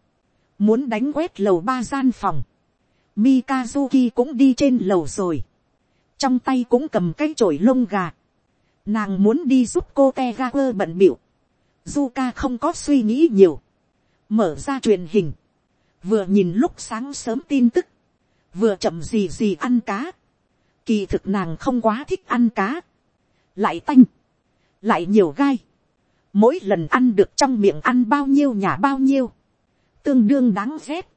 Muốn đánh quét lầu ba gian phòng. Mikazuki cũng đi trên lầu rồi. Trong tay cũng cầm cái chổi lông gà. Nàng muốn đi giúp cô Tegaku bận biểu. Zuka không có suy nghĩ nhiều. Mở ra truyền hình. Vừa nhìn lúc sáng sớm tin tức. Vừa chậm gì gì ăn cá. Kỳ thực nàng không quá thích ăn cá. Lại tanh. Lại nhiều gai. Mỗi lần ăn được trong miệng ăn bao nhiêu nhà bao nhiêu. Tương đương đáng ghét.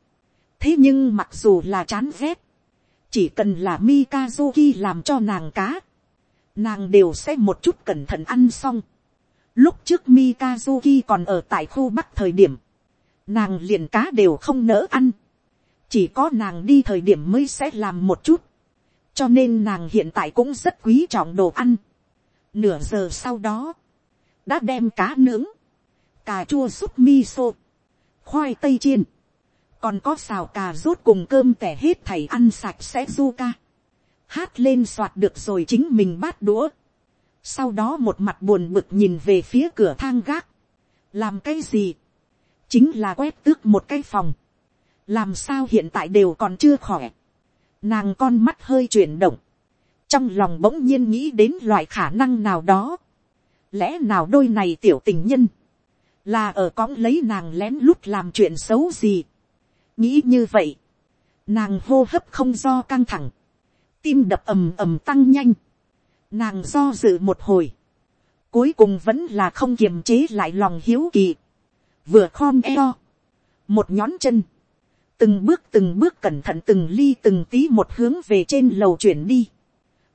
Thế nhưng mặc dù là chán ghét. Chỉ cần là Mikazuki làm cho nàng cá. Nàng đều sẽ một chút cẩn thận ăn xong. Lúc trước Mikazuki còn ở tại khu Bắc thời điểm. Nàng liền cá đều không nỡ ăn. Chỉ có nàng đi thời điểm mới sẽ làm một chút. Cho nên nàng hiện tại cũng rất quý trọng đồ ăn. Nửa giờ sau đó. Đã đem cá nướng. Cà chua súp miso. Khoai tây chiên. Còn có xào cà rốt cùng cơm tẻ hết thầy ăn sạch sẽ du ca. Hát lên soạt được rồi chính mình bát đũa. Sau đó một mặt buồn bực nhìn về phía cửa thang gác, làm cái gì, chính là quét tước một cái phòng, làm sao hiện tại đều còn chưa khỏe, nàng con mắt hơi chuyển động, trong lòng bỗng nhiên nghĩ đến loại khả năng nào đó, lẽ nào đôi này tiểu tình nhân, là ở cõng lấy nàng lén lút làm chuyện xấu gì, nghĩ như vậy, nàng hô hấp không do căng thẳng, tim đập ầm ầm tăng nhanh, Nàng do dự một hồi. Cuối cùng vẫn là không kiềm chế lại lòng hiếu kỳ. Vừa khom eo. Một nhón chân. Từng bước từng bước cẩn thận từng ly từng tí một hướng về trên lầu chuyển đi.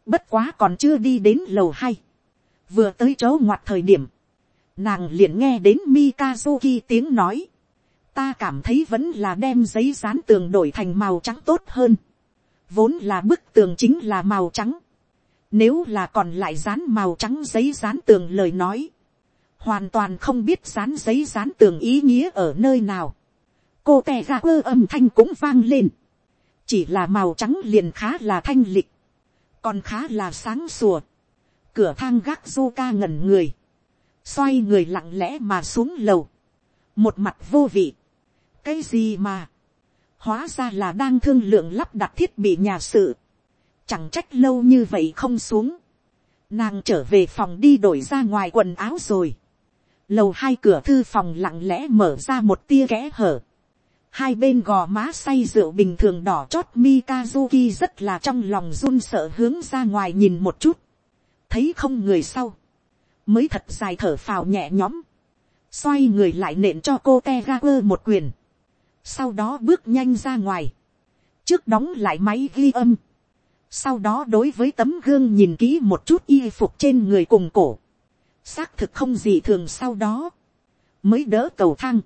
Bất quá còn chưa đi đến lầu hai. Vừa tới chỗ ngoặt thời điểm. Nàng liền nghe đến Mikazuki tiếng nói. Ta cảm thấy vẫn là đem giấy dán tường đổi thành màu trắng tốt hơn. Vốn là bức tường chính là màu trắng nếu là còn lại dán màu trắng giấy dán tường lời nói. Hoàn toàn không biết dán giấy dán tường ý nghĩa ở nơi nào. Cô tè ra ơ âm thanh cũng vang lên. Chỉ là màu trắng liền khá là thanh lịch. Còn khá là sáng sủa. Cửa thang gác du ca ngẩn người. Xoay người lặng lẽ mà xuống lầu. Một mặt vô vị. Cái gì mà. Hóa ra là đang thương lượng lắp đặt thiết bị nhà sự Chẳng trách lâu như vậy không xuống. Nàng trở về phòng đi đổi ra ngoài quần áo rồi. Lầu hai cửa thư phòng lặng lẽ mở ra một tia kẽ hở. Hai bên gò má say rượu bình thường đỏ chót Mikazuki rất là trong lòng run sợ hướng ra ngoài nhìn một chút. Thấy không người sau. Mới thật dài thở phào nhẹ nhõm. Xoay người lại nện cho cô Tegaper một quyền. Sau đó bước nhanh ra ngoài. Trước đóng lại máy ghi âm. Sau đó đối với tấm gương nhìn kỹ một chút y phục trên người cùng cổ, xác thực không gì thường sau đó, mới đỡ cầu thang,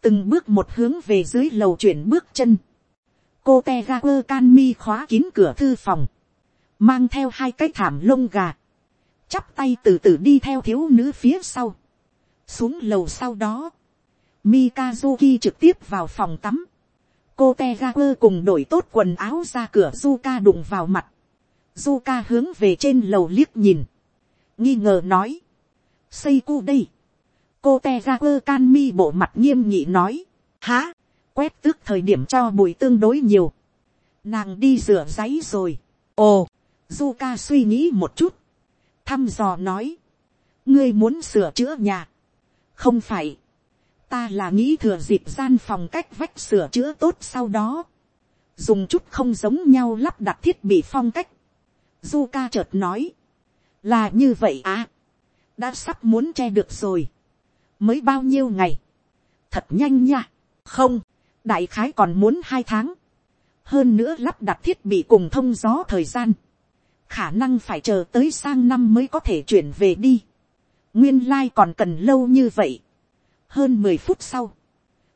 từng bước một hướng về dưới lầu chuyển bước chân, cô te ga quơ can mi khóa kín cửa thư phòng, mang theo hai cái thảm lông gà, chắp tay từ từ đi theo thiếu nữ phía sau, xuống lầu sau đó, Mikazuki trực tiếp vào phòng tắm, cô Tegaku cùng đổi tốt quần áo ra cửa Zuka đụng vào mặt. Zuka hướng về trên lầu liếc nhìn. nghi ngờ nói. Seiku đây. cô Tegaku can mi bộ mặt nghiêm nghị nói. "Hả? quét tước thời điểm cho bụi tương đối nhiều. nàng đi rửa giấy rồi. ồ, Zuka suy nghĩ một chút. thăm dò nói. ngươi muốn sửa chữa nhà. không phải ta là nghĩ thừa dịp gian phòng cách vách sửa chữa tốt sau đó, dùng chút không giống nhau lắp đặt thiết bị phong cách. Du ca chợt nói, là như vậy à, đã sắp muốn che được rồi, mới bao nhiêu ngày, thật nhanh nha, không, đại khái còn muốn hai tháng, hơn nữa lắp đặt thiết bị cùng thông gió thời gian, khả năng phải chờ tới sang năm mới có thể chuyển về đi, nguyên lai còn cần lâu như vậy, hơn mười phút sau,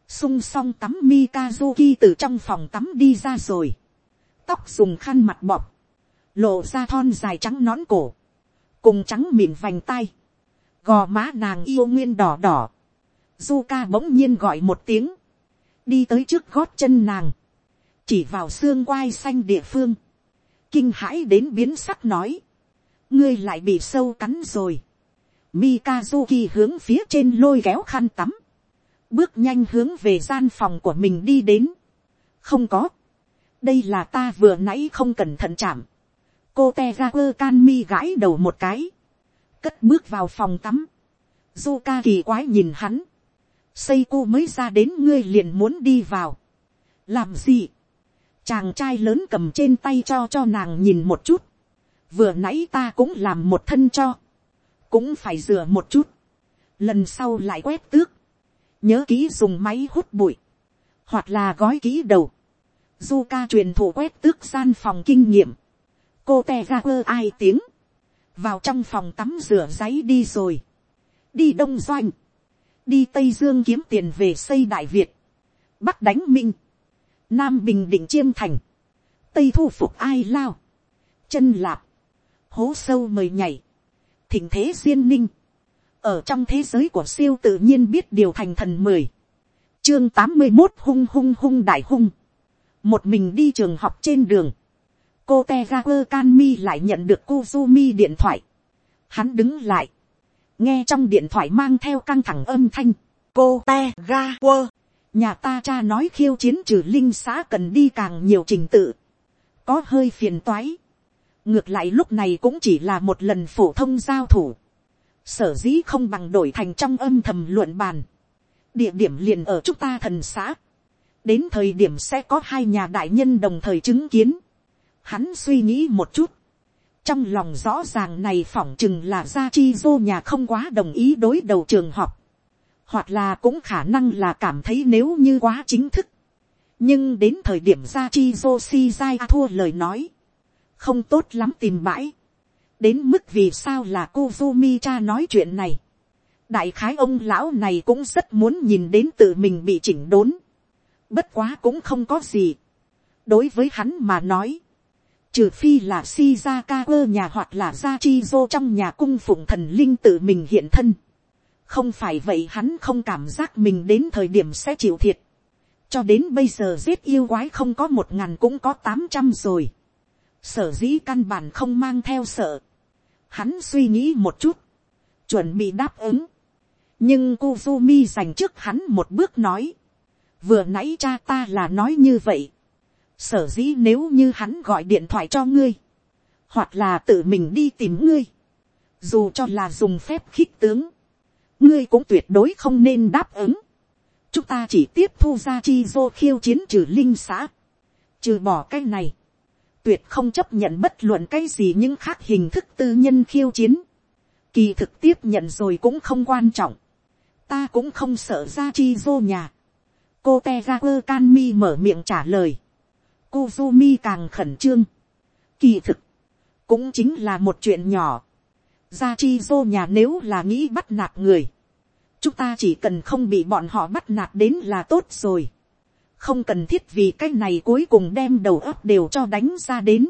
sung song tắm Mikazuki từ trong phòng tắm đi ra rồi. Tóc dùng khăn mặt bọc, lộ ra thon dài trắng nón cổ, cùng trắng mịn vành tay, gò má nàng yêu nguyên đỏ đỏ. Zuka bỗng nhiên gọi một tiếng, đi tới trước gót chân nàng, chỉ vào xương quai xanh địa phương, kinh hãi đến biến sắc nói, ngươi lại bị sâu cắn rồi. Mikazuki hướng phía trên lôi kéo khăn tắm, bước nhanh hướng về gian phòng của mình đi đến. không có, đây là ta vừa nãy không cẩn thận chạm. cô te ra quơ can mi gãi đầu một cái, cất bước vào phòng tắm. Zuka kỳ quái nhìn hắn, xây cô mới ra đến ngươi liền muốn đi vào. làm gì, chàng trai lớn cầm trên tay cho cho nàng nhìn một chút, vừa nãy ta cũng làm một thân cho, cũng phải rửa một chút, lần sau lại quét tước, nhớ kỹ dùng máy hút bụi, hoặc là gói kỹ đầu, du ca truyền thụ quét tước gian phòng kinh nghiệm, cô te ga quơ ai tiếng, vào trong phòng tắm rửa giấy đi rồi, đi đông doanh, đi tây dương kiếm tiền về xây đại việt, bắc đánh minh, nam bình định chiêm thành, tây thu phục ai lao, chân lạp, hố sâu mời nhảy, thịnh thế duyên ninh, ở trong thế giới của siêu tự nhiên biết điều thành thần mười, chương tám mươi một hung hung hung đại hung, một mình đi trường học trên đường, cô te ga quơ can mi lại nhận được Kuzumi điện thoại, hắn đứng lại, nghe trong điện thoại mang theo căng thẳng âm thanh, cô te ga quơ, nhà ta cha nói khiêu chiến trừ linh xã cần đi càng nhiều trình tự, có hơi phiền toái, ngược lại lúc này cũng chỉ là một lần phổ thông giao thủ, sở dĩ không bằng đổi thành trong âm thầm luận bàn, địa điểm liền ở chúng ta thần xã, đến thời điểm sẽ có hai nhà đại nhân đồng thời chứng kiến, hắn suy nghĩ một chút, trong lòng rõ ràng này phỏng chừng là gia chi dô nhà không quá đồng ý đối đầu trường học, hoặc là cũng khả năng là cảm thấy nếu như quá chính thức, nhưng đến thời điểm gia chi dô si dai thua lời nói, không tốt lắm tìm bãi, đến mức vì sao là cô mi cha nói chuyện này, đại khái ông lão này cũng rất muốn nhìn đến tự mình bị chỉnh đốn, bất quá cũng không có gì, đối với hắn mà nói, trừ phi là Shizaka quơ nhà hoặc là gia chi dô trong nhà cung phụng thần linh tự mình hiện thân. không phải vậy hắn không cảm giác mình đến thời điểm sẽ chịu thiệt. cho đến bây giờ giết yêu quái không có một ngàn cũng có tám trăm rồi sở dĩ căn bản không mang theo sợ. hắn suy nghĩ một chút, chuẩn bị đáp ứng. nhưng Kuzumi dành trước hắn một bước nói. vừa nãy cha ta là nói như vậy sở dĩ nếu như hắn gọi điện thoại cho ngươi, hoặc là tự mình đi tìm ngươi, dù cho là dùng phép khích tướng, ngươi cũng tuyệt đối không nên đáp ứng. chúng ta chỉ tiếp thu ra chi dô khiêu chiến trừ linh xã, trừ bỏ cái này, tuyệt không chấp nhận bất luận cái gì những khác hình thức tư nhân khiêu chiến, kỳ thực tiếp nhận rồi cũng không quan trọng, ta cũng không sợ ra chi vô nhà, cô te ra quơ can mi mở miệng trả lời, Kuzumi càng khẩn trương. Kỳ thực, cũng chính là một chuyện nhỏ. Gia chi dô nhà nếu là nghĩ bắt nạt người. Chúng ta chỉ cần không bị bọn họ bắt nạt đến là tốt rồi. Không cần thiết vì cái này cuối cùng đem đầu óc đều cho đánh ra đến.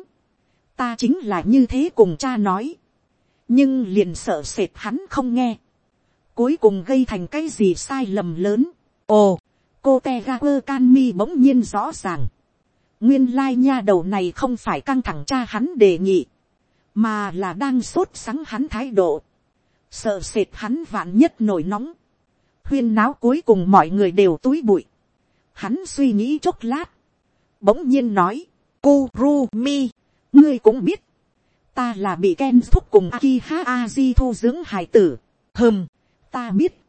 Ta chính là như thế cùng cha nói. Nhưng liền sợ sệt hắn không nghe. Cuối cùng gây thành cái gì sai lầm lớn. Ồ, cô Tegaper Canmi bỗng nhiên rõ ràng nguyên lai nha đầu này không phải căng thẳng cha hắn đề nghị, mà là đang sốt sắng hắn thái độ, sợ sệt hắn vạn nhất nổi nóng, huyên náo cuối cùng mọi người đều túi bụi, hắn suy nghĩ chốc lát, bỗng nhiên nói, "Kurumi, ngươi cũng biết, ta là bị ken thúc cùng Akiha aji thu dưỡng hải tử, hơm, ta biết,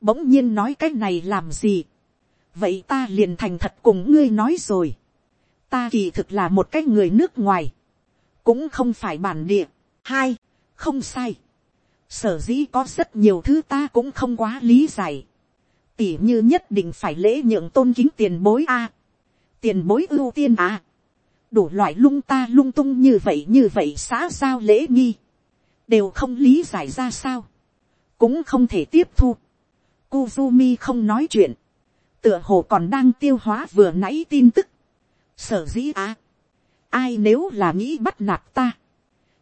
bỗng nhiên nói cái này làm gì, vậy ta liền thành thật cùng ngươi nói rồi, ta kỳ thực là một cái người nước ngoài, cũng không phải bản địa. hai, không sai. sở dĩ có rất nhiều thứ ta cũng không quá lý giải tỉ như nhất định phải lễ nhượng tôn kính tiền bối a. tiền bối ưu tiên a. đủ loại lung ta lung tung như vậy như vậy xã giao lễ nghi. đều không lý giải ra sao. cũng không thể tiếp thu. Kuzumi không nói chuyện. tựa hồ còn đang tiêu hóa vừa nãy tin tức sở dĩ á, ai nếu là nghĩ bắt nạt ta,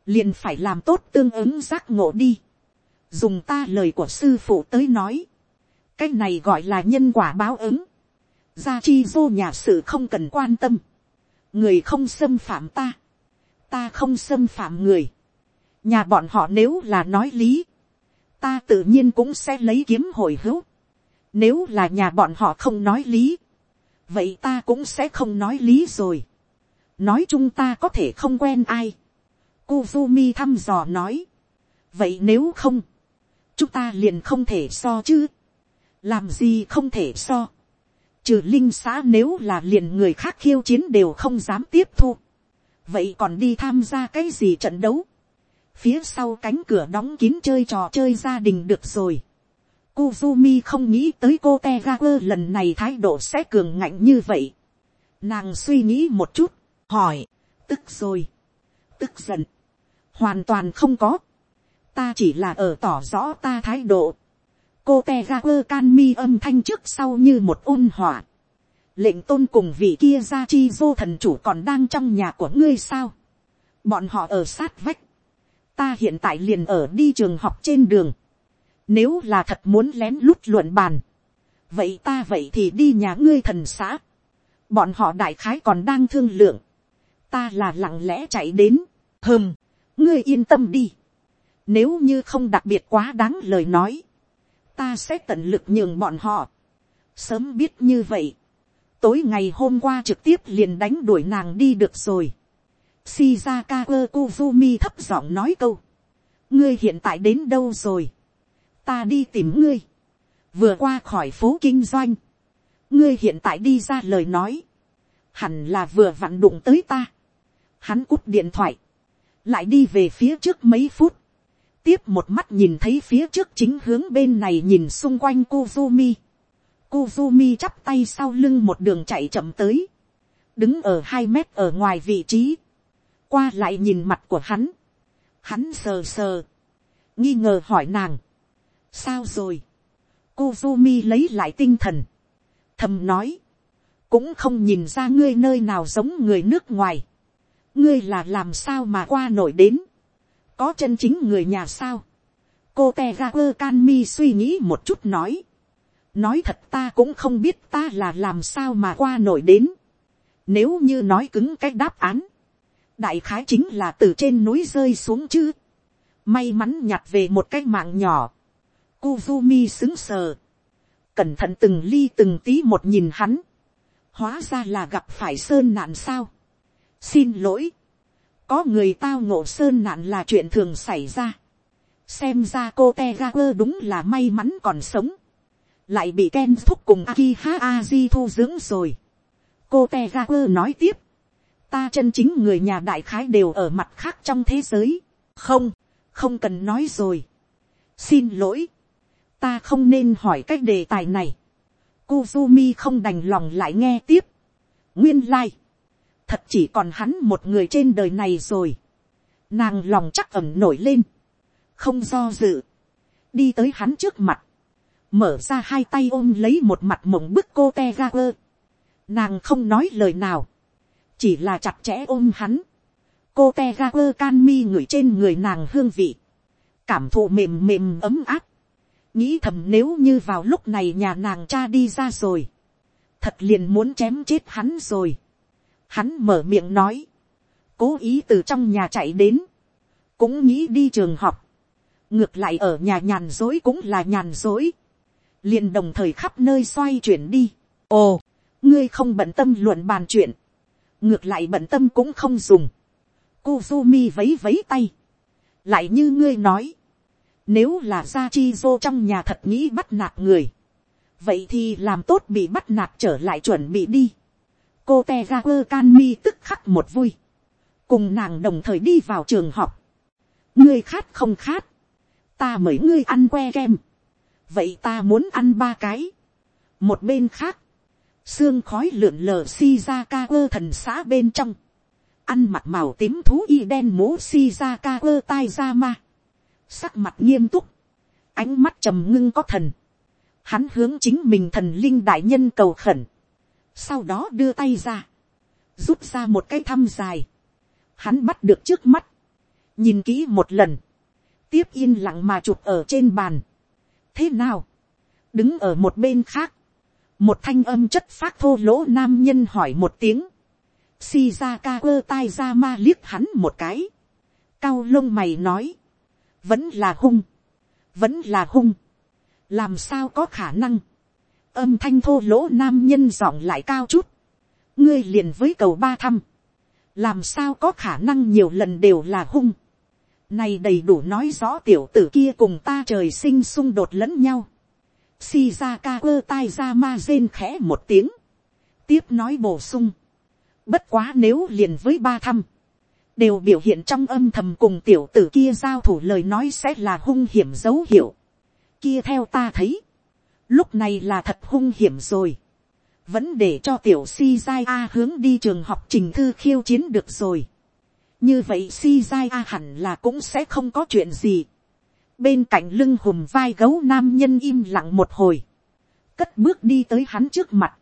liền phải làm tốt tương ứng giác ngộ đi. dùng ta lời của sư phụ tới nói, cái này gọi là nhân quả báo ứng. gia chi vô nhà sự không cần quan tâm, người không xâm phạm ta, ta không xâm phạm người, nhà bọn họ nếu là nói lý, ta tự nhiên cũng sẽ lấy kiếm hồi hữu, nếu là nhà bọn họ không nói lý, vậy ta cũng sẽ không nói lý rồi, nói chung ta có thể không quen ai, Kuzumi thăm dò nói, vậy nếu không, chúng ta liền không thể so chứ, làm gì không thể so, trừ linh xã nếu là liền người khác khiêu chiến đều không dám tiếp thu, vậy còn đi tham gia cái gì trận đấu, phía sau cánh cửa đóng kín chơi trò chơi gia đình được rồi. Kuzumi không nghĩ tới cô Tegaku lần này thái độ sẽ cường ngạnh như vậy. Nàng suy nghĩ một chút, hỏi, tức rồi, tức giận, hoàn toàn không có. Ta chỉ là ở tỏ rõ ta thái độ. Cô tegarver can mi âm thanh trước sau như một ôn hỏa. Lệnh tôn cùng vị kia ra chi vô thần chủ còn đang trong nhà của ngươi sao. Bọn họ ở sát vách ta hiện tại liền ở đi trường học trên đường. Nếu là thật muốn lén lút luận bàn. Vậy ta vậy thì đi nhà ngươi thần xã. Bọn họ đại khái còn đang thương lượng. Ta là lặng lẽ chạy đến. Hừm, ngươi yên tâm đi. Nếu như không đặc biệt quá đáng lời nói. Ta sẽ tận lực nhường bọn họ. Sớm biết như vậy. Tối ngày hôm qua trực tiếp liền đánh đuổi nàng đi được rồi Shizaka Kuzumi thấp giọng nói câu. Ngươi hiện tại đến đâu rồi? Ta đi tìm ngươi. Vừa qua khỏi phố kinh doanh. Ngươi hiện tại đi ra lời nói. Hẳn là vừa vặn đụng tới ta. Hắn cúp điện thoại. Lại đi về phía trước mấy phút. Tiếp một mắt nhìn thấy phía trước chính hướng bên này nhìn xung quanh Kuzumi. Kuzumi chắp tay sau lưng một đường chạy chậm tới. Đứng ở hai mét ở ngoài vị trí. Qua lại nhìn mặt của hắn, hắn sờ sờ, nghi ngờ hỏi nàng, sao rồi, Kuzumi lấy lại tinh thần, thầm nói, cũng không nhìn ra ngươi nơi nào giống người nước ngoài, ngươi là làm sao mà qua nổi đến, có chân chính người nhà sao, cô te ra quơ can mi suy nghĩ một chút nói, nói thật ta cũng không biết ta là làm sao mà qua nổi đến, nếu như nói cứng cách đáp án, đại khái chính là từ trên núi rơi xuống chứ. may mắn nhặt về một cái mạng nhỏ. Kuzumi xứng sờ. cẩn thận từng ly từng tí một nhìn hắn. hóa ra là gặp phải sơn nạn sao. xin lỗi có người tao ngộ sơn nạn là chuyện thường xảy ra. xem ra cô te đúng là may mắn còn sống. lại bị ken thúc cùng akiha aji thu dưỡng rồi. cô te nói tiếp ta chân chính người nhà đại khái đều ở mặt khác trong thế giới. không, không cần nói rồi. xin lỗi, ta không nên hỏi cách đề tài này. Kuzumi không đành lòng lại nghe tiếp. nguyên lai, thật chỉ còn hắn một người trên đời này rồi. nàng lòng chắc ẩm nổi lên, không do dự, đi tới hắn trước mặt, mở ra hai tay ôm lấy một mặt mộng bức cô te ga quơ. nàng không nói lời nào, chỉ là chặt chẽ ôm hắn, cô te ga quơ can mi ngửi trên người nàng hương vị, cảm thụ mềm mềm ấm áp, nghĩ thầm nếu như vào lúc này nhà nàng cha đi ra rồi, thật liền muốn chém chết hắn rồi. Hắn mở miệng nói, cố ý từ trong nhà chạy đến, cũng nghĩ đi trường học, ngược lại ở nhà nhàn dối cũng là nhàn dối, liền đồng thời khắp nơi xoay chuyển đi. ồ, ngươi không bận tâm luận bàn chuyện, ngược lại bận tâm cũng không dùng, Kuzumi vấy vấy tay, lại như ngươi nói, nếu là gia chi dô trong nhà thật nghĩ bắt nạt người, vậy thì làm tốt bị bắt nạt trở lại chuẩn bị đi cô te ra quơ can mi tức khắc một vui, cùng nàng đồng thời đi vào trường học. ngươi khát không khát, ta mời ngươi ăn que kem, vậy ta muốn ăn ba cái. một bên khác, xương khói lượn lờ si ra ca quơ thần xã bên trong, ăn mặc màu tím thú y đen mố si ra ca quơ tai ra ma, sắc mặt nghiêm túc, ánh mắt trầm ngưng có thần, hắn hướng chính mình thần linh đại nhân cầu khẩn, sau đó đưa tay ra, rút ra một cái thăm dài, hắn bắt được trước mắt, nhìn kỹ một lần, tiếp yên lặng mà chụp ở trên bàn. thế nào, đứng ở một bên khác, một thanh âm chất phát thô lỗ nam nhân hỏi một tiếng, shizaka quơ tai ra ma liếc hắn một cái, cao lông mày nói, vẫn là hung, vẫn là hung, làm sao có khả năng, âm thanh thô lỗ nam nhân giọng lại cao chút, ngươi liền với cầu ba thăm, làm sao có khả năng nhiều lần đều là hung, này đầy đủ nói rõ tiểu tử kia cùng ta trời sinh xung đột lẫn nhau. si ra ca quơ tai ra ma rên khẽ một tiếng. Tiếp nói bổ sung. Bất quá nếu liền với ba thăm. Đều biểu hiện trong âm thầm cùng tiểu tử kia giao thủ lời nói sẽ là hung hiểm dấu hiệu. Kia theo ta thấy. Lúc này là thật hung hiểm rồi. Vẫn để cho tiểu si giai A hướng đi trường học trình thư khiêu chiến được rồi. Như vậy si giai a hẳn là cũng sẽ không có chuyện gì. bên cạnh lưng hùm vai gấu nam nhân im lặng một hồi, cất bước đi tới hắn trước mặt,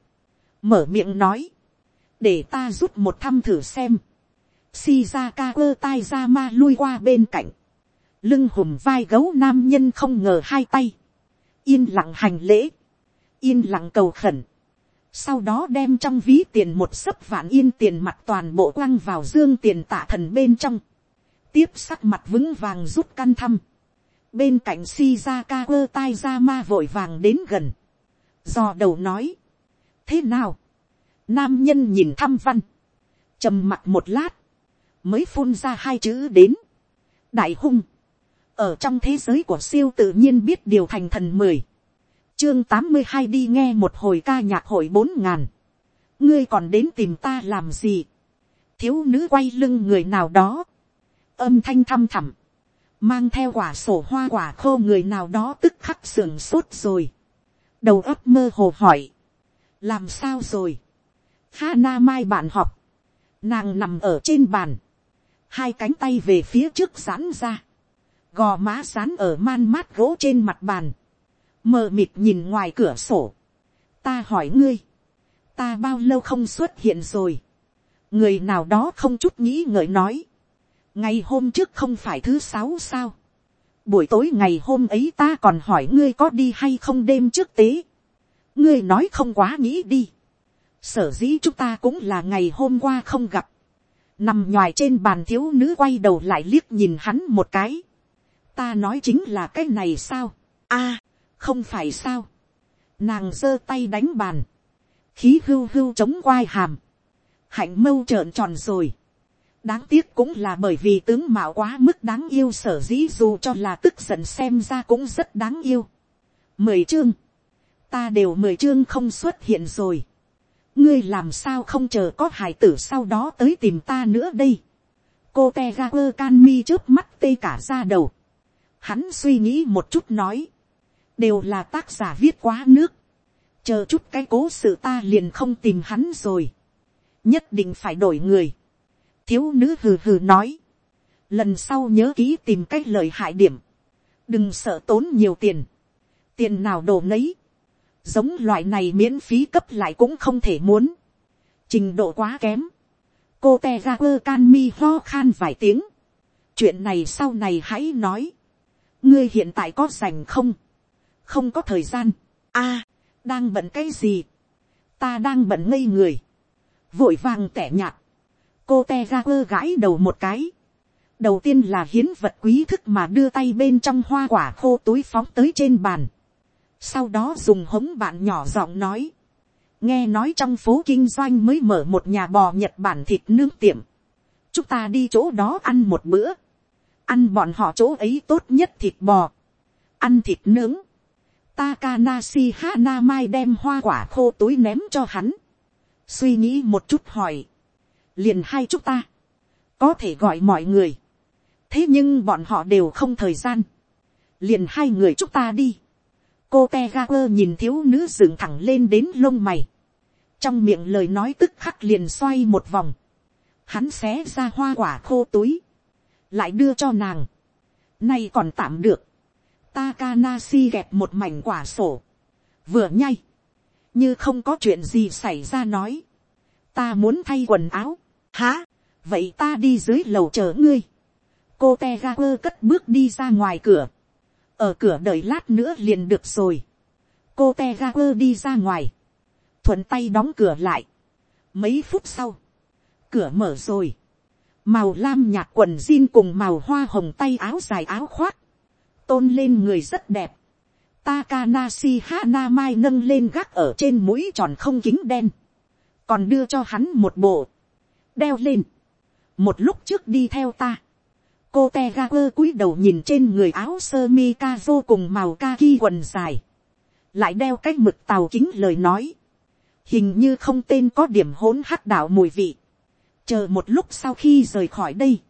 mở miệng nói, để ta rút một thăm thử xem, si ra ca quơ tai ra ma lui qua bên cạnh, lưng hùm vai gấu nam nhân không ngờ hai tay, yên lặng hành lễ, yên lặng cầu khẩn, sau đó đem trong ví tiền một sấp vạn yên tiền mặt toàn bộ quăng vào dương tiền tạ thần bên trong, tiếp sắc mặt vững vàng rút căn thăm, bên cạnh shizaka quơ tai ra ma vội vàng đến gần, do đầu nói, thế nào, nam nhân nhìn thăm văn, trầm mặt một lát, mới phun ra hai chữ đến, đại hung, ở trong thế giới của siêu tự nhiên biết điều thành thần mười, chương tám mươi hai đi nghe một hồi ca nhạc hội bốn ngàn. ngươi còn đến tìm ta làm gì. thiếu nữ quay lưng người nào đó. âm thanh thăm thẳm. mang theo quả sổ hoa quả khô người nào đó tức khắc sườn sốt rồi. đầu óc mơ hồ hỏi. làm sao rồi. Hana mai bạn học. nàng nằm ở trên bàn. hai cánh tay về phía trước giãn ra gò má sán ở man mát gỗ trên mặt bàn. Mờ mịt nhìn ngoài cửa sổ, ta hỏi ngươi, ta bao lâu không xuất hiện rồi, người nào đó không chút nghĩ ngợi nói, ngày hôm trước không phải thứ sáu sao, buổi tối ngày hôm ấy ta còn hỏi ngươi có đi hay không đêm trước tế, ngươi nói không quá nghĩ đi, sở dĩ chúng ta cũng là ngày hôm qua không gặp, nằm ngoài trên bàn thiếu nữ quay đầu lại liếc nhìn hắn một cái, ta nói chính là cái này sao, a, không phải sao, nàng giơ tay đánh bàn, khí hưu hưu chống quai hàm, hạnh mâu trợn tròn rồi, đáng tiếc cũng là bởi vì tướng mạo quá mức đáng yêu sở dĩ dù cho là tức giận xem ra cũng rất đáng yêu. mười chương, ta đều mười chương không xuất hiện rồi. ngươi làm sao không chờ có hải tử sau đó tới tìm ta nữa đây. cô te ga quơ can mi trước mắt tê cả ra đầu hắn suy nghĩ một chút nói. Đều là tác giả viết quá nước, chờ chút cái cố sự ta liền không tìm hắn rồi, nhất định phải đổi người, thiếu nữ hừ hừ nói, lần sau nhớ ký tìm cái lời hại điểm, đừng sợ tốn nhiều tiền, tiền nào đổ nấy, giống loại này miễn phí cấp lại cũng không thể muốn, trình độ quá kém, cô te ra quơ can mi ho khan vài tiếng, chuyện này sau này hãy nói, ngươi hiện tại có rảnh không, không có thời gian, a, đang bận cái gì, ta đang bận ngây người, vội vàng tẻ nhạt, cô te ra quơ gãi đầu một cái, đầu tiên là hiến vật quý thức mà đưa tay bên trong hoa quả khô túi phóng tới trên bàn, sau đó dùng hống bạn nhỏ giọng nói, nghe nói trong phố kinh doanh mới mở một nhà bò nhật bản thịt nướng tiệm, chúng ta đi chỗ đó ăn một bữa, ăn bọn họ chỗ ấy tốt nhất thịt bò, ăn thịt nướng, Takanashi Hanamai đem hoa quả khô túi ném cho hắn. Suy nghĩ một chút hỏi. Liền hai chúng ta. Có thể gọi mọi người. Thế nhưng bọn họ đều không thời gian. Liền hai người chúng ta đi. Cô Tegaper nhìn thiếu nữ dựng thẳng lên đến lông mày. Trong miệng lời nói tức khắc liền xoay một vòng. Hắn xé ra hoa quả khô túi. Lại đưa cho nàng. Nay còn tạm được Takanashi gẹp một mảnh quả sổ. Vừa nhay. Như không có chuyện gì xảy ra nói. Ta muốn thay quần áo. Hả? Vậy ta đi dưới lầu chờ ngươi. Cô Tegaper cất bước đi ra ngoài cửa. Ở cửa đợi lát nữa liền được rồi. Cô Tegaper đi ra ngoài. Thuận tay đóng cửa lại. Mấy phút sau. cửa mở rồi, màu lam nhạt quần jean cùng màu hoa hồng tay áo dài áo khoác, tôn lên người rất đẹp, Takanashi Hanamai nâng lên gác ở trên mũi tròn không kính đen. Còn đưa cho hắn một bộ. Đeo lên. Một lúc trước đi theo ta. Cô Tegaku cúi đầu nhìn trên người áo sơ mi kazo cùng màu kaki quần dài. Lại đeo cái mực tàu kính lời nói. Hình như không tên có điểm hỗn hắc đạo mùi vị. Chờ một lúc sau khi rời khỏi đây.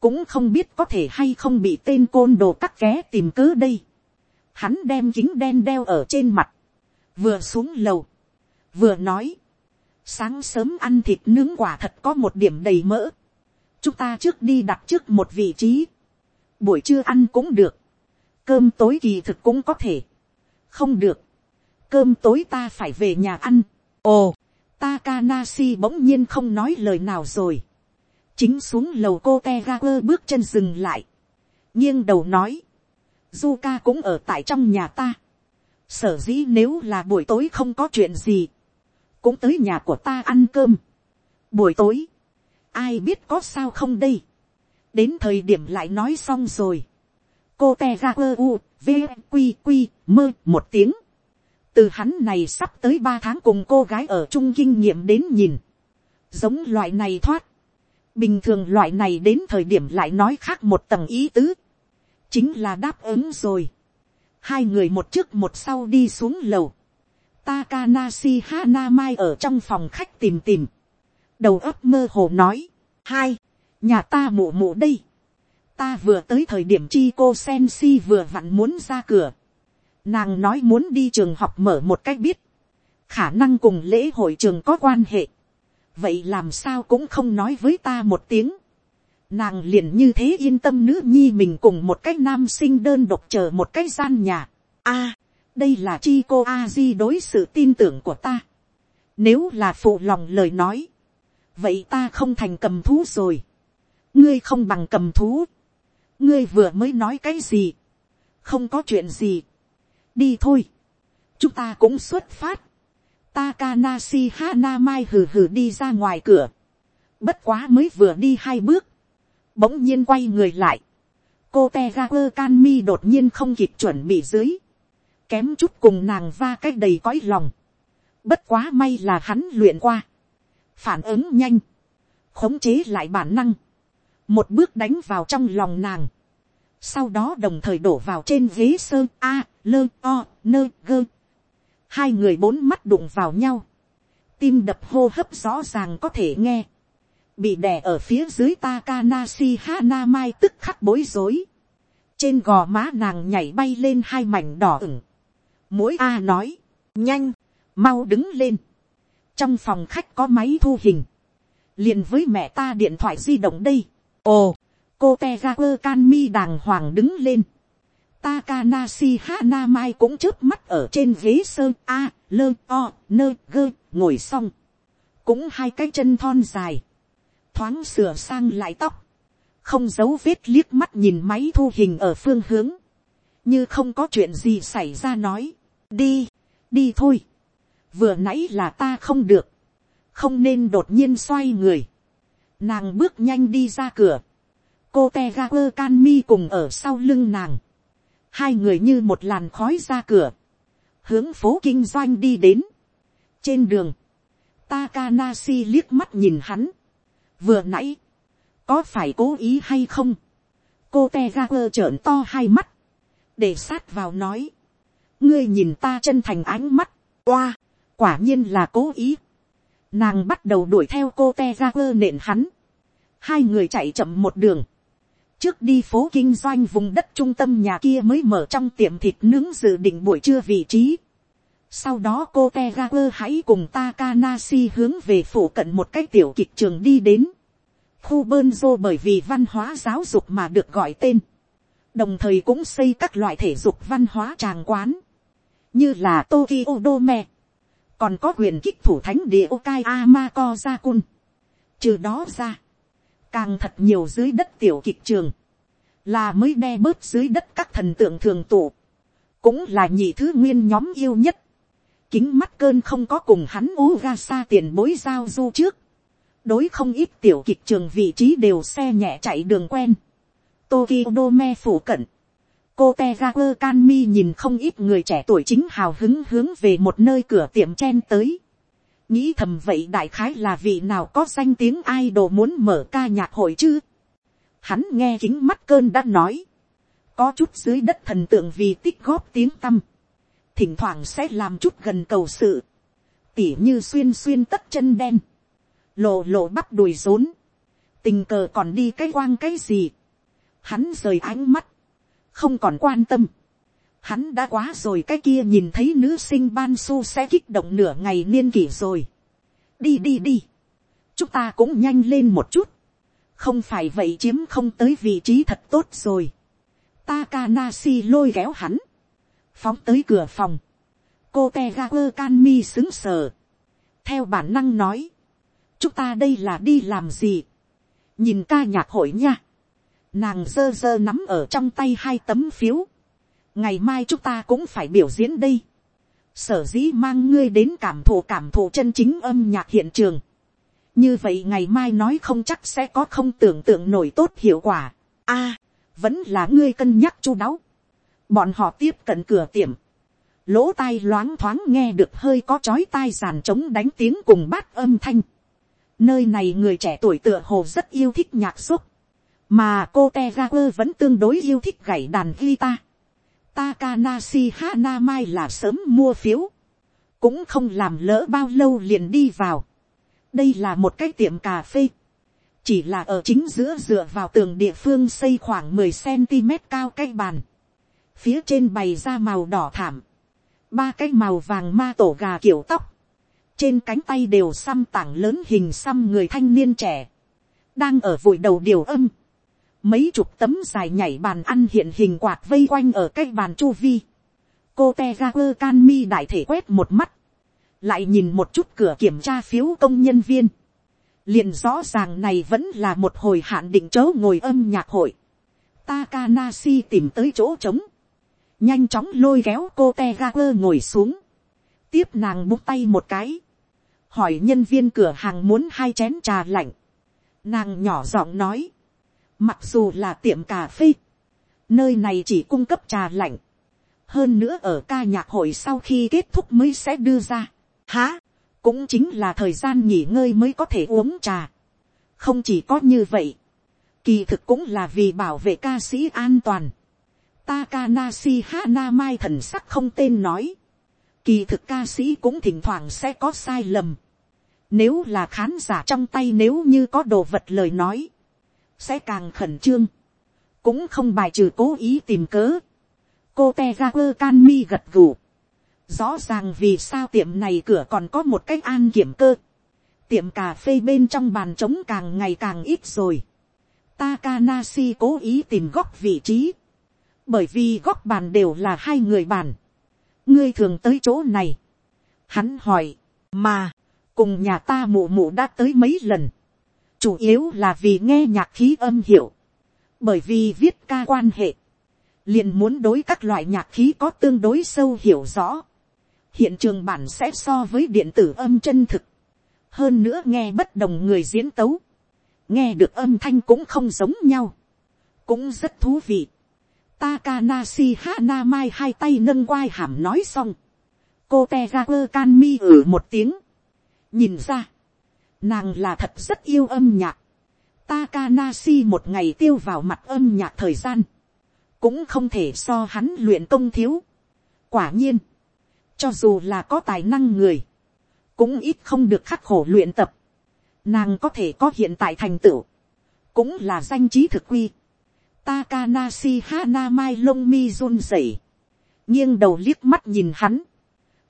Cũng không biết có thể hay không bị tên côn đồ cắt ké tìm cớ đây. Hắn đem kính đen đeo ở trên mặt, vừa xuống lầu, vừa nói, sáng sớm ăn thịt nướng quả thật có một điểm đầy mỡ, chúng ta trước đi đặt trước một vị trí, buổi trưa ăn cũng được, cơm tối kỳ thực cũng có thể, không được, cơm tối ta phải về nhà ăn, ồ, Takanashi bỗng nhiên không nói lời nào rồi, chính xuống lầu cô Tegaku bước chân dừng lại, nghiêng đầu nói, Zuka cũng ở tại trong nhà ta. sở dĩ nếu là buổi tối không có chuyện gì, cũng tới nhà của ta ăn cơm. buổi tối, ai biết có sao không đây. đến thời điểm lại nói xong rồi. cô Tegaku u, v, quy, quy, mơ một tiếng từ hắn này sắp tới ba tháng cùng cô gái ở chung kinh nghiệm đến nhìn. giống loại này thoát. bình thường loại này đến thời điểm lại nói khác một tầng ý tứ chính là đáp ứng rồi. hai người một trước một sau đi xuống lầu. Takanashi Hanamai ở trong phòng khách tìm tìm. đầu ấp mơ hồ nói. hai, nhà ta mụ mụ đây. ta vừa tới thời điểm chi cô sensi vừa vặn muốn ra cửa nàng nói muốn đi trường học mở một cách biết. khả năng cùng lễ hội trường có quan hệ. vậy làm sao cũng không nói với ta một tiếng Nàng liền như thế yên tâm nữ nhi mình cùng một cách nam sinh đơn độc chờ một cách gian nhà. a, đây là chi cô a di đối sự tin tưởng của ta. Nếu là phụ lòng lời nói. Vậy ta không thành cầm thú rồi. Ngươi không bằng cầm thú. Ngươi vừa mới nói cái gì. Không có chuyện gì. Đi thôi. Chúng ta cũng xuất phát. Takanashi Hanamai hừ hừ đi ra ngoài cửa. Bất quá mới vừa đi hai bước. Bỗng nhiên quay người lại, cô te Kanmi đột nhiên không kịp chuẩn bị dưới, kém chút cùng nàng va cách đầy cõi lòng, bất quá may là hắn luyện qua, phản ứng nhanh, khống chế lại bản năng, một bước đánh vào trong lòng nàng, sau đó đồng thời đổ vào trên ghế sơ a, lơ o, nơ gơ. hai người bốn mắt đụng vào nhau, tim đập hô hấp rõ ràng có thể nghe, bị đè ở phía dưới Takanashi Hanamai tức khắc bối rối. Trên gò má nàng nhảy bay lên hai mảnh đỏ ửng. Mỗi A nói, nhanh, mau đứng lên. Trong phòng khách có máy thu hình. liền với mẹ ta điện thoại di động đây. Ồ, cô Tegaku Kanmi đàng hoàng đứng lên. Takanashi Hanamai cũng chớp mắt ở trên ghế sơn A, lơ, o, nơ, gơ, ngồi xong. Cũng hai cái chân thon dài. Thoáng sửa sang lại tóc, không giấu vết liếc mắt nhìn máy thu hình ở phương hướng, như không có chuyện gì xảy ra nói, đi, đi thôi, vừa nãy là ta không được, không nên đột nhiên xoay người, nàng bước nhanh đi ra cửa, cô te ga quơ can mi cùng ở sau lưng nàng, hai người như một làn khói ra cửa, hướng phố kinh doanh đi đến, trên đường, Takanashi liếc mắt nhìn hắn, vừa nãy, có phải cố ý hay không, cô te ga quơ trợn to hai mắt, để sát vào nói, ngươi nhìn ta chân thành ánh mắt, oa, quả nhiên là cố ý, nàng bắt đầu đuổi theo cô te ra quơ nện hắn, hai người chạy chậm một đường, trước đi phố kinh doanh vùng đất trung tâm nhà kia mới mở trong tiệm thịt nướng dự định buổi trưa vị trí. Sau đó cô Tegaper hãy cùng Takanashi hướng về phủ cận một cái tiểu kịch trường đi đến. Khu bơn dô bởi vì văn hóa giáo dục mà được gọi tên. Đồng thời cũng xây các loại thể dục văn hóa tràng quán. Như là Tokyo Dome. Còn có quyền kích thủ thánh địa Okai Amako Zakun. Trừ đó ra. Càng thật nhiều dưới đất tiểu kịch trường. Là mới đe bớt dưới đất các thần tượng thường tụ. Cũng là nhị thứ nguyên nhóm yêu nhất kính mắt cơn không có cùng hắn ú ga xa tiền bối giao du trước. đối không ít tiểu kịch trường vị trí đều xe nhẹ chạy đường quen, Tokyo Dome phủ cận, cô tezuka mi nhìn không ít người trẻ tuổi chính hào hứng hướng về một nơi cửa tiệm chen tới nghĩ thầm vậy đại khái là vị nào có danh tiếng idol muốn mở ca nhạc hội chứ. hắn nghe kính mắt cơn đã nói, có chút dưới đất thần tượng vì tích góp tiếng tâm, thỉnh thoảng sẽ làm chút gần cầu sự, tỉ như xuyên xuyên tất chân đen, lộ lộ bắp đùi rốn, tình cờ còn đi cái quang cái gì, hắn rời ánh mắt, không còn quan tâm, hắn đã quá rồi cái kia nhìn thấy nữ sinh ban su sẽ kích động nửa ngày niên kỷ rồi, đi đi đi, chúng ta cũng nhanh lên một chút, không phải vậy chiếm không tới vị trí thật tốt rồi, Takanashi lôi kéo hắn, phóng tới cửa phòng, cô te ga quơ can mi xứng sờ, theo bản năng nói, chúng ta đây là đi làm gì, nhìn ca nhạc hội nha, nàng giơ giơ nắm ở trong tay hai tấm phiếu, ngày mai chúng ta cũng phải biểu diễn đây, sở dĩ mang ngươi đến cảm thụ cảm thụ chân chính âm nhạc hiện trường, như vậy ngày mai nói không chắc sẽ có không tưởng tượng nổi tốt hiệu quả. a, vẫn là ngươi cân nhắc chu đáo. bọn họ tiếp cận cửa tiệm, lỗ tai loáng thoáng nghe được hơi có chói tai giàn trống đánh tiếng cùng bát âm thanh. nơi này người trẻ tuổi tựa hồ rất yêu thích nhạc xúc, mà cô te ga quơ vẫn tương đối yêu thích gảy đàn guitar. Takanashi Hanamai là sớm mua phiếu, cũng không làm lỡ bao lâu liền đi vào. đây là một cái tiệm cà phê, chỉ là ở chính giữa dựa vào tường địa phương xây khoảng mười cm cao cái bàn, phía trên bày ra màu đỏ thảm, ba cái màu vàng ma tổ gà kiểu tóc, trên cánh tay đều xăm tảng lớn hình xăm người thanh niên trẻ, đang ở vội đầu điều âm, mấy chục tấm dài nhảy bàn ăn hiện hình quạt vây quanh ở cái bàn chu vi, cô te ga quơ can mi đại thể quét một mắt, lại nhìn một chút cửa kiểm tra phiếu công nhân viên, liền rõ ràng này vẫn là một hồi hạn định chỗ ngồi âm nhạc hội. Takanashi tìm tới chỗ trống, nhanh chóng lôi kéo cô Tegaku ngồi xuống, tiếp nàng bút tay một cái, hỏi nhân viên cửa hàng muốn hai chén trà lạnh, nàng nhỏ giọng nói, mặc dù là tiệm cà phê, nơi này chỉ cung cấp trà lạnh, hơn nữa ở ca nhạc hội sau khi kết thúc mới sẽ đưa ra. Hả, cũng chính là thời gian nghỉ ngơi mới có thể uống trà. không chỉ có như vậy, kỳ thực cũng là vì bảo vệ ca sĩ an toàn. Takanashi Hanamai thần sắc không tên nói. Kỳ thực ca sĩ cũng thỉnh thoảng sẽ có sai lầm. Nếu là khán giả trong tay nếu như có đồ vật lời nói. Sẽ càng khẩn trương. Cũng không bài trừ cố ý tìm cớ. Cô teager can mi gật gù. Rõ ràng vì sao tiệm này cửa còn có một cái an kiểm cơ. Tiệm cà phê bên trong bàn trống càng ngày càng ít rồi. Takanasi cố ý tìm góc vị trí bởi vì góc bàn đều là hai người bàn, ngươi thường tới chỗ này, hắn hỏi, mà, cùng nhà ta mụ mụ đã tới mấy lần, chủ yếu là vì nghe nhạc khí âm hiệu, bởi vì viết ca quan hệ, liền muốn đối các loại nhạc khí có tương đối sâu hiểu rõ, hiện trường bản sẽ so với điện tử âm chân thực, hơn nữa nghe bất đồng người diễn tấu, nghe được âm thanh cũng không giống nhau, cũng rất thú vị. Takanashi Hanamai hai tay nâng quai hàm nói xong. Cô Tegaku Kanmi ử một tiếng. Nhìn ra. Nàng là thật rất yêu âm nhạc. Takanashi một ngày tiêu vào mặt âm nhạc thời gian. Cũng không thể so hắn luyện công thiếu. Quả nhiên. Cho dù là có tài năng người. Cũng ít không được khắc khổ luyện tập. Nàng có thể có hiện tại thành tựu. Cũng là danh trí thực quy Takanashi Hanamai lông mi run rẩy. nghiêng đầu liếc mắt nhìn hắn.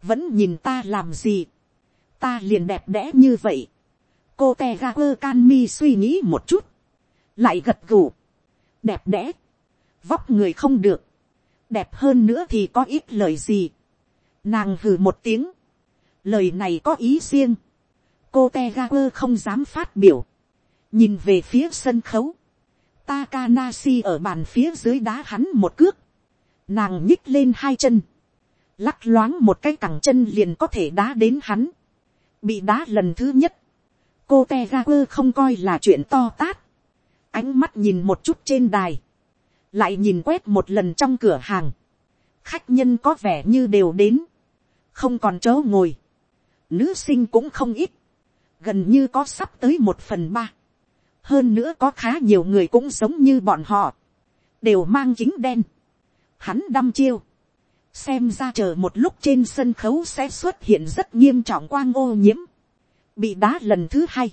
Vẫn nhìn ta làm gì. Ta liền đẹp đẽ như vậy. Cô Tegaku Kanmi suy nghĩ một chút. Lại gật gù. Đẹp đẽ. Vóc người không được. Đẹp hơn nữa thì có ít lời gì. Nàng hừ một tiếng. Lời này có ý riêng. Cô Tegaku không dám phát biểu. Nhìn về phía sân khấu Takanasi ở bàn phía dưới đá hắn một cước. Nàng nhích lên hai chân. Lắc loáng một cái cẳng chân liền có thể đá đến hắn. Bị đá lần thứ nhất cô te ra quơ không coi là chuyện to tát, ánh mắt nhìn một chút trên đài, lại nhìn quét một lần trong cửa hàng, khách nhân có vẻ như đều đến, không còn chỗ ngồi, nữ sinh cũng không ít, gần như có sắp tới một phần ba, hơn nữa có khá nhiều người cũng giống như bọn họ, đều mang kính đen, hắn đăm chiêu, xem ra chờ một lúc trên sân khấu sẽ xuất hiện rất nghiêm trọng quang ô nhiễm, bị đá lần thứ hai,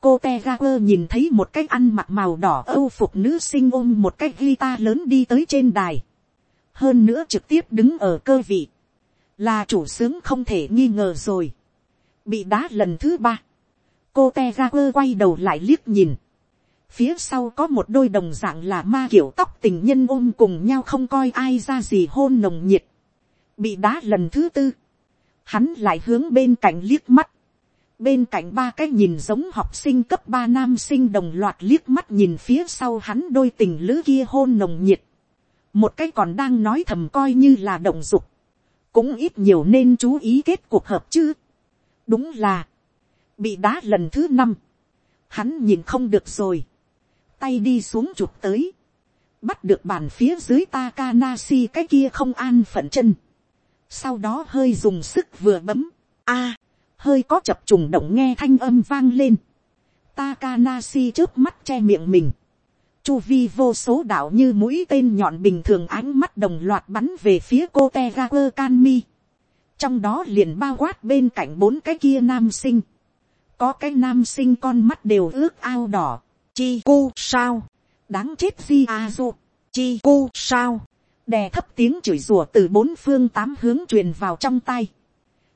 cô te ga quơ nhìn thấy một cái ăn mặc màu đỏ âu phục nữ sinh ôm một cái guitar lớn đi tới trên đài, hơn nữa trực tiếp đứng ở cơ vị, là chủ sướng không thể nghi ngờ rồi, bị đá lần thứ ba, cô te ga quơ quay đầu lại liếc nhìn, phía sau có một đôi đồng dạng là ma kiểu tóc tình nhân ôm cùng nhau không coi ai ra gì hôn nồng nhiệt, bị đá lần thứ tư, hắn lại hướng bên cạnh liếc mắt, bên cạnh ba cái nhìn giống học sinh cấp ba nam sinh đồng loạt liếc mắt nhìn phía sau hắn đôi tình lữ kia hôn nồng nhiệt, một cái còn đang nói thầm coi như là động dục, cũng ít nhiều nên chú ý kết cuộc hợp chứ, đúng là, bị đá lần thứ năm, hắn nhìn không được rồi, tay đi xuống chụp tới, bắt được bàn phía dưới Takanashi cái kia không an phận chân, sau đó hơi dùng sức vừa bấm, a, hơi có chập trùng động nghe thanh âm vang lên, Takanashi trước mắt che miệng mình, chu vi vô số đảo như mũi tên nhọn bình thường ánh mắt đồng loạt bắn về phía cô te Kanmi. trong đó liền bao quát bên cạnh bốn cái kia nam sinh, có cái nam sinh con mắt đều ướt ao đỏ, chi cu sao, đáng chết di a dô, chi cu sao, đè thấp tiếng chửi rủa từ bốn phương tám hướng truyền vào trong tay,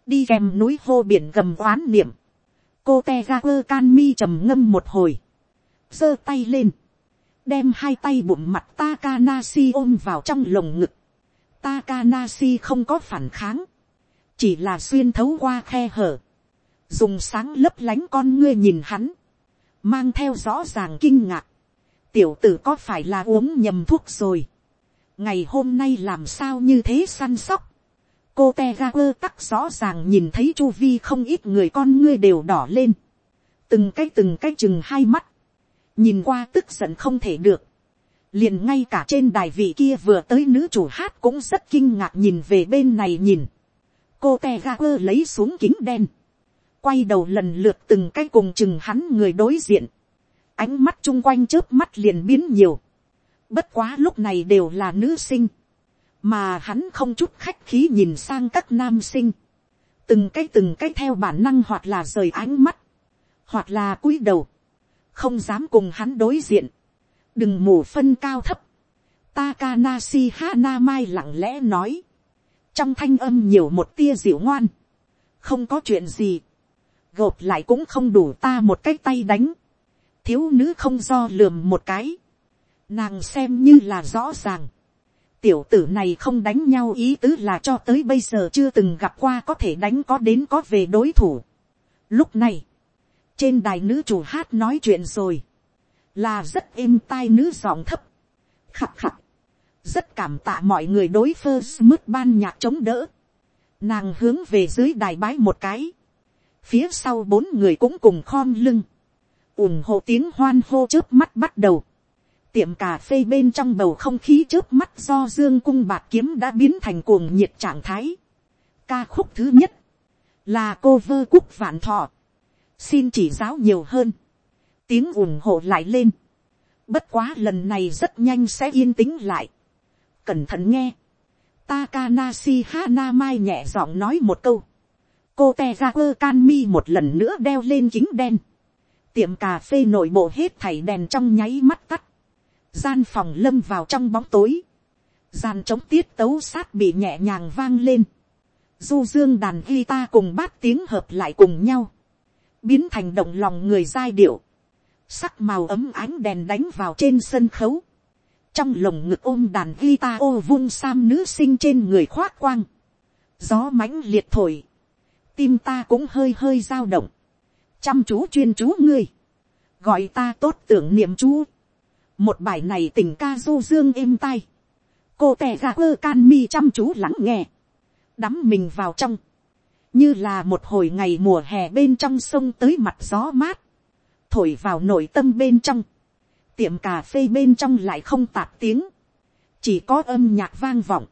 đi kèm núi hô biển gầm oán niệm, cô te ga quơ can mi trầm ngâm một hồi, giơ tay lên, đem hai tay bụng mặt Takanashi ôm vào trong lồng ngực. Takanashi không có phản kháng, chỉ là xuyên thấu qua khe hở, dùng sáng lấp lánh con ngươi nhìn hắn, mang theo rõ ràng kinh ngạc, tiểu tử có phải là uống nhầm thuốc rồi, ngày hôm nay làm sao như thế săn sóc, cô te ga quơ tắc rõ ràng nhìn thấy chu vi không ít người con ngươi đều đỏ lên, từng cái từng cái chừng hai mắt, nhìn qua tức giận không thể được, liền ngay cả trên đài vị kia vừa tới nữ chủ hát cũng rất kinh ngạc nhìn về bên này nhìn, cô te ga quơ lấy xuống kính đen, quay đầu lần lượt từng cái cùng chừng hắn người đối diện, ánh mắt chung quanh trước mắt liền biến nhiều, bất quá lúc này đều là nữ sinh, mà hắn không chút khách khí nhìn sang các nam sinh, từng cái từng cái theo bản năng hoặc là rời ánh mắt, hoặc là cúi đầu, không dám cùng hắn đối diện, đừng mù phân cao thấp, Takanasi Hanamai lặng lẽ nói, trong thanh âm nhiều một tia dịu ngoan, không có chuyện gì, gộp lại cũng không đủ ta một cái tay đánh, thiếu nữ không do lườm một cái, nàng xem như là rõ ràng, tiểu tử này không đánh nhau ý tứ là cho tới bây giờ chưa từng gặp qua có thể đánh có đến có về đối thủ. Lúc này, trên đài nữ chủ hát nói chuyện rồi, là rất êm tai nữ giọng thấp, khặt khặt, rất cảm tạ mọi người đối phơ mứt ban nhạc chống đỡ, nàng hướng về dưới đài bái một cái, phía sau bốn người cũng cùng khom lưng, ủng hộ tiếng hoan hô trước mắt bắt đầu, tiệm cà phê bên trong bầu không khí trước mắt do dương cung bạc kiếm đã biến thành cuồng nhiệt trạng thái. Ca khúc thứ nhất là cô vơ cúc vạn thọ. Xin chỉ giáo nhiều hơn. Tiếng ủng hộ lại lên. Bất quá lần này rất nhanh sẽ yên tĩnh lại. Cẩn thận nghe. Takanashi Hanamai nhẹ giọng nói một câu. Cô Tegaku Kanmi một lần nữa đeo lên kính đen. Tiệm cà phê nội bộ hết thảy đèn trong nháy mắt tắt gian phòng lâm vào trong bóng tối, gian chống tiết tấu sát bị nhẹ nhàng vang lên, du dương đàn guitar cùng bát tiếng hợp lại cùng nhau, biến thành động lòng người giai điệu, sắc màu ấm ánh đèn đánh vào trên sân khấu, trong lồng ngực ôm đàn guitar ô vung sam nữ sinh trên người khoác quang, gió mãnh liệt thổi, tim ta cũng hơi hơi dao động, chăm chú chuyên chú ngươi, gọi ta tốt tưởng niệm chú, một bài này tình ca du dương êm tai, cô tè ra ơ can mi chăm chú lắng nghe, đắm mình vào trong, như là một hồi ngày mùa hè bên trong sông tới mặt gió mát, thổi vào nội tâm bên trong, tiệm cà phê bên trong lại không tạp tiếng, chỉ có âm nhạc vang vọng,